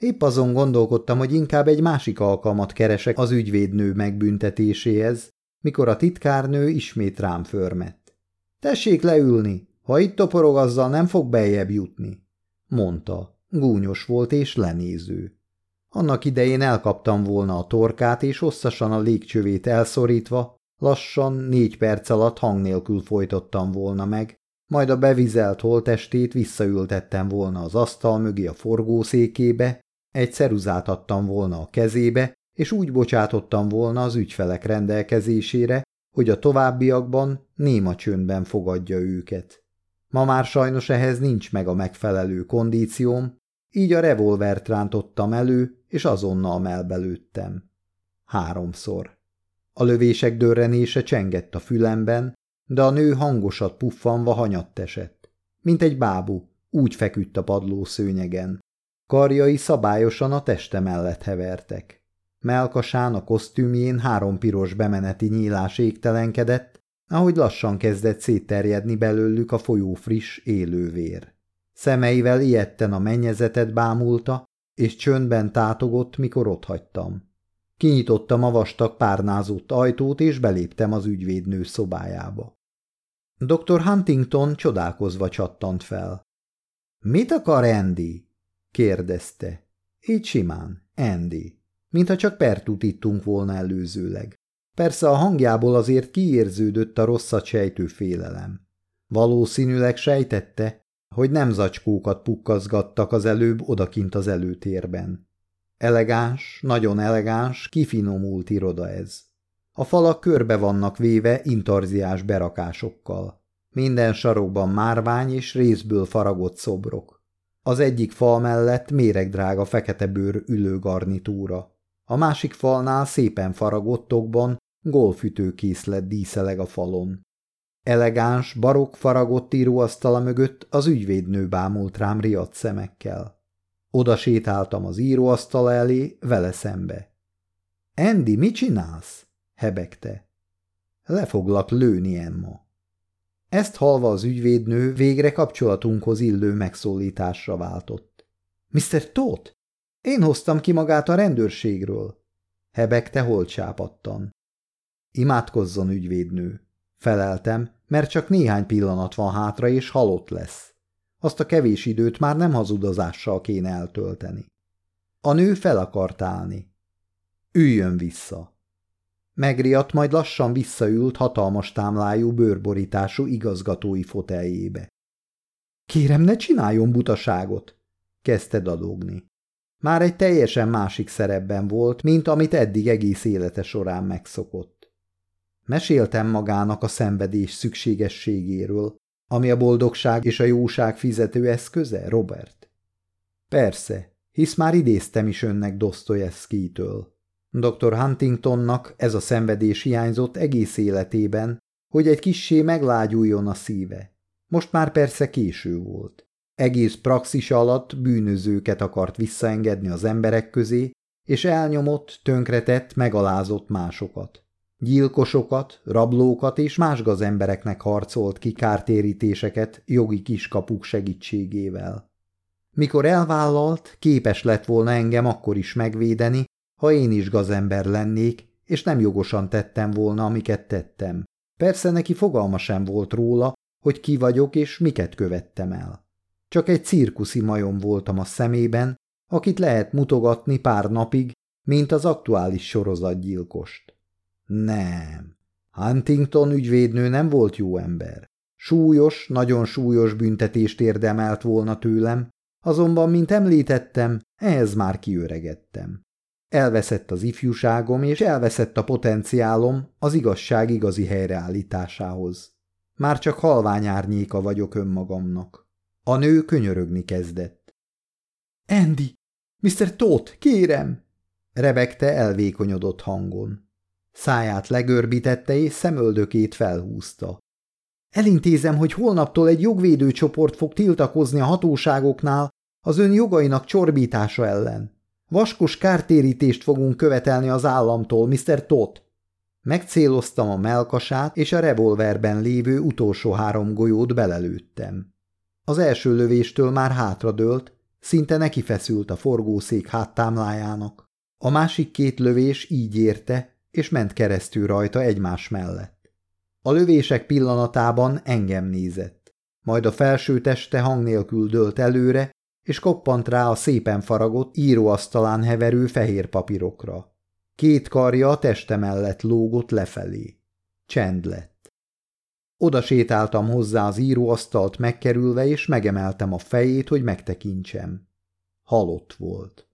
Speaker 1: Épp azon gondolkodtam, hogy inkább egy másik alkalmat keresek az ügyvédnő megbüntetéséhez, mikor a titkárnő ismét rám förmett. Tessék leülni, ha itt toporog, azzal nem fog bejebb jutni, mondta. Gúnyos volt és lenéző. Annak idején elkaptam volna a torkát, és hosszasan a légcsövét elszorítva, lassan négy perc alatt hang nélkül folytottam volna meg, majd a bevizelt holtestét visszaültettem volna az asztal mögé a forgószékébe, egy ceruzát adtam volna a kezébe, és úgy bocsátottam volna az ügyfelek rendelkezésére, hogy a továbbiakban néma csöndben fogadja őket. Ma már sajnos ehhez nincs meg a megfelelő kondícióm, így a revolvert rántottam elő, és azonnal melbelőttem. Háromszor. A lövések dörrenése csengett a fülemben, de a nő hangosat puffanva hanyatt esett. Mint egy bábú, úgy feküdt a padló szőnyegen. Karjai szabályosan a teste mellett hevertek. Melkasán a kosztümjén három piros bemeneti nyílás égtelenkedett, ahogy lassan kezdett szétterjedni belőlük a folyó friss, élő vér. Szemeivel ilyetten a mennyezetet bámulta, és csöndben tátogott, mikor otthagytam. Kinyitottam a vastag párnázott ajtót, és beléptem az ügyvédnő szobájába. Dr. Huntington csodálkozva csattant fel. – Mit akar Andy? kérdezte. Így simán, Andy. Mintha csak pertút ittunk volna előzőleg. Persze a hangjából azért kiérződött a rosszat sejtő félelem. Valószínűleg sejtette, hogy nem zacskókat pukkazgattak az előbb odakint az előtérben. Elegáns, nagyon elegáns, kifinomult iroda ez. A falak körbe vannak véve intarziás berakásokkal. Minden sarokban márvány és részből faragott szobrok. Az egyik fal mellett méregdrága feketebőr ülő garnitúra. A másik falnál szépen faragottokban golfütőkészlet díszeleg a falon. Elegáns, barokk faragott íróasztala mögött az ügyvédnő bámult rám riadt szemekkel. Oda sétáltam az íróasztala elé, vele szembe. – Andy, mit csinálsz? – hebegte. – Le foglak lőni, Emma. Ezt halva az ügyvédnő végre kapcsolatunkhoz illő megszólításra váltott. Mr. Tóth? Én hoztam ki magát a rendőrségről. Hebegte holcsápattan. Imádkozzon, ügyvédnő. Feleltem, mert csak néhány pillanat van hátra, és halott lesz. Azt a kevés időt már nem hazudozással kéne eltölteni. A nő fel akart állni. Üljön vissza. Megriadt, majd lassan visszaült hatalmas támlájú bőrborítású igazgatói foteljébe. – Kérem, ne csináljon butaságot! – kezdte dadogni. Már egy teljesen másik szerepben volt, mint amit eddig egész élete során megszokott. Meséltem magának a szenvedés szükségességéről, ami a boldogság és a jóság fizető eszköze, Robert? Persze, hisz már idéztem is önnek Dostoyevsky-től. Dr. Huntingtonnak ez a szenvedés hiányzott egész életében, hogy egy kissé meglágyuljon a szíve. Most már persze késő volt. Egész praxis alatt bűnözőket akart visszaengedni az emberek közé, és elnyomott, tönkretett, megalázott másokat. Gyilkosokat, rablókat és más gazembereknek harcolt ki kártérítéseket jogi kiskapuk segítségével. Mikor elvállalt, képes lett volna engem akkor is megvédeni, ha én is gazember lennék, és nem jogosan tettem volna, amiket tettem. Persze neki fogalma sem volt róla, hogy ki vagyok és miket követtem el. Csak egy cirkuszi majom voltam a szemében, akit lehet mutogatni pár napig, mint az aktuális sorozatgyilkost. Nem. Huntington ügyvédnő nem volt jó ember. Súlyos, nagyon súlyos büntetést érdemelt volna tőlem, azonban, mint említettem, ehhez már kiöregettem. Elveszett az ifjúságom, és elveszett a potenciálom az igazság igazi helyreállításához. Már csak halvány árnyéka vagyok önmagamnak. A nő könyörögni kezdett. – Andy! Mr. Tót, kérem! – rebegte elvékonyodott hangon. Száját legörbítette és szemöldökét felhúzta. Elintézem, hogy holnaptól egy jogvédőcsoport fog tiltakozni a hatóságoknál az ön jogainak csorbítása ellen. Vaskos kártérítést fogunk követelni az államtól, Mr. Tot. Megcéloztam a melkasát, és a revolverben lévő utolsó három golyót belelőttem. Az első lövéstől már hátradőlt, szinte neki feszült a forgószék háttámlájának. A másik két lövés így érte, és ment keresztül rajta egymás mellett. A lövések pillanatában engem nézett, majd a felső teste hang nélkül dőlt előre, és koppant rá a szépen faragott, íróasztalán heverő fehér papírokra. Két karja a teste mellett lógott lefelé. Csend lett. Oda sétáltam hozzá az íróasztalt megkerülve, és megemeltem a fejét, hogy megtekintsem. Halott volt.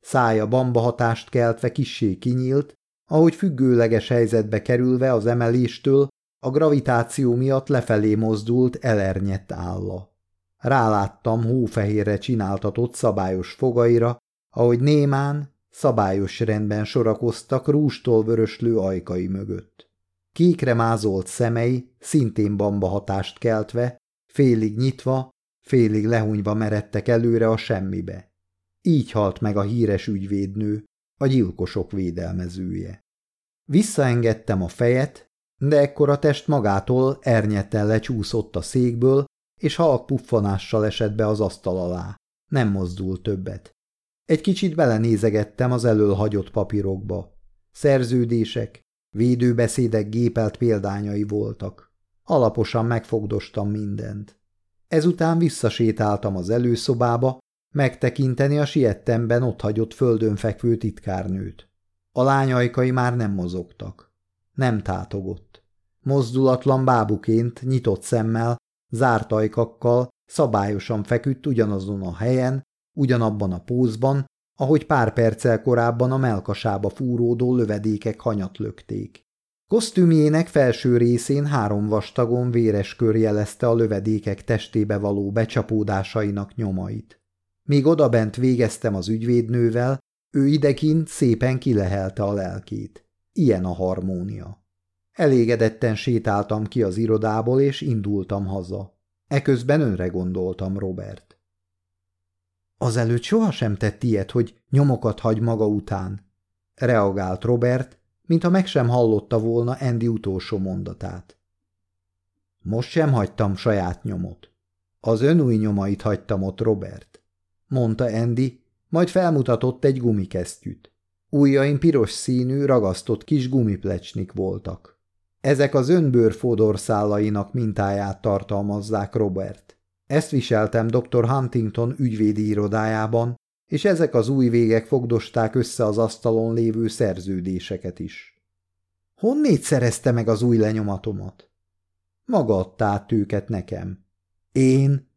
Speaker 1: Szája bamba hatást keltve kissé kinyílt, ahogy függőleges helyzetbe kerülve az emeléstől, a gravitáció miatt lefelé mozdult elernyett álla. Ráláttam hófehérre csináltatott szabályos fogaira, ahogy némán, szabályos rendben sorakoztak rústól vöröslő ajkai mögött. Kékre mázolt szemei, szintén bamba hatást keltve, félig nyitva, félig lehunyva meredtek előre a semmibe. Így halt meg a híres ügyvédnő, a gyilkosok védelmezője. Visszaengedtem a fejet, de ekkor a test magától ernyetten lecsúszott a székből, és halk puffanással esett be az asztal alá. Nem mozdul többet. Egy kicsit belenézegettem az elől hagyott papírokba. Szerződések, védőbeszédek gépelt példányai voltak. Alaposan megfogdostam mindent. Ezután visszasétáltam az előszobába, megtekinteni a siettemben ott hagyott földön fekvő titkárnőt. A lányajkai már nem mozogtak. Nem tátogott. Mozdulatlan bábuként, nyitott szemmel zárt ajkakkal szabályosan feküdt ugyanazon a helyen, ugyanabban a pózban, ahogy pár perccel korábban a melkasába fúródó lövedékek hanyat lökték. Kosztümjének felső részén három vastagon véres kör jelezte a lövedékek testébe való becsapódásainak nyomait. Míg odabent végeztem az ügyvédnővel, ő idekint szépen kilehelte a lelkét. Ilyen a harmónia. Elégedetten sétáltam ki az irodából, és indultam haza. Eközben önre gondoltam, Robert. Azelőtt sohasem tett ilyet, hogy nyomokat hagy maga után, reagált Robert, mintha meg sem hallotta volna Andy utolsó mondatát. Most sem hagytam saját nyomot. Az ön új nyomait hagytam ott, Robert, mondta Andy, majd felmutatott egy gumikesztyűt. Újjaim piros színű, ragasztott kis gumiplecsnik voltak. Ezek az önbőr fodorszálainak mintáját tartalmazzák Robert. Ezt viseltem dr. Huntington ügyvédi irodájában, és ezek az új végek fogdosták össze az asztalon lévő szerződéseket is. Honnét szerezte meg az új lenyomatomat? Maga adta át őket nekem. Én?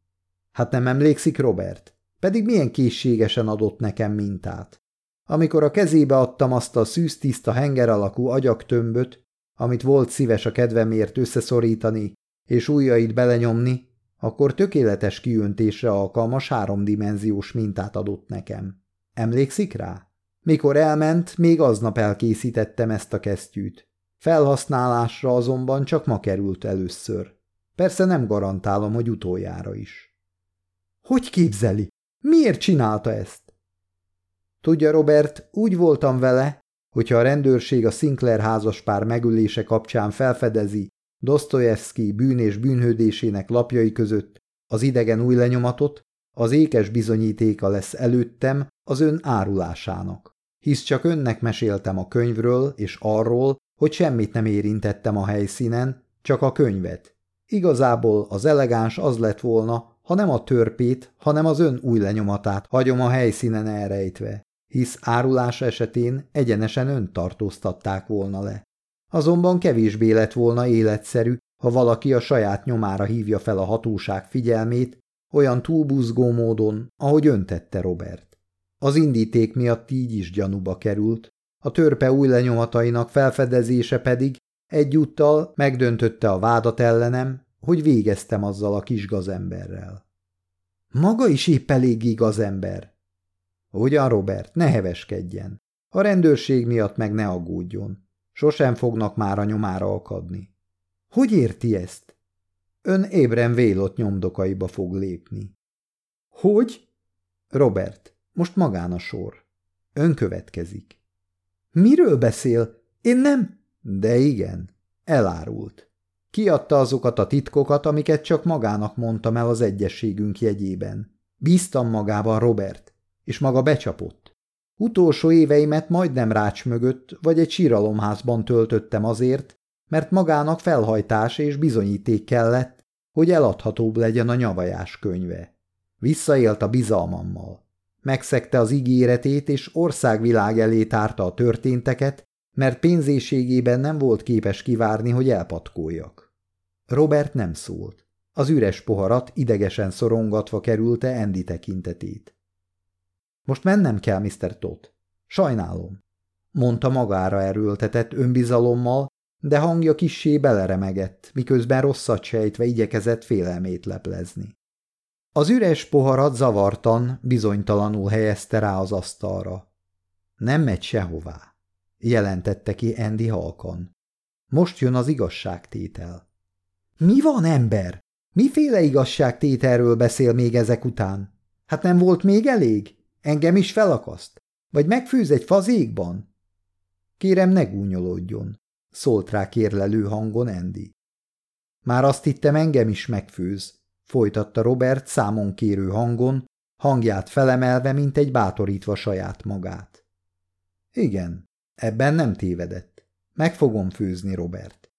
Speaker 1: Hát nem emlékszik Robert, pedig milyen készségesen adott nekem mintát. Amikor a kezébe adtam azt a szűz tiszta henger alakú agyaktömböt, amit volt szíves a kedvemért összeszorítani és ujjait belenyomni, akkor tökéletes kiöntésre alkalmas háromdimenziós mintát adott nekem. Emlékszik rá? Mikor elment, még aznap elkészítettem ezt a kesztyűt. Felhasználásra azonban csak ma került először. Persze nem garantálom, hogy utoljára is. Hogy képzeli? Miért csinálta ezt? Tudja, Robert, úgy voltam vele, Hogyha a rendőrség a Sinclair házaspár megülése kapcsán felfedezi Dostoyevsky bűn és bűnhődésének lapjai között az idegen új lenyomatot, az ékes bizonyítéka lesz előttem az ön árulásának. Hisz csak önnek meséltem a könyvről és arról, hogy semmit nem érintettem a helyszínen, csak a könyvet. Igazából az elegáns az lett volna, ha nem a törpét, hanem az ön új lenyomatát hagyom a helyszínen elrejtve hisz árulása esetén egyenesen öntartóztatták volna le. Azonban kevésbé lett volna életszerű, ha valaki a saját nyomára hívja fel a hatóság figyelmét, olyan túlbuzgó módon, ahogy öntette Robert. Az indíték miatt így is gyanúba került, a törpe új lenyomatainak felfedezése pedig egyúttal megdöntötte a vádat ellenem, hogy végeztem azzal a kis gazemberrel. Maga is épp elég igazember, Ugyan, Robert, ne heveskedjen. A rendőrség miatt meg ne aggódjon. Sosem fognak már a nyomára akadni. Hogy érti ezt? Ön ébren vélott nyomdokaiba fog lépni. Hogy? Robert, most magán a sor. Ön következik. Miről beszél? Én nem? De igen, elárult. Kiadta azokat a titkokat, amiket csak magának mondtam el az egyességünk jegyében. Bíztam magában, Robert és maga becsapott. Utolsó éveimet majdnem rács mögött vagy egy síralomházban töltöttem azért, mert magának felhajtás és bizonyíték kellett, hogy eladhatóbb legyen a nyavajás könyve. Visszaélt a bizalmammal. Megszegte az ígéretét és országvilág elé tárta a történteket, mert pénzéségében nem volt képes kivárni, hogy elpatkoljak. Robert nem szólt. Az üres poharat idegesen szorongatva kerülte Endi tekintetét. Most mennem kell, Mr. Todd. Sajnálom, mondta magára erőltetett önbizalommal, de hangja kissé beleremegett, miközben rosszat sejtve igyekezett félelmét leplezni. Az üres poharat zavartan, bizonytalanul helyezte rá az asztalra. Nem megy sehová, jelentette ki Andy halkan. Most jön az igazságtétel. Mi van, ember? Miféle igazságtételről beszél még ezek után? Hát nem volt még elég? Engem is felakaszt? Vagy megfőz egy fazékban? Kérem, ne gúnyolódjon, szólt rá kérlelő hangon Andy. Már azt hittem, engem is megfőz, folytatta Robert számon kérő hangon, hangját felemelve, mint egy bátorítva saját magát. Igen, ebben nem tévedett. Meg fogom főzni, Robert.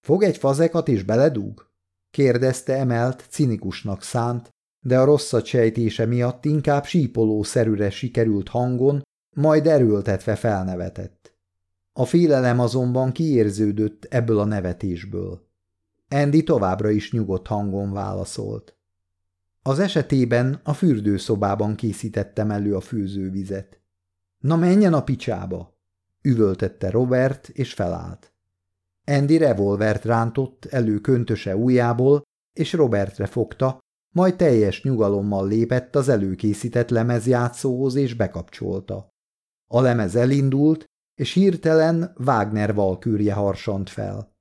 Speaker 1: Fog egy fazekat és beledúg? kérdezte emelt, cinikusnak szánt, de a rosszat sejtése miatt inkább sípolószerűre sikerült hangon, majd erőltetve felnevetett. A félelem azonban kiérződött ebből a nevetésből. Andy továbbra is nyugodt hangon válaszolt. Az esetében a fürdőszobában készítettem elő a fűzővizet. Na menjen a picsába! üvöltette Robert, és felállt. Andy revolvert rántott elő köntöse ujjából, és Robertre fogta, majd teljes nyugalommal lépett az előkészített lemezjátszóhoz és bekapcsolta. A lemez elindult, és hirtelen Wagner valkürje harsant fel.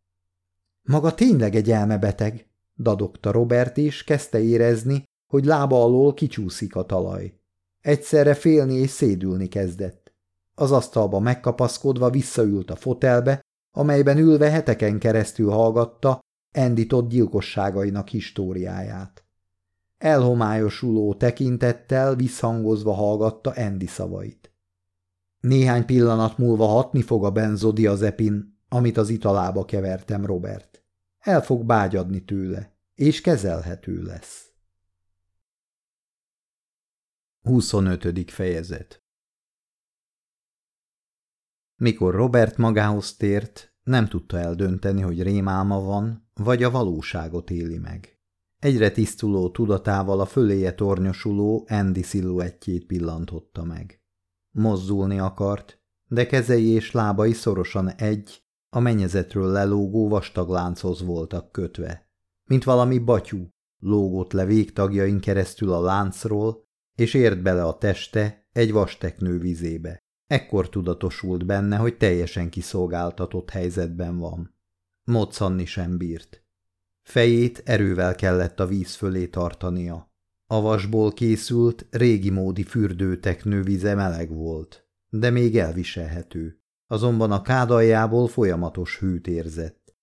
Speaker 1: Maga tényleg egy elmebeteg, dadogta Robert, és kezdte érezni, hogy lába alól kicsúszik a talaj. Egyszerre félni és szédülni kezdett. Az asztalba megkapaszkodva visszaült a fotelbe, amelyben ülve heteken keresztül hallgatta Enditott gyilkosságainak históriáját elhomályosuló tekintettel visszhangozva hallgatta Andy szavait. Néhány pillanat múlva hatni fog a benzodiazepin, amit az italába kevertem Robert. El fog bágyadni tőle, és kezelhető lesz. 25. fejezet Mikor Robert magához tért, nem tudta eldönteni, hogy rémálma van, vagy a valóságot éli meg egyre tisztuló tudatával a föléje tornyosuló Andy sziluettjét pillantotta meg. Mozzulni akart, de kezei és lábai szorosan egy, a menyezetről lelógó vastag voltak kötve. Mint valami batyú, lógott le végtagjain keresztül a láncról, és ért bele a teste egy vasteknő vizébe. Ekkor tudatosult benne, hogy teljesen kiszolgáltatott helyzetben van. Moccanni sem bírt. Fejét erővel kellett a víz fölé tartania. A vasból készült, régi módi fürdőteknő vize meleg volt, de még elviselhető. Azonban a kádaljából folyamatos hűt érzett.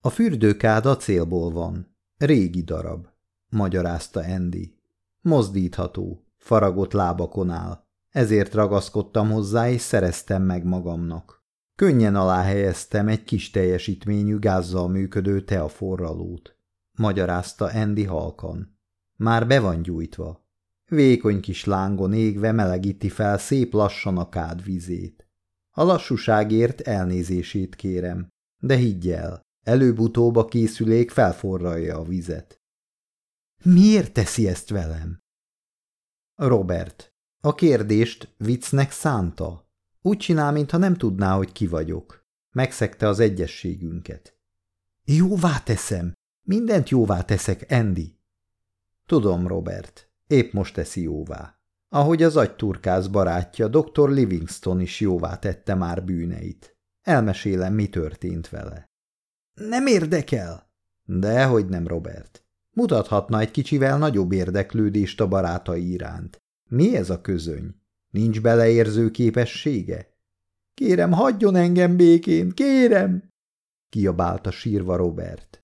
Speaker 1: A fürdőkád a célból van. Régi darab, magyarázta Andy. Mozdítható, faragott lábakon áll. Ezért ragaszkodtam hozzá és szereztem meg magamnak. Könnyen aláhelyeztem egy kis teljesítményű gázzal működő teaforralót, magyarázta Andy halkan. Már be van gyújtva. Vékony kis lángon égve melegíti fel szép lassan a vizét. A lassúságért elnézését kérem, de higgy el, előbb-utóbb a készülék felforralja a vizet. Miért teszi ezt velem? Robert, a kérdést viccnek szánta. Úgy csinál, mintha nem tudná, hogy ki vagyok. Megszegte az egyességünket. Jóvá teszem! Mindent jóvá teszek, Andy! Tudom, Robert, épp most teszi jóvá. Ahogy az agyturkász barátja, dr. Livingston is jóvá tette már bűneit. Elmesélem, mi történt vele. Nem érdekel! Dehogy nem, Robert. Mutathatna egy kicsivel nagyobb érdeklődést a barátai iránt. Mi ez a közöny? Nincs beleérző képessége? Kérem, hagyjon engem békén, kérem! kiabálta sírva Robert.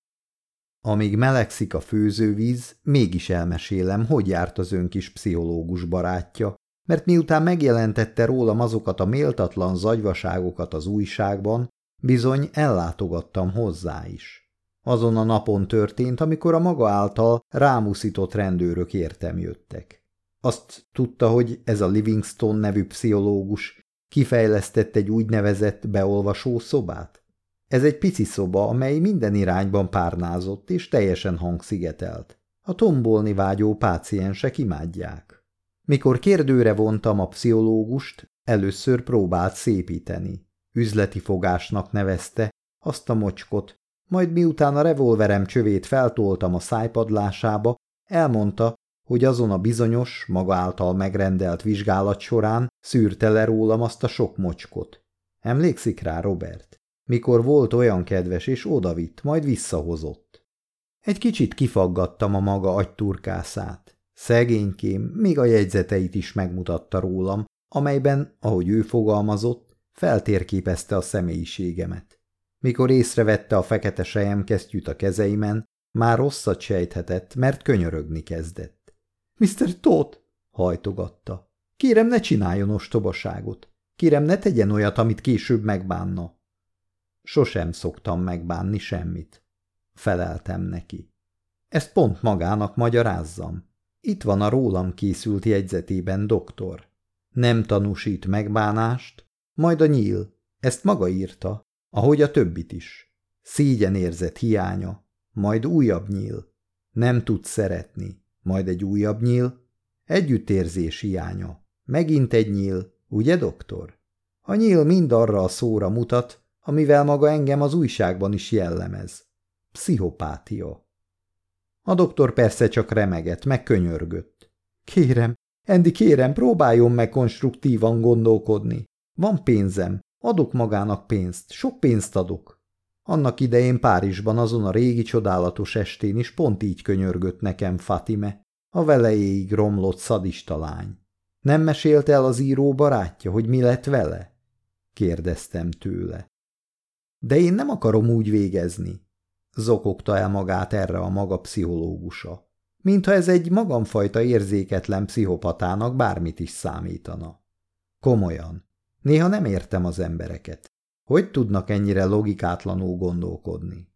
Speaker 1: Amíg melegszik a főzővíz, mégis elmesélem, hogy járt az ön kis pszichológus barátja, mert miután megjelentette rólam azokat a méltatlan zagyvaságokat az újságban, bizony ellátogattam hozzá is. Azon a napon történt, amikor a maga által rámuszított rendőrök értem jöttek. Azt tudta, hogy ez a Livingstone nevű pszichológus kifejlesztett egy úgynevezett beolvasó szobát. Ez egy pici szoba, amely minden irányban párnázott és teljesen hangszigetelt. A tombolni vágyó páciensek imádják. Mikor kérdőre vontam a pszichológust, először próbált szépíteni. Üzleti fogásnak nevezte azt a mocskot, majd miután a revolverem csövét feltoltam a szájpadlásába, elmondta, hogy azon a bizonyos, maga által megrendelt vizsgálat során szűrte le rólam azt a sok mocskot. Emlékszik rá, Robert? Mikor volt olyan kedves, és odavitt, majd visszahozott. Egy kicsit kifaggattam a maga agyturkászát. Szegénykém még a jegyzeteit is megmutatta rólam, amelyben, ahogy ő fogalmazott, feltérképezte a személyiségemet. Mikor észrevette a fekete sejemkesztyűt a kezeimen, már rosszat sejthetett, mert könyörögni kezdett. Mr. Todd, hajtogatta. Kérem, ne csináljon ostobaságot. Kérem, ne tegyen olyat, amit később megbánna. Sosem szoktam megbánni semmit. Feleltem neki. Ezt pont magának magyarázzam. Itt van a rólam készült jegyzetében doktor. Nem tanúsít megbánást, majd a nyíl. Ezt maga írta, ahogy a többit is. Szégyenérzet hiánya, majd újabb nyíl. Nem tud szeretni majd egy újabb nyíl, együttérzés hiánya, megint egy nyíl, ugye doktor? A nyíl mind arra a szóra mutat, amivel maga engem az újságban is jellemez. Pszichopátia. A doktor persze csak remegett, meg könyörgött. Kérem, Endi, kérem, próbáljon meg konstruktívan gondolkodni. Van pénzem, adok magának pénzt, sok pénzt adok. Annak idején Párizsban azon a régi csodálatos estén is pont így könyörgött nekem Fatime, a velejéig romlott szadista lány. Nem mesélte el az író barátja, hogy mi lett vele? kérdeztem tőle. De én nem akarom úgy végezni, zokogta el magát erre a maga pszichológusa. Mintha ez egy magamfajta érzéketlen pszichopatának bármit is számítana. Komolyan. Néha nem értem az embereket. Hogy tudnak ennyire logikátlanul gondolkodni?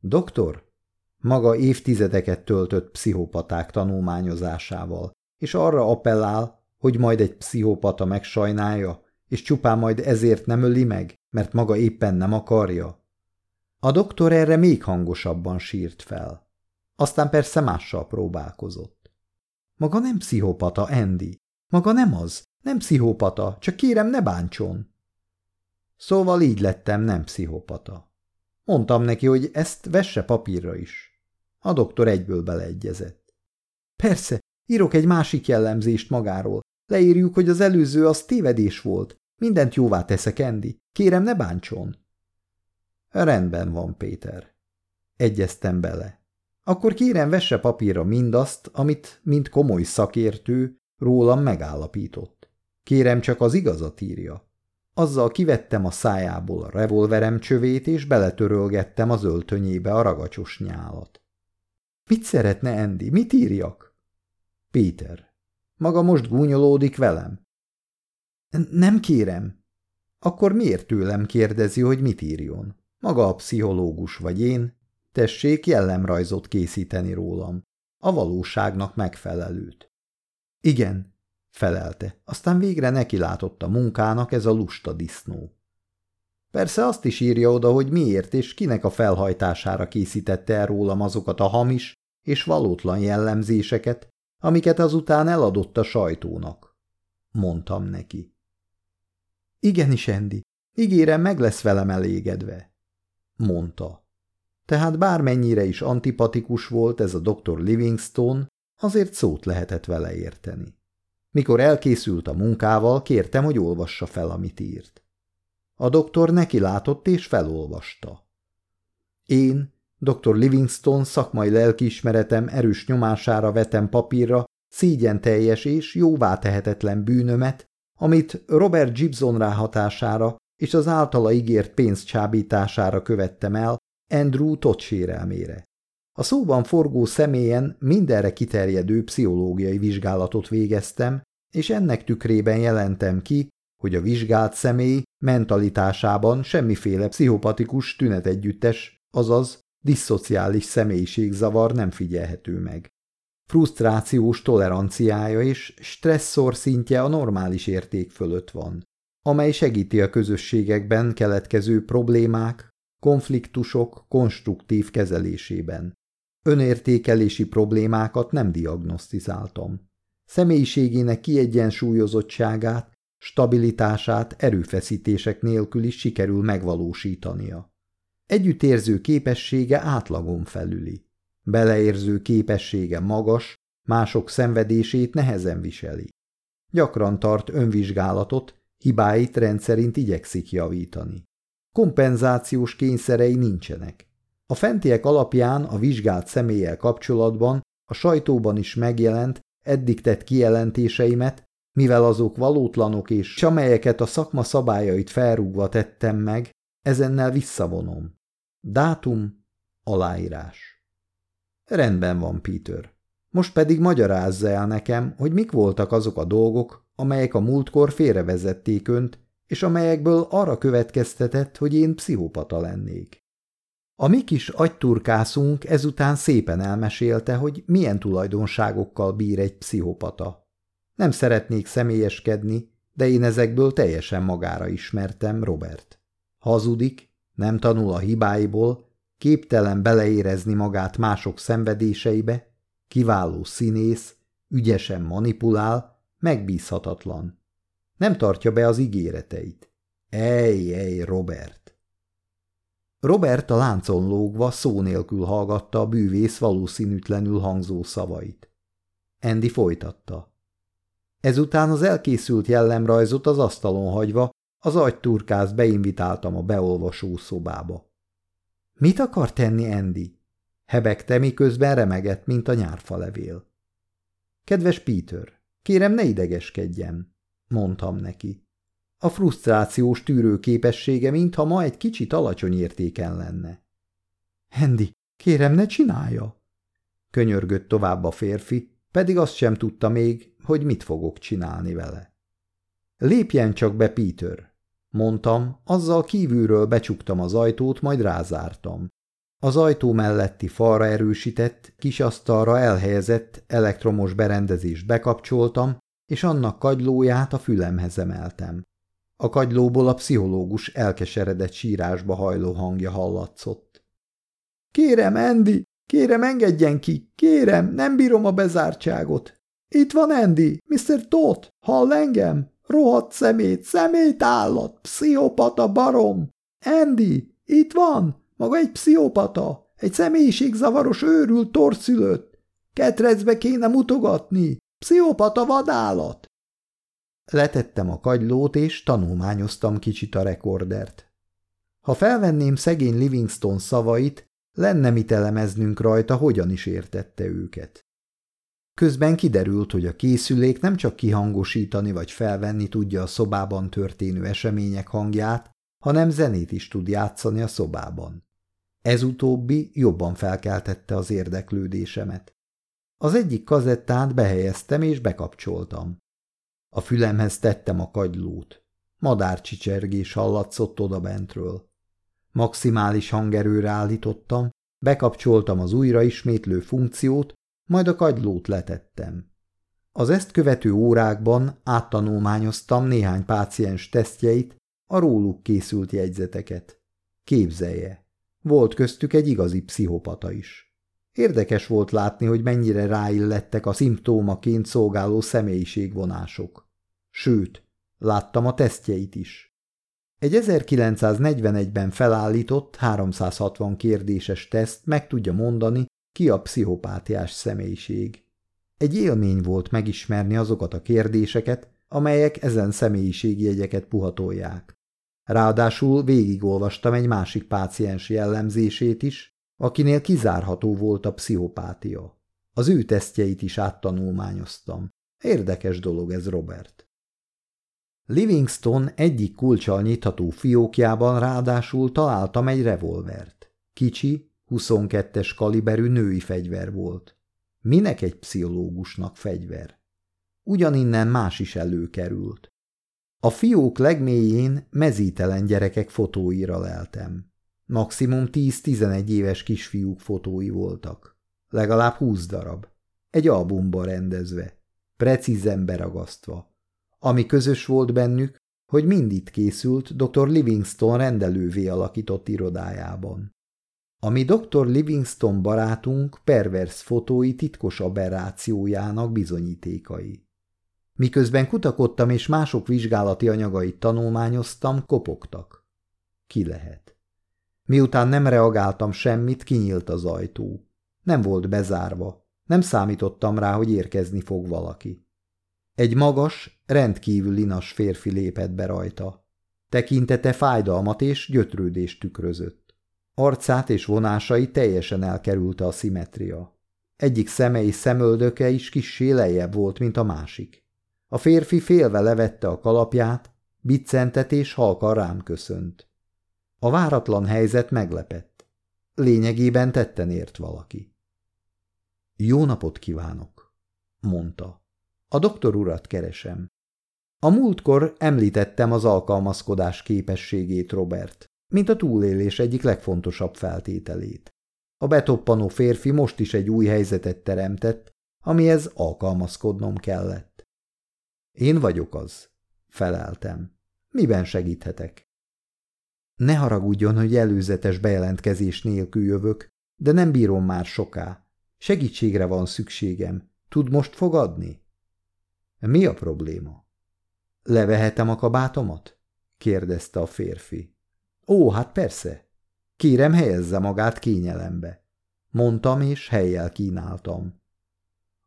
Speaker 1: Doktor? Maga évtizedeket töltött pszichopaták tanulmányozásával, és arra appellál, hogy majd egy pszichopata megsajnálja, és csupán majd ezért nem öli meg, mert maga éppen nem akarja. A doktor erre még hangosabban sírt fel. Aztán persze mással próbálkozott. Maga nem pszichopata, Andy. Maga nem az. Nem pszichopata, csak kérem ne bántson. Szóval így lettem nem pszichopata. Mondtam neki, hogy ezt vesse papírra is. A doktor egyből beleegyezett. Persze, írok egy másik jellemzést magáról. Leírjuk, hogy az előző az tévedés volt. Mindent jóvá teszek, Endi. Kérem, ne bántson. Rendben van, Péter. Egyeztem bele. Akkor kérem, vesse papírra mindazt, amit, mint komoly szakértő, rólam megállapított. Kérem, csak az igazat írja. Azzal kivettem a szájából a revolverem csövét, és beletörölgettem az öltönyébe a ragacsos nyálat. Mit szeretne Andy? Mit írjak? Péter. Maga most gúnyolódik velem? Nem kérem. Akkor miért tőlem kérdezi, hogy mit írjon? Maga a pszichológus vagy én? Tessék jellemrajzot készíteni rólam. A valóságnak megfelelőt. Igen, felelte. Aztán végre neki látott a munkának ez a lusta disznó. Persze azt is írja oda, hogy miért és kinek a felhajtására készítette el rólam azokat a hamis és valótlan jellemzéseket, amiket azután eladott a sajtónak. Mondtam neki. Igenis, Endi, ígérem meg lesz velem elégedve, mondta. Tehát bármennyire is antipatikus volt ez a dr. Livingstone, azért szót lehetett vele érteni. Mikor elkészült a munkával, kértem, hogy olvassa fel, amit írt. A doktor neki látott és felolvasta. Én, dr. Livingston szakmai lelkiismeretem erős nyomására vetem papírra szígyen teljes és jóvá tehetetlen bűnömet, amit Robert Gibson ráhatására és az általa ígért pénz csábítására követtem el Andrew Todd sérelmére. A szóban forgó személyen mindenre kiterjedő pszichológiai vizsgálatot végeztem, és ennek tükrében jelentem ki, hogy a vizsgált személy mentalitásában semmiféle pszichopatikus tünetegyüttes, azaz diszociális személyiségzavar nem figyelhető meg. Frusztrációs toleranciája és stresszor szintje a normális érték fölött van, amely segíti a közösségekben keletkező problémák, konfliktusok konstruktív kezelésében. Önértékelési problémákat nem diagnosztizáltam. Személyiségének kiegyensúlyozottságát, stabilitását erőfeszítések nélkül is sikerül megvalósítania. Együttérző képessége átlagon felüli. Beleérző képessége magas, mások szenvedését nehezen viseli. Gyakran tart önvizsgálatot, hibáit rendszerint igyekszik javítani. Kompenzációs kényszerei nincsenek. A fentiek alapján a vizsgált személlyel kapcsolatban a sajtóban is megjelent eddig tett kijelentéseimet, mivel azok valótlanok és csamelyeket a szakma szabályait felrúgva tettem meg, ezennel visszavonom. Dátum, aláírás. Rendben van, Peter. Most pedig magyarázza el nekem, hogy mik voltak azok a dolgok, amelyek a múltkor félrevezették önt, és amelyekből arra következtetett, hogy én pszichopata lennék. A mi kis agyturkászunk ezután szépen elmesélte, hogy milyen tulajdonságokkal bír egy pszichopata. Nem szeretnék személyeskedni, de én ezekből teljesen magára ismertem Robert. Hazudik, nem tanul a hibáiból, képtelen beleérezni magát mások szenvedéseibe, kiváló színész, ügyesen manipulál, megbízhatatlan. Nem tartja be az ígéreteit. Ej, ej, Robert! Robert a láncon lógva szó nélkül hallgatta a bűvész valószínűtlenül hangzó szavait. Andy folytatta. Ezután az elkészült jellemrajzot az asztalon hagyva, az agyturkász beinvitáltam a beolvasó szobába. – Mit akar tenni, Andy? – hebegte, miközben remegett, mint a nyárfa levél. – Kedves Peter, kérem ne idegeskedjen – mondtam neki. A frusztrációs tűrőképessége mintha ma egy kicsit alacsony értéken lenne. – Hendi, kérem, ne csinálja! – könyörgött tovább a férfi, pedig azt sem tudta még, hogy mit fogok csinálni vele. – Lépjen csak be, Peter! – mondtam, azzal kívülről becsuktam az ajtót, majd rázártam. Az ajtó melletti falra erősített, kis asztalra elhelyezett elektromos berendezést bekapcsoltam, és annak kagylóját a fülemhez emeltem. A kagylóból a pszichológus elkeseredett sírásba hajló hangja hallatszott. – Kérem, Andy, kérem, engedjen ki! Kérem, nem bírom a bezártságot! Itt van Andy, Mr. Todd, hall engem? Rohadt szemét, szemét állat, pszichopata barom! Andy, itt van, maga egy pszichopata, egy személyiségzavaros őrült torszülött. Ketrecbe kéne mutogatni, pszichopata vadállat. Letettem a kagylót, és tanulmányoztam kicsit a rekordert. Ha felvenném szegény Livingston szavait, lenne mit elemeznünk rajta, hogyan is értette őket. Közben kiderült, hogy a készülék nem csak kihangosítani vagy felvenni tudja a szobában történő események hangját, hanem zenét is tud játszani a szobában. Ez utóbbi jobban felkeltette az érdeklődésemet. Az egyik kazettát behelyeztem és bekapcsoltam. A fülemhez tettem a kagylót. Madárcsicsergés hallatszott bentről. Maximális hangerőre állítottam, bekapcsoltam az újra ismétlő funkciót, majd a kagylót letettem. Az ezt követő órákban áttanulmányoztam néhány páciens tesztjeit, a róluk készült jegyzeteket. Képzelje, volt köztük egy igazi pszichopata is. Érdekes volt látni, hogy mennyire ráillettek a szimptómaként szolgáló személyiségvonások. Sőt, láttam a tesztjeit is. Egy 1941-ben felállított 360 kérdéses teszt meg tudja mondani, ki a pszichopátiás személyiség. Egy élmény volt megismerni azokat a kérdéseket, amelyek ezen személyiségjegyeket puhatolják. Ráadásul végigolvastam egy másik páciens jellemzését is, akinél kizárható volt a pszichopátia. Az ő tesztjeit is áttanulmányoztam. Érdekes dolog ez, Robert. Livingston egyik kulcsal nyitható fiókjában ráadásul találtam egy revolvert. Kicsi, 22-es kaliberű női fegyver volt. Minek egy pszichológusnak fegyver? Ugyaninnen más is előkerült. A fiók legmélyén mezítelen gyerekek fotóira leltem. Maximum 10-11 éves kisfiúk fotói voltak. Legalább 20 darab. Egy albumba rendezve. Precízen beragasztva. Ami közös volt bennük, hogy mind itt készült dr. Livingston rendelővé alakított irodájában. Ami dr. Livingston barátunk pervers fotói titkos aberrációjának bizonyítékai. Miközben kutakodtam és mások vizsgálati anyagait tanulmányoztam, kopogtak. Ki lehet? Miután nem reagáltam semmit, kinyílt az ajtó. Nem volt bezárva. Nem számítottam rá, hogy érkezni fog valaki. Egy magas, rendkívül linas férfi lépett be rajta. Tekintete fájdalmat és gyötrődést tükrözött. Arcát és vonásai teljesen elkerülte a szimetria. Egyik szemei szemöldöke is kissé lejjebb volt, mint a másik. A férfi félve levette a kalapját, biccentet és halkan rám köszönt. A váratlan helyzet meglepett. Lényegében tetten ért valaki. Jó napot kívánok, mondta. A doktor urat keresem. A múltkor említettem az alkalmazkodás képességét, Robert, mint a túlélés egyik legfontosabb feltételét. A betoppanó férfi most is egy új helyzetet teremtett, amihez alkalmazkodnom kellett. Én vagyok az, feleltem. Miben segíthetek? Ne haragudjon, hogy előzetes bejelentkezés nélkül jövök, de nem bírom már soká. Segítségre van szükségem. Tud most fogadni? Mi a probléma? Levehetem a kabátomat? kérdezte a férfi. Ó, hát persze. Kérem, helyezze magát kényelembe. Mondtam, és helyjel kínáltam.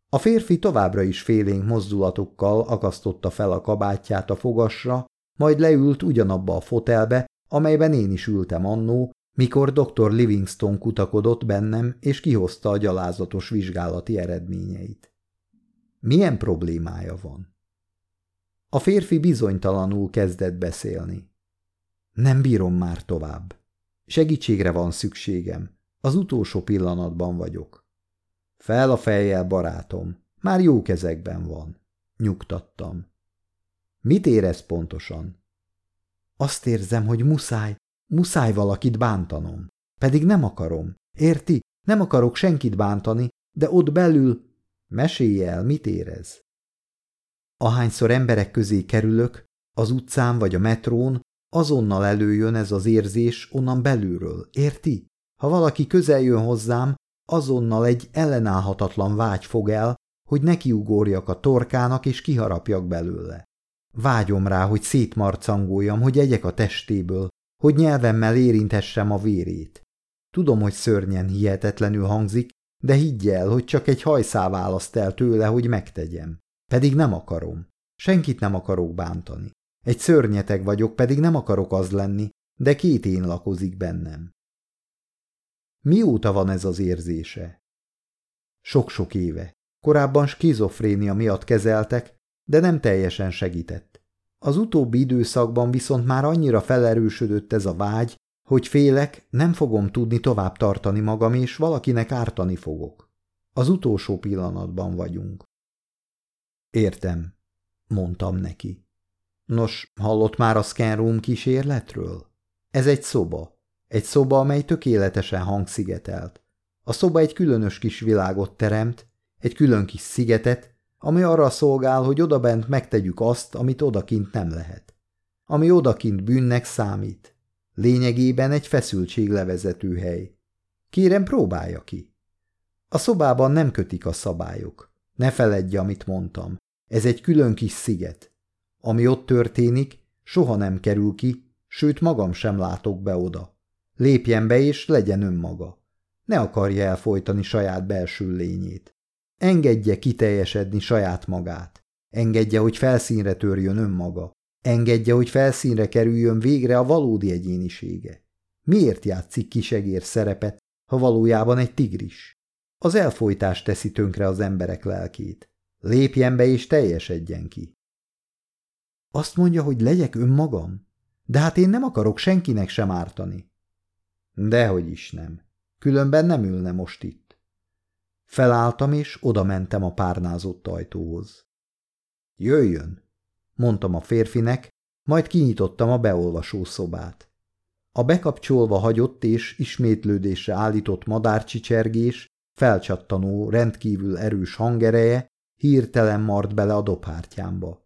Speaker 1: A férfi továbbra is félénk mozdulatokkal akasztotta fel a kabátját a fogasra, majd leült ugyanabba a fotelbe, amelyben én is ültem annó, mikor dr. Livingston kutakodott bennem, és kihozta a gyalázatos vizsgálati eredményeit. Milyen problémája van? A férfi bizonytalanul kezdett beszélni. Nem bírom már tovább. Segítségre van szükségem. Az utolsó pillanatban vagyok. Fel a fejjel, barátom. Már jó kezekben van. Nyugtattam. Mit érez pontosan? Azt érzem, hogy muszáj, muszáj valakit bántanom. Pedig nem akarom, érti? Nem akarok senkit bántani, de ott belül... Mesélj el, mit érez? Ahányszor emberek közé kerülök, az utcán vagy a metrón, azonnal előjön ez az érzés onnan belülről, érti? Ha valaki közel jön hozzám, azonnal egy ellenállhatatlan vágy fog el, hogy nekiugorjak a torkának és kiharapjak belőle. Vágyom rá, hogy szétmarcangoljam, hogy egyek a testéből, hogy nyelvemmel érintessem a vérét. Tudom, hogy szörnyen hihetetlenül hangzik, de higgy el, hogy csak egy hajszá választ el tőle, hogy megtegyem. Pedig nem akarom. Senkit nem akarok bántani. Egy szörnyeteg vagyok, pedig nem akarok az lenni, de két én lakozik bennem. Mióta van ez az érzése? Sok-sok éve. Korábban skizofrénia miatt kezeltek, de nem teljesen segített. Az utóbbi időszakban viszont már annyira felerősödött ez a vágy, hogy félek, nem fogom tudni tovább tartani magam, és valakinek ártani fogok. Az utolsó pillanatban vagyunk. Értem, mondtam neki. Nos, hallott már a scan room kísérletről? Ez egy szoba. Egy szoba, amely tökéletesen hangszigetelt. A szoba egy különös kis világot teremt, egy külön kis szigetet, ami arra szolgál, hogy odabent megtegyük azt, amit odakint nem lehet. Ami odakint bűnnek számít. Lényegében egy feszültséglevezető hely. Kérem, próbálja ki. A szobában nem kötik a szabályok. Ne feledje, amit mondtam. Ez egy külön kis sziget. Ami ott történik, soha nem kerül ki, sőt magam sem látok be oda. Lépjen be és legyen önmaga. Ne akarja elfolytani saját belső lényét. Engedje kiteljesedni saját magát. Engedje, hogy felszínre törjön önmaga. Engedje, hogy felszínre kerüljön végre a valódi egyénisége. Miért játszik kisegér szerepet, ha valójában egy tigris? Az elfolytás teszi tönkre az emberek lelkét. Lépjen be és teljesedjen ki. Azt mondja, hogy legyek önmagam? De hát én nem akarok senkinek sem ártani. Dehogy is nem. Különben nem ülne most itt. Felálltam, és odamentem a párnázott ajtóhoz. Jöjjön, mondtam a férfinek, majd kinyitottam a beolvasó szobát. A bekapcsolva hagyott és ismétlődésre állított madárcsicsergés, felcsattanó, rendkívül erős hangereje hirtelen mart bele a dobhártyámba.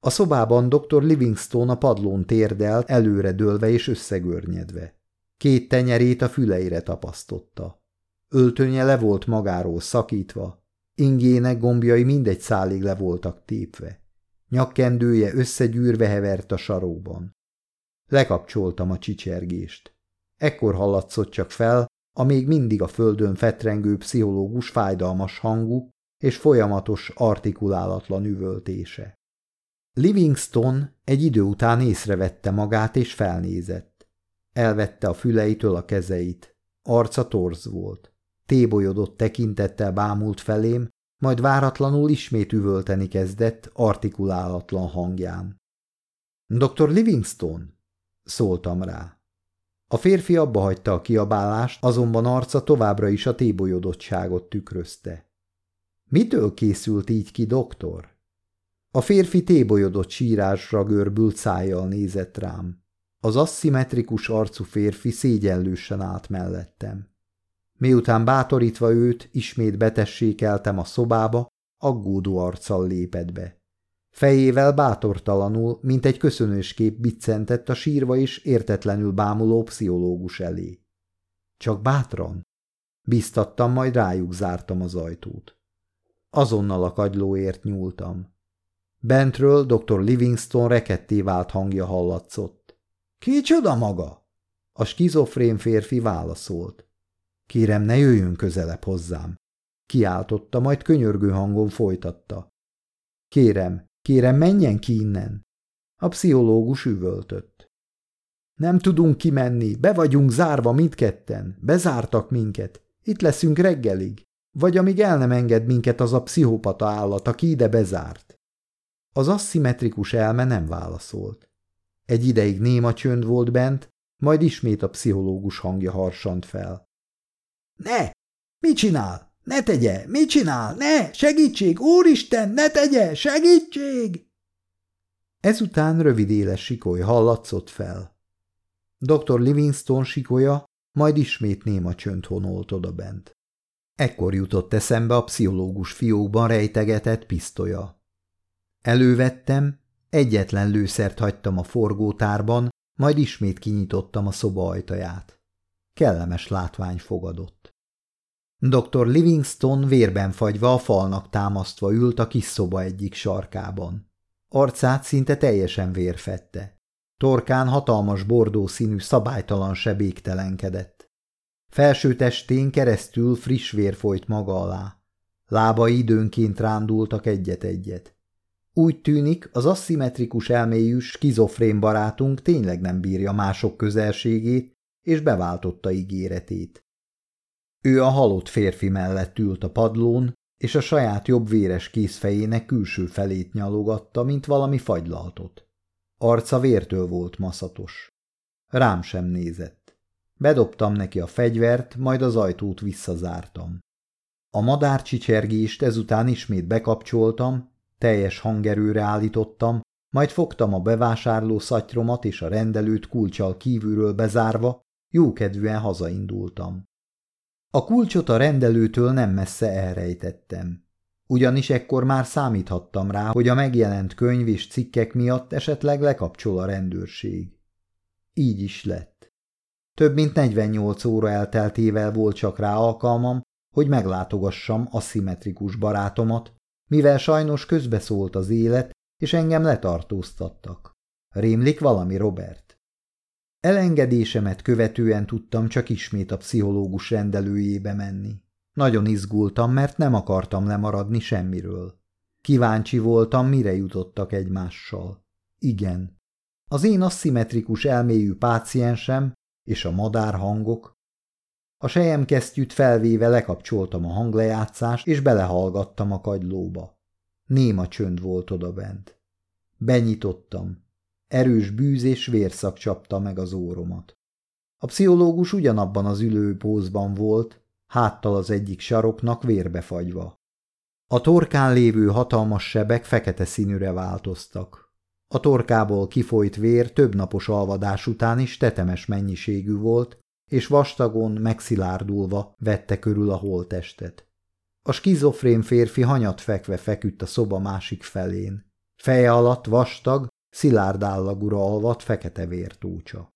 Speaker 1: A szobában dr. Livingstone a padlón térdelt, előre dőlve és összegörnyedve. Két tenyerét a füleire tapasztotta. Öltönye le volt magáról szakítva, ingének gombjai mindegy szálig le voltak tépve. Nyakkendője összegyűrve hevert a saróban. Lekapcsoltam a csicsergést. Ekkor hallatszott csak fel a még mindig a földön fetrengő pszichológus fájdalmas hangú és folyamatos artikulálatlan üvöltése. Livingston egy idő után észrevette magát és felnézett. Elvette a füleitől a kezeit. Arca torz volt tébolyodott tekintettel bámult felém, majd váratlanul ismét üvölteni kezdett artikulálatlan hangján. – Dr. Livingstone? – szóltam rá. A férfi abba hagyta a kiabálást, azonban arca továbbra is a tébolyodottságot tükrözte. – Mitől készült így ki, doktor? A férfi tébolyodott sírásra görbült szájjal nézett rám. Az aszimmetrikus arcú férfi szégyenlősen állt mellettem. Miután bátorítva őt, ismét betessékeltem a szobába, aggódó arccal lépett be. Fejével bátortalanul, mint egy köszönőskép biccentett a sírva is értetlenül bámuló pszichológus elé. Csak bátran? Biztattam, majd rájuk zártam az ajtót. Azonnal a kagylóért nyúltam. Bentről dr. Livingston reketté vált hangja hallatszott. – Ki csoda maga? A skizofrén férfi válaszolt. Kérem, ne jöjjön közelebb hozzám. Kiáltotta, majd könyörgő hangon folytatta. Kérem, kérem, menjen ki innen. A pszichológus üvöltött. Nem tudunk kimenni, be vagyunk zárva mindketten, bezártak minket, itt leszünk reggelig, vagy amíg el nem enged minket az a pszichopata állat, aki ide bezárt. Az asszimetrikus elme nem válaszolt. Egy ideig néma csönd volt bent, majd ismét a pszichológus hangja harsant fel. Ne! Mi csinál? Ne tegye! Mi csinál? Ne! Segítség! Úristen, ne tegye! Segítség! Ezután rövid éles sikoly hallatszott fel. Dr. Livingston sikolya, majd ismét néma csönd honolt bent. Ekkor jutott eszembe a pszichológus fiókban rejtegetett pisztolya. Elővettem, egyetlen lőszert hagytam a forgótárban, majd ismét kinyitottam a szoba ajtaját. Kellemes látvány fogadott. Dr. Livingstone vérben fagyva a falnak támasztva ült a kis szoba egyik sarkában. Arcát szinte teljesen vérfette. Torkán hatalmas bordó színű szabálytalan seb Felső testén keresztül friss vér folyt maga alá. Lábai időnként rándultak egyet-egyet. Úgy tűnik, az aszimmetrikus elméjű skizofrén barátunk tényleg nem bírja mások közelségét, és beváltotta ígéretét. Ő a halott férfi mellett ült a padlón, és a saját jobb véres kézfejének külső felét nyalogatta, mint valami fagylaltot. Arca vértől volt maszatos. Rám sem nézett. Bedobtam neki a fegyvert, majd az ajtót visszazártam. A madár csicsergést ezután ismét bekapcsoltam, teljes hangerőre állítottam, majd fogtam a bevásárló szatyromat és a rendelőt kulcsal kívülről bezárva, jókedvűen hazaindultam. A kulcsot a rendelőtől nem messze elrejtettem. Ugyanis ekkor már számíthattam rá, hogy a megjelent könyv és cikkek miatt esetleg lekapcsol a rendőrség. Így is lett. Több mint 48 óra elteltével volt csak rá alkalmam, hogy meglátogassam aszimmetrikus barátomat, mivel sajnos közbeszólt az élet, és engem letartóztattak. Rémlik valami, Robert? Elengedésemet követően tudtam csak ismét a pszichológus rendelőjébe menni. Nagyon izgultam, mert nem akartam lemaradni semmiről. Kíváncsi voltam, mire jutottak egymással. Igen. Az én aszimmetrikus elméjű páciensem és a madár hangok. A sejemkesztyűt felvéve lekapcsoltam a hanglejátszást, és belehallgattam a kagylóba. Néma csönd volt odabent. Benyitottam. Erős bűz és vérszak csapta meg az óromat. A pszichológus ugyanabban az ülőpózban volt, háttal az egyik saroknak vérbefagyva. A torkán lévő hatalmas sebek fekete színűre változtak. A torkából kifolyt vér több napos alvadás után is tetemes mennyiségű volt, és vastagon megszilárdulva vette körül a holtestet. A skizofrén férfi hanyat fekve feküdt a szoba másik felén. Feje alatt vastag, szilárd állagura alvat fekete vértócsa.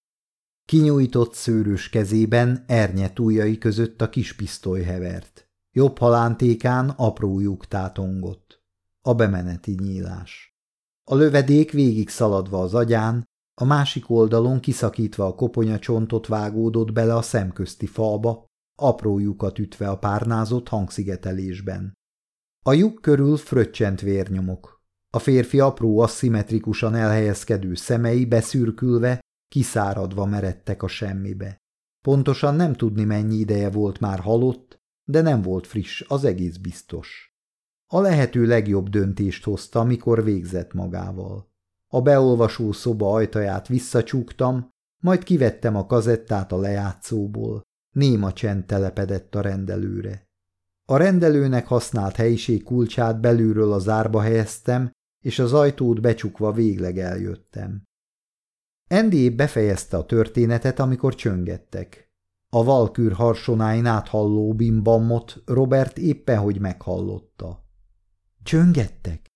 Speaker 1: Kinyújtott szőrös kezében ernyet ujjai között a kis pisztoly hevert. Jobb halántékán apró lyuk tátongott. A bemeneti nyílás. A lövedék végig szaladva az agyán, a másik oldalon kiszakítva a koponya csontot vágódott bele a szemközti falba, apró lyukat ütve a párnázott hangszigetelésben. A lyuk körül fröccsent vérnyomok. A férfi apró aszimmetrikusan elhelyezkedő szemei beszürkülve, kiszáradva meredtek a semmibe. Pontosan nem tudni mennyi ideje volt már halott, de nem volt friss, az egész biztos. A lehető legjobb döntést hozta, amikor végzett magával. A beolvasó szoba ajtaját visszacsúktam, majd kivettem a kazettát a lejátszóból. Néma csend telepedett a rendelőre. A rendelőnek használt helyiség kulcsát belülről az árba helyeztem, és az ajtót becsukva végleg eljöttem. Andy befejezte a történetet, amikor csöngettek. A valkűr harsonáin áthalló bimbammot Robert éppen hogy meghallotta. Csöngettek?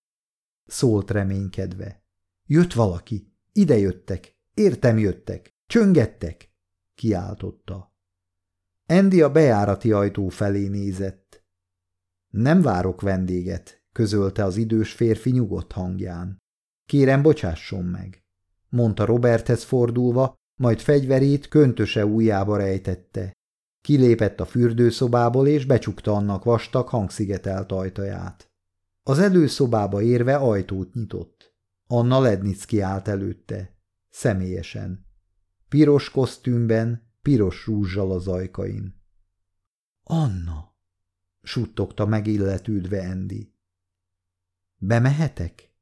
Speaker 1: Szólt reménykedve. Jött valaki. Ide jöttek. Értem jöttek. Csöngettek. Kiáltotta. Andy a bejárati ajtó felé nézett. Nem várok vendéget, közölte az idős férfi nyugodt hangján. Kérem, bocsásson meg, mondta Roberthez fordulva, majd fegyverét köntöse ujjába rejtette. Kilépett a fürdőszobából és becsukta annak vastag hangszigetelt ajtaját. Az előszobába érve ajtót nyitott. Anna Lednicki állt előtte. Személyesen. Piros kosztümben, piros rúzsal az ajkain. – Anna! – suttogta megilletődve Endi. Bemehetek?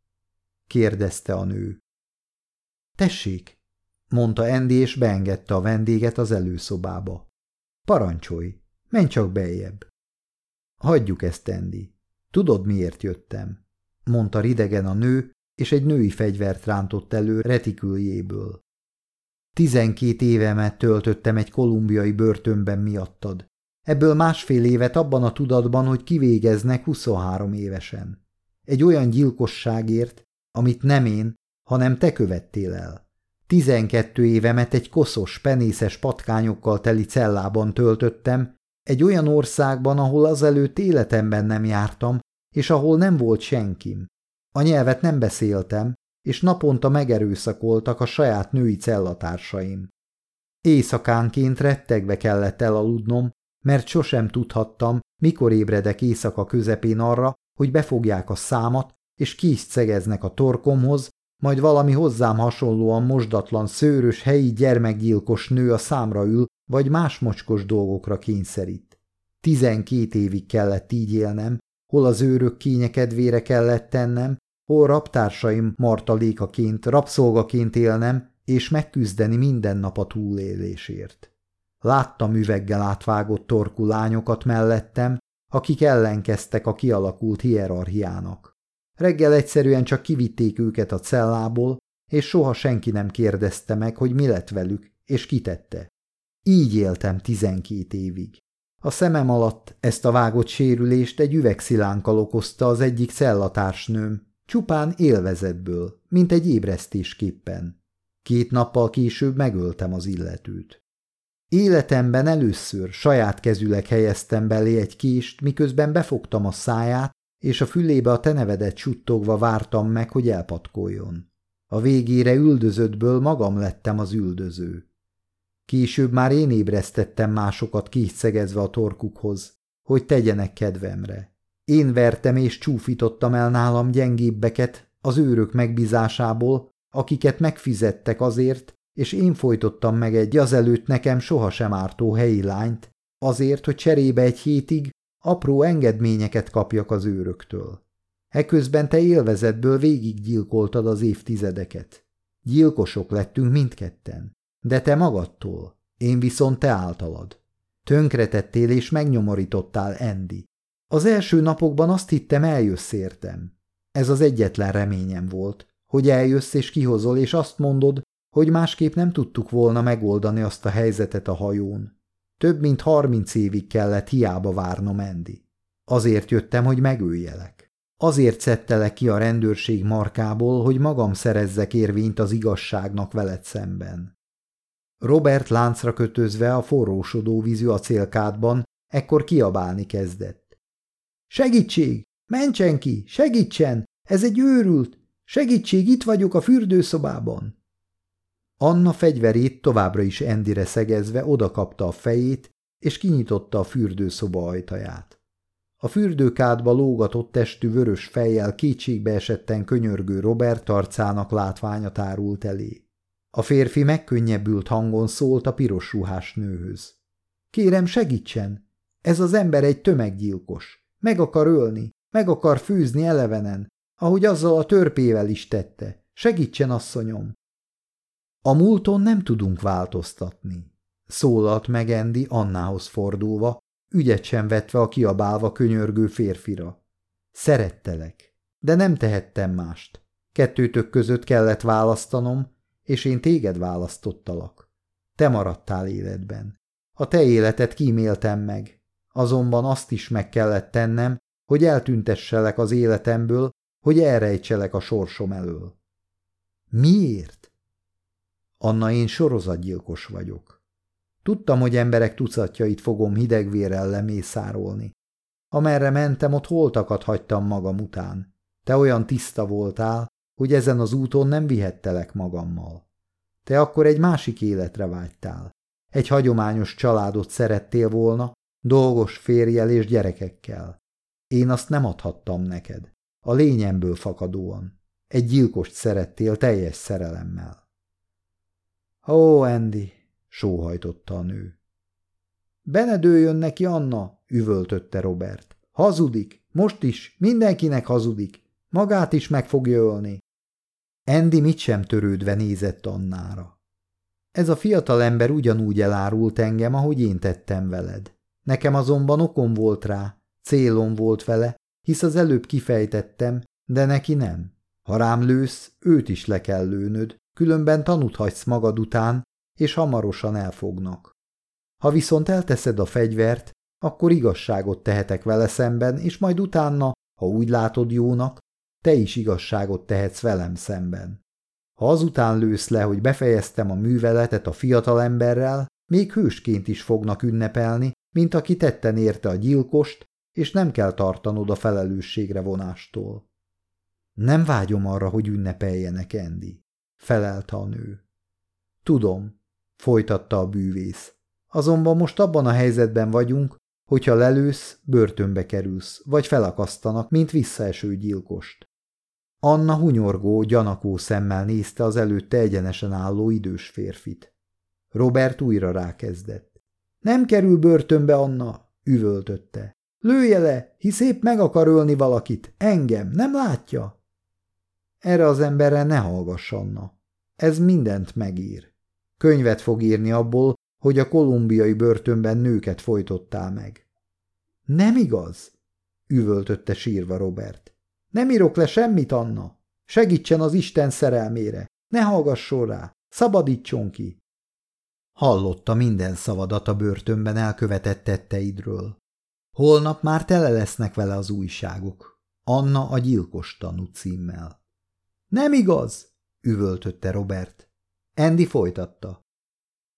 Speaker 1: kérdezte a nő. Tessék, mondta Endi, és beengedte a vendéget az előszobába. Parancsolj, menj csak beljebb. Hagyjuk ezt, Endi. Tudod, miért jöttem? mondta ridegen a nő, és egy női fegyvert rántott elő retiküljéből. Tizenkét évemet töltöttem egy kolumbiai börtönben miattad. Ebből másfél évet abban a tudatban, hogy kivégeznek 23 évesen. Egy olyan gyilkosságért, amit nem én, hanem te követtél el. Tizenkettő évemet egy koszos, penészes patkányokkal teli cellában töltöttem, egy olyan országban, ahol azelőtt életemben nem jártam, és ahol nem volt senkim. A nyelvet nem beszéltem, és naponta megerőszakoltak a saját női cellatársaim. Éjszakánként rettegve kellett elaludnom, mert sosem tudhattam, mikor ébredek éjszaka közepén arra, hogy befogják a számat, és kiszcegeznek a torkomhoz, majd valami hozzám hasonlóan mosdatlan szőrös helyi gyermekgyilkos nő a számra ül, vagy más mocskos dolgokra kényszerít. Tizenkét évig kellett így élnem, hol az őrök kényekedvére kellett tennem, hol raptársaim martalékaként, rabszolgaként élnem, és megküzdeni minden nap a túlélésért. Láttam üveggel átvágott torkú lányokat mellettem, akik ellenkeztek a kialakult hierarchiának. Reggel egyszerűen csak kivitték őket a cellából, és soha senki nem kérdezte meg, hogy mi lett velük, és kitette. Így éltem tizenkét évig. A szemem alatt ezt a vágott sérülést egy üvegszilánkkal okozta az egyik cellatársnőm, csupán élvezetből, mint egy ébresztésképpen. Két nappal később megöltem az illetőt. Életemben először saját kezüleg helyeztem belé egy kést, miközben befogtam a száját, és a fülébe a tenevedet suttogva vártam meg, hogy elpatkoljon. A végére üldözöttből magam lettem az üldöző. Később már én ébresztettem másokat kiszegezve a torkukhoz, hogy tegyenek kedvemre. Én vertem és csúfítottam el nálam gyengébbeket az őrök megbízásából, akiket megfizettek azért, és én folytottam meg egy azelőtt nekem sohasem ártó helyi lányt, azért, hogy cserébe egy hétig apró engedményeket kapjak az őröktől. Eközben te élvezetből végiggyilkoltad az évtizedeket. Gyilkosok lettünk mindketten, de te magadtól, én viszont te általad. Tönkretettél és megnyomorítottál, Endi. Az első napokban azt hittem, eljössz értem. Ez az egyetlen reményem volt, hogy eljössz és kihozol, és azt mondod, hogy másképp nem tudtuk volna megoldani azt a helyzetet a hajón. Több mint harminc évig kellett hiába várnom Endi. Azért jöttem, hogy megöljelek. Azért szedtelek ki a rendőrség markából, hogy magam szerezzek érvényt az igazságnak veled szemben. Robert láncra kötözve a forrósodó vízű acélkádban ekkor kiabálni kezdett. Segítség! Mentsen ki! Segítsen! Ez egy őrült! Segítség, itt vagyok a fürdőszobában! Anna fegyverét továbbra is Endire szegezve odakapta a fejét, és kinyitotta a fürdőszoba ajtaját. A fürdőkádba lógatott testű vörös fejjel esetten könyörgő Robert arcának látványa tárult elé. A férfi megkönnyebbült hangon szólt a piros ruhás nőhöz. – Kérem, segítsen! Ez az ember egy tömeggyilkos. Meg akar ölni, meg akar fűzni elevenen, ahogy azzal a törpével is tette. Segítsen, asszonyom! A múlton nem tudunk változtatni. Szólalt meg Endi Annához fordulva, ügyet sem vetve a kiabálva könyörgő férfira. Szerettelek, de nem tehettem mást. Kettőtök között kellett választanom, és én téged választottalak. Te maradtál életben. A te életet kíméltem meg, azonban azt is meg kellett tennem, hogy eltüntesselek az életemből, hogy elrejtselek a sorsom elől. Miért? Anna, én sorozatgyilkos vagyok. Tudtam, hogy emberek tucatjait fogom hidegvérrel lemészárolni. Amerre mentem, ott holtakat hagytam magam után. Te olyan tiszta voltál, hogy ezen az úton nem vihettelek magammal. Te akkor egy másik életre vágytál. Egy hagyományos családot szerettél volna, dolgos férjel és gyerekekkel. Én azt nem adhattam neked. A lényemből fakadóan. Egy gyilkost szerettél teljes szerelemmel. Ó, Andy, sóhajtotta a nő. Benedőjön neki Anna, üvöltötte Robert. Hazudik, most is, mindenkinek hazudik, magát is meg fogja ölni. Andy mit sem törődve nézett Annára. Ez a fiatal ember ugyanúgy elárult engem, ahogy én tettem veled. Nekem azonban okom volt rá, célom volt vele, hisz az előbb kifejtettem, de neki nem. Ha rám lősz, őt is le kell lőnöd, különben tanút magad után, és hamarosan elfognak. Ha viszont elteszed a fegyvert, akkor igazságot tehetek vele szemben, és majd utána, ha úgy látod jónak, te is igazságot tehetsz velem szemben. Ha azután lősz le, hogy befejeztem a műveletet a fiatalemberrel, még hősként is fognak ünnepelni, mint aki tetten érte a gyilkost, és nem kell tartanod a felelősségre vonástól. Nem vágyom arra, hogy ünnepeljenek, Andy felelt a nő. Tudom, folytatta a bűvész. Azonban most abban a helyzetben vagyunk, hogyha lelősz, börtönbe kerülsz, vagy felakasztanak, mint visszaeső gyilkost. Anna hunyorgó, gyanakó szemmel nézte az előtte egyenesen álló idős férfit. Robert újra rákezdett. Nem kerül börtönbe, Anna, üvöltötte. Lője le, hisz épp meg akar ölni valakit, engem, nem látja? Erre az emberre ne hallgass, Anna. Ez mindent megír. Könyvet fog írni abból, hogy a kolumbiai börtönben nőket folytottál meg. Nem igaz? üvöltötte sírva Robert. Nem írok le semmit, Anna. Segítsen az Isten szerelmére. Ne hallgasson rá. Szabadítson ki. Hallotta minden szavadat a börtönben elkövetett tetteidről. Holnap már tele lesznek vele az újságok. Anna a gyilkos tanú címmel. Nem igaz? üvöltötte Robert. Andy folytatta.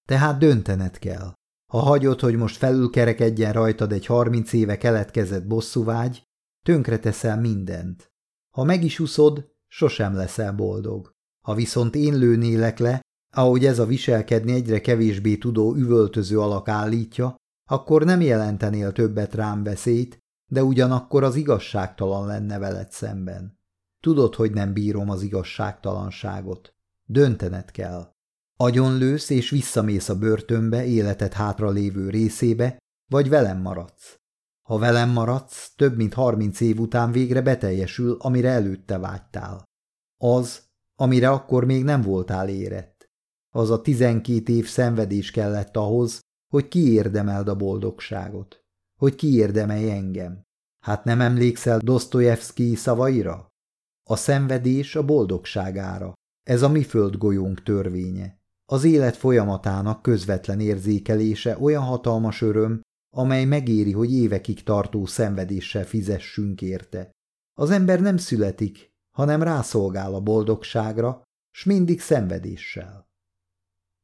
Speaker 1: Tehát döntened kell. Ha hagyod, hogy most felülkerekedjen rajtad egy harminc éve keletkezett bosszúvágy, tönkreteszel mindent. Ha meg is uszod, sosem leszel boldog. Ha viszont én lőnélek le, ahogy ez a viselkedni egyre kevésbé tudó üvöltöző alak állítja, akkor nem jelentenél többet rám veszélyt, de ugyanakkor az igazságtalan lenne veled szemben. Tudod, hogy nem bírom az igazságtalanságot. Döntened kell. Agyonlősz és visszamész a börtönbe életed hátra lévő részébe, vagy velem maradsz. Ha velem maradsz, több mint harminc év után végre beteljesül, amire előtte vágytál. Az, amire akkor még nem voltál érett. Az a tizenkét év szenvedés kellett ahhoz, hogy kiérdemeld a boldogságot, hogy kiérdemelj engem. Hát nem emlékszel Dostoyevsky szavaira? A szenvedés a boldogságára. Ez a mi földgolyónk törvénye. Az élet folyamatának közvetlen érzékelése olyan hatalmas öröm, amely megéri, hogy évekig tartó szenvedéssel fizessünk érte. Az ember nem születik, hanem rászolgál a boldogságra, s mindig szenvedéssel.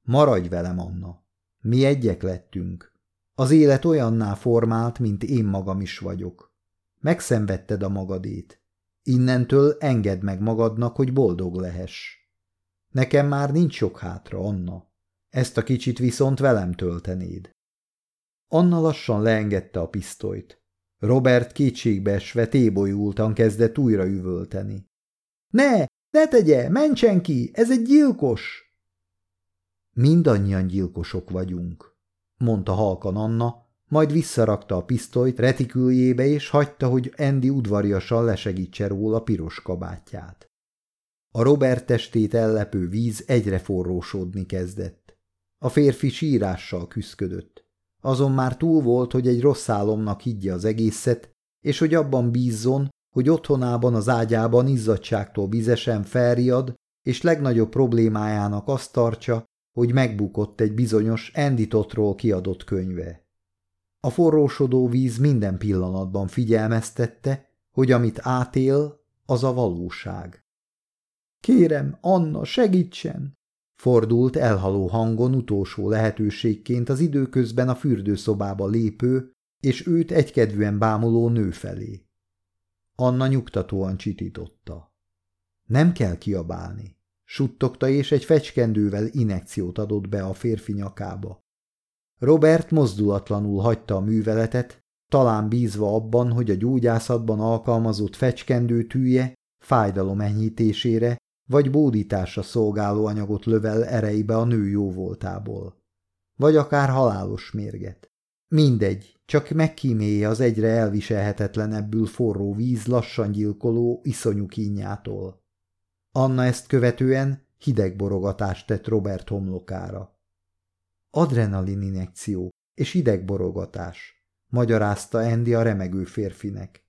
Speaker 1: Maradj velem, Anna! Mi egyek lettünk. Az élet olyanná formált, mint én magam is vagyok. Megszenvedted a magadét. Innentől engedd meg magadnak, hogy boldog lehess. Nekem már nincs sok hátra, Anna. Ezt a kicsit viszont velem töltenéd. Anna lassan leengedte a pisztolyt. Robert esve tébolyultan kezdett újra üvölteni. – Ne! Ne tegye! Mentsen ki! Ez egy gyilkos! – Mindannyian gyilkosok vagyunk – mondta halkan Anna, majd visszarakta a pisztolyt retiküljébe és hagyta, hogy Andy udvariasan lesegítse róla piros kabátját. A Robert testét ellepő víz egyre forrósodni kezdett. A férfi sírással küszködött. Azon már túl volt, hogy egy rossz álomnak higgye az egészet, és hogy abban bízzon, hogy otthonában az ágyában izzadságtól vizesen felriad, és legnagyobb problémájának azt tartsa, hogy megbukott egy bizonyos Andy Totról kiadott könyve. A forrósodó víz minden pillanatban figyelmeztette, hogy amit átél, az a valóság. Kérem, Anna, segítsen! Fordult elhaló hangon utolsó lehetőségként az időközben a fürdőszobába lépő és őt egykedvűen bámuló nő felé. Anna nyugtatóan csitította. Nem kell kiabálni, suttogta és egy fecskendővel inekciót adott be a férfi nyakába. Robert mozdulatlanul hagyta a műveletet, talán bízva abban, hogy a gyógyászatban alkalmazott fecskendő tűje fájdalom enyhítésére vagy bódításra szolgáló anyagot lövel ereibe a nő jóvoltából. Vagy akár halálos mérget. Mindegy, csak megkímélje az egyre elviselhetetlenebbül forró víz lassan gyilkoló iszonyú kínjától. Anna ezt követően hideg borogatást tett Robert homlokára. Adrenalin injekció és idegborogatás, magyarázta Andy a remegő férfinek.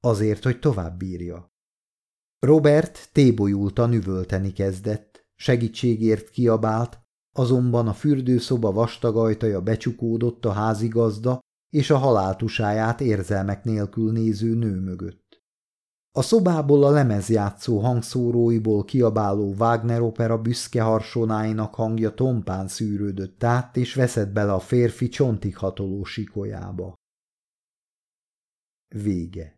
Speaker 1: Azért, hogy tovább bírja. Robert tébolyultan üvölteni kezdett, segítségért kiabált, azonban a fürdőszoba vastag ajtaja becsukódott a házigazda és a haláltusáját érzelmek nélkül néző nő mögött. A szobából a lemezjátszó hangszóróiból kiabáló Wagner opera büszke harsonáinak hangja tompán szűrődött át, és veszett bele a férfi csontig hatoló sikolyába. Vége